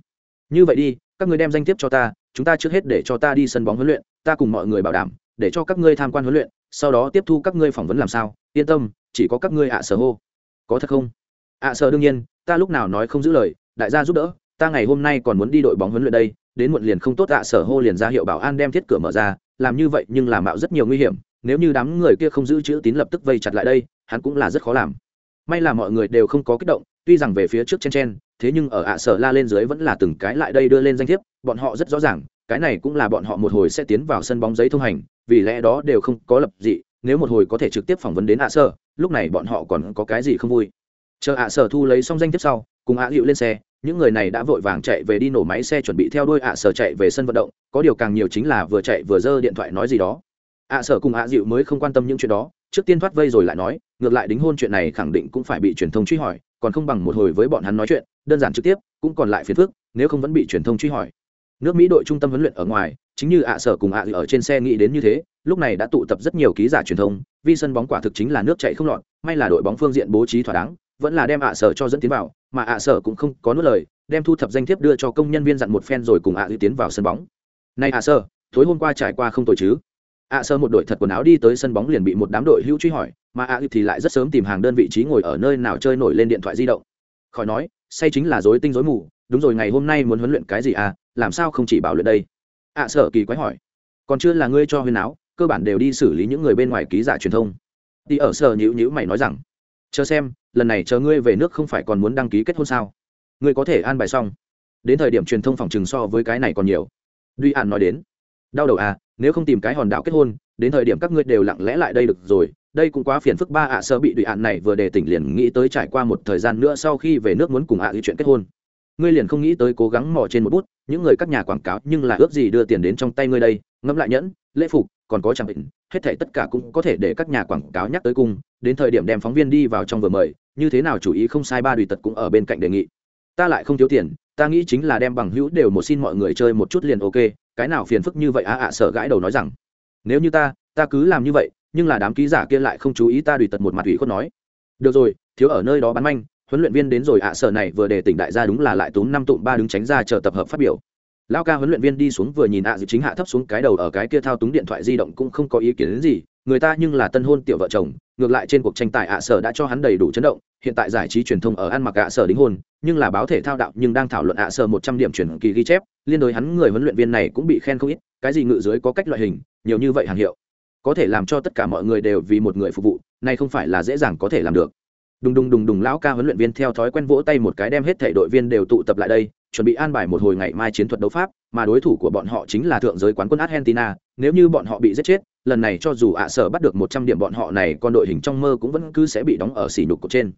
như vậy đi, các người đem danh thiếp cho ta, chúng ta trước hết để cho ta đi sân bóng huấn luyện, ta cùng mọi người bảo đảm, để cho các ngươi tham quan huấn luyện, sau đó tiếp thu các ngươi phỏng vấn làm sao, yên tâm, chỉ có các ngươi ạ sở hô. Có thật không? Ạ sở đương nhiên, ta lúc nào nói không giữ lời, đại gia giúp đỡ, ta ngày hôm nay còn muốn đi đội bóng huấn luyện đây, đến muộn liền không tốt ạ sở hô liền ra hiệu bảo an đem thiết cửa mở ra, làm như vậy nhưng làm mạo rất nhiều nguy hiểm, nếu như đám người kia không giữ chữ tín lập tức vây chặt lại đây, hắn cũng là rất khó làm. May là mọi người đều không có kích động, tuy rằng về phía trước chen chen thế nhưng ở ạ sở la lên dưới vẫn là từng cái lại đây đưa lên danh thiếp, bọn họ rất rõ ràng, cái này cũng là bọn họ một hồi sẽ tiến vào sân bóng giấy thông hành, vì lẽ đó đều không có lập dị, nếu một hồi có thể trực tiếp phỏng vấn đến ạ sở, lúc này bọn họ còn có cái gì không vui. Chờ ạ sở thu lấy xong danh thiếp sau, cùng ạ hiệu lên xe, những người này đã vội vàng chạy về đi nổ máy xe chuẩn bị theo đuôi ạ sở chạy về sân vận động, có điều càng nhiều chính là vừa chạy vừa giơ điện thoại nói gì đó. Ạ sở cùng ạ dịu mới không quan tâm những chuyện đó, trước tiên thoát vây rồi lại nói, ngược lại đính hôn chuyện này khẳng định cũng phải bị truyền thông truy hỏi còn không bằng một hồi với bọn hắn nói chuyện, đơn giản trực tiếp, cũng còn lại phiền phức, nếu không vẫn bị truyền thông truy hỏi. Nước mỹ đội trung tâm huấn luyện ở ngoài, chính như ạ sở cùng ạ ở trên xe nghĩ đến như thế, lúc này đã tụ tập rất nhiều ký giả truyền thông vì sân bóng quả thực chính là nước chạy không lọt, may là đội bóng phương diện bố trí thỏa đáng, vẫn là đem ạ sở cho dẫn tiến vào, mà ạ sở cũng không có nuốt lời, đem thu thập danh thiếp đưa cho công nhân viên dặn một phen rồi cùng ạ à tiến vào sân bóng. Nay ạ sở, tối hôm qua trải qua không tồi chứ? ạ sở một đội thật quần áo đi tới sân bóng liền bị một đám đội hữu truy hỏi mà a thì lại rất sớm tìm hàng đơn vị trí ngồi ở nơi nào chơi nổi lên điện thoại di động. Khỏi nói, say chính là dối tinh dối mù, đúng rồi, ngày hôm nay muốn huấn luyện cái gì à làm sao không chỉ bảo luyện đây? Ạ sở kỳ quái hỏi. Còn chưa là ngươi cho huyền áo, cơ bản đều đi xử lý những người bên ngoài ký giả truyền thông. Đi ở sở nhữ nhữ mày nói rằng, chờ xem, lần này chờ ngươi về nước không phải còn muốn đăng ký kết hôn sao? Ngươi có thể an bài xong. Đến thời điểm truyền thông phòng trừng so với cái này còn nhiều. Duy an nói đến, đau đầu à nếu không tìm cái hòn đảo kết hôn đến thời điểm các ngươi đều lặng lẽ lại đây được rồi, đây cũng quá phiền phức ba ạ sơ bị đụy ạn này vừa đề tỉnh liền nghĩ tới trải qua một thời gian nữa sau khi về nước muốn cùng ạ à chuyện kết hôn. Ngươi liền không nghĩ tới cố gắng mò trên một bút, những người các nhà quảng cáo nhưng là ước gì đưa tiền đến trong tay ngươi đây, ngẫm lại nhẫn, lễ phục, còn có chẳng định, hết thể tất cả cũng có thể để các nhà quảng cáo nhắc tới cung đến thời điểm đem phóng viên đi vào trong vừa mời, như thế nào chủ ý không sai ba đùi tật cũng ở bên cạnh đề nghị. Ta lại không thiếu tiền, ta nghĩ chính là đem bằng hữu đều một xin mọi người chơi một chút liền ok, cái nào phiền phức như vậy á ạ, sợ gãi đầu nói rằng nếu như ta ta cứ làm như vậy, nhưng là đám ký giả kia lại không chú ý ta đùi tật một mặt ủy khuất nói. Được rồi, thiếu ở nơi đó bắn manh, huấn luyện viên đến rồi ạ à sở này vừa để tỉnh đại gia đúng là lại tốn năm tụm ba đứng tránh ra chờ tập hợp phát biểu. Lao ca huấn luyện viên đi xuống vừa nhìn ạ à chính hạ thấp xuống cái đầu ở cái kia thao túng điện thoại di động cũng không có ý kiến đến gì. Người ta nhưng là tân hôn tiểu vợ chồng, ngược lại trên cuộc tranh tài ạ à, sở đã cho hắn đầy đủ chấn động hiện tại giải trí truyền thông ở ăn mặc ạ sở đính hôn, nhưng là báo thể thao đạo nhưng đang thảo luận ạ sở một trăm điểm chuyển kỳ ghi chép, liên đối hắn người huấn luyện viên này cũng bị khen không ít, cái gì ngự dưới có cách loại hình, nhiều như vậy hàng hiệu. Có thể làm cho tất cả mọi người đều vì một người phục vụ, này không phải là dễ dàng có thể làm được. Đùng đùng đùng đùng lão ca huấn luyện viên theo thói quen vỗ tay một cái đem hết thể đội viên đều tụ tập lại đây, chuẩn bị an bài một hồi ngày mai chiến thuật đấu pháp, mà đối thủ của bọn họ chính là thượng giới quán quân argentina, nếu như bọn họ bị giết chết, lần này cho dù ạ sở bắt được một trăm điểm bọn họ này con đội hình trong mơ cũng vẫn cứ sẽ bị đóng ở xỉ nhục cột trên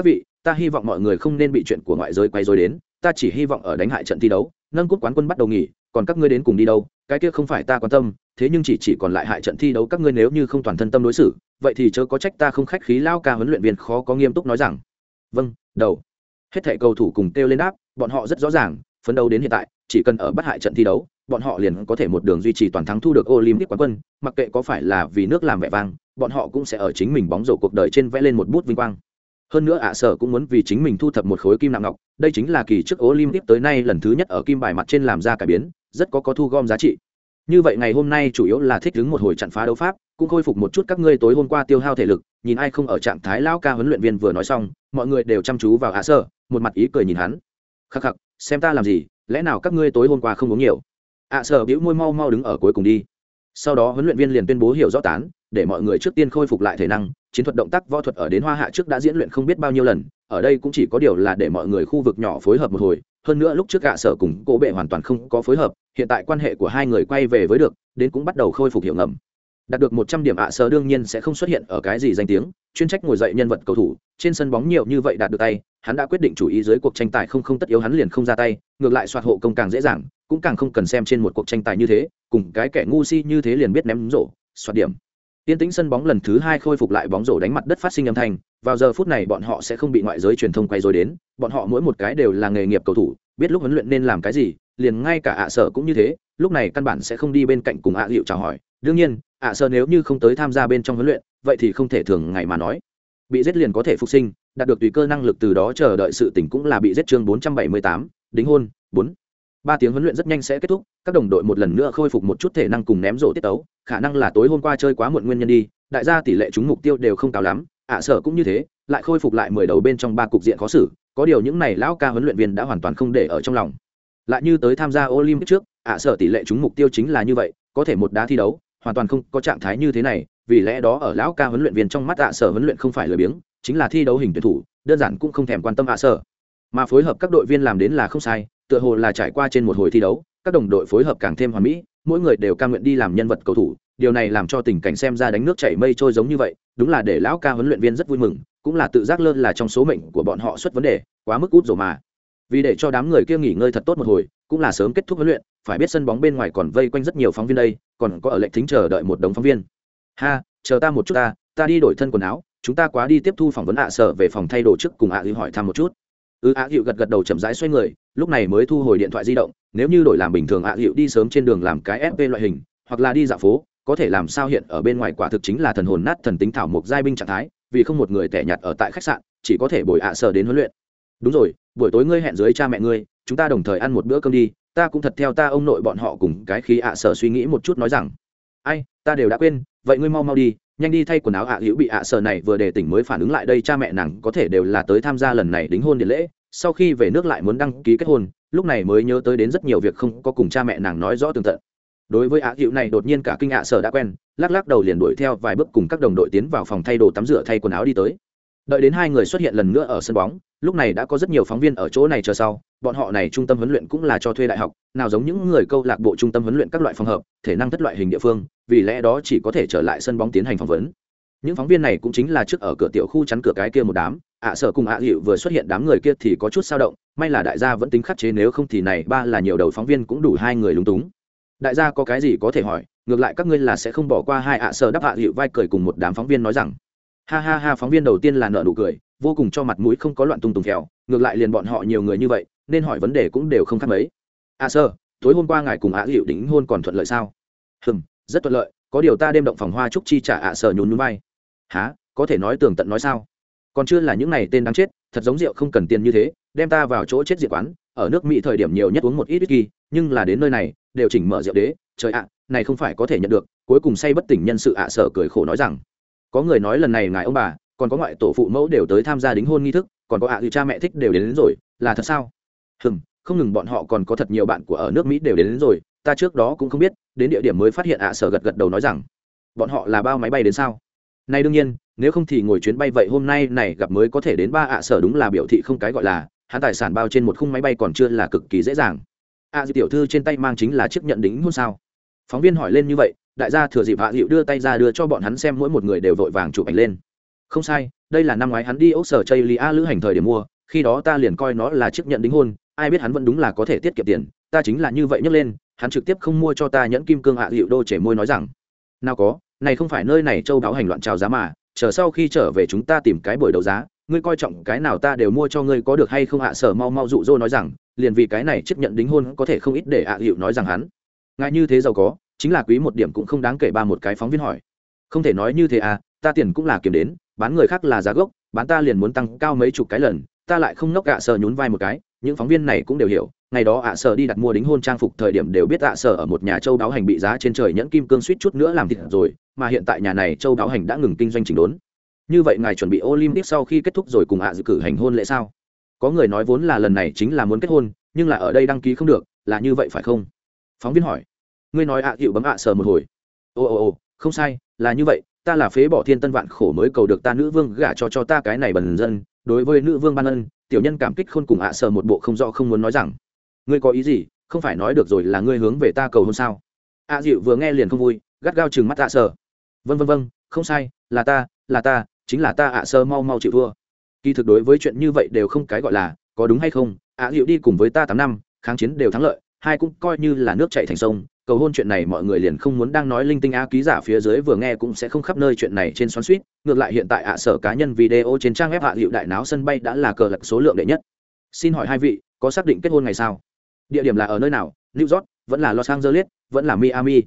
các vị ta hy vọng mọi người không nên bị chuyện của ngoại giới quay dối đến ta chỉ hy vọng ở đánh hại trận thi đấu nâng cúp quán quân bắt đầu nghỉ còn các ngươi đến cùng đi đâu cái kia không phải ta quan tâm thế nhưng chỉ chỉ còn lại hại trận thi đấu các ngươi nếu như không toàn thân tâm đối xử vậy thì chớ có trách ta không khách khí lao ca huấn luyện viên khó có nghiêm túc nói rằng vâng đầu hết thảy cầu thủ cùng kêu lên đáp bọn họ rất rõ ràng phấn đấu đến hiện tại chỉ cần ở bắt hại trận thi đấu bọn họ liền có thể một đường duy trì toàn thắng thu được Olympic quán quân, mặc kệ có phải là vì nước làm vẻ vang, bọn họ cũng sẽ ở chính mình bóng rổ cuộc đời trên vẽ lên một bút vinh quang. Hơn nữa ạ sở cũng muốn vì chính mình thu thập một khối kim nặng ngọc, đây chính là kỳ trước olympic tới nay lần thứ nhất ở kim bài mặt trên làm ra cải biến rất có có thu gom giá trị. Như vậy ngày hôm nay chủ yếu là thích đứng một hồi chặn phá đấu pháp cũng khôi phục một chút các ngươi tối hôm qua tiêu hao thể lực nhìn ai không ở trạng thái lão ca huấn luyện viên vừa nói xong mọi người đều chăm chú vào ạ sở một mặt ý cười nhìn hắn. Khắc khắc xem ta làm gì lẽ nào các ngươi tối hôm qua không uống nhiều? ạ sở bĩu môi mau mau đứng ở cuối cùng đi. Sau đó huấn luyện viên liền tuyên bố hiểu rõ tán để mọi người trước tiên khôi phục lại thể năng, chiến thuật động tác võ thuật ở đến hoa hạ trước đã diễn luyện không biết bao nhiêu lần, ở đây cũng chỉ có điều là để mọi người khu vực nhỏ phối hợp một hồi, hơn nữa lúc trước gạ sở cùng cô bệ hoàn toàn không có phối hợp, hiện tại quan hệ của hai người quay về với được, đến cũng bắt đầu khôi phục hiệu ngầm. Đạt được một trăm điểm ạ sở đương nhiên sẽ không xuất hiện ở cái gì danh tiếng, chuyên trách ngồi dậy nhân vật cầu thủ, trên sân bóng nhiều như vậy đạt được tay, hắn đã quyết định chủ ý dưới cuộc tranh tài không không tất yếu hắn liền không ra tay, ngược lại soạt hộ công càng dễ dàng, cũng càng không cần xem trên một cuộc tranh tài như thế, cùng cái kẻ ngu si như thế liền biết ném rổ, soạt điểm. Tiên tĩnh sân bóng lần thứ hai khôi phục lại bóng rổ đánh mặt đất phát sinh âm thanh, vào giờ phút này bọn họ sẽ không bị ngoại giới truyền thông quay rối đến, bọn họ mỗi một cái đều là nghề nghiệp cầu thủ, biết lúc huấn luyện nên làm cái gì, liền ngay cả ạ sở cũng như thế, lúc này căn bản sẽ không đi bên cạnh cùng ạ hiệu chào hỏi. Đương nhiên, ạ sở nếu như không tới tham gia bên trong huấn luyện, vậy thì không thể thường ngày mà nói. Bị giết liền có thể phục sinh, đạt được tùy cơ năng lực từ đó chờ đợi sự tỉnh cũng là bị giết chương 478, đính hôn, 4 ba tiếng huấn luyện rất nhanh sẽ kết thúc các đồng đội một lần nữa khôi phục một chút thể năng cùng ném rổ tiết tấu khả năng là tối hôm qua chơi quá muộn nguyên nhân đi đại gia tỷ lệ trúng mục tiêu đều không cao lắm ạ à, sở cũng như thế lại khôi phục lại mười đầu bên trong ba cục diện khó xử có điều những này lão ca huấn luyện viên đã hoàn toàn không để ở trong lòng. Lại như tới tham gia olympic trước ạ à, sở tỷ lệ trúng mục tiêu chính là như vậy có thể một đá thi đấu hoàn toàn không có trạng thái như thế này vì lẽ đó ở lão ca huấn luyện viên trong mắt ạ sở huấn luyện không phải lười biếng chính là thi đấu hình tuyển thủ đơn giản cũng không thèm quan tâm ạ sở. Mà phối hợp các đội viên làm đến là không sai tựa hồ là trải qua trên một hồi thi đấu, các đồng đội phối hợp càng thêm hoàn mỹ, mỗi người đều cam nguyện đi làm nhân vật cầu thủ. Điều này làm cho tình cảnh xem ra đánh nước chảy mây trôi giống như vậy, đúng là để lão ca huấn luyện viên rất vui mừng, cũng là tự giác lơ là trong số mệnh của bọn họ xuất vấn đề, quá mức út rồi mà. Vì để cho đám người kia nghỉ ngơi thật tốt một hồi, cũng là sớm kết thúc huấn luyện, phải biết sân bóng bên ngoài còn vây quanh rất nhiều phóng viên đây, còn có ở lệnh thính chờ đợi một đống phóng viên. Ha, chờ ta một chút ta ta đi đổi thân quần áo, chúng ta quá đi tiếp thu phỏng vấn ạ sợ về phòng thay đồ trước cùng ạ à hỏi thăm một chút ư ạ hiệu gật gật đầu chậm rãi xoay người, lúc này mới thu hồi điện thoại di động, nếu như đổi làm bình thường ạ hiệu đi sớm trên đường làm cái fp loại hình, hoặc là đi dạo phố, có thể làm sao hiện ở bên ngoài quả thực chính là thần hồn nát thần tính thảo mộc giai binh trạng thái, vì không một người tẻ nhặt ở tại khách sạn, chỉ có thể bồi ạ sở đến huấn luyện. Đúng rồi, buổi tối ngươi hẹn dưới cha mẹ ngươi, chúng ta đồng thời ăn một bữa cơm đi, ta cũng thật theo ta ông nội bọn họ cùng cái khi ạ sở suy nghĩ một chút nói rằng, ai, ta đều đã quên, vậy ngươi mau mau đi nhanh đi thay quần áo ạ, hữu bị ạ, sợ này vừa đề tỉnh mới phản ứng lại đây, cha mẹ nàng có thể đều là tới tham gia lần này đính hôn điện lễ. Sau khi về nước lại muốn đăng ký kết hôn, lúc này mới nhớ tới đến rất nhiều việc không có cùng cha mẹ nàng nói rõ tường tận. Đối với ạ, hữu này đột nhiên cả kinh ạ, sợ đã quen, lắc lắc đầu liền đuổi theo vài bước cùng các đồng đội tiến vào phòng thay đồ tắm rửa, thay quần áo đi tới đợi đến hai người xuất hiện lần nữa ở sân bóng, lúc này đã có rất nhiều phóng viên ở chỗ này chờ sau. Bọn họ này trung tâm huấn luyện cũng là cho thuê đại học, nào giống những người câu lạc bộ trung tâm huấn luyện các loại phòng hợp, thể năng thất loại hình địa phương, vì lẽ đó chỉ có thể trở lại sân bóng tiến hành phỏng vấn. Những phóng viên này cũng chính là trước ở cửa tiểu khu chắn cửa cái kia một đám. Ạ sợ cùng ạ à vừa xuất hiện đám người kia thì có chút sao động, may là đại gia vẫn tính khắc chế, nếu không thì này ba là nhiều đầu phóng viên cũng đủ hai người lúng túng. Đại gia có cái gì có thể hỏi, ngược lại các ngươi là sẽ không bỏ qua hai ạ sợ đáp ạ hiệu vai cười cùng một đám phóng viên nói rằng ha ha ha, phóng viên đầu tiên là nợ nụ cười, vô cùng cho mặt mũi không có loạn tung tùng kẹo ngược lại liền bọn họ nhiều người như vậy, nên hỏi vấn đề cũng đều không khác mấy. À sơ tối hôm qua ngài cùng ạ hiệu đính hôn còn thuận lợi sao? Hừm, rất thuận lợi, có điều ta đêm động phòng hoa trúc chi trả ạ sơ nhún nhún vai há có thể nói tường tận nói sao? Còn chưa là những này tên đáng chết, thật giống rượu không cần tiền như thế, đem ta vào chỗ chết diệt quán, ở nước mỹ thời điểm nhiều nhất uống một ít whisky, nhưng là đến nơi này, đều chỉnh mở rượu đế, trời ạ, này không phải có thể nhận được, cuối cùng say bất tỉnh nhân sự ạ sở cười khổ nói rằng có người nói lần này ngài ông bà còn có ngoại tổ phụ mẫu đều tới tham gia đính hôn nghi thức còn có ạ à cha mẹ thích đều đến, đến rồi là thật sao? Hừm không ngừng bọn họ còn có thật nhiều bạn của ở nước mỹ đều đến, đến rồi ta trước đó cũng không biết đến địa điểm mới phát hiện ạ sở gật gật đầu nói rằng bọn họ là bao máy bay đến sao? Nay đương nhiên nếu không thì ngồi chuyến bay vậy hôm nay này gặp mới có thể đến ba ạ sở đúng là biểu thị không cái gọi là hắn tài sản bao trên một khung máy bay còn chưa là cực kỳ dễ dàng. Ạ à, tiểu thư trên tay mang chính là chiếc nhận đính hôn sao? Phóng viên hỏi lên như vậy đại gia thừa dịp hạ dịu đưa tay ra đưa cho bọn hắn xem mỗi một người đều vội vàng chụp ảnh lên. Không sai, đây là năm ngoái hắn đi ốc sở chây lia lữ hành thời điểm mua, khi đó ta liền coi nó là chiếc nhận đính hôn, ai biết hắn vẫn đúng là có thể tiết kiệm tiền, ta chính là như vậy nhấc lên, hắn trực tiếp không mua cho ta nhẫn kim cương hạ dịu đô trẻ môi nói rằng, nào có, này không phải nơi này châu báo hành loạn trào giá mà, chờ sau khi trở về chúng ta tìm cái buổi đấu giá, ngươi coi trọng cái nào ta đều mua cho ngươi có được hay không hạ sở mau mau dụ dỗ nói rằng, liền vì cái này chấp nhận đính hôn có thể không ít để hạ hiệu nói rằng hắn. Ngại như thế giàu có chính là quý một điểm cũng không đáng kể ba một cái phóng viên hỏi. Không thể nói như thế à ta tiền cũng là kiếm đến, bán người khác là giá gốc, bán ta liền muốn tăng cao mấy chục cái lần, ta lại không nốc gạ sờ nhún vai một cái, những phóng viên này cũng đều hiểu, ngày đó ạ sợ đi đặt mua đính hôn trang phục thời điểm đều biết ạ sợ ở một nhà châu đáo hành bị giá trên trời nhẫn kim cương suýt chút nữa làm thịt rồi, mà hiện tại nhà này châu đáo hành đã ngừng kinh doanh chỉnh đốn. Như vậy ngài chuẩn bị olympic sau khi kết thúc rồi cùng ạ dự cử hành hôn lễ sao? Có người nói vốn là lần này chính là muốn kết hôn, nhưng là ở đây đăng ký không được, là như vậy phải không? Phóng viên hỏi ngươi nói ạ à bấm ạ, sờ một hồi. Ồ ồ ồ không sai, là như vậy, ta là phế bỏ thiên tân vạn khổ mới cầu được ta nữ vương gả cho cho ta cái này bần dân. Đối với nữ vương ban ân, tiểu nhân cảm kích khôn cùng ạ, sờ một bộ không rõ không muốn nói rằng. Ngươi có ý gì? Không phải nói được rồi là ngươi hướng về ta cầu hôn sao? Ạ, dịu vừa nghe liền không vui, gắt gao chừng mắt ạ, sờ. vân vân vân không sai, là ta là ta, chính là ta ạ sơ mau mau chịu thua. Kỳ thực đối với chuyện như vậy đều không cái gọi là, có đúng hay không? Ạ, dịu đi cùng với ta tám năm, kháng chiến đều thắng lợi, hai cũng coi như là nước chạy thành sông cầu hôn chuyện này mọi người liền không muốn đang nói linh tinh a ký giả phía dưới vừa nghe cũng sẽ không khắp nơi chuyện này trên xoắn suýt. Ngược lại hiện tại ạ sở cá nhân video trên trang web hạ hiệu đại náo sân bay đã là cờ lật số lượng đệ nhất. Xin hỏi hai vị, có xác định kết hôn ngày sao? Địa điểm là ở nơi nào? New york, vẫn là los angeles, vẫn là miami?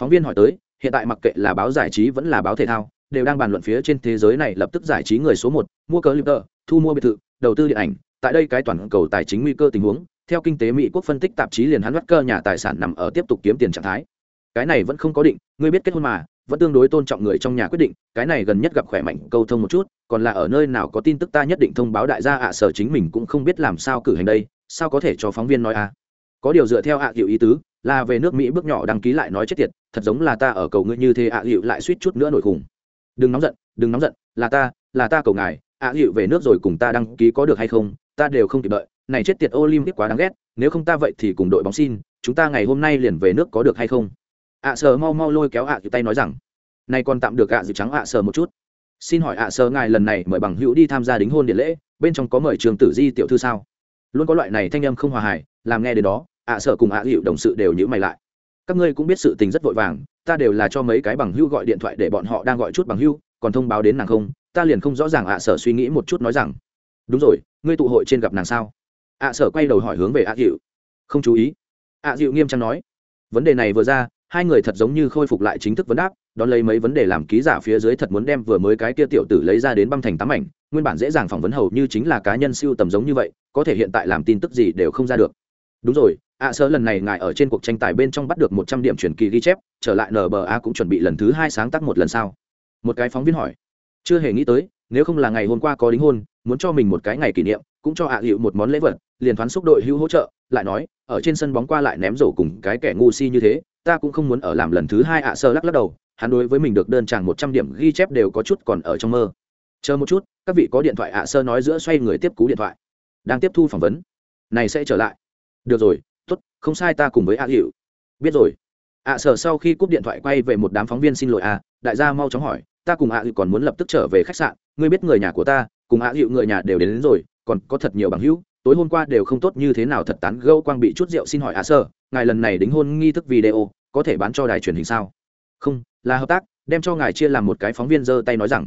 Phóng viên hỏi tới, hiện tại mặc kệ là báo giải trí vẫn là báo thể thao, đều đang bàn luận phía trên thế giới này lập tức giải trí người số một, mua cờ lip tờ thu mua biệt thự, đầu tư điện ảnh. Tại đây cái toàn cầu tài chính nguy cơ tình huống theo kinh tế mỹ quốc phân tích tạp chí liền hắn bắt cơ nhà tài sản nằm ở tiếp tục kiếm tiền trạng thái. Cái này vẫn không có định, ngươi biết kết hôn mà, vẫn tương đối tôn trọng người trong nhà quyết định, cái này gần nhất gặp khỏe mạnh, câu thông một chút, còn là ở nơi nào có tin tức ta nhất định thông báo đại gia ạ, sở chính mình cũng không biết làm sao cử hành đây, sao có thể cho phóng viên nói à? Có điều dựa theo ạ hiệu ý tứ, là về nước mỹ bước nhỏ đăng ký lại nói chết tiệt, thật giống là ta ở cầu ngươi như thế ạ hiệu lại suýt chút nữa nổi khủng đừng nóng giận, đừng nóng giận, là ta là ta cầu ngài, ạ hiệu về nước rồi cùng ta đăng ký có được hay không, ta đều không kịp đợi này chết tiệt Olympic quá đáng ghét, nếu không ta vậy thì cùng đội bóng xin, chúng ta ngày hôm nay liền về nước có được hay không? ạ à, sở mau mau lôi kéo ạ à tay nói rằng, này còn tạm được ạ à trắng ạ sở một chút. Xin hỏi ạ sở ngài lần này mời bằng hữu đi tham gia đính hôn điện lễ, bên trong có mời trường tử di tiểu thư sao? Luôn có loại này thanh âm không hòa hài, làm nghe đến đó, ạ sở cùng ạ hữu đồng sự đều nhíu mày lại. Các ngươi cũng biết sự tình rất vội vàng, ta đều là cho mấy cái bằng hữu gọi điện thoại để bọn họ đang gọi chút bằng hữu, còn thông báo đến nàng không, ta liền không rõ ràng ạ sở suy nghĩ một chút nói rằng, đúng rồi, ngươi tụ hội trên gặp nàng sao? Ạ sở quay đầu hỏi hướng về ạ dịu. Không chú ý. ạ dịu nghiêm trang nói. Vấn đề này vừa ra, hai người thật giống như khôi phục lại chính thức vấn đáp, đón lấy mấy vấn đề làm ký giả phía dưới thật muốn đem vừa mới cái kia tiểu tử lấy ra đến băng thành tám ảnh nguyên bản dễ dàng phỏng vấn hầu như chính là cá nhân siêu tầm giống như vậy, có thể hiện tại làm tin tức gì đều không ra được. Đúng rồi, ạ sơ lần này ngài ở trên cuộc tranh tài bên trong bắt được một trăm điểm truyền kỳ ghi chép, trở lại nba cũng chuẩn bị lần thứ hai sáng tác một lần sau. Một cái phóng viên hỏi. Chưa hề nghĩ tới, nếu không là ngày hôm qua có đính hôn, muốn cho mình một cái ngày kỷ niệm, cũng cho ạ hiệu một món lễ vật liền thoáng xúc đội hữu hỗ trợ lại nói ở trên sân bóng qua lại ném rổ cùng cái kẻ ngu si như thế ta cũng không muốn ở làm lần thứ hai ạ sơ lắc lắc đầu hắn đối với mình được đơn tràng một trăm điểm ghi chép đều có chút còn ở trong mơ. Chờ một chút các vị có điện thoại ạ sơ nói giữa xoay người tiếp cú điện thoại. Đang tiếp thu phỏng vấn. Này sẽ trở lại. Được rồi t ố t không sai ta cùng với ạ hiệu biết rồi. Ạ sở sau khi cúp điện thoại quay về một đám phóng viên xin lỗi à đại gia mau chóng hỏi ta cùng ạ hiệu còn muốn lập tức trở về khách sạn ngươi biết người nhà của ta cùng ạ hiệu người nhà đều đến, đến rồi còn có thật nhiều bằng hữu tối hôm qua đều không tốt như thế nào thật tán gẫu quang bị chút rượu xin hỏi ạ sơ, ngài lần này đính hôn nghi thức video, có thể bán cho đài truyền hình sao? Không, là hợp tác, đem cho ngài chia làm một cái phóng viên giơ tay nói rằng.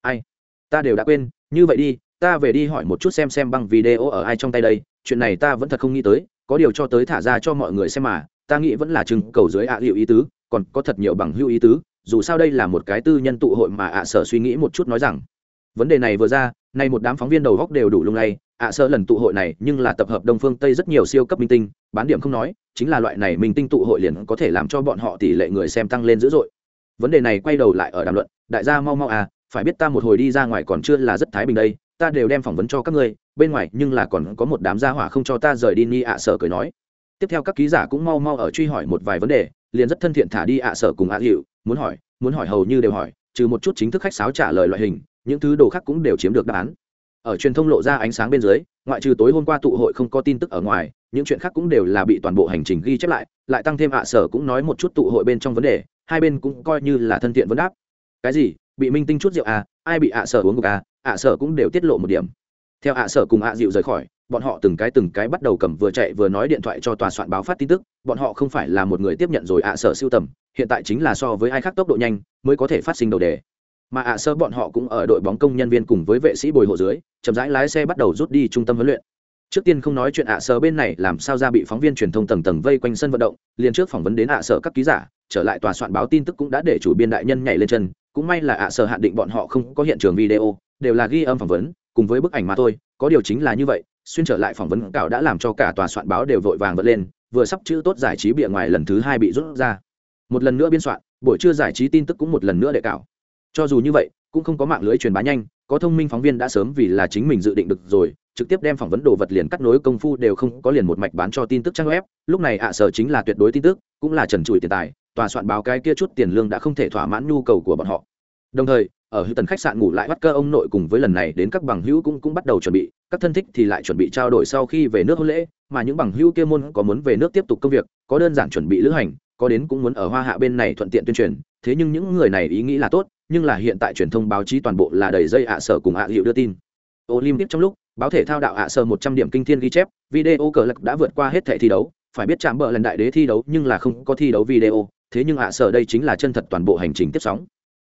Ai? Ta đều đã quên, như vậy đi, ta về đi hỏi một chút xem xem băng video ở ai trong tay đây, chuyện này ta vẫn thật không nghĩ tới, có điều cho tới thả ra cho mọi người xem mà, ta nghĩ vẫn là chừng cầu dưới ạ hiệu ý tứ, còn có thật nhiều bằng hữu ý tứ, dù sao đây là một cái tư nhân tụ hội mà ạ sở suy nghĩ một chút nói rằng vấn đề này vừa ra nay một đám phóng viên đầu góc đều đủ lung lay. Ạ à, sợ lần tụ hội này nhưng là tập hợp đông phương tây rất nhiều siêu cấp minh tinh bán điểm không nói chính là loại này minh tinh tụ hội liền có thể làm cho bọn họ tỷ lệ người xem tăng lên dữ dội. Vấn đề này quay đầu lại ở đàm luận đại gia mau mau à phải biết ta một hồi đi ra ngoài còn chưa là rất thái bình đây ta đều đem phỏng vấn cho các ngươi bên ngoài nhưng là còn có một đám gia hỏa không cho ta rời đi ni ạ à sợ cười nói. Tiếp theo các ký giả cũng mau mau ở truy hỏi một vài vấn đề liền rất thân thiện thả đi ạ à sợ cùng ạ hiệu muốn hỏi muốn hỏi hầu như đều hỏi trừ một chút chính thức khách sáo trả lời loại hình những thứ đồ khác cũng đều chiếm được đáp án. Ở truyền thông lộ ra ánh sáng bên dưới, ngoại trừ tối hôm qua tụ hội không có tin tức ở ngoài, những chuyện khác cũng đều là bị toàn bộ hành trình ghi chép lại lại tăng thêm ạ sở cũng nói một chút tụ hội bên trong vấn đề, hai bên cũng coi như là thân thiện vấn đáp. Cái gì? Bị minh tinh chút rượu à? Ai bị ạ sở uống ngục à? Ạ sở cũng đều tiết lộ một điểm. Theo ạ sở cùng ạ dịu rời khỏi, bọn họ từng cái từng cái bắt đầu cầm vừa chạy vừa nói điện thoại cho tòa soạn báo phát tin tức, bọn họ không phải là một người tiếp nhận rồi ạ sở siêu tầm, hiện tại chính là so với ai khác tốc độ nhanh mới có thể phát sinh đầu đề mà ạ sơ bọn họ cũng ở đội bóng công nhân viên cùng với vệ sĩ bồi hộ dưới, chậm rãi lái xe bắt đầu rút đi trung tâm huấn luyện. Trước tiên không nói chuyện ạ sơ bên này làm sao ra bị phóng viên truyền thông tầng tầng vây quanh sân vận động, liền trước phỏng vấn đến ạ sơ các ký giả, trở lại tòa soạn báo tin tức cũng đã để chủ biên đại nhân nhảy lên chân, cũng may là ạ sơ hạn định bọn họ không có hiện trường video, đều là ghi âm phỏng vấn, cùng với bức ảnh mà thôi, có điều chính là như vậy, xuyên trở lại phỏng vấn cảo đã làm cho cả tòa soạn báo đều vội vàng vật lên, vừa sắp chữ tốt giải trí bịa ngoài lần thứ hai bị rút ra. Một lần nữa biên soạn, buổi trưa giải trí tin tức cũng một lần nữa đệ cảo cho dù như vậy, cũng không có mạng lưới truyền bá nhanh, có thông minh phóng viên đã sớm vì là chính mình dự định được rồi, trực tiếp đem phỏng vấn đồ vật liền cắt nối công phu đều không có liền một mạch bán cho tin tức trang web. Lúc này ạ, sở chính là tuyệt đối tin tức, cũng là trần trụi tiền tài, tòa soạn báo cái kia chút tiền lương đã không thể thỏa mãn nhu cầu của bọn họ. Đồng thời, ở hữu tần khách sạn ngủ lại bắt cơ ông nội cùng với lần này đến các bằng hữu cũng cũng bắt đầu chuẩn bị, các thân thích thì lại chuẩn bị trao đổi sau khi về nước hôn lễ, mà những bằng hữu kia môn có muốn về nước tiếp tục công việc, có đơn giản chuẩn bị lữ hành, có đến cũng muốn ở hoa hạ bên này thuận tiện tuyên truyền, thế nhưng những người này ý nghĩ là tốt nhưng là hiện tại truyền thông báo chí toàn bộ là đầy dây ạ sở cùng ạ hiệu đưa tin. Olympic trong lúc, báo thể thao đạo ạ sở một trăm điểm kinh thiên ghi chép, video cờ lạc đã vượt qua hết thể thi đấu. Phải biết chạm bờ lần đại đế thi đấu nhưng là không có thi đấu video, thế nhưng ạ sở đây chính là chân thật toàn bộ hành trình tiếp sóng.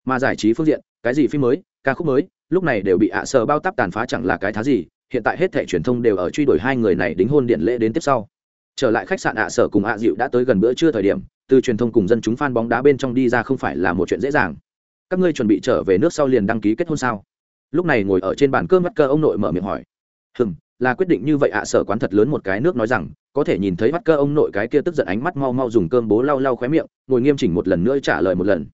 Mà giải trí phương diện, cái gì phim mới, ca khúc mới, lúc này đều bị ạ sở bao tắp tàn phá chẳng là cái thá gì, hiện tại hết thể truyền thông đều ở truy đuổi hai người này đính hôn điện lễ đến tiếp sau. Trở lại khách sạn ạ sở cùng ạ dịu đã tới gần bữa trưa thời điểm, từ truyền thông cùng dân chúng fan bóng đá bên trong đi ra không phải là một chuyện dễ dàng các ngươi chuẩn bị trở về nước sau liền đăng ký kết hôn sao? Lúc này ngồi ở trên bàn cơm mắt cơ ông nội mở miệng hỏi. Hừm, là quyết định như vậy ạ, sở quán thật lớn một cái nước nói rằng, có thể nhìn thấy mắt cơ ông nội cái kia tức giận ánh mắt mau mau dùng cơm bố lau lau khóe miệng, ngồi nghiêm chỉnh một lần nữa trả lời một lần.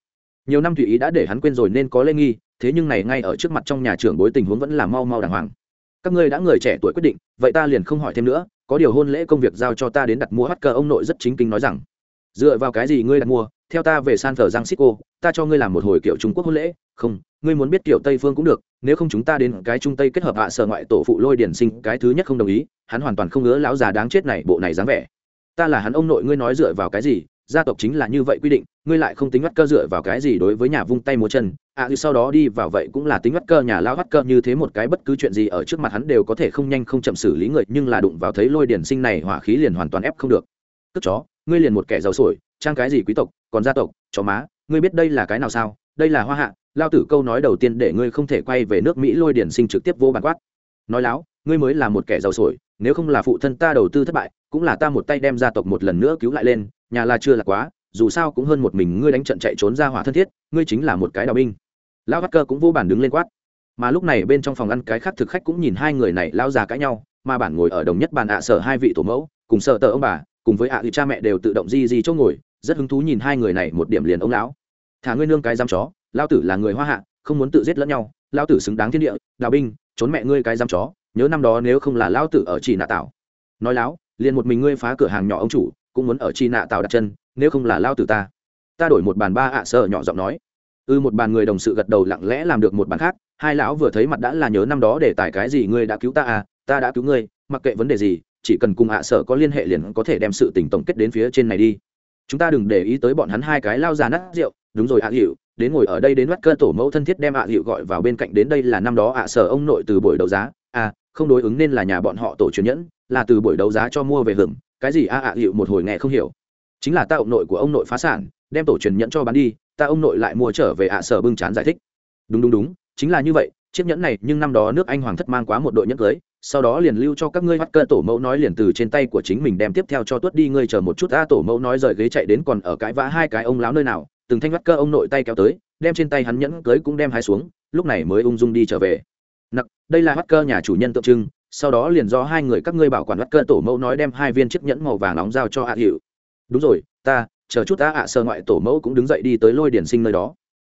Nhiều năm tùy ý đã để hắn quên rồi nên có lê nghi, thế nhưng này ngay ở trước mặt trong nhà trưởng bối tình huống vẫn là mau mau đàng hoàng. Các ngươi đã người trẻ tuổi quyết định, vậy ta liền không hỏi thêm nữa, có điều hôn lễ công việc giao cho ta đến đặt mua mắt cơ ông nội rất chính kinh nói rằng. Dựa vào cái gì ngươi đặt mua? Theo ta về san phờ giang xích ta cho ngươi làm một hồi kiểu trung quốc hôn lễ. Không, ngươi muốn biết kiểu tây phương cũng được, nếu không chúng ta đến cái trung tây kết hợp hạ sở ngoại tổ phụ lôi điển sinh, cái thứ nhất không đồng ý, hắn hoàn toàn không ngớ lão già đáng chết này, bộ này dáng vẻ. Ta là hắn ông nội, ngươi nói dựa vào cái gì? Gia tộc chính là như vậy quy định, ngươi lại không tính bắt cơ dựa vào cái gì đối với nhà vung tay múa chân. À sau đó đi vào vậy cũng là tính bắt cơ, nhà lao bắt cơ, như thế một cái bất cứ chuyện gì ở trước mặt hắn đều có thể không nhanh không chậm xử lý người, nhưng là đụng vào thấy lôi điển sinh này, hỏa khí liền hoàn toàn ép không được. Tức chó, ngươi liền một kẻ giàu sổi trang cái gì quý tộc, còn gia tộc, chó má, ngươi biết đây là cái nào sao? Đây là hoa hạ, lao tử câu nói đầu tiên để ngươi không thể quay về nước mỹ lôi điển sinh trực tiếp vô bàn quát. Nói láo, ngươi mới là một kẻ giàu sổi, nếu không là phụ thân ta đầu tư thất bại, cũng là ta một tay đem gia tộc một lần nữa cứu lại lên, nhà là chưa là quá, dù sao cũng hơn một mình ngươi đánh trận chạy trốn ra hỏa thân thiết, ngươi chính là một cái đào binh. Lão bắt cơ cũng vô bản đứng lên quát. Mà lúc này bên trong phòng ăn cái khác thực khách cũng nhìn hai người này lao già cãi nhau, mà bản ngồi ở đồng nhất bàn ạ sở hai vị tổ mẫu, cùng sợ tờ ông bà, cùng với ạ thì cha mẹ đều tự động di di chỗ ngồi rất hứng thú nhìn hai người này một điểm liền ông lão. Thả ngươi nương cái giam chó lao tử là người hoa hạ không muốn tự giết lẫn nhau lao tử xứng đáng thiên địa đào binh trốn mẹ ngươi cái giam chó nhớ năm đó nếu không là lao tử ở chỉ nạ tạo nói láo liền một mình ngươi phá cửa hàng nhỏ ông chủ cũng muốn ở chi nạ tạo đặt chân nếu không là lao tử ta. Ta đổi một bàn ba ạ sợ nhỏ giọng nói. Ư ừ, một bàn người đồng sự gật đầu lặng lẽ làm được một bàn khác hai lão vừa thấy mặt đã là nhớ năm đó để tải cái gì ngươi đã cứu ta à ta đã cứu ngươi mặc kệ vấn đề gì chỉ cần cùng ạ sợ có liên hệ liền có thể đem sự tình tổng kết đến phía trên này đi chúng ta đừng để ý tới bọn hắn hai cái lao già nát rượu. Đúng rồi, ạ à hiệu đến ngồi ở đây đến mắt cơ tổ mẫu thân thiết đem ạ à hiệu gọi vào bên cạnh đến đây là năm đó ạ sở ông nội từ buổi đấu giá. À không đối ứng nên là nhà bọn họ tổ truyền nhẫn, là từ buổi đấu giá cho mua về hưởng. Cái gì a ạ hiệu một hồi nghe không hiểu. Chính là ta ông nội của ông nội phá sản, đem tổ truyền nhẫn cho bán đi, ta ông nội lại mua trở về ạ sở bưng chán giải thích. Đúng đúng đúng, chính là như vậy. Chiếc nhẫn này, nhưng năm đó nước anh hoàng thất mang quá một đội nhẫn cưới sau đó liền lưu cho các ngươi mắt cơ tổ mẫu nói liền từ trên tay của chính mình đem tiếp theo cho tuất đi, ngươi chờ một chút a tổ mẫu nói rời ghế chạy đến còn ở cãi vã hai cái ông láo nơi nào, từng thanh mắt cơ ông nội tay kéo tới, đem trên tay hắn nhẫn cưới cũng đem hai xuống, lúc này mới ung dung đi trở về. Nặc, đây là mắt cơ nhà chủ nhân tượng trưng, sau đó liền do hai người các ngươi bảo quản mắt cơ tổ mẫu nói đem hai viên chiếc nhẫn màu vàng nóng giao cho hạ hiệu đúng rồi, ta, chờ chút ta ạ, sơ ngoại tổ mẫu cũng đứng dậy đi tới lôi điển sinh nơi đó.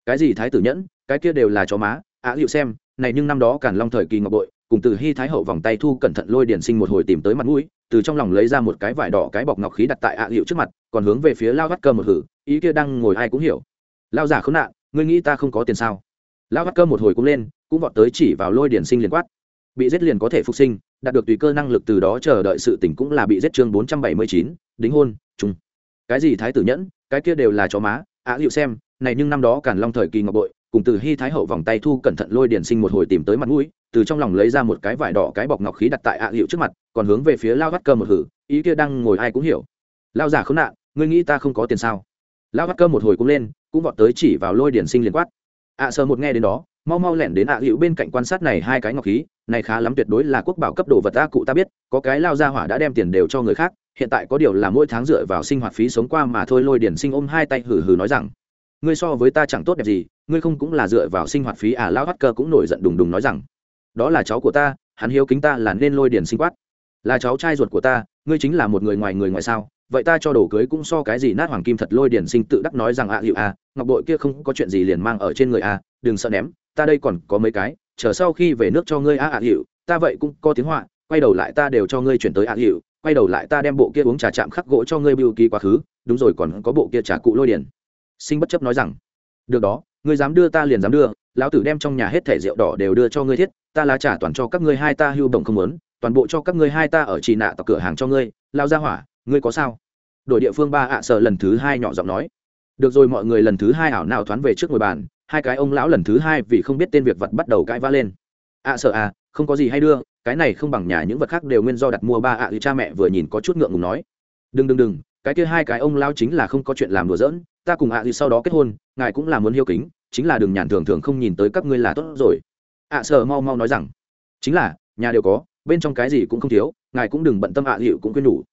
Cái gì thái tử nhẫn, cái kia đều là chó má. Ạ hiệu xem, này nhưng năm đó càn long thời kỳ ngọc bội cùng từ hy thái hậu vòng tay thu cẩn thận lôi điển sinh một hồi tìm tới mặt mũi, từ trong lòng lấy ra một cái vải đỏ cái bọc ngọc khí đặt tại ạ hiệu trước mặt, còn hướng về phía lao bắt cơ một hử, ý kia đang ngồi ai cũng hiểu. Lao giả khốn nạn, ngươi nghĩ ta không có tiền sao? Lao bắt cơ một hồi cũng lên, cũng vọt tới chỉ vào lôi điển sinh liền quát. Bị giết liền có thể phục sinh, đạt được tùy cơ năng lực từ đó chờ đợi sự tỉnh cũng là bị giết chương bốn trăm bảy mươi chín, đính hôn chung cái gì thái tử nhẫn, cái kia đều là chó má, ạ hiệu xem, này nhưng năm đó càn long thời kỳ ngọc bội cùng từ hy thái hậu vòng tay thu cẩn thận lôi điển sinh một hồi tìm tới mặt mũi, từ trong lòng lấy ra một cái vải đỏ cái bọc ngọc khí đặt tại ạ hiệu trước mặt, còn hướng về phía lao gắt cơ một hử, ý kia đang ngồi ai cũng hiểu. Lao giả khốn nạn, ngươi nghĩ ta không có tiền sao? Lao gắt cơ một hồi cũng lên, cũng vọt tới chỉ vào lôi điển sinh liền quát. Ạ sơ một nghe đến đó, mau mau lẻn đến ạ hiệu bên cạnh quan sát này hai cái ngọc khí, này khá lắm tuyệt đối là quốc bảo cấp đồ vật ta cụ ta biết, có cái lao gia hỏa đã đem tiền đều cho người khác, hiện tại có điều là mỗi tháng dựa vào sinh hoạt phí sống qua mà thôi, lôi điển sinh ôm hai tay hừ hừ nói rằng ngươi so với ta chẳng tốt đẹp gì ngươi không cũng là dựa vào sinh hoạt phí à lao hắt cơ cũng nổi giận đùng đùng nói rằng đó là cháu của ta hắn hiếu kính ta là nên lôi điền sinh quát. Là cháu trai ruột của ta ngươi chính là một người ngoài người ngoài sao vậy ta cho đồ cưới cũng so cái gì nát hoàng kim thật lôi điển sinh tự đắc nói rằng ạ à, hiệu a ngọc bội kia không có chuyện gì liền mang ở trên người a đừng sợ ném ta đây còn có mấy cái chờ sau khi về nước cho ngươi a ạ hiệu ta vậy cũng có tiếng họa quay đầu lại ta đều cho ngươi chuyển tới ạ hiệu quay đầu lại ta đem bộ kia uống trà chạm khắc gỗ cho ngươi bưu ký quá khứ đúng rồi còn có bộ kia trà cụ lôi điển sinh bất chấp nói rằng được đó ngươi dám đưa ta liền dám đưa lão tử đem trong nhà hết thẻ rượu đỏ đều đưa cho ngươi thiết ta lá trả toàn cho các ngươi hai ta hưu bổng không muốn toàn bộ cho các ngươi hai ta ở trì nạ tập cửa hàng cho ngươi lao ra hỏa ngươi có sao? Đội địa phương ba ạ sợ lần thứ hai nhỏ giọng nói. Được rồi mọi người lần thứ hai ảo nào thoáng về trước ngồi bàn hai cái ông lão lần thứ hai vì không biết tên việc vật bắt đầu cãi vã lên. Ạ sợ à không có gì hay đưa cái này không bằng nhà những vật khác đều nguyên do đặt mua ba ạ. À, cha mẹ vừa nhìn có chút ngượng ngùng nói. Đừng đừng đừng cái kia hai cái ông lão chính là không có chuyện làm đùa giỡn ta cùng ạ à sau đó kết hôn, ngài cũng là muốn hiếu kính, chính là đừng nhàn thường thường không nhìn tới các ngươi là tốt rồi. ạ à, sợ mau mau nói rằng, chính là, nhà đều có, bên trong cái gì cũng không thiếu, ngài cũng đừng bận tâm ạ à hiệu cũng quên đủ.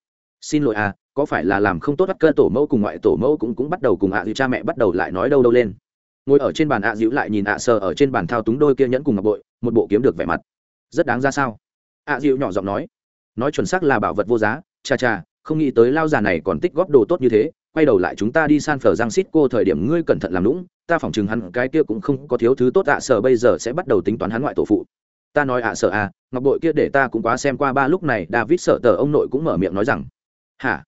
xin lỗi à có phải là làm không tốt bắt cơ tổ mẫu cùng ngoại tổ mẫu cũng cũng bắt đầu cùng ạ à dịu cha mẹ bắt đầu lại nói đâu đâu lên. ngồi ở trên bàn ạ dịu lại nhìn ạ sờ ở trên bàn thao túng đôi kia nhẫn cùng ngọc bội, một bộ kiếm được vẻ mặt. rất đáng ra sao? ạ dịu nhỏ giọng nói. nói chuẩn xác là bảo vật vô giá cha cha không nghĩ tới lao già này còn tích góp đồ tốt như thế quay đầu lại chúng ta đi san phở giang xít cô thời điểm ngươi cẩn thận làm lũng, ta phỏng chừng hắn cái kia cũng không có thiếu thứ tốt ạ sở bây giờ sẽ bắt đầu tính toán hắn ngoại tổ phụ. Ta nói ạ sở à ngọc bội kia để ta cũng quá xem qua ba lúc này, david sợ tờ ông nội cũng mở miệng nói rằng, hả?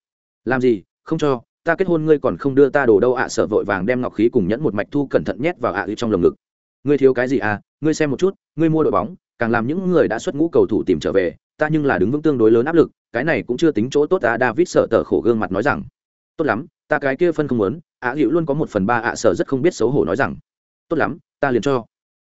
Làm gì? Không cho, ta kết hôn ngươi còn không đưa ta đồ đâu ạ, sợ vội vàng đem ngọc khí cùng nhẫn một mạch thu cẩn thận nhét vào ạ ư trong lồng ngực. Ngươi thiếu cái gì à? Ngươi xem một chút, ngươi mua đội bóng, càng làm những người đã xuất ngũ cầu thủ tìm trở về, ta nhưng là đứng vững tương đối lớn áp lực, cái này cũng chưa tính chỗ tốt à david sợ tờ khổ gương mặt nói rằng, tốt lắm ta cái kia phân không muốn ạ à luôn có một phần ba ạ sợ rất không biết xấu hổ nói rằng, tốt lắm, ta liền cho.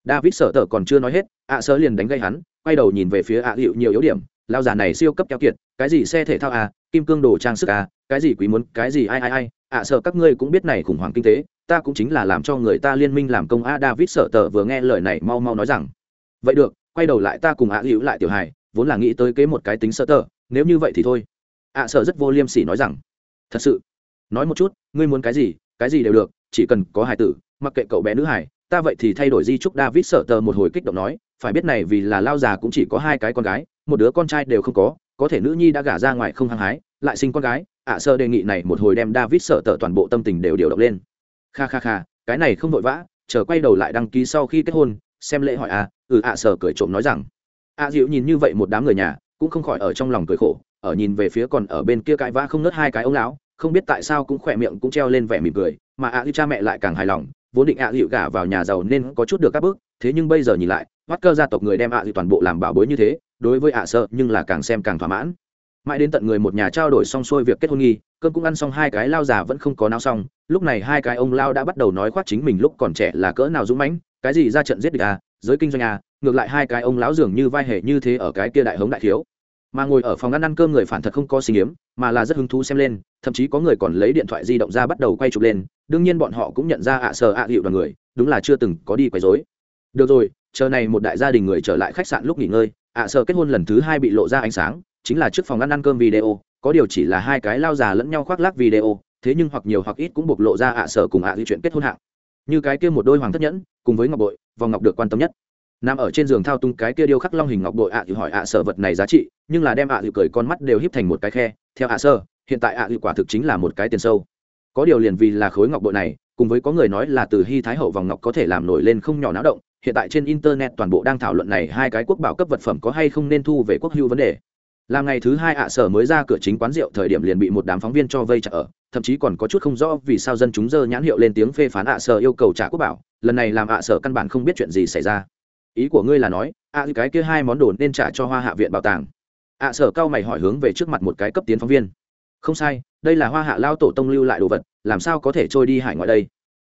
David sợ tờ còn chưa nói hết, ạ sợ liền đánh gây hắn, quay đầu nhìn về phía ạ hữu nhiều yếu điểm, lao già này siêu cấp keo kiệt, cái gì xe thể thao à kim cương đồ trang sức à cái gì quý muốn, cái gì ai ai ai, ạ sợ các ngươi cũng biết này khủng hoảng kinh tế, ta cũng chính là làm cho người ta liên minh làm công a david sợ tờ vừa nghe lời này mau mau nói rằng, vậy được, quay đầu lại ta cùng ạ hữu lại tiểu hài, vốn là nghĩ tới kế một cái tính sợ tờ, nếu như vậy thì thôi. Ạ sợ rất vô liêm sỉ nói rằng, thật sự nói một chút ngươi muốn cái gì cái gì đều được chỉ cần có hài tử mặc kệ cậu bé nữ hải, ta vậy thì thay đổi di trúc david sợ tờ một hồi kích động nói phải biết này vì là lao già cũng chỉ có hai cái con gái một đứa con trai đều không có có thể nữ nhi đã gả ra ngoài không hăng hái lại sinh con gái ạ sơ đề nghị này một hồi đem david sợ tờ toàn bộ tâm tình đều điều động lên. Kha kha kha cái này không vội vã chờ quay đầu lại đăng ký sau khi kết hôn xem lễ hỏi à ừ ạ sơ cười trộm nói rằng. Ạ dịu nhìn như vậy một đám người nhà cũng không khỏi ở trong lòng cười khổ ở nhìn về phía còn ở bên kia cãi vã không nớt hai cái ông lão không biết tại sao cũng khỏe miệng cũng treo lên vẻ mỉm cười, mà ạ à cha mẹ lại càng hài lòng, vốn định ạ à gả vào nhà giàu nên có chút được các bước, thế nhưng bây giờ nhìn lại mắt cơ gia tộc người đem ạ dịu toàn bộ làm bảo bối như thế, đối với ạ sợ nhưng là càng xem càng thỏa mãn. Mãi đến tận người một nhà trao đổi xong xuôi việc kết hôn nghi, cơm cũng ăn xong hai cái lao già vẫn không có nao xong, lúc này hai cái ông lao đã bắt đầu nói khoác chính mình lúc còn trẻ là cỡ nào dũng mãnh, cái gì ra trận giết địch à giới kinh doanh à ngược lại hai cái ông lão dường như vai hệ như thế ở cái kia đại hống đại thiếu mà ngồi ở phòng ăn ăn cơm người phản thật không có sinh hiếm mà là rất hứng thú xem lên, thậm chí có người còn lấy điện thoại di động ra bắt đầu quay chụp lên, đương nhiên bọn họ cũng nhận ra ạ sờ ạ hiệu đoàn người, đúng là chưa từng có đi quấy rối. Được rồi, chờ này một đại gia đình người trở lại khách sạn lúc nghỉ ngơi, ạ sờ kết hôn lần thứ hai bị lộ ra ánh sáng, chính là trước phòng ăn ăn cơm video, có điều chỉ là hai cái lao già lẫn nhau khoác lác video, thế nhưng hoặc nhiều hoặc ít cũng bộc lộ ra ạ sờ cùng ạ di chuyện kết hôn hạng. Như cái kia một đôi hoàng thất nhẫn, cùng với ngọc bội, vòng ngọc được quan tâm nhất nằm ở trên giường thao tung cái kia điêu khắc long hình ngọc bội ạ thì hỏi ạ sở vật này giá trị, nhưng là đem ạ thì cười con mắt đều híp thành một cái khe. Theo ạ sơ hiện tại ạ thì quả thực chính là một cái tiền sâu. Có điều liền vì là khối ngọc bội này, cùng với có người nói là từ hy thái hậu vòng ngọc có thể làm nổi lên không nhỏ náo động, hiện tại trên internet toàn bộ đang thảo luận này hai cái quốc bảo cấp vật phẩm có hay không nên thu về quốc hưu vấn đề. Làm ngày thứ hai ạ sở mới ra cửa chính quán rượu, thời điểm liền bị một đám phóng viên cho vây chặt ở, thậm chí còn có chút không rõ vì sao dân chúng dơ nhãn hiệu lên tiếng phê phán ạ sở yêu cầu trả quốc bảo. Lần này làm ạ sở căn bản không biết chuyện gì xảy ra ý của ngươi là nói ạ cái kia hai món đồ nên trả cho hoa hạ viện bảo tàng. Ạ sở cao mày hỏi hướng về trước mặt một cái cấp tiến phóng viên. Không sai, đây là hoa hạ lao tổ tông lưu lại đồ vật, làm sao có thể trôi đi hải ngoại đây?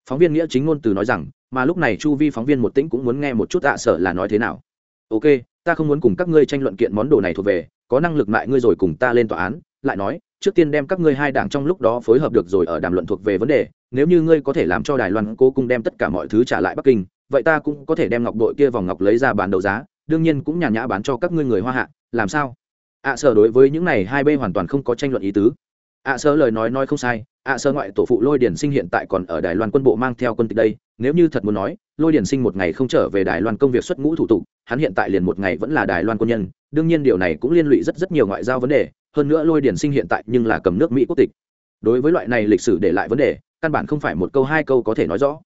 Phóng viên nghĩa chính ngôn từ nói rằng, mà lúc này chu vi phóng viên một tĩnh cũng muốn nghe một chút ạ sở là nói thế nào. Ok, ta không muốn cùng các ngươi tranh luận kiện món đồ này thuộc về, có năng lực mại ngươi rồi cùng ta lên tòa án. Lại nói, trước tiên đem các ngươi hai đảng trong lúc đó phối hợp được rồi ở đàm luận thuộc về vấn đề, nếu như ngươi có thể làm cho đài loan cố cung đem tất cả mọi thứ trả lại bắc kinh vậy ta cũng có thể đem ngọc đội kia vòng ngọc lấy ra bàn đấu giá đương nhiên cũng nhàn nhã bán cho các ngươi người hoa hạ làm sao? ạ à, sở đối với những này hai bên hoàn toàn không có tranh luận ý tứ. ạ à, sở lời nói nói không sai ạ à, sở ngoại tổ phụ lôi điển sinh hiện tại còn ở đài loan quân bộ mang theo quân tịch đây nếu như thật muốn nói lôi điển sinh một ngày không trở về đài loan công việc xuất ngũ thủ tục hắn hiện tại liền một ngày vẫn là đài loan quân nhân đương nhiên điều này cũng liên lụy rất rất nhiều ngoại giao vấn đề hơn nữa lôi điển sinh hiện tại nhưng là cầm nước mỹ quốc tịch. Đối với loại này lịch sử để lại vấn đề căn bản không phải một câu hai câu có thể nói rõ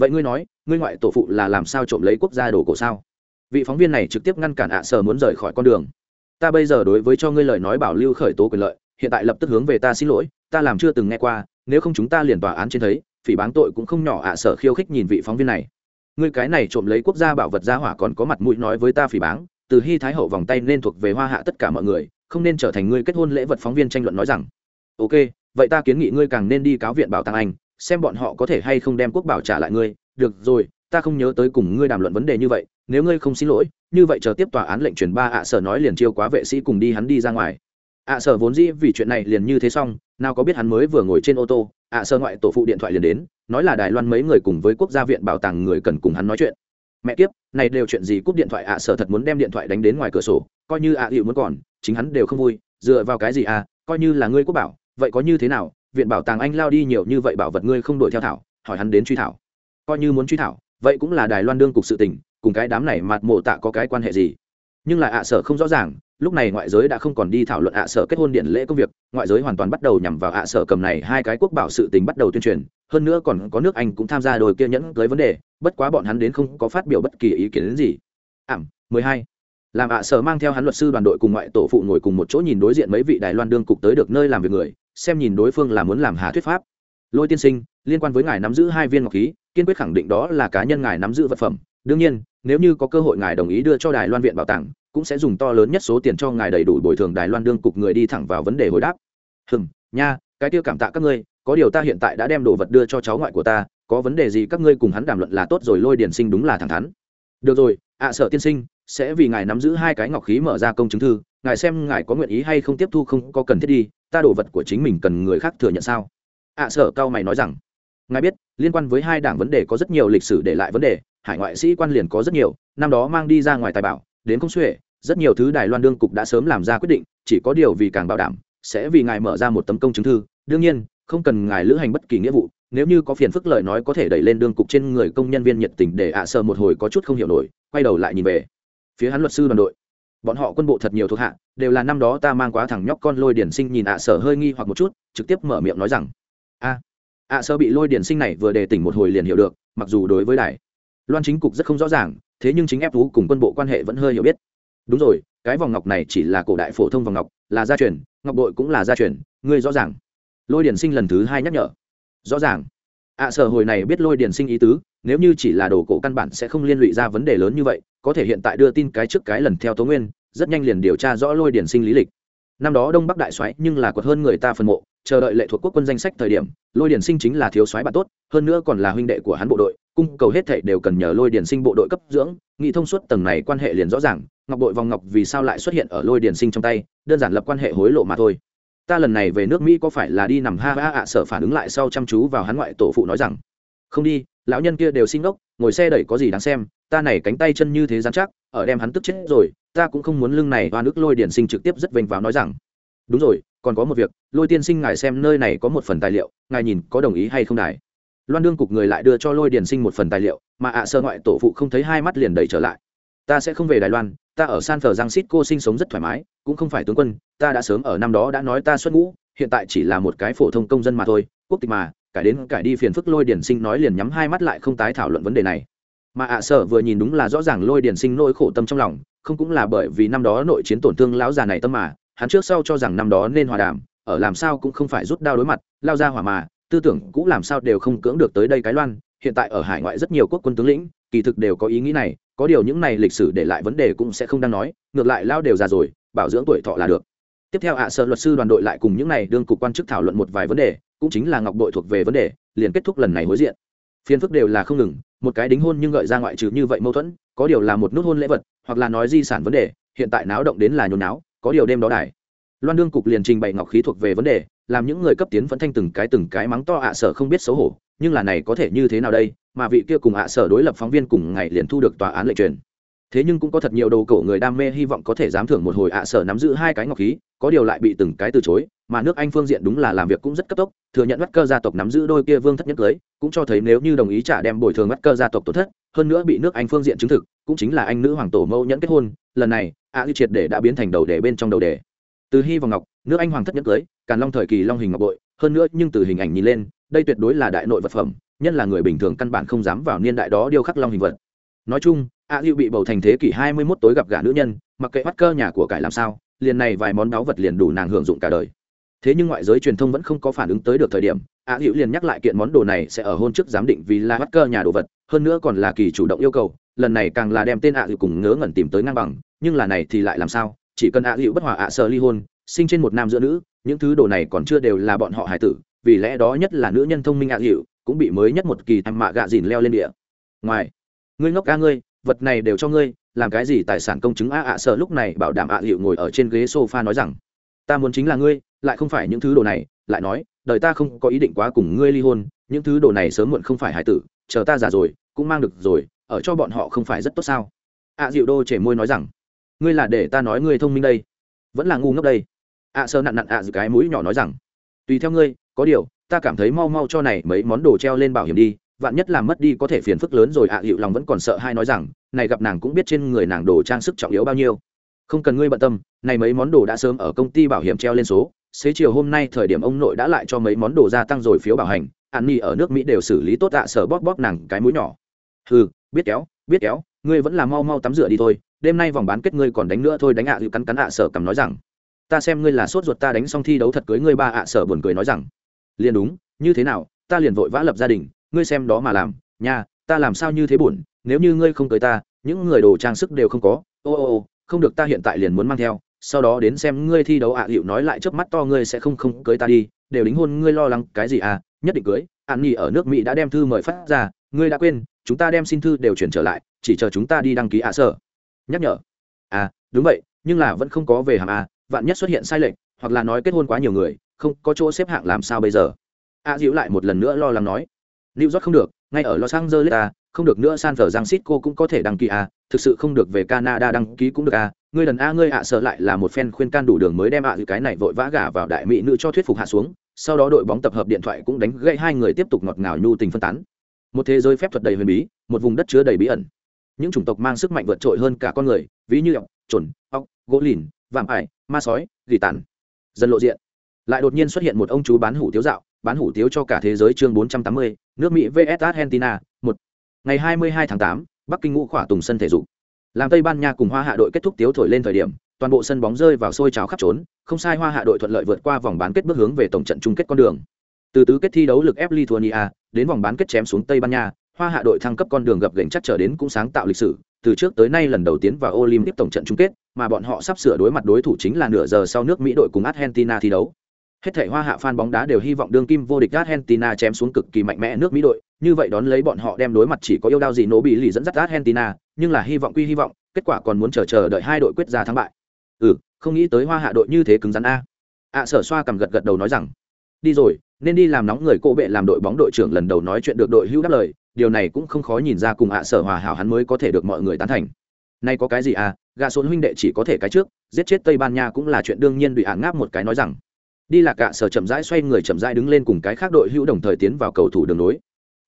vậy ngươi nói, ngươi ngoại tổ phụ là làm sao trộm lấy quốc gia đồ cổ sao? Vị phóng viên này trực tiếp ngăn cản ạ sở muốn rời khỏi con đường. Ta bây giờ đối với cho ngươi lời nói bảo lưu khởi tố quyền lợi, hiện tại lập tức hướng về ta xin lỗi, ta làm chưa từng nghe qua, nếu không chúng ta liền tòa án trên thấy, phỉ báng tội cũng không nhỏ ạ sở khiêu khích nhìn vị phóng viên này. Ngươi cái này trộm lấy quốc gia bảo vật gia hỏa còn có mặt mũi nói với ta phỉ báng, từ hy thái hậu vòng tay nên thuộc về hoa hạ tất cả mọi người, không nên trở thành ngươi kết hôn lễ vật phóng viên tranh luận nói rằng, ok, vậy ta kiến nghị ngươi càng nên đi cáo viện bảo tàng anh xem bọn họ có thể hay không đem quốc bảo trả lại ngươi. Được rồi, ta không nhớ tới cùng ngươi đàm luận vấn đề như vậy. Nếu ngươi không xin lỗi, như vậy chờ tiếp tòa án lệnh truyền ba ạ sở nói liền chiêu quá vệ sĩ cùng đi hắn đi ra ngoài. Ạ sở vốn dĩ vì chuyện này liền như thế xong, nào có biết hắn mới vừa ngồi trên ô tô, ạ sở ngoại tổ phụ điện thoại liền đến, nói là đài loan mấy người cùng với quốc gia viện bảo tàng người cần cùng hắn nói chuyện. Mẹ kiếp, này đều chuyện gì cúp điện thoại ạ sở thật muốn đem điện thoại đánh đến ngoài cửa sổ, coi như ạ hiệu muốn còn, chính hắn đều không vui, dựa vào cái gì à coi như là ngươi quốc bảo, vậy có như thế nào? Viện bảo tàng anh lao đi nhiều như vậy bảo vật ngươi không đuổi theo thảo, hỏi hắn đến truy thảo. Coi như muốn truy thảo, vậy cũng là đài loan đương cục sự tình, cùng cái đám này mặt mộ tạ có cái quan hệ gì? Nhưng lại ạ sở không rõ ràng, lúc này ngoại giới đã không còn đi thảo luận ạ sở kết hôn điện lễ công việc, ngoại giới hoàn toàn bắt đầu nhằm vào ạ sở cầm này hai cái quốc bảo sự tình bắt đầu tuyên truyền, hơn nữa còn có nước anh cũng tham gia đồi kia nhẫn tới vấn đề, bất quá bọn hắn đến không có phát biểu bất kỳ ý kiến đến gì. Ảm, mười hai. Làm ạ sở mang theo hắn luật sư đoàn đội cùng ngoại tổ phụ ngồi cùng một chỗ nhìn đối diện mấy vị đài loan đương cục tới được nơi làm việc người xem nhìn đối phương là muốn làm hà thuyết pháp. Lôi tiên sinh liên quan với ngài nắm giữ hai viên ngọc khí kiên quyết khẳng định đó là cá nhân ngài nắm giữ vật phẩm. Đương nhiên nếu như có cơ hội ngài đồng ý đưa cho đài loan viện bảo tàng cũng sẽ dùng to lớn nhất số tiền cho ngài đầy đủ bồi thường đài loan đương cục người đi thẳng vào vấn đề hồi đáp. Hừm nha cái tiêu cảm tạ các ngươi có điều ta hiện tại đã đem đồ vật đưa cho cháu ngoại của ta có vấn đề gì các ngươi cùng hắn đàm luận là tốt rồi lôi điển sinh đúng là thẳng thắn. Được rồi ạ à, sợ tiên sinh sẽ vì ngài nắm giữ hai cái ngọc khí mở ra công chứng thư ngài xem ngài có nguyện ý hay không tiếp thu không có cần thiết đi ta đổ vật của chính mình cần người khác thừa nhận sao? Ạ à, sợ cao mày nói rằng ngài biết liên quan với hai đảng vấn đề có rất nhiều lịch sử để lại vấn đề hải ngoại sĩ quan liền có rất nhiều năm đó mang đi ra ngoài tài bảo đến công xuể rất nhiều thứ đài loan đương cục đã sớm làm ra quyết định chỉ có điều vì càng bảo đảm sẽ vì ngài mở ra một tấm công chứng thư đương nhiên không cần ngài lữ hành bất kỳ nghĩa vụ nếu như có phiền phức lời nói có thể đẩy lên đương cục trên người công nhân viên nhiệt tình để ạ sợ một hồi có chút không hiểu nổi quay đầu lại nhìn về phía hắn luật sư đoàn đội bọn họ quân bộ thật nhiều thuộc hạ, đều là năm đó ta mang quá thằng nhóc con lôi điển sinh nhìn ạ sở hơi nghi hoặc một chút, trực tiếp mở miệng nói rằng, a, ạ sở bị lôi điển sinh này vừa đề tỉnh một hồi liền hiểu được, mặc dù đối với đài, loan chính cục rất không rõ ràng, thế nhưng chính ép vũ cùng quân bộ quan hệ vẫn hơi hiểu biết. Đúng rồi, cái vòng ngọc này chỉ là cổ đại phổ thông vòng ngọc, là gia truyền, ngọc bội cũng là gia truyền, ngươi rõ ràng. Lôi điển sinh lần thứ hai nhắc nhở. Rõ ràng. ạ sở hồi này biết lôi điển sinh ý tứ nếu như chỉ là đồ cổ căn bản sẽ không liên lụy ra vấn đề lớn như vậy, có thể hiện tại đưa tin cái trước cái lần theo tố nguyên, rất nhanh liền điều tra rõ lôi điển sinh lý lịch. Năm đó đông bắc đại soái nhưng là quật hơn người ta phân mộ, chờ đợi lệ thuộc quốc quân danh sách thời điểm, lôi điển sinh chính là thiếu soái bạn tốt, hơn nữa còn là huynh đệ của hắn bộ đội, cung cầu hết thảy đều cần nhờ lôi điển sinh bộ đội cấp dưỡng, nghị thông suốt tầng này quan hệ liền rõ ràng, ngọc đội vòng ngọc vì sao lại xuất hiện ở lôi điển sinh trong tay, đơn giản lập quan hệ hối lộ mà thôi. Ta lần này về nước mỹ có phải là đi nằm ha ha ạ sở phản ứng lại sau chăm chú vào hắn ngoại tổ phụ nói rằng không đi, lão nhân kia đều xin ngốc ngồi xe đẩy có gì đáng xem, ta này cánh tay chân như thế dán chắc, ở đem hắn tức chết rồi, ta cũng không muốn lưng này hoa nước lôi điển sinh trực tiếp rất vênh vào nói rằng. Đúng rồi, còn có một việc, lôi tiên sinh ngài xem nơi này có một phần tài liệu, ngài nhìn có đồng ý hay không đài. Loan đương cục người lại đưa cho lôi điển sinh một phần tài liệu, mà ạ sơ ngoại tổ phụ không thấy hai mắt liền đẩy trở lại. Ta sẽ không về đài loan, ta ở san phờ giang xít cô sinh sống rất thoải mái, cũng không phải tướng quân, ta đã sớm ở năm đó đã nói ta xuất ngũ, hiện tại chỉ là một cái phổ thông công dân mà thôi, quốc tịch mà cải đến cải đi phiền phức lôi điển sinh nói liền nhắm hai mắt lại không tái thảo luận vấn đề này. Mà ạ sở vừa nhìn đúng là rõ ràng lôi điển sinh nỗi khổ tâm trong lòng, không cũng là bởi vì năm đó nội chiến tổn thương lão già này tâm mà, hắn trước sau cho rằng năm đó nên hòa đàm, ở làm sao cũng không phải rút đao đối mặt, lao ra hỏa mà, tư tưởng cũng làm sao đều không cưỡng được tới đây cái loan, hiện tại ở hải ngoại rất nhiều quốc quân tướng lĩnh, kỳ thực đều có ý nghĩ này, có điều những này lịch sử để lại vấn đề cũng sẽ không đang nói, ngược lại lao đều già rồi, bảo dưỡng tuổi thọ là được tiếp theo ạ, sợ luật sư đoàn đội lại cùng những này đương cục quan chức thảo luận một vài vấn đề, cũng chính là ngọc đội thuộc về vấn đề, liền kết thúc lần này hối diện. Phiền phức đều là không ngừng, một cái đính hôn nhưng gợi ra ngoại trừ như vậy mâu thuẫn, có điều là một nút hôn lễ vật, hoặc là nói di sản vấn đề, hiện tại náo động đến là nhồi náo, có điều đêm đó đài. Loan đương cục liền trình bày ngọc khí thuộc về vấn đề, làm những người cấp tiến vẫn thanh từng cái từng cái mắng to ạ sở không biết xấu hổ, nhưng là này có thể như thế nào đây, mà vị kia cùng ạ sở đối lập phóng viên cùng ngày liền thu được tòa án lệnh truyền thế nhưng cũng có thật nhiều đầu cổ người đam mê hy vọng có thể dám thưởng một hồi ạ sở nắm giữ hai cái ngọc khí có điều lại bị từng cái từ chối mà nước anh phương diện đúng là làm việc cũng rất cấp tốc thừa nhận mắt cơ gia tộc nắm giữ đôi kia vương thất nhất cưới cũng cho thấy nếu như đồng ý trả đem bồi thường mắt cơ gia tộc tổn thất hơn nữa bị nước anh phương diện chứng thực cũng chính là anh nữ hoàng tổ mẫu nhẫn kết hôn lần này ạ à, triệt để đã biến thành đầu đề bên trong đầu đề. Từ hy vào ngọc nước anh hoàng thất nhất cưới càn long thời kỳ long hình ngọc bội hơn nữa nhưng từ hình ảnh nhìn lên đây tuyệt đối là đại nội vật phẩm nhân là người bình thường căn bản không dám vào niên đại đó điêu khắc long hình vật. Nói chung a dịu bị bầu thành thế kỷ hai mươi 21 tối gặp gả nữ nhân, mặc kệ bắt cơ nhà của cải làm sao, liền này vài món báu vật liền đủ nàng hưởng dụng cả đời. Thế nhưng ngoại giới truyền thông vẫn không có phản ứng tới được thời điểm, a hữu liền nhắc lại kiện món đồ này sẽ ở hôn trước giám định vì là bắt cơ nhà đồ vật, hơn nữa còn là kỳ chủ động yêu cầu, lần này càng là đem tên a hữu cùng ngớ ngẩn tìm tới ngang bằng, nhưng là này thì lại làm sao, chỉ cần a hữu bất hòa ạ sợ ly hôn, sinh trên một nam giữa nữ, những thứ đồ này còn chưa đều là bọn họ hải tử, vì lẽ đó nhất là nữ nhân thông minh ạ hữu cũng bị mới nhất một kỳ tham mạ gạ dìn leo lên địa. Ngoài, ngươi ngốc ca ngươi vật này đều cho ngươi, làm cái gì tài sản công chứng a ạ sợ lúc này bảo đảm ạ à hiệu ngồi ở trên ghế sofa nói rằng, ta muốn chính là ngươi, lại không phải những thứ đồ này. Lại nói, đời ta không có ý định quá cùng ngươi ly hôn, những thứ đồ này sớm muộn không phải hải tử, chờ ta già rồi, cũng mang được rồi, ở cho bọn họ không phải rất tốt sao? Ạ dịu đô trẻ môi nói rằng, ngươi là để ta nói ngươi thông minh đây, vẫn là ngu ngốc đây. Ạ sơ nặn nặn ạ à cái mũi nhỏ nói rằng, tùy theo ngươi, có điều, ta cảm thấy mau mau cho này mấy món đồ treo lên bảo hiểm đi vạn nhất làm mất đi có thể phiền phức lớn rồi ạ à, hiệu lòng vẫn còn sợ hai nói rằng này gặp nàng cũng biết trên người nàng đồ trang sức trọng yếu bao nhiêu. Không cần ngươi bận tâm này mấy món đồ đã sớm ở công ty bảo hiểm treo lên số. Xế chiều hôm nay thời điểm ông nội đã lại cho mấy món đồ gia tăng rồi phiếu bảo hành. An nhi ở nước mỹ đều xử lý tốt ạ sở bóp bóp nàng cái mũi nhỏ. Ừ biết kéo biết kéo ngươi vẫn là mau mau tắm rửa đi thôi. Đêm nay vòng bán kết ngươi còn đánh nữa thôi đánh ạ à, cắn cắn ạ sở cầm nói rằng. Ta xem ngươi là sốt ruột ta đánh xong thi đấu thật cưới ngươi ba ạ sở buồn cười nói rằng. Liền đúng như thế nào ta liền vội vã lập gia đình ngươi xem đó mà làm nha ta làm sao như thế buồn nếu như ngươi không cưới ta những người đồ trang sức đều không có ô ô ô không được ta hiện tại liền muốn mang theo sau đó đến xem ngươi thi đấu ạ à, hiệu nói lại trước mắt to ngươi sẽ không không cưới ta đi đều đính hôn ngươi lo lắng cái gì à nhất định cưới an nhi ở nước mỹ đã đem thư mời phát ra ngươi đã quên chúng ta đem xin thư đều chuyển trở lại chỉ chờ chúng ta đi đăng ký ạ sở nhắc nhở. À đúng vậy nhưng là vẫn không có về hàm à vạn nhất xuất hiện sai lệch hoặc là nói kết hôn quá nhiều người không có chỗ xếp hạng làm sao bây giờ. A à, lại một lần nữa lo lắng nói. New York không được, ngay ở Los Angeles à, không được nữa San Francisco cũng có thể đăng ký à, thực sự không được về Canada đăng ký cũng được à, ngươi lần a ngươi ạ sợ lại là một fan khuyên can đủ đường mới đem ạ à cái này vội vã gả vào đại mỹ nữ cho thuyết phục hạ xuống, sau đó đội bóng tập hợp điện thoại cũng đánh gãy hai người tiếp tục ngọt ngào nhu tình phân tán. Một thế giới phép thuật đầy huyền bí, một vùng đất chứa đầy bí ẩn. Những chủng tộc mang sức mạnh vượt trội hơn cả con người, ví như ọc, chuẩn, ọc, gỗ lìn, vạm ải, ma sói, gỉ tàn. dân lộ diện. Lại đột nhiên xuất hiện một ông chú bán hủ tiếu dạo, bán hủ tiếu cho cả thế giới chương 480, nước Mỹ vs Argentina, một Ngày 22 tháng 8, Bắc Kinh ngũ khỏa tùng sân thể dục. Làm Tây Ban Nha cùng Hoa Hạ đội kết thúc tiếu thổi lên thời điểm, toàn bộ sân bóng rơi vào sôi trào khắp trốn, không sai Hoa Hạ đội thuận lợi vượt qua vòng bán kết bước hướng về tổng trận chung kết con đường. Từ tứ kết thi đấu lực ép Lithuania, đến vòng bán kết chém xuống Tây Ban Nha, Hoa Hạ đội thăng cấp con đường gập ghềnh chắc trở đến cũng sáng tạo lịch sử, từ trước tới nay lần đầu tiến vào Olympic tổng trận chung kết, mà bọn họ sắp sửa đối mặt đối thủ chính là nửa giờ sau nước Mỹ đội cùng Argentina thi đấu. Hết thảy Hoa Hạ fan bóng đá đều hy vọng đương kim vô địch Argentina chém xuống cực kỳ mạnh mẽ nước Mỹ đội, như vậy đón lấy bọn họ đem đối mặt chỉ có yêu đao gì nổ bị lì dẫn dắt Argentina, nhưng là hy vọng quy hy vọng, kết quả còn muốn chờ chờ đợi hai đội quyết ra thắng bại. Ừ, không nghĩ tới Hoa Hạ đội như thế cứng rắn a. ạ à, Sở Xoa cầm gật gật đầu nói rằng, đi rồi, nên đi làm nóng người cô bệ làm đội bóng đội trưởng lần đầu nói chuyện được đội hưu đáp lời, điều này cũng không khó nhìn ra cùng ạ Sở Hòa hảo hắn mới có thể được mọi người tán thành. Nay có cái gì à, gà xuống huynh đệ chỉ có thể cái trước, giết chết Tây Ban Nha cũng là chuyện đương nhiên bị ả ngáp một cái nói rằng đi lạc cạ sở chậm rãi xoay người chậm rãi đứng lên cùng cái khác đội hữu đồng thời tiến vào cầu thủ đường nối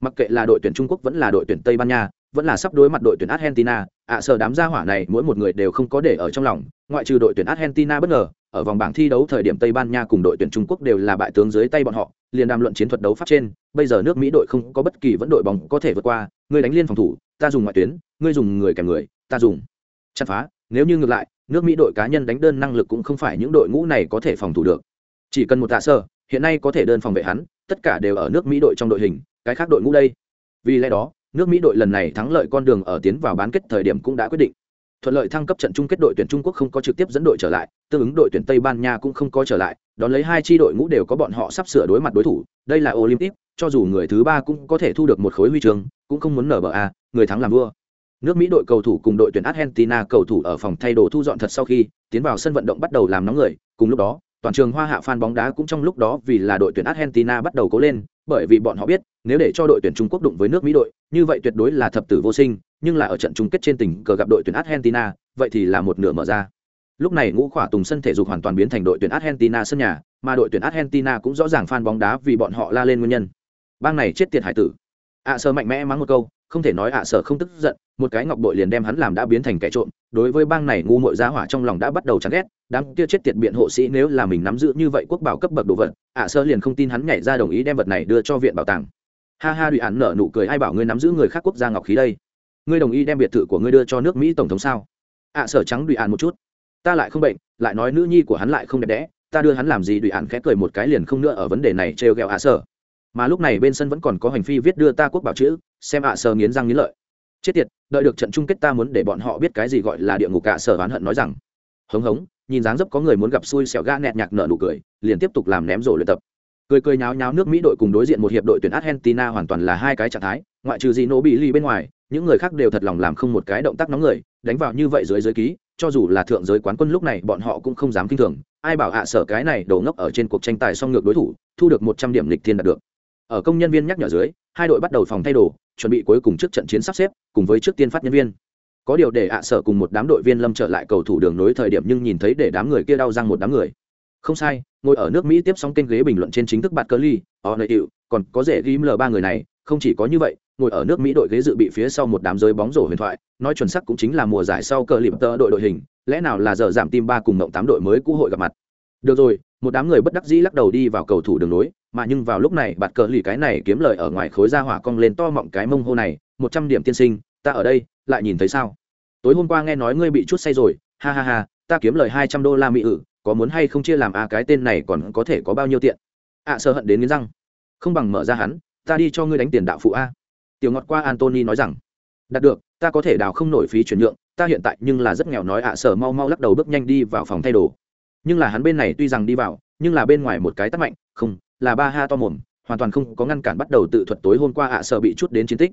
mặc kệ là đội tuyển trung quốc vẫn là đội tuyển tây ban nha, vẫn là sắp đối mặt đội tuyển argentina, ạ sở đám gia hỏa này mỗi một người đều không có để ở trong lòng, ngoại trừ đội tuyển argentina bất ngờ, ở vòng bảng thi đấu thời điểm tây ban nha cùng đội tuyển trung quốc đều là bại tướng dưới tay bọn họ, liền đàm luận chiến thuật đấu pháp trên, bây giờ nước mỹ đội không có bất kỳ vẫn đội bóng có thể vượt qua, người đánh liên phòng thủ, ta dùng ngoại tuyến ngươi dùng người kèm người, ta dùng chặt phá, nếu như ngược lại, nước mỹ đội cá nhân đánh đơn năng lực cũng không phải những đội ngũ này có thể phòng thủ được chỉ cần một tạ sơ, hiện nay có thể đơn phòng vệ hắn, tất cả đều ở nước mỹ đội trong đội hình, cái khác đội ngũ đây. Vì lẽ đó, nước mỹ đội lần này thắng lợi con đường ở tiến vào bán kết thời điểm cũng đã quyết định. Thuận lợi thăng cấp trận chung kết đội tuyển trung quốc không có trực tiếp dẫn đội trở lại, tương ứng đội tuyển tây ban nha cũng không có trở lại, đón lấy hai tri đội ngũ đều có bọn họ sắp sửa đối mặt đối thủ, đây là olympic, cho dù người thứ ba cũng có thể thu được một khối huy chương, cũng không muốn nở bờ a, người thắng làm vua. Nước mỹ đội cầu thủ cùng đội tuyển argentina cầu thủ ở phòng thay đồ thu dọn thật sau khi tiến vào sân vận động bắt đầu làm nóng người, cùng lúc đó toàn trường hoa hạ fan bóng đá cũng trong lúc đó vì là đội tuyển Argentina bắt đầu cố lên, bởi vì bọn họ biết, nếu để cho đội tuyển Trung Quốc đụng với nước Mỹ đội, như vậy tuyệt đối là thập tử vô sinh, nhưng là ở trận chung kết trên tình cờ gặp đội tuyển Argentina, vậy thì là một nửa mở ra. Lúc này ngũ khỏa tùng sân thể dục hoàn toàn biến thành đội tuyển Argentina sân nhà, mà đội tuyển argentina cũng rõ ràng fan bóng đá vì bọn họ la lên nguyên nhân bang này chết tiệt hải tử à, ạ sơ mạnh mẽ mắng một câu không thể nói ạ sở không tức giận, một cái ngọc bội liền đem hắn làm đã biến thành kẻ trộm, đối với bang này ngu muội giá hỏa trong lòng đã bắt đầu chán ghét, đám kia chết tiệt biện hộ sĩ nếu là mình nắm giữ như vậy quốc bảo cấp bậc đồ vật, ạ sở liền không tin hắn nhảy ra đồng ý đem vật này đưa cho viện bảo tàng. Ha ha đùi án nở nụ cười, ai bảo ngươi nắm giữ người khác quốc gia ngọc khí đây? Ngươi đồng ý đem biệt thự của ngươi đưa cho nước mỹ tổng thống sao? Ạ sở trắng đùi án một chút. Ta lại không bệnh, lại nói nữ nhi của hắn lại không đẹp đẽ, ta đưa hắn làm gì? Đùi án khẽ cười một cái liền không nữa ở vấn đề này trêu ghẹo ạ sở mà lúc này bên sân vẫn còn có hành phi viết đưa ta quốc bảo chữ, xem ạ à sở nghiến răng nghiến lợi. Chết tiệt, đợi được trận chung kết ta muốn để bọn họ biết cái gì gọi là địa ngục cả à sở oán hận nói rằng. Hống hống, nhìn dáng dấp có người muốn gặp xui xẻo ga nẹt nhạc nở nụ cười, liền tiếp tục làm ném rổ luyện tập. Cười cười nháo nháo nước mỹ đội cùng đối diện một hiệp đội tuyển argentina hoàn toàn là hai cái trạng thái, ngoại trừ gì nổ bị ly bên ngoài, những người khác đều thật lòng làm không một cái động tác nóng người, đánh vào như vậy dưới giới ký, cho dù là thượng giới quán quân lúc này bọn họ cũng không dám kinh thường, ai bảo hạ à sở cái này đổ ngốc ở trên cuộc tranh tài song ngược đối thủ, thu được một trăm điểm lịch thiên đạt được ở công nhân viên nhắc nhở dưới, hai đội bắt đầu phòng thay đồ, chuẩn bị cuối cùng trước trận chiến sắp xếp, cùng với trước tiên phát nhân viên. Có điều để ạ sở cùng một đám đội viên lâm trở lại cầu thủ đường nối thời điểm nhưng nhìn thấy để đám người kia đau răng một đám người. Không sai, ngồi ở nước mỹ tiếp xong kênh ghế bình luận trên chính thức bạt cơ ly, họ nội tiệu còn có dễ ghim l ba người này, không chỉ có như vậy, ngồi ở nước mỹ đội ghế dự bị phía sau một đám giới bóng rổ huyền thoại, nói chuẩn sắc cũng chính là mùa giải sau cờ lịp tơ đội đội hình, lẽ nào là giờ giảm tim ba cùng mộng tám đội mới cũ hội gặp mặt. Được rồi một đám người bất đắc dĩ lắc đầu đi vào cầu thủ đường nối mà nhưng vào lúc này bạt cờ lì cái này kiếm lời ở ngoài khối ra hỏa cong lên to mọng cái mông hô này một trăm điểm tiên sinh ta ở đây lại nhìn thấy sao? Tối hôm qua nghe nói ngươi bị chút say rồi ha ha ha ta kiếm lời hai trăm đô la mỹ ử có muốn hay không chia làm a cái tên này còn có thể có bao nhiêu tiện? Ạ à, sợ hận đến nghiến răng. Không bằng mở ra hắn ta đi cho ngươi đánh tiền đạo phụ a. Tiểu ngọt qua antony nói rằng đạt được ta có thể đào không nổi phí chuyển nhượng ta hiện tại nhưng là rất nghèo nói ạ sở mau mau lắc đầu bước nhanh đi vào phòng thay đồ nhưng là hắn bên này tuy rằng đi vào nhưng là bên ngoài một cái tắt mạnh không là ba ha to mồm hoàn toàn không có ngăn cản bắt đầu tự thuật tối hôm qua ạ à, sở bị chút đến chiến tích.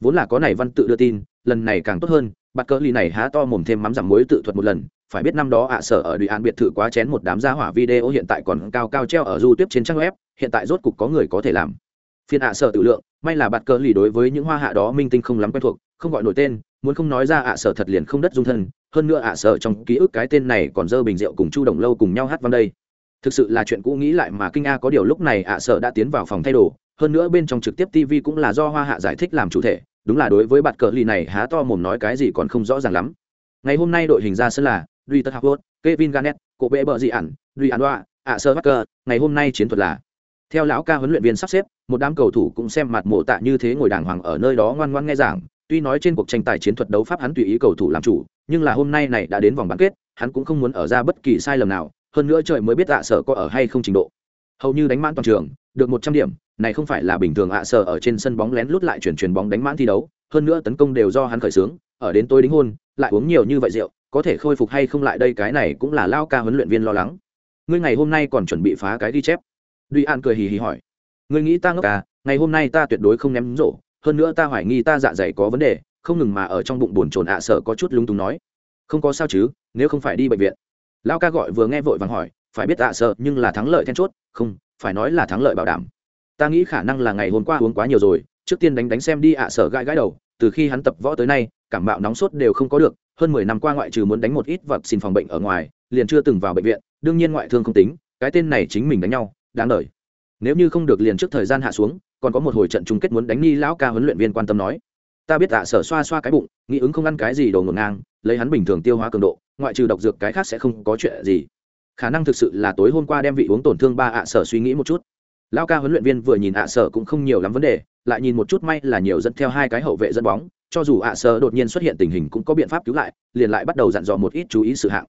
Vốn là có này văn tự đưa tin lần này càng tốt hơn bạt cỡ ly này há to mồm thêm mắm giảm muối tự thuật một lần phải biết năm đó ạ sở ở đùi an biệt thự quá chén một đám gia hỏa video hiện tại còn cao cao treo ở du tiếp trên trang web hiện tại rốt cục có người có thể làm. Phiên ạ sở tự lượng may là bạt cỡ lì đối với những hoa hạ đó minh tinh không lắm quen thuộc không gọi nổi tên, muốn không nói ra ạ sở thật liền không đất dung thân, hơn nữa ạ sở trong ký ức cái tên này còn dơ bình rượu cùng chu đồng lâu cùng nhau hát văn đây. Thực sự là chuyện cũ nghĩ lại mà kinh a, có điều lúc này ạ sở đã tiến vào phòng thay đồ, hơn nữa bên trong trực tiếp tv cũng là do hoa hạ giải thích làm chủ thể, đúng là đối với bạt cờ lì này há to mồm nói cái gì còn không rõ ràng lắm. Ngày hôm nay đội hình ra sân là duy tất hapot kevin garnett, cổ bệ bờ dị ản, duy ẩn đoạ, ạ sơ bắc ngày hôm nay chiến thuật là theo lão ca huấn luyện viên sắp xếp, một đám cầu thủ cũng xem mặt mộ tạ như thế ngồi đàng hoàng ở nơi đó ngoan ngoan nghe giảng tuy nói trên cuộc tranh tài chiến thuật đấu pháp hắn tùy ý cầu thủ làm chủ, nhưng là hôm nay này đã đến vòng bán kết, hắn cũng không muốn ở ra bất kỳ sai lầm nào, hơn nữa trời mới biết ạ sở có ở hay không trình độ. Hầu như đánh mãn toàn trường, được một trăm điểm, này không phải là bình thường ạ sở ở trên sân bóng lén lút lại chuyển chuyển bóng đánh mãn thi đấu, hơn nữa tấn công đều do hắn khởi xướng, ở đến tôi đính hôn, lại uống nhiều như vậy rượu, có thể khôi phục hay không lại đây cái này cũng là lao ca huấn luyện viên lo lắng. Ngươi ngày hôm nay còn chuẩn bị phá cái ghi chép? Duy an cười hì hì hỏi. Ngươi nghĩ ta ngốc à ngày hôm nay ta tuyệt đối không ném rổ hơn nữa ta hoài nghi ta dạ dày có vấn đề, không ngừng mà ở trong bụng buồn chồn ạ sợ có chút lung tung nói. Không có sao chứ, nếu không phải đi bệnh viện. Lao ca gọi vừa nghe vội vàng hỏi, phải biết ạ sợ, nhưng là thắng lợi then chốt. Không, phải nói là thắng lợi bảo đảm. Ta nghĩ khả năng là ngày hôm qua uống quá nhiều rồi, trước tiên đánh đánh xem đi ạ sợ gãi gãi đầu. Từ khi hắn tập võ tới nay, cảm mạo nóng sốt đều không có được. Hơn mười năm qua ngoại trừ muốn đánh một ít vật xin phòng bệnh ở ngoài, liền chưa từng vào bệnh viện. Đương nhiên ngoại thương không tính, cái tên này chính mình đánh nhau, đáng đời. Nếu như không được liền trước thời gian hạ xuống còn có một hồi trận chung kết muốn đánh ni lão ca huấn luyện viên quan tâm nói, ta biết tạ sở xoa xoa cái bụng, nghĩ ứng không ăn cái gì đồ ngổn ngang, lấy hắn bình thường tiêu hóa cường độ, ngoại trừ độc dược cái khác sẽ không có chuyện gì. Khả năng thực sự là tối hôm qua đem vị uống tổn thương ba ạ, sở suy nghĩ một chút. Lão ca huấn luyện viên vừa nhìn ạ, sở cũng không nhiều lắm vấn đề, lại nhìn một chút may là nhiều dẫn theo hai cái hậu vệ dẫn bóng, cho dù ạ, sở đột nhiên xuất hiện tình hình cũng có biện pháp cứu lại, liền lại bắt đầu dặn dò một ít chú ý sự hạng.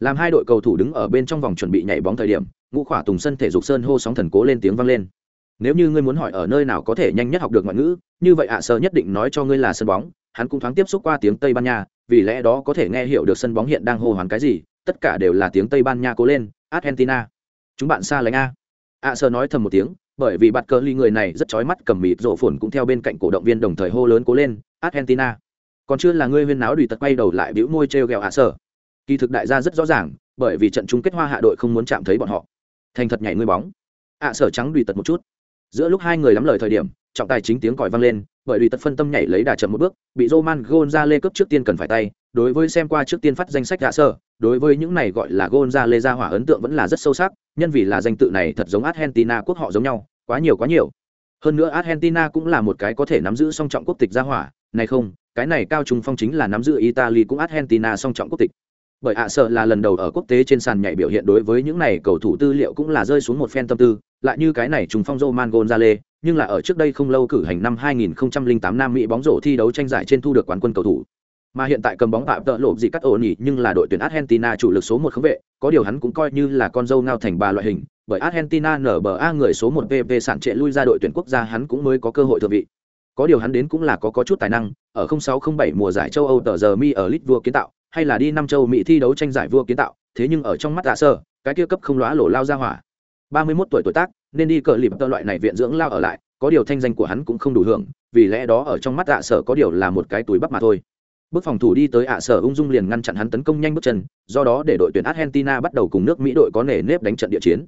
Làm hai đội cầu thủ đứng ở bên trong vòng chuẩn bị nhảy bóng thời điểm, ngũ khỏa tùng sân thể dục sơn hô sóng thần cố lên tiếng vang lên nếu như ngươi muốn hỏi ở nơi nào có thể nhanh nhất học được ngoại ngữ, như vậy ạ, Sơ nhất định nói cho ngươi là sân bóng. Hắn cũng thoáng tiếp xúc qua tiếng tây ban nha, vì lẽ đó có thể nghe hiểu được sân bóng hiện đang hô hoán cái gì. Tất cả đều là tiếng tây ban nha cố lên. Argentina. Chúng bạn xa lánh a. Ạ, Sơ nói thầm một tiếng, bởi vì bạt cờ ly người này rất chói mắt, cầm mịt rổ phồn cũng theo bên cạnh cổ động viên đồng thời hô lớn cố lên. Argentina. Còn chưa là ngươi huyên náo đùi tật quay đầu lại bĩu môi trêu ghẹo ạ, sơ. Kỳ thực đại gia rất rõ ràng, bởi vì trận chung kết hoa hạ đội không muốn chạm thấy bọn họ. Thành thật nhảy ngươi bóng. Ạ sở trắng đùi tật một chút giữa lúc hai người lắm lời thời điểm, trọng tài chính tiếng còi vang lên, bởi vì tật phân tâm nhảy lấy đà chậm một bước, bị roman Golja lê cướp trước tiên cần phải tay, đối với xem qua trước tiên phát danh sách hạ sơ đối với những này gọi là gonzale ra hỏa ấn tượng vẫn là rất sâu sắc, nhân vì là danh tự này thật giống argentina quốc họ giống nhau, quá nhiều quá nhiều. Hơn nữa argentina cũng là một cái có thể nắm giữ song trọng quốc tịch ra hỏa, này không, cái này cao trung phong chính là nắm giữ italy cũng argentina song trọng quốc tịch bởi ạ sợ là lần đầu ở quốc tế trên sàn nhảy biểu hiện đối với những này cầu thủ tư liệu cũng là rơi xuống một phen tâm tư lại như cái này trùng phong Roman Gonzalez, nhưng là ở trước đây không lâu cử hành năm 2008 Nam Mỹ bóng rổ thi đấu tranh giải trên thu được quán quân cầu thủ. Mà hiện tại cầm bóng tạm tợ lộ gì cắt ổn nhỉ, nhưng là đội tuyển Argentina chủ lực số một khống vệ, có điều hắn cũng coi như là con dâu ngao thành ba loại hình, bởi Argentina nở bờ A người số một PP sản trệ lui ra đội tuyển quốc gia hắn cũng mới có cơ hội thượng vị. Có điều hắn đến cũng là có có chút tài năng, ở 0607 mùa giải châu Âu tờ giờ mi ở Lit vua kiến tạo, hay là đi năm châu Mỹ thi đấu tranh giải vua kiến tạo, thế nhưng ở trong mắt Tạ Sơ, cái kia cấp không lóa lổ lao ra hỏa. 31 tuổi tuổi tác, nên đi cờ lịp tơ loại này viện dưỡng lao ở lại, có điều thanh danh của hắn cũng không đủ hưởng, vì lẽ đó ở trong mắt Dạ Sở có điều là một cái túi bắp mà thôi. Bước phòng thủ đi tới ạ sở ung dung liền ngăn chặn hắn tấn công nhanh bước chân, do đó để đội tuyển Argentina bắt đầu cùng nước Mỹ đội có nề nếp đánh trận địa chiến.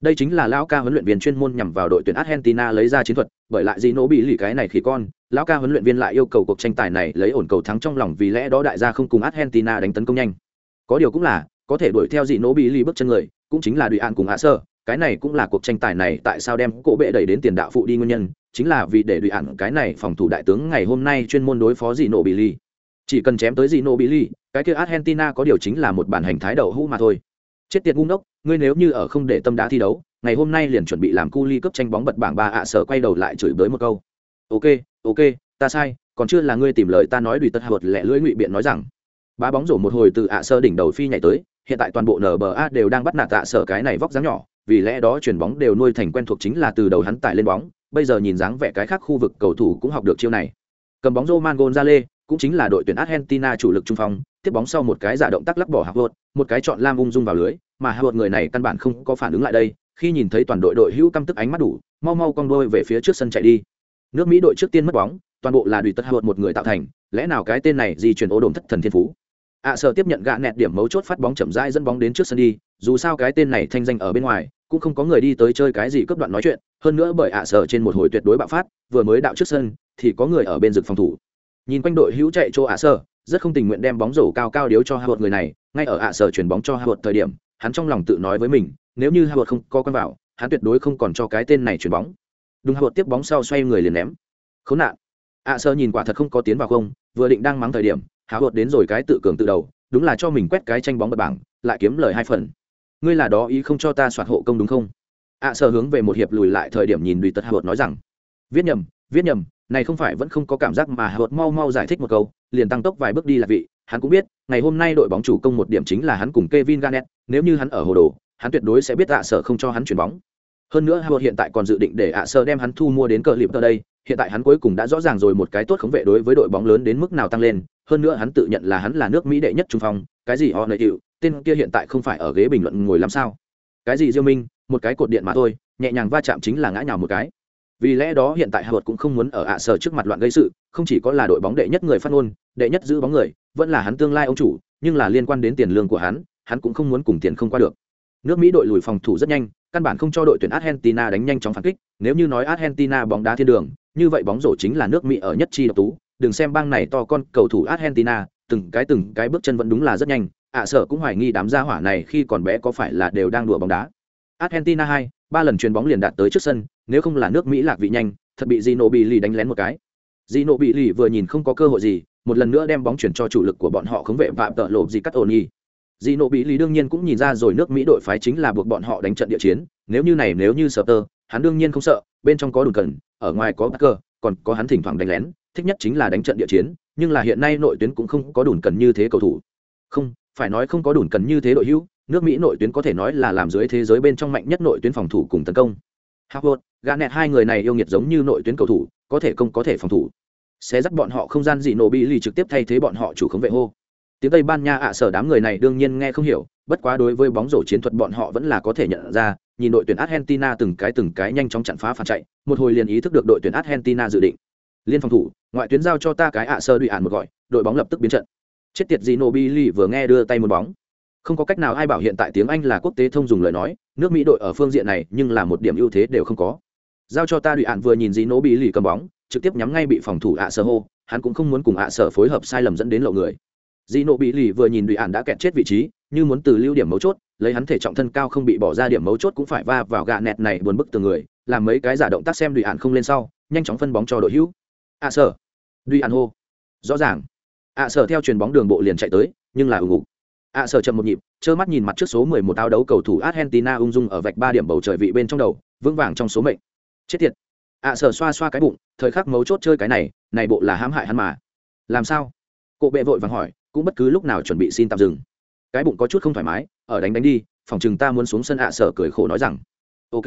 Đây chính là lão ca huấn luyện viên chuyên môn nhằm vào đội tuyển Argentina lấy ra chiến thuật, bởi lại gì nỗ bị lì cái này khỉ con, lão ca huấn luyện viên lại yêu cầu cuộc tranh tài này lấy ổn cầu thắng trong lòng vì lẽ đó đại gia không cùng Argentina đánh tấn công nhanh. Có điều cũng là, có thể đuổi theo dị nỗ bị lì bước chân người, cũng chính là Đùi An cùng Hạ Sơ, cái này cũng là cuộc tranh tài này tại sao đem cổ bệ đẩy đến tiền đạo phụ đi nguyên nhân, chính là vì để Đùi An cái này phòng thủ đại tướng ngày hôm nay chuyên môn đối phó dị nỗ bị lì. Chỉ cần chém tới dị nỗ bị lì, cái kia Argentina có điều chính là một bản hành thái đầu hũ mà thôi. Chết tiệt ngu ngốc, ngươi nếu như ở không để tâm đá thi đấu, ngày hôm nay liền chuẩn bị làm cu ly cấp tranh bóng bật bảng ba ạ sở quay đầu lại chửi bới một câu. Ok ok ta sai còn chưa là ngươi tìm lời ta nói đùi tật hợp lẹ lưỡi ngụy biện nói rằng. Ba bóng rổ một hồi từ ạ sơ đỉnh đầu phi nhảy tới hiện tại toàn bộ nba đều đang bắt nạt tạ sở cái này vóc dáng nhỏ vì lẽ đó chuyền bóng đều nuôi thành quen thuộc chính là từ đầu hắn tải lên bóng bây giờ nhìn dáng vẻ cái khác khu vực cầu thủ cũng học được chiêu này. Cầm bóng Roman Gonzalez cũng chính là đội tuyển Argentina chủ lực trung phong tiếp bóng sau một cái giả động tác lắc bỏ Howard một cái chọn lam ung dung vào lưới mà Howard người này căn bản không có phản ứng lại đây khi nhìn thấy toàn đội đội hữu căm tức ánh mắt đủ mau mau cong đôi về phía trước sân chạy đi. Nước mỹ đội trước tiên mất bóng toàn bộ là đùi tất hạ một người tạo thành lẽ nào cái tên này di chuyển ô đồn thất thần thiên phú? Ạ à, sở tiếp nhận gạ nẹt điểm mấu chốt phát bóng chậm rãi dẫn bóng đến trước sân đi dù sao cái tên này thanh danh ở bên ngoài cũng không có người đi tới chơi cái gì cấp đoạn nói chuyện hơn nữa bởi ạ à trên một hồi tuyệt đối bạo phát vừa mới đạo trước sân thì có người ở bên rực phòng thủ. Nhìn quanh đội hữu chạy chỗ ạ à rất không tình nguyện đem bóng rổ cao cao điếu cho hai người này ngay ở ạ sở chuyển bóng cho hai thời điểm hắn trong lòng tự nói với mình nếu như Howard không có quan vào, hắn tuyệt đối không còn cho cái tên này chuyển bóng. Đúng Howard tiếp bóng sau xoay người liền ném. Khốn nạn. ạ sở nhìn quả thật không có tiến vào không, vừa định đang mắng thời điểm, Howard đến rồi cái tự cường tự đầu, đúng là cho mình quét cái tranh bóng bật bảng, lại kiếm lời hai phần. Ngươi là đó ý không cho ta soạt hộ công đúng không? ạ sở hướng về một hiệp lùi lại thời điểm nhìn Đùi Tật Howard nói rằng, viết nhầm, viết nhầm, này không phải vẫn không có cảm giác mà Howard mau mau giải thích một câu, liền tăng tốc vài bước đi là vị, hắn cũng biết, ngày hôm nay đội bóng chủ công một điểm chính là hắn cùng Kevin Garnett, nếu như hắn ở hồ đồ, hắn tuyệt đối sẽ biết ạ sở không cho hắn chuyển bóng. Hơn nữa Howard hiện tại còn dự định để ạ sở đem hắn thu mua đến cờ liệm tờ đây hiện tại hắn cuối cùng đã rõ ràng rồi một cái tốt khống vệ đối với đội bóng lớn đến mức nào tăng lên hơn nữa hắn tự nhận là hắn là nước mỹ đệ nhất trung phong cái gì họ nợ chịu tên kia hiện tại không phải ở ghế bình luận ngồi làm sao. Cái gì diêu minh một cái cột điện mà thôi nhẹ nhàng va chạm chính là ngã nhào một cái vì lẽ đó hiện tại Howard cũng không muốn ở ạ sở trước mặt loạn gây sự không chỉ có là đội bóng đệ nhất người phát ngôn đệ nhất giữ bóng người vẫn là hắn tương lai ông chủ nhưng là liên quan đến tiền lương của hắn hắn cũng không muốn cùng tiền không qua được Nước Mỹ đội lùi phòng thủ rất nhanh, căn bản không cho đội tuyển Argentina đánh nhanh chóng phản kích, nếu như nói Argentina bóng đá thiên đường, như vậy bóng rổ chính là nước Mỹ ở nhất chi độc tú, đừng xem bang này to con cầu thủ Argentina, từng cái từng cái bước chân vẫn đúng là rất nhanh, ạ à, sợ cũng hoài nghi đám gia hỏa này khi còn bé có phải là đều đang đùa bóng đá. Argentina 2, ba lần chuyền bóng liền đạt tới trước sân, nếu không là nước Mỹ lạc vị nhanh, thật bị Ginobili đánh lén một cái. Ginobili vừa nhìn không có cơ hội gì, một lần nữa đem bóng chuyển cho chủ lực của bọn họ khống vệ phạm tợ lộ gì cắt ổn nhỉ Ginobili đương nhiên cũng nhìn ra rồi nước mỹ đội phái chính là buộc bọn họ đánh trận địa chiến nếu như này nếu như Sutter, tơ hắn đương nhiên không sợ bên trong có đủ cần ở ngoài có Parker, còn có hắn thỉnh thoảng đánh lén thích nhất chính là đánh trận địa chiến nhưng là hiện nay nội tuyến cũng không có đủ cần như thế cầu thủ không phải nói không có đủ cần như thế đội hữu nước mỹ nội tuyến có thể nói là làm dưới thế giới bên trong mạnh nhất nội tuyến phòng thủ cùng tấn công. Howard, Garnett hai người này yêu nghiệt giống như nội tuyến cầu thủ, có thể công có thể phòng thủ. Sẽ dắt bọn họ không gian gì nổ bị lì trực tiếp thay thế bọn họ chủ khống vệ hô. Tiếng tây ban nha ạ sở đám người này đương nhiên nghe không hiểu bất quá đối với bóng rổ chiến thuật bọn họ vẫn là có thể nhận ra nhìn đội tuyển argentina từng cái từng cái nhanh chóng chặn phá phản chạy một hồi liền ý thức được đội tuyển argentina dự định. Liên phòng thủ ngoại tuyến giao cho ta cái ạ sơ đùi ản một gọi đội bóng lập tức biến trận. Chết tiệt gì nobili vừa nghe đưa tay một bóng không có cách nào ai bảo hiện tại tiếng anh là quốc tế thông dùng lời nói, nước mỹ đội ở phương diện này nhưng là một điểm ưu thế đều không có. Giao cho ta đụy ạn vừa nhìn dĩ nỗ bị lì cầm bóng, trực tiếp nhắm ngay bị phòng thủ ạ sở hô, hắn cũng không muốn cùng ạ sở phối hợp sai lầm dẫn đến lộ người. Dĩ nỗ bị lì vừa nhìn đụy ạn đã kẹt chết vị trí, như muốn từ lưu điểm mấu chốt, lấy hắn thể trọng thân cao không bị bỏ ra điểm mấu chốt cũng phải va vào gạ nẹt này buồn bức từ người, làm mấy cái giả động tác xem đụy ạn không lên sau, nhanh chóng phân bóng cho đội hữu. Ạ sở. Đụy ạn hô. Rõ ràng. Ạ sở theo chuyền bóng đường bộ liền chạy tới, nhưng là ủng ngục ạ sở chậm một nhịp, trơ mắt nhìn mặt trước số 11 áo đấu cầu thủ argentina ung dung ở vạch ba điểm bầu trời vị bên trong đầu, vững vàng trong số mệnh. Chết tiệt. ạ sở xoa xoa cái bụng, thời khắc mấu chốt chơi cái này này bộ là hãm hại hắn mà. Làm sao? Cụ bệ vội vàng hỏi, cũng bất cứ lúc nào chuẩn bị xin tạm dừng. Cái bụng có chút không thoải mái, ở đánh đánh đi, phòng chừng ta muốn xuống sân ạ sở cười khổ nói rằng. Ok.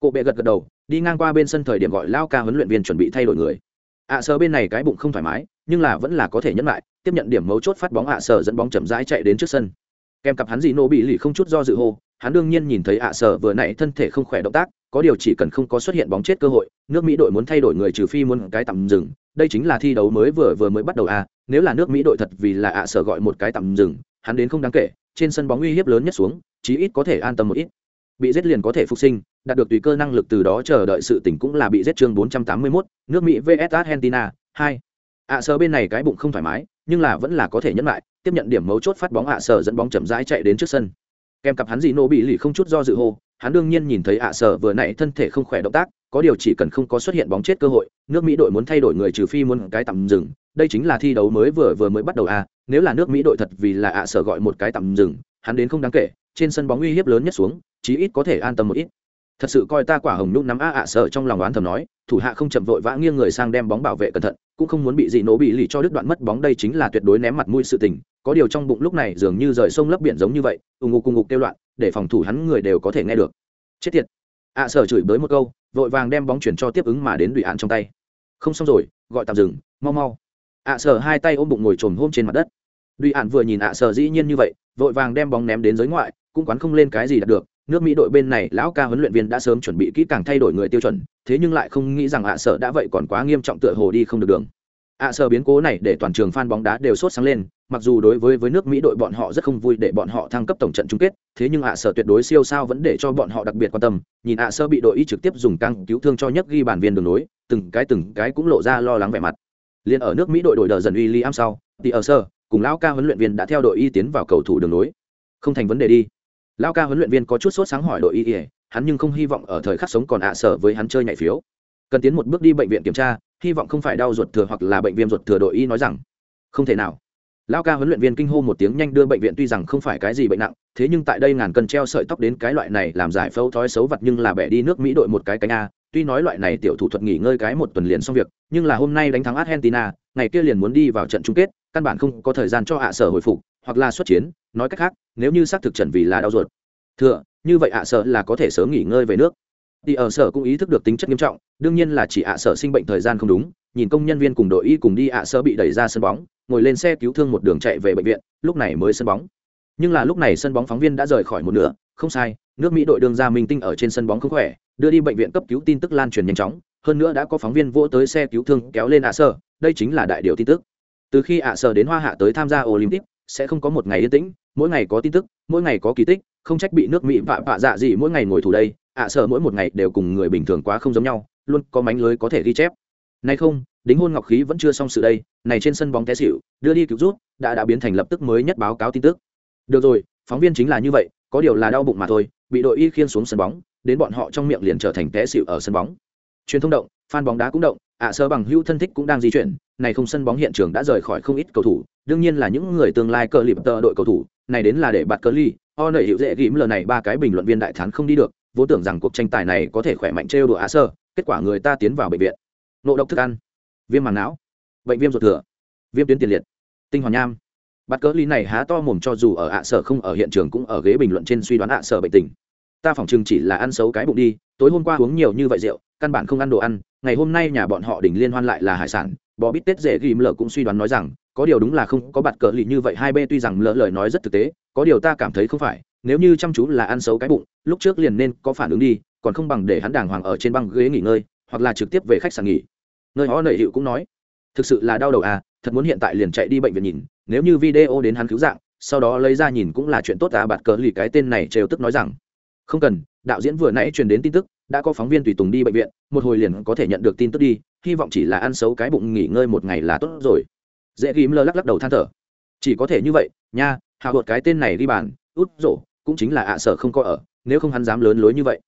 Cụ bệ gật gật đầu, đi ngang qua bên sân thời điểm gọi lao ca huấn luyện viên chuẩn bị thay đổi người ạ sở bên này cái bụng không thoải mái, nhưng là vẫn là có thể nhẫn lại, tiếp nhận điểm mấu chốt phát bóng ạ sở dẫn bóng chậm rãi chạy đến trước sân. Kèm cặp hắn gì nô bị lì không chút do dự hô, hắn đương nhiên nhìn thấy ạ sở vừa nãy thân thể không khỏe động tác, có điều chỉ cần không có xuất hiện bóng chết cơ hội, nước mỹ đội muốn thay đổi người trừ phi muốn cái tạm dừng, đây chính là thi đấu mới vừa vừa mới bắt đầu à nếu là nước mỹ đội thật vì là ạ sở gọi một cái tạm dừng, hắn đến không đáng kể, trên sân bóng uy hiếp lớn nhất xuống, chí ít có thể an tâm một ít bị giết liền có thể phục sinh đạt được tùy cơ năng lực từ đó chờ đợi sự tỉnh cũng là bị giết chương 481, nước mỹ vs argentina hai. Ạ sơ bên này cái bụng không thoải mái nhưng là vẫn là có thể nhẫn lại tiếp nhận điểm mấu chốt phát bóng ạ sơ dẫn bóng chậm rãi chạy đến trước sân. Kèm cặp hắn gì nô bị lì không chút do dự hô hắn đương nhiên nhìn thấy ạ sơ vừa nãy thân thể không khỏe động tác có điều chỉ cần không có xuất hiện bóng chết cơ hội nước mỹ đội muốn thay đổi người trừ phi muốn cái tạm dừng đây chính là thi đấu mới vừa vừa mới bắt đầu à nếu là nước mỹ đội thật vì là ạ sơ gọi một cái tạm dừng hắn đến không đáng kể trên sân bóng uy hiếp lớn nhất xuống chí ít có thể an tâm một ít. Thật sự coi ta quả hồng nhúc nắm a ạ sợ trong lòng đoán thầm nói, thủ hạ không chậm vội vã nghiêng người sang đem bóng bảo vệ cẩn thận, cũng không muốn bị dị nổ bị lì cho đứt đoạn mất bóng đây chính là tuyệt đối ném mặt mũi sự tình, có điều trong bụng lúc này dường như rời sông lấp biển giống như vậy, ù ngục cùng ngục kêu loạn, để phòng thủ hắn người đều có thể nghe được. Chết tiệt. Ạ sở chửi bới một câu, vội vàng đem bóng chuyển cho tiếp ứng mà đến đùi án trong tay. Không xong rồi, gọi tạm dừng, mau mau. Ạ sở hai tay ôm bụng ngồi trồm hôm trên mặt đất. Đùi án vừa nhìn ạ sở dĩ nhiên như vậy, vội vàng đem bóng ném đến giới ngoại, cũng quán không lên cái gì đạt được nước mỹ đội bên này lão ca huấn luyện viên đã sớm chuẩn bị kỹ càng thay đổi người tiêu chuẩn, thế nhưng lại không nghĩ rằng ạ sở đã vậy còn quá nghiêm trọng tựa hồ đi không được đường. ạ sở biến cố này để toàn trường fan bóng đá đều sốt sáng lên, mặc dù đối với với nước mỹ đội bọn họ rất không vui để bọn họ thăng cấp tổng trận chung kết, thế nhưng ạ sở tuyệt đối siêu sao vẫn để cho bọn họ đặc biệt quan tâm, nhìn ạ sơ bị đội y trực tiếp dùng căng cứu thương cho nhất ghi bàn viên đường nối từng cái từng cái cũng lộ ra lo lắng vẻ mặt. Liền ở nước mỹ đội đội đờ dần uy liam sau, thì ở sơ cùng lão ca huấn luyện viên đã theo đội y tiến vào cầu thủ đường nối không thành vấn đề đi lão ca huấn luyện viên có chút sốt sáng hỏi đội y hắn nhưng không hy vọng ở thời khắc sống còn ạ à sở với hắn chơi nhảy phiếu. Cần tiến một bước đi bệnh viện kiểm tra, hy vọng không phải đau ruột thừa hoặc là bệnh viêm ruột thừa đội y nói rằng, không thể nào. Lão ca huấn luyện viên kinh hô một tiếng nhanh đưa bệnh viện tuy rằng không phải cái gì bệnh nặng, thế nhưng tại đây ngàn cân treo sợi tóc đến cái loại này làm giải phẫu thói xấu vật nhưng là bẻ đi nước mỹ đội một cái cánh a. Tuy nói loại này tiểu thủ thuật nghỉ ngơi cái một tuần liền xong việc, nhưng là hôm nay đánh thắng argentina, ngày kia liền muốn đi vào trận chung kết, căn bản không có thời gian cho hạ à sở hồi phục hoặc là xuất chiến, nói cách khác, nếu như xác thực trần vì là đau ruột thừa như vậy ạ sở là có thể sớm nghỉ ngơi về nước. Thì ở sở cũng ý thức được tính chất nghiêm trọng, đương nhiên là chỉ ạ sở sinh bệnh thời gian không đúng, nhìn công nhân viên cùng đội y cùng đi ạ sở bị đẩy ra sân bóng, ngồi lên xe cứu thương một đường chạy về bệnh viện, lúc này mới sân bóng. Nhưng là lúc này sân bóng phóng viên đã rời khỏi một nửa, không sai, nước mỹ đội đương ra minh tinh ở trên sân bóng không khỏe, đưa đi bệnh viện cấp cứu tin tức lan truyền nhanh chóng, hơn nữa đã có phóng viên vỗ tới xe cứu thương kéo lên ạ sở đây chính là đại điều tin tức. Từ khi ạ sở đến hoa hạ tới tham gia olympic sẽ không có một ngày yên tĩnh, mỗi ngày có tin tức, mỗi ngày có kỳ tích, không trách bị nước mỹ vạ vạ dạ gì mỗi ngày ngồi thủ đây, ạ sợ mỗi một ngày đều cùng người bình thường quá không giống nhau, luôn có mánh lưới có thể ghi chép. Nay không, đính hôn ngọc khí vẫn chưa xong sự đây, này trên sân bóng té xỉu, đưa đi cứu rút, đã đã biến thành lập tức mới nhất báo cáo tin tức. Được rồi, phóng viên chính là như vậy, có điều là đau bụng mà thôi, bị đội y khiên xuống sân bóng, đến bọn họ trong miệng liền trở thành té xỉu ở sân bóng. Truyền thông động, fan bóng đá cũng động, ạ sơ bằng hữu thân thích cũng đang di chuyển này không sân bóng hiện trường đã rời khỏi không ít cầu thủ, đương nhiên là những người tương lai cờ lịp tờ đội cầu thủ, này đến là để bạt cờ ly o nợ hiệu dễ ghim lờ này ba cái bình luận viên đại thán không đi được vốn tưởng rằng cuộc tranh tài này có thể khỏe mạnh trêu đùa á sơ, kết quả người ta tiến vào bệnh viện. Nộ độc thức ăn, viêm màng não, bệnh viêm ruột thừa, viêm tuyến tiền liệt, tinh hoàn nham. Bắt cờ ly này há to mồm cho dù ở ạ sở không ở hiện trường cũng ở ghế bình luận trên suy đoán ạ sở bệnh tình. Ta phỏng chừng chỉ là ăn xấu cái bụng đi tối hôm qua uống nhiều như vậy rượu, căn bản không ăn đồ ăn, ngày hôm nay nhà bọn họ đỉnh liên hoan lại là hải sản. Bò bít tết dễ ghim lờ cũng suy đoán nói rằng, có điều đúng là không có bạt cờ lì như vậy, hai bên tuy rằng lỡ lời nói rất thực tế, có điều ta cảm thấy không phải, nếu như chăm chú là ăn xấu cái bụng, lúc trước liền nên có phản ứng đi, còn không bằng để hắn đàng hoàng ở trên băng ghế nghỉ ngơi, hoặc là trực tiếp về khách sạn nghỉ. Nơi họ nợ hiệu cũng nói, thực sự là đau đầu à thật muốn hiện tại liền chạy đi bệnh viện nhìn, nếu như video đến hắn cứu dạng, sau đó lấy ra nhìn cũng là chuyện tốt à. Bạt cờ lì cái tên này trêu tức nói rằng, không cần, đạo diễn vừa nãy truyền đến tin tức đã có phóng viên tùy tùng đi bệnh viện, một hồi liền có thể nhận được tin tức đi, hy vọng chỉ là ăn xấu cái bụng nghỉ ngơi một ngày là tốt rồi. Dễ ghim lơ lắc lắc đầu than thở. Chỉ có thể như vậy, nha, hạ hột cái tên này đi bàn, út rổ, cũng chính là ạ sở không có ở, nếu không hắn dám lớn lối như vậy.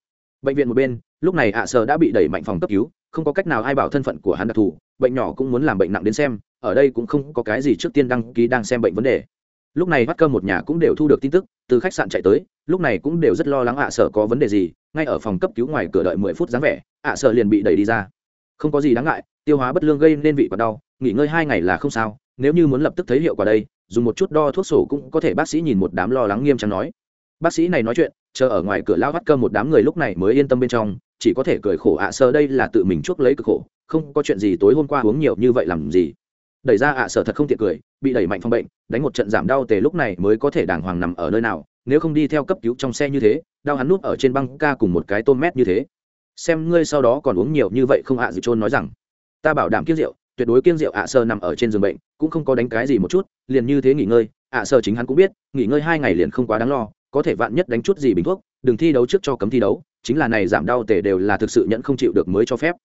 Bệnh viện một bên, lúc này ạ sở đã bị đẩy mạnh phòng cấp cứu, không có cách nào ai bảo thân phận của hắn đặc thù, bệnh nhỏ cũng muốn làm bệnh nặng đến xem, ở đây cũng không có cái gì trước tiên đăng ký đang xem bệnh vấn đề. Lúc này bắt cơ một nhà cũng đều thu được tin tức từ khách sạn chạy tới, lúc này cũng đều rất lo lắng ạ sở có vấn đề gì, ngay ở phòng cấp cứu ngoài cửa đợi mười phút dáng vẻ, ạ sở liền bị đẩy đi ra. Không có gì đáng ngại, tiêu hóa bất lương gây nên vị còn đau, nghỉ ngơi hai ngày là không sao, nếu như muốn lập tức thấy hiệu quả đây, dùng một chút đo thuốc sổ cũng có thể bác sĩ nhìn một đám lo lắng nghiêm trang nói. Bác sĩ này nói chuyện, chờ ở ngoài cửa lao bắt cơ một đám người lúc này mới yên tâm bên trong, chỉ có thể cười khổ ạ sở đây là tự mình chuốc lấy cực khổ, không có chuyện gì tối hôm qua uống nhiều như vậy làm gì đẩy ra ạ à sở thật không tiện cười, bị đẩy mạnh phòng bệnh, đánh một trận giảm đau tề lúc này mới có thể đàng hoàng nằm ở nơi nào, nếu không đi theo cấp cứu trong xe như thế, đau hắn núp ở trên băng ca cùng một cái tôm mét như thế. Xem ngươi sau đó còn uống nhiều như vậy không ạ à dự trôn nói rằng, ta bảo đảm kiêng rượu, tuyệt đối kiêng rượu ạ sơ nằm ở trên giường bệnh, cũng không có đánh cái gì một chút, liền như thế nghỉ ngơi. ạ sơ chính hắn cũng biết, nghỉ ngơi hai ngày liền không quá đáng lo, có thể vạn nhất đánh chút gì bình thuốc, đừng thi đấu trước cho cấm thi đấu, chính là này giảm đau tề đều là thực sự nhẫn không chịu được mới cho phép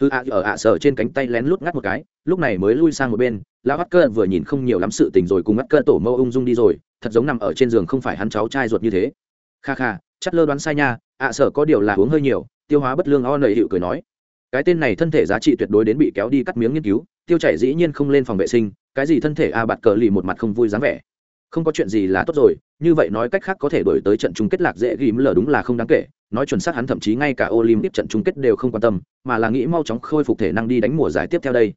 hư ạ, ở ạ sở trên cánh tay lén lút ngắt một cái, lúc này mới lui sang một bên, lão hắt cơ vừa nhìn không nhiều lắm sự tình rồi cùng ngắt cơ tổ mâu ung dung đi rồi, thật giống nằm ở trên giường không phải hắn cháu trai ruột như thế. Kha kha, chắc lơ đoán sai nha, ạ sở có điều là uống hơi nhiều, tiêu hóa bất lương o nầy hiệu cười nói. Cái tên này thân thể giá trị tuyệt đối đến bị kéo đi cắt miếng nghiên cứu, tiêu chảy dĩ nhiên không lên phòng vệ sinh, cái gì thân thể a bạt cờ lì một mặt không vui dáng vẻ. Không có chuyện gì là tốt rồi, như vậy nói cách khác có thể đổi tới trận chung kết lạc dễ ghim lờ đúng là không đáng kể nói chuẩn xác hắn thậm chí ngay cả Olympic trận chung kết đều không quan tâm, mà là nghĩ mau chóng khôi phục thể năng đi đánh mùa giải tiếp theo đây.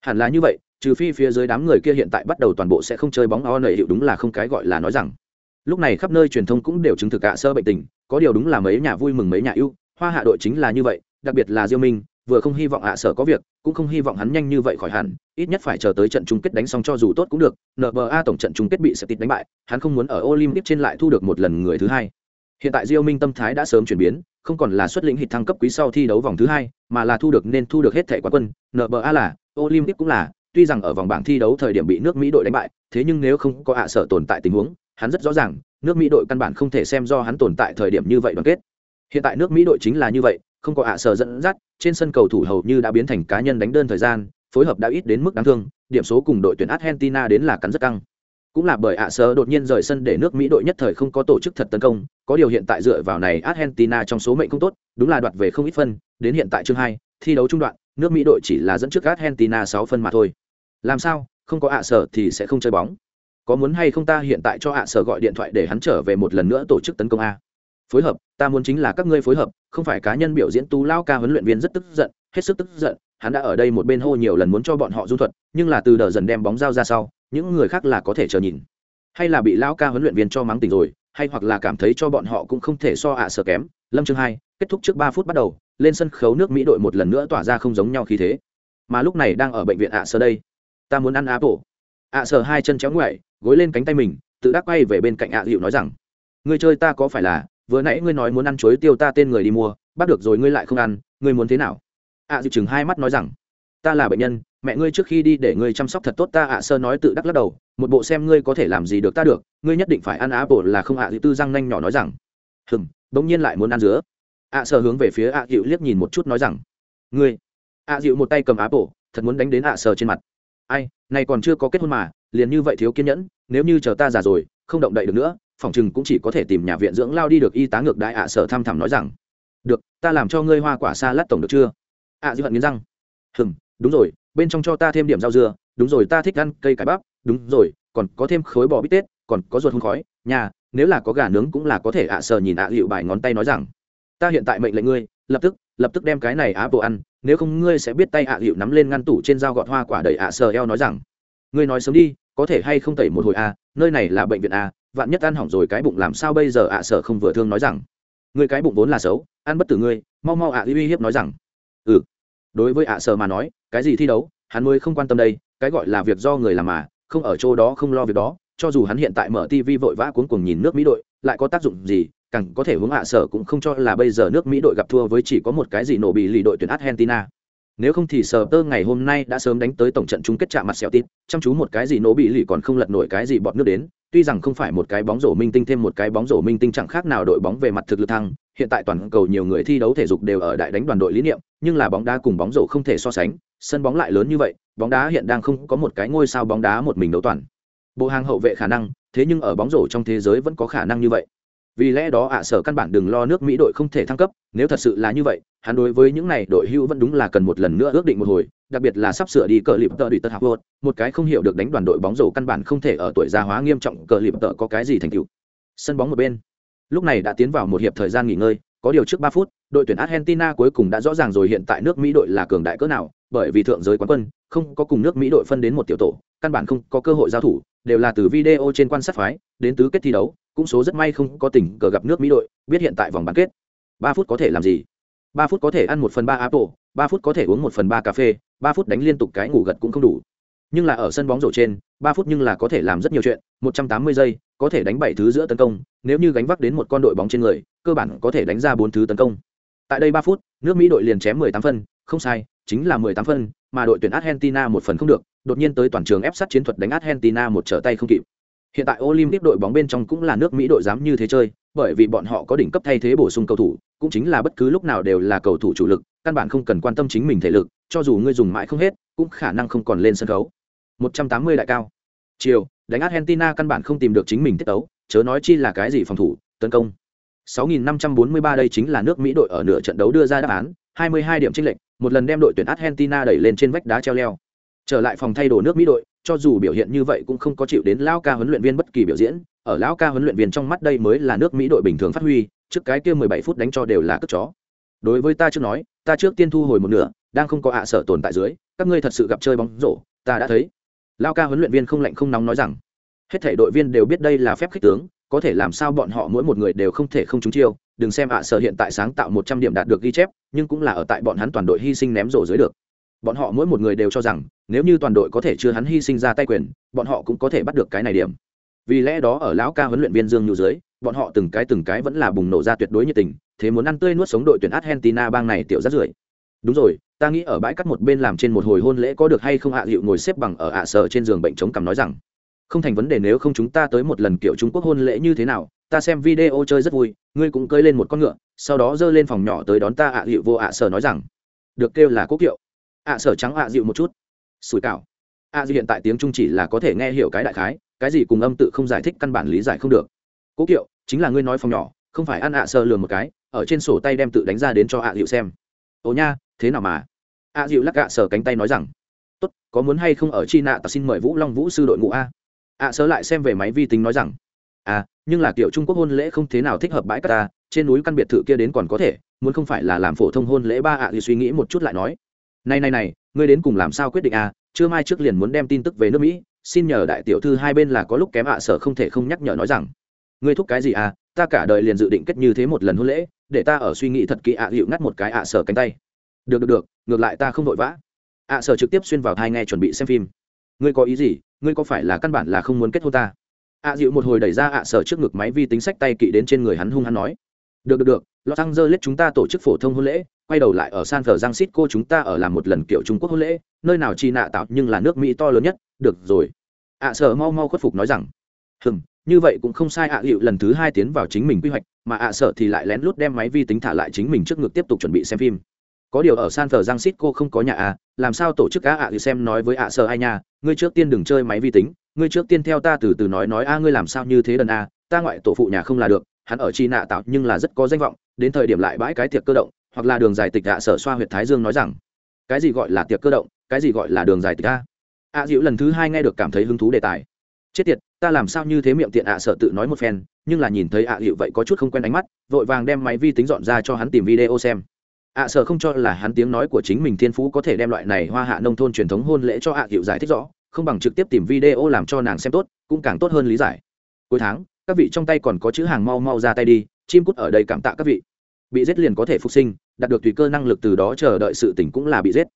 Hẳn là như vậy, trừ phi phía dưới đám người kia hiện tại bắt đầu toàn bộ sẽ không chơi bóng o nảy hiệu đúng là không cái gọi là nói rằng. Lúc này khắp nơi truyền thông cũng đều chứng thực cả sơ bệnh tình, có điều đúng là mấy nhà vui mừng mấy nhà ưu, hoa hạ đội chính là như vậy, đặc biệt là Diêu Minh, vừa không hy vọng ạ sở có việc, cũng không hy vọng hắn nhanh như vậy khỏi hẳn, ít nhất phải chờ tới trận chung kết đánh xong cho dù tốt cũng được. NBA tổng trận chung kết bị Septit đánh bại, hắn không muốn ở Olympic trên lại thu được một lần người thứ hai hiện tại diêu minh tâm thái đã sớm chuyển biến, không còn là xuất lĩnh hịt thăng cấp quý sau thi đấu vòng thứ hai, mà là thu được nên thu được hết thẻ quán quân nba là, olympic cũng là, tuy rằng ở vòng bảng thi đấu thời điểm bị nước mỹ đội đánh bại, thế nhưng nếu không có ạ sở tồn tại tình huống, hắn rất rõ ràng, nước mỹ đội căn bản không thể xem do hắn tồn tại thời điểm như vậy đoàn kết. Hiện tại nước mỹ đội chính là như vậy, không có ạ sở dẫn dắt, trên sân cầu thủ hầu như đã biến thành cá nhân đánh đơn thời gian, phối hợp đã ít đến mức đáng thương, điểm số cùng đội tuyển argentina đến là cắn rất căng cũng là bởi ạ sơ đột nhiên rời sân để nước mỹ đội nhất thời không có tổ chức thật tấn công, có điều hiện tại dựa vào này argentina trong số mệnh không tốt, đúng là đoạt về không ít phân. Đến hiện tại chương hai, thi đấu trung đoạn, nước mỹ đội chỉ là dẫn trước argentina sáu phân mà thôi. Làm sao? Không có ạ sở thì sẽ không chơi bóng. Có muốn hay không ta hiện tại cho ạ sở gọi điện thoại để hắn trở về một lần nữa tổ chức tấn công a? Phối hợp, ta muốn chính là các ngươi phối hợp, không phải cá nhân biểu diễn tú lao ca huấn luyện viên rất tức giận, hết sức tức giận, hắn đã ở đây một bên hô nhiều lần muốn cho bọn họ du thuật, nhưng là từ đờ dần đem bóng giao ra sau những người khác là có thể chờ nhìn. Hay là bị lão ca huấn luyện viên cho mắng tỉnh rồi, hay hoặc là cảm thấy cho bọn họ cũng không thể so ạ sợ kém. Lâm chương hai, kết thúc trước ba phút bắt đầu, lên sân khấu nước mỹ đội một lần nữa tỏa ra không giống nhau khí thế. Mà lúc này đang ở bệnh viện ạ sở đây. Ta muốn ăn apple. ạ sở hai chân chéo ngoại gối lên cánh tay mình, tự đắc quay về bên cạnh ạ dịu nói rằng người chơi ta có phải là, vừa nãy ngươi nói muốn ăn chuối tiêu ta tên người đi mua, bắt được rồi ngươi lại không ăn, ngươi muốn thế nào? ạ dịu chừng hai mắt nói rằng, ta là bệnh nhân mẹ ngươi trước khi đi để ngươi chăm sóc thật tốt ta ạ, sơ nói tự đắc lắc đầu, một bộ xem ngươi có thể làm gì được ta được, ngươi nhất định phải ăn á bộ là không ạ à tư răng nhanh nhỏ nói rằng. Hừng bỗng nhiên lại muốn ăn dứa. Ạ, sơ hướng về phía ạ, dịu liếc nhìn một chút nói rằng. Ngươi. Ạ, dịu một tay cầm á bộ, thật muốn đánh đến ạ, sơ trên mặt. Ai, này còn chưa có kết hôn mà, liền như vậy thiếu kiên nhẫn, nếu như chờ ta già rồi, không động đậy được nữa, phòng chừng cũng chỉ có thể tìm nhà viện dưỡng lao đi được, y tá ngược đại ạ sở thăm thẳm nói rằng. Được, ta làm cho ngươi hoa quả xa lát tổng được chưa? Ạ, dịu hận nghiến răng. Hừng đúng rồi bên trong cho ta thêm điểm rau dưa, đúng rồi, ta thích ăn cây cải bắp, đúng rồi, còn có thêm khối bò bít tết, còn có ruột hôn khói. Nhà, nếu là có gà nướng cũng là có thể ạ, sờ nhìn ạ à hiệu bài ngón tay nói rằng, ta hiện tại mệnh lệnh ngươi, lập tức lập tức đem cái này á bộ ăn, nếu không ngươi sẽ biết tay ạ hiệu nắm lên ngăn tủ trên dao gọt hoa quả đầy ạ, sờ eo nói rằng, ngươi nói sớm đi, có thể hay không tẩy một hồi a nơi này là bệnh viện a vạn nhất ăn hỏng rồi cái bụng làm sao bây giờ ạ, sờ không vừa thương nói rằng, ngươi cái bụng vốn là xấu, ăn bất tử ngươi, mau mau ạ, uy hiếp nói rằng ừ. Đối với ạ, sờ mà nói cái gì thi đấu, hắn mới không quan tâm đây, cái gọi là việc do người làm mà, không ở chỗ đó không lo việc đó, cho dù hắn hiện tại mở tv vội vã cuống cuồng nhìn nước mỹ đội, lại có tác dụng gì, càng có thể hướng hạ sở cũng không cho là bây giờ nước mỹ đội gặp thua với chỉ có một cái gì nổ bị lì đội tuyển argentina. Nếu không thì sờ tơ ngày hôm nay đã sớm đánh tới tổng trận chung kết chạm mặt xẻo tít, chăm chú một cái gì nổ bị lì còn không lật nổi cái gì bọt nước đến, tuy rằng không phải một cái bóng rổ minh tinh thêm một cái bóng rổ minh tinh chẳng khác nào đội bóng về mặt thực lực thăng, hiện tại toàn cầu nhiều người thi đấu thể dục đều ở đại đánh đoàn đội lý niệm, nhưng là bóng đá cùng bóng rổ không thể so sánh sân bóng lại lớn như vậy, bóng đá hiện đang không có một cái ngôi sao bóng đá một mình đấu toàn. Bộ hàng hậu vệ khả năng, thế nhưng ở bóng rổ trong thế giới vẫn có khả năng như vậy. Vì lẽ đó ạ, sở căn bản đừng lo nước mỹ đội không thể thăng cấp, nếu thật sự là như vậy, hắn đối với những này đội hưu vẫn đúng là cần một lần nữa ước định một hồi, đặc biệt là sắp sửa đi cờ lịp tờ đi tật học một cái không hiểu được đánh đoàn đội bóng rổ căn bản không thể ở tuổi già hóa nghiêm trọng, cờ lịp tờ có cái gì thành tựu. Sân bóng một bên. Lúc này đã tiến vào một hiệp thời gian nghỉ ngơi, có điều trước ba phút, đội tuyển argentina cuối cùng đã rõ ràng rồi hiện tại nước mỹ đội là cường đại cỡ nào bởi vì thượng giới quán quân, không có cùng nước mỹ đội phân đến một tiểu tổ, căn bản không có cơ hội giao thủ, đều là từ video trên quan sát phái, đến tứ kết thi đấu, cũng số rất may không có tình cờ gặp nước mỹ đội, biết hiện tại vòng bán kết. Ba phút có thể làm gì? Ba phút có thể ăn một phần ba apple, ba phút có thể uống một phần ba cà phê, ba phút đánh liên tục cái ngủ gật cũng không đủ. Nhưng là ở sân bóng rổ trên, ba phút nhưng là có thể làm rất nhiều chuyện, một trăm tám mươi giây, có thể đánh bảy thứ giữa tấn công, nếu như gánh vác đến một con đội bóng trên người, cơ bản có thể đánh ra bốn thứ tấn công. Tại đây ba phút, nước mỹ đội liền chém mười tám phân không sai, chính là mười tám phân, mà đội tuyển argentina một phần không được, đột nhiên tới toàn trường ép sát chiến thuật đánh argentina một trở tay không kịp. Hiện tại olympic đội bóng bên trong cũng là nước mỹ đội dám như thế chơi, bởi vì bọn họ có đỉnh cấp thay thế bổ sung cầu thủ, cũng chính là bất cứ lúc nào đều là cầu thủ chủ lực, căn bản không cần quan tâm chính mình thể lực, cho dù ngươi dùng mãi không hết, cũng khả năng không còn lên sân khấu. 180 đại cao. Chiều, đánh argentina căn bản không tìm được chính mình tiết tấu, chớ nói chi là cái gì phòng thủ, tấn công. 6.543 đây chính là nước mỹ đội ở nửa trận đấu đưa ra đáp án 22 điểm chênh lệch, một lần đem đội tuyển argentina đẩy lên trên vách đá treo leo. Trở lại phòng thay đồ nước mỹ đội, cho dù biểu hiện như vậy cũng không có chịu đến lão ca huấn luyện viên bất kỳ biểu diễn, ở lão ca huấn luyện viên trong mắt đây mới là nước mỹ đội bình thường phát huy, trước cái kia 17 phút đánh cho đều là cất chó. Đối với ta trước nói, ta trước tiên thu hồi một nửa, đang không có ạ sở tồn tại dưới, các ngươi thật sự gặp chơi bóng rổ, ta đã thấy. Lão ca huấn luyện viên không lạnh không nóng nói rằng, hết thảy đội viên đều biết đây là phép khích tướng, có thể làm sao bọn họ mỗi một người đều không thể không trúng chiêu đừng xem ạ sở hiện tại sáng tạo một trăm điểm đạt được ghi chép, nhưng cũng là ở tại bọn hắn toàn đội hy sinh ném rổ dưới được. Bọn họ mỗi một người đều cho rằng, nếu như toàn đội có thể chưa hắn hy sinh ra tay quyền, bọn họ cũng có thể bắt được cái này điểm. Vì lẽ đó ở lão ca huấn luyện viên dương nhu dưới, bọn họ từng cái từng cái vẫn là bùng nổ ra tuyệt đối nhiệt tình, thế muốn ăn tươi nuốt sống đội tuyển argentina bang này tiểu rất rưởi. Đúng rồi, ta nghĩ ở bãi cắt một bên làm trên một hồi hôn lễ có được hay không ạ? À dịu ngồi xếp bằng ở ạ sở trên giường bệnh chống cằm nói rằng không thành vấn đề nếu không chúng ta tới một lần kiểu trung quốc hôn lễ như thế nào, ta xem video chơi rất vui, ngươi cũng cơi lên một con ngựa, sau đó giơ lên phòng nhỏ tới đón ta ạ à dịu vô ạ sở nói rằng, được kêu là quốc kiệu. ạ sở trắng ạ dịu một chút. Sủi cảo. ạ dịu hiện tại tiếng trung chỉ là có thể nghe hiểu cái đại khái, cái gì cùng âm tự không giải thích căn bản lý giải không được. Quốc kiệu, chính là ngươi nói phòng nhỏ, không phải ăn ạ sơ lừa một cái, ở trên sổ tay đem tự đánh ra đến cho ạ dịu xem. Ồ nha, thế nào mà? ạ dịu lắc ạ sở cánh tay nói rằng, tốt, có muốn hay không ở chi nạ ta xin mời vũ long vũ sư đội ngũ a? Ạ sơ lại xem về máy vi tính nói rằng à nhưng là, kiểu, trung quốc hôn lễ không thế nào thích hợp bãi cát ta, trên núi căn biệt thự kia đến còn có thể, muốn không phải là làm phổ thông hôn lễ ba ạ à thì suy nghĩ một chút lại nói, này này này, ngươi đến cùng làm sao quyết định à? Chưa mai trước liền muốn đem tin tức về nước mỹ, xin nhờ đại tiểu thư hai bên là có lúc kém ạ sở không thể không nhắc nhở nói rằng, ngươi thúc cái gì à? Ta cả đời liền dự định kết như thế một lần hôn lễ, để ta ở suy nghĩ thật kỹ ạ à hiệu ngắt một cái ạ sở cánh tay. Được được được, ngược lại ta không vội vã. ạ sở trực tiếp xuyên vào thai nghe chuẩn bị xem phim ngươi có ý gì, ngươi có phải là căn bản là không muốn kết hôn ta? Ạ dịu một hồi đẩy ra ạ sở trước ngực máy vi tính sách tay kỵ đến trên người hắn hung hắn nói. Được được được, los angeles chúng ta tổ chức phổ thông hôn lễ, quay đầu lại ở san francisco chúng ta ở làm một lần kiểu trung quốc hôn lễ, nơi nào chi nạ tạo nhưng là nước mỹ to lớn nhất, được rồi. Ạ sở mau mau khuất phục nói rằng. Hừm, như vậy cũng không sai ạ dịu lần thứ hai tiến vào chính mình quy hoạch, mà ạ sợ thì lại lén lút đem máy vi tính thả lại chính mình trước ngực tiếp tục chuẩn bị xem phim có điều ở san cô không có nhà à làm sao tổ chức á ạ thì xem nói với ạ sợ ai nha, ngươi trước tiên đừng chơi máy vi tính, ngươi trước tiên theo ta từ từ nói nói a, ngươi làm sao như thế đần a, ta ngoại tổ phụ nhà không là được, hắn ở chi nạ tạo nhưng là rất có danh vọng, đến thời điểm lại bãi cái tiệc cơ động, hoặc là đường dài tịch ạ sở xoa huyệt thái dương nói rằng, cái gì gọi là tiệc cơ động, cái gì gọi là đường dài tịch a? Ạ dịu lần thứ hai nghe được cảm thấy hứng thú đề tài. Chết tiệt, ta làm sao như thế miệng tiện ạ sở tự nói một phen, nhưng là nhìn thấy ạ dịu vậy có chút không quen ánh mắt, vội vàng đem máy vi tính dọn ra cho hắn tìm video xem ạ sợ không cho là hắn tiếng nói của chính mình thiên phú có thể đem loại này hoa hạ nông thôn truyền thống hôn lễ cho ạ hiệu giải thích rõ, không bằng trực tiếp tìm video làm cho nàng xem tốt, cũng càng tốt hơn lý giải. Cuối tháng, các vị trong tay còn có chữ hàng mau mau ra tay đi, chim cút ở đây cảm tạ các vị. Bị giết liền có thể phục sinh, đạt được tùy cơ năng lực từ đó chờ đợi sự tỉnh cũng là bị giết.